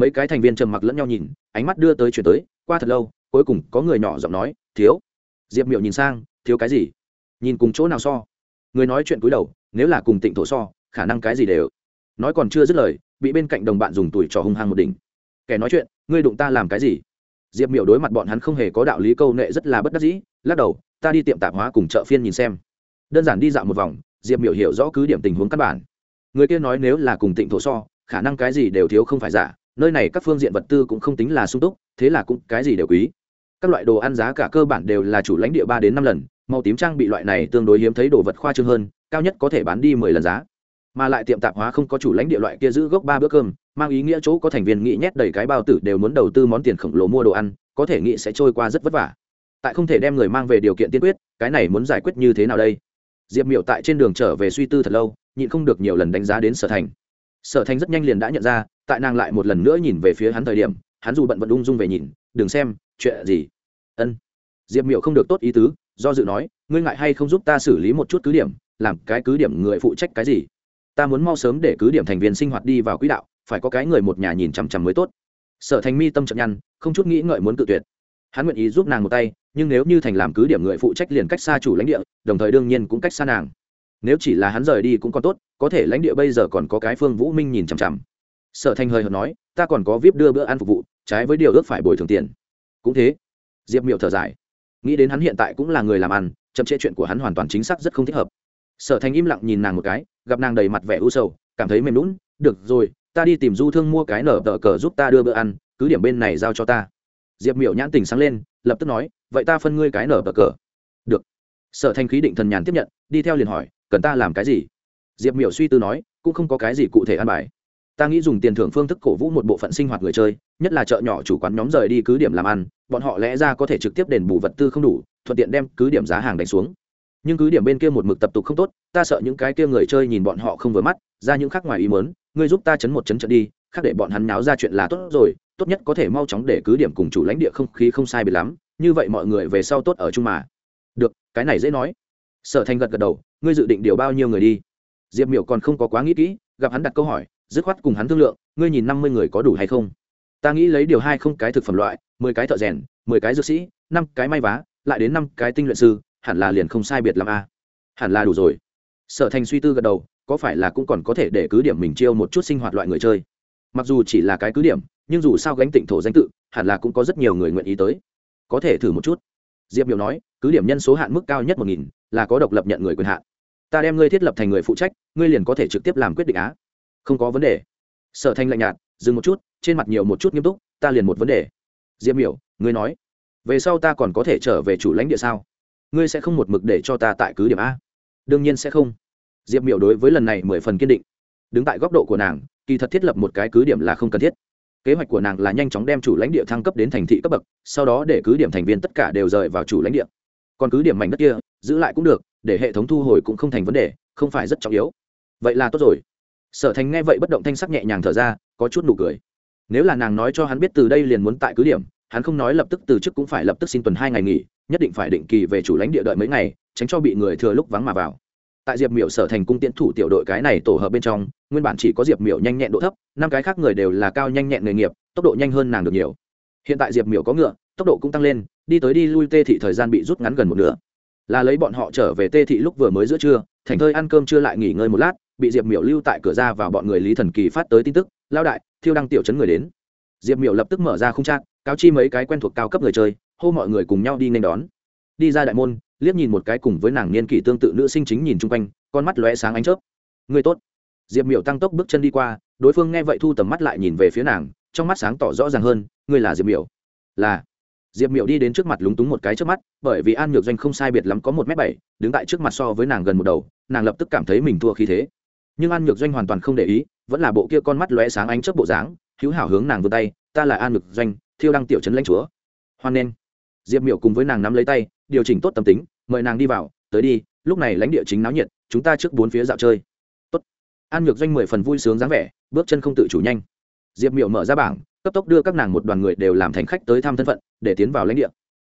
mấy cái thành viên trầm mặc lẫn nhau nhìn, ánh mắt đưa tới chuyển tới, qua thật lâu, cuối cùng có người nhỏ giọng nói, thiếu. Diệp miệu nhìn sang, thiếu cái gì? Nhìn cùng chỗ nào so? Người nói chuyện cúi đầu, nếu là cùng tịnh thổ so, khả năng cái gì đều. Nói còn chưa dứt lời, bị bên cạnh đồng bạn dùng tuổi trò hung hăng một đỉnh. Kẻ nói chuyện, ngươi đụng ta làm cái gì? Diệp miểu đối mặt bọn hắn không hề có đạo lý câu nệ rất là bất đắc dĩ, lắc đầu, ta đi tiệm tạp hóa cùng chợ phiên nhìn xem. Đơn giản đi dạo một vòng, diệp miểu hiểu rõ cứ điểm tình huống căn bản. Người kia nói nếu là cùng tịnh thổ so, khả năng cái gì đều thiếu không phải giả nơi này các phương diện vật tư cũng không tính là sung túc, thế là cũng cái gì đều quý. Các loại đồ ăn giá cả cơ bản đều là chủ lãnh địa ba đến năm lần, màu tím trang bị loại này tương đối hiếm thấy đồ vật khoa trương hơn, cao nhất có thể bán đi mười lần giá. Mà lại tiệm tạp hóa không có chủ lãnh địa loại kia giữ gốc ba bữa cơm, mang ý nghĩa chỗ có thành viên nghĩ nhét đầy cái bao tử đều muốn đầu tư món tiền khổng lồ mua đồ ăn, có thể nghĩ sẽ trôi qua rất vất vả. Tại không thể đem người mang về điều kiện tiên quyết, cái này muốn giải quyết như thế nào đây? Diệp miệu tại trên đường trở về suy tư thật lâu, nhịn không được nhiều lần đánh giá đến sở thành. Sở thành rất nhanh liền đã nhận ra tại nàng lại một lần nữa nhìn về phía hắn thời điểm, hắn dù bận vẫn ung dung về nhìn, đừng xem, chuyện gì? Ân. Diệp miệu không được tốt ý tứ, do dự nói, ngươi ngại hay không giúp ta xử lý một chút cứ điểm, làm cái cứ điểm người phụ trách cái gì? Ta muốn mau sớm để cứ điểm thành viên sinh hoạt đi vào quỹ đạo, phải có cái người một nhà nhìn chằm chằm mới tốt. Sở thành mi tâm trận nhăn, không chút nghĩ ngợi muốn tự tuyệt. Hắn nguyện ý giúp nàng một tay, nhưng nếu như thành làm cứ điểm người phụ trách liền cách xa chủ lãnh địa, đồng thời đương nhiên cũng cách xa nàng. Nếu chỉ là hắn rời đi cũng còn tốt, có thể lãnh địa bây giờ còn có cái phương vũ minh nhìn chằm chằm sở thành hơi hợt nói, ta còn có vip đưa bữa ăn phục vụ, trái với điều ước phải bồi thường tiền. Cũng thế, diệp miệu thở dài. Nghĩ đến hắn hiện tại cũng là người làm ăn, chậm trễ chuyện của hắn hoàn toàn chính xác rất không thích hợp. Sở thành im lặng nhìn nàng một cái, gặp nàng đầy mặt vẻ u sầu, cảm thấy mềm lún được rồi, ta đi tìm du thương mua cái nở tờ cờ giúp ta đưa bữa ăn, cứ điểm bên này giao cho ta. Diệp miểu nhãn tình sáng lên, lập tức nói, vậy ta phân ngươi cái nở tờ cờ. Được. Sở thành khí định thần nhàn tiếp nhận, đi theo liền hỏi, cần ta làm cái gì? Diệp miểu suy tư nói, cũng không có cái gì cụ thể ăn bài ta nghĩ dùng tiền thưởng phương thức cổ vũ một bộ phận sinh hoạt người chơi, nhất là chợ nhỏ chủ quán nhóm rời đi cứ điểm làm ăn, bọn họ lẽ ra có thể trực tiếp đền bù vật tư không đủ, thuận tiện đem cứ điểm giá hàng đánh xuống. Nhưng cứ điểm bên kia một mực tập tục không tốt, ta sợ những cái kia người chơi nhìn bọn họ không vừa mắt, ra những khác ngoài ý mớn ngươi giúp ta chấn một chấn trận đi, khác để bọn hắn náo ra chuyện là tốt rồi, tốt nhất có thể mau chóng để cứ điểm cùng chủ lãnh địa không khí không sai bị lắm, như vậy mọi người về sau tốt ở chung mà. Được, cái này dễ nói. Sở thành gật gật đầu, ngươi dự định điều bao nhiêu người đi? Diệp miểu còn không có quá nghĩ kỹ, gặp hắn đặt câu hỏi dứt khoát cùng hắn thương lượng, ngươi nhìn năm mươi người có đủ hay không? Ta nghĩ lấy điều hai không cái thực phẩm loại, mười cái thợ rèn, mười cái dược sĩ, năm cái may vá, lại đến năm cái tinh luyện sư, hẳn là liền không sai biệt làm a. Hẳn là đủ rồi. Sở thành suy tư gật đầu, có phải là cũng còn có thể để cứ điểm mình chiêu một chút sinh hoạt loại người chơi? Mặc dù chỉ là cái cứ điểm, nhưng dù sao gánh tịnh thổ danh tự, hẳn là cũng có rất nhiều người nguyện ý tới. Có thể thử một chút. Diệp miểu nói, cứ điểm nhân số hạn mức cao nhất một nghìn, là có độc lập nhận người quyền hạn. Ta đem ngươi thiết lập thành người phụ trách, ngươi liền có thể trực tiếp làm quyết định á không có vấn đề. Sở thanh lạnh nhạt, dừng một chút, trên mặt nhiều một chút nghiêm túc, ta liền một vấn đề. Diệp miểu, ngươi nói, về sau ta còn có thể trở về chủ lãnh địa sao? Ngươi sẽ không một mực để cho ta tại cứ điểm a? Đương nhiên sẽ không. Diệp miểu đối với lần này mười phần kiên định. Đứng tại góc độ của nàng, kỳ thật thiết lập một cái cứ điểm là không cần thiết. Kế hoạch của nàng là nhanh chóng đem chủ lãnh địa thăng cấp đến thành thị cấp bậc, sau đó để cứ điểm thành viên tất cả đều rời vào chủ lãnh địa. Còn cứ điểm mảnh đất kia, giữ lại cũng được, để hệ thống thu hồi cũng không thành vấn đề, không phải rất trọng yếu. Vậy là tốt rồi sở thành nghe vậy bất động thanh sắc nhẹ nhàng thở ra, có chút nụ cười. Nếu là nàng nói cho hắn biết từ đây liền muốn tại cứ điểm, hắn không nói lập tức từ chức cũng phải lập tức xin tuần hai ngày nghỉ, nhất định phải định kỳ về chủ lãnh địa đợi mấy ngày, tránh cho bị người thừa lúc vắng mà vào. Tại diệp miểu sở thành cung tiễn thủ tiểu đội cái này tổ hợp bên trong, nguyên bản chỉ có diệp miểu nhanh nhẹn độ thấp, năm cái khác người đều là cao nhanh nhẹn nghề nghiệp, tốc độ nhanh hơn nàng được nhiều. Hiện tại diệp miểu có ngựa, tốc độ cũng tăng lên, đi tới đi lui tê thị thời gian bị rút ngắn gần một nửa. Là lấy bọn họ trở về tê thị lúc vừa mới giữa trưa, thành thơi ăn cơm chưa lại nghỉ ngơi một lát bị diệp miểu lưu tại cửa ra vào bọn người lý thần kỳ phát tới tin tức lao đại, thiêu đăng tiểu chấn người đến. Diệp miểu lập tức mở ra không trác cáo chi mấy cái quen thuộc cao cấp người chơi, hô mọi người cùng nhau đi nên đón. Đi ra đại môn, liếc nhìn một cái cùng với nàng niên kỷ tương tự nữ sinh chính nhìn chung quanh, con mắt lóe sáng ánh chớp. Người tốt. Diệp miểu tăng tốc bước chân đi qua, đối phương nghe vậy thu tầm mắt lại nhìn về phía nàng, trong mắt sáng tỏ rõ ràng hơn, ngươi là diệp miểu? Là. Diệp miểu đi đến trước mặt lúng túng một cái trước mắt, bởi vì an nhược doanh không sai biệt lắm có một m bảy, đứng tại trước mặt so với nàng gần một đầu, nàng lập tức cảm thấy mình thua khí thế nhưng an nhược doanh hoàn toàn không để ý, vẫn là bộ kia con mắt lóe sáng ánh chớp bộ dáng, hữu hảo hướng nàng vươn tay, ta là an nhược doanh, thiêu đăng tiểu trấn lãnh chúa. Hoan nên diệp miểu cùng với nàng nắm lấy tay, điều chỉnh tốt tâm tính, mời nàng đi vào, tới đi, lúc này lãnh địa chính náo nhiệt, chúng ta trước bốn phía dạo chơi. Tốt. an nhược doanh mười phần vui sướng dáng vẻ, bước chân không tự chủ nhanh. Diệp miểu mở ra bảng, cấp tốc đưa các nàng một đoàn người đều làm thành khách tới thăm thân phận, để tiến vào lãnh địa.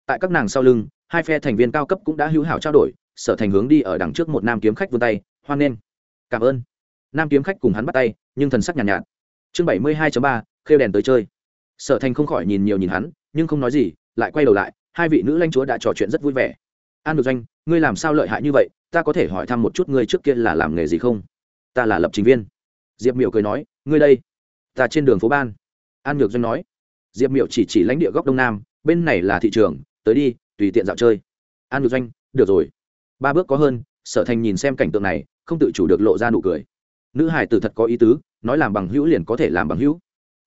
Tại các nàng sau lưng, hai phe thành viên cao cấp cũng đã hữu hảo trao đổi, sở thành hướng đi ở đằng trước một nam kiếm khách vươn tay, hoan nghênh. Cảm ơn nam kiếm khách cùng hắn bắt tay nhưng thần sắc nhàn nhạt, nhạt chương bảy mươi hai ba khêu đèn tới chơi. Sở thành không khỏi nhìn nhiều nhìn hắn nhưng không nói gì lại quay đầu lại hai vị nữ lãnh chúa đã trò chuyện rất vui vẻ. An được doanh ngươi làm sao lợi hại như vậy? Ta có thể hỏi thăm một chút ngươi trước kia là làm nghề gì không? Ta là lập trình viên. Diệp miểu cười nói ngươi đây ta trên đường phố ban. An nhược doanh nói diệp miểu chỉ chỉ lãnh địa góc đông nam bên này là thị trường tới đi tùy tiện dạo chơi. An nhược doanh được rồi. Ba bước có hơn sở thành nhìn xem cảnh tượng này không tự chủ được lộ ra nụ cười nữ hải tử thật có ý tứ, nói làm bằng hữu liền có thể làm bằng hữu.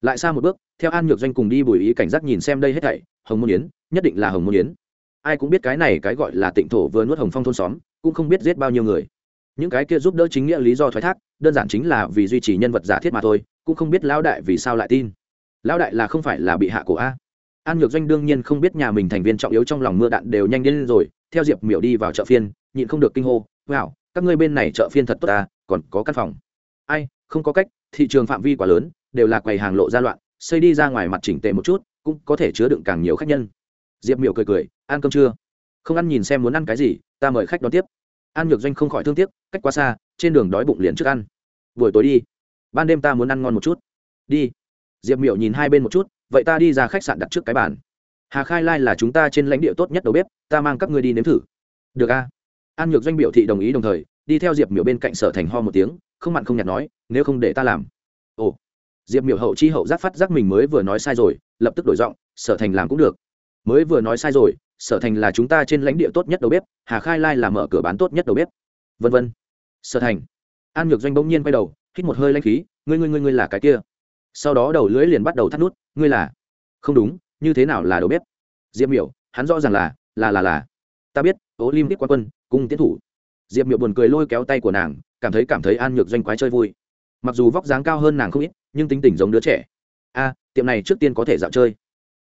Lại xa một bước, theo an nhược doanh cùng đi bùi ý cảnh giác nhìn xem đây hết thảy, hồng môn yến, nhất định là hồng môn yến. Ai cũng biết cái này cái gọi là tịnh thổ vừa nuốt hồng phong thôn xóm, cũng không biết giết bao nhiêu người. Những cái kia giúp đỡ chính nghĩa lý do thoái thác, đơn giản chính là vì duy trì nhân vật giả thiết mà thôi, cũng không biết lão đại vì sao lại tin. Lão đại là không phải là bị hạ cổ a. An nhược doanh đương nhiên không biết nhà mình thành viên trọng yếu trong lòng mưa đạn đều nhanh đến rồi, theo diệp miểu đi vào chợ phiên, nhịn không được kinh hô, wow, các ngươi bên này chợ phiên thật tốt ta còn có căn phòng ai, không có cách, thị trường phạm vi quá lớn, đều là quầy hàng lộ ra loạn, xây đi ra ngoài mặt chỉnh tệ một chút, cũng có thể chứa đựng càng nhiều khách nhân. Diệp miểu cười cười, ăn cơm chưa? Không ăn nhìn xem muốn ăn cái gì, ta mời khách đón tiếp. An nhược doanh không khỏi thương tiếc, cách quá xa, trên đường đói bụng liền trước ăn. Buổi tối đi. Ban đêm ta muốn ăn ngon một chút. Đi. Diệp miểu nhìn hai bên một chút, vậy ta đi ra khách sạn đặt trước cái bàn. Hà khai lai là chúng ta trên lãnh địa tốt nhất đầu bếp, ta mang các ngươi đi nếm thử. Được a. An nhược doanh biểu thị đồng ý đồng thời, đi theo diệp miểu bên cạnh sở thành ho một tiếng không mặn không nhạt nói, nếu không để ta làm. Ồ, diệp miểu hậu chi hậu giác phát giác mình mới vừa nói sai rồi, lập tức đổi giọng, sở thành làm cũng được. Mới vừa nói sai rồi, sở thành là chúng ta trên lãnh địa tốt nhất đầu bếp, hà khai lai là mở cửa bán tốt nhất đầu bếp. Vân vân. Sở thành. An nhược doanh bỗng nhiên quay đầu, hít một hơi lanh khí, ngươi ngươi ngươi ngươi là cái kia. Sau đó đầu lưỡi liền bắt đầu thắt nút, ngươi là? Không đúng, như thế nào là đầu bếp? Diệp miểu, hắn rõ ràng là là là là. Ta biết ố lim biết quan quân cung tiến thủ. Diệp miểu buồn cười lôi kéo tay của nàng cảm thấy cảm thấy an nhược doanh quái chơi vui. Mặc dù vóc dáng cao hơn nàng không ít, nhưng tính tình giống đứa trẻ. A, tiệm này trước tiên có thể dạo chơi.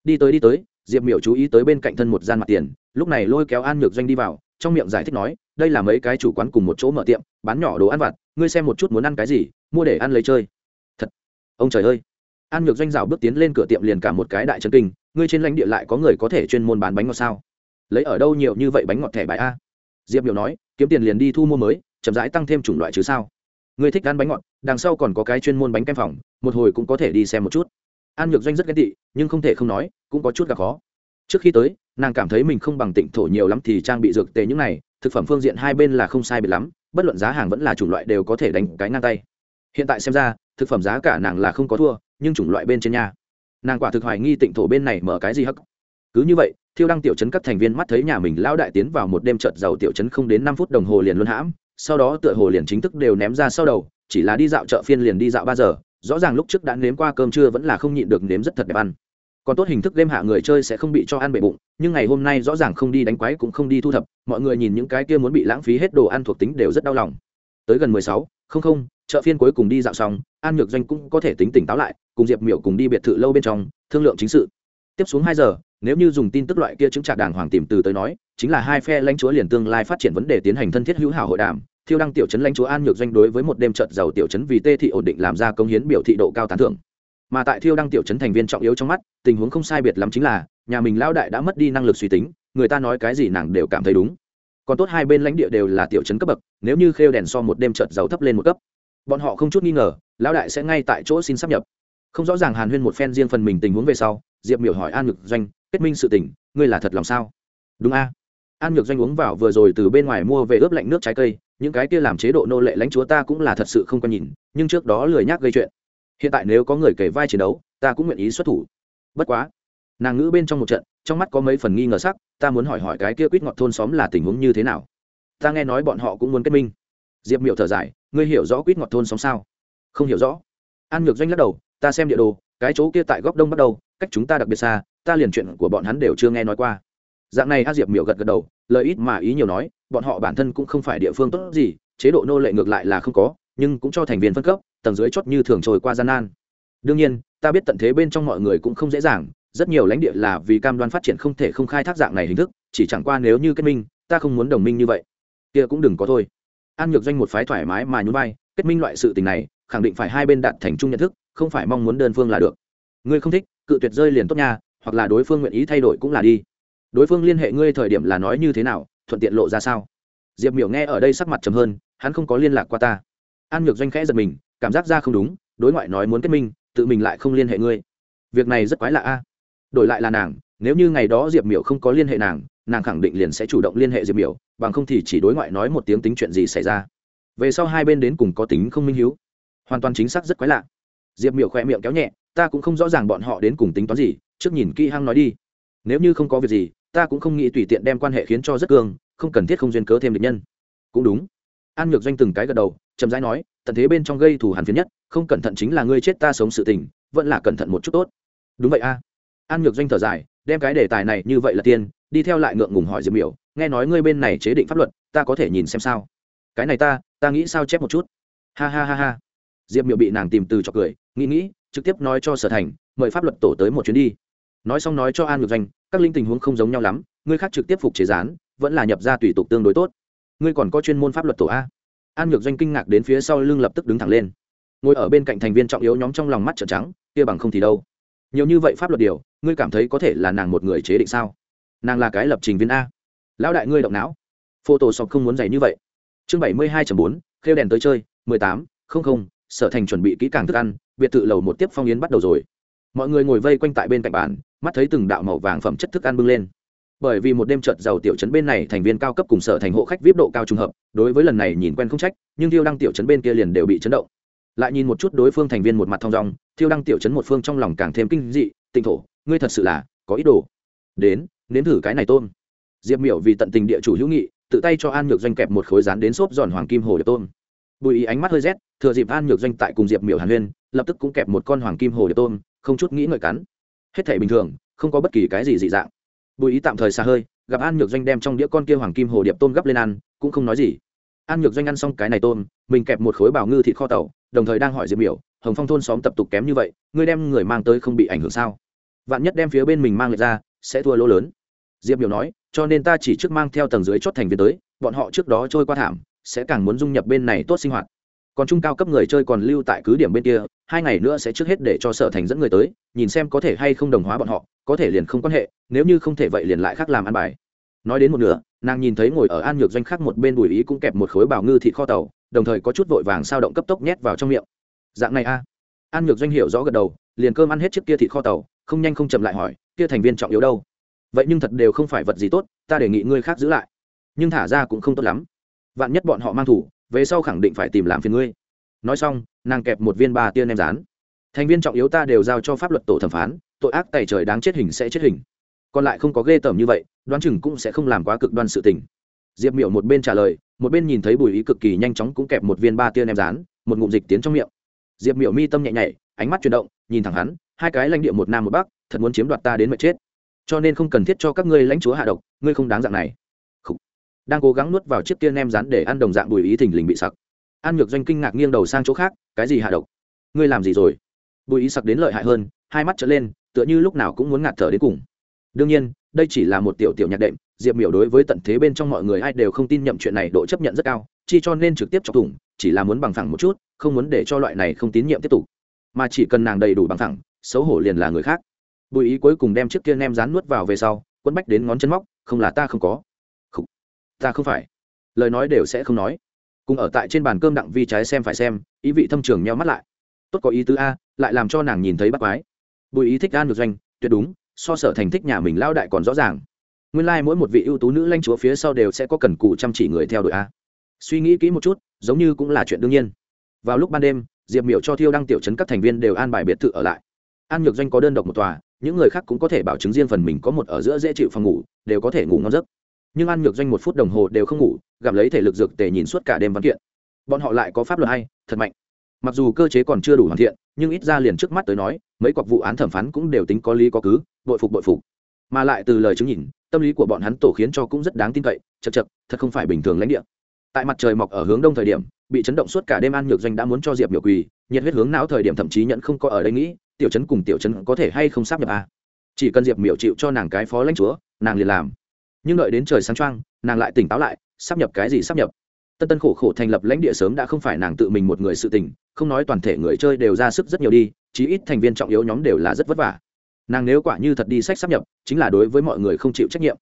Đi tới đi tới, diệp miểu chú ý tới bên cạnh thân một gian mặt tiền, lúc này lôi kéo an nhược doanh đi vào, trong miệng giải thích nói, đây là mấy cái chủ quán cùng một chỗ mở tiệm, bán nhỏ đồ ăn vặt, ngươi xem một chút muốn ăn cái gì, mua để ăn lấy chơi. Thật, ông trời ơi. An nhược doanh rào bước tiến lên cửa tiệm liền cả một cái đại chân kinh, ngươi trên lãnh địa lại có người có thể chuyên môn bán bánh ngọt sao? Lấy ở đâu nhiều như vậy bánh ngọt thẻ bài a? Diệp miểu nói, kiếm tiền liền đi thu mua mới chậm rãi tăng thêm chủng loại chứ sao? Ngươi thích ăn bánh ngọt, đằng sau còn có cái chuyên môn bánh kem phòng, một hồi cũng có thể đi xem một chút. An nhược doanh rất ghét tị, nhưng không thể không nói, cũng có chút gặp khó. Trước khi tới, nàng cảm thấy mình không bằng tịnh thổ nhiều lắm thì trang bị dược tề những này, thực phẩm phương diện hai bên là không sai biệt lắm, bất luận giá hàng vẫn là chủng loại đều có thể đánh cái ngang tay. Hiện tại xem ra, thực phẩm giá cả nàng là không có thua, nhưng chủng loại bên trên nhà nàng quả thực hoài nghi tịnh thổ bên này mở cái gì hắc. Cứ như vậy, thiêu đăng tiểu chấn các thành viên mắt thấy nhà mình lão đại tiến vào một đêm trợt giàu tiểu chấn không đến năm phút đồng hồ liền luôn hãm sau đó tựa hồ liền chính thức đều ném ra sau đầu, chỉ là đi dạo chợ phiên liền đi dạo ba giờ, rõ ràng lúc trước đã nếm qua cơm trưa vẫn là không nhịn được nếm rất thật đẹp ăn. Còn tốt hình thức game hạ người chơi sẽ không bị cho ăn bể bụng, nhưng ngày hôm nay rõ ràng không đi đánh quái cũng không đi thu thập, mọi người nhìn những cái kia muốn bị lãng phí hết đồ ăn thuộc tính đều rất đau lòng. Tới gần mười sáu, không không, chợ phiên cuối cùng đi dạo xong, an nhược doanh cũng có thể tính tỉnh táo lại, cùng diệp miểu cùng đi biệt thự lâu bên trong, thương lượng chính sự. Tiếp xuống hai giờ, nếu như dùng tin tức loại kia chứng trả đàng hoàng tìm từ tới nói chính là hai phe lãnh chúa liền tương lai phát triển vấn đề tiến hành thân thiết hữu hảo hội đàm, thiêu đăng tiểu chấn lãnh chúa an nhược doanh đối với một đêm trận giàu tiểu chấn vì tê thị ổn định làm ra công hiến biểu thị độ cao tán thưởng. Mà tại thiêu đăng tiểu chấn thành viên trọng yếu trong mắt, tình huống không sai biệt lắm chính là, nhà mình lao đại đã mất đi năng lực suy tính, người ta nói cái gì nàng đều cảm thấy đúng. Còn tốt hai bên lãnh địa đều là tiểu chấn cấp bậc, nếu như khêu đèn so một đêm trợt giàu thấp lên một cấp, bọn họ không chút nghi ngờ, lão đại sẽ ngay tại chỗ xin sắp nhập. Không rõ ràng hàn huyên một phen riêng phần mình tình huống về sau, diệp miểu hỏi an nhược doanh, kết minh sự tình, ngươi là thật lòng sao? Đúng a an nhược doanh uống vào vừa rồi từ bên ngoài mua về ướp lạnh nước trái cây, những cái kia làm chế độ nô lệ lãnh chúa ta cũng là thật sự không có nhìn, nhưng trước đó lười nhác gây chuyện. Hiện tại nếu có người kể vai chiến đấu, ta cũng nguyện ý xuất thủ. Bất quá, nàng ngữ bên trong một trận, trong mắt có mấy phần nghi ngờ sắc, ta muốn hỏi hỏi cái kia quýt ngọt thôn xóm là tình huống như thế nào. Ta nghe nói bọn họ cũng muốn kết minh. Diệp miệu thở dài, ngươi hiểu rõ quýt ngọt thôn xóm sao? Không hiểu rõ. An nhược doanh lắc đầu, ta xem địa đồ, cái chỗ kia tại góc đông bắt đầu cách chúng ta đặc biệt xa, ta liền chuyện của bọn hắn đều chưa nghe nói qua dạng này a diệp miệu gật gật đầu, lời ít mà ý nhiều nói, bọn họ bản thân cũng không phải địa phương tốt gì, chế độ nô lệ ngược lại là không có, nhưng cũng cho thành viên phân cấp, tầng dưới chót như thường trôi qua gian nan. Đương nhiên, ta biết tận thế bên trong mọi người cũng không dễ dàng, rất nhiều lãnh địa là vì cam đoan phát triển không thể không khai thác dạng này hình thức, chỉ chẳng qua nếu như kết minh, ta không muốn đồng minh như vậy. Kia cũng đừng có thôi. An nhược doanh một phái thoải mái mà nhún vai, kết minh loại sự tình này, khẳng định phải hai bên đạt thành chung nhận thức, không phải mong muốn đơn phương là được. Ngươi không thích, cự tuyệt rơi liền tốt nha, hoặc là đối phương nguyện ý thay đổi cũng là đi đối phương liên hệ ngươi thời điểm là nói như thế nào, thuận tiện lộ ra sao? Diệp miểu nghe ở đây sắc mặt trầm hơn, hắn không có liên lạc qua ta. An nhược doanh khẽ giật mình, cảm giác ra không đúng, đối ngoại nói muốn kết minh, tự mình lại không liên hệ ngươi. Việc này rất quái lạ a. Đổi lại là nàng, nếu như ngày đó diệp miểu không có liên hệ nàng nàng khẳng định liền sẽ chủ động liên hệ diệp miểu, bằng không thì chỉ đối ngoại nói một tiếng tính chuyện gì xảy ra. Về sau hai bên đến cùng có tính không minh hiếu. Hoàn toàn chính xác rất quái lạ. Diệp miểu khỏe miệng kéo nhẹ, ta cũng không rõ ràng bọn họ đến cùng tính toán gì, trước nhìn kỹ hăng nói đi. Nếu như không có việc gì ta cũng không nghĩ tùy tiện đem quan hệ khiến cho rất cương, không cần thiết không duyên cớ thêm được nhân. Cũng đúng. An nhược doanh từng cái gật đầu, chậm rãi nói, tận thế bên trong gây thù hàn phiến nhất, không cẩn thận chính là ngươi chết ta sống sự tình, vẫn là cẩn thận một chút tốt. Đúng vậy a. An nhược doanh thở dài, đem cái đề tài này như vậy là tiên đi theo lại ngượng ngùng hỏi diệp miểu, nghe nói ngươi bên này chế định pháp luật, ta có thể nhìn xem sao? Cái này ta ta nghĩ sao chép một chút? Ha ha ha ha. Diệp miểu bị nàng tìm từ cho cười, nghĩ nghĩ, trực tiếp nói cho sở thành, mời pháp luật tổ tới một chuyến đi nói xong nói cho an nhược doanh các linh tình huống không giống nhau lắm, ngươi khác trực tiếp phục chế gián, vẫn là nhập ra tùy tục tương đối tốt. Ngươi còn có chuyên môn pháp luật tổ a. An nhược doanh kinh ngạc đến phía sau lưng lập tức đứng thẳng lên. Ngồi ở bên cạnh thành viên trọng yếu nhóm trong lòng mắt trợn trắng, kia bằng không thì đâu? Nhiều như vậy pháp luật điều, ngươi cảm thấy có thể là nàng một người chế định sao? Nàng là cái lập trình viên a. Lão đại ngươi động não. Phô tổ sọc không muốn dày như vậy. Chương bảy mươi hai bốn, khêu đèn tới chơi, mười tám, không không, sở thành chuẩn bị kỹ càng thức ăn, biệt thự lầu một tiếp phong yến bắt đầu rồi. Mọi người ngồi vây quanh tại bên cạnh bàn mắt thấy từng đạo màu vàng phẩm chất thức ăn bưng lên. Bởi vì một đêm trợt giàu tiểu trấn bên này thành viên cao cấp cùng sở thành hộ khách vip độ cao trùng hợp, đối với lần này nhìn quen không trách, nhưng thiêu đăng tiểu trấn bên kia liền đều bị chấn động. Lại nhìn một chút đối phương thành viên một mặt thong dong, thiêu đăng tiểu trấn một phương trong lòng càng thêm kinh dị tinh thổ, ngươi thật sự là có ý đồ đến, nếm thử cái này tôm. Diệp miểu vì tận tình địa chủ hữu nghị, tự tay cho an nhược doanh kẹp một khối rán đến xốp giòn hoàng kim hồ điệp tôm. Bùi ý ánh mắt hơi rét, thừa dịp an nhược doanh tại cùng diệp miểu hàn huyên, lập tức cũng kẹp một con hoàng kim hồ điệp tôm, không chút nghĩ ngợi cắn hết thể bình thường, không có bất kỳ cái gì dị dạng. Bùi ý tạm thời xa hơi, gặp an nhược doanh đem trong đĩa con kia hoàng kim hồ điệp tôm gấp lên ăn, cũng không nói gì. An nhược doanh ăn xong cái này tôm, mình kẹp một khối bào ngư thịt kho tàu, đồng thời đang hỏi diệp miểu, hồng phong thôn xóm tập tục kém như vậy, ngươi đem người mang tới không bị ảnh hưởng sao? Vạn nhất đem phía bên mình mang lại ra, sẽ thua lỗ lớn. Diệp miểu nói, cho nên ta chỉ trước mang theo tầng dưới chót thành viên tới, bọn họ trước đó trôi qua thảm, sẽ càng muốn dung nhập bên này tốt sinh hoạt còn trung cao cấp người chơi còn lưu tại cứ điểm bên kia, hai ngày nữa sẽ trước hết để cho sở thành dẫn người tới, nhìn xem có thể hay không đồng hóa bọn họ, có thể liền không quan hệ, nếu như không thể vậy liền lại khác làm ăn bài. Nói đến một nửa, nàng nhìn thấy ngồi ở an nhược doanh khác một bên bùi ý cũng kẹp một khối bào ngư thịt kho tàu, đồng thời có chút vội vàng sao động cấp tốc nhét vào trong miệng. Dạng này a. An nhược doanh hiểu rõ gật đầu, liền cơm ăn hết chiếc kia thịt kho tàu, không nhanh không chậm lại hỏi, kia thành viên trọng yếu đâu? Vậy nhưng thật đều không phải vật gì tốt, ta đề nghị ngươi khác giữ lại. Nhưng thả ra cũng không tốt lắm. Vạn nhất bọn họ mang thủ về sau khẳng định phải tìm làm phiền ngươi. Nói xong, nàng kẹp một viên ba tiên em rán. Thành viên trọng yếu ta đều giao cho pháp luật tổ thẩm phán, tội ác tài trời đáng chết hình sẽ chết hình. Còn lại không có ghê tởm như vậy, đoán chừng cũng sẽ không làm quá cực đoan sự tình. Diệp miểu một bên trả lời, một bên nhìn thấy bùi ý cực kỳ nhanh chóng cũng kẹp một viên ba tiên em rán, một ngụm dịch tiến trong miệng. Diệp miểu mi tâm nhẹ nhảy, ánh mắt chuyển động, nhìn thẳng hắn, hai cái lãnh địa một nam một bắc, thật muốn chiếm đoạt ta đến mệt chết. Cho nên không cần thiết cho các ngươi lãnh chúa hạ độc, ngươi không đáng dạng này đang cố gắng nuốt vào chiếc tiên em rán để ăn đồng dạng bùi ý thình lình bị sặc. An nhược doanh kinh ngạc nghiêng đầu sang chỗ khác, cái gì hạ độc? Ngươi làm gì rồi? Bùi ý sặc đến lợi hại hơn, hai mắt trở lên, tựa như lúc nào cũng muốn ngạt thở đến cùng. Đương nhiên, đây chỉ là một tiểu tiểu nhạc đệm, diệp miểu đối với tận thế bên trong mọi người ai đều không tin nhậm chuyện này độ chấp nhận rất cao, chi cho nên trực tiếp chọc thủng, chỉ là muốn bằng thẳng một chút, không muốn để cho loại này không tín nhiệm tiếp tục. Mà chỉ cần nàng đầy đủ bằng thẳng xấu hổ liền là người khác. Bùi ý cuối cùng đem chiếc kia nem rán nuốt vào về sau, quấn bách đến ngón chân móc, không là ta không có ta không phải. Lời nói đều sẽ không nói. Cùng ở tại trên bàn cơm đặng vi trái xem phải xem, ý vị thâm trường nheo mắt lại. Tốt có ý tứ a, lại làm cho nàng nhìn thấy bác quái. Bùi ý thích gan được doanh, tuyệt đúng, so sở thành thích nhà mình lao đại còn rõ ràng. Nguyên lai、like、mỗi một vị ưu tú nữ lanh chúa phía sau đều sẽ có cần cù chăm chỉ người theo đội a. Suy nghĩ kỹ một chút, giống như cũng là chuyện đương nhiên. Vào lúc ban đêm, diệp miểu cho thiêu đăng tiểu chấn các thành viên đều an bài biệt thự ở lại. An nhược doanh có đơn độc một tòa, những người khác cũng có thể bảo chứng riêng phần mình có một ở giữa dễ chịu phòng ngủ, đều có thể ngủ ngon giấc nhưng an nhược doanh một phút đồng hồ đều không ngủ gặp lấy thể lực dược tề nhìn suốt cả đêm văn kiện. Bọn họ lại có pháp luật hay, thật mạnh. Mặc dù cơ chế còn chưa đủ hoàn thiện, nhưng ít ra liền trước mắt tới nói, mấy cọc vụ án thẩm phán cũng đều tính có lý có cứ, bội phục bội phục. Mà lại từ lời chứng nhìn, tâm lý của bọn hắn tổ khiến cho cũng rất đáng tin cậy, chật chật, thật không phải bình thường lãnh địa. Tại mặt trời mọc ở hướng đông thời điểm, bị chấn động suốt cả đêm an nhược doanh đã muốn cho diệp miểu quỳ, nhiệt huyết hướng não thời điểm thậm chí nhận không có ở đây nghĩ, tiểu chấn cùng tiểu chấn có thể hay không sắp nhập à. chỉ cần diệp miểu chịu cho nàng cái phó lãnh chúa, nàng liền làm nhưng đợi đến trời sáng trăng nàng lại tỉnh táo lại, sắp nhập cái gì sắp nhập. Tân tân khổ khổ thành lập lãnh địa sớm đã không phải nàng tự mình một người sự tình, không nói toàn thể người chơi đều ra sức rất nhiều đi, chí ít thành viên trọng yếu nhóm đều là rất vất vả. Nàng nếu quả như thật đi sách sắp nhập, chính là đối với mọi người không chịu trách nhiệm.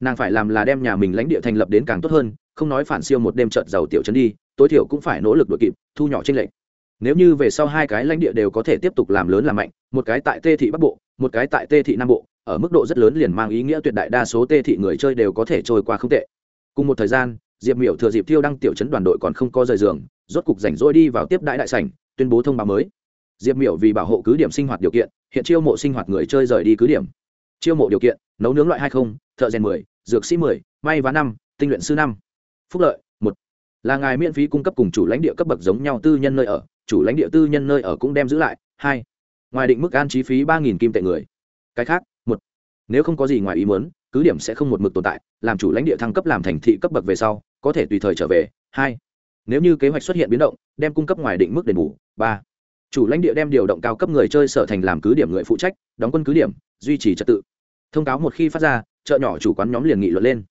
Nàng phải làm là đem nhà mình lãnh địa thành lập đến càng tốt hơn, không nói phản siêu một đêm trợt giàu tiểu trấn đi, tối thiểu cũng phải nỗ lực đội kịp, thu nhỏ trên lệnh nếu như về sau hai cái lãnh địa đều có thể tiếp tục làm lớn làm mạnh, một cái tại tê thị bắc bộ, một cái tại tê thị nam bộ ở mức độ rất lớn liền mang ý nghĩa tuyệt đại đa số tê thị người chơi đều có thể trôi qua không tệ. Cùng một thời gian, diệp miểu thừa dịp thiêu đăng tiểu chấn đoàn đội còn không có rời giường, rốt cục rảnh rỗi đi vào tiếp đại đại sảnh, tuyên bố thông báo mới. Diệp miểu vì bảo hộ cứ điểm sinh hoạt điều kiện, hiện chiêu mộ sinh hoạt người chơi rời đi cứ điểm. Chiêu mộ điều kiện, nấu nướng loại hai không, thợ rèn mười, dược sĩ mười, may vá năm, tinh luyện sư năm. Phúc lợi, một. Là ngài miễn phí cung cấp cùng chủ lãnh địa cấp bậc giống nhau tư nhân nơi ở, chủ lãnh địa tư nhân nơi ở cũng đem giữ lại. Hai. Ngoài định mức an chi phí ba nghìn kim tệ người. Cái khác nếu không có gì ngoài ý muốn, cứ điểm sẽ không một mực tồn tại, làm chủ lãnh địa thăng cấp làm thành thị cấp bậc về sau, có thể tùy thời trở về. Hai, nếu như kế hoạch xuất hiện biến động, đem cung cấp ngoài định mức đền bù. Ba, chủ lãnh địa đem điều động cao cấp người chơi sở thành làm cứ điểm người phụ trách, đóng quân cứ điểm, duy trì trật tự. Thông cáo một khi phát ra, chợ nhỏ chủ quán nhóm liền nghị luận lên.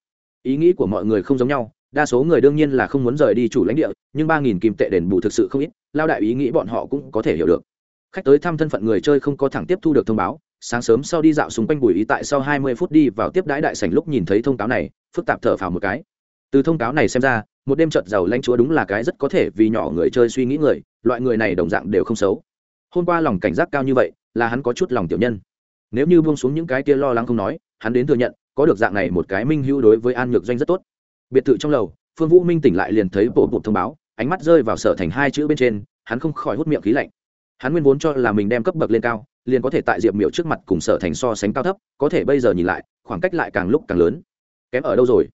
Ý nghĩ của mọi người không giống nhau, đa số người đương nhiên là không muốn rời đi chủ lãnh địa, nhưng ba nghìn kim tệ đền bù thực sự không ít, lao đại ý nghĩ bọn họ cũng có thể hiểu được. Khách tới thăm thân phận người chơi không có thẳng tiếp thu được thông báo sáng sớm sau đi dạo xung quanh bùi ý tại sau hai mươi phút đi vào tiếp đãi đại sảnh lúc nhìn thấy thông cáo này, phức tạp thở phào một cái. Từ thông cáo này xem ra, một đêm trợt giàu lãnh chúa đúng là cái rất có thể vì nhỏ người chơi suy nghĩ người, loại người này đồng dạng đều không xấu. Hôm qua lòng cảnh giác cao như vậy, là hắn có chút lòng tiểu nhân. Nếu như buông xuống những cái kia lo lắng không nói, hắn đến thừa nhận, có được dạng này một cái minh hữu đối với an nhược doanh rất tốt. Biệt thự trong lầu, phương vũ minh tỉnh lại liền thấy bộ bụt thông báo, ánh mắt rơi vào sở thành hai chữ bên trên, hắn không khỏi hút miệng khí lạnh. Hắn nguyên vốn cho là mình đem cấp bậc lên cao liền có thể tại diệp miểu trước mặt cùng sở thành so sánh cao thấp, có thể bây giờ nhìn lại, khoảng cách lại càng lúc càng lớn. Kém ở đâu rồi?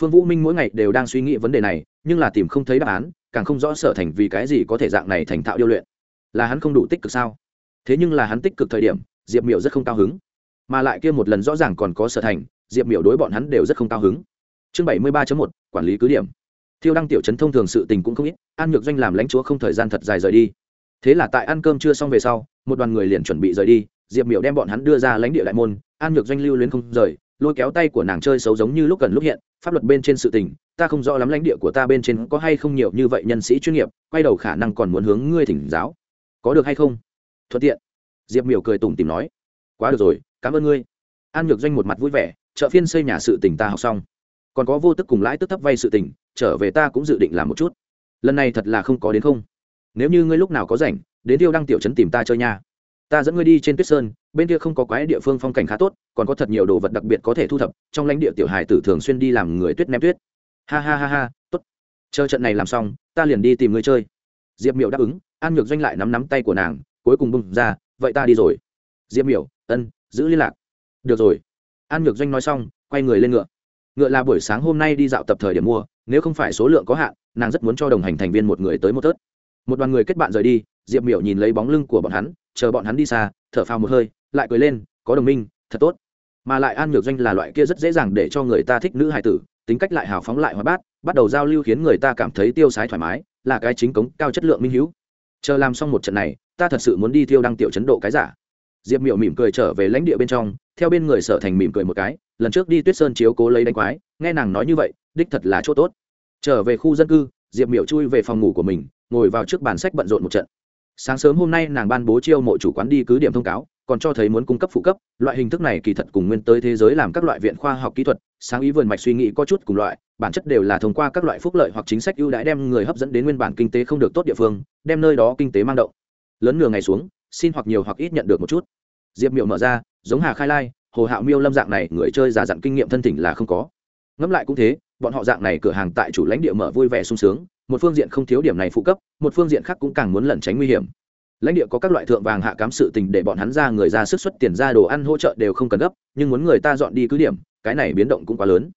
Phương vũ minh mỗi ngày đều đang suy nghĩ vấn đề này, nhưng là tìm không thấy đáp án, càng không rõ sở thành vì cái gì có thể dạng này thành thạo điêu luyện. Là hắn không đủ tích cực sao? Thế nhưng là hắn tích cực thời điểm, diệp miểu rất không cao hứng. Mà lại kia một lần rõ ràng còn có sở thành, diệp miểu đối bọn hắn đều rất không cao hứng. Chương bảy mươi ba một, quản lý cứ điểm. Thiêu đăng tiểu chấn thông thường sự tình cũng không ít, an nhược doanh làm lãnh chúa không thời gian thật dài rời đi thế là tại ăn cơm chưa xong về sau, một đoàn người liền chuẩn bị rời đi, diệp miểu đem bọn hắn đưa ra lãnh địa đại môn, an nhược doanh lưu luyến không rời, lôi kéo tay của nàng chơi xấu giống như lúc cần lúc hiện, pháp luật bên trên sự tình, ta không rõ lắm lãnh địa của ta bên trên có hay không nhiều như vậy nhân sĩ chuyên nghiệp, quay đầu khả năng còn muốn hướng ngươi thỉnh giáo. Có được hay không? Thuận tiện. Diệp miểu cười tủm tìm nói. Quá được rồi, cảm ơn ngươi. An nhược doanh một mặt vui vẻ, chợ phiên xây nhà sự tình ta học xong. Còn có vô tức cùng lãi tức thấp vay sự tình, trở về ta cũng dự định làm một chút. Lần này thật là không có đến không nếu như ngươi lúc nào có rảnh, đến tiêu đăng tiểu trấn tìm ta chơi nha. Ta dẫn ngươi đi trên tuyết sơn, bên kia không có quái địa phương phong cảnh khá tốt, còn có thật nhiều đồ vật đặc biệt có thể thu thập, trong lãnh địa tiểu Hải tử thường xuyên đi làm người tuyết ném tuyết. Ha ha ha ha, tốt. Chờ trận này làm xong, ta liền đi tìm ngươi chơi. Diệp miểu đáp ứng, an nhược doanh lại nắm nắm tay của nàng, cuối cùng bung ra, vậy ta đi rồi. Diệp miểu, ân, giữ liên lạc. Được rồi. An nhược doanh nói xong, quay người lên ngựa. Ngựa là buổi sáng hôm nay đi dạo tập thời điểm mua, nếu không phải số lượng có hạn, nàng rất muốn cho đồng hành thành viên một người tới một tớt một đoàn người kết bạn rời đi, diệp miểu nhìn lấy bóng lưng của bọn hắn, chờ bọn hắn đi xa, thở phào một hơi, lại cười lên, có đồng minh, thật tốt. Mà lại an nhược doanh là loại kia rất dễ dàng để cho người ta thích nữ hài tử, tính cách lại hào phóng lại hoa bát, bắt đầu giao lưu khiến người ta cảm thấy tiêu sái thoải mái, là cái chính cống cao chất lượng minh hữu chờ làm xong một trận này, ta thật sự muốn đi thiêu đăng tiểu chấn độ cái giả. Diệp Miểu mỉm cười trở về lãnh địa bên trong, theo bên người sở thành mỉm cười một cái, lần trước đi tuyết sơn chiếu cố lấy đánh quái, nghe nàng nói như vậy, đích thật là chỗ tốt. Trở về khu dân cư, diệp Miểu chui về phòng ngủ của mình ngồi vào trước bàn sách bận rộn một trận. Sáng sớm hôm nay nàng ban bố chiêu mộ chủ quán đi cứ điểm thông cáo, còn cho thấy muốn cung cấp phụ cấp, loại hình thức này kỳ thật cùng nguyên tới thế giới làm các loại viện khoa học kỹ thuật, sáng ý vườn mạch suy nghĩ có chút cùng loại, bản chất đều là thông qua các loại phúc lợi hoặc chính sách ưu đãi đem người hấp dẫn đến nguyên bản kinh tế không được tốt địa phương, đem nơi đó kinh tế mang động. Lớn nửa ngày xuống, xin hoặc nhiều hoặc ít nhận được một chút. Diệp miệu mở ra, giống hà khai lai, hồ hạo miêu lâm dạng này, người chơi giả dặn kinh nghiệm thân thỉnh là không có. Ngẫm lại cũng thế, bọn họ dạng này cửa hàng tại chủ lãnh địa mở vui vẻ sung sướng một phương diện không thiếu điểm này phụ cấp, một phương diện khác cũng càng muốn lẩn tránh nguy hiểm. Lãnh địa có các loại thượng vàng hạ cám sự tình để bọn hắn ra người ra sức xuất tiền ra đồ ăn hỗ trợ đều không cần gấp, nhưng muốn người ta dọn đi cứ điểm, cái này biến động cũng quá lớn.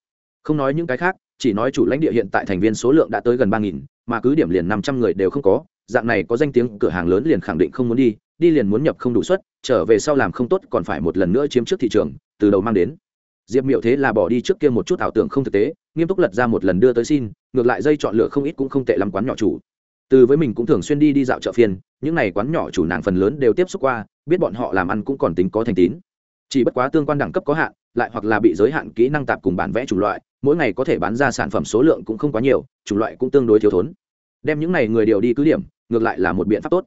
Không nói những cái khác, chỉ nói chủ lãnh địa hiện tại thành viên số lượng đã tới gần ba nghìn, mà cứ điểm liền năm trăm người đều không có, dạng này có danh tiếng cửa hàng lớn liền khẳng định không muốn đi đi liền muốn nhập không đủ suất, trở về sau làm không tốt còn phải một lần nữa chiếm trước thị trường, từ đầu mang đến. Diệp miệu thế là bỏ đi trước kia một chút ảo tưởng không thực tế nghiêm túc lật ra một lần đưa tới xin, ngược lại dây chọn lựa không ít cũng không tệ lắm quán nhỏ chủ. Từ với mình cũng thường xuyên đi đi dạo chợ phiên, những n à y quán nhỏ chủ nàng phần lớn đều tiếp xúc qua, biết bọn họ làm ăn cũng còn tính có thành tín. Chỉ bất quá tương quan đẳng cấp có hạn, lại hoặc là bị giới hạn kỹ năng tạp cùng bản vẽ chủng loại, mỗi ngày có thể bán ra sản phẩm số lượng cũng không quá nhiều, chủng loại cũng tương đối thiếu thốn. Đem những n à y người đều đi cứ điểm, ngược lại là một biện pháp tốt.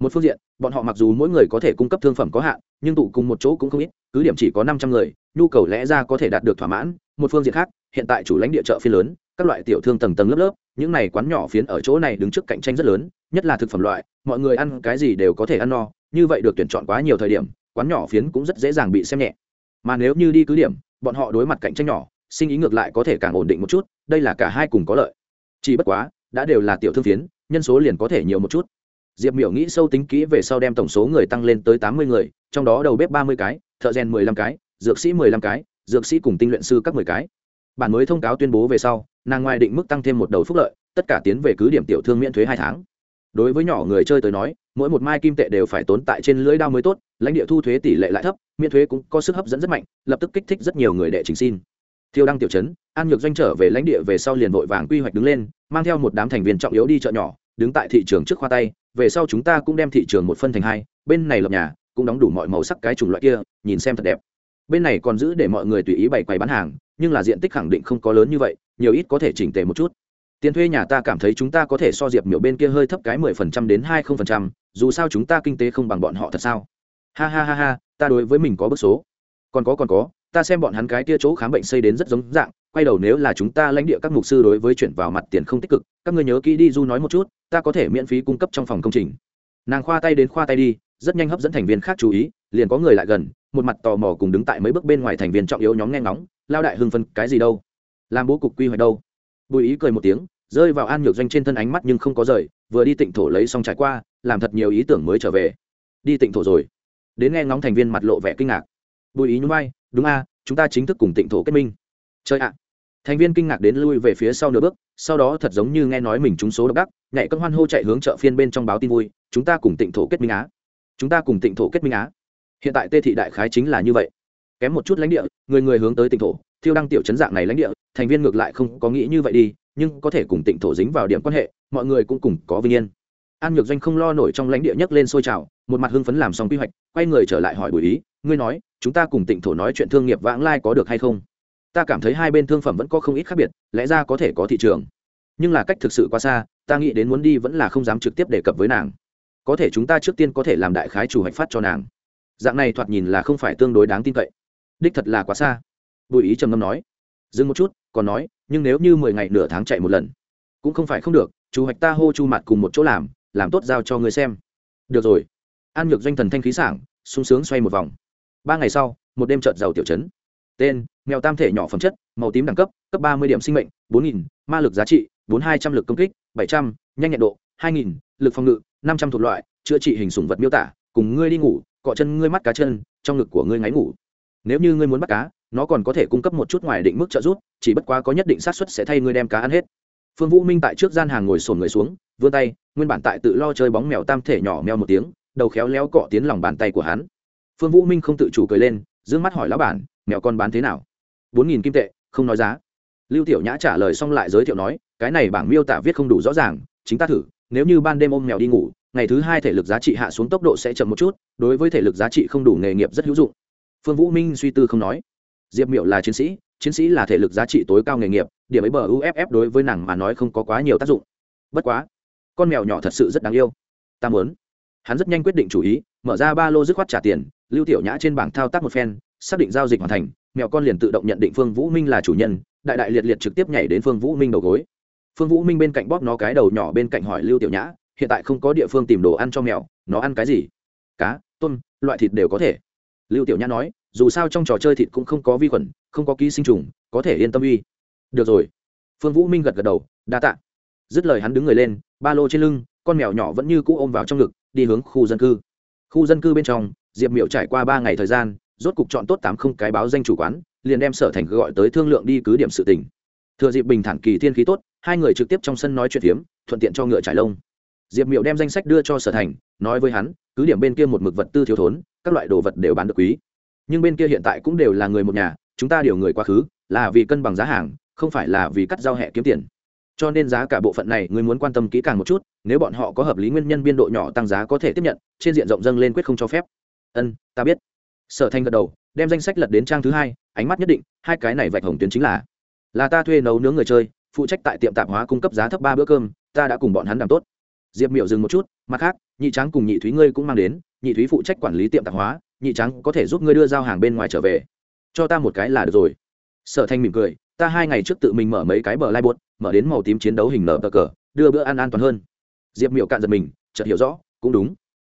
Một phương diện, bọn họ mặc dù mỗi người có thể cung cấp thương phẩm có hạn, nhưng tụ cùng một chỗ cũng không ít, cứ điểm chỉ có năm trăm người, nhu cầu lẽ ra có thể đạt được thỏa mãn một phương diện khác, hiện tại chủ lãnh địa chợ phiên lớn, các loại tiểu thương tầng tầng lớp lớp, những này quán nhỏ phiến ở chỗ này đứng trước cạnh tranh rất lớn, nhất là thực phẩm loại, mọi người ăn cái gì đều có thể ăn no, như vậy được tuyển chọn quá nhiều thời điểm, quán nhỏ phiến cũng rất dễ dàng bị xem nhẹ. Mà nếu như đi cứ điểm, bọn họ đối mặt cạnh tranh nhỏ, sinh ý ngược lại có thể càng ổn định một chút, đây là cả hai cùng có lợi. Chỉ bất quá, đã đều là tiểu thương phiến, nhân số liền có thể nhiều một chút. Diệp miểu nghĩ sâu tính kỹ về sau đem tổng số người tăng lên tới tám mươi người, trong đó đầu bếp ba mươi cái, thợ rèn mười lăm cái, dược sĩ mười lăm cái dược sĩ cùng tinh luyện sư các mười cái. Bản mới thông cáo tuyên bố về sau, nàng ngoài định mức tăng thêm một đầu phúc lợi, tất cả tiến về cứ điểm tiểu thương miễn thuế hai tháng. Đối với nhỏ người chơi tới nói, mỗi một mai kim tệ đều phải tốn tại trên lưỡi đao mới tốt, lãnh địa thu thuế tỷ lệ lại thấp, miễn thuế cũng có sức hấp dẫn rất mạnh, lập tức kích thích rất nhiều người đệ trình xin. Thiêu đăng tiểu chấn an nhược doanh trở về lãnh địa về sau liền vội vàng quy hoạch đứng lên, mang theo một đám thành viên trọng yếu đi chợ nhỏ, đứng tại thị trường trước khoa tay, về sau chúng ta cũng đem thị trường một phân thành hai, bên này lập nhà, cũng đóng đủ mọi màu sắc cái chủng loại kia, nhìn xem thật đẹp bên này còn giữ để mọi người tùy ý bày quầy bán hàng, nhưng là diện tích khẳng định không có lớn như vậy, nhiều ít có thể chỉnh tề một chút. Tiền thuê nhà ta cảm thấy chúng ta có thể so diệp miểu bên kia hơi thấp cái mười phần trăm đến hai không phần trăm, dù sao chúng ta kinh tế không bằng bọn họ thật sao? Ha ha ha ha, ta đối với mình có bức số. Còn có còn có, ta xem bọn hắn cái kia chỗ khám bệnh xây đến rất giống dạng, quay đầu nếu là chúng ta lãnh địa các mục sư đối với chuyển vào mặt tiền không tích cực, các ngươi nhớ kỹ đi du nói một chút, ta có thể miễn phí cung cấp trong phòng công trình. Nàng khoa tay đến khoa tay đi, rất nhanh hấp dẫn thành viên khác chú ý liền có người lại gần, một mặt tò mò cùng đứng tại mấy bước bên ngoài thành viên trọng yếu nhóm nghe ngóng, lao đại hưng phân cái gì đâu? Làm bố cục quy hoạch đâu? Bùi ý cười một tiếng, rơi vào an nhược doanh trên thân ánh mắt nhưng không có rời, vừa đi tịnh thổ lấy xong trải qua, làm thật nhiều ý tưởng mới trở về. Đi tịnh thổ rồi. Đến nghe ngóng thành viên mặt lộ vẻ kinh ngạc. Bùi ý nhún vai, đúng a, chúng ta chính thức cùng tịnh thổ kết minh. Chơi ạ. Thành viên kinh ngạc đến lui về phía sau nửa bước, sau đó thật giống như nghe nói mình trúng số độc đắc, nhảy cân hoan hô chạy hướng chợ phiên bên trong báo tin vui, chúng ta cùng tịnh thổ kết minh á. Chúng ta cùng tịnh thổ kết minh á hiện tại tê thị đại khái chính là như vậy. Kém một chút lãnh địa, người người hướng tới tỉnh thổ, thiêu đăng tiểu chấn dạng này lãnh địa, thành viên ngược lại không có nghĩ như vậy đi, nhưng có thể cùng tỉnh thổ dính vào điểm quan hệ, mọi người cũng cùng có vinh yên. An nhược doanh không lo nổi trong lãnh địa nhấc lên sôi trào, một mặt hưng phấn làm xong quy hoạch, quay người trở lại hỏi bùi ý, ngươi nói, chúng ta cùng tỉnh thổ nói chuyện thương nghiệp vãng lai có được hay không? Ta cảm thấy hai bên thương phẩm vẫn có không ít khác biệt, lẽ ra có thể có thị trường. Nhưng là cách thực sự quá xa, ta nghĩ đến muốn đi vẫn là không dám trực tiếp đề cập với nàng. Có thể chúng ta trước tiên có thể làm đại khái chủ hoạch phát cho nàng dạng này thoạt nhìn là không phải tương đối đáng tin cậy. Đích thật là quá xa. Bùi ý trầm ngâm nói, dừng một chút, còn nói, nhưng nếu như mười ngày nửa tháng chạy một lần, cũng không phải không được chú hoạch ta hô chu mặt cùng một chỗ làm làm tốt giao cho người xem. Được rồi. An nhược doanh thần thanh khí sảng, sung sướng xoay một vòng. Ba ngày sau, một đêm trợt giàu tiểu chấn. Tên, mèo tam thể nhỏ phẩm chất, màu tím đẳng cấp cấp ba mươi điểm sinh mệnh, bốn nghìn, ma lực giá trị, bốn hai trăm l ự c công kích, bảy trăm, nhanh nhẹn độ, hai nghìn, lực phòng ngự, năm trăm thuộc loại, chữa trị hình sủng vật miêu tả, cùng ngươi đi ngủ cọ chân ngươi mắt cá chân, trong ngực của ngươi ngáy ngủ. Nếu như ngươi muốn bắt cá, nó còn có thể cung cấp một chút ngoài định mức trợ giúp, chỉ bất quá có nhất định xác suất sẽ thay ngươi đem cá ăn hết. Phương vũ minh tại trước gian hàng ngồi sồn người xuống, vươn tay, nguyên bản tại tự lo chơi bóng mèo tam thể nhỏ mèo một tiếng, đầu khéo léo cọ tiến lòng bàn tay của hắn. Phương vũ minh không tự chủ cười lên d ư ơ n g mắt hỏi lão bản, mèo con bán thế nào? Bốn nghìn kim tệ, không nói giá. Lưu tiểu nhã trả lời xong lại giới thiệu nói, cái này bảng miêu tả viết không đủ rõ ràng, chính ta thử, nếu như ban đêm ôm mèo đi ngủ ngày thứ hai thể lực giá trị hạ xuống tốc độ sẽ chậm một chút, đối với thể lực giá trị không đủ nghề nghiệp rất hữu dụng. Phương vũ minh suy tư không nói. Diệp miệu là chiến sĩ chiến sĩ là thể lực giá trị tối cao nghề nghiệp, điểm ấy bờ uff đối với nàng mà nói không có quá nhiều tác dụng. Bất quá, con mèo nhỏ thật sự rất đáng yêu. Ta muốn. Hắn rất nhanh quyết định chủ ý, mở ra ba lô dứt khoát trả tiền, lưu tiểu nhã trên bảng thao tác một phen, xác định giao dịch hoàn thành, mèo con liền tự động nhận định phương vũ minh là chủ nhân, đại đại liệt liệt trực tiếp nhảy đến phương vũ minh đầu gối. Phương vũ minh bên cạnh bóp nó cái đầu nhỏ bên cạnh hỏi lưu tiểu nhã hiện tại không có địa phương tìm đồ ăn cho mèo, nó ăn cái gì? Cá, tôm, loại thịt đều có thể. Lưu tiểu nhã nói, dù sao trong trò chơi thịt cũng không có vi khuẩn, không có ký sinh trùng, có thể yên tâm uy. Được rồi. Phương vũ minh gật gật đầu, đa tạ. Dứt lời hắn đứng người lên, ba lô trên lưng, con mèo nhỏ vẫn như cũ ôm vào trong ngực, đi hướng khu dân cư. Khu dân cư bên trong, diệp miệu trải qua ba ngày thời gian, rốt cục chọn tốt tám không cái báo danh chủ quán, liền đem sở thành gọi tới thương lượng đi cứ điểm sự tỉnh thừa dịp bình thản kỳ thiên khí tốt, hai người trực tiếp trong sân nói chuyện phiếm, thuận tiện cho ngựa trải lông diệp miệu đem danh sách đưa cho sở thành, nói với hắn, cứ điểm bên kia một mực vật tư thiếu thốn, các loại đồ vật đều bán được quý. Nhưng bên kia hiện tại cũng đều là người một nhà, chúng ta điều người quá khứ, là vì cân bằng giá hàng, không phải là vì cắt giao hẹ kiếm tiền. Cho nên giá cả bộ phận này, người muốn quan tâm kỹ càng một chút, nếu bọn họ có hợp lý nguyên nhân biên độ nhỏ tăng giá có thể tiếp nhận, trên diện rộng dâng lên quyết không cho phép. Ân, ta biết. Sở thanh gật đầu, đem danh sách lật đến trang thứ hai, ánh mắt nhất định, hai cái này vạch hồng tuyến chính là là ta thuê nấu nướng người chơi, phụ trách tại tiệm tạp hóa cung cấp giá thấp ba bữa cơm, ta đã cùng bọn hắn làm tốt diệp miểu dừng một chút, mặt khác, nhị tráng cùng nhị thúy ngươi cũng mang đến, nhị thúy phụ trách quản lý tiệm tạp hóa, nhị tráng có thể giúp ngươi đưa giao hàng bên ngoài trở về. Cho ta một cái là được rồi. Sở thanh mỉm cười, ta hai ngày trước tự mình mở mấy cái bờ lai bột mở đến màu tím chiến đấu hình nở cờ, đưa bữa ăn an toàn hơn. Diệp miệu cạn giật mình, chợt hiểu rõ, cũng đúng.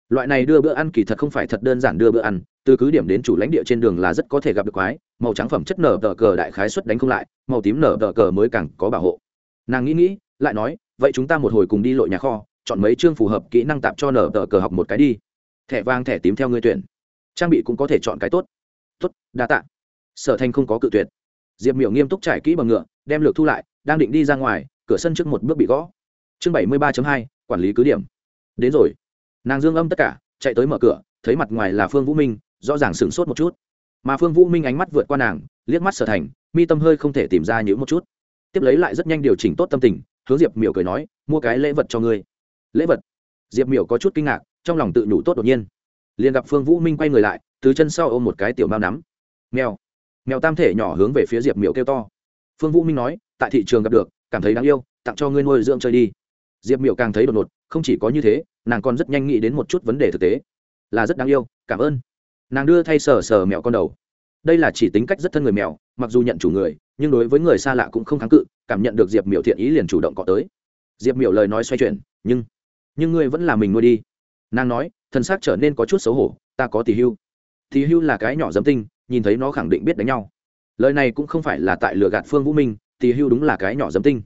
Loại này đưa bữa ăn kỳ thật không phải thật đơn giản đưa bữa ăn, từ cứ điểm đến chủ lãnh địa trên đường là rất có thể gặp được quái, màu trắng phẩm chất nở tờ cờ đại khái xuất đánh không lại, màu tím nở tờ cờ mới càng có bảo hộ. Nàng nghĩ nghĩ, lại nói, vậy chúng ta một hồi cùng đi lội nhà kho chọn mấy chương phù hợp kỹ năng tạp cho nở tờ cờ học một cái đi. Thẻ vàng thẻ tím theo ngươi tuyển. Trang bị cũng có thể chọn cái tốt. Tốt, đa tạ. Sở thành không có cự tuyệt. Diệp miểu nghiêm túc trải kỹ bằng ngựa, đem lược thu lại, đang định đi ra ngoài, cửa sân trước một bước bị gõ. Chương bảy mươi ba hai, quản lý cứ điểm. Đến rồi. Nàng dương âm tất cả, chạy tới mở cửa, thấy mặt ngoài là phương vũ minh, rõ ràng sửng sốt một chút. Mà phương vũ minh ánh mắt vượt qua nàng, liếc mắt sở thành, mi tâm hơi không thể tìm ra nhữ một chút. Tiếp lấy lại rất nhanh điều chỉnh tốt tâm tình, hướng diệp miểu cười nói, mua cái lễ vật cho ngươi lễ vật. Diệp miểu có chút kinh ngạc, trong lòng tự nhủ tốt đột nhiên. Liền gặp phương vũ minh quay người lại, từ chân sau ôm một cái tiểu mao nắm. Mèo. Mèo tam thể nhỏ hướng về phía diệp miểu kêu to. Phương vũ minh nói, tại thị trường gặp được, cảm thấy đáng yêu, tặng cho ngươi nuôi dưỡng chơi đi. Diệp miểu càng thấy đột ngột, không chỉ có như thế, nàng còn rất nhanh nghĩ đến một chút vấn đề thực tế. Là rất đáng yêu, cảm ơn. Nàng đưa thay sờ sờ mèo con đầu. Đây là chỉ tính cách rất thân người mèo, mặc dù nhận chủ người, nhưng đối với người xa lạ cũng không kháng cự, cảm nhận được diệp miểu thiện ý liền chủ động cọ tới. Diệp miểu lời nói xoay chuyển, nhưng nhưng ngươi vẫn là mình nuôi đi. Nàng nói thân xác trở nên có chút xấu hổ, ta có tỷ hưu. Tỷ hưu là cái nhỏ dấm tinh, nhìn thấy nó khẳng định biết đánh nhau. Lời này cũng không phải là tại lừa gạt phương vũ minh tỷ hưu đúng là cái nhỏ dấm tinh.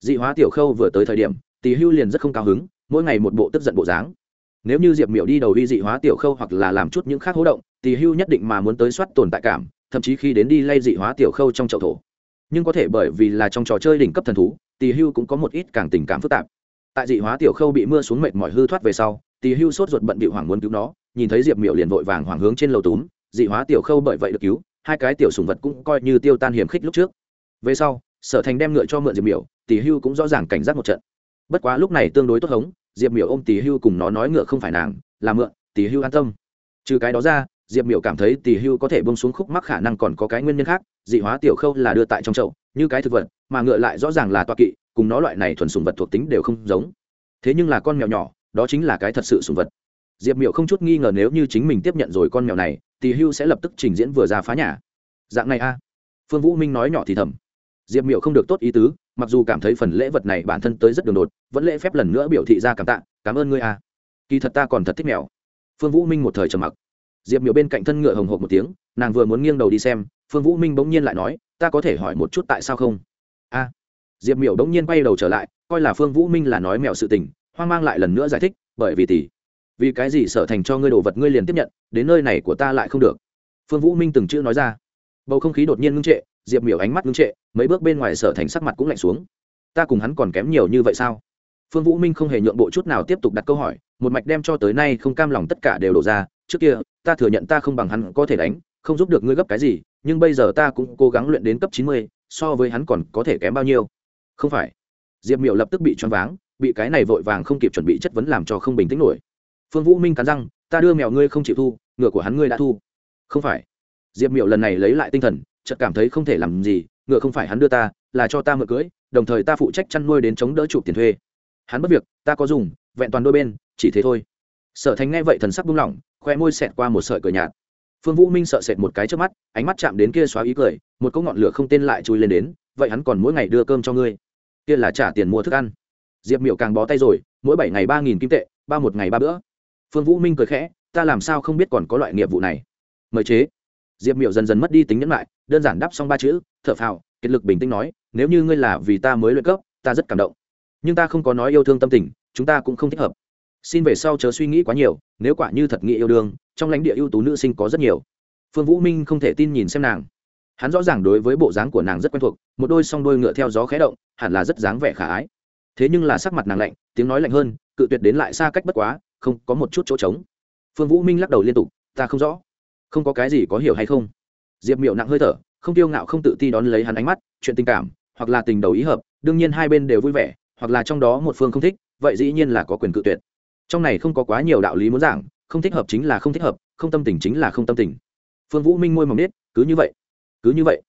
Dị hóa tiểu khâu vừa tới thời điểm tỷ hưu liền rất không cao hứng, mỗi ngày một bộ tức giận bộ dáng. Nếu như diệp miểu đi đầu đi dị hóa tiểu khâu hoặc là làm chút những khác hố động tỷ hưu nhất định mà muốn tới soát tồn tại cảm, thậm chí khi đến đi lay dị hóa tiểu khâu trong chậu thổ. Nhưng có thể bởi vì là trong trò chơi đỉnh cấp thần thú tỷ hưu cũng có một ít càng tình cảm phức tạp tại dị hóa tiểu khâu bị mưa xuống mệt mỏi hư thoát về sau tỷ hưu sốt ruột bận bị hoảng muốn cứu nó, nhìn thấy diệp miểu liền vội vàng hoảng hướng trên lầu túm, dị hóa tiểu khâu bởi vậy được cứu, hai cái tiểu sùng vật cũng coi như tiêu tan hiểm khích lúc trước. Về sau, sở thành đem ngựa cho mượn diệp miểu tỷ hưu cũng rõ ràng cảnh giác một trận. Bất quá lúc này tương đối tốt hống, diệp miểu ôm tì hưu cùng nó nói ngựa không phải nàng, là mượn tì hưu an tâm. Trừ cái đó ra, diệp miểu cảm thấy tì hưu có thể bông xuống khúc mắc khả năng còn có cái nguyên nhân khác, dị hóa tiểu khâu là đưa tại trong chậu, như cái thực vật, mà ngựa lại rõ ràng là toa kỵ cùng nó loại này thuần sùng vật thuộc tính đều không giống. Thế nhưng là con mèo nhỏ, đó chính là cái thật sự sùng vật. Diệp miểu không chút nghi ngờ nếu như chính mình tiếp nhận rồi con mèo này, thì hưu sẽ lập tức trình diễn vừa ra phá nhà. Dạng này a. Phương vũ minh nói nhỏ thì thầm. Diệp miểu không được tốt ý tứ, mặc dù cảm thấy phần lễ vật này bản thân tới rất đường đột, vẫn lễ phép lần nữa biểu thị ra cảm tạ, cảm ơn ngươi a. Kỳ thật ta còn thật thích mèo. Phương vũ minh một thời trầm mặc. Diệp miểu bên cạnh thân ngựa hồng hộp một tiếng, nàng vừa muốn nghiêng đầu đi xem, phương vũ minh bỗng nhiên lại nói, ta có thể hỏi một chút tại sao không? A diệp miểu bỗng nhiên quay đầu trở lại, coi là phương vũ minh là nói mèo sự tình, hoang mang lại lần nữa giải thích, bởi vì tỷ, vì cái gì sở thành cho ngươi đồ vật ngươi liền tiếp nhận, đến nơi này của ta lại không được. Phương vũ minh từng chữ nói ra. Bầu không khí đột nhiên ngưng trệ, diệp miểu ánh mắt ngưng trệ, mấy bước bên ngoài sở thành sắc mặt cũng lạnh xuống. Ta cùng hắn còn kém nhiều như vậy sao? Phương vũ minh không hề nhượng bộ chút nào tiếp tục đặt câu hỏi, một mạch đem cho tới nay không cam lòng tất cả đều đổ ra, trước kia, ta thừa nhận ta không bằng hắn có thể đánh, không giúp được ngươi gấp cái gì, nhưng bây giờ ta cũng cố gắng luyện đến cấp chín mươi, so với hắn còn có thể kém bao nhiêu không phải. Diệp miểu lập tức bị choáng váng, bị cái này vội vàng không kịp chuẩn bị chất vấn làm cho không bình tĩnh nổi. Phương vũ minh cắn răng, ta đưa mèo ngươi không chịu thu, ngựa của hắn ngươi đã thu. Không phải. Diệp miểu lần này lấy lại tinh thần, chợt cảm thấy không thể làm gì, ngựa không phải hắn đưa ta, là cho ta mượn cưới, đồng thời ta phụ trách chăn nuôi đến chống đỡ chụp tiền thuê. Hắn mất việc, ta có dùng, vẹn toàn đôi bên, chỉ thế thôi. Sở thành nghe vậy thần sắc buông lỏng, khoe môi xẹt qua một sợi cờ nhạt. Phương vũ minh sợ sệt một cái trước mắt, ánh mắt chạm đến kia xóa ý cười, một cỗ ngọn lửa không tên lại chui lên đến, vậy hắn còn mỗi ngày đưa cơm cho ngươi? Kia là trả tiền mua thức ăn. Diệp miệu càng bó tay rồi, mỗi bảy ngày ba nghìn kim tệ, ba một ngày ba bữa. Phương vũ minh cười khẽ, ta làm sao không biết còn có loại nghiệp vụ này. Mời chế. Diệp miệu dần dần mất đi tính nhẫn lại đơn giản đáp xong ba chữ, thở phào, kiệt lực bình tĩnh nói, nếu như ngươi là vì ta mới luyện cấp, ta rất cảm động. Nhưng ta không có nói yêu thương tâm tình, chúng ta cũng không thích hợp. Xin về sau chớ suy nghĩ quá nhiều, nếu quả như thật nghĩ yêu đương, trong lãnh địa ưu tú nữ sinh có rất nhiều. Phương vũ minh không thể tin nhìn xem nàng hắn rõ ràng đối với bộ dáng của nàng rất quen thuộc, một đôi song đôi ngựa theo gió khé động, hẳn là rất dáng vẻ khả ái. Thế nhưng là sắc mặt nàng lạnh, tiếng nói lạnh hơn, cự tuyệt đến lại xa cách bất quá, không có một chút chỗ trống. Phương vũ minh lắc đầu liên tục, ta không rõ, không có cái gì có hiểu hay không? Diệp miệu nặng hơi thở, không tiêu ngạo không tự ti đón lấy hắn ánh mắt, chuyện tình cảm, hoặc là tình đầu ý hợp, đương nhiên hai bên đều vui vẻ, hoặc là trong đó một phương không thích, vậy dĩ nhiên là có quyền cự tuyệt. Trong này không có quá nhiều đạo lý muốn giảng, không thích hợp chính là không thích hợp, không tâm tình chính là không tâm tình. Phương vũ minh môi mỏng nết, cứ như vậy cứ như vậy.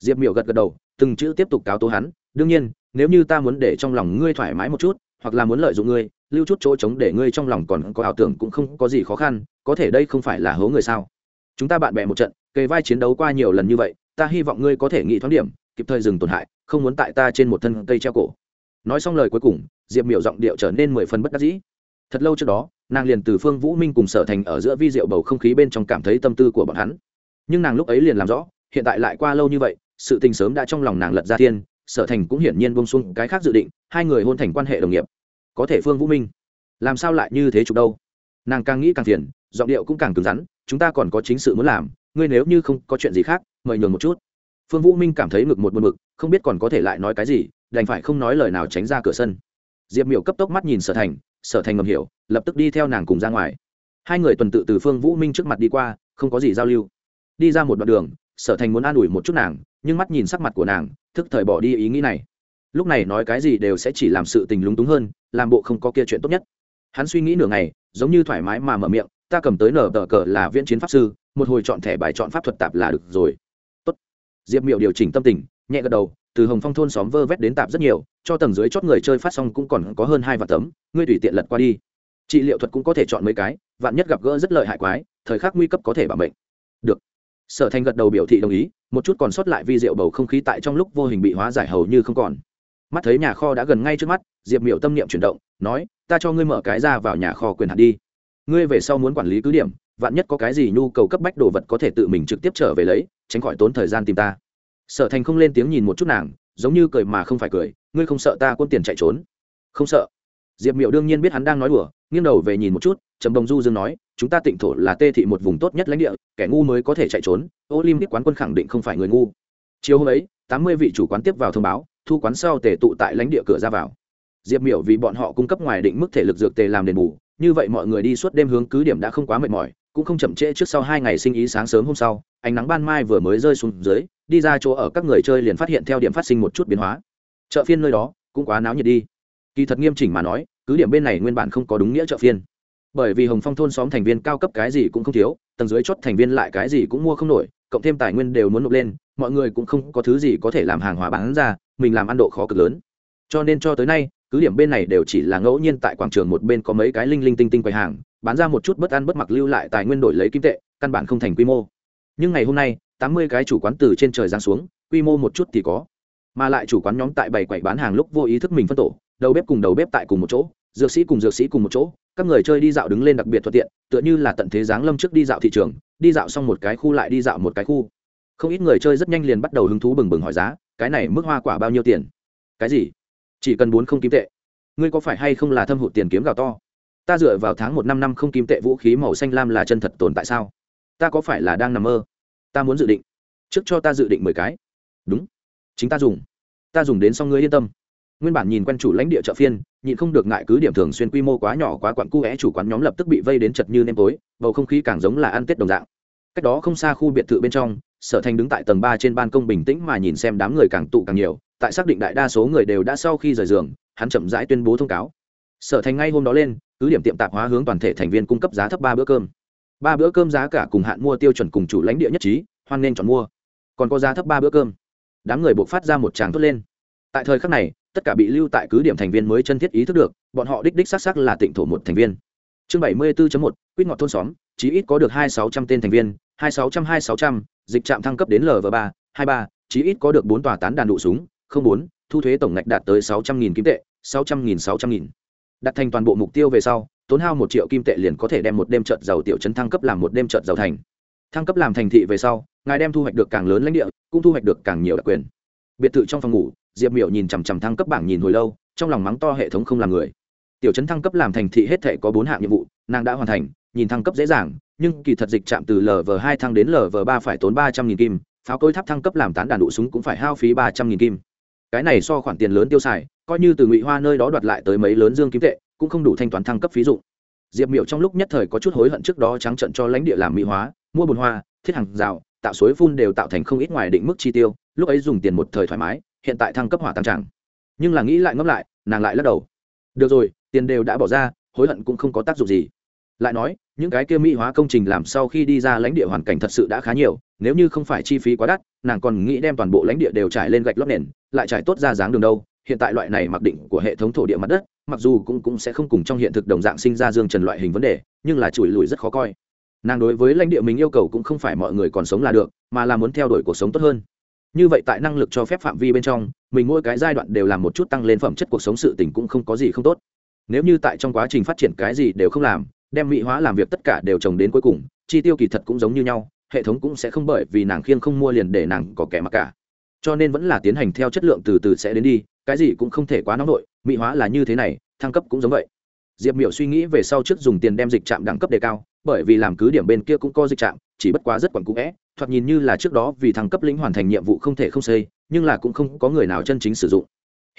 Diệp miểu gật gật đầu, từng chữ tiếp tục cáo tố hắn, đương nhiên, nếu như ta muốn để trong lòng ngươi thoải mái một chút, hoặc là muốn lợi dụng ngươi, lưu chút chỗ trống để ngươi trong lòng còn có ảo tưởng cũng không có gì khó khăn, có thể đây không phải là hố người sao? Chúng ta bạn bè một trận, kề vai chiến đấu qua nhiều lần như vậy, ta hy vọng ngươi có thể nghĩ thoáng điểm, kịp thời dừng tổn hại, không muốn tại ta trên một thân cây treo cổ. Nói xong lời cuối cùng, diệp miểu giọng điệu trở nên mười phần bất đắc dĩ. Thật lâu trước đó, nàng liền từ phương vũ minh cùng sở thành ở giữa vi diệu bầu không khí bên trong cảm thấy tâm tư của bọn hắn. Nhưng nàng lúc ấy liền làm rõ hiện tại lại qua lâu như vậy, sự tình sớm đã trong lòng nàng lật ra thiên, sở thành cũng hiển nhiên bông xuống cái khác dự định, hai người hôn thành quan hệ đồng nghiệp. Có thể phương vũ minh, làm sao lại như thế chụp đâu? Nàng càng nghĩ càng phiền, giọng điệu cũng càng cứng rắn, chúng ta còn có chính sự muốn làm, ngươi nếu như không có chuyện gì khác, mời nhường một chút. Phương vũ minh cảm thấy ngực một buồn mực không biết còn có thể lại nói cái gì, đành phải không nói lời nào tránh ra cửa sân. Diệp miểu cấp tốc mắt nhìn sở thành sở thành ngầm hiểu, lập tức đi theo nàng cùng ra ngoài. Hai người tuần tự từ phương vũ minh trước mặt đi qua, không có gì giao lưu. Đi ra một đoạn đường sở thành muốn an ủi một chút nàng, nhưng mắt nhìn sắc mặt của nàng, thức thời bỏ đi ý nghĩ này. Lúc này nói cái gì đều sẽ chỉ làm sự tình lúng túng hơn, làm bộ không có kia chuyện tốt nhất. Hắn suy nghĩ nửa ngày, giống như thoải mái mà mở miệng, ta cầm tới nở tờ cờ là viễn chiến pháp sư, một hồi chọn thẻ bài chọn pháp thuật tạp là được rồi. Tốt. diệp miệu điều chỉnh tâm tình, nhẹ gật đầu, từ hồng phong thôn xóm vơ vét đến tạp rất nhiều, cho tầng dưới chót người chơi phát xong cũng còn có hơn hai vạn tấm, ngươi tùy tiện lật qua đi. Trị liệu thuật cũng có thể chọn mấy cái, vạn nhất gặp gỡ rất lợi hại quái, thời khắc nguy cấp có thể bảo mệnh. Được sở thành gật đầu biểu thị đồng ý, một chút còn sót lại vi rượu bầu không khí tại trong lúc vô hình bị hóa giải hầu như không còn. Mắt thấy nhà kho đã gần ngay trước mắt, diệp miệu tâm niệm chuyển động, nói, ta cho ngươi mở cái ra vào nhà kho quyền hạn đi. Ngươi về sau muốn quản lý cứ điểm, vạn nhất có cái gì nhu cầu cấp bách đồ vật có thể tự mình trực tiếp trở về lấy, tránh khỏi tốn thời gian tìm ta. Sở thành không lên tiếng nhìn một chút nàng, giống như cười mà không phải cười, ngươi không sợ ta quân tiền chạy trốn? Không sợ diệp miệu đương nhiên biết hắn đang nói đùa, nghiêng đầu về nhìn một chút, trầm đồng du dương nói, chúng ta tịnh thổ là tê thị một vùng tốt nhất lãnh địa, kẻ ngu mới có thể chạy trốn, olympic quán quân khẳng định không phải người ngu. Chiều hôm ấy, tám mươi vị chủ quán tiếp vào thông báo, thu quán sau tề tụ tại lãnh địa cửa ra vào. Diệp miểu vì bọn họ cung cấp ngoài định mức thể lực dược tề làm đền bù, như vậy mọi người đi suốt đêm hướng cứ điểm đã không quá mệt mỏi, cũng không chậm trễ trước sau hai ngày sinh ý sáng sớm hôm sau, ánh nắng ban mai vừa mới rơi xuống dưới, đi ra chỗ ở các người chơi liền phát hiện theo điểm phát sinh một chút biến hóa. Chợ phiên nơi đó cũng quá náo nhiệt đi kỳ thật nghiêm chỉnh mà nói, cứ điểm bên này nguyên bản không có đúng nghĩa chợ phiên. Bởi vì hồng phong thôn xóm thành viên cao cấp cái gì cũng không thiếu, tầng dưới chót thành viên lại cái gì cũng mua không nổi, cộng thêm tài nguyên đều muốn nộp lên, mọi người cũng không có thứ gì có thể làm hàng hóa bán ra, mình làm ăn độ khó cực lớn. Cho nên cho tới nay, cứ điểm bên này đều chỉ là ngẫu nhiên tại quảng trường một bên có mấy cái linh linh tinh tinh quầy hàng, bán ra một chút bất ăn bất mặc lưu lại tài nguyên đổi lấy kim tệ, căn bản không thành quy mô. Nhưng ngày hôm nay, tám mươi cái chủ quán từ trên trời giáng xuống, quy mô một chút thì có. Mà lại chủ quán nhóm tại bảy quầy bán hàng lúc vô ý thức mình phân tổ đầu bếp cùng đầu bếp tại cùng một chỗ, dược sĩ cùng dược sĩ cùng một chỗ, các người chơi đi dạo đứng lên đặc biệt thuận tiện, tựa như là tận thế giáng lâm trước đi dạo thị trường, đi dạo xong một cái khu lại đi dạo một cái khu. Không ít người chơi rất nhanh liền bắt đầu hứng thú bừng bừng hỏi giá, cái này mức hoa quả bao nhiêu tiền? Cái gì? Chỉ cần bốn không kim tệ. Ngươi có phải hay không là thâm hụt tiền kiếm gạo to? Ta dựa vào tháng một năm năm không kim tệ vũ khí màu xanh lam là chân thật tồn tại sao? Ta có phải là đang nằm mơ? Ta muốn dự định. Trước cho ta dự định mười cái. Đúng. Chính ta dùng. Ta dùng đến xong ngươi yên tâm nguyên bản nhìn quen chủ lãnh địa chợ phiên, nhịn không được ngại cứ điểm thường xuyên quy mô quá nhỏ quá quặn cu é chủ quán nhóm lập tức bị vây đến chật như nêm tối, bầu không khí càng giống là ăn tết đồng dạng. Cách đó không xa khu biệt thự bên trong, sở thành đứng tại tầng ba trên ban công bình tĩnh mà nhìn xem đám người càng tụ càng nhiều, tại xác định đại đa số người đều đã sau khi rời giường, hắn chậm rãi tuyên bố thông cáo. Sở thành ngay hôm đó lên, cứ điểm tiệm tạp hóa hướng toàn thể thành viên cung cấp giá thấp ba bữa cơm. Ba bữa cơm giá cả cùng hạn mua tiêu chuẩn cùng chủ lãnh địa nhất trí, hoan nên chọn mua. Còn có giá thấp ba bữa cơm. Đám người buộc phát ra một tràng thốt lên. Tại thời khắc này tất cả bị lưu tại cứ điểm thành viên mới chân thiết ý thức được, bọn họ đích đích xác xác là tịnh thổ một thành viên. Chương bảy mươi 74 một, quyết ngọt thôn xóm, chí ít có được hai sáu trăm tên thành viên, hai sáu trăm, hai sáu trăm, dịch trạm thăng cấp đến lv ba, hai ba, chí ít có được bốn tòa tán đàn đủ súng, không bốn, thu thuế tổng ngạch đạt tới sáu trăm nghìn kim tệ, sáu trăm nghìn, sáu trăm nghìn. Đặt thành toàn bộ mục tiêu về sau, tốn hao một triệu kim tệ liền có thể đem một đêm trợt giàu tiểu trấn thăng cấp làm một đêm trợt giàu thành. Thăng cấp làm thành thị về sau, ngài đem thu hoạch được càng lớn lãnh địa, cũng thu hoạch được càng nhiều đặc quyền. Biệt thự trong phòng ngủ diệp miểu nhìn chằm chằm thăng cấp bảng nhìn hồi lâu, trong lòng mắng to hệ thống không làm người. Tiểu trấn thăng cấp làm thành thị hết thể có bốn hạng nhiệm vụ, nàng đã hoàn thành, nhìn thăng cấp dễ dàng, nhưng kỳ thật dịch chạm từ lv hai thăng đến lv ba phải tốn ba trăm nghìn kim, pháo cối tháp thăng cấp làm tán đàn đụ súng cũng phải hao phí ba trăm nghìn kim. Cái này so khoản tiền lớn tiêu xài, coi như từ ngụy hoa nơi đó đoạt lại tới mấy lớn dương kim tệ, cũng không đủ thanh toán thăng cấp phí dụ diệp miệu trong lúc nhất thời có chút hối hận trước đó trắng trận cho lãnh địa làm mỹ hóa, mua bồn hoa, thiết hàng rào, tạo suối phun đều tạo thành không ít ngoài định mức chi tiêu, lúc ấy dùng tiền một thời thoải mái hiện tại thăng cấp hỏa tăng tràng nhưng là nghĩ lại ngẫm lại, nàng lại lắc đầu. Được rồi, tiền đều đã bỏ ra, hối hận cũng không có tác dụng gì. Lại nói, những cái kia mỹ hóa công trình làm sau khi đi ra lãnh địa hoàn cảnh thật sự đã khá nhiều, nếu như không phải chi phí quá đắt, nàng còn nghĩ đem toàn bộ lãnh địa đều trải lên gạch lót nền, lại trải tốt ra dáng đường đâu. Hiện tại loại này mặc định của hệ thống thổ địa mặt đất, mặc dù cũng cũng sẽ không cùng trong hiện thực đồng dạng sinh ra dương trần loại hình vấn đề, nhưng là chùi lùi rất khó coi. Nàng đối với lãnh địa mình yêu cầu cũng không phải mọi người còn sống là được, mà là muốn theo đuổi cuộc sống tốt hơn như vậy tại năng lực cho phép phạm vi bên trong, mình mỗi cái giai đoạn đều làm một chút tăng lên phẩm chất cuộc sống sự tình cũng không có gì không tốt. Nếu như tại trong quá trình phát triển cái gì đều không làm, đem mỹ hóa làm việc tất cả đều trồng đến cuối cùng, chi tiêu kỳ thật cũng giống như nhau, hệ thống cũng sẽ không bởi vì nàng khiêng không mua liền để nàng có kẻ mặc cả. Cho nên vẫn là tiến hành theo chất lượng từ từ sẽ đến đi, cái gì cũng không thể quá nóng nổi mỹ hóa là như thế này, thăng cấp cũng giống vậy. Diệp miểu suy nghĩ về sau trước dùng tiền đem dịch trạm đẳng cấp đề cao bởi vì làm cứ điểm bên kia cũng có dịch trạm, chỉ bất quá rất quẩn cũ vẽ, thoạt nhìn như là trước đó vì thăng cấp lĩnh hoàn thành nhiệm vụ không thể không xây, nhưng là cũng không có người nào chân chính sử dụng.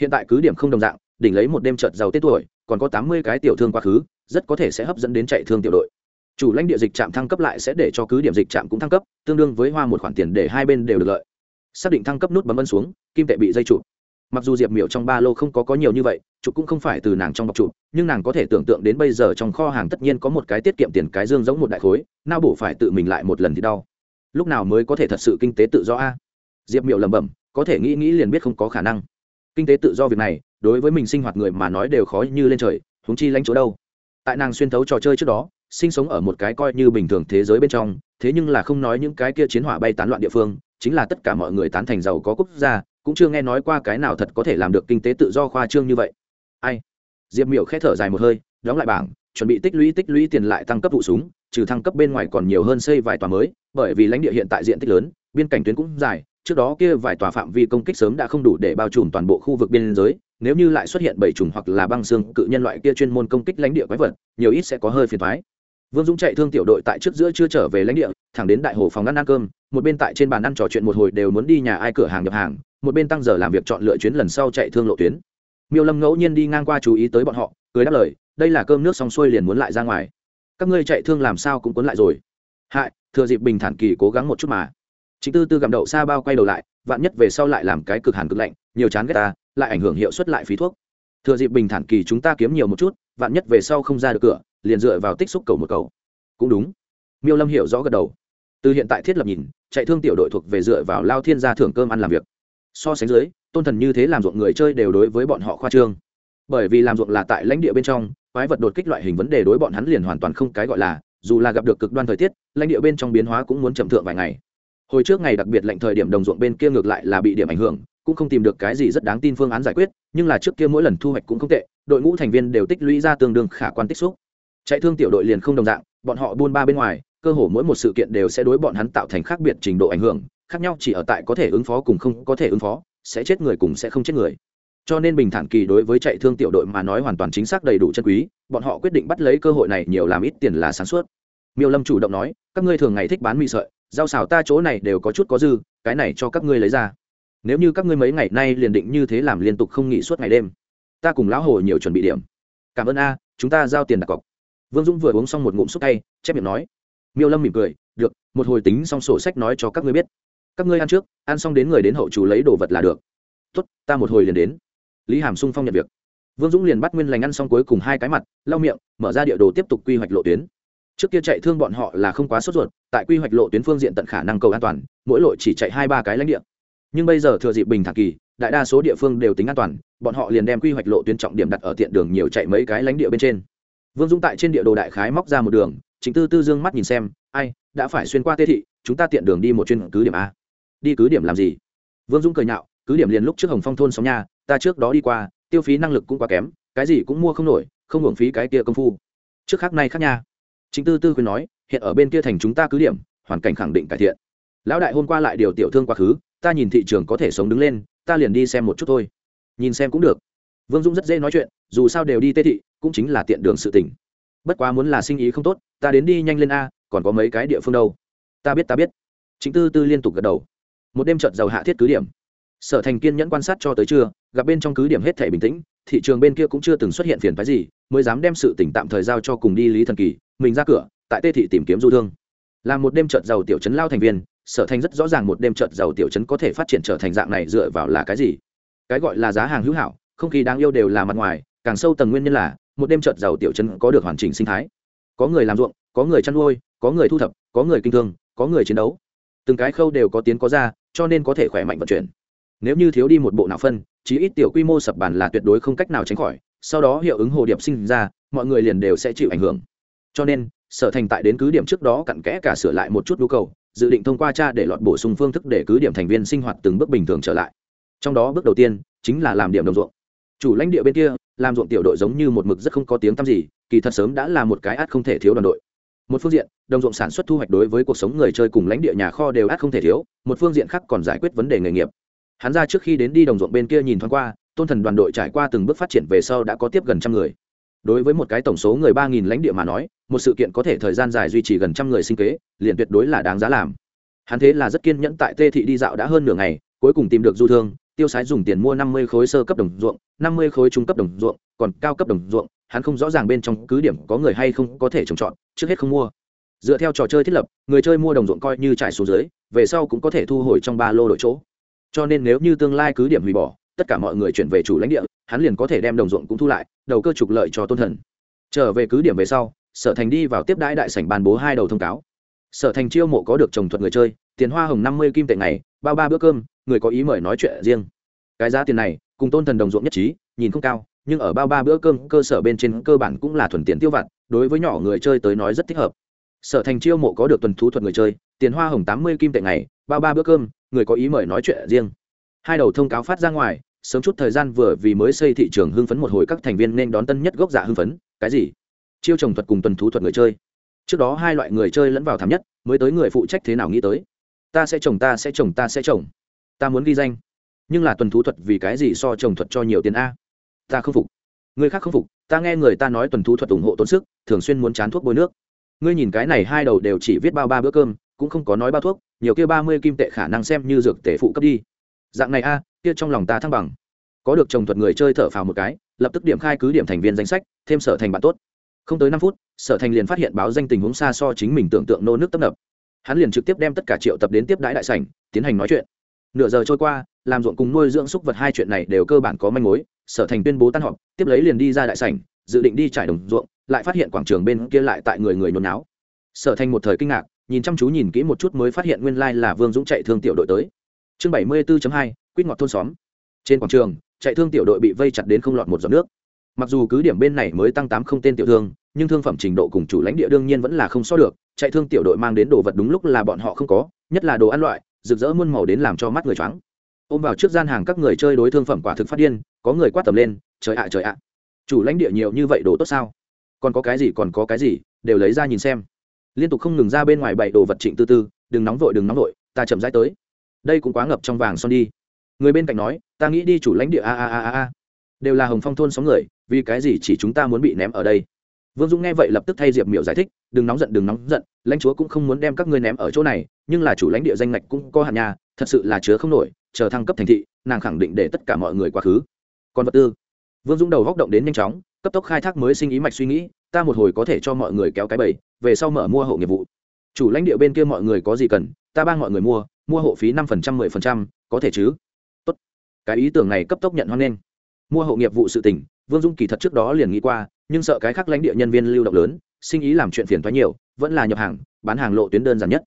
Hiện tại cứ điểm không đồng dạng, đỉnh lấy một đêm trợt giàu tết tuổi, còn có tám mươi cái tiểu thương quá khứ, rất có thể sẽ hấp dẫn đến chạy thương tiểu đội. Chủ lãnh địa dịch trạm thăng cấp lại sẽ để cho cứ điểm dịch trạm cũng thăng cấp, tương đương với hoa một khoản tiền để hai bên đều được lợi. Xác định thăng cấp nút bấm ân xuống, kim tệ bị dây trụ mặc dù diệp miểu trong ba lô không có có nhiều như vậy, chụp cũng không phải từ nàng trong bọc chụp, nhưng nàng có thể tưởng tượng đến bây giờ trong kho hàng tất nhiên có một cái tiết kiệm tiền cái dương giống một đại khối nao bổ phải tự mình lại một lần thì đau. Lúc nào mới có thể thật sự kinh tế tự do a? Diệp miểu lẩm bẩm, có thể nghĩ nghĩ liền biết không có khả năng. Kinh tế tự do việc này, đối với mình sinh hoạt người mà nói đều khó như lên trời húng chi lánh chỗ đâu? Tại nàng xuyên thấu trò chơi trước đó, sinh sống ở một cái coi như bình thường thế giới bên trong, thế nhưng là không nói những cái kia chiến hỏa bay tán loạn địa phương, chính là tất cả mọi người tán thành giàu có quốc gia cũng chưa nghe nói qua cái nào thật có thể làm được kinh tế tự do khoa trương như vậy. Ai? Diệp miểu khẽ thở dài một hơi, đóng lại bảng, chuẩn bị tích lũy tích lũy tiền lại tăng cấp vụ súng, trừ thăng cấp bên ngoài còn nhiều hơn xây vài tòa mới, bởi vì lãnh địa hiện tại diện tích lớn, biên cảnh tuyến cũng dài, trước đó kia vài tòa phạm vi công kích sớm đã không đủ để bao trùm toàn bộ khu vực biên giới, nếu như lại xuất hiện bảy trùng hoặc là băng xương cự nhân loại kia chuyên môn công kích lãnh địa quái vật, nhiều ít sẽ có hơi phiền thoái vương dũng chạy thương tiểu đội tại trước giữa chưa trở về lãnh địa, thẳng đến đại hồ phòng ăn ăn cơm, một bên tại trên bàn ăn trò chuyện một hồi đều muốn đi nhà ai cửa hàng nhập hàng một bên tăng giờ làm việc chọn lựa chuyến lần sau chạy thương lộ tuyến. Miêu lâm ngẫu nhiên đi ngang qua chú ý tới bọn họ, cười đáp lời, đây là cơm nước xong xuôi liền muốn lại ra ngoài. Các ngươi chạy thương làm sao cũng cuốn lại rồi. Hại, thừa dịp bình thản kỳ cố gắng một chút mà. Chính tư tư gặm đậu xa bao quay đầu lại, vạn nhất về sau lại làm cái cực hàn cực lạnh, nhiều chán ghét ta, lại ảnh hưởng hiệu suất lại phí thuốc. Thừa dịp bình thản kỳ chúng ta kiếm nhiều một chút, vạn nhất về sau không ra được cửa, liền dựa vào tích xúc cầu một cầu. Cũng đúng. Miêu lâm hiểu rõ gật đầu. Từ hiện tại thiết lập nhìn, chạy thương tiểu đội thuộc về dựa vào lao thiên gia thưởng cơm ăn làm việc so sánh dưới, tôn thần như thế làm ruộng người chơi đều đối với bọn họ khoa trương. Bởi vì làm ruộng là tại lãnh địa bên trong, quái vật đột kích loại hình vấn đề đối bọn hắn liền hoàn toàn không cái gọi là, dù là gặp được cực đoan thời tiết, lãnh địa bên trong biến hóa cũng muốn chậm thượng vài ngày. Hồi trước ngày đặc biệt lệnh thời điểm đồng ruộng bên kia ngược lại là bị điểm ảnh hưởng, cũng không tìm được cái gì rất đáng tin phương án giải quyết, nhưng là trước kia mỗi lần thu hoạch cũng không tệ, đội ngũ thành viên đều tích lũy ra tương đương khả quan tích xúc. Chạy thương tiểu đội liền không đồng dạng, bọn họ buôn ba bên ngoài, cơ hồ mỗi một sự kiện đều sẽ đối bọn hắn tạo thành khác biệt trình độ ảnh hưởng khác nhau chỉ ở tại có thể ứng phó cùng không có thể ứng phó, sẽ chết người cùng sẽ không chết người. Cho nên bình thản kỳ đối với chạy thương tiểu đội mà nói hoàn toàn chính xác đầy đủ chân quý, bọn họ quyết định bắt lấy cơ hội này nhiều làm ít tiền là sáng suốt. Miêu lâm chủ động nói, các ngươi thường ngày thích bán mì sợi, rau xào ta chỗ này đều có chút có dư, cái này cho các ngươi lấy ra. Nếu như các ngươi mấy ngày nay liền định như thế làm liên tục không nghỉ suốt ngày đêm, ta cùng lão hồ nhiều chuẩn bị điểm. Cảm ơn a, chúng ta giao tiền đặt cọc. Vương dũng vừa uống xong một ngụm xúc tay chép miệng nói. Miêu lâm mỉm cười, được, một hồi tính xong sổ sách nói cho các ngươi biết các ngươi ăn trước, ăn xong đến người đến hậu chủ lấy đồ vật là được. Tuất ta một hồi liền đến. Lý hàm sung phong nhận việc. Vương dũng liền bắt nguyên lành ăn xong cuối cùng hai cái mặt, lau miệng, mở ra địa đồ tiếp tục quy hoạch lộ tuyến. Trước kia chạy thương bọn họ là không quá sốt ruột, tại quy hoạch lộ tuyến phương diện tận khả năng cầu an toàn, mỗi lộ chỉ chạy hai ba cái lãnh địa. Nhưng bây giờ thừa dịp bình thản kỳ, đại đa số địa phương đều tính an toàn, bọn họ liền đem quy hoạch lộ tuyến trọng điểm đặt ở tiện đường nhiều chạy mấy cái lãnh địa bên trên. Vương dũng tại trên địa đồ đại khái móc ra một đường chính tư tư dương mắt nhìn xem, ai, đã phải xuyên qua tê thị, chúng ta tiện đường đi một chuyên cứ điểm a đi cứ điểm làm gì? Vương dũng cười nhạo cứ điểm liền lúc trước hồng phong thôn sống nha, ta trước đó đi qua tiêu phí năng lực cũng quá kém cái gì cũng mua không nổi không hưởng phí cái kia công phu. Trước khác này khác nha. Chính tư tư khuyên nói hiện ở bên kia thành chúng ta cứ điểm hoàn cảnh khẳng định cải thiện. Lão đại hôm qua lại điều tiểu thương quá khứ ta nhìn thị trường có thể sống đứng lên ta liền đi xem một chút thôi. Nhìn xem cũng được. Vương dũng rất dễ nói chuyện dù sao đều đi tê thị cũng chính là tiện đường sự tỉnh bất quá muốn là sinh ý không tốt ta đến đi nhanh lên a còn có mấy cái địa phương đâu. Ta biết ta biết. Chính tư tư liên tục gật đầu một đêm trợt giàu hạ thiết cứ điểm. Sở thành kiên nhẫn quan sát cho tới trưa, gặp bên trong cứ điểm hết thể bình tĩnh, thị trường bên kia cũng chưa từng xuất hiện phiền phái gì, mới dám đem sự tỉnh tạm thời giao cho cùng đi lý thần kỳ, mình ra cửa, tại tê thị tìm kiếm du thương. Là một đêm trợt giàu tiểu chấn lao thành viên, sở thành rất rõ ràng một đêm trợt giàu tiểu chấn có thể phát triển trở thành dạng này dựa vào là cái gì. Cái gọi là giá hàng hữu hảo, không khí đáng yêu đều là mặt ngoài, càng sâu tầng nguyên nhân là, một đêm trợt giàu tiểu chấn có được hoàn chỉnh sinh thái. Có người làm ruộng, có người chăn nuôi, có người thu thập, có người kinh thương, có người chiến đấu. Từng cái khâu đều có tiến có ra cho nên có thể khỏe mạnh vận chuyển. Nếu như thiếu đi một bộ nào phân, chí ít tiểu quy mô sập bàn là tuyệt đối không cách nào tránh khỏi, sau đó hiệu ứng hồ điệp sinh ra, mọi người liền đều sẽ chịu ảnh hưởng. Cho nên, sở thành tại đến cứ điểm trước đó cặn kẽ cả sửa lại một chút nhu cầu, dự định thông qua cha để lọt bổ sung phương thức để cứ điểm thành viên sinh hoạt từng bước bình thường trở lại. Trong đó bước đầu tiên chính là làm điểm đồng ruộng. Chủ lãnh địa bên kia, làm ruộng tiểu đội giống như một mực rất không có tiếng tăm gì, kỳ thật sớm đã là một cái át không thể thiếu đoàn đội một phương diện, đồng ruộng sản xuất thu hoạch đối với cuộc sống người chơi cùng lãnh địa nhà kho đều át không thể thiếu, một phương diện khác còn giải quyết vấn đề nghề nghiệp. Hắn ra trước khi đến đi đồng ruộng bên kia nhìn thoáng qua, tôn thần đoàn đội trải qua từng bước phát triển về sau đã có tiếp gần trăm người. Đối với một cái tổng số người ba nghìn lãnh địa mà nói, một sự kiện có thể thời gian dài duy trì gần trăm người sinh kế, liền tuyệt đối là đáng giá làm. Hắn thế là rất kiên nhẫn tại tê thị đi dạo đã hơn nửa ngày, cuối cùng tìm được du thương, tiêu sái dùng tiền mua năm mươi khối sơ cấp đồng ruộng, năm mươi khối trung cấp đồng ruộng, còn cao cấp đồng ruộng hắn không rõ ràng bên trong cứ điểm có người hay không có thể trồng trọt, trước hết không mua. Dựa theo trò chơi thiết lập, người chơi mua đồng ruộng coi như trải xuống dưới, về sau cũng có thể thu hồi trong ba lô đội chỗ. Cho nên nếu như tương lai cứ điểm hủy bỏ, tất cả mọi người chuyển về chủ lãnh địa, hắn liền có thể đem đồng ruộng cũng thu lại, đầu cơ trục lợi cho tôn thần. Trở về cứ điểm về sau, sở thành đi vào tiếp đãi đại sảnh bàn bố hai đầu thông cáo. Sở thành chiêu mộ có được trồng thuật người chơi, tiền hoa hồng năm mươi kim tệ ngày, bao ba bữa cơm, người có ý mời nói chuyện riêng. Cái giá tiền này, cùng tôn thần đồng ruộng nhất trí, nhìn không cao nhưng ở bao ba bữa cơm cơ sở bên trên cơ bản cũng là thuần tiền tiêu vặt, đối với nhỏ người chơi tới nói rất thích hợp. Sở thành chiêu mộ có được tuần thú thuật người chơi, tiền hoa hồng tám mươi kim tệ ngày, bao ba bữa cơm, người có ý mời nói chuyện riêng. Hai đầu thông cáo phát ra ngoài, sớm chút thời gian vừa vì mới xây thị trường hưng phấn một hồi các thành viên nên đón tân nhất gốc giả hưng phấn, cái gì? Chiêu trồng thuật cùng tuần thú thuật người chơi. Trước đó hai loại người chơi lẫn vào thảm nhất, mới tới người phụ trách thế nào nghĩ tới. Ta sẽ trồng, ta sẽ trồng, ta sẽ trồng. Ta muốn ghi danh. Nhưng là tuần thú thuật vì cái gì so trồng thuật cho nhiều tiền a? Ta không phục. Người khác không phục, ta nghe người ta nói tuần thú thuật ủng hộ tốn sức, thường xuyên muốn chán thuốc bôi nước. Ngươi nhìn cái này hai đầu đều chỉ viết bao ba bữa cơm, cũng không có nói bao thuốc, nhiều kia ba mươi kim tệ khả năng xem như dược tể phụ cấp đi. Dạng này a, kia trong lòng ta thăng bằng. Có được trồng thuật người chơi thở phào một cái, lập tức điểm khai cứ điểm thành viên danh sách, thêm sở thành bạn tốt. Không tới năm phút, sở thành liền phát hiện báo danh tình huống xa so chính mình tưởng tượng nô nước tấp nập. Hắn liền trực tiếp đem tất cả triệu tập đến tiếp đãi đại sảnh, tiến hành nói chuyện. Nửa giờ trôi qua, làm ruộng cùng nuôi dưỡng súc vật hai chuyện này đều cơ bản có manh mối sở thành tuyên bố tan họp, tiếp lấy liền đi ra đại sảnh, dự định đi trải đồng ruộng, lại phát hiện quảng trường bên kia lại tại người người nôn náo sở thành một thời kinh ngạc, nhìn chăm chú nhìn kỹ một chút mới phát hiện nguyên lai là vương dũng chạy thương tiểu đội tới. Chương bảy mươi 74 hai, quýt ngọt thôn xóm. Trên quảng trường, chạy thương tiểu đội bị vây chặt đến không lọt một giọt nước. Mặc dù cứ điểm bên này mới tăng tám không tên tiểu thương, nhưng thương phẩm trình độ cùng chủ lãnh địa đương nhiên vẫn là không so được, chạy thương tiểu đội mang đến đồ vật đúng lúc là bọn họ không có, nhất là đồ ăn loại, rực rỡ muôn màu đến làm cho mắt người choáng ôm vào trước gian hàng các người chơi đối thương phẩm quả thực phát điên, có người quát tầm lên, trời ạ trời ạ, chủ lãnh địa nhiều như vậy đồ tốt sao? Còn có cái gì, còn có cái gì, đều lấy ra nhìn xem. Liên tục không ngừng ra bên ngoài bày đồ vật trịnh tư tư, đừng nóng vội, đừng nóng vội, ta chậm rãi tới. Đây cũng quá ngập trong vàng son đi. Người bên cạnh nói, ta nghĩ đi, chủ lãnh địa, a a a a đều là hồng phong thôn xóm người, vì cái gì chỉ chúng ta muốn bị ném ở đây? Vương dũng nghe vậy lập tức thay diệp miểu giải thích, đừng nóng giận, đừng nóng giận, lãnh chúa cũng không muốn đem các ngươi ném ở chỗ này, nhưng là chủ lãnh địa danh ngạch cũng có hạn nhà thật sự là chứa không nổi, chờ thăng cấp thành thị, nàng khẳng định để tất cả mọi người quá khứ. Còn vật tư. Vương dũng đầu góc động đến nhanh chóng, cấp tốc khai thác mới sinh ý mạch suy nghĩ, ta một hồi có thể cho mọi người kéo cái bầy về sau mở mua hộ nghiệp vụ. Chủ lãnh địa bên kia mọi người có gì cần, ta ban mọi người mua mua hộ phí năm phần trăm, mười phần trăm, có thể chứ? Tốt. Cái ý tưởng này cấp tốc nhận hoan nghênh. Mua hộ nghiệp vụ sự tỉnh vương dung kỳ thật trước đó liền nghĩ qua, nhưng sợ cái khác lãnh địa nhân viên lưu động lớn, sinh ý làm chuyện phiền thoái nhiều, vẫn là nhập hàng, bán hàng lộ tuyến đơn giản nhất.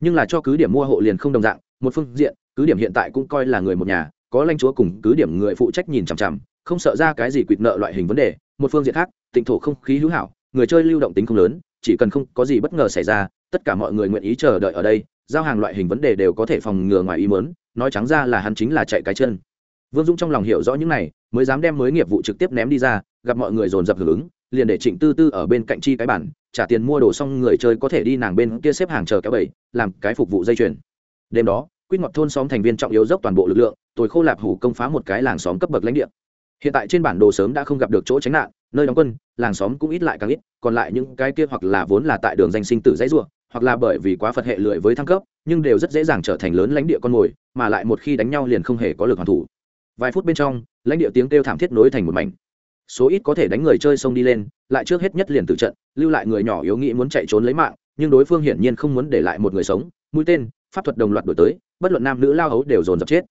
Nhưng là cho cứ điểm mua hộ liền không đồng dạng, một phương diện, cứ điểm hiện tại cũng coi là người một nhà, có lãnh chúa cùng cứ điểm người phụ trách nhìn chằm chằm, không sợ ra cái gì quỵt nợ loại hình vấn đề, một phương diện khác, tịnh thổ không khí hữu hảo, người chơi lưu động tính không lớn, chỉ cần không có gì bất ngờ xảy ra, tất cả mọi người nguyện ý chờ đợi ở đây, giao hàng loại hình vấn đề đều có thể phòng ngừa ngoài ý mớn nói trắng ra là hắn chính là chạy cái chân vương dũng trong lòng hiểu rõ những này mới dám đem mới nghiệp vụ trực tiếp ném đi ra gặp mọi người dồn dập hưởng ứng liền để trịnh tư tư ở bên cạnh chi cái bản trả tiền mua đồ xong người chơi có thể đi nàng bên kia xếp hàng chờ kéo bảy, làm cái phục vụ dây chuyền. Đêm đó Quyết ngọt thôn xóm thành viên trọng yếu dốc toàn bộ lực lượng tôi khô lạp hủ công phá một cái làng xóm cấp bậc lãnh địa. Hiện tại trên bản đồ sớm đã không gặp được chỗ tránh nạn nơi đóng quân làng xóm cũng ít lại càng ít còn lại những cái kia hoặc là vốn là tại đường danh sinh tử dãy ruộng hoặc là bởi vì quá phật hệ lười với thăng cấp nhưng đều rất dễ dàng trở thành lớn lãnh địa con mồi mà lại một khi đánh nhau liền không hề có lực hoàn thủ vài phút bên trong, lãnh địa tiếng kêu thảm thiết nối thành một mảnh. Số ít có thể đánh người chơi xông đi lên, lại trước hết nhất liền tự trận, lưu lại người nhỏ yếu nghĩ muốn chạy trốn lấy mạng, nhưng đối phương hiển nhiên không muốn để lại một người sống. Mũi tên, pháp thuật đồng loạt đổi tới, bất luận nam nữ lao hấu đều dồn dập chết.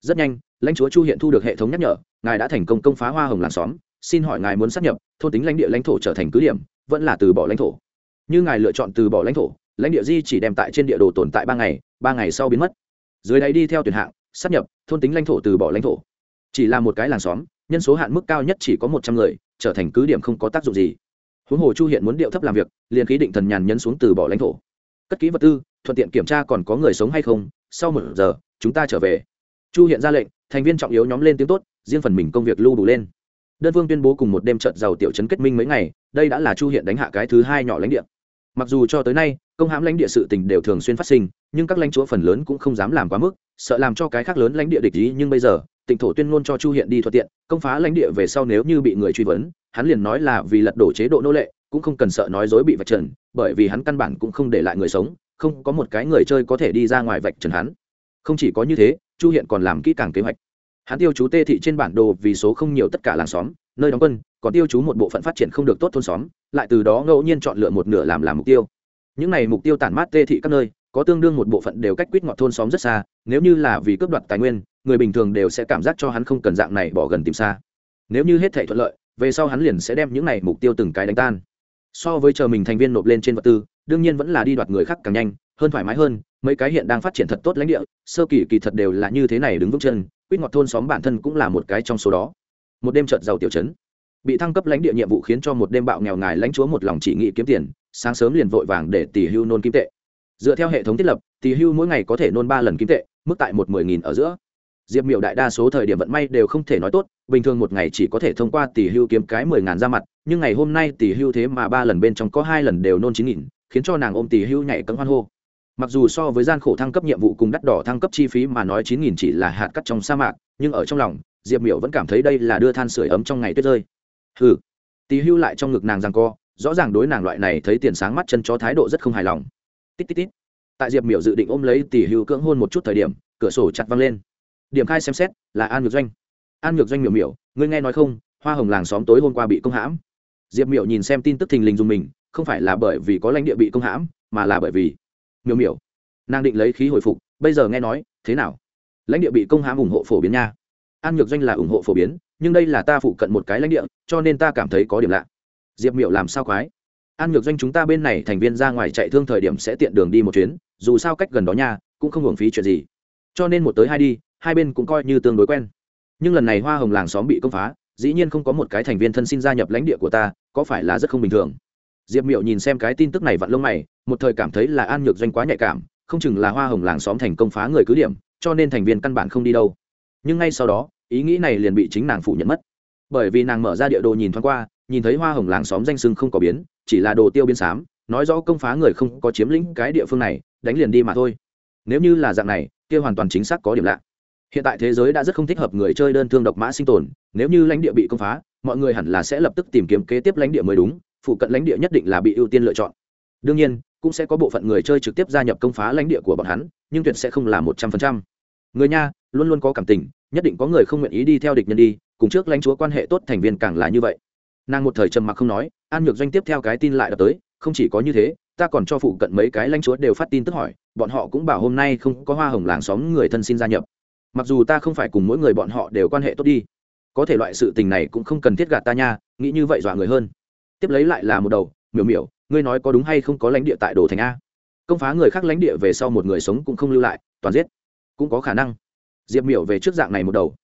Rất nhanh, lãnh chúa chu hiện thu được hệ thống nhắc nhở, ngài đã thành công công phá hoa hồng làng xóm, xin hỏi ngài muốn sát nhập, thôn tính lãnh địa lãnh thổ trở thành cứ điểm, vẫn là từ bỏ lãnh thổ? Như ngài lựa chọn từ bỏ lãnh thổ, lãnh địa di chỉ đem tại trên địa đồ tồn tại ba ngày ba ngày sau biến mất. Dưới đáy đi theo tuyển hạng sát nhập, thôn tính lãnh thổ từ bỏ lãnh thổ chỉ là một cái làng xóm, nhân số hạn mức cao nhất chỉ có một trăm người, trở thành cứ điểm không có tác dụng gì. Huống hồ chu hiện muốn điệu thấp làm việc, liền khí định thần nhàn nhân xuống từ bỏ lãnh thổ. Cất ký vật tư, thuận tiện kiểm tra còn có người sống hay không, sau một giờ, chúng ta trở về. Chu hiện ra lệnh, thành viên trọng yếu nhóm lên tiếng tốt, riêng phần mình công việc lưu đủ lên. Đơn phương tuyên bố cùng một đêm trận giàu tiểu trấn kết minh mấy ngày, đây đã là chu hiện đánh hạ cái thứ hai nhỏ lãnh địa. Mặc dù cho tới nay, công hãm lãnh địa sự tình đều thường xuyên phát sinh, nhưng các lãnh chúa phần lớn cũng không dám làm quá mức, sợ làm cho cái khác lớn lãnh địa địch ý, nhưng bây giờ tỉnh thổ tuyên ngôn cho chu hiện đi thuận tiện, công phá lãnh địa về sau nếu như bị người truy vấn, hắn liền nói là vì lật đổ chế độ nô lệ, cũng không cần sợ nói dối bị vạch trần, bởi vì hắn căn bản cũng không để lại người sống, không có một cái người chơi có thể đi ra ngoài vạch trần hắn. Không chỉ có như thế, chu hiện còn làm kỹ càng kế hoạch. Hắn tiêu chú tê thị trên bản đồ vì số không nhiều tất cả làng xóm, nơi đóng quân, còn tiêu chú một bộ phận phát triển không được tốt thôn xóm, lại từ đó ngẫu nhiên chọn lựa một nửa làm làm mục tiêu. Những này mục tiêu tản mát tê thị các nơi có tương đương một bộ phận đều cách quýt ngọt thôn xóm rất xa, nếu như là vì cướp đoạt tài nguyên, người bình thường đều sẽ cảm giác cho hắn không cần dạng này bỏ gần tìm xa. Nếu như hết thể thuận lợi, về sau hắn liền sẽ đem những này mục tiêu từng cái đánh tan. So với chờ mình thành viên nộp lên trên vật tư, đương nhiên vẫn là đi đoạt người khác càng nhanh, hơn thoải mái hơn, mấy cái hiện đang phát triển thật tốt lãnh địa, sơ kỳ kỳ thật đều là như thế này đứng vững chân, quýt ngọt thôn xóm bản thân cũng là một cái trong số đó. Một đêm trợt giàu tiểu chấn. Bị thăng cấp lãnh địa nhiệm vụ khiến cho một đêm bạo nghèo ngài lãnh chúa một lòng chỉ nghĩ kiếm tiền, sáng sớm liền vội vàng để tỷ hưu nôn kim tệ dựa theo hệ thống thiết lập tỷ hưu mỗi ngày có thể nôn ba lần kim tệ, mức tại một mười nghìn ở giữa. Diệp miệu đại đa số thời điểm vận may đều không thể nói tốt, bình thường một ngày chỉ có thể thông qua tỷ hưu kiếm cái mười ngàn ra mặt, nhưng ngày hôm nay tỷ hưu thế mà ba lần bên trong có hai lần đều nôn chín nghìn, khiến cho nàng ôm tỷ hưu nhảy cấm hoan hô. Mặc dù so với gian khổ thăng cấp nhiệm vụ cùng đắt đỏ thăng cấp chi phí mà nói chín nghìn chỉ là hạt cắt trong sa mạc, nhưng ở trong lòng, diệp miểu vẫn cảm thấy đây là đưa than sửa ấm trong ngày tuyết rơi. Hừ. Tỷ hưu lại trong ngực nàng rằng co, rõ ràng đối nàng loại này thấy tiền sáng mắt chân chó thái độ rất không hài lòng tít tít tít. Tại diệp miểu dự định ôm lấy tỷ hưu cưỡng hôn một chút thời điểm, cửa sổ chặt văng lên. Điểm khai xem xét, là an ngược doanh. An ngược doanh miểu miểu, ngươi nghe nói không? Hoa hồng làng xóm tối hôm qua bị công hãm. Diệp miểu nhìn xem tin tức thình lình dùng mình, không phải là bởi vì có lãnh địa bị công hãm, mà là bởi vì miểu miểu. Nàng định lấy khí hồi phục, bây giờ nghe nói, thế nào? Lãnh địa bị công hãm ủng hộ phổ biến nha. An nhược doanh là ủng hộ phổ biến, nhưng đây là ta phụ cận một cái lãnh địa, cho nên ta cảm thấy có điểm lạ. Diệp miểu làm sao quái? An nhược doanh chúng ta bên này thành viên ra ngoài chạy thương thời điểm sẽ tiện đường đi một chuyến, dù sao cách gần đó nha, cũng không hưởng phí chuyện gì. Cho nên một tới hai đi, hai bên cũng coi như tương đối quen. Nhưng lần này hoa hồng làng xóm bị công phá, dĩ nhiên không có một cái thành viên thân xin gia nhập lãnh địa của ta, có phải là rất không bình thường? Diệp miệu nhìn xem cái tin tức này vặn lông mày, một thời cảm thấy là an nhược doanh quá nhạy cảm, không chừng là hoa hồng làng xóm thành công phá người cứ điểm, cho nên thành viên căn bản không đi đâu. Nhưng ngay sau đó, ý nghĩ này liền bị chính nàng phủ nhận mất. Bởi vì nàng mở ra địa đồ nhìn thoáng qua, nhìn thấy hoa hồng làng xóm danh sưng không có biến chỉ là đồ tiêu biến xám, nói rõ công phá người không có chiếm lĩnh cái địa phương này, đánh liền đi mà thôi. Nếu như là dạng này, kia hoàn toàn chính xác có điểm lạ. Hiện tại thế giới đã rất không thích hợp người chơi đơn thương độc mã sinh tồn, nếu như lãnh địa bị công phá, mọi người hẳn là sẽ lập tức tìm kiếm kế tiếp lãnh địa mới đúng, phụ cận lãnh địa nhất định là bị ưu tiên lựa chọn. Đương nhiên, cũng sẽ có bộ phận người chơi trực tiếp gia nhập công phá lãnh địa của bọn hắn, nhưng tuyệt sẽ không là một trăm phần trăm. Người nha, luôn luôn có cảm tình, nhất định có người không nguyện ý đi theo địch nhân đi, cùng trước lãnh chúa quan hệ tốt thành viên càng là như vậy. Nàng một thời trầm mặc không nói an nhược doanh tiếp theo cái tin lại đập tới, không chỉ có như thế, ta còn cho phụ cận mấy cái lãnh chúa đều phát tin tức hỏi, bọn họ cũng bảo hôm nay không có hoa hồng làng xóm người thân xin gia nhập. Mặc dù ta không phải cùng mỗi người bọn họ đều quan hệ tốt đi, có thể loại sự tình này cũng không cần thiết gạt ta nha, nghĩ như vậy dọa người hơn. Tiếp lấy lại là một đầu, miểu miểu, ngươi nói có đúng hay không có lãnh địa tại đồ thành a? Công phá người khác lãnh địa về sau một người sống cũng không lưu lại, toàn giết. Cũng có khả năng. Diệp miểu về trước dạng này một đầu.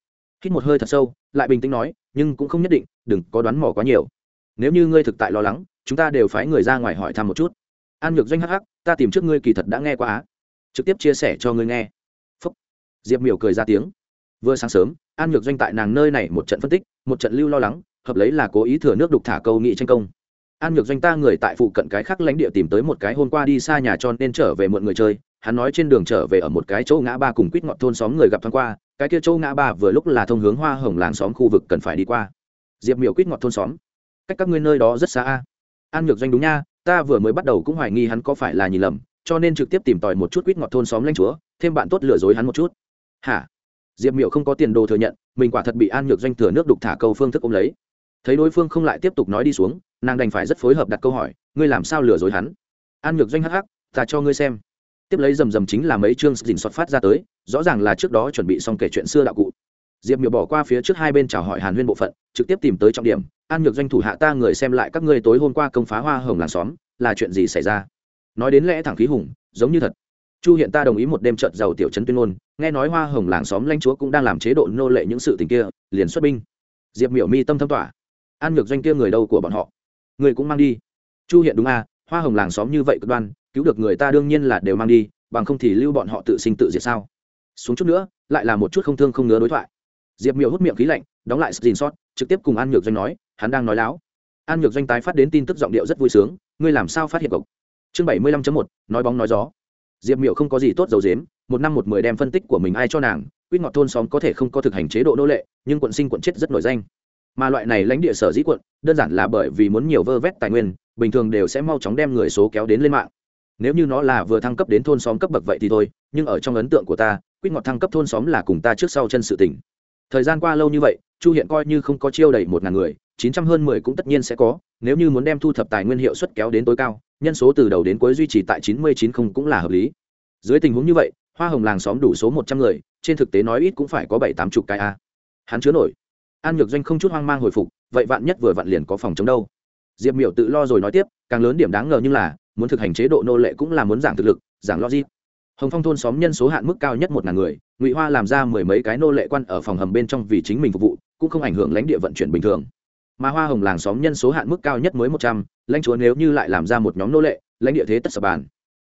Hít một hơi thật sâu, lại bình tĩnh nói, nhưng cũng không nhất định, đừng có đoán mò quá nhiều nếu như ngươi thực tại lo lắng, chúng ta đều phái người ra ngoài hỏi thăm một chút. An nhược doanh hắc hắc, ta tìm trước ngươi kỳ thật đã nghe qua á. Trực tiếp chia sẻ cho ngươi nghe. Phúc. Diệp miểu cười ra tiếng. Vừa sáng sớm, an nhược doanh tại nàng nơi này một trận phân tích, một trận lưu lo lắng, hợp lấy là cố ý thừa nước đục thả câu nghị tranh công. An nhược doanh ta người tại phụ cận cái khác lãnh địa tìm tới một cái hôm qua đi xa nhà cho nên trở về muộn người chơi, hắn nói trên đường trở về ở một cái chỗ ngã ba cùng quýt ngọt thôn xóm người gặp thoáng qua, cái kia chỗ ngã ba vừa lúc là thông hướng hoa hồng làng xóm khu vực cần phải đi qua. Diệp miểu quýt ngọt thôn xóm cách các ngươi nơi đó rất xa a. An nhược doanh đúng nha, ta vừa mới bắt đầu cũng hoài nghi hắn có phải là nhìn lầm, cho nên trực tiếp tìm tòi một chút quýt ngọt thôn xóm lãnh chúa, thêm bạn tốt lừa dối hắn một chút. Hả? Diệp miệu không có tiền đồ thừa nhận, mình quả thật bị an nhược doanh thừa nước đục thả câu phương thức ôm lấy. Thấy đối phương không lại tiếp tục nói đi xuống, nàng đành phải rất phối hợp đặt câu hỏi, ngươi làm sao lừa dối hắn? An nhược doanh hắc hắc, ta cho ngươi xem. Tiếp lấy rầm rầm chính là mấy chương dình xuất phát ra tới, rõ ràng là trước đó chuẩn bị xong kể chuyện xưa đạo cụ diệp miểu bỏ qua phía trước hai bên chào hỏi hàn huyên bộ phận, trực tiếp tìm tới trọng điểm. An nhược doanh thủ hạ ta người xem lại các ngươi tối hôm qua công phá hoa hồng làng xóm, là chuyện gì xảy ra? Nói đến lẽ thẳng khí hùng, giống như thật. Chu hiện ta đồng ý một đêm trợt giàu tiểu trấn tuyên ngôn, nghe nói hoa hồng làng xóm lanh chúa cũng đang làm chế độ nô lệ những sự tình kia, liền xuất binh. Diệp miểu mi tâm thâm tỏa an nhược doanh kia người đâu của bọn họ? Người cũng mang đi. Chu hiện đúng à hoa hồng làng xóm như vậy cực đoan, cứu được người ta đương nhiên là đều mang đi, bằng không thì lưu bọn họ tự sinh tự diệt sao? Xuống chút nữa, lại là một chút không thương không ngứa đối thoại diệp miểu hút miệng khí lạnh, đóng lại xin sót trực tiếp cùng an nhược doanh nói, hắn đang nói láo. An nhược doanh tái phát đến tin tức giọng điệu rất vui sướng, ngươi làm sao phát hiện cộc chương bảy mươi lăm một, nói bóng nói gió. Diệp miểu không có gì tốt dầu dếm một năm một mười đem phân tích của mình ai cho nàng, quýt ngọt thôn xóm có thể không có thực hành chế độ nô lệ, nhưng quận sinh quận chết rất nổi danh. Mà loại này lãnh địa sở dĩ quận, đơn giản là bởi vì muốn nhiều vơ vét tài nguyên, bình thường đều sẽ mau chóng đem người số kéo đến lên mạng. Nếu như nó là vừa thăng cấp đến thôn xóm cấp bậc vậy thì thôi, nhưng ở trong ấn tượng của ta, quýt ngọt thăng cấp thôn xóm là cùng ta trước sau chân sự tỉnh thời gian qua lâu như vậy, chu hiện coi như không có chiêu đầy một ngàn người, chín trăm hơn mười cũng tất nhiên sẽ có, nếu như muốn đem thu thập tài nguyên hiệu suất kéo đến tối cao, nhân số từ đầu đến cuối duy trì tại chín mươi chín không cũng là hợp lý. Dưới tình huống như vậy, hoa hồng làng xóm đủ số một trăm người, trên thực tế nói ít cũng phải có bảy tám chục cái a. Hắn chứa nổi. An nhược doanh không chút hoang mang hồi phục, vậy vạn nhất vừa vặn liền có phòng chống đâu? Diệp miểu tự lo rồi nói tiếp, càng lớn điểm đáng ngờ như là, muốn thực hành chế độ nô lệ cũng là muốn giảm thực lực giảm logic hồng phong thôn xóm nhân số hạn mức cao nhất một ngàn người, ngụy hoa làm ra mười mấy cái nô lệ quan ở phòng hầm bên trong vì chính mình phục vụ, cũng không ảnh hưởng lãnh địa vận chuyển bình thường. Mà hoa hồng làng xóm nhân số hạn mức cao nhất mới một trăm, lãnh chúa nếu như lại làm ra một nhóm nô lệ, lãnh địa thế tất sập bàn.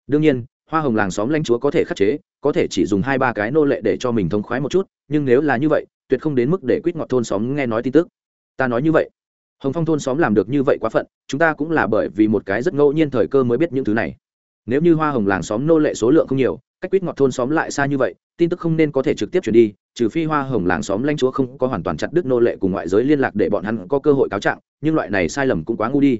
Đương nhiên, hoa hồng làng xóm lãnh chúa có thể khắc chế, có thể chỉ dùng hai ba cái nô lệ để cho mình thông khoái một chút, nhưng nếu là như vậy, tuyệt không đến mức để quýt ngọt thôn xóm nghe nói tin tức. Ta nói như vậy. Hồng phong thôn xóm làm được như vậy quá phận, chúng ta cũng là bởi vì một cái rất ngẫu nhiên thời cơ mới biết những thứ này nếu như hoa hồng làng xóm nô lệ số lượng không nhiều, cách quýt ngọt thôn xóm lại xa như vậy, tin tức không nên có thể trực tiếp chuyển đi, trừ phi hoa hồng làng xóm lanh chúa không có hoàn toàn chặt đứt nô lệ cùng ngoại giới liên lạc để bọn hắn có cơ hội cáo trạng, nhưng loại này sai lầm cũng quá ngu đi.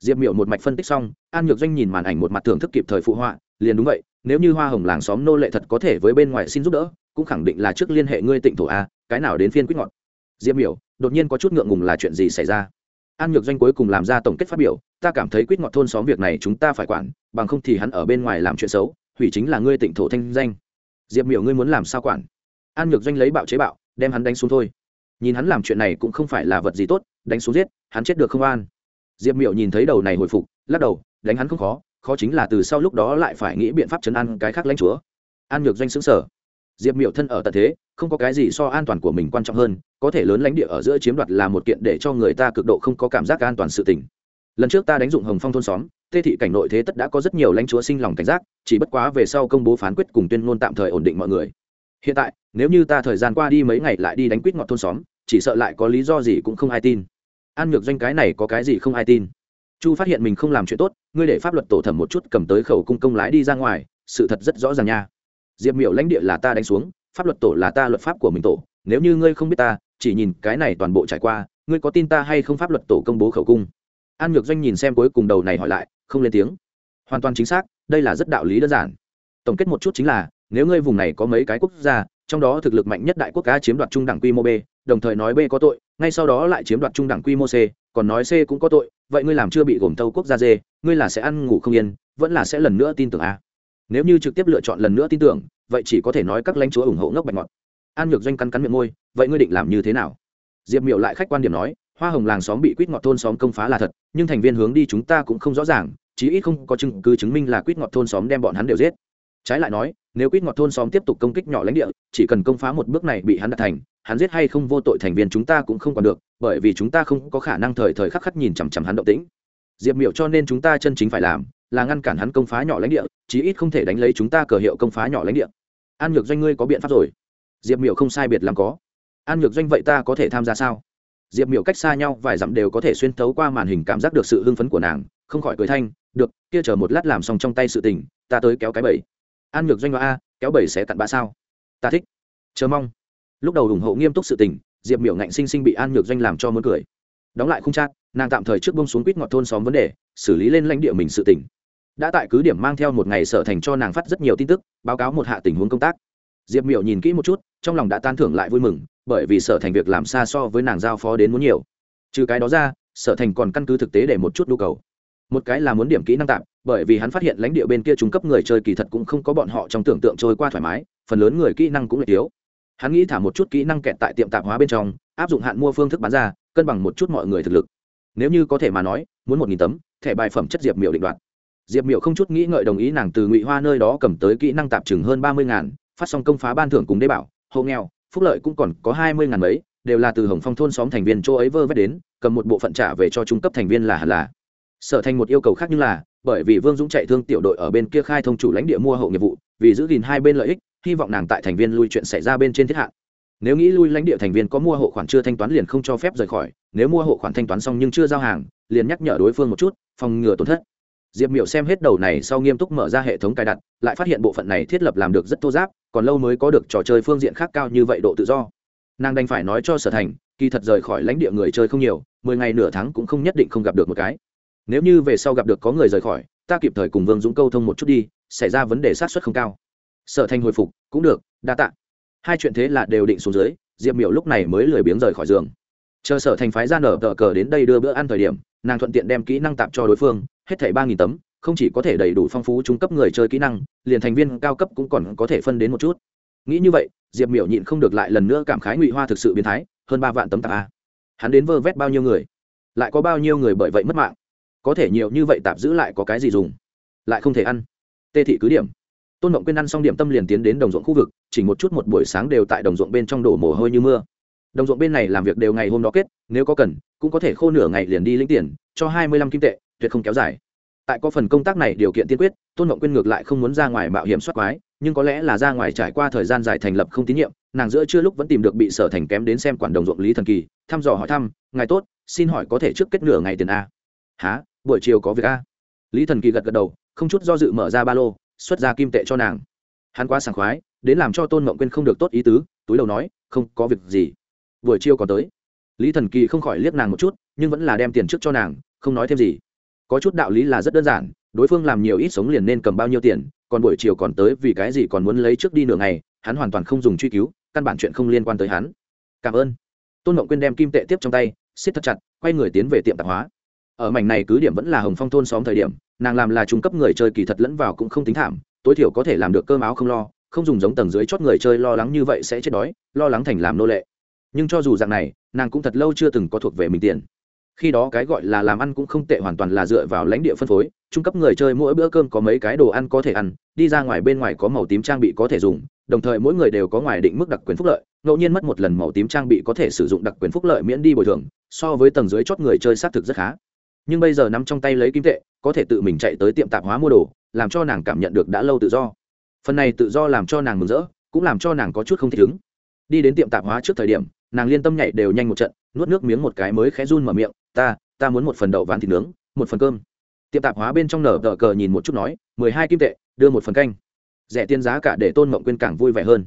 Diệp miểu một mạch phân tích xong, an nhược doanh nhìn màn ảnh một mặt thưởng thức kịp thời phụ họa, liền đúng vậy, nếu như hoa hồng làng xóm nô lệ thật có thể với bên ngoài xin giúp đỡ, cũng khẳng định là trước liên hệ ngươi tịnh thổ a, cái nào đến phiên quýt ngọt. Diệp miểu, đột nhiên có chút ngượng ngùng là chuyện gì xảy ra? An nhược doanh cuối cùng làm ra tổng kết phát biểu, ta cảm thấy quýt ngọt thôn xóm việc này chúng ta phải quản bằng không thì hắn ở bên ngoài làm chuyện xấu, hủy chính là ngươi tịnh thổ thanh danh. Diệp miểu ngươi muốn làm sao quản? An nhược doanh lấy bạo chế bạo, đem hắn đánh xuống thôi. Nhìn hắn làm chuyện này cũng không phải là vật gì tốt, đánh xuống giết, hắn chết được không an. Diệp miểu nhìn thấy đầu này hồi phục, lắc đầu, đánh hắn không khó khó chính là từ sau lúc đó lại phải nghĩ biện pháp chấn an cái khác lãnh chúa. An nhược doanh xứng sở diệp miểu thân ở tận thế, không có cái gì so an toàn của mình quan trọng hơn, có thể lớn lãnh địa ở giữa chiếm đoạt là một kiện để cho người ta cực độ không có cảm giác an toàn sự tình. Lần trước ta đánh dụng hồng phong thôn xóm tê thị cảnh nội thế tất đã có rất nhiều lãnh chúa sinh lòng cảnh giác, chỉ bất quá về sau công bố phán quyết cùng tuyên ngôn tạm thời ổn định mọi người. Hiện tại, nếu như ta thời gian qua đi mấy ngày lại đi đánh quýt ngọt thôn xóm, chỉ sợ lại có lý do gì cũng không ai tin. An nhược doanh cái này có cái gì không ai tin? Chu phát hiện mình không làm chuyện tốt, ngươi để pháp luật tổ thẩm một chút cầm tới khẩu cung công lái đi ra ngoài, sự thật rất rõ ràng nha. Diệp miểu lãnh địa là ta đánh xuống, pháp luật tổ là ta luật pháp của mình tổ, nếu như ngươi không biết ta, chỉ nhìn cái này toàn bộ trải qua, ngươi có tin ta hay không pháp luật tổ công bố khẩu cung? An nhược doanh nhìn xem cuối cùng đầu này hỏi lại không lên tiếng. Hoàn toàn chính xác, đây là rất đạo lý đơn giản. Tổng kết một chút chính là, nếu ngươi vùng này có mấy cái quốc gia, trong đó thực lực mạnh nhất đại quốc ca chiếm đoạt trung đẳng quy mô b, đồng thời nói b có tội, ngay sau đó lại chiếm đoạt trung đẳng quy mô c, còn nói c cũng có tội, vậy ngươi làm chưa bị gồm thâu quốc gia d, ngươi là sẽ ăn ngủ không yên, vẫn là sẽ lần nữa tin tưởng a. Nếu như trực tiếp lựa chọn lần nữa tin tưởng, vậy chỉ có thể nói các lãnh chúa ủng hộ ngốc bạch ngọt. An nhược doanh cắn cắn miệng môi, vậy ngươi định làm như thế nào? Diệp miệu lại khách quan điểm nói, hoa hồng làng xóm bị quýt ngọt thôn xóm công phá là thật, nhưng thành viên hướng đi chúng ta cũng không rõ ràng chí ít không có chứng cứ chứng minh là quýt ngọt thôn xóm đem bọn hắn đều giết. Trái lại nói, nếu quýt ngọt thôn xóm tiếp tục công kích nhỏ lãnh địa, chỉ cần công phá một bước này bị hắn đặt thành, hắn giết hay không vô tội thành viên chúng ta cũng không còn được, bởi vì chúng ta không có khả năng thời thời khắc khắc nhìn chằm chằm hắn động tĩnh. Diệp miểu cho nên chúng ta chân chính phải làm, là ngăn cản hắn công phá nhỏ lãnh địa, chí ít không thể đánh lấy chúng ta cờ hiệu công phá nhỏ lãnh địa. An nhược doanh ngươi có biện pháp rồi. Diệp miểu không sai biệt làm có. An nhược doanh vậy ta có thể tham gia sao? Diệp miểu cách xa nhau vài dặm đều có thể xuyên tấu qua màn hình cảm giác được sự hưng phấn của nàng không khỏi cười thanh, được, kia chờ một lát làm xong trong tay sự tình, ta tới kéo cái bẫy. An nhược doanh a, kéo bẫy sẽ cặn bã sao? Ta thích. Chờ mong. Lúc đầu ủng hộ nghiêm túc sự tình, diệp miểu ngạnh sinh sinh bị an nhược doanh làm cho muốn cười. Đóng lại khung trát nàng tạm thời trước bông xuống quýt ngọt thôn xóm vấn đề, xử lý lên lãnh địa mình sự tỉnh đã tại cứ điểm mang theo một ngày sở thành cho nàng phát rất nhiều tin tức, báo cáo một hạ tình huống công tác. Diệp miểu nhìn kỹ một chút, trong lòng đã tan thưởng lại vui mừng, bởi vì sở thành việc làm xa so với nàng giao phó đến muốn nhiều. Trừ cái đó ra, sở thành còn căn cứ thực tế để một chút nhu cầu một cái là muốn điểm kỹ năng tạm, bởi vì hắn phát hiện lãnh địa bên kia trung cấp người chơi kỳ thật cũng không có bọn họ trong tưởng tượng trôi qua thoải mái, phần lớn người kỹ năng cũng lại thiếu. Hắn nghĩ thả một chút kỹ năng kẹt tại tiệm tạp hóa bên trong, áp dụng hạn mua phương thức bán ra, cân bằng một chút mọi người thực lực. Nếu như có thể mà nói, muốn một nghìn tấm, thẻ bài phẩm chất diệp miểu định đoạt. Diệp miểu không chút nghĩ ngợi đồng ý nàng từ ngụy hoa nơi đó cầm tới kỹ năng tạp chừng hơn ba mươi ngàn, phát xong công phá ban thưởng cùng đê bảo, hộ nghèo, phúc lợi cũng còn có hai mươi ngàn mấy, đều là từ hồng phong thôn xóm thành viên chỗ ấy vơ vét đến, cầm một bộ phận trả về cho trung cấp thành viên là hẳn là sở thành một yêu cầu khác như là, bởi vì vương dũng chạy thương tiểu đội ở bên kia khai thông chủ lãnh địa mua hậu nghiệp vụ, vì giữ gìn hai bên lợi ích, hy vọng nàng tại thành viên lui chuyện xảy ra bên trên thiết hạn. Nếu nghĩ lui lãnh địa thành viên có mua hộ khoản chưa thanh toán liền không cho phép rời khỏi, nếu mua hộ khoản thanh toán xong nhưng chưa giao hàng, liền nhắc nhở đối phương một chút, phòng ngừa tổn thất. Diệp miểu xem hết đầu này sau nghiêm túc mở ra hệ thống cài đặt, lại phát hiện bộ phận này thiết lập làm được rất thô giáp, còn lâu mới có được trò chơi phương diện khác cao như vậy độ tự do. Nàng đành phải nói cho sở thành, kỳ thật rời khỏi lãnh địa người chơi không nhiều, mười ngày nửa tháng cũng không nhất định không gặp được một cái nếu như về sau gặp được có người rời khỏi, ta kịp thời cùng vương dũng câu thông một chút đi, xảy ra vấn đề sát xuất không cao. Sở thành hồi phục, cũng được, đa tạ. Hai chuyện thế là đều định xuống dưới, diệp miểu lúc này mới lười biếng rời khỏi giường. Chờ sở thành phái ra nở tờ cờ đến đây đưa bữa ăn thời điểm, nàng thuận tiện đem kỹ năng tạp cho đối phương, hết thảy ba nghìn tấm, không chỉ có thể đầy đủ phong phú trung cấp người chơi kỹ năng, liền thành viên cao cấp cũng còn có thể phân đến một chút. Nghĩ như vậy, diệp miểu nhịn không được lại lần nữa cảm khái ngụy hoa thực sự biến thái, hơn ba vạn tấm tạp a. Hắn đến vơ vét bao nhiêu người? Lại có bao nhiêu người bởi vậy mất mạng? Có thể nhiều như vậy tạp giữ lại có cái gì dùng? Lại không thể ăn. Tê thị cứ điểm. Tôn mộng quyên ăn xong điểm tâm liền tiến đến đồng ruộng khu vực, chỉ một chút một buổi sáng đều tại đồng ruộng bên trong đổ mồ hôi như mưa. Đồng ruộng bên này làm việc đều ngày hôm đó kết, nếu có cần, cũng có thể khô nửa ngày liền đi lĩnh tiền, cho hai mươi lăm kim tệ, tuyệt không kéo dài. Tại có phần công tác này điều kiện tiên quyết, tôn mộng quyên ngược lại không muốn ra ngoài mạo hiểm soát quái, nhưng có lẽ là ra ngoài trải qua thời gian dài thành lập không tín nhiệm, nàng giữa chưa lúc vẫn tìm được bị sở thành kém đến xem quản đồng ruộng lý thần kỳ, thăm dò hỏi thăm, ngài tốt, xin hỏi có thể trước kết nửa ngày tiền a há, buổi chiều có việc a. Lý thần kỳ gật gật đầu, không chút do dự mở ra ba lô, xuất ra kim tệ cho nàng. Hắn quá sảng khoái, đến làm cho tôn mộng quên không được tốt ý tứ, túi đầu nói, không, có việc gì. Buổi chiều còn tới. Lý thần kỳ không khỏi liếc nàng một chút, nhưng vẫn là đem tiền trước cho nàng, không nói thêm gì. Có chút đạo lý là rất đơn giản, đối phương làm nhiều ít sống liền nên cầm bao nhiêu tiền, còn buổi chiều còn tới vì cái gì còn muốn lấy trước đi nửa ngày, hắn hoàn toàn không dùng truy cứu, căn bản chuyện không liên quan tới hắn. Cảm ơn. Tôn mộng quyên đem kim tệ tiếp trong tay, siết thật chặt, quay người tiến về tiệm tạp hóa ở mảnh này cứ điểm vẫn là hồng phong thôn xóm thời điểm, nàng làm là trung cấp người chơi kỳ thật lẫn vào cũng không tính thảm, tối thiểu có thể làm được cơm áo không lo, không dùng giống tầng dưới chót người chơi lo lắng như vậy sẽ chết đói, lo lắng thành làm nô lệ. Nhưng cho dù dạng này, nàng cũng thật lâu chưa từng có thuộc về mình tiền. Khi đó cái gọi là làm ăn cũng không tệ hoàn toàn là dựa vào lãnh địa phân phối, trung cấp người chơi mỗi bữa cơm có mấy cái đồ ăn có thể ăn, đi ra ngoài bên ngoài có màu tím trang bị có thể dùng, đồng thời mỗi người đều có ngoài định mức đặc quyền phúc lợi, ngẫu nhiên mất một lần màu tím trang bị có thể sử dụng đặc quyền phúc lợi miễn đi bồi thường, so với tầng dưới chót người chơi xác thực rất khá nhưng bây giờ nắm trong tay lấy kim tệ, có thể tự mình chạy tới tiệm tạp hóa mua đồ, làm cho nàng cảm nhận được đã lâu tự do. Phần này tự do làm cho nàng mừng rỡ, cũng làm cho nàng có chút không thích ứng. Đi đến tiệm tạp hóa trước thời điểm, nàng liên tâm nhảy đều nhanh một trận, nuốt nước miếng một cái mới khẽ run mở miệng, ta ta muốn một phần đậu ván thịt nướng, một phần cơm. Tiệm tạp hóa bên trong nở tờ cờ nhìn một chút nói, mười hai kim tệ, đưa một phần canh. Rẻ tiền giá cả để tôn mộng quên càng vui vẻ hơn.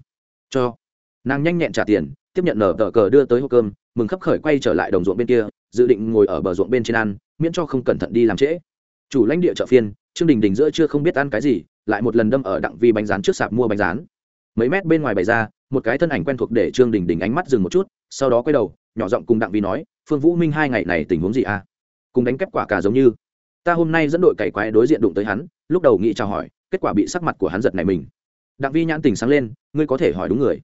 Cho. Nàng nhanh nhẹn trả tiền, tiếp nhận nở tờ cờ đưa tới hộp cơm, mừng khấp khởi quay trở lại đồng ruộng bên kia, dự định ngồi ở bờ ruộng bên trên ăn miễn cho không cẩn thận đi làm trễ. Chủ lãnh địa chợ phiên, trương đình đình giữa chưa không biết ăn cái gì, lại một lần đâm ở đặng vi bánh rán trước sạp mua bánh rán. Mấy mét bên ngoài bày ra, một cái thân ảnh quen thuộc để trương đình đình ánh mắt dừng một chút, sau đó quay đầu, nhỏ giọng cùng đặng vi nói, phương vũ minh hai ngày này tình huống gì à? Cùng đánh kép quả cả giống như. Ta hôm nay dẫn đội cày quái đối diện đụng tới hắn, lúc đầu nghĩ chào hỏi, kết quả bị sắc mặt của hắn giật này mình. Đặng vi nhãn tình sáng lên, ngươi có thể hỏi đúng người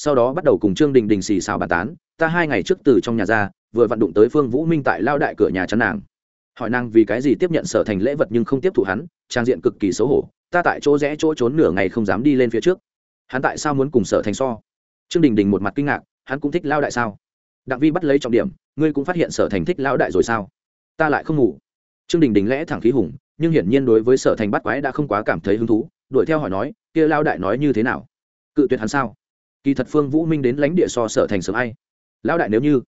sau đó bắt đầu cùng trương đình đình xì xào bàn tán, ta hai ngày trước từ trong nhà ra, vừa vặn đụng tới phương vũ minh tại lao đại cửa nhà chắn nàng. Hỏi nàng vì cái gì tiếp nhận sở thành lễ vật nhưng không tiếp thụ hắn, trang diện cực kỳ xấu hổ, ta tại chỗ rẽ chỗ trốn nửa ngày không dám đi lên phía trước. Hắn tại sao muốn cùng sở thành so? Trương đình đình một mặt kinh ngạc, hắn cũng thích lao đại sao? Đặng vi bắt lấy trọng điểm, ngươi cũng phát hiện sở thành thích lao đại rồi sao? Ta lại không ngủ. Trương đình đình lẽ thẳng khí hùng, nhưng hiển nhiên đối với sở thành bắt quái đã không quá cảm thấy hứng thú, đuổi theo hỏi nói, kia lao đại nói như thế nào? Cự tuyệt hắn sao? Kỳ thật phương vũ minh đến lãnh địa so sở thành sớm ai? Lão đại nếu như